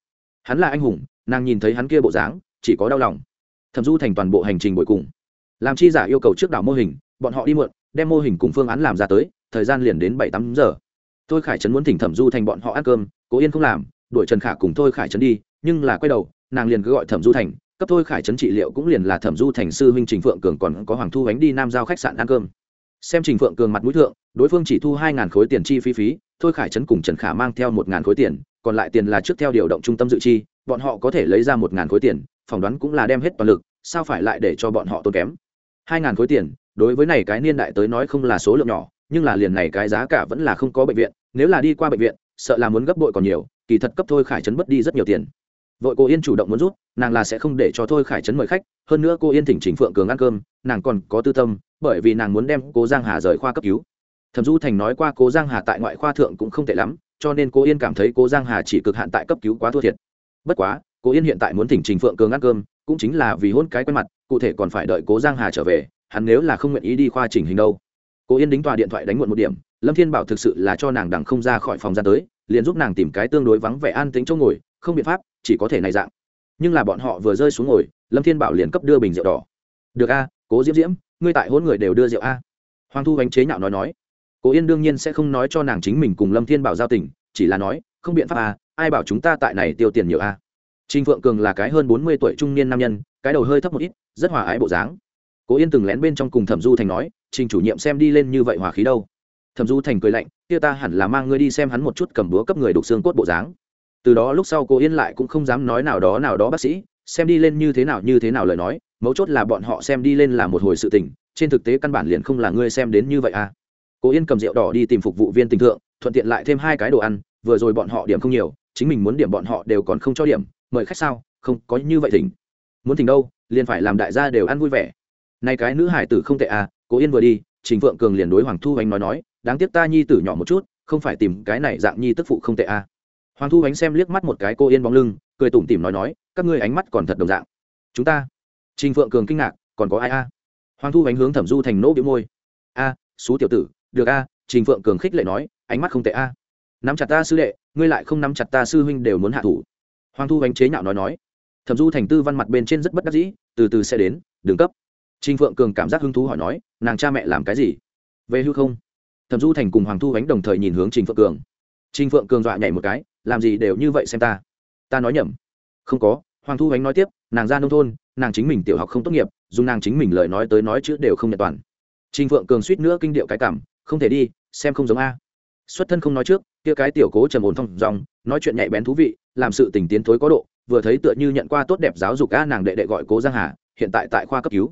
Hắn là anh hùng, nàng nhìn thấy hắn kia bộ dáng, chỉ có đau lòng. Thẩm du thành toàn bộ hành trình bội cùng. Làm chi giả yêu cầu trước đảo mô hình, bọn họ đi muộn đem mô hình cùng phương án làm ra tới, thời gian liền đến bảy tám giờ. Tôi khải trấn muốn thỉnh thẩm du thành bọn họ ăn cơm cố yên không làm, đuổi trần khả cùng thôi khải trấn đi, nhưng là quay đầu, nàng liền cứ gọi thẩm du thành, cấp thôi khải trấn trị liệu cũng liền là thẩm du thành sư huynh trình phượng cường còn có hoàng thu ánh đi nam giao khách sạn ăn cơm. Xem trình phượng cường mặt mũi thượng, đối phương chỉ thu hai khối tiền chi phí phí, thôi khải trấn cùng trần khả mang theo một khối tiền, còn lại tiền là trước theo điều động trung tâm dự chi, bọn họ có thể lấy ra một khối tiền, phỏng đoán cũng là đem hết toàn lực, sao phải lại để cho bọn họ tốn kém? hai khối tiền, đối với này cái niên đại tới nói không là số lượng nhỏ, nhưng là liền này cái giá cả vẫn là không có bệnh viện, nếu là đi qua bệnh viện sợ là muốn gấp bội còn nhiều, kỳ thật cấp thôi khải trấn mất đi rất nhiều tiền. Vội cô yên chủ động muốn rút, nàng là sẽ không để cho thôi khải trấn mời khách, hơn nữa cô yên thỉnh chính phượng cường ăn cơm, nàng còn có tư tâm, bởi vì nàng muốn đem cố giang hà rời khoa cấp cứu. Thẩm du thành nói qua cố giang hà tại ngoại khoa thượng cũng không tệ lắm, cho nên cô yên cảm thấy cố giang hà chỉ cực hạn tại cấp cứu quá thua thiệt. Bất quá cô yên hiện tại muốn thỉnh trình phượng cường ăn cơm, cũng chính là vì hôn cái quen mặt, cụ thể còn phải đợi cố giang hà trở về, hắn nếu là không nguyện ý đi khoa chỉnh hình đâu. Cô yên đính tòa điện thoại đánh muộn một điểm lâm thiên bảo thực sự là cho nàng đằng không ra khỏi phòng ra tới liền giúp nàng tìm cái tương đối vắng vẻ an tính chỗ ngồi không biện pháp chỉ có thể này dạng. Nhưng là bọn họ vừa rơi xuống ngồi lâm thiên bảo liền cấp đưa bình rượu đỏ. Được a cố diễm diễm ngươi tại hôn người đều đưa rượu a. Hoàng thu bánh chế nhạo nói nói. Cố yên đương nhiên sẽ không nói cho nàng chính mình cùng lâm thiên bảo giao tình chỉ là nói không biện pháp a ai bảo chúng ta tại này tiêu tiền nhiều a? Trình Phượng Cường là cái hơn bốn mươi tuổi trung niên nam nhân, cái đầu hơi thấp một ít, rất hòa ái bộ dáng. Cố Yên từng lén bên trong cùng Thẩm Du Thành nói, Trình chủ nhiệm xem đi lên như vậy hòa khí đâu. Thẩm Du Thành cười lạnh, kia ta hẳn là mang ngươi đi xem hắn một chút cầm búa cấp người đục xương cốt bộ dáng. Từ đó lúc sau cô Yên lại cũng không dám nói nào đó nào đó bác sĩ, xem đi lên như thế nào như thế nào lời nói, mấu chốt là bọn họ xem đi lên là một hồi sự tình, trên thực tế căn bản liền không là ngươi xem đến như vậy à. cô Yên cầm rượu đỏ đi tìm phục vụ viên tình thượng, thuận tiện lại thêm hai cái đồ ăn, vừa rồi bọn họ điểm không nhiều, chính mình muốn điểm bọn họ đều còn không cho điểm, mời khách sao không có như vậy thỉnh muốn thỉnh đâu liền phải làm đại gia đều ăn vui vẻ nay cái nữ hải tử không tệ à cố yên vừa đi trình phượng cường liền đối hoàng thu ánh nói nói đáng tiếc ta nhi tử nhỏ một chút không phải tìm cái này dạng nhi tức phụ không tệ à. Hoàng thu ánh xem liếc mắt một cái cô yên bóng lưng cười tủm tỉm nói nói các ngươi ánh mắt còn thật đồng dạng. Chúng ta. Trình phượng cường kinh ngạc còn có ai a à? hoàng thu ánh hướng thẩm du thành nỗ biểu môi. A à, xú tiểu tử được a trình phượng cường khích lệ nói ánh mắt không tệ a. Nắm chặt ta sư đệ ngươi lại không nắm chặt ta sư huynh đều muốn hạ thủ. Hoàng thu Ánh chế nhạo nói nói. Thẩm du thành tư văn mặt bên trên rất bất đắc dĩ từ từ sẽ đến đường cấp. Trình phượng cường cảm giác hứng thú hỏi nói nàng cha mẹ làm cái gì? Về hưu không? Thẩm du thành cùng hoàng thu ánh đồng thời nhìn hướng trình phượng cường. Trình phượng cường dọa nhảy một cái, làm gì đều như vậy xem ta? Ta nói nhầm. Không có. Hoàng thu ánh nói tiếp, nàng ra nông thôn, nàng chính mình tiểu học không tốt nghiệp, dùng nàng chính mình lời nói tới nói chữ đều không nhận toàn. Trình phượng cường suýt nữa kinh điệu cái cảm, không thể đi, xem không giống a. Xuất thân không nói trước, kia cái tiểu cố trầm ổn thong dòng, nói chuyện nhạy bén thú vị, làm sự tình tiến thối có độ, vừa thấy tựa như nhận qua tốt đẹp giáo dục a nàng đệ đệ gọi cố giang hà, hiện tại tại khoa cấp cứu.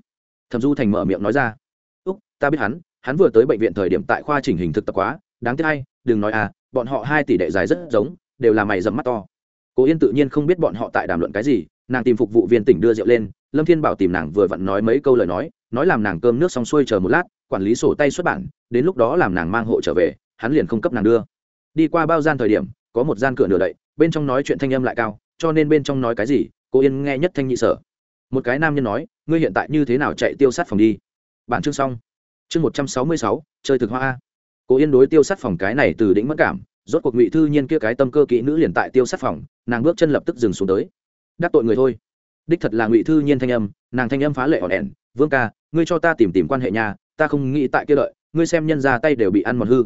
Thẩm du thành mở miệng nói ra, úc, ta biết hắn hắn vừa tới bệnh viện thời điểm tại khoa chỉnh hình thực tập quá, đáng tiếc hay đừng nói à bọn họ hai tỷ đệ dài rất giống, đều là mày dẫm mắt to. Cố yên tự nhiên không biết bọn họ tại đàm luận cái gì, nàng tìm phục vụ viên tỉnh đưa rượu lên, lâm thiên bảo tìm nàng vừa vặn nói mấy câu lời nói nói làm nàng cơm nước xong xuôi chờ một lát, quản lý sổ tay xuất bản, đến lúc đó làm nàng mang hộ trở về, hắn liền không cấp nàng đưa. Đi qua bao gian thời điểm, có một gian cửa nửa đậy, bên trong nói chuyện thanh âm lại cao, cho nên bên trong nói cái gì cô yên nghe nhất thanh nhị sở. Một cái nam nhân nói, ngươi hiện tại như thế nào chạy tiêu sát phòng đi? Bản chương xong chương một trăm sáu mươi sáu, chơi thực hoa a. Cố yên đối tiêu sát phòng cái này từ đỉnh mất cảm, rốt cuộc ngụy thư nhiên kia cái tâm cơ kỹ nữ liền tại tiêu sát phòng, nàng bước chân lập tức dừng xuống tới. Đắc tội người thôi. Đích thật là ngụy thư nhiên thanh âm, nàng thanh âm phá lệ ỏn ẻn. Vương ca, ngươi cho ta tìm tìm quan hệ nhà ta không nghĩ tại kia lợi ngươi xem nhân ra tay đều bị ăn mòn hư.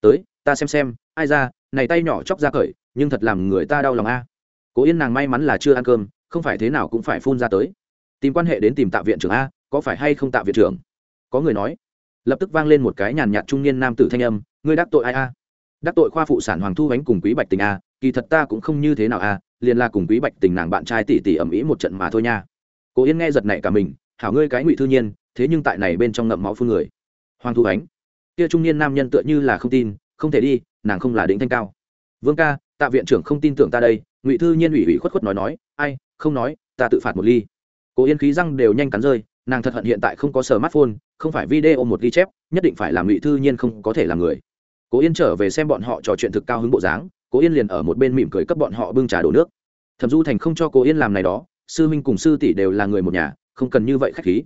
Tới, ta xem xem, ai ra, này tay nhỏ chóc ra cởi, nhưng thật làm người ta đau lòng a. Cố yên nàng may mắn là chưa ăn cơm, không phải thế nào cũng phải phun ra tới. Tìm quan hệ đến tìm tạ viện trưởng a, có phải hay không tạ viện trưởng? Có người nói lập tức vang lên một cái nhàn nhạt trung niên nam tử thanh âm, ngươi đắc tội ai a? Đắc tội khoa phụ sản hoàng thu ánh cùng quý bạch tình a, kỳ thật ta cũng không như thế nào a, liền là cùng quý bạch tình nàng bạn trai tỷ tỷ ẩm ý một trận mà thôi nha. Cố yên nghe giật này cả mình, hảo ngươi cái ngụy thư nhiên, thế nhưng tại này bên trong ngậm máu phương người. Hoàng thu ánh, kia trung niên nam nhân tựa như là không tin, không thể đi, nàng không là đỉnh thanh cao. Vương ca, tạ viện trưởng không tin tưởng ta đây. Ngụy thư nhiên ủy ủy khuất khuất nói nói, ai, không nói, ta tự phạt một ly. Cố yên khí răng đều nhanh cắn rơi nàng thật hận hiện tại không có smartphone, không phải video một ghi chép, nhất định phải làm ngụy thư nhiên không có thể làm người. Cố yên trở về xem bọn họ trò chuyện thực cao hứng bộ dáng, cố yên liền ở một bên mỉm cười cấp bọn họ bưng trà đổ nước. Thẩm du thành không cho cố yên làm này đó, sư minh cùng sư tỷ đều là người một nhà, không cần như vậy khách khí.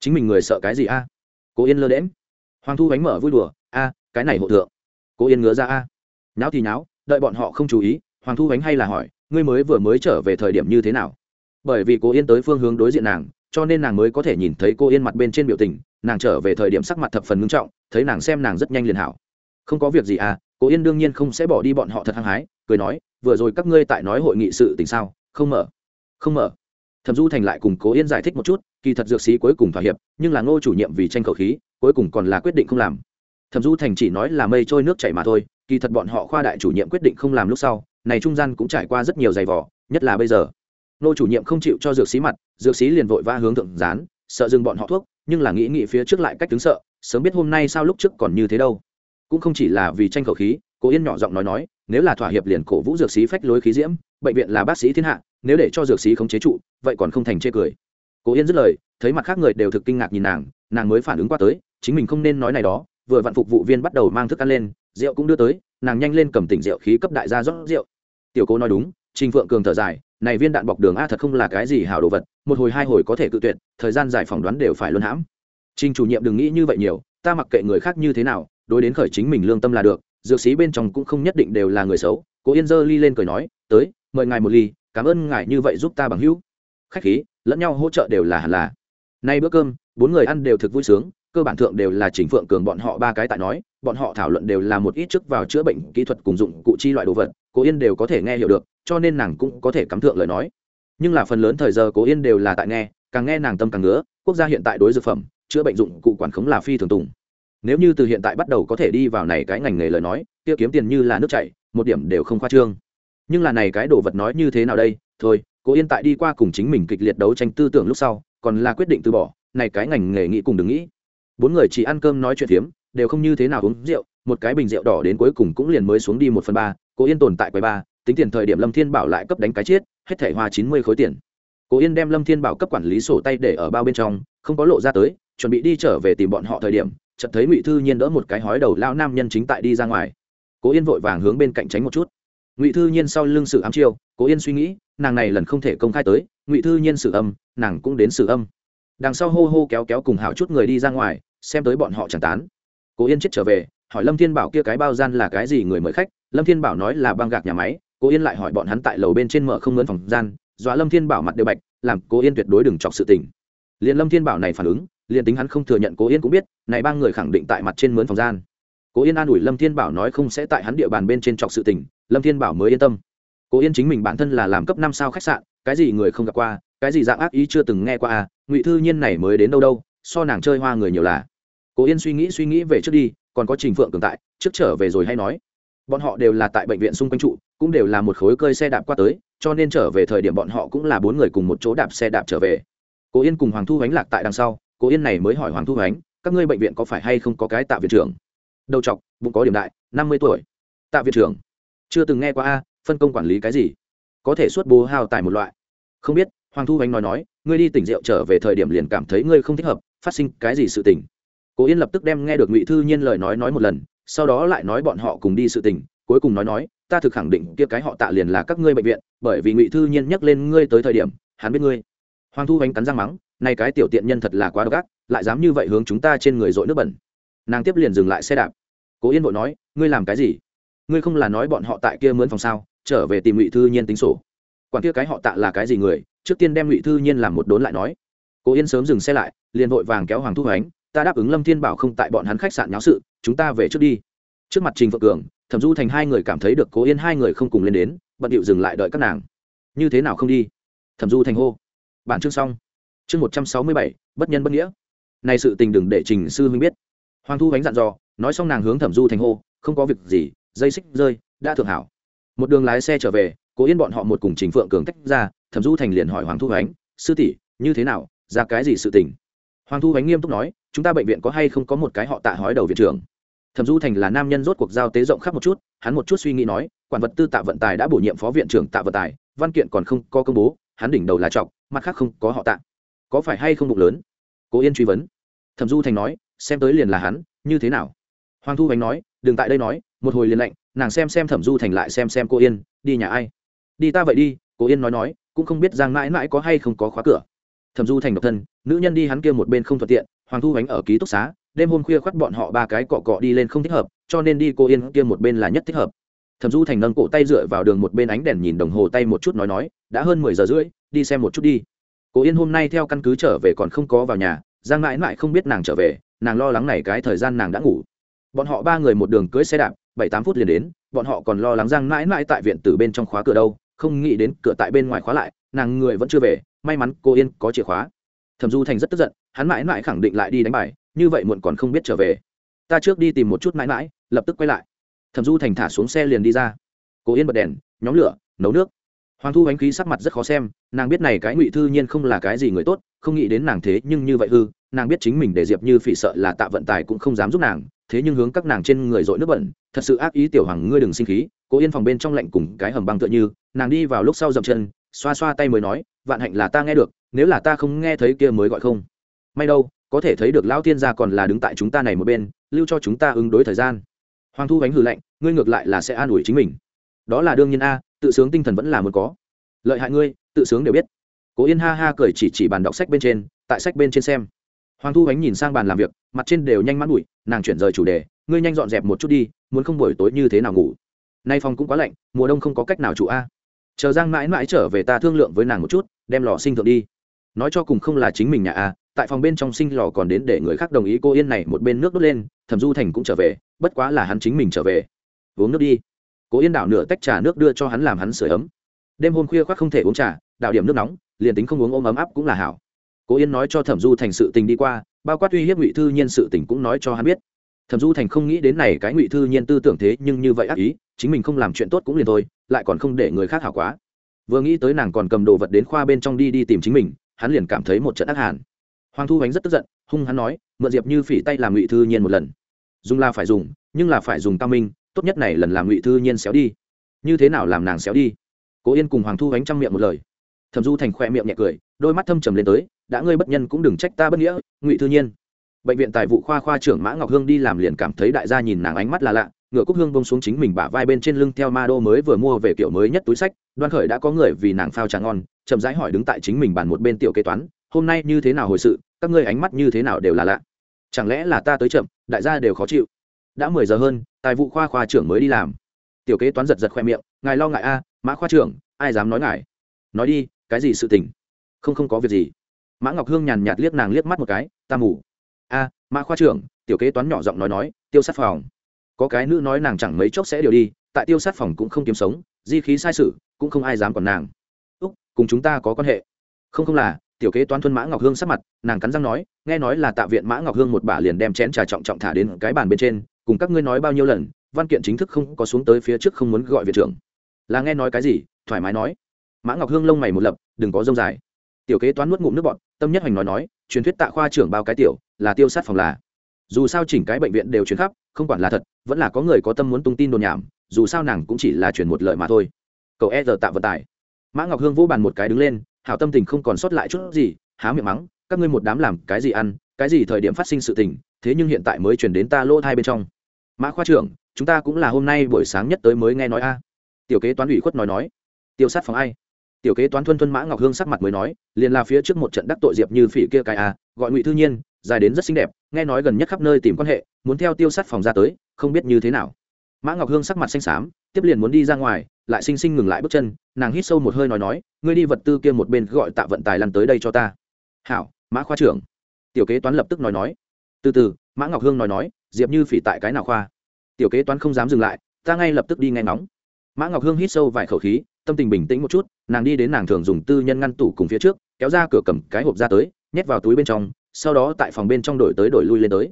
Chính mình người sợ cái gì a? Cố yên lơ đễm hoàng thu bánh mở vui đùa, a, cái này hộ thượng. Cố yên ngứa ra, a. Nháo thì nháo, đợi bọn họ không chú ý, hoàng thu bánh hay là hỏi, ngươi mới vừa mới trở về thời điểm như thế nào? Bởi vì cố yên tới phương hướng đối diện nàng cho nên nàng mới có thể nhìn thấy cô yên mặt bên trên biểu tình, nàng trở về thời điểm sắc mặt thập phần ngưng trọng, thấy nàng xem nàng rất nhanh liền hảo. Không có việc gì à Cô yên đương nhiên không sẽ bỏ đi bọn họ thật hăng hái, cười nói, vừa rồi các ngươi tại nói hội nghị sự tình sao? Không mở. Không mở. Thẩm du thành lại cùng cố yên giải thích một chút, kỳ thật dược sĩ cuối cùng thỏa hiệp, nhưng là ngô chủ nhiệm vì tranh khẩu khí, cuối cùng còn là quyết định không làm. Thẩm du thành chỉ nói là mây trôi nước chảy mà thôi, kỳ thật bọn họ khoa đại chủ nhiệm quyết định không làm lúc sau, này trung gian cũng trải qua rất nhiều giày vỏ nhất là bây giờ nô chủ nhiệm không chịu cho dược sĩ mặt, dược sĩ liền vội va hướng thượng gián, sợ dừng bọn họ thuốc, nhưng là nghĩ nghĩ phía trước lại cách đứng sợ, sớm biết hôm nay sao lúc trước còn như thế đâu. Cũng không chỉ là vì tranh khẩu khí cố yên nhỏ giọng nói nói, nếu là thỏa hiệp liền cổ vũ dược sĩ phách lối khí diễm, bệnh viện là bác sĩ thiên hạ, nếu để cho dược sĩ không chế trụ, vậy còn không thành chê cười. Cố yên dứt lời, thấy mặt khác người đều thực kinh ngạc nhìn nàng nàng mới phản ứng qua tới, chính mình không nên nói này đó, vừa vặn phục vụ viên bắt đầu mang thức ăn lên, rượu cũng đưa tới, nàng nhanh lên cầm tỉnh rượu khí cấp đại gia rót rượu. Tiểu cô nói đúng, trình phượng cường thở dài này viên đạn bọc đường a thật không là cái gì hảo đồ vật, một hồi hai hồi có thể cự tuyệt, thời gian giải phỏng đoán đều phải luân hãm. Trình chủ nhiệm đừng nghĩ như vậy nhiều, ta mặc kệ người khác như thế nào, đối đến khởi chính mình lương tâm là được, dược sĩ bên trong cũng không nhất định đều là người xấu. Cố yên dơ ly lên cười nói, tới, mời ngài một ly, cảm ơn ngài như vậy giúp ta bằng hữu. Khách khí, lẫn nhau hỗ trợ đều là hẳn là. Nay bữa cơm, bốn người ăn đều thực vui sướng, cơ bản thượng đều là chỉnh phượng cường bọn họ ba cái tại nói, bọn họ thảo luận đều là một ít trước vào chữa bệnh kỹ thuật cùng dụng cụ chi loại đồ vật cố yên đều có thể nghe hiểu được, cho nên nàng cũng có thể cắm thượng lời nói. Nhưng là phần lớn thời giờ cố yên đều là tại nghe, càng nghe nàng tâm càng ngứa, quốc gia hiện tại đối dược phẩm, chữa bệnh dụng cụ quản khống là phi thường tùng. Nếu như từ hiện tại bắt đầu có thể đi vào này cái ngành nghề lời nói tiêu kiếm tiền như là nước chảy, một điểm đều không khoa trương. Nhưng là này cái đồ vật nói như thế nào đây? Thôi, cố yên tại đi qua cùng chính mình kịch liệt đấu tranh tư tưởng lúc sau, còn là quyết định từ bỏ, này cái ngành nghề nghĩ cùng đừng nghĩ. Bốn người chỉ ăn cơm nói chuyện phiếm, đều không như thế nào uống rượu, một cái bình rượu đỏ đến cuối cùng cũng liền mới xuống đi một phần ba cố yên tồn tại quầy ba, tính tiền thời điểm lâm thiên bảo lại cấp đánh cái chết, hết thẻ hoa chín mươi khối tiền. Cố yên đem lâm thiên bảo cấp quản lý sổ tay để ở bao bên trong, không có lộ ra tới, chuẩn bị đi trở về tìm bọn họ thời điểm, chợt thấy ngụy thư nhiên đỡ một cái hói đầu lao nam nhân chính tại đi ra ngoài. Cố yên vội vàng hướng bên cạnh tránh một chút. Ngụy thư nhiên sau lưng sự ám chiêu, cố yên suy nghĩ, nàng này lần không thể công khai tới, ngụy thư nhiên sự âm, nàng cũng đến sự âm. Đằng sau hô hô kéo kéo cùng hảo chút người đi ra ngoài, xem tới bọn họ chẳng tán. Cố yên chết trở về, hỏi lâm thiên bảo kia cái bao gian là cái gì người mời khách lâm thiên bảo nói là băng gạc nhà máy, cố yên lại hỏi bọn hắn tại lầu bên trên mở không mướn phòng gian, dọa lâm thiên bảo mặt đều bạch, làm cố yên tuyệt đối đừng chọc sự tình. Liền lâm thiên bảo này phản ứng, liền tính hắn không thừa nhận cố yên cũng biết, này ba người khẳng định tại mặt trên mướn phòng gian. Cố yên an ủi lâm thiên bảo nói không sẽ tại hắn địa bàn bên trên chọc sự tình, lâm thiên bảo mới yên tâm. Cố yên chính mình bản thân là làm cấp năm sao khách sạn, cái gì người không gặp qua, cái gì dạng ác ý chưa từng nghe qua à ngụy thư nhiên này mới đến đâu đâu, so nàng chơi hoa người nhiều là. Cố yên suy nghĩ suy nghĩ về trước đi, còn có trình phượng cường tại, trước trở về rồi hay nói bọn họ đều là tại bệnh viện xung quanh trụ, cũng đều là một khối cơi xe đạp qua tới, cho nên trở về thời điểm bọn họ cũng là bốn người cùng một chỗ đạp xe đạp trở về. Cố yên cùng hoàng thu ánh lạc tại đằng sau, cố yên này mới hỏi hoàng thu ánh các ngươi bệnh viện có phải hay không có cái tạ viện trưởng? Đầu chọc, bụng có điểm đại, năm mươi tuổi. Tạ viện trưởng? Chưa từng nghe qua a, phân công quản lý cái gì? Có thể xuất bố hào tài một loại. Không biết, hoàng thu ánh nói nói, ngươi đi tỉnh rượu trở về thời điểm liền cảm thấy ngươi không thích hợp, phát sinh cái gì sự tình? Cố yên lập tức đem nghe được ngụy thư nhiên lời nói nói một lần sau đó lại nói bọn họ cùng đi sự tình, cuối cùng nói nói, ta thực khẳng định kia cái họ tạ liền là các ngươi bệnh viện, bởi vì ngụy thư nhiên nhắc lên ngươi tới thời điểm, hắn biết ngươi. Hoàng thu ánh cắn răng mắng nay cái tiểu tiện nhân thật là quá độc ác, lại dám như vậy hướng chúng ta trên người dội nước bẩn. Nàng tiếp liền dừng lại xe đạp. Cố yên vội nói, ngươi làm cái gì? Ngươi không là nói bọn họ tại kia mướn phòng sao, trở về tìm ngụy thư nhiên tính sổ. Quản kia cái họ tạ là cái gì người, trước tiên đem ngụy thư nhiên làm một đốn lại nói. Cố yên sớm dừng xe lại, liền vội vàng kéo hoàng thu ánh ta đáp ứng lâm thiên bảo không tại bọn hắn khách sạn nháo sự, chúng ta về trước đi. Trước mặt trình phượng cường, thẩm du thành hai người cảm thấy được cố yên hai người không cùng lên đến, bận điệu dừng lại đợi các nàng. Như thế nào không đi? Thẩm du thành hô. Bản chương xong. Chương một trăm sáu mươi bảy, bất nhân bất nghĩa. Này sự tình đừng để trình sư huynh biết. Hoàng thu bánh dặn dò, nói xong nàng hướng thẩm du thành hô, không có việc gì, dây xích rơi, đã thượng hảo. Một đường lái xe trở về, cố yên bọn họ một cùng trình phượng cường tách ra, thẩm du thành liền hỏi hoàng thu bánh sư tỷ, như thế nào? Ra cái gì sự tình? Hoàng thu ánh nghiêm túc nói, chúng ta bệnh viện có hay không có một cái họ tạ hói đầu viện trưởng? Thẩm du thành là nam nhân rốt cuộc giao tế rộng khắp một chút, hắn một chút suy nghĩ nói, quản vật tư tạ vận tài đã bổ nhiệm phó viện trưởng tạ vận tài, văn kiện còn không có công bố, hắn đỉnh đầu là trọc, mặt khác không có họ tạ. Có phải hay không bụng lớn? Cố yên truy vấn. Thẩm du thành nói, xem tới liền là hắn, như thế nào? Hoàng thu ánh nói, đừng tại đây nói, một hồi liền lạnh, nàng xem xem thẩm du thành lại xem xem cô yên, đi nhà ai? Đi ta vậy đi cô yên nói nói, cũng không biết giang mãi mãi có hay không có khóa cửa thẩm du thành độc thân, nữ nhân đi hắn kia một bên không thuận tiện, hoàng thu Ánh ở ký túc xá, đêm hôm khuya khoắt bọn họ ba cái cọ cọ đi lên không thích hợp, cho nên đi cô yên kia một bên là nhất thích hợp. Thẩm du thành nâng cổ tay dựa vào đường một bên ánh đèn nhìn đồng hồ tay một chút nói nói, đã hơn mười giờ rưỡi, đi xem một chút đi. Cô yên hôm nay theo căn cứ trở về còn không có vào nhà, giang mãi mãi không biết nàng trở về, nàng lo lắng này cái thời gian nàng đã ngủ. Bọn họ ba người một đường cưỡi xe đạp, bảy tám phút liền đến, bọn họ còn lo lắng giang mãi mãi tại viện từ bên trong khóa cửa đâu, không nghĩ đến cửa tại bên ngoài khóa lại, nàng người vẫn chưa về may mắn cô yên có chìa khóa. Thẩm du thành rất tức giận, hắn mãi mãi khẳng định lại đi đánh bài, như vậy muộn còn không biết trở về. Ta trước đi tìm một chút mãi mãi, lập tức quay lại. Thẩm du thành thả xuống xe liền đi ra. Cô yên bật đèn, nhóm lửa, nấu nước. Hoàng thu ánh khí sắc mặt rất khó xem, nàng biết này cái ngụy thư nhiên không là cái gì người tốt, không nghĩ đến nàng thế nhưng như vậy hư, nàng biết chính mình để diệp như phỉ sợ là tạ vận tài cũng không dám giúp nàng, thế nhưng hướng các nàng trên người dội nước bẩn, thật sự ác ý tiểu hoàng ngươi đừng sinh khí cố yên phòng bên trong lạnh cùng cái hầm băng tựa như, nàng đi vào lúc sau dậm chân xoa xoa tay mới nói, vạn hạnh là ta nghe được, nếu là ta không nghe thấy kia mới gọi không. May đâu, có thể thấy được lão tiên gia còn là đứng tại chúng ta này một bên, lưu cho chúng ta ứng đối thời gian. Hoàng thu ánh hử lạnh, ngươi ngược lại là sẽ an ủi chính mình. Đó là đương nhiên a, tự sướng tinh thần vẫn là muốn có. Lợi hại ngươi, tự sướng đều biết. Cố yên ha ha cười chỉ chỉ bàn đọc sách bên trên, tại sách bên trên xem. Hoàng thu ánh nhìn sang bàn làm việc, mặt trên đều nhanh mắt bụi, nàng chuyển rời chủ đề, ngươi nhanh dọn dẹp một chút đi, muốn không buổi tối như thế nào ngủ? Nay phòng cũng quá lạnh, mùa đông không có cách nào chủ a chờ giang mãi mãi trở về ta thương lượng với nàng một chút, đem lò sinh thượng đi. Nói cho cùng không là chính mình nhà a tại phòng bên trong sinh lò còn đến để người khác đồng ý cô yên này một bên nước đốt lên, thẩm du thành cũng trở về, bất quá là hắn chính mình trở về. Uống nước đi. Cố yên đảo nửa tách trà nước đưa cho hắn làm hắn sửa ấm. Đêm hôm khuya khoác không thể uống trà, đảo điểm nước nóng, liền tính không uống ôm ấm áp cũng là hảo. Cố yên nói cho thẩm du thành sự tình đi qua, bao quát uy hiếp ngụy thư nhiên sự tình cũng nói cho hắn biết. Thẩm du thành không nghĩ đến này cái ngụy thư nhiên tư tưởng thế nhưng như vậy ác ý, chính mình không làm chuyện tốt cũng liền thôi lại còn không để người khác hảo quá. Vừa nghĩ tới nàng còn cầm đồ vật đến khoa bên trong đi đi tìm chính mình, hắn liền cảm thấy một trận ác hàn. Hoàng thu ánh rất tức giận, hung hắn nói, mượn diệp như phỉ tay làm ngụy thư nhiên một lần. Dùng là phải dùng, nhưng là phải dùng cao minh, tốt nhất này lần làm ngụy thư nhiên xéo đi. Như thế nào làm nàng xéo đi? Cố yên cùng hoàng thu ánh trong miệng một lời. Thẩm du thành khoe miệng nhẹ cười, đôi mắt thâm trầm lên tới, đã ngươi bất nhân cũng đừng trách ta bất nghĩa, ngụy thư nhiên. Bệnh viện tài vụ khoa khoa trưởng mã ngọc hương đi làm liền cảm thấy đại gia nhìn nàng ánh mắt là lạ ngựa cúc hương bông xuống chính mình bả vai bên trên lưng theo ma đô mới vừa mua về kiểu mới nhất túi sách, đoan khởi đã có người vì nàng phao trà ngon, chậm rãi hỏi đứng tại chính mình bàn một bên tiểu kế toán, hôm nay như thế nào hồi sự, các ngươi ánh mắt như thế nào đều là lạ. Chẳng lẽ là ta tới chậm, đại gia đều khó chịu? Đã mười giờ hơn, tài vụ khoa khoa trưởng mới đi làm. Tiểu kế toán giật giật khoe miệng, ngài lo ngại a, mã khoa trưởng, ai dám nói ngài? Nói đi, cái gì sự tình? Không không có việc gì. Mã ngọc hương nhàn nhạt liếc nàng liếc mắt một cái, ta mù. A, mã khoa trưởng, tiểu kế toán nhỏ giọng nói nói, tiêu sát phòng có cái nữ nói nàng chẳng mấy chốc sẽ điều đi, tại tiêu sát phòng cũng không kiếm sống, di khí sai sự, cũng không ai dám còn nàng. Úc, cùng chúng ta có quan hệ. Không không là, tiểu kế toán thuân mã ngọc hương sắc mặt, nàng cắn răng nói, nghe nói là tạ viện mã ngọc hương một bà liền đem chén trà trọng trọng thả đến cái bàn bên trên, cùng các ngươi nói bao nhiêu lần, văn kiện chính thức không có xuống tới phía trước không muốn gọi viện trưởng. Là nghe nói cái gì, thoải mái nói. Mã ngọc hương lông mày một lập, đừng có rông dài. Tiểu kế toán nuốt ngụm nước bọn tâm nhất hoành nói nói, truyền thuyết tạ khoa trưởng bao cái tiểu, là tiêu sát phòng là dù sao chỉnh cái bệnh viện đều chuyển khắp, không quản là thật, vẫn là có người có tâm muốn tung tin đồn nhảm, dù sao nàng cũng chỉ là chuyển một lợi mà thôi. Cậu e giờ tạ vận tải. Mã ngọc hương vỗ bàn một cái đứng lên, hảo tâm tình không còn sót lại chút gì, há miệng mắng, các ngươi một đám làm cái gì ăn, cái gì thời điểm phát sinh sự tình, thế nhưng hiện tại mới chuyển đến ta lỗ thai bên trong. Mã khoa trưởng, chúng ta cũng là hôm nay buổi sáng nhất tới mới nghe nói a. Tiểu kế toán ủy khuất nói nói. Tiêu sát phòng ai? Tiểu kế toán thuân thuân mã ngọc hương sắc mặt mới nói, liền là phía trước một trận đắc tội diệp như phỉ kia cái a, gọi ngụy thư nhiên dài đến rất xinh đẹp, nghe nói gần nhất khắp nơi tìm quan hệ, muốn theo tiêu sát phòng ra tới, không biết như thế nào. Mã ngọc hương sắc mặt xanh xám, tiếp liền muốn đi ra ngoài, lại xinh xinh ngừng lại bước chân, nàng hít sâu một hơi nói nói, ngươi đi vật tư kia một bên gọi tạ vận tài lăn tới đây cho ta. Hảo, mã khoa trưởng. Tiểu kế toán lập tức nói nói. Từ từ, mã ngọc hương nói nói, diệp như phỉ tại cái nào khoa? Tiểu kế toán không dám dừng lại, ta ngay lập tức đi nghe ngóng. Mã ngọc hương hít sâu vài khẩu khí, tâm tình bình tĩnh một chút, nàng đi đến nàng thường dùng tư nhân ngăn tủ cùng phía trước, kéo ra cửa cầm cái hộp ra tới, nhét vào túi bên trong sau đó tại phòng bên trong đổi tới đổi lui lên tới.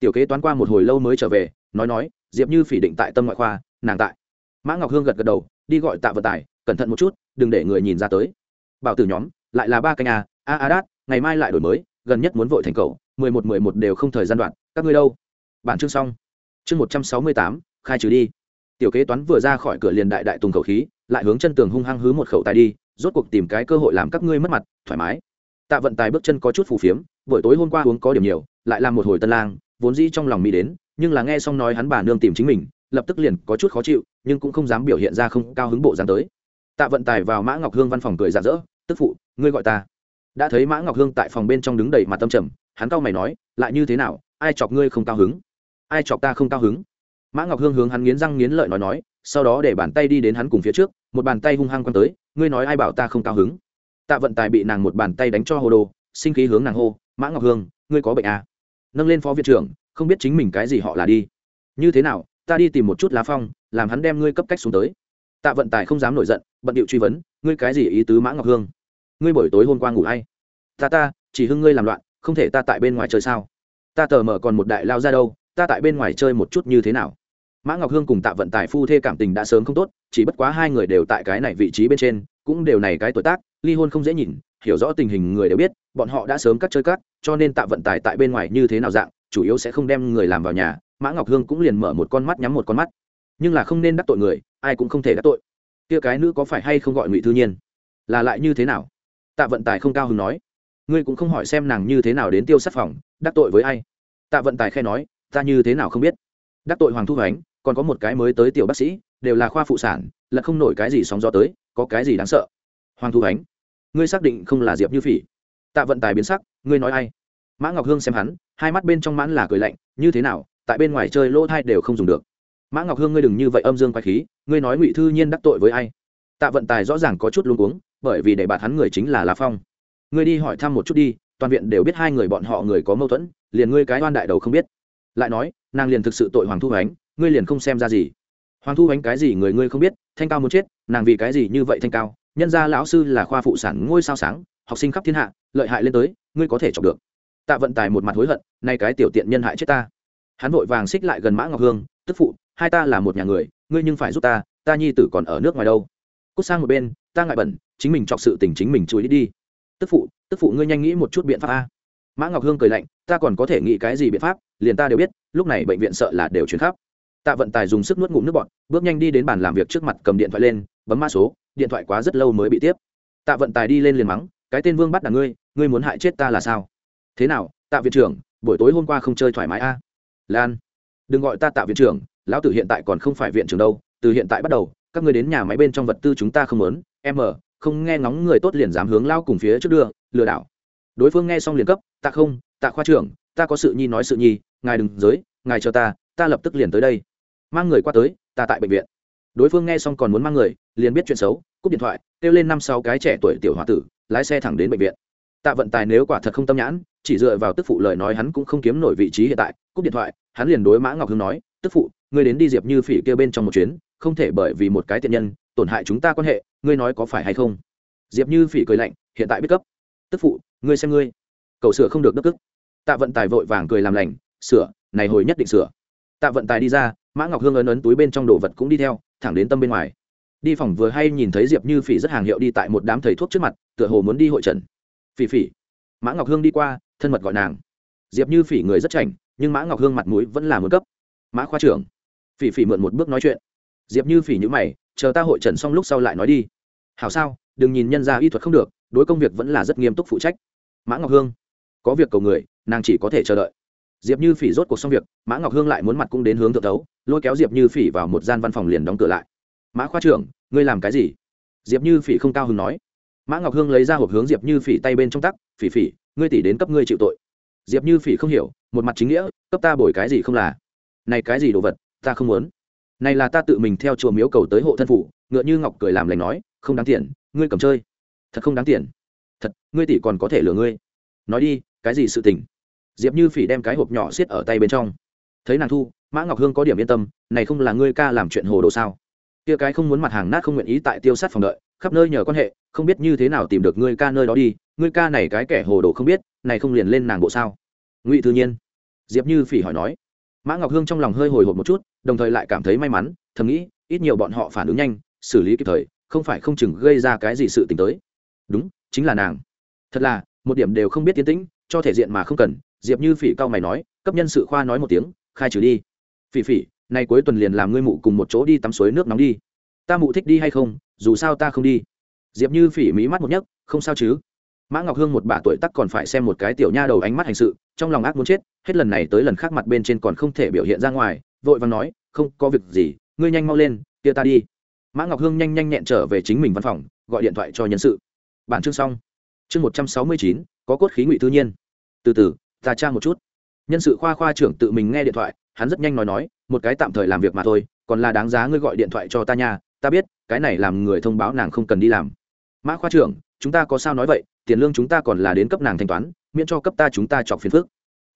Tiểu kế toán qua một hồi lâu mới trở về, nói nói, diệp như phỉ định tại tâm ngoại khoa, nàng tại. Mã ngọc hương gật gật đầu, đi gọi tạ vận tải, cẩn thận một chút, đừng để người nhìn ra tới. Bảo tử nhóm, lại là ba canh a a a đát, ngày mai lại đổi mới, gần nhất muốn vội thành cầu mười một mười một đều không thời gian đoạn, các ngươi đâu? Bản chương xong. Chương một trăm sáu mươi tám, khai trừ đi. Tiểu kế toán vừa ra khỏi cửa liền đại đại tùng khẩu khí, lại hướng chân tường hung hăng hứ một khẩu tài đi, rốt cuộc tìm cái cơ hội làm các ngươi mất mặt, thoải mái tạ vận tài bước chân có chút phù phiếm, buổi tối hôm qua uống có điểm nhiều, lại làm một hồi tân lang, vốn dĩ trong lòng mỹ đến, nhưng là nghe xong nói hắn bà nương tìm chính mình, lập tức liền có chút khó chịu, nhưng cũng không dám biểu hiện ra không cao hứng bộ dáng tới. Tạ vận tài vào mã ngọc hương văn phòng cười rạng rỡ, tức phụ, ngươi gọi ta. Đã thấy mã ngọc hương tại phòng bên trong đứng đầy mặt tâm trầm, hắn cau mày nói, lại như thế nào, ai chọc ngươi không cao hứng? Ai chọc ta không cao hứng? Mã ngọc hương hướng hắn nghiến răng nghiến lợi nói nói, sau đó để bàn tay đi đến hắn cùng phía trước, một bàn tay hung hăng quăng tới, ngươi nói ai bảo ta không cao hứng? Tạ vận tài bị nàng một bàn tay đánh cho hồ đồ, sinh khí hướng nàng hô, mã ngọc hương, ngươi có bệnh à? nâng lên phó viện trưởng, không biết chính mình cái gì họ là đi. Như thế nào, ta đi tìm một chút lá phong, làm hắn đem ngươi cấp cách xuống tới. Tạ vận tài không dám nổi giận, bận điệu truy vấn, ngươi cái gì ý tứ mã ngọc hương? Ngươi buổi tối hôm qua ngủ hay? Ta ta, chỉ hưng ngươi làm loạn, không thể ta tại bên ngoài chơi sao? Ta tờ mở còn một đại lao ra đâu, ta tại bên ngoài chơi một chút như thế nào? Mã ngọc hương cùng tạ vận tài phu thê cảm tình đã sớm không tốt, chỉ bất quá hai người đều tại cái này vị trí bên trên, cũng đều này cái tuổi tác ly hôn không dễ nhìn, hiểu rõ tình hình người đều biết, bọn họ đã sớm cắt chơi cắt, cho nên tạ vận tài tại bên ngoài như thế nào dạng, chủ yếu sẽ không đem người làm vào nhà, mã ngọc hương cũng liền mở một con mắt nhắm một con mắt. Nhưng là không nên đắc tội người, ai cũng không thể đắc tội. Kia cái nữ có phải hay không gọi ngụy thư nhiên? Là lại như thế nào? Tạ vận tài không cao hứng nói. Ngươi cũng không hỏi xem nàng như thế nào đến tiêu sát phòng, đắc tội với ai? Tạ vận tài khe nói, ta như thế nào không biết. Đắc tội hoàng thu hoánh, còn có một cái mới tới tiểu bác sĩ, đều là khoa phụ sản, là không nổi cái gì sóng gió tới, có cái gì đáng sợ? Hoàng thu hoánh ngươi xác định không là diệp như phỉ. Tạ vận tài biến sắc, ngươi nói ai? Mã ngọc hương xem hắn, hai mắt bên trong mãn là cười lạnh, như thế nào, tại bên ngoài chơi lỗ thai đều không dùng được. Mã ngọc hương ngươi đừng như vậy âm dương quay khí, ngươi nói ngụy thư nhiên đắc tội với ai? Tạ vận tài rõ ràng có chút luống cuống, bởi vì để bạt hắn người chính là La phong. Ngươi đi hỏi thăm một chút đi, toàn viện đều biết hai người bọn họ người có mâu thuẫn, liền ngươi cái oan đại đầu không biết. Lại nói, nàng liền thực sự tội hoàng thu ánh, ngươi liền không xem ra gì. Hoàng thu ánh cái gì người ngươi không biết, thanh cao muốn chết, nàng vì cái gì như vậy thanh cao? Nhân gia lão sư là khoa phụ sản ngôi sao sáng, học sinh khắp thiên hạ, lợi hại lên tới, ngươi có thể chọc được. Tạ vận tài một mặt hối hận, nay cái tiểu tiện nhân hại chết ta. Hắn vội vàng xích lại gần mã ngọc hương, tức phụ, hai ta là một nhà người, ngươi nhưng phải giúp ta ta nhi tử còn ở nước ngoài đâu. Cút sang một bên, ta ngại bẩn, chính mình chọc sự tình chính mình chui đi đi. Tức phụ tức phụ ngươi nhanh nghĩ một chút biện pháp a. Mã ngọc hương cười lạnh, ta còn có thể nghĩ cái gì biện pháp, liền ta đều biết, lúc này bệnh viện sợ là đều chuyển khắp. Tạ vận tài dùng sức nuốt ngụm nước bọt, bước nhanh đi đến bàn làm việc trước mặt cầm điện thoại lên bấm mã số, điện thoại quá rất lâu mới bị tiếp. Tạ vận tài đi lên liền mắng, cái tên vương bắt là ngươi ngươi muốn hại chết ta là sao? Thế nào, tạ viện trưởng, buổi tối hôm qua không chơi thoải mái a? Lan, đừng gọi ta tạ viện trưởng, lão tử hiện tại còn không phải viện trưởng đâu, từ hiện tại bắt đầu, các ngươi đến nhà máy bên trong vật tư chúng ta không muốn, em ở, không nghe ngóng người tốt liền dám hướng lao cùng phía trước đưa, lừa đảo. Đối phương nghe xong liền cấp, tạ không, tạ khoa trưởng, ta có sự nhi nói sự nhi, ngài đừng giới, ngài chờ ta ta lập tức liền tới đây. Mang người qua tới, ta tại bệnh viện đối phương nghe xong còn muốn mang người, liền biết chuyện xấu, cúp điện thoại, kêu lên năm sáu cái trẻ tuổi tiểu h tử, lái xe thẳng đến bệnh viện. Tạ vận tài nếu quả thật không tâm nhãn, chỉ dựa vào tức phụ lời nói hắn cũng không kiếm nổi vị trí hiện tại, cúp điện thoại, hắn liền đối mã ngọc hương nói, tức phụ, ngươi đến đi diệp như phỉ kêu bên trong một chuyến, không thể bởi vì một cái tiện nhân, tổn hại chúng ta quan hệ, ngươi nói có phải hay không? Diệp như phỉ cười lạnh, hiện tại biết cấp. Tức phụ, ngươi xem ngươi. Cậu sửa không được đất tức. Tạ vận tài vội vàng cười làm lành, sửa, này hồi nhất định sửa. Tạ vận tài đi ra mã ngọc hương ấn ấn túi bên trong đồ vật cũng đi theo, thẳng đến tâm bên ngoài. Đi phòng vừa hay nhìn thấy diệp như phỉ rất hàng hiệu đi tại một đám thầy thuốc trước mặt, tựa hồ muốn đi hội trần phỉ phỉ. Mã ngọc hương đi qua, thân mật gọi nàng. Diệp như phỉ người rất chảnh, nhưng mã ngọc hương mặt mũi vẫn là một cấp. Mã khoa trưởng. Phỉ phỉ mượn một bước nói chuyện. Diệp như phỉ nhữ mày, chờ ta hội trần xong lúc sau lại nói đi. Hảo sao, đừng nhìn nhân ra y thuật không được, đối công việc vẫn là rất nghiêm túc phụ trách. Mã ngọc hương. Có việc cầu người, nàng chỉ có thể chờ đợi diệp như phỉ rốt cuộc xong việc, mã ngọc hương lại muốn mặt cũng đến hướng thượng tấu lôi kéo diệp như phỉ vào một gian văn phòng liền đóng cửa lại. Mã khoa trưởng, ngươi làm cái gì? Diệp như phỉ không cao hứng nói. Mã ngọc hương lấy ra hộp hướng diệp như phỉ tay bên trong tắc, phỉ phỉ, ngươi tỷ đến cấp ngươi chịu tội. Diệp như phỉ không hiểu, một mặt chính nghĩa, cấp ta bồi cái gì không là? Này cái gì đồ vật, ta không muốn. Này là ta tự mình theo chùa miếu cầu tới hộ thân phụ. Ngựa như ngọc cười làm lành nói, không đáng tiền, ngươi cầm chơi. Thật không đáng tiền. Thật, ngươi tỷ còn có thể lừa ngươi. Nói đi, cái gì sự tình? Diệp như phỉ đem cái hộp nhỏ xiết ở tay bên trong thấy nàng thu mã ngọc hương có điểm yên tâm này không là ngươi ca làm chuyện hồ đồ sao kia cái không muốn mặt hàng nát không nguyện ý tại tiêu sát phòng đợi khắp nơi nhờ quan hệ không biết như thế nào tìm được ngươi ca nơi đó đi ngươi ca này cái kẻ hồ đồ không biết này không liền lên nàng bộ sao ngụy tự nhiên diệp như phỉ hỏi nói mã ngọc hương trong lòng hơi hồi hộp một chút đồng thời lại cảm thấy may mắn thầm nghĩ ít nhiều bọn họ phản ứng nhanh xử lý kịp thời không phải không chừng gây ra cái gì sự t tới đúng chính là nàng thật là một điểm đều không biết tiến tĩnh cho thể diện mà không cần diệp như phỉ cao mày nói, cấp nhân sự khoa nói một tiếng, khai trừ đi. Phỉ phỉ nay cuối tuần liền làm ngươi mụ cùng một chỗ đi tắm suối nước nóng đi. Ta mụ thích đi hay không, dù sao ta không đi. Diệp như phỉ mí mắt một nhấc, không sao chứ. Mã ngọc hương một bà tuổi tắc còn phải xem một cái tiểu nha đầu ánh mắt hành sự, trong lòng ác muốn chết, hết lần này tới lần khác mặt bên trên còn không thể biểu hiện ra ngoài, vội vàng nói, không, có việc gì, ngươi nhanh mau lên, kia ta đi. Mã ngọc hương nhanh nhanh nhẹn trở về chính mình văn phòng, gọi điện thoại cho nhân sự. Bản chương xong. Chương một trăm sáu mươi chín, có cốt khí ngụy tư nhiên. Từ từ ta tra một chút. Nhân sự khoa khoa trưởng tự mình nghe điện thoại, hắn rất nhanh nói nói, một cái tạm thời làm việc mà thôi, còn là đáng giá ngươi gọi điện thoại cho ta nha, ta biết, cái này làm người thông báo nàng không cần đi làm. Mã khoa trưởng, chúng ta có sao nói vậy, tiền lương chúng ta còn là đến cấp nàng thanh toán, miễn cho cấp ta chúng ta chọc phiền phước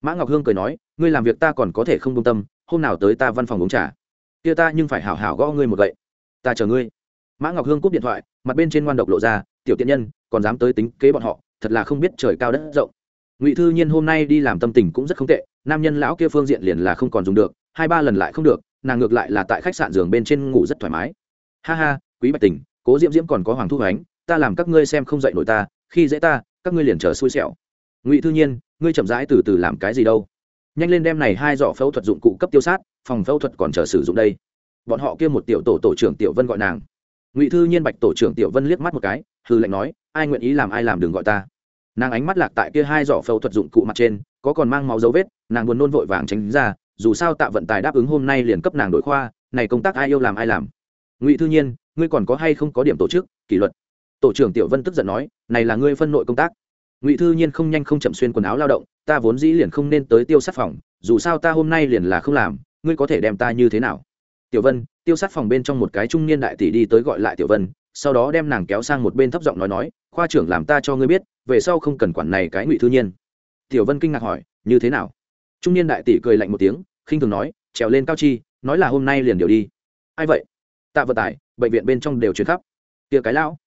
mã ngọc hương cười nói, ngươi làm việc ta còn có thể không công tâm, hôm nào tới ta văn phòng uống trà. Kia ta nhưng phải hảo hảo gõ ngươi một gậy. Ta chờ ngươi. Mã ngọc hương cúp điện thoại, mặt bên trên ngoan độc lộ ra, tiểu tiện nhân, còn dám tới tính kế bọn họ, thật là không biết trời cao đất rộng ngụy thư nhiên hôm nay đi làm tâm tình cũng rất không tệ nam nhân lão kia phương diện liền là không còn dùng được hai ba lần lại không được nàng ngược lại là tại khách sạn giường bên trên ngủ rất thoải mái ha ha quý bạch tình cố diễm diễm còn có hoàng thu hoánh ta làm các ngươi xem không dạy nổi ta khi dễ ta các ngươi liền chờ xui xẻo ngụy thư nhiên ngươi chậm rãi từ từ làm cái gì đâu nhanh lên đem này hai giỏ phẫu thuật dụng cụ cấp tiêu sát phòng phẫu thuật còn chờ sử dụng đây bọn họ kia một tiểu tổ tổ trưởng tiểu vân gọi nàng ngụy thư nhiên bạch tổ trưởng tiểu vân liếc mắt một cái hư lệnh nói ai nguyện ý làm ai làm đừng gọi ta nàng ánh mắt lạc tại kia hai giỏ phẫu thuật dụng cụ mặt trên, có còn mang máu dấu vết, nàng buồn nôn vội vàng tránh ra, dù sao tạ vận tài đáp ứng hôm nay liền cấp nàng đổi khoa, này công tác ai yêu làm ai làm. Ngụy thư nhiên, ngươi còn có hay không có điểm tổ chức, kỷ luật? Tổ trưởng tiểu vân tức giận nói, này là ngươi phân nội công tác. Ngụy thư nhiên không nhanh không chậm xuyên quần áo lao động, ta vốn dĩ liền không nên tới tiêu sát phòng, dù sao ta hôm nay liền là không làm, ngươi có thể đem ta như thế nào? Tiểu vân, tiêu sát phòng bên trong một cái trung niên đại tỷ đi tới gọi lại tiểu vân, sau đó đem nàng kéo sang một bên thấp giọng nói nói, khoa trưởng làm ta cho ngươi biết về sau không cần quản này cái ngụy thư nhiên. Tiểu vân kinh ngạc hỏi, như thế nào? Trung niên đại tỷ cười lạnh một tiếng, khinh thường nói, trèo lên cao chi, nói là hôm nay liền điều đi. Ai vậy? Tạ vận tải, bệnh viện bên trong đều chuyển khắp. Tia cái lão.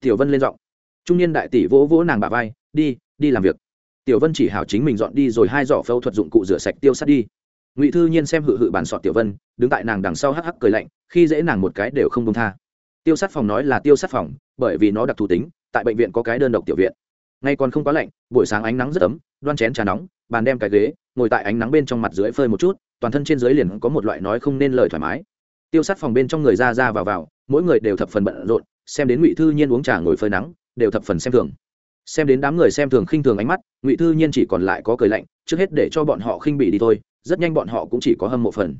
Tiểu vân lên giọng. Trung niên đại tỷ vỗ vỗ nàng bà vai, đi đi làm việc. Tiểu vân chỉ hảo chính mình dọn đi rồi hai giỏ phẫu thuật dụng cụ rửa sạch tiêu sát đi. Ngụy thư nhiên xem hự hự bàn sọt tiểu vân, đứng tại nàng đằng sau hắc hắc cười lạnh, khi dễ nàng một cái đều không công tha. Tiêu sát phòng nói là tiêu sát phòng, bởi vì nó đặc thù tính, tại bệnh viện có cái đơn độc tiểu viện ngay còn không quá lạnh, buổi sáng ánh nắng rất ấm, đoan chén trà nóng, bàn đem cái ghế, ngồi tại ánh nắng bên trong mặt dưới phơi một chút, toàn thân trên dưới liền có một loại nói không nên lời thoải mái. Tiêu sát phòng bên trong người ra ra vào vào, mỗi người đều thập phần bận rộn, xem đến ngụy thư nhiên uống trà ngồi phơi nắng, đều thập phần xem thường. Xem đến đám người xem thường khinh thường ánh mắt, ngụy thư nhiên chỉ còn lại có cười lạnh, trước hết để cho bọn họ khinh bị đi thôi, rất nhanh bọn họ cũng chỉ có hâm mộ phần.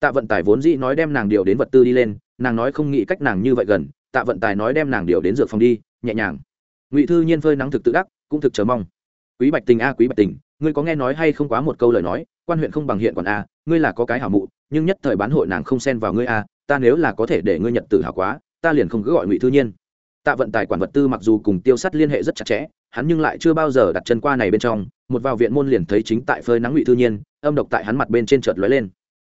Tạ vận tài vốn dĩ nói đem nàng điều đến vật tư đi lên, nàng nói không nghĩ cách nàng như vậy gần, tạ vận tài nói đem nàng điều đến dược phòng đi, nhẹ nhàng ngụy thư nhiên phơi nắng thực tự đắc, cũng thực chờ mong. Quý bạch tình a, quý bạch tình, ngươi có nghe nói hay không quá một câu lời nói, quan huyện không bằng hiện còn a, ngươi là có cái hảo mụ, nhưng nhất thời bán hội nàng không xen vào ngươi a, ta nếu là có thể để ngươi nhận tử hảo quá, ta liền không cứ gọi ngụy thư nhiên. Tạ vận tài quản vật tư mặc dù cùng tiêu sắt liên hệ rất chặt chẽ, hắn nhưng lại chưa bao giờ đặt chân qua này bên trong, một vào viện môn liền thấy chính tại phơi nắng ngụy thư nhiên, âm độc tại hắn mặt bên trên chợt lóe lên.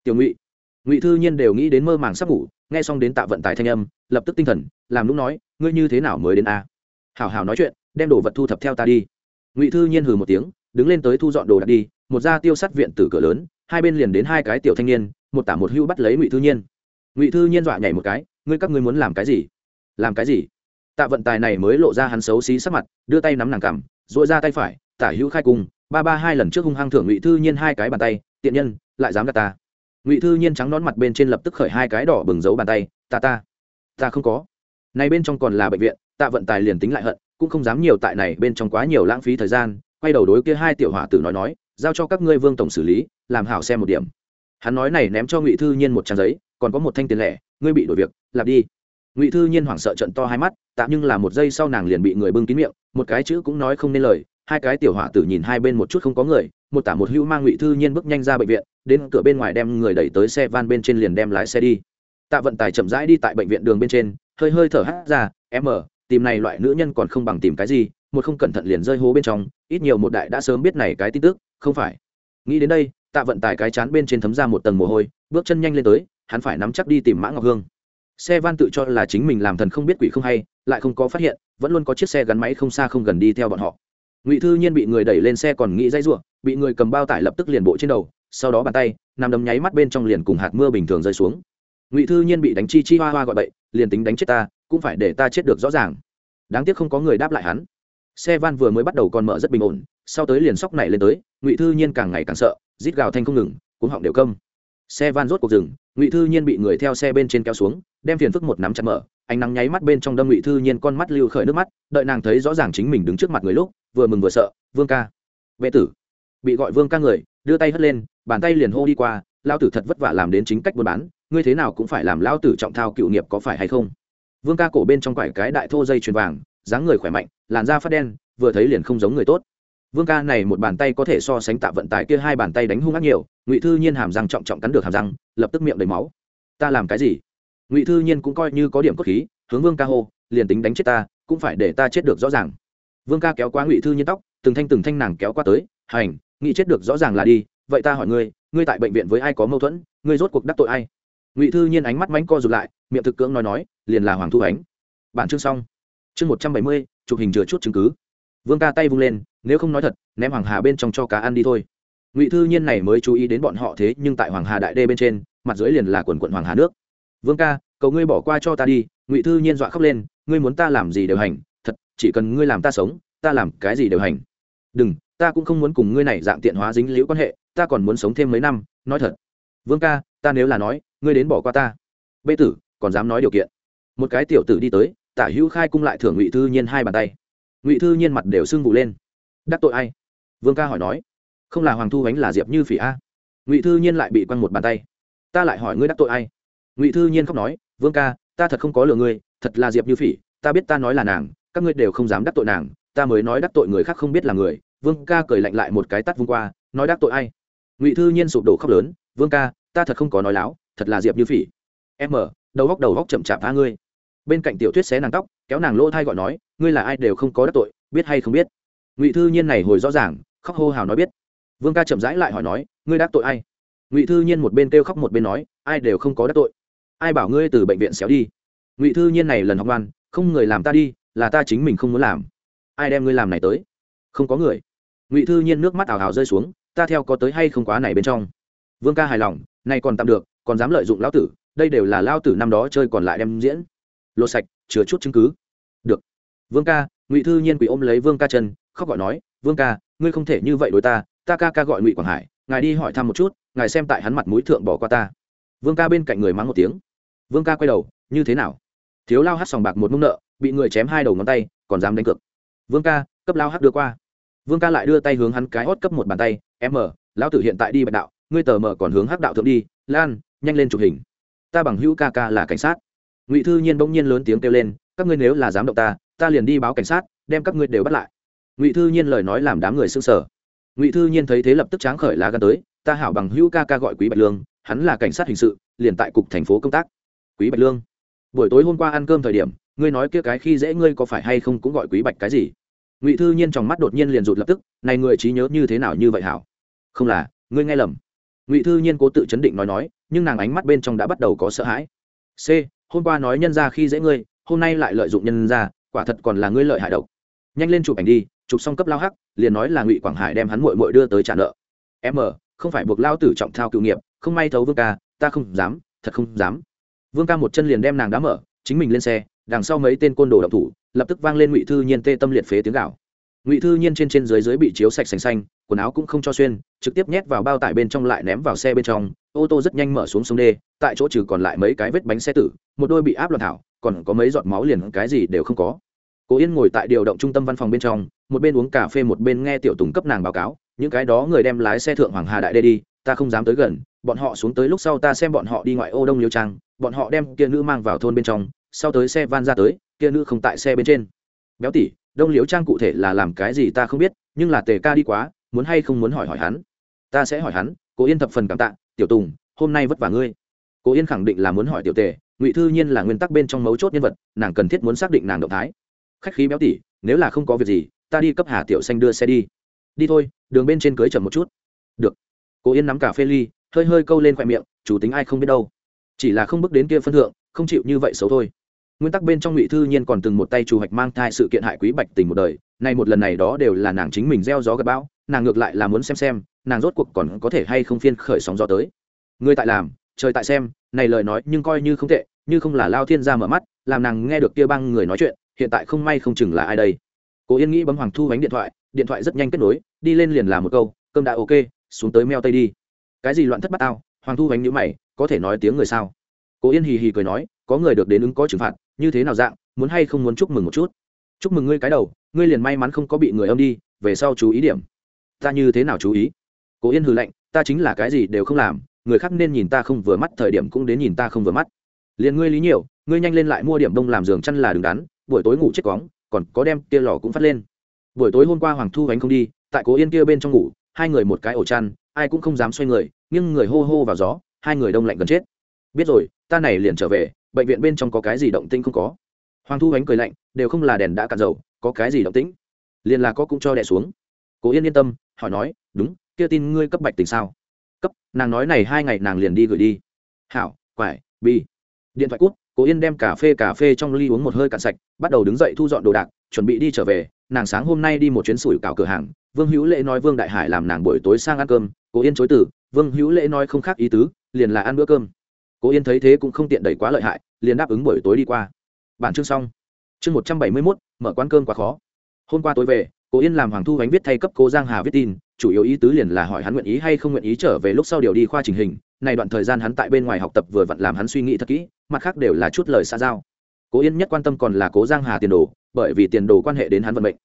Tiểu ngụy. Ngụy thư nhiên đều nghĩ đến mơ màng sắp ngủ, nghe xong đến tạ vận tài thanh âm, lập tức tinh thần, làm lúc nói, ngươi như thế nào mới đến a? Hảo hảo nói chuyện, đem đồ vật thu thập theo ta đi. Ngụy thư nhiên hừ một tiếng, đứng lên tới thu dọn đồ đặt đi, một ra tiêu sắt viện từ cửa lớn, hai bên liền đến hai cái tiểu thanh niên, một tả một hưu bắt lấy ngụy thư nhiên. Ngụy thư nhiên dọa nhảy một cái, ngươi các ngươi muốn làm cái gì? Làm cái gì? Tạ vận tài này mới lộ ra hắn xấu xí sắc mặt, đưa tay nắm nàng cằm dội ra tay phải, tả hữu khai cung, ba ba hai lần trước hung hăng thưởng ngụy thư nhiên hai cái bàn tay, tiện nhân, lại dám gạt ta. Ngụy thư nhiên trắng nón mặt bên trên lập tức khởi hai cái đỏ bừng giấu bàn tay, ta ta ta không có. Này bên trong còn là bệnh viện tạ vận tài liền tính lại hận, cũng không dám nhiều tại này bên trong quá nhiều lãng phí thời gian, quay đầu đối kia hai tiểu hỏa tử nói nói, giao cho các ngươi vương tổng xử lý, làm hảo xem một điểm. Hắn nói này ném cho ngụy thư nhiên một trang giấy, còn có một thanh tiền lẻ, ngươi bị đổi việc lặp đi. Ngụy thư nhiên hoảng sợ trận to hai mắt tạm nhưng là một giây sau nàng liền bị người bưng kín miệng, một cái chữ cũng nói không nên lời, hai cái tiểu hỏa tử nhìn hai bên một chút không có người, một tả một hữu mang ngụy thư nhiên bước nhanh ra bệnh viện, đến cửa bên ngoài đem người đẩy tới xe van bên trên liền đem lái xe đi. Tạ vận tài chậm rãi đi tại bệnh viện đường bên trên, hơi hơi thở hắt ra m tìm này loại nữ nhân còn không bằng tìm cái gì, một không cẩn thận liền rơi hố bên trong, ít nhiều một đại đã sớm biết này cái tin tức, không phải. Nghĩ đến đây, tạ vận tải cái chán bên trên thấm ra một tầng mồ hôi, bước chân nhanh lên tới, hắn phải nắm chắc đi tìm mã ngọc hương. Xe van tự cho là chính mình làm thần không biết quỷ không hay, lại không có phát hiện, vẫn luôn có chiếc xe gắn máy không xa không gần đi theo bọn họ. Ngụy thư nhiên bị người đẩy lên xe còn nghĩ dây ruộng, bị người cầm bao tải lập tức liền bộ trên đầu, sau đó bàn tay, nằm đấm nháy mắt bên trong liền cùng hạt mưa bình thường rơi xuống. Ngụy thư nhiên bị đánh chi chi hoa hoa gọi bậy, liền tính đánh chết ta cũng phải để ta chết được rõ ràng. Đáng tiếc không có người đáp lại hắn. Xe van vừa mới bắt đầu còn mở rất bình ổn, sau tới liền sóc này lên tới, ngụy thư nhiên càng ngày càng sợ, rít gào thanh không ngừng, cuống họng đều câm. Xe van rốt cuộc rừng ngụy thư nhiên bị người theo xe bên trên kéo xuống, đem phiền phức một nắm chặt mở, ánh nắng nháy mắt bên trong đâm ngụy thư nhiên con mắt lưu khởi nước mắt, đợi nàng thấy rõ ràng chính mình đứng trước mặt người lúc, vừa mừng vừa sợ, vương ca. Vệ tử. Bị gọi vương ca người, đưa tay hất lên, bàn tay liền hô đi qua lao tử thật vất vả làm đến chính cách buôn bán, ngươi thế nào cũng phải làm lao tử trọng thao cựu nghiệp có phải hay không? Vương ca cổ bên trong quải cái đại thô dây chuyền vàng, dáng người khỏe mạnh, làn da phát đen, vừa thấy liền không giống người tốt. Vương ca này một bàn tay có thể so sánh tạ vận tải kia hai bàn tay đánh hung ác nhiều, ngụy thư nhiên hàm răng trọng trọng cắn được hàm răng, lập tức miệng đầy máu. Ta làm cái gì? Ngụy thư nhiên cũng coi như có điểm cốt khí, hướng vương ca hô, liền tính đánh chết ta, cũng phải để ta chết được rõ ràng. Vương ca kéo qua ngụy thư nhiên tóc, từng thanh từng thanh nàng kéo qua tới, hành, nghĩ chết được rõ ràng là đi, vậy ta hỏi ngươi ngươi tại bệnh viện với ai có mâu thuẫn, ngươi rốt cuộc đắc tội ai? Ngụy thư nhiên ánh mắt mánh co rụt lại miệng thực cưỡng nói nói liền là hoàng thu ánh bản chương xong chương một trăm bảy mươi chụp hình chừa chút chứng cứ vương ca tay vung lên nếu không nói thật ném hoàng hà bên trong cho cá ăn đi thôi ngụy thư nhiên này mới chú ý đến bọn họ thế nhưng tại hoàng hà đại đê bên trên mặt dưới liền là quần quận hoàng hà nước vương ca cầu ngươi bỏ qua cho ta đi ngụy thư nhiên dọa khóc lên ngươi muốn ta làm gì đều hành thật chỉ cần ngươi làm ta sống ta làm cái gì đều hành đừng ta cũng không muốn cùng ngươi này dạng tiện hóa dính liễu quan hệ ta còn muốn sống thêm mấy năm nói thật vương ca ta nếu là nói, ngươi đến bỏ qua ta. Bê tử, còn dám nói điều kiện. Một cái tiểu tử đi tới, tả hữu khai cung lại thưởng ngụy thư nhiên hai bàn tay. Ngụy thư nhiên mặt đều sưng vụ lên. Đắc tội ai? Vương ca hỏi nói. Không là hoàng thu ánh là diệp như phỉ a. Ngụy thư nhiên lại bị quăng một bàn tay. Ta lại hỏi ngươi đắc tội ai? Ngụy thư nhiên khóc nói. Vương ca, ta thật không có lừa ngươi, thật là diệp như phỉ, ta biết ta nói là nàng, các ngươi đều không dám đắc tội nàng, ta mới nói đắc tội người khác không biết là người. Vương ca cười lạnh lại một cái tắt vung qua, nói đắc tội ai? Ngụy thư nhiên sụp đổ khóc lớn. Vương ca ta thật không có nói láo, thật là diệp như phỉ. Em mở đầu góc đầu góc chậm chạp tha ngươi. Bên cạnh tiểu tuyết xé nàng tóc, kéo nàng lỗ thai gọi nói, ngươi là ai đều không có đắc tội, biết hay không biết. Ngụy thư nhiên này hồi rõ ràng, khóc hô hào nói biết. Vương ca chậm rãi lại hỏi nói, ngươi đắc tội ai? Ngụy thư nhiên một bên kêu khóc một bên nói, ai đều không có đắc tội. Ai bảo ngươi từ bệnh viện xéo đi? Ngụy thư nhiên này lần học ngoan, không người làm ta đi, là ta chính mình không muốn làm. Ai đem ngươi làm này tới? Không có người. Ngụy thư nhiên nước mắt ảo hào rơi xuống, ta theo có tới hay không quá này bên trong. Vương ca hài lòng nay còn tạm được, còn dám lợi dụng lão tử, đây đều là lao tử năm đó chơi còn lại đem diễn. Lột sạch, chứa chút chứng cứ. Được. Vương ca, ngụy thư nhiên quỷ ôm lấy vương ca chân, khóc gọi nói, vương ca, ngươi không thể như vậy đối ta ta ca ca gọi ngụy quảng hải, ngài đi hỏi thăm một chút, ngài xem tại hắn mặt mũi thượng bỏ qua ta. Vương ca bên cạnh người mắng một tiếng. Vương ca quay đầu, như thế nào? Thiếu lao hát sòng bạc một mông nợ, bị người chém hai đầu ngón tay, còn dám đánh cược. Vương ca, cấp lao hát đưa qua. Vương ca lại đưa tay hướng hắn cái hót cấp một bàn tay, m, lão tử hiện tại đi bạch đạo ngươi tờ mờ còn hướng hắc đạo thượng đi, lan, nhanh lên chụp hình. Ta bằng hữu ca ca là cảnh sát. Ngụy thư nhiên bỗng nhiên lớn tiếng kêu lên, các ngươi nếu là dám động ta ta liền đi báo cảnh sát, đem các ngươi đều bắt lại. Ngụy thư nhiên lời nói làm đám người s ư n g sở ngụy thư nhiên thấy thế lập tức tráng khởi lá gan tới, ta hảo bằng hữu ca ca gọi quý bạch lương, hắn là cảnh sát hình sự, liền tại cục thành phố công tác. Quý bạch lương, buổi tối hôm qua ăn cơm thời điểm, ngươi nói kia cái khi dễ ngươi có phải hay không cũng gọi quý bạch cái gì? Ngụy thư nhiên trong mắt đột nhiên liền rụt lập tức, này người trí nhớ như thế nào như vậy hảo? Không là, ngươi nghe lầm ngụy thư nhiên cố tự chấn định nói nói nhưng nàng ánh mắt bên trong đã bắt đầu có sợ hãi c hôm qua nói nhân ra khi dễ ngươi hôm nay lại lợi dụng nhân ra quả thật còn là ngươi lợi hại độc nhanh lên chụp ảnh đi chụp xong cấp lao hắc liền nói là ngụy quảng hải đem hắn mội mội đưa tới trả nợ m không phải buộc lao tử trọng thao cựu nghiệp không may thấu vương ca ta không dám thật không dám vương ca một chân liền đem nàng đá mở chính mình lên xe đằng sau mấy tên côn đồ độc thủ lập tức vang lên ngụy thư nhiên tê tâm liệt phế tiếng gạo ngụy thư nhiên trên trên dưới dưới bị chiếu sạch sành xanh, quần áo cũng không cho xuyên, trực tiếp nhét vào bao tải bên trong lại ném vào xe bên trong, ô tô rất nhanh mở xuống sông đê, tại chỗ trừ còn lại mấy cái vết bánh xe tử, một đôi bị áp loạn thảo, còn có mấy giọt máu liền cái gì đều không có. Cố yên ngồi tại điều động trung tâm văn phòng bên trong, một bên uống cà phê một bên nghe tiểu tùng cấp nàng báo cáo, những cái đó người đem lái xe thượng hoàng hà đại đê đi, ta không dám tới gần, bọn họ xuống tới lúc sau ta xem bọn họ đi ngoại ô đông liêu trang, bọn họ đem kia nữ mang vào thôn bên trong, sau tới xe van ra tới, kia nữ không tại xe bên trên. Béo tỉ đông liễu trang cụ thể là làm cái gì ta không biết, nhưng là tề ca đi quá, muốn hay không muốn hỏi hỏi hắn. Ta sẽ hỏi hắn, cố yên thập phần cảm tạ, tiểu tùng, hôm nay vất vả ngươi. Cố yên khẳng định là muốn hỏi tiểu tề, ngụy thư nhiên là nguyên tắc bên trong mấu chốt nhân vật, nàng cần thiết muốn xác định nàng động thái. Khách khí béo tỉ, nếu là không có việc gì, ta đi cấp hà tiểu xanh đưa xe đi. Đi thôi, đường bên trên cưới chậm một chút. Được. Cố yên nắm cà phê ly, hơi hơi câu lên khoe miệng, chủ tính ai không biết đâu. Chỉ là không bước đến kia phân thượng, không chịu như vậy xấu thôi nguyên tắc bên trong ngụy thư nhiên còn từng một tay chủ hoạch mang thai sự kiện hại quý bạch tình một đời, nay một lần này đó đều là nàng chính mình gieo gió gặp bão, nàng ngược lại là muốn xem xem, nàng rốt cuộc còn có thể hay không phiên khởi sóng gió tới. Người tại làm, trời tại xem, này lời nói nhưng coi như không tệ, như không là lao thiên ra mở mắt, làm nàng nghe được kia băng người nói chuyện, hiện tại không may không chừng là ai đây. Cố yên nghĩ bấm hoàng thu bánh điện thoại điện thoại rất nhanh kết nối, đi lên liền làm một câu, cơm đã ok, xuống tới meo tây đi. Cái gì loạn thất bát tao? Hoàng thu bánh nhữ mày, có thể nói tiếng người sao? Cố yên hì hì cười nói, có người được đến ứng có trừng phạt như thế nào dạng, muốn hay không muốn chúc mừng một chút. Chúc mừng ngươi cái đầu, ngươi liền may mắn không có bị người âm đi, về sau chú ý điểm. Ta như thế nào chú ý? Cố yên hừ lạnh, ta chính là cái gì đều không làm, người khác nên nhìn ta không vừa mắt, thời điểm cũng đến nhìn ta không vừa mắt. Liền ngươi lý nhiều, ngươi nhanh lên lại mua điểm đông làm giường chăn là đứng đắn, buổi tối ngủ chết cóng còn có đem kia lò cũng phát lên. Buổi tối hôm qua hoàng thu gánh không đi, tại cố yên kia bên trong ngủ, hai người một cái ổ chăn, ai cũng không dám xoay người, nhưng người hô hô vào gió, hai người đông lạnh gần chết. Biết rồi, ta này liền trở về bệnh viện bên trong có cái gì động tĩnh không có. Hoàng thu ánh cười lạnh, đều không là đèn đã cạn dầu, có cái gì động tĩnh? Liền là có cũng cho đẻ xuống. Cố yên yên tâm, hỏi nói, đúng, kia tin ngươi cấp bạch tình sao? Cấp, nàng nói này hai ngày nàng liền đi gửi đi. Hảo, quải, bi. Điện thoại cút cố yên đem cà phê cà phê trong ly uống một hơi cạn sạch, bắt đầu đứng dậy thu dọn đồ đạc, chuẩn bị đi trở về. Nàng sáng hôm nay đi một chuyến sủi cảo cửa hàng, vương hữu lễ nói vương đại hải làm nàng buổi tối sang ăn cơm. Cố yên chối từ, vương hữu lễ nói không khác ý tứ, liền là ăn bữa cơm cố yên thấy thế cũng không tiện đẩy quá lợi hại, liền đáp ứng buổi tối đi qua. Bản chương xong. Chương một trăm bảy mươi mốt, mở quán cơm quá khó. Hôm qua tối về, cố yên làm hoàng thu ánh viết thay cấp cô giang hà viết tin, chủ yếu ý tứ liền là hỏi hắn nguyện ý hay không nguyện ý trở về lúc sau điều đi khoa trình hình. Này đoạn thời gian hắn tại bên ngoài học tập vừa vặn làm hắn suy nghĩ thật kỹ, mặt khác đều là chút lời xa giao. Cố yên nhất quan tâm còn là cố giang hà tiền đồ, bởi vì tiền đồ quan hệ đến hắn vận mệnh.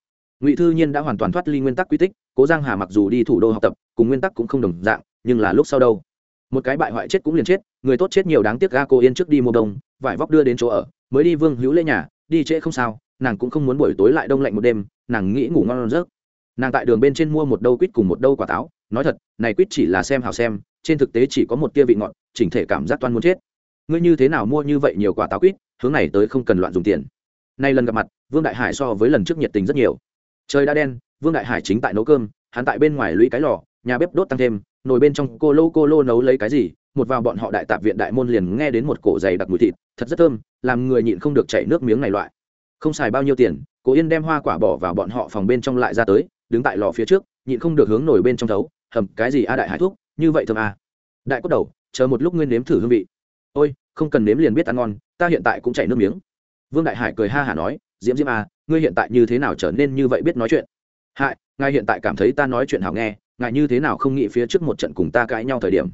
Ngụy thư nhiên đã hoàn toàn thoát ly nguyên tắc quy tích, cố giang hà mặc dù đi thủ đô học tập, cùng nguyên tắc cũng không đồng dạng, nhưng là lúc sau đâu? Một cái bại hoại chết cũng liền chết, người tốt chết nhiều đáng tiếc ga cô yên trước đi mua đông vải vóc đưa đến chỗ ở, mới đi vương hữu lễ nhà, đi trễ không sao, nàng cũng không muốn buổi tối lại đông lạnh một đêm, nàng nghĩ ngủ ngon rớt nàng tại đường bên trên mua một đâu quýt cùng một đâu quả táo, nói thật, này quýt chỉ là xem hào xem, trên thực tế chỉ có một tia vị ngọt, chỉnh thể cảm giác toan muốn chết. Ngươi như thế nào mua như vậy nhiều quả táo quýt, hướng này tới không cần loạn dùng tiền. Nay lần gặp mặt, vương đại hải so với lần trước nhiệt tình rất nhiều. Trời đã đen, vương đại hải chính tại nấu cơm, hắn tại bên ngoài lũy cái lò, nhà bếp đốt tăng thêm nồi bên trong cô lô cô lô nấu lấy cái gì, một vào bọn họ đại tạp viện đại môn liền nghe đến một cổ dày đặc mùi thịt, thật rất thơm, làm người nhịn không được chảy nước miếng này loại. Không xài bao nhiêu tiền cố yên đem hoa quả bỏ vào bọn họ phòng bên trong lại ra tới, đứng tại lò phía trước, nhịn không được hướng nổi bên trong thấu, hầm, cái gì a đại hải thuốc như vậy thơm a. Đại cốt đầu, chờ một lúc nguyên nếm thử hương vị. Ôi, không cần nếm liền biết ăn ngon, ta hiện tại cũng chảy nước miếng. Vương đại hải cười ha hả nói, diễm diễm a ngươi hiện tại như thế nào trở nên như vậy biết nói chuyện? Hại, ngài hiện tại cảm thấy ta nói chuyện hảo nghe ngài như thế nào không nghĩ phía trước một trận cùng ta cãi nhau thời điểm?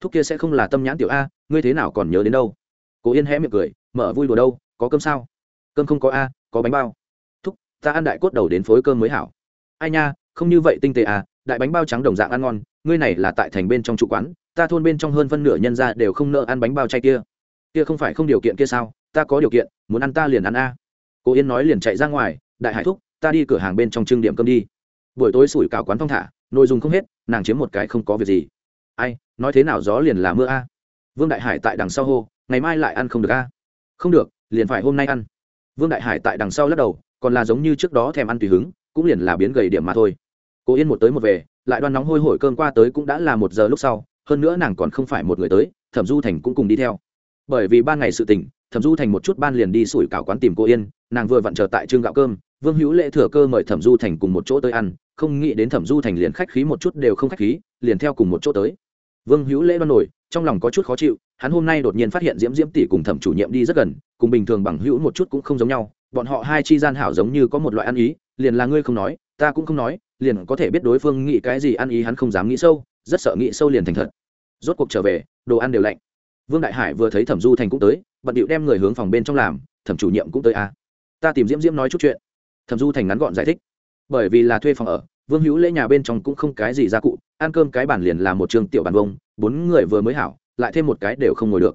Thúc kia sẽ không là tâm nhãn tiểu a, ngươi thế nào còn nhớ đến đâu? Cố yên hé miệng cười, mở vui đùa đâu, có cơm sao? Cơm không có a, có bánh bao. Thúc, ta ăn đại cốt đầu đến phối cơm mới hảo. Ai nha, không như vậy tinh tế à đại bánh bao trắng đồng dạng ăn ngon, ngươi này là tại thành bên trong trụ quán, ta thôn bên trong hơn phân nửa nhân ra đều không nợ ăn bánh bao chay kia. Kia không phải không điều kiện kia sao? Ta có điều kiện, muốn ăn ta liền ăn a. Cô yên nói liền chạy ra ngoài, đại hải thúc, ta đi cửa hàng bên trong trưng điểm cơm đi. Buổi tối sủi cào quán thong thả nội dung không hết, nàng chiếm một cái không có việc gì. Ai, nói thế nào gió liền là mưa a? Vương đại hải tại đằng sau hô, ngày mai lại ăn không được a? Không được, liền phải hôm nay ăn. Vương đại hải tại đằng sau lắc đầu, còn là giống như trước đó thèm ăn tùy hứng, cũng liền là biến gầy điểm mà thôi. Cố yên một tới một về, lại đoan nóng hôi hổi cơm qua tới cũng đã là một giờ lúc sau, hơn nữa nàng còn không phải một người tới, thẩm du thành cũng cùng đi theo. Bởi vì ban ngày sự tình, thẩm du thành một chút ban liền đi sủi cảo quán tìm cô yên, nàng vừa vặn chờ tại trương gạo cơm, vương hữu lễ thừa cơ mời thẩm du thành cùng một chỗ tới ăn không nghĩ đến thẩm du thành liền khách khí một chút đều không khách khí, liền theo cùng một chỗ tới. Vương hữu lễ đoan nổi, trong lòng có chút khó chịu, hắn hôm nay đột nhiên phát hiện diễm diễm tỷ cùng thẩm chủ nhiệm đi rất gần, cùng bình thường bằng hữu một chút cũng không giống nhau, bọn họ hai chi gian hảo giống như có một loại ăn ý, liền là ngươi không nói, ta cũng không nói, liền có thể biết đối phương nghĩ cái gì ăn ý hắn không dám nghĩ sâu, rất sợ nghĩ sâu liền thành thật. Rốt cuộc trở về, đồ ăn đều lạnh. Vương đại hải vừa thấy thẩm du thành cũng tới, bận điệu đem người hướng phòng bên trong làm, thẩm chủ nhiệm cũng tới à. ta tìm diễm diễm nói chút chuyện. Thẩm du thành ngắn gọn giải thích bởi vì là thuê phòng ở, vương hữu lễ nhà bên trong cũng không cái gì gia cụ, ăn cơm cái bản liền là một trường tiểu bàn vông, bốn người vừa mới hảo, lại thêm một cái đều không ngồi được.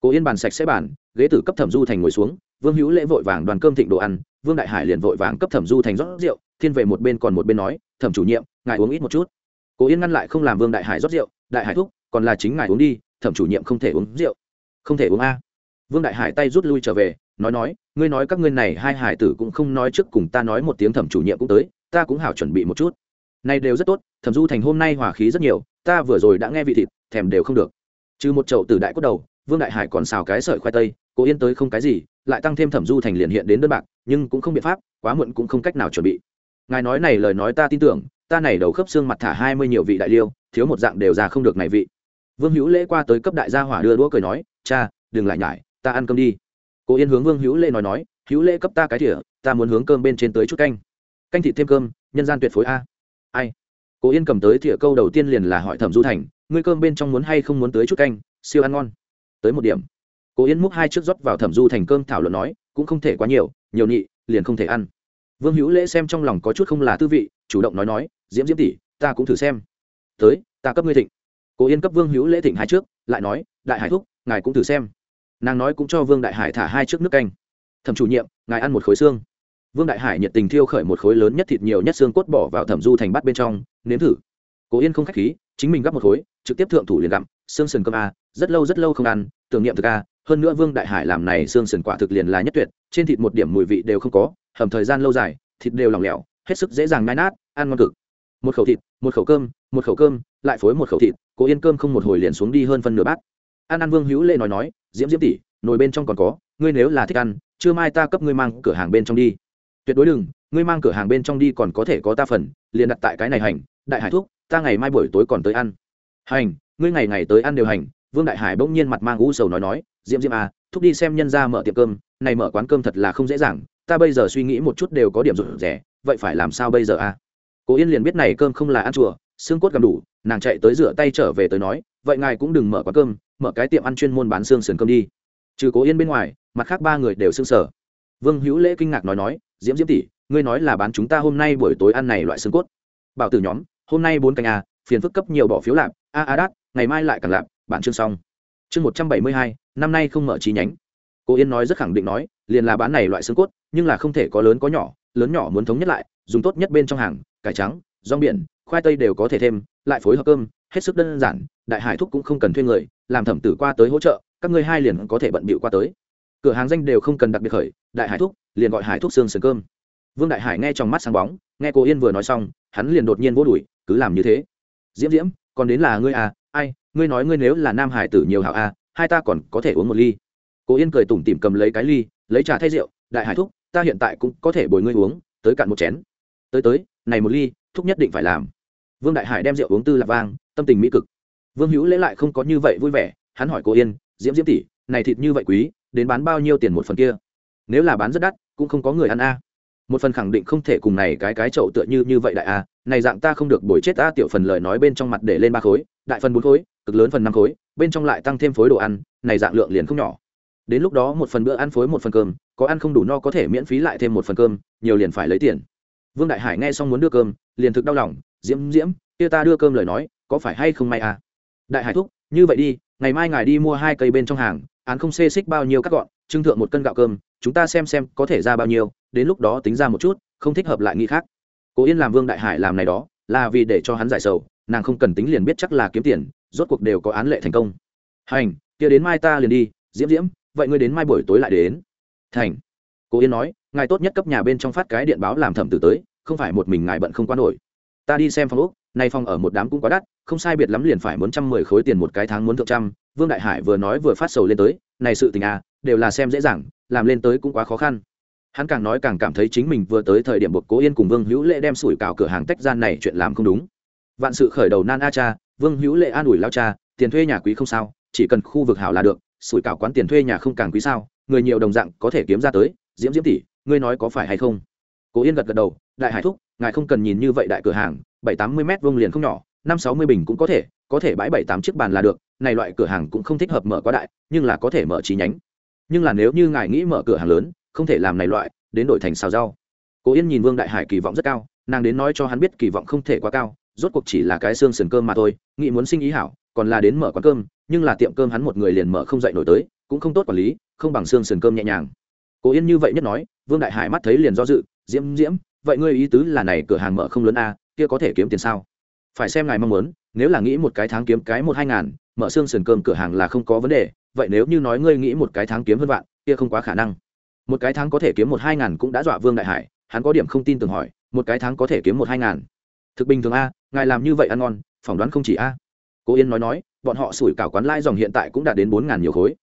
Cố yên bàn sạch sẽ bàn, ghế tử cấp thẩm du thành ngồi xuống, vương hữu lễ vội vàng đoàn cơm thịnh đồ ăn, vương đại hải liền vội vàng cấp thẩm du thành rót rượu, thiên về một bên còn một bên nói, thẩm chủ nhiệm, ngài uống ít một chút. Cố yên ngăn lại không làm vương đại hải rót rượu, đại hải thúc, còn là chính ngài uống đi, thẩm chủ nhiệm không thể uống rượu. Không thể uống a. Vương đại hải tay rút lui trở về nói nói, ngươi nói các ngươi này hai hải tử cũng không nói trước cùng ta nói một tiếng thẩm chủ nhiệm cũng tới, ta cũng hảo chuẩn bị một chút. Này đều rất tốt, thẩm du thành hôm nay hòa khí rất nhiều, ta vừa rồi đã nghe vị thịt, thèm đều không được. Trừ một chậu từ đại cốt đầu, vương đại hải còn xào cái sợi khoai tây, cố yên tới không cái gì, lại tăng thêm thẩm du thành liền hiện đến đơn bạc, nhưng cũng không biện pháp, quá muộn cũng không cách nào chuẩn bị. Ngài nói này lời nói ta tin tưởng, ta này đầu khớp xương mặt thả hai mươi nhiều vị đại liêu, thiếu một dạng đều ra không được này vị. Vương hữu lễ qua tới cấp đại gia hỏa đưa đũa cười nói, cha, đừng lại nhải, ta ăn cơm đi cố yên hướng vương hữu lễ nói nói, hữu lễ cấp ta cái thỉa ta muốn hướng cơm bên trên tới chút canh. Canh thịt thêm cơm, nhân gian tuyệt phối a. Ai? Cố yên cầm tới thỉa câu đầu tiên liền là hỏi thẩm du thành, ngươi cơm bên trong muốn hay không muốn tới chút canh, siêu ăn ngon? Tới một điểm. Cố yên múc hai chiếc rót vào thẩm du thành cơm thảo luận nói, cũng không thể quá nhiều nhiều nhị, liền không thể ăn. Vương hữu lễ xem trong lòng có chút không là tư vị, chủ động nói nói, diễm diễm tỷ, ta cũng thử xem. Tới, ta cấp ngươi thịnh. Cố yên cấp vương hữu lễ thịnh hai trước lại nói, đại hải thúc, ngài cũng thử xem nàng nói cũng cho vương đại hải thả hai chiếc nước canh. Thẩm chủ nhiệm, ngài ăn một khối xương. Vương đại hải nhiệt tình thiêu khởi một khối lớn nhất thịt nhiều nhất xương cốt bỏ vào thẩm du thành bắt bên trong, nếm thử. Cố yên không k h á c h khí, chính mình gắp một khối, trực tiếp thượng thủ liền gặm, xương sườn cơm a, rất lâu rất lâu không ăn, tưởng niệm thực a, hơn nữa vương đại hải làm này xương sườn quả thực liền là nhất tuyệt, trên thịt một điểm mùi vị đều không có, hầm thời gian lâu dài, thịt đều lỏng lẻo, hết sức dễ dàng nai nát, ăn ngon cực. Một khẩu thịt, một khẩu cơm, một khẩu cơm, lại phối một khẩu thịt, cố yên cơm không một hồi liền xuống đi hơn phân nửa bát. An An vương hữu lệ nói nói, diễm diễm tỷ, nồi bên trong còn có, ngươi nếu là thích ăn chưa mai ta cấp ngươi mang cửa hàng bên trong đi. Tuyệt đối đừng, ngươi mang cửa hàng bên trong đi còn có thể có ta phần, liền đặt tại cái này hành, đại hải thuốc ta ngày mai buổi tối còn tới ăn. Hành, ngươi ngày ngày tới ăn đều hành. Vương đại hải bỗng nhiên mặt mang u sầu nói nói, diễm diễm à thúc đi xem nhân ra mở tiệm cơm, này mở quán cơm thật là không dễ dàng, ta bây giờ suy nghĩ một chút đều có điểm rụt rẻ vậy phải làm sao bây giờ à? Cố yên liền biết này cơm không là ăn chùa, xương cốt gầm đủ, nàng chạy tới rửa tay trở về tới nói, vậy ngài cũng đừng mở quán cơm mở cái tiệm ăn chuyên môn bán xương sườn cơm đi. Trừ cố yên bên ngoài, mặt khác ba người đều xương sở. Vương hữu lễ kinh ngạc nói nói, diễm diễm tỷ, ngươi nói là bán chúng ta hôm nay buổi tối ăn này loại xương cốt. Bảo tử nhóm, hôm nay bốn canh a phiền phức cấp nhiều bỏ phiếu lạp, a a đát, ngày mai lại càng lạp, bản chương xong. Chương một trăm bảy mươi hai, năm nay không mở chi nhánh. Cô yên nói rất khẳng định nói, liền là bán này loại xương cốt, nhưng là không thể có lớn có nhỏ, lớn nhỏ muốn thống nhất lại, dùng tốt nhất bên trong hàng, cải trắng, rong biển, khoai tây đều có thể thêm, lại phối hợp cơm, hết sức đơn giản, đại hải thúc cũng không cần thuê người làm thẩm tử qua tới hỗ trợ, các ngươi hai liền có thể bận bịu qua tới. Cửa hàng danh đều không cần đặc biệt khởi, đại hải thúc liền gọi hải thúc xương sườn cơm. Vương đại hải nghe trong mắt sáng bóng, nghe cô yên vừa nói xong, hắn liền đột nhiên vô đùi cứ làm như thế. Diễm diễm, còn đến là ngươi à ai, ngươi nói ngươi nếu là nam hải tử nhiều hảo à hai ta còn có thể uống một ly. Cô yên cười tủm tỉm cầm lấy cái ly, lấy trà thay rượu, đại hải thúc, ta hiện tại cũng có thể bồi ngươi uống, tới cạn một chén. Tới tới, này một ly, thúc nhất định phải làm. Vương đại hải đem rượu uống tư lạc vang, tâm tình mỹ cực vương hữu lễ lại không có như vậy vui vẻ, hắn hỏi cô yên, diễm diễm tỷ, này thịt như vậy quý, đến bán bao nhiêu tiền một phần kia? Nếu là bán rất đắt, cũng không có người ăn a. Một phần khẳng định không thể cùng này cái cái chậu tựa như như vậy đại a, này dạng ta không được bồi chết ta tiểu phần lời nói bên trong mặt để lên ba khối, đại phần bốn khối, cực lớn phần năm khối, bên trong lại tăng thêm phối đồ ăn, này dạng lượng liền không nhỏ. Đến lúc đó một phần bữa ăn phối một phần cơm, có ăn không đủ no có thể miễn phí lại thêm một phần cơm, nhiều liền phải lấy tiền. Vương đại hải nghe xong muốn đưa cơm, liền thực đau lòng, diễm diễm, kia ta đưa cơm lời nói, có phải hay không may à đại hải thúc, như vậy đi, ngày mai ngài đi mua hai cây bên trong hàng, án không xê xích bao nhiêu các gọn, trưng thượng một cân gạo cơm, chúng ta xem xem có thể ra bao nhiêu, đến lúc đó tính ra một chút, không thích hợp lại nghĩ khác. Cố yên làm vương đại hải làm này đó, là vì để cho hắn giải sầu, nàng không cần tính liền biết chắc là kiếm tiền, rốt cuộc đều có án lệ thành công. Hành, kia đến mai ta liền đi, diễm diễm, vậy ngươi đến mai buổi tối lại đến. Thành, cố yên nói, ngài tốt nhất cấp nhà bên trong phát cái điện báo làm thẩm tử tới, không phải một mình ngài bận không qua nổi. Ta đi xem phòng úc nay phòng ở một đám cũng quá đắt không sai biệt lắm liền phải muốn trăm mười khối tiền một cái tháng muốn thượng trăm, vương đại hải vừa nói vừa phát sầu lên tới, này sự tình à đều là xem dễ dàng, làm lên tới cũng quá khó khăn. Hắn càng nói càng cảm thấy chính mình vừa tới thời điểm buộc cố yên cùng vương hữu lệ đem sủi cào cửa hàng tách gian này chuyện làm không đúng. Vạn sự khởi đầu nan a cha, vương hữu lệ an ủi lao cha, tiền thuê nhà quý không sao, chỉ cần khu vực hảo là được, sủi cào quán tiền thuê nhà không càng quý sao, người nhiều đồng dạng có thể kiếm ra tới, diễm diễm tỷ, ngươi nói có phải hay không? Cố yên gật gật đầu, đại hải thúc, ngài không cần nhìn như vậy đại cửa hàng, bảy tám mươi m vông liền không nhỏ năm sáu mươi bình cũng có thể có thể bãi bảy tám chiếc bàn là được, này loại cửa hàng cũng không thích hợp mở quá đại, nhưng là có thể mở chi nhánh. Nhưng là nếu như ngài nghĩ mở cửa hàng lớn, không thể làm này loại, đến đổi thành xào rau. Cố yên nhìn vương đại hải kỳ vọng rất cao, nàng đến nói cho hắn biết kỳ vọng không thể quá cao, rốt cuộc chỉ là cái xương sườn cơm mà thôi, nghĩ muốn sinh ý hảo, còn là đến mở quán cơm, nhưng là tiệm cơm hắn một người liền mở không dậy nổi tới, cũng không tốt quản lý, không bằng xương sườn cơm nhẹ nhàng. Cố yên như vậy nhất nói, vương đại hải mắt thấy liền do dự, diễm diễm, vậy ngươi ý tứ là này cửa hàng mở không lớn a kia có thể kiếm tiền sao? Phải xem ngài mong muốn, nếu là nghĩ một cái tháng kiếm cái một hai ngàn, mở xương sườn cơm cửa hàng là không có vấn đề, vậy nếu như nói ngươi nghĩ một cái tháng kiếm hơn vạn, kia không quá khả năng. Một cái tháng có thể kiếm một hai ngàn cũng đã dọa vương đại hải, hắn có điểm không tin tưởng hỏi, một cái tháng có thể kiếm một hai ngàn. Thực bình thường a, ngài làm như vậy ăn ngon, phỏng đoán không chỉ a. Cố yên nói nói, bọn họ sủi cảo quán lai dòng hiện tại cũng đã đến bốn ngàn nhiều khối.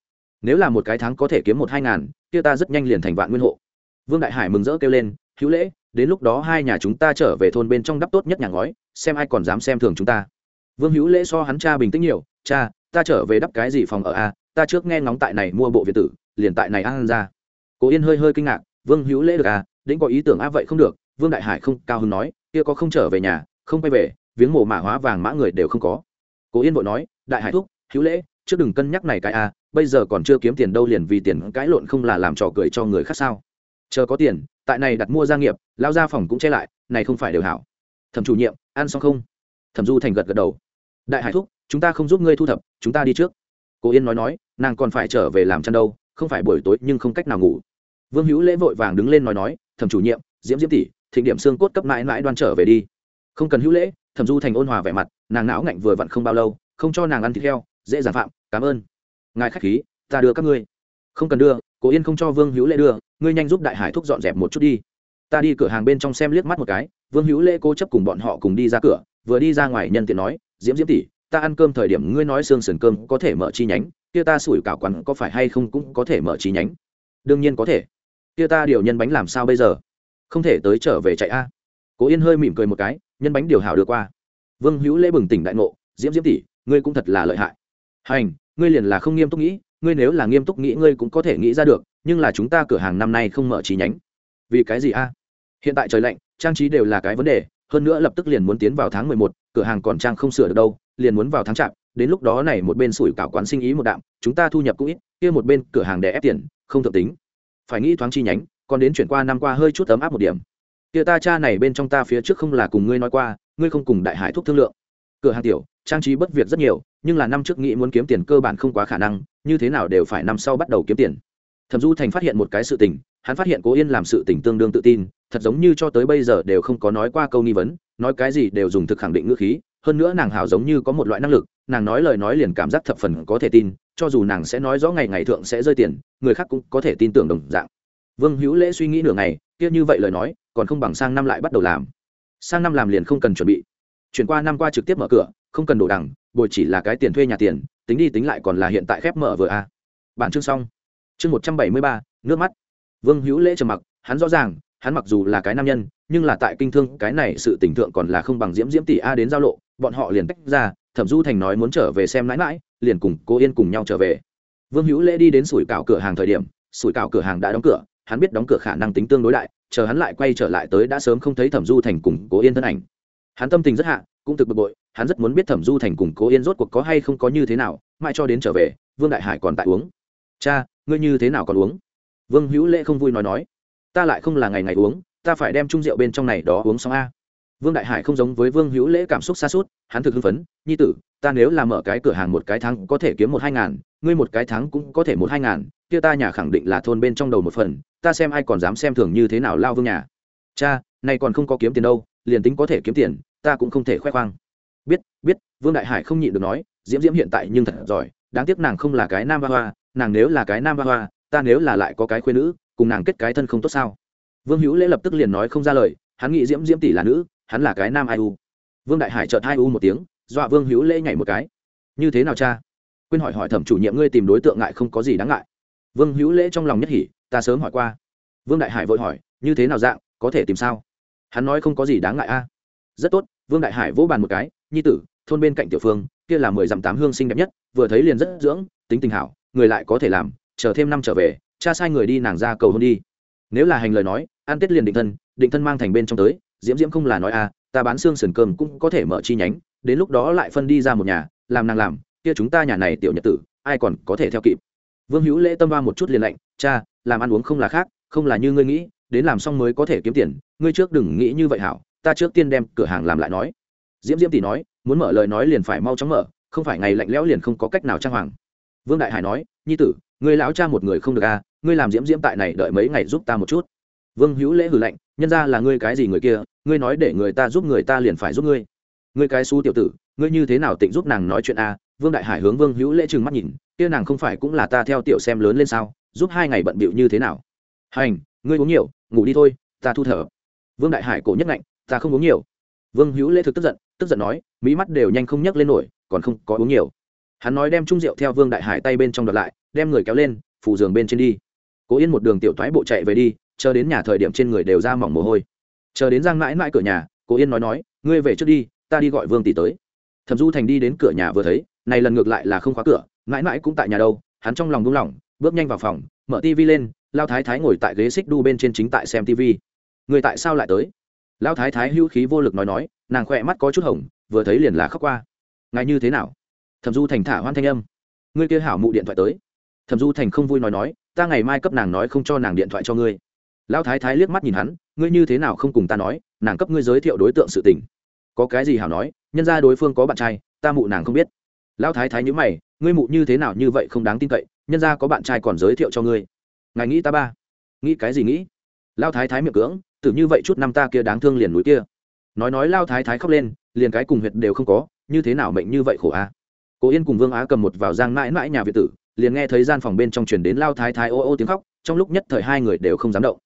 Nếu là một cái tháng có thể kiếm một hai ngàn, kia ta rất nhanh liền thành vạn nguyên hộ. Vương đại hải mừng rỡ kêu lên hữu lễ, đến lúc đó hai nhà chúng ta trở về thôn bên trong đắp tốt nhất nhà ngói, xem ai còn dám xem thường chúng ta. Vương hữu lễ so hắn cha bình tĩnh nhiều, cha, ta trở về đắp cái gì phòng ở a? Ta trước nghe ngóng tại này mua bộ viện tử, liền tại này ăn ra. Cố yên hơi hơi kinh ngạc, vương hữu lễ được à? Đĩnh có ý tưởng a vậy không được. Vương đại hải không, cao hứng nói, kia có không trở về nhà, không quay về, viếng mộ mã hóa vàng mã người đều không có. Cố yên vội nói, đại hải thúc, hữu lễ, trước đừng cân nhắc này cái a, bây giờ còn chưa kiếm tiền đâu liền vì tiền cãi lộn không là làm trò cười cho người khác sao? Chờ có tiền, tại này đặt mua gia nghiệp, lao ra phòng cũng che lại, này không phải đều hảo. Thẩm chủ nhiệm, ăn xong không? Thẩm du thành gật gật đầu. Đại hải thúc, chúng ta không giúp ngươi thu thập, chúng ta đi trước. Cô yên nói nói, nàng còn phải trở về làm chăn đâu, không phải buổi tối nhưng không cách nào ngủ. Vương hữu lễ vội vàng đứng lên nói nói, thẩm chủ nhiệm, diễm diễm tỷ, thịnh điểm xương cốt cấp mãi mãi đoan trở về đi. Không cần hữu lễ, thẩm du thành ôn hòa vẻ mặt, nàng não ngạnh vừa vặn không bao lâu, không cho nàng ăn thịt heo, dễ dàng phạm, cảm ơn. Ngài khách khí, ta đưa các ngươi. Không cần đưa cố yên không cho vương hữu lễ đưa, ngươi nhanh giúp đại hải thúc dọn dẹp một chút đi. Ta đi cửa hàng bên trong xem liếc mắt một cái, vương hữu lễ cố chấp cùng bọn họ cùng đi ra cửa, vừa đi ra ngoài nhân tiện nói, diễm diễm tỷ, ta ăn cơm thời điểm ngươi nói xương sườn cơm có thể mở chi nhánh, kia ta sủi cảo quán có phải hay không cũng có thể mở chi nhánh? Đương nhiên có thể. Kia ta điều nhân bánh làm sao bây giờ? Không thể tới trở về chạy a. Cố yên hơi mỉm cười một cái, nhân bánh điều hảo đưa qua. Vương hữu lễ bừng tỉnh đại ngộ, diễm diễm tỷ, ngươi cũng thật là lợi hại. Hành, ngươi liền là không nghiêm túc nghĩ ngươi nếu là nghiêm túc nghĩ ngươi cũng có thể nghĩ ra được, nhưng là chúng ta cửa hàng năm nay không mở chi nhánh. Vì cái gì a? Hiện tại trời lạnh, trang trí đều là cái vấn đề, hơn nữa lập tức liền muốn tiến vào tháng mười một, cửa hàng còn trang không sửa được đâu, liền muốn vào tháng chạp, đến lúc đó này một bên sủi cảo quán sinh ý một đạm, chúng ta thu nhập cũng ít, kia một bên cửa hàng đè ép tiền, không thượng tính. Phải nghĩ thoáng chi nhánh, còn đến chuyển qua năm qua hơi chút ấm áp một điểm. Kia ta cha này bên trong ta phía trước không là cùng ngươi nói qua, ngươi không cùng đại hải thuốc thương lượng. Cửa hàng tiểu, trang trí bất việc rất nhiều, nhưng là năm trước nghĩ muốn kiếm tiền cơ bản không quá khả năng như thế nào đều phải năm sau bắt đầu kiếm tiền. Thẩm du thành phát hiện một cái sự tình, hắn phát hiện cố yên làm sự tình tương đương tự tin, thật giống như cho tới bây giờ đều không có nói qua câu nghi vấn, nói cái gì đều dùng thực khẳng định ngữ khí, hơn nữa nàng hảo giống như có một loại năng lực, nàng nói lời nói liền cảm giác thập phần có thể tin, cho dù nàng sẽ nói rõ ngày ngày thượng sẽ rơi tiền, người khác cũng có thể tin tưởng đồng dạng. Vương hữu lễ suy nghĩ nửa ngày, kia như vậy lời nói, còn không bằng sang năm lại bắt đầu làm. Sang năm làm liền không cần chuẩn bị. Chuyển qua năm qua trực tiếp mở cửa, không cần đổ đằng, bồi chỉ là cái tiền thuê nhà tiền tính đi tính lại còn là hiện tại khép mở vừa a. À. bản chương xong. Chương một trăm bảy mươi ba, nước mắt. Vương hữu lễ trầm mặc, hắn rõ ràng, hắn mặc dù là cái nam nhân, nhưng là tại kinh thương, cái này sự tình thượng còn là không bằng diễm diễm tỷ a đến giao lộ, bọn họ liền tách ra, thẩm du thành nói muốn trở về xem mãi mãi, liền cùng cô yên cùng nhau trở về. Vương hữu lễ đi đến sủi cảo cửa hàng thời điểm, sủi cảo cửa hàng đã đóng cửa, hắn biết đóng cửa khả năng tính tương đối đại, chờ hắn lại quay trở lại tới đã sớm không thấy thẩm du thành cùng cố yên thân ảnh. Hắn tâm tình rất hạ cũng thực bực bội, hắn rất muốn biết thẩm du thành cùng cố yên rốt cuộc có hay không có như thế nào, mãi cho đến trở về, vương đại hải còn tại uống. Cha, ngươi như thế nào còn uống? Vương hữu lễ không vui nói nói. Ta lại không là ngày ngày uống, ta phải đem chung rượu bên trong này đó uống xong a. Vương đại hải không giống với vương hữu lễ cảm xúc xa suốt, hắn thực hưng phấn. Nhi tử, ta nếu là mở cái cửa hàng một cái tháng có thể kiếm một hai ngàn, ngươi một cái tháng cũng có thể một hai ngàn, kia ta nhà khẳng định là thôn bên trong đầu một phần, ta xem ai còn dám xem thường như thế nào lao vương nhà. Cha, nay còn không có kiếm tiền đâu, liền tính có thể kiếm tiền ta cũng không thể khoe khoang. Biết biết, vương đại hải không nhịn được nói, diễm diễm hiện tại nhưng thật giỏi, đáng tiếc nàng không là cái nam ba hoa, nàng nếu là cái nam ba hoa, ta nếu là lại có cái khuyên nữ, cùng nàng kết cái thân không tốt sao? Vương hữu lễ lập tức liền nói không ra lời, hắn nghĩ diễm diễm tỷ là nữ, hắn là cái nam ai u. Vương đại hải chợt hai u một tiếng, dọa vương hữu lễ nhảy một cái. Như thế nào cha? Quên hỏi hỏi thẩm chủ nhiệm ngươi tìm đối tượng ngại không có gì đáng ngại. Vương hữu lễ trong lòng nhất hỉ, ta sớm hỏi qua. Vương đại hải vội hỏi, như thế nào dạng, có thể tìm sao? Hắn nói không có gì đáng ngại a rất tốt vương đại hải vỗ bàn một cái nhi tử thôn bên cạnh tiểu phương kia là mười dặm tám hương xinh đẹp nhất vừa thấy liền rất dưỡng tính tình hảo người lại có thể làm chờ thêm năm trở về cha sai người đi nàng ra cầu hôn đi. Nếu là hành lời nói ăn tết liền định thân định thân mang thành bên trong tới diễm diễm không là nói à, ta bán xương sườn cơm cũng có thể mở chi nhánh đến lúc đó lại phân đi ra một nhà làm nàng làm kia chúng ta nhà này tiểu nhật tử ai còn có thể theo kịp. Vương hữu lễ tâm va một chút liền lạnh cha làm ăn uống không là khác không là như ngươi nghĩ đến làm xong mới có thể kiếm tiền ngươi trước đừng nghĩ như vậy hảo ta trước tiên đem cửa hàng làm lại nói. Diễm diễm tỷ nói, muốn mở lời nói liền phải mau chóng mở, không phải ngày lạnh lẽo liền không có cách nào trang hoàng. Vương đại hải nói, nhi tử, ngươi lão cha một người không được à ngươi làm diễm diễm tại này đợi mấy ngày giúp ta một chút. Vương hữu lễ hử lạnh, nhân ra là ngươi cái gì người kia, ngươi nói để người ta giúp người ta liền phải giúp ngươi. Ngươi cái xú tiểu tử, ngươi như thế nào tịnh giúp nàng nói chuyện à? Vương đại hải hướng vương hữu lễ trừng mắt nhìn, kia nàng không phải cũng là ta theo tiểu xem lớn lên sao, giúp hai ngày bận bịu như thế nào? Hành, ngươi uống nhiều, ngủ đi thôi, ta thu thở. Vương đại hải cổ nhất lạnh ta không uống nhiều. Vương hữu lễ thực tức giận tức giận nói, mỹ mắt đều nhanh không nhấc lên nổi, còn không có uống nhiều. Hắn nói đem chung rượu theo vương đại hải tay bên trong đợt lại, đem người kéo lên, phủ giường bên trên đi. Cố yên một đường tiểu thoái bộ chạy về đi, chờ đến nhà thời điểm trên người đều ra mỏng mồ hôi. Chờ đến giang mãi mãi cửa nhà, cố yên nói nói, ngươi về trước đi, ta đi gọi vương tỷ tới. Thẩm du thành đi đến cửa nhà vừa thấy, này lần ngược lại là không khóa cửa, mãi mãi cũng tại nhà đâu, hắn trong lòng đúng lòng bước nhanh vào phòng, mở tv lên, lao thái thái ngồi tại ghế xích đu bên trên chính tại xem tv người tại sao lại tới? Lão thái thái hữu khí vô lực nói nói, nàng khỏe mắt có chút hồng, vừa thấy liền là khóc qua. Ngài như thế nào? Thẩm du thành thả hoan thanh âm. Ngươi kia hảo mụ điện thoại tới. Thẩm du thành không vui nói nói, ta ngày mai cấp nàng nói không cho nàng điện thoại cho ngươi. Lão thái thái liếc mắt nhìn hắn, ngươi như thế nào không cùng ta nói, nàng cấp ngươi giới thiệu đối tượng sự tình. Có cái gì hảo nói, nhân ra đối phương có bạn trai, ta mụ nàng không biết. Lão thái thái nhữ mày, ngươi mụ như thế nào như vậy không đáng tin cậy, nhân ra có bạn trai còn giới thiệu cho ngươi. Ngài nghĩ ta ba? Nghĩ cái gì nghĩ? Lão thái thái miệng cưỡng tử như vậy chút năm ta kia đáng thương liền núi kia. Nói nói lao thái thái khóc lên, liền cái cùng huyệt đều không có, như thế nào mệnh như vậy khổ a? À? cố yên cùng vương á cầm một vào giang mãi mãi nhà việt tử, liền nghe thấy gian phòng bên trong chuyển đến lao thái thái ô ô tiếng khóc, trong lúc nhất thời hai người đều không dám động.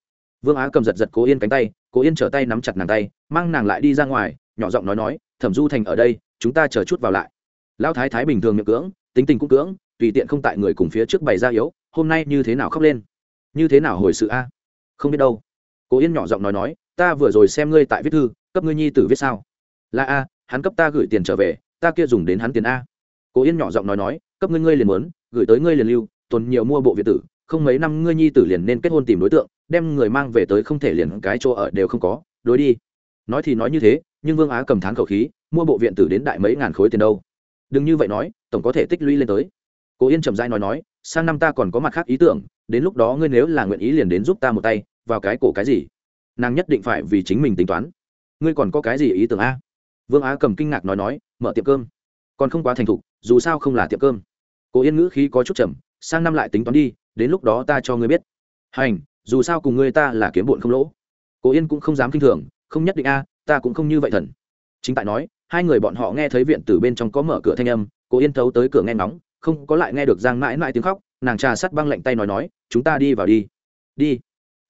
Vương á cầm giật giật cố yên cánh tay, cố yên trở tay nắm chặt nàng tay, mang nàng lại đi ra ngoài, nhỏ giọng nói nói, thẩm du thành ở đây, chúng ta chờ chút vào lại. Lao thái thái bình thường miệng cưỡng, tính tình cũng cưỡng, tùy tiện không tại người cùng phía trước bày ra yếu, hôm nay như thế nào khóc lên? Như thế nào hồi sự a? Không biết đâu cố yên nhỏ giọng nói nói, ta vừa rồi xem ngươi tại viết thư, cấp ngươi nhi tử viết sao? Là a, hắn cấp ta gửi tiền trở về, ta kia dùng đến hắn tiền a. Cố yên nhỏ giọng nói nói, cấp ngươi ngươi liền muốn, gửi tới ngươi liền lưu, tồn nhiều mua bộ việt tử, không mấy năm ngươi nhi tử liền nên kết hôn tìm đối tượng, đem người mang về tới không thể liền cái chỗ ở đều không có, đối đi. Nói thì nói như thế, nhưng vương á cầm thán khẩu khí, mua bộ viện tử đến đại mấy ngàn khối tiền đâu? Đừng như vậy nói, tổng có thể tích lũy lên tới. Cố yên trầm dai nói nói, sang năm ta còn có mặt khác ý tưởng, đến lúc đó ngươi nếu là nguyện ý liền đến giúp ta một tay vào cái cổ cái gì? Nàng nhất định phải vì chính mình tính toán. Ngươi còn có cái gì ý tưởng a? Vương á cầm kinh ngạc nói nói, mở tiệm cơm. Còn không quá thành thục, dù sao không là tiệm cơm. Cố yên ngữ khí có chút chậm sang năm lại tính toán đi, đến lúc đó ta cho ngươi biết. Hành, dù sao cùng ngươi ta là kiếm bụn không lỗ. Cố yên cũng không dám kinh thường, không nhất định a, ta cũng không như vậy thần. Chính tại nói, hai người bọn họ nghe thấy viện từ bên trong có mở cửa thanh âm, cố yên thấu tới cửa nghe nóng không có lại nghe được giang mãi mãi tiếng khóc, nàng trà sắt băng lạnh tay nói nói, chúng ta đi vào đi. Đi?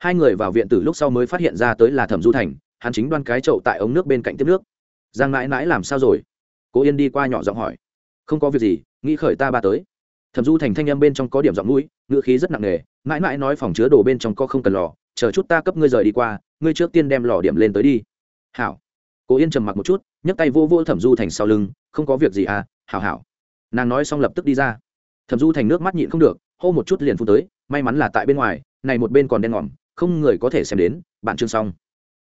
Hai người vào viện tử lúc sau mới phát hiện ra tới là thẩm du thành, hắn chính đoan cái chậu tại ống nước bên cạnh tiếp nước. Giang mãi mãi làm sao rồi? Cố yên đi qua nhỏ giọng hỏi. Không có việc gì, nghĩ khởi ta ba tới. Thẩm du thành thanh âm bên trong có điểm giọng mũi, ngữ khí rất nặng nề, mãi mãi nói phòng chứa đồ bên trong có không cần lò, chờ chút ta cấp ngươi rời đi qua, ngươi trước tiên đem lò điểm lên tới đi. Hảo. Cố yên trầm mặc một chút, nhấc tay vô vô thẩm du thành sau lưng, không có việc gì à hảo hảo. Nàng nói xong lập tức đi ra. Thẩm du thành nước mắt nhịn không được, hô một chút liền phun tới, may mắn là tại bên ngoài, này một bên còn đen ngòm không người có thể xem đến, bạn chương xong.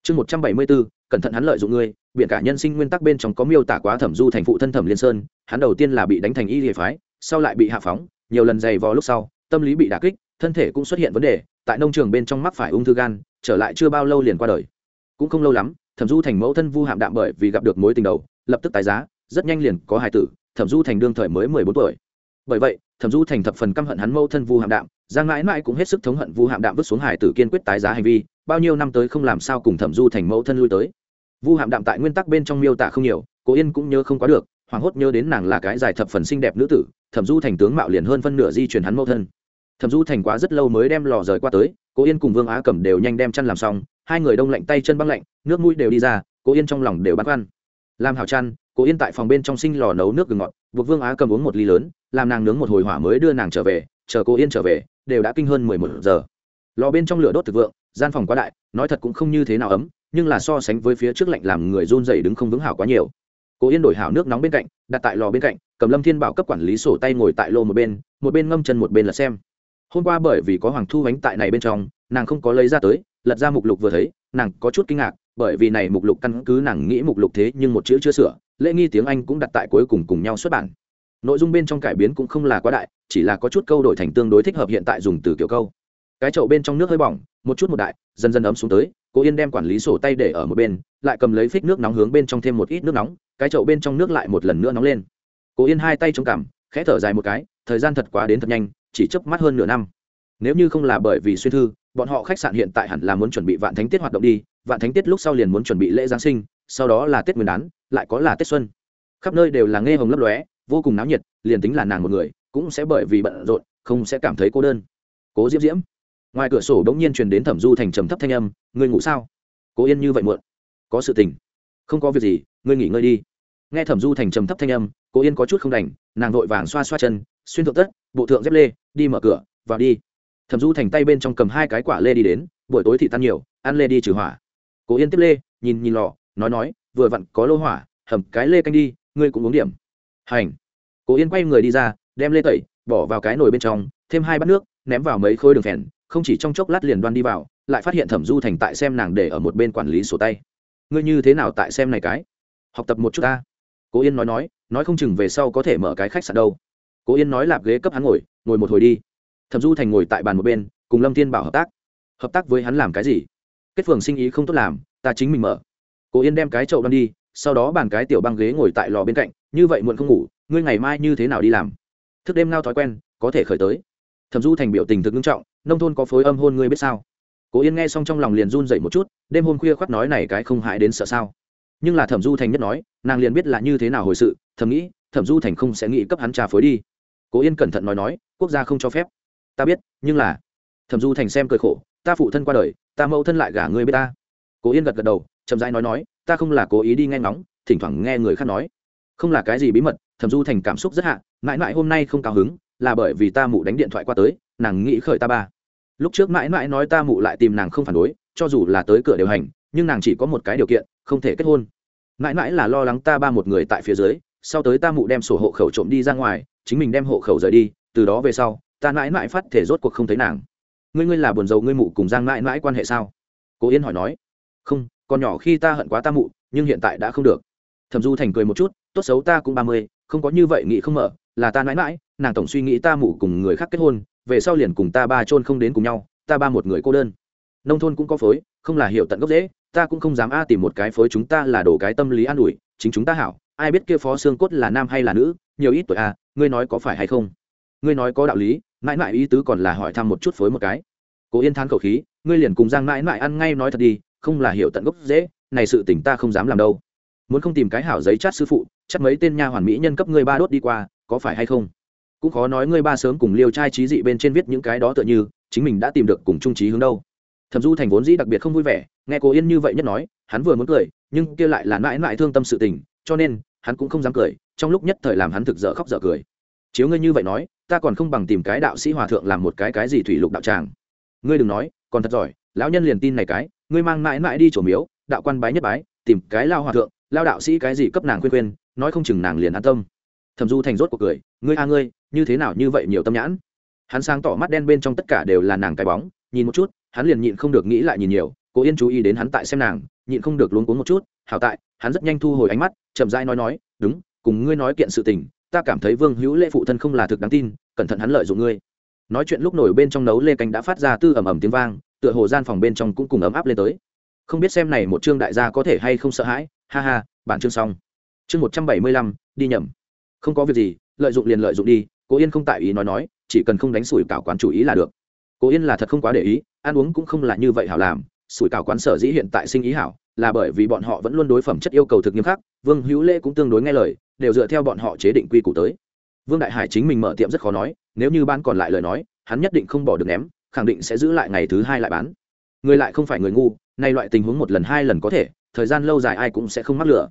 Chương một trăm bảy mươi bốn cẩn thận hắn lợi dụng ngươi biện cả nhân sinh nguyên tắc bên trong có miêu tả quá thẩm du thành phụ thân thẩm liên sơn, hắn đầu tiên là bị đánh thành y hệ phái, sau lại bị hạ phóng, nhiều lần dày vò lúc sau, tâm lý bị đả kích, thân thể cũng xuất hiện vấn đề, tại nông trường bên trong mắc phải ung thư gan, trở lại chưa bao lâu liền qua đời. Cũng không lâu lắm, thẩm du thành mẫu thân vu hạm đạm bởi vì gặp được mối tình đầu, lập tức tái giá, rất nhanh liền có hài tử, thẩm du thành đương thời mới mười bốn tuổi. Bởi vậy thẩm du thành thập phần căm hận hắn mâu thân vu hạm đạm giang mãi mãi cũng hết sức thống hận vu hạm đạm vứt xuống hải tử kiên quyết tái giá hành vi, bao nhiêu năm tới không làm sao cùng thẩm du thành mẫu thân lui tới. Vu hạm đạm tại nguyên tắc bên trong miêu tả không nhiều cố yên cũng nhớ không quá được hoàng hốt nhớ đến nàng là cái dài thập phần xinh đẹp nữ tử, thẩm du thành tướng mạo liền hơn phân nửa di chuyển hắn mẫu thân. Thẩm du thành quá rất lâu mới đem lò rời qua tới cố yên cùng vương á cẩm đều nhanh đem chăn làm xong, hai người đông lạnh tay chân băng lạnh, nước mũi đều đi ra cố yên trong lòng đều băn khoăn. Làm hào chăn cố yên tại phòng bên trong sinh lò nấu nước gừng ngọt buộc vương á cầm uống một ly lớn, làm nàng nướng một hồi hỏa mới đưa nàng trở về, chờ cô yên trở về, đều đã kinh hơn mười một giờ. Lò bên trong lửa đốt thực vượng, gian phòng quá đại, nói thật cũng không như thế nào ấm, nhưng là so sánh với phía trước lạnh làm người run dày đứng không vững hảo quá nhiều. Cô yên đổi hảo nước nóng bên cạnh, đặt tại lò bên cạnh, cầm lâm thiên bảo cấp quản lý sổ tay ngồi tại lô một bên một bên ngâm chân một bên là xem. Hôm qua bởi vì có hoàng thu bánh tại này bên trong, nàng không có lấy ra tới, lật ra mục lục vừa thấy nàng có chút kinh ngạc, bởi vì này mục lục căn cứ nàng nghĩ mục lục thế nhưng một chữ chưa sửa, lễ nghi tiếng anh cũng đặt tại cuối cùng cùng nhau xuất bản. Nội dung bên trong cải biến cũng không là quá đại, chỉ là có chút câu đổi thành tương đối thích hợp hiện tại dùng từ kiểu câu. Cái chậu bên trong nước hơi bỏng, một chút một đại, dần dần ấm xuống tới cố yên đem quản lý sổ tay để ở một bên, lại cầm lấy phích nước nóng hướng bên trong thêm một ít nước nóng, cái chậu bên trong nước lại một lần nữa nóng lên. Cố yên hai tay trong cằm, khẽ thở dài một cái, thời gian thật quá đến thật nhanh, chỉ chớp mắt hơn nửa năm. Nếu như không là bởi vì xuyên thư bọn họ khách sạn hiện tại hẳn là muốn chuẩn bị vạn thánh tiết hoạt động đi, vạn thánh tiết lúc sau liền muốn chuẩn bị lễ giáng sinh, sau đó là tết nguyên đán, lại có là tết xuân. Khắp nơi đều là nghe hồng lấp lóe, vô cùng náo nhiệt, liền tính là nàng một người, cũng sẽ bởi vì bận rộn, không sẽ cảm thấy cô đơn. Cố diễm diễm, ngoài cửa sổ đ ỗ n g nhiên truyền đến thẩm du thành trầm thấp thanh âm, ngươi ngủ sao? Cố yên như vậy muộn. Có sự tình. Không có việc gì, ngươi nghỉ ngơi đi. Nghe thẩm du thành trầm thấp thanh âm, cố yên có chút không đành, nàng vội vàng xoa xoa chân, xuyên thượng tất, bộ thượng dép lê, đi mở cửa, vào đi thẩm du thành tay bên trong cầm hai cái quả lê đi đến, buổi tối thì tan nhiều, ăn lê đi trừ hỏa. Cố yên tiếp lê, nhìn nhìn lò, nói nói, vừa vặn có lô hỏa, hầm cái lê canh đi, ngươi cũng uống điểm. Hành. Cố yên quay người đi ra, đem lê tẩy, bỏ vào cái nồi bên trong, thêm hai bát nước, ném vào mấy khối đường phèn, không chỉ trong chốc lát liền đoan đi vào, lại phát hiện thẩm du thành tại xem nàng để ở một bên quản lý sổ tay. Ngươi như thế nào tại xem này cái? Học tập một chút ta. Cố yên nói nói nói không chừng về sau có thể mở cái khách sạn đâu. Cố yên nói, lạp ghế cấp hắn ngồi ngồi một hồi đi thẩm du thành ngồi tại bàn một bên, cùng lâm thiên bảo hợp tác. Hợp tác với hắn làm cái gì? Kết phường sinh ý không tốt làm, ta chính mình mở. Cố yên đem cái chậu đ đi, sau đó bàn cái tiểu băng ghế ngồi tại lò bên cạnh, như vậy muộn không ngủ, ngươi ngày mai như thế nào đi làm? Thức đêm ngao thói quen, có thể khởi tới. Thẩm du thành biểu tình thực nghiêm trọng, nông thôn có phối âm hôn ngươi biết sao? Cố yên nghe xong trong lòng liền run dậy một chút, đêm hôm khuya khoác nói này cái không hại đến sợ sao? Nhưng là thẩm du thành nhất nói, nàng liền biết là như thế nào hồi sự, thầm nghĩ, thẩm du thành không sẽ nghĩ cấp hắn trà phối đi. Cố yên cẩn thận nói nói, quốc gia không cho phép ta biết, nhưng là, thẩm du thành xem cười khổ, ta phụ thân qua đời, ta mẫu thân lại gả ngươi biết ta. Cố yên gật gật đầu, chậm rãi nói nói, ta không là cố ý đi nghe ngóng, thỉnh thoảng nghe người khác nói. Không là cái gì bí mật, thẩm du thành cảm xúc rất hạ, mãi mãi hôm nay không cao hứng, là bởi vì ta mụ đánh điện thoại qua tới, nàng nghĩ khởi ta ba. Lúc trước mãi mãi nói ta mụ lại tìm nàng không phản đối, cho dù là tới cửa điều hành, nhưng nàng chỉ có một cái điều kiện, không thể kết hôn. Mãi mãi là lo lắng ta ba một người tại phía dưới, sau tới ta mụ đem sổ hộ khẩu trộm đi ra ngoài, chính mình đem hộ khẩu rời đi, từ đó về sau ta mãi mãi phát thể rốt cuộc không thấy nàng. Ngươi ngươi là buồn dầu ngươi mụ cùng giang mãi mãi quan hệ sao? Cố yên hỏi nói. Không, còn nhỏ khi ta hận quá ta mụ, nhưng hiện tại đã không được. Thẩm du thành cười một chút, tốt xấu ta cũng ba mươi, không có như vậy nghĩ không mở, là ta mãi mãi, nàng tổng suy nghĩ ta mụ cùng người khác kết hôn, về sau liền cùng ta ba chôn không đến cùng nhau, ta ba một người cô đơn. Nông thôn cũng có phối, không là hiểu tận gốc dễ ta cũng không dám a tìm một cái phối chúng ta là đổ cái tâm lý an ủi, chính chúng ta hảo, ai biết kia phó xương cốt là nam hay là nữ, nhiều ít tuổi a ngươi nói có phải hay không? Ngươi nói có đạo lý mãi mãi ý tứ còn là hỏi thăm một chút phối một cái. Cố yên thán khẩu khí, ngươi liền cùng giang mãi mãi ăn ngay nói thật đi, không là hiểu tận gốc dễ, này sự tỉnh ta không dám làm đâu. Muốn không tìm cái hảo giấy chát sư phụ, chắc mấy tên nha hoàn mỹ nhân cấp ngươi ba đốt đi qua, có phải hay không? Cũng khó nói ngươi ba sớm cùng liêu trai trí dị bên trên viết những cái đó tựa như, chính mình đã tìm được cùng trung trí hướng đâu. Thẩm du thành vốn dĩ đặc biệt không vui vẻ, nghe cô yên như vậy nhất nói, hắn vừa muốn cười, nhưng kia lại là mãi mãi thương tâm sự tình, cho nên, hắn cũng không dám cười, trong lúc nhất thời làm hắn thực dở khóc dở cười chiếu ngươi như vậy nói, ta còn không bằng tìm cái đạo sĩ hòa thượng làm một cái cái gì thủy lục đạo tràng. Ngươi đừng nói, còn thật giỏi, lão nhân liền tin này cái, ngươi mang mãi mãi đi chỗ miếu, đạo quan bái nhất bái, tìm cái lao hòa thượng, lao đạo sĩ cái gì cấp nàng khuyên khuyên, nói không chừng nàng liền an tâm. Thẩm du thành rốt cuộc cười, ngươi a ngươi, như thế nào như vậy nhiều tâm nhãn? Hắn sáng tỏ mắt đen bên trong tất cả đều là nàng cái bóng, nhìn một chút, hắn liền nhịn không được nghĩ lại nhìn nhiều, cố yên chú ý đến hắn tại xem nàng, nhịn không được luống cuống một chút, hảo tại, hắn rất nhanh thu hồi ánh mắt, chậm rãi nói nói, đúng, cùng ngươi nói kiện sự tình ta cảm thấy vương hữu lễ phụ thân không là thực đáng tin, cẩn thận hắn lợi dụng ngươi. Nói chuyện lúc nổi bên trong nấu lê canh đã phát ra tư ầm ầm tiếng vang, tựa hồ gian phòng bên trong cũng cùng ấm áp lên tới. Không biết xem này một chương đại gia có thể hay không sợ hãi, ha ha, bản chương xong. Chương một trăm bảy mươi lăm, đi nhầm. Không có việc gì, lợi dụng liền lợi dụng đi, cố yên không tại ý nói nói, chỉ cần không đánh sủi cảo quán chủ ý là được. Cố yên là thật không quá để ý, ăn uống cũng không là như vậy hảo làm, sủi cảo quán sở dĩ hiện tại sinh ý hảo là bởi vì bọn họ vẫn luôn đối phẩm chất yêu cầu thực nghiêm khắc, vương hữu lễ cũng tương đối nghe lời, đều dựa theo bọn họ chế định quy củ tới. Vương đại hải chính mình mở tiệm rất khó nói, nếu như ban còn lại lời nói, hắn nhất định không bỏ được ném, khẳng định sẽ giữ lại ngày thứ hai lại bán. Người lại không phải người ngu, nay loại tình huống một lần hai lần có thể, thời gian lâu dài ai cũng sẽ không mắc lửa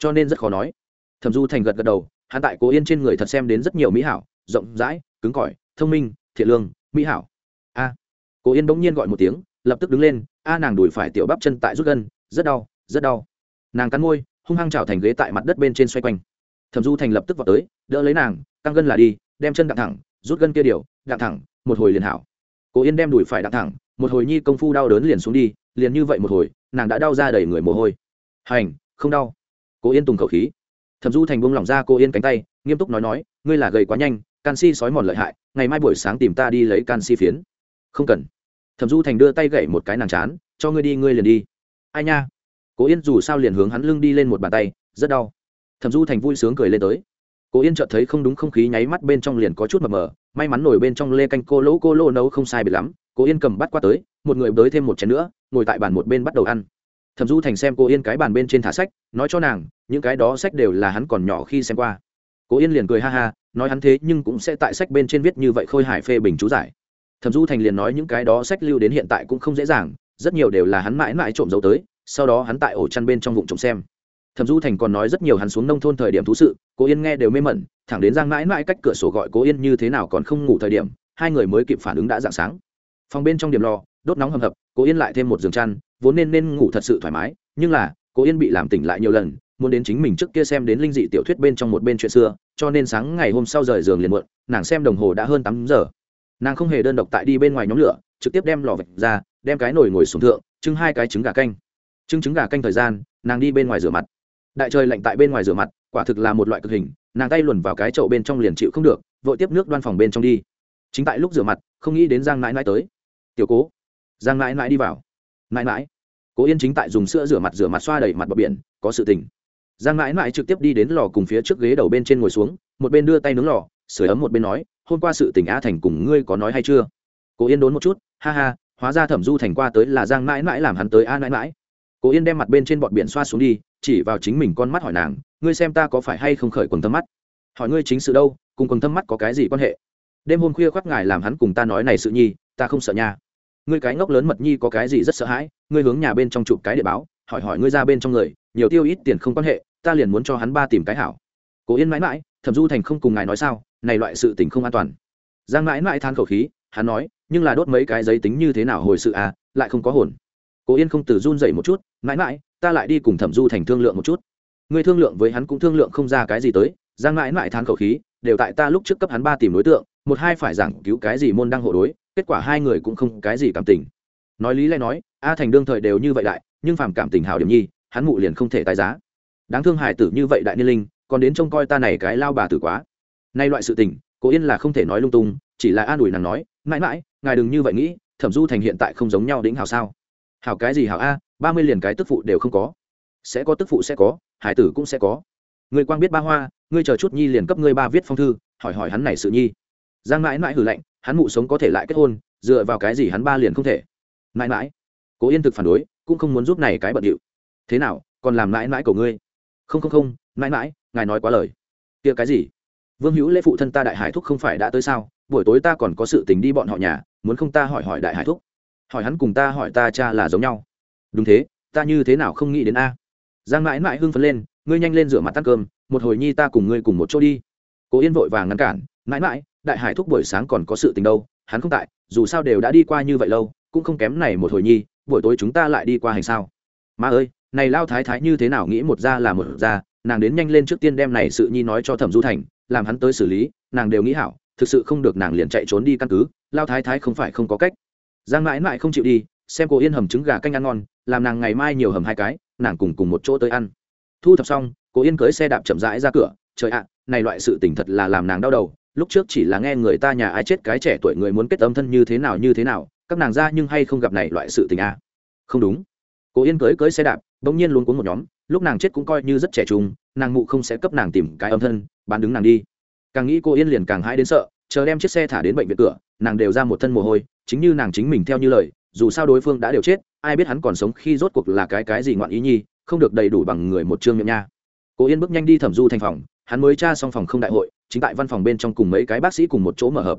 cho nên rất khó nói. Thẩm du thành gật gật đầu, hắn tại cố yên trên người thật xem đến rất nhiều mỹ hảo, rộng rãi, cứng cỏi, thông minh, thiện lương, mỹ hảo. A. Cố yên bỗng nhiên gọi một tiếng, lập tức đứng lên, a, nàng đùi phải tiểu bắp chân tại rút gân rất đau rất đau. Nàng cắn môi, hung hăng trào thành ghế tại mặt đất bên trên xoay quanh. Thẩm du thành lập tức vào tới, đỡ lấy nàng, căng gân là đi, đem chân đặng thẳng, rút gân kia điều, đặng thẳng, một hồi liền hảo. Cố yên đem đùi phải đặng thẳng, một hồi nhi công phu đau đớn liền xuống đi, liền như vậy một hồi, nàng đã đau ra đầy người mồ hôi. Hành, không đau. Cố yên tùng khẩu khí. Thẩm du thành buông lỏng ra cô yên cánh tay, nghiêm túc nói nói, ngươi là gầy quá nhanh canxi sói mòn lợi hại, ngày mai buổi sáng tìm ta đi lấy canxi phiến. Không cần. Thẩm du thành đưa tay gậy một cái nàng chán, cho ngươi đi, ngươi liền đi ai nha? Cố yên dù sao liền hướng hắn lưng đi lên một bàn tay, rất đau. Thẩm du thành vui sướng cười lên tới. Cố yên chợt thấy không đúng không khí nháy mắt bên trong liền có chút mờ mờ, may mắn nổi bên trong lê canh cô lỗ cô lô nấu không sai bị lắm. Cố yên cầm bắt qua tới, một người bới thêm một chén nữa, ngồi tại bàn một bên bắt đầu ăn. Thẩm du thành xem cô yên cái bàn bên trên thả sách, nói cho nàng, những cái đó sách đều là hắn còn nhỏ khi xem qua. Cố yên liền cười ha ha, nói hắn thế nhưng cũng sẽ tại sách bên trên viết như vậy khôi hải phê bình chú giải. Thẩm du thành liền nói những cái đó sách lưu đến hiện tại cũng không dễ dàng rất nhiều đều là hắn mãi mãi trộm dấu tới, sau đó hắn tại ổ chăn bên trong vụng trộm xem. Thẩm du thành còn nói rất nhiều hắn xuống nông thôn thời điểm thú sự, cố yên nghe đều mê mẩn, thẳng đến giang mãi mãi cách cửa sổ gọi cố yên như thế nào còn không ngủ thời điểm, hai người mới kịp phản ứng đã dạng sáng. Phòng bên trong điểm lò, đốt nóng hầm hập, cố yên lại thêm một giường chăn, vốn nên nên ngủ thật sự thoải mái, nhưng là, cố yên bị làm tỉnh lại nhiều lần, muốn đến chính mình trước kia xem đến linh dị tiểu thuyết bên trong một bên chuyện xưa, cho nên sáng ngày hôm sau rời giường liền muộn, nàng xem đồng hồ đã hơn tám giờ. Nàng không hề đơn độc tại đi bên ngoài nhóm lửa, trực tiếp đem lò vạch ra đem cái nồi ngồi xuống thượng, trưng hai cái trứng gà canh. Trưng trứng gà canh thời gian, nàng đi bên ngoài rửa mặt. Đại trời lạnh tại bên ngoài rửa mặt, quả thực là một loại cực hình, nàng tay luồn vào cái chậu bên trong liền chịu không được, vội tiếp nước đoan phòng bên trong đi. Chính tại lúc rửa mặt, không nghĩ đến giang mãi mãi tới. Tiểu cố. Giang mãi mãi đi vào. Mãi mãi cố yên chính tại dùng sữa rửa mặt rửa mặt xoa đẩy mặt bờ biển, có sự tình. Giang mãi mãi trực tiếp đi đến lò cùng phía trước ghế đầu bên trên ngồi xuống, một bên đưa tay nướng lò sửa ấm một bên nói, hôm qua sự tình a thành cùng ngươi có nói hay chưa? Cố yên đốn một chút, ha ha hóa ra thẩm du thành qua tới là giang mãi mãi làm hắn tới a mãi mãi. Cố yên đem mặt bên trên bọn biển xoa xuống đi, chỉ vào chính mình con mắt hỏi nàng, ngươi xem ta có phải hay không khởi quần thâm mắt? Hỏi ngươi chính sự đâu, cùng quần thâm mắt có cái gì quan hệ? Đêm hôm khuya khoác ngài làm hắn cùng ta nói này sự nhi, ta không sợ nha. Ngươi cái ngốc lớn mật nhi có cái gì rất sợ hãi, ngươi hướng nhà bên trong chụp cái địa báo, hỏi hỏi ngươi ra bên trong người, nhiều tiêu ít tiền không quan hệ, ta liền muốn cho hắn ba tìm cái hảo. Cố yên mãi mãi, thẩm du thành không cùng ngài nói sao, này loại sự tình không an toàn. Giang mãi mãi than khẩu khí, hắn nói nhưng là đốt mấy cái giấy tính như thế nào hồi sự à lại không có hồn. Cố yên không từ run dậy một chút, mãi mãi, ta lại đi cùng thẩm du thành thương lượng một chút. Người thương lượng với hắn cũng thương lượng không ra cái gì tới giang mãi mãi than khẩu khí, đều tại ta lúc trước cấp hắn ba tìm đối tượng, một hai phải giảng cứu cái gì môn đang hộ đối, kết quả hai người cũng không cái gì cảm tình. Nói lý lẽ nói, a thành đương thời đều như vậy đại, nhưng phàm cảm tình hào điểm nhi, hắn mụ liền không thể tài giá. Đáng thương hải tử như vậy đại niên linh, còn đến trông coi ta này cái lao bà tử quá. Nay loại sự tình, cố yên là không thể nói lung tung chỉ là an ủi nàng nói, mãi mãi, ngài đừng như vậy nghĩ, thẩm du thành hiện tại không giống nhau đĩnh hào sao? Hào cái gì hào a, ba mươi liền cái tức phụ đều không có. Sẽ có tức phụ sẽ có, hải tử cũng sẽ có. Người quang biết ba hoa, ngươi chờ chút nhi liền cấp ngươi ba viết phong thư, hỏi hỏi hắn này sự nhi. Giang mãi mãi hử lạnh, hắn mụ sống có thể lại kết hôn, dựa vào cái gì hắn ba liền không thể? Mãi mãi, cố yên thực phản đối, cũng không muốn giúp này cái bận điệu. Thế nào, còn làm mãi mãi của ngươi? Không không không, mãi mãi, ngài nói quá lời. Kia cái gì? Vương hữu lễ phụ thân ta đại hải thúc không phải đã tới sao? Buổi tối ta còn có sự tình đi bọn họ nhà, muốn không ta hỏi hỏi đại hải thúc? Hỏi hắn cùng ta hỏi ta cha là giống nhau. Đúng thế, ta như thế nào không nghĩ đến a? Giang mãi mãi hưng phấn lên, ngươi nhanh lên rửa mặt ăn cơm, một hồi nhi ta cùng ngươi cùng một chỗ đi. Cố yên vội vàng ngăn cản, mãi mãi, đại hải thúc buổi sáng còn có sự tình đâu, hắn không tại, dù sao đều đã đi qua như vậy lâu, cũng không kém này một hồi nhi, buổi tối chúng ta lại đi qua hành sao? Ma ơi, này lao thái thái như thế nào nghĩ một ra là một ra nàng đến nhanh lên trước tiên đem này sự nhi nói cho thẩm du thành, làm hắn tới xử lý, nàng đều nghĩ hảo, thực sự không được nàng liền chạy trốn đi căn cứ, lao thái thái không phải không có cách. Giang mãi mãi không chịu đi, xem cô yên hầm trứng gà canh ăn ngon, làm nàng ngày mai nhiều hầm hai cái, nàng cùng cùng một chỗ tới ăn. Thu thập xong, cô yên cưới xe đạp chậm rãi ra cửa, trời ạ, này loại sự tình thật là làm nàng đau đầu, lúc trước chỉ là nghe người ta nhà ai chết cái trẻ tuổi người muốn kết âm thân như thế nào như thế nào, các nàng ra nhưng hay không gặp này loại sự tình à. không đúng. Cô yên cưới cưới xe đạp, bỗng nhiên luôn cuốn một nhóm lúc nàng chết cũng coi như rất trẻ trung, nàng mụ không sẽ cấp nàng tìm cái âm thân, bán đứng nàng đi. Càng nghĩ cô yên liền càng hãi đến sợ, chờ đem chiếc xe thả đến bệnh viện cửa, nàng đều ra một thân mồ hôi, chính như nàng chính mình theo như lời, dù sao đối phương đã đều chết, ai biết hắn còn sống khi rốt cuộc là cái cái gì ngoạn ý nhi, không được đầy đủ bằng người một chương miệng nha. Cô yên bước nhanh đi thẩm du thành phòng, hắn mới tra xong phòng không đại hội, chính tại văn phòng bên trong cùng mấy cái bác sĩ cùng một chỗ mở hợp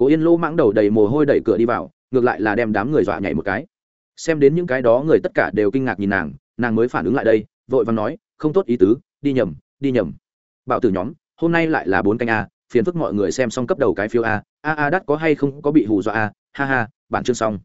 cô yên lô mãng đầu đầy mồ hôi đẩy cửa đi vào, ngược lại là đem đám người dọa nhảy một cái. Xem đến những cái đó người tất cả đều kinh ngạc nhìn nàng nàng mới phản ứng lại đây vội vàng nói, không tốt ý tứ, đi nhầm đi nhầm. Bảo tử nhóm, hôm nay lại là bốn canh a, phiền phức mọi người xem xong cấp đầu cái phiếu a. A a đắt có hay không có bị hù dọa a? Ha ha bản chương xong.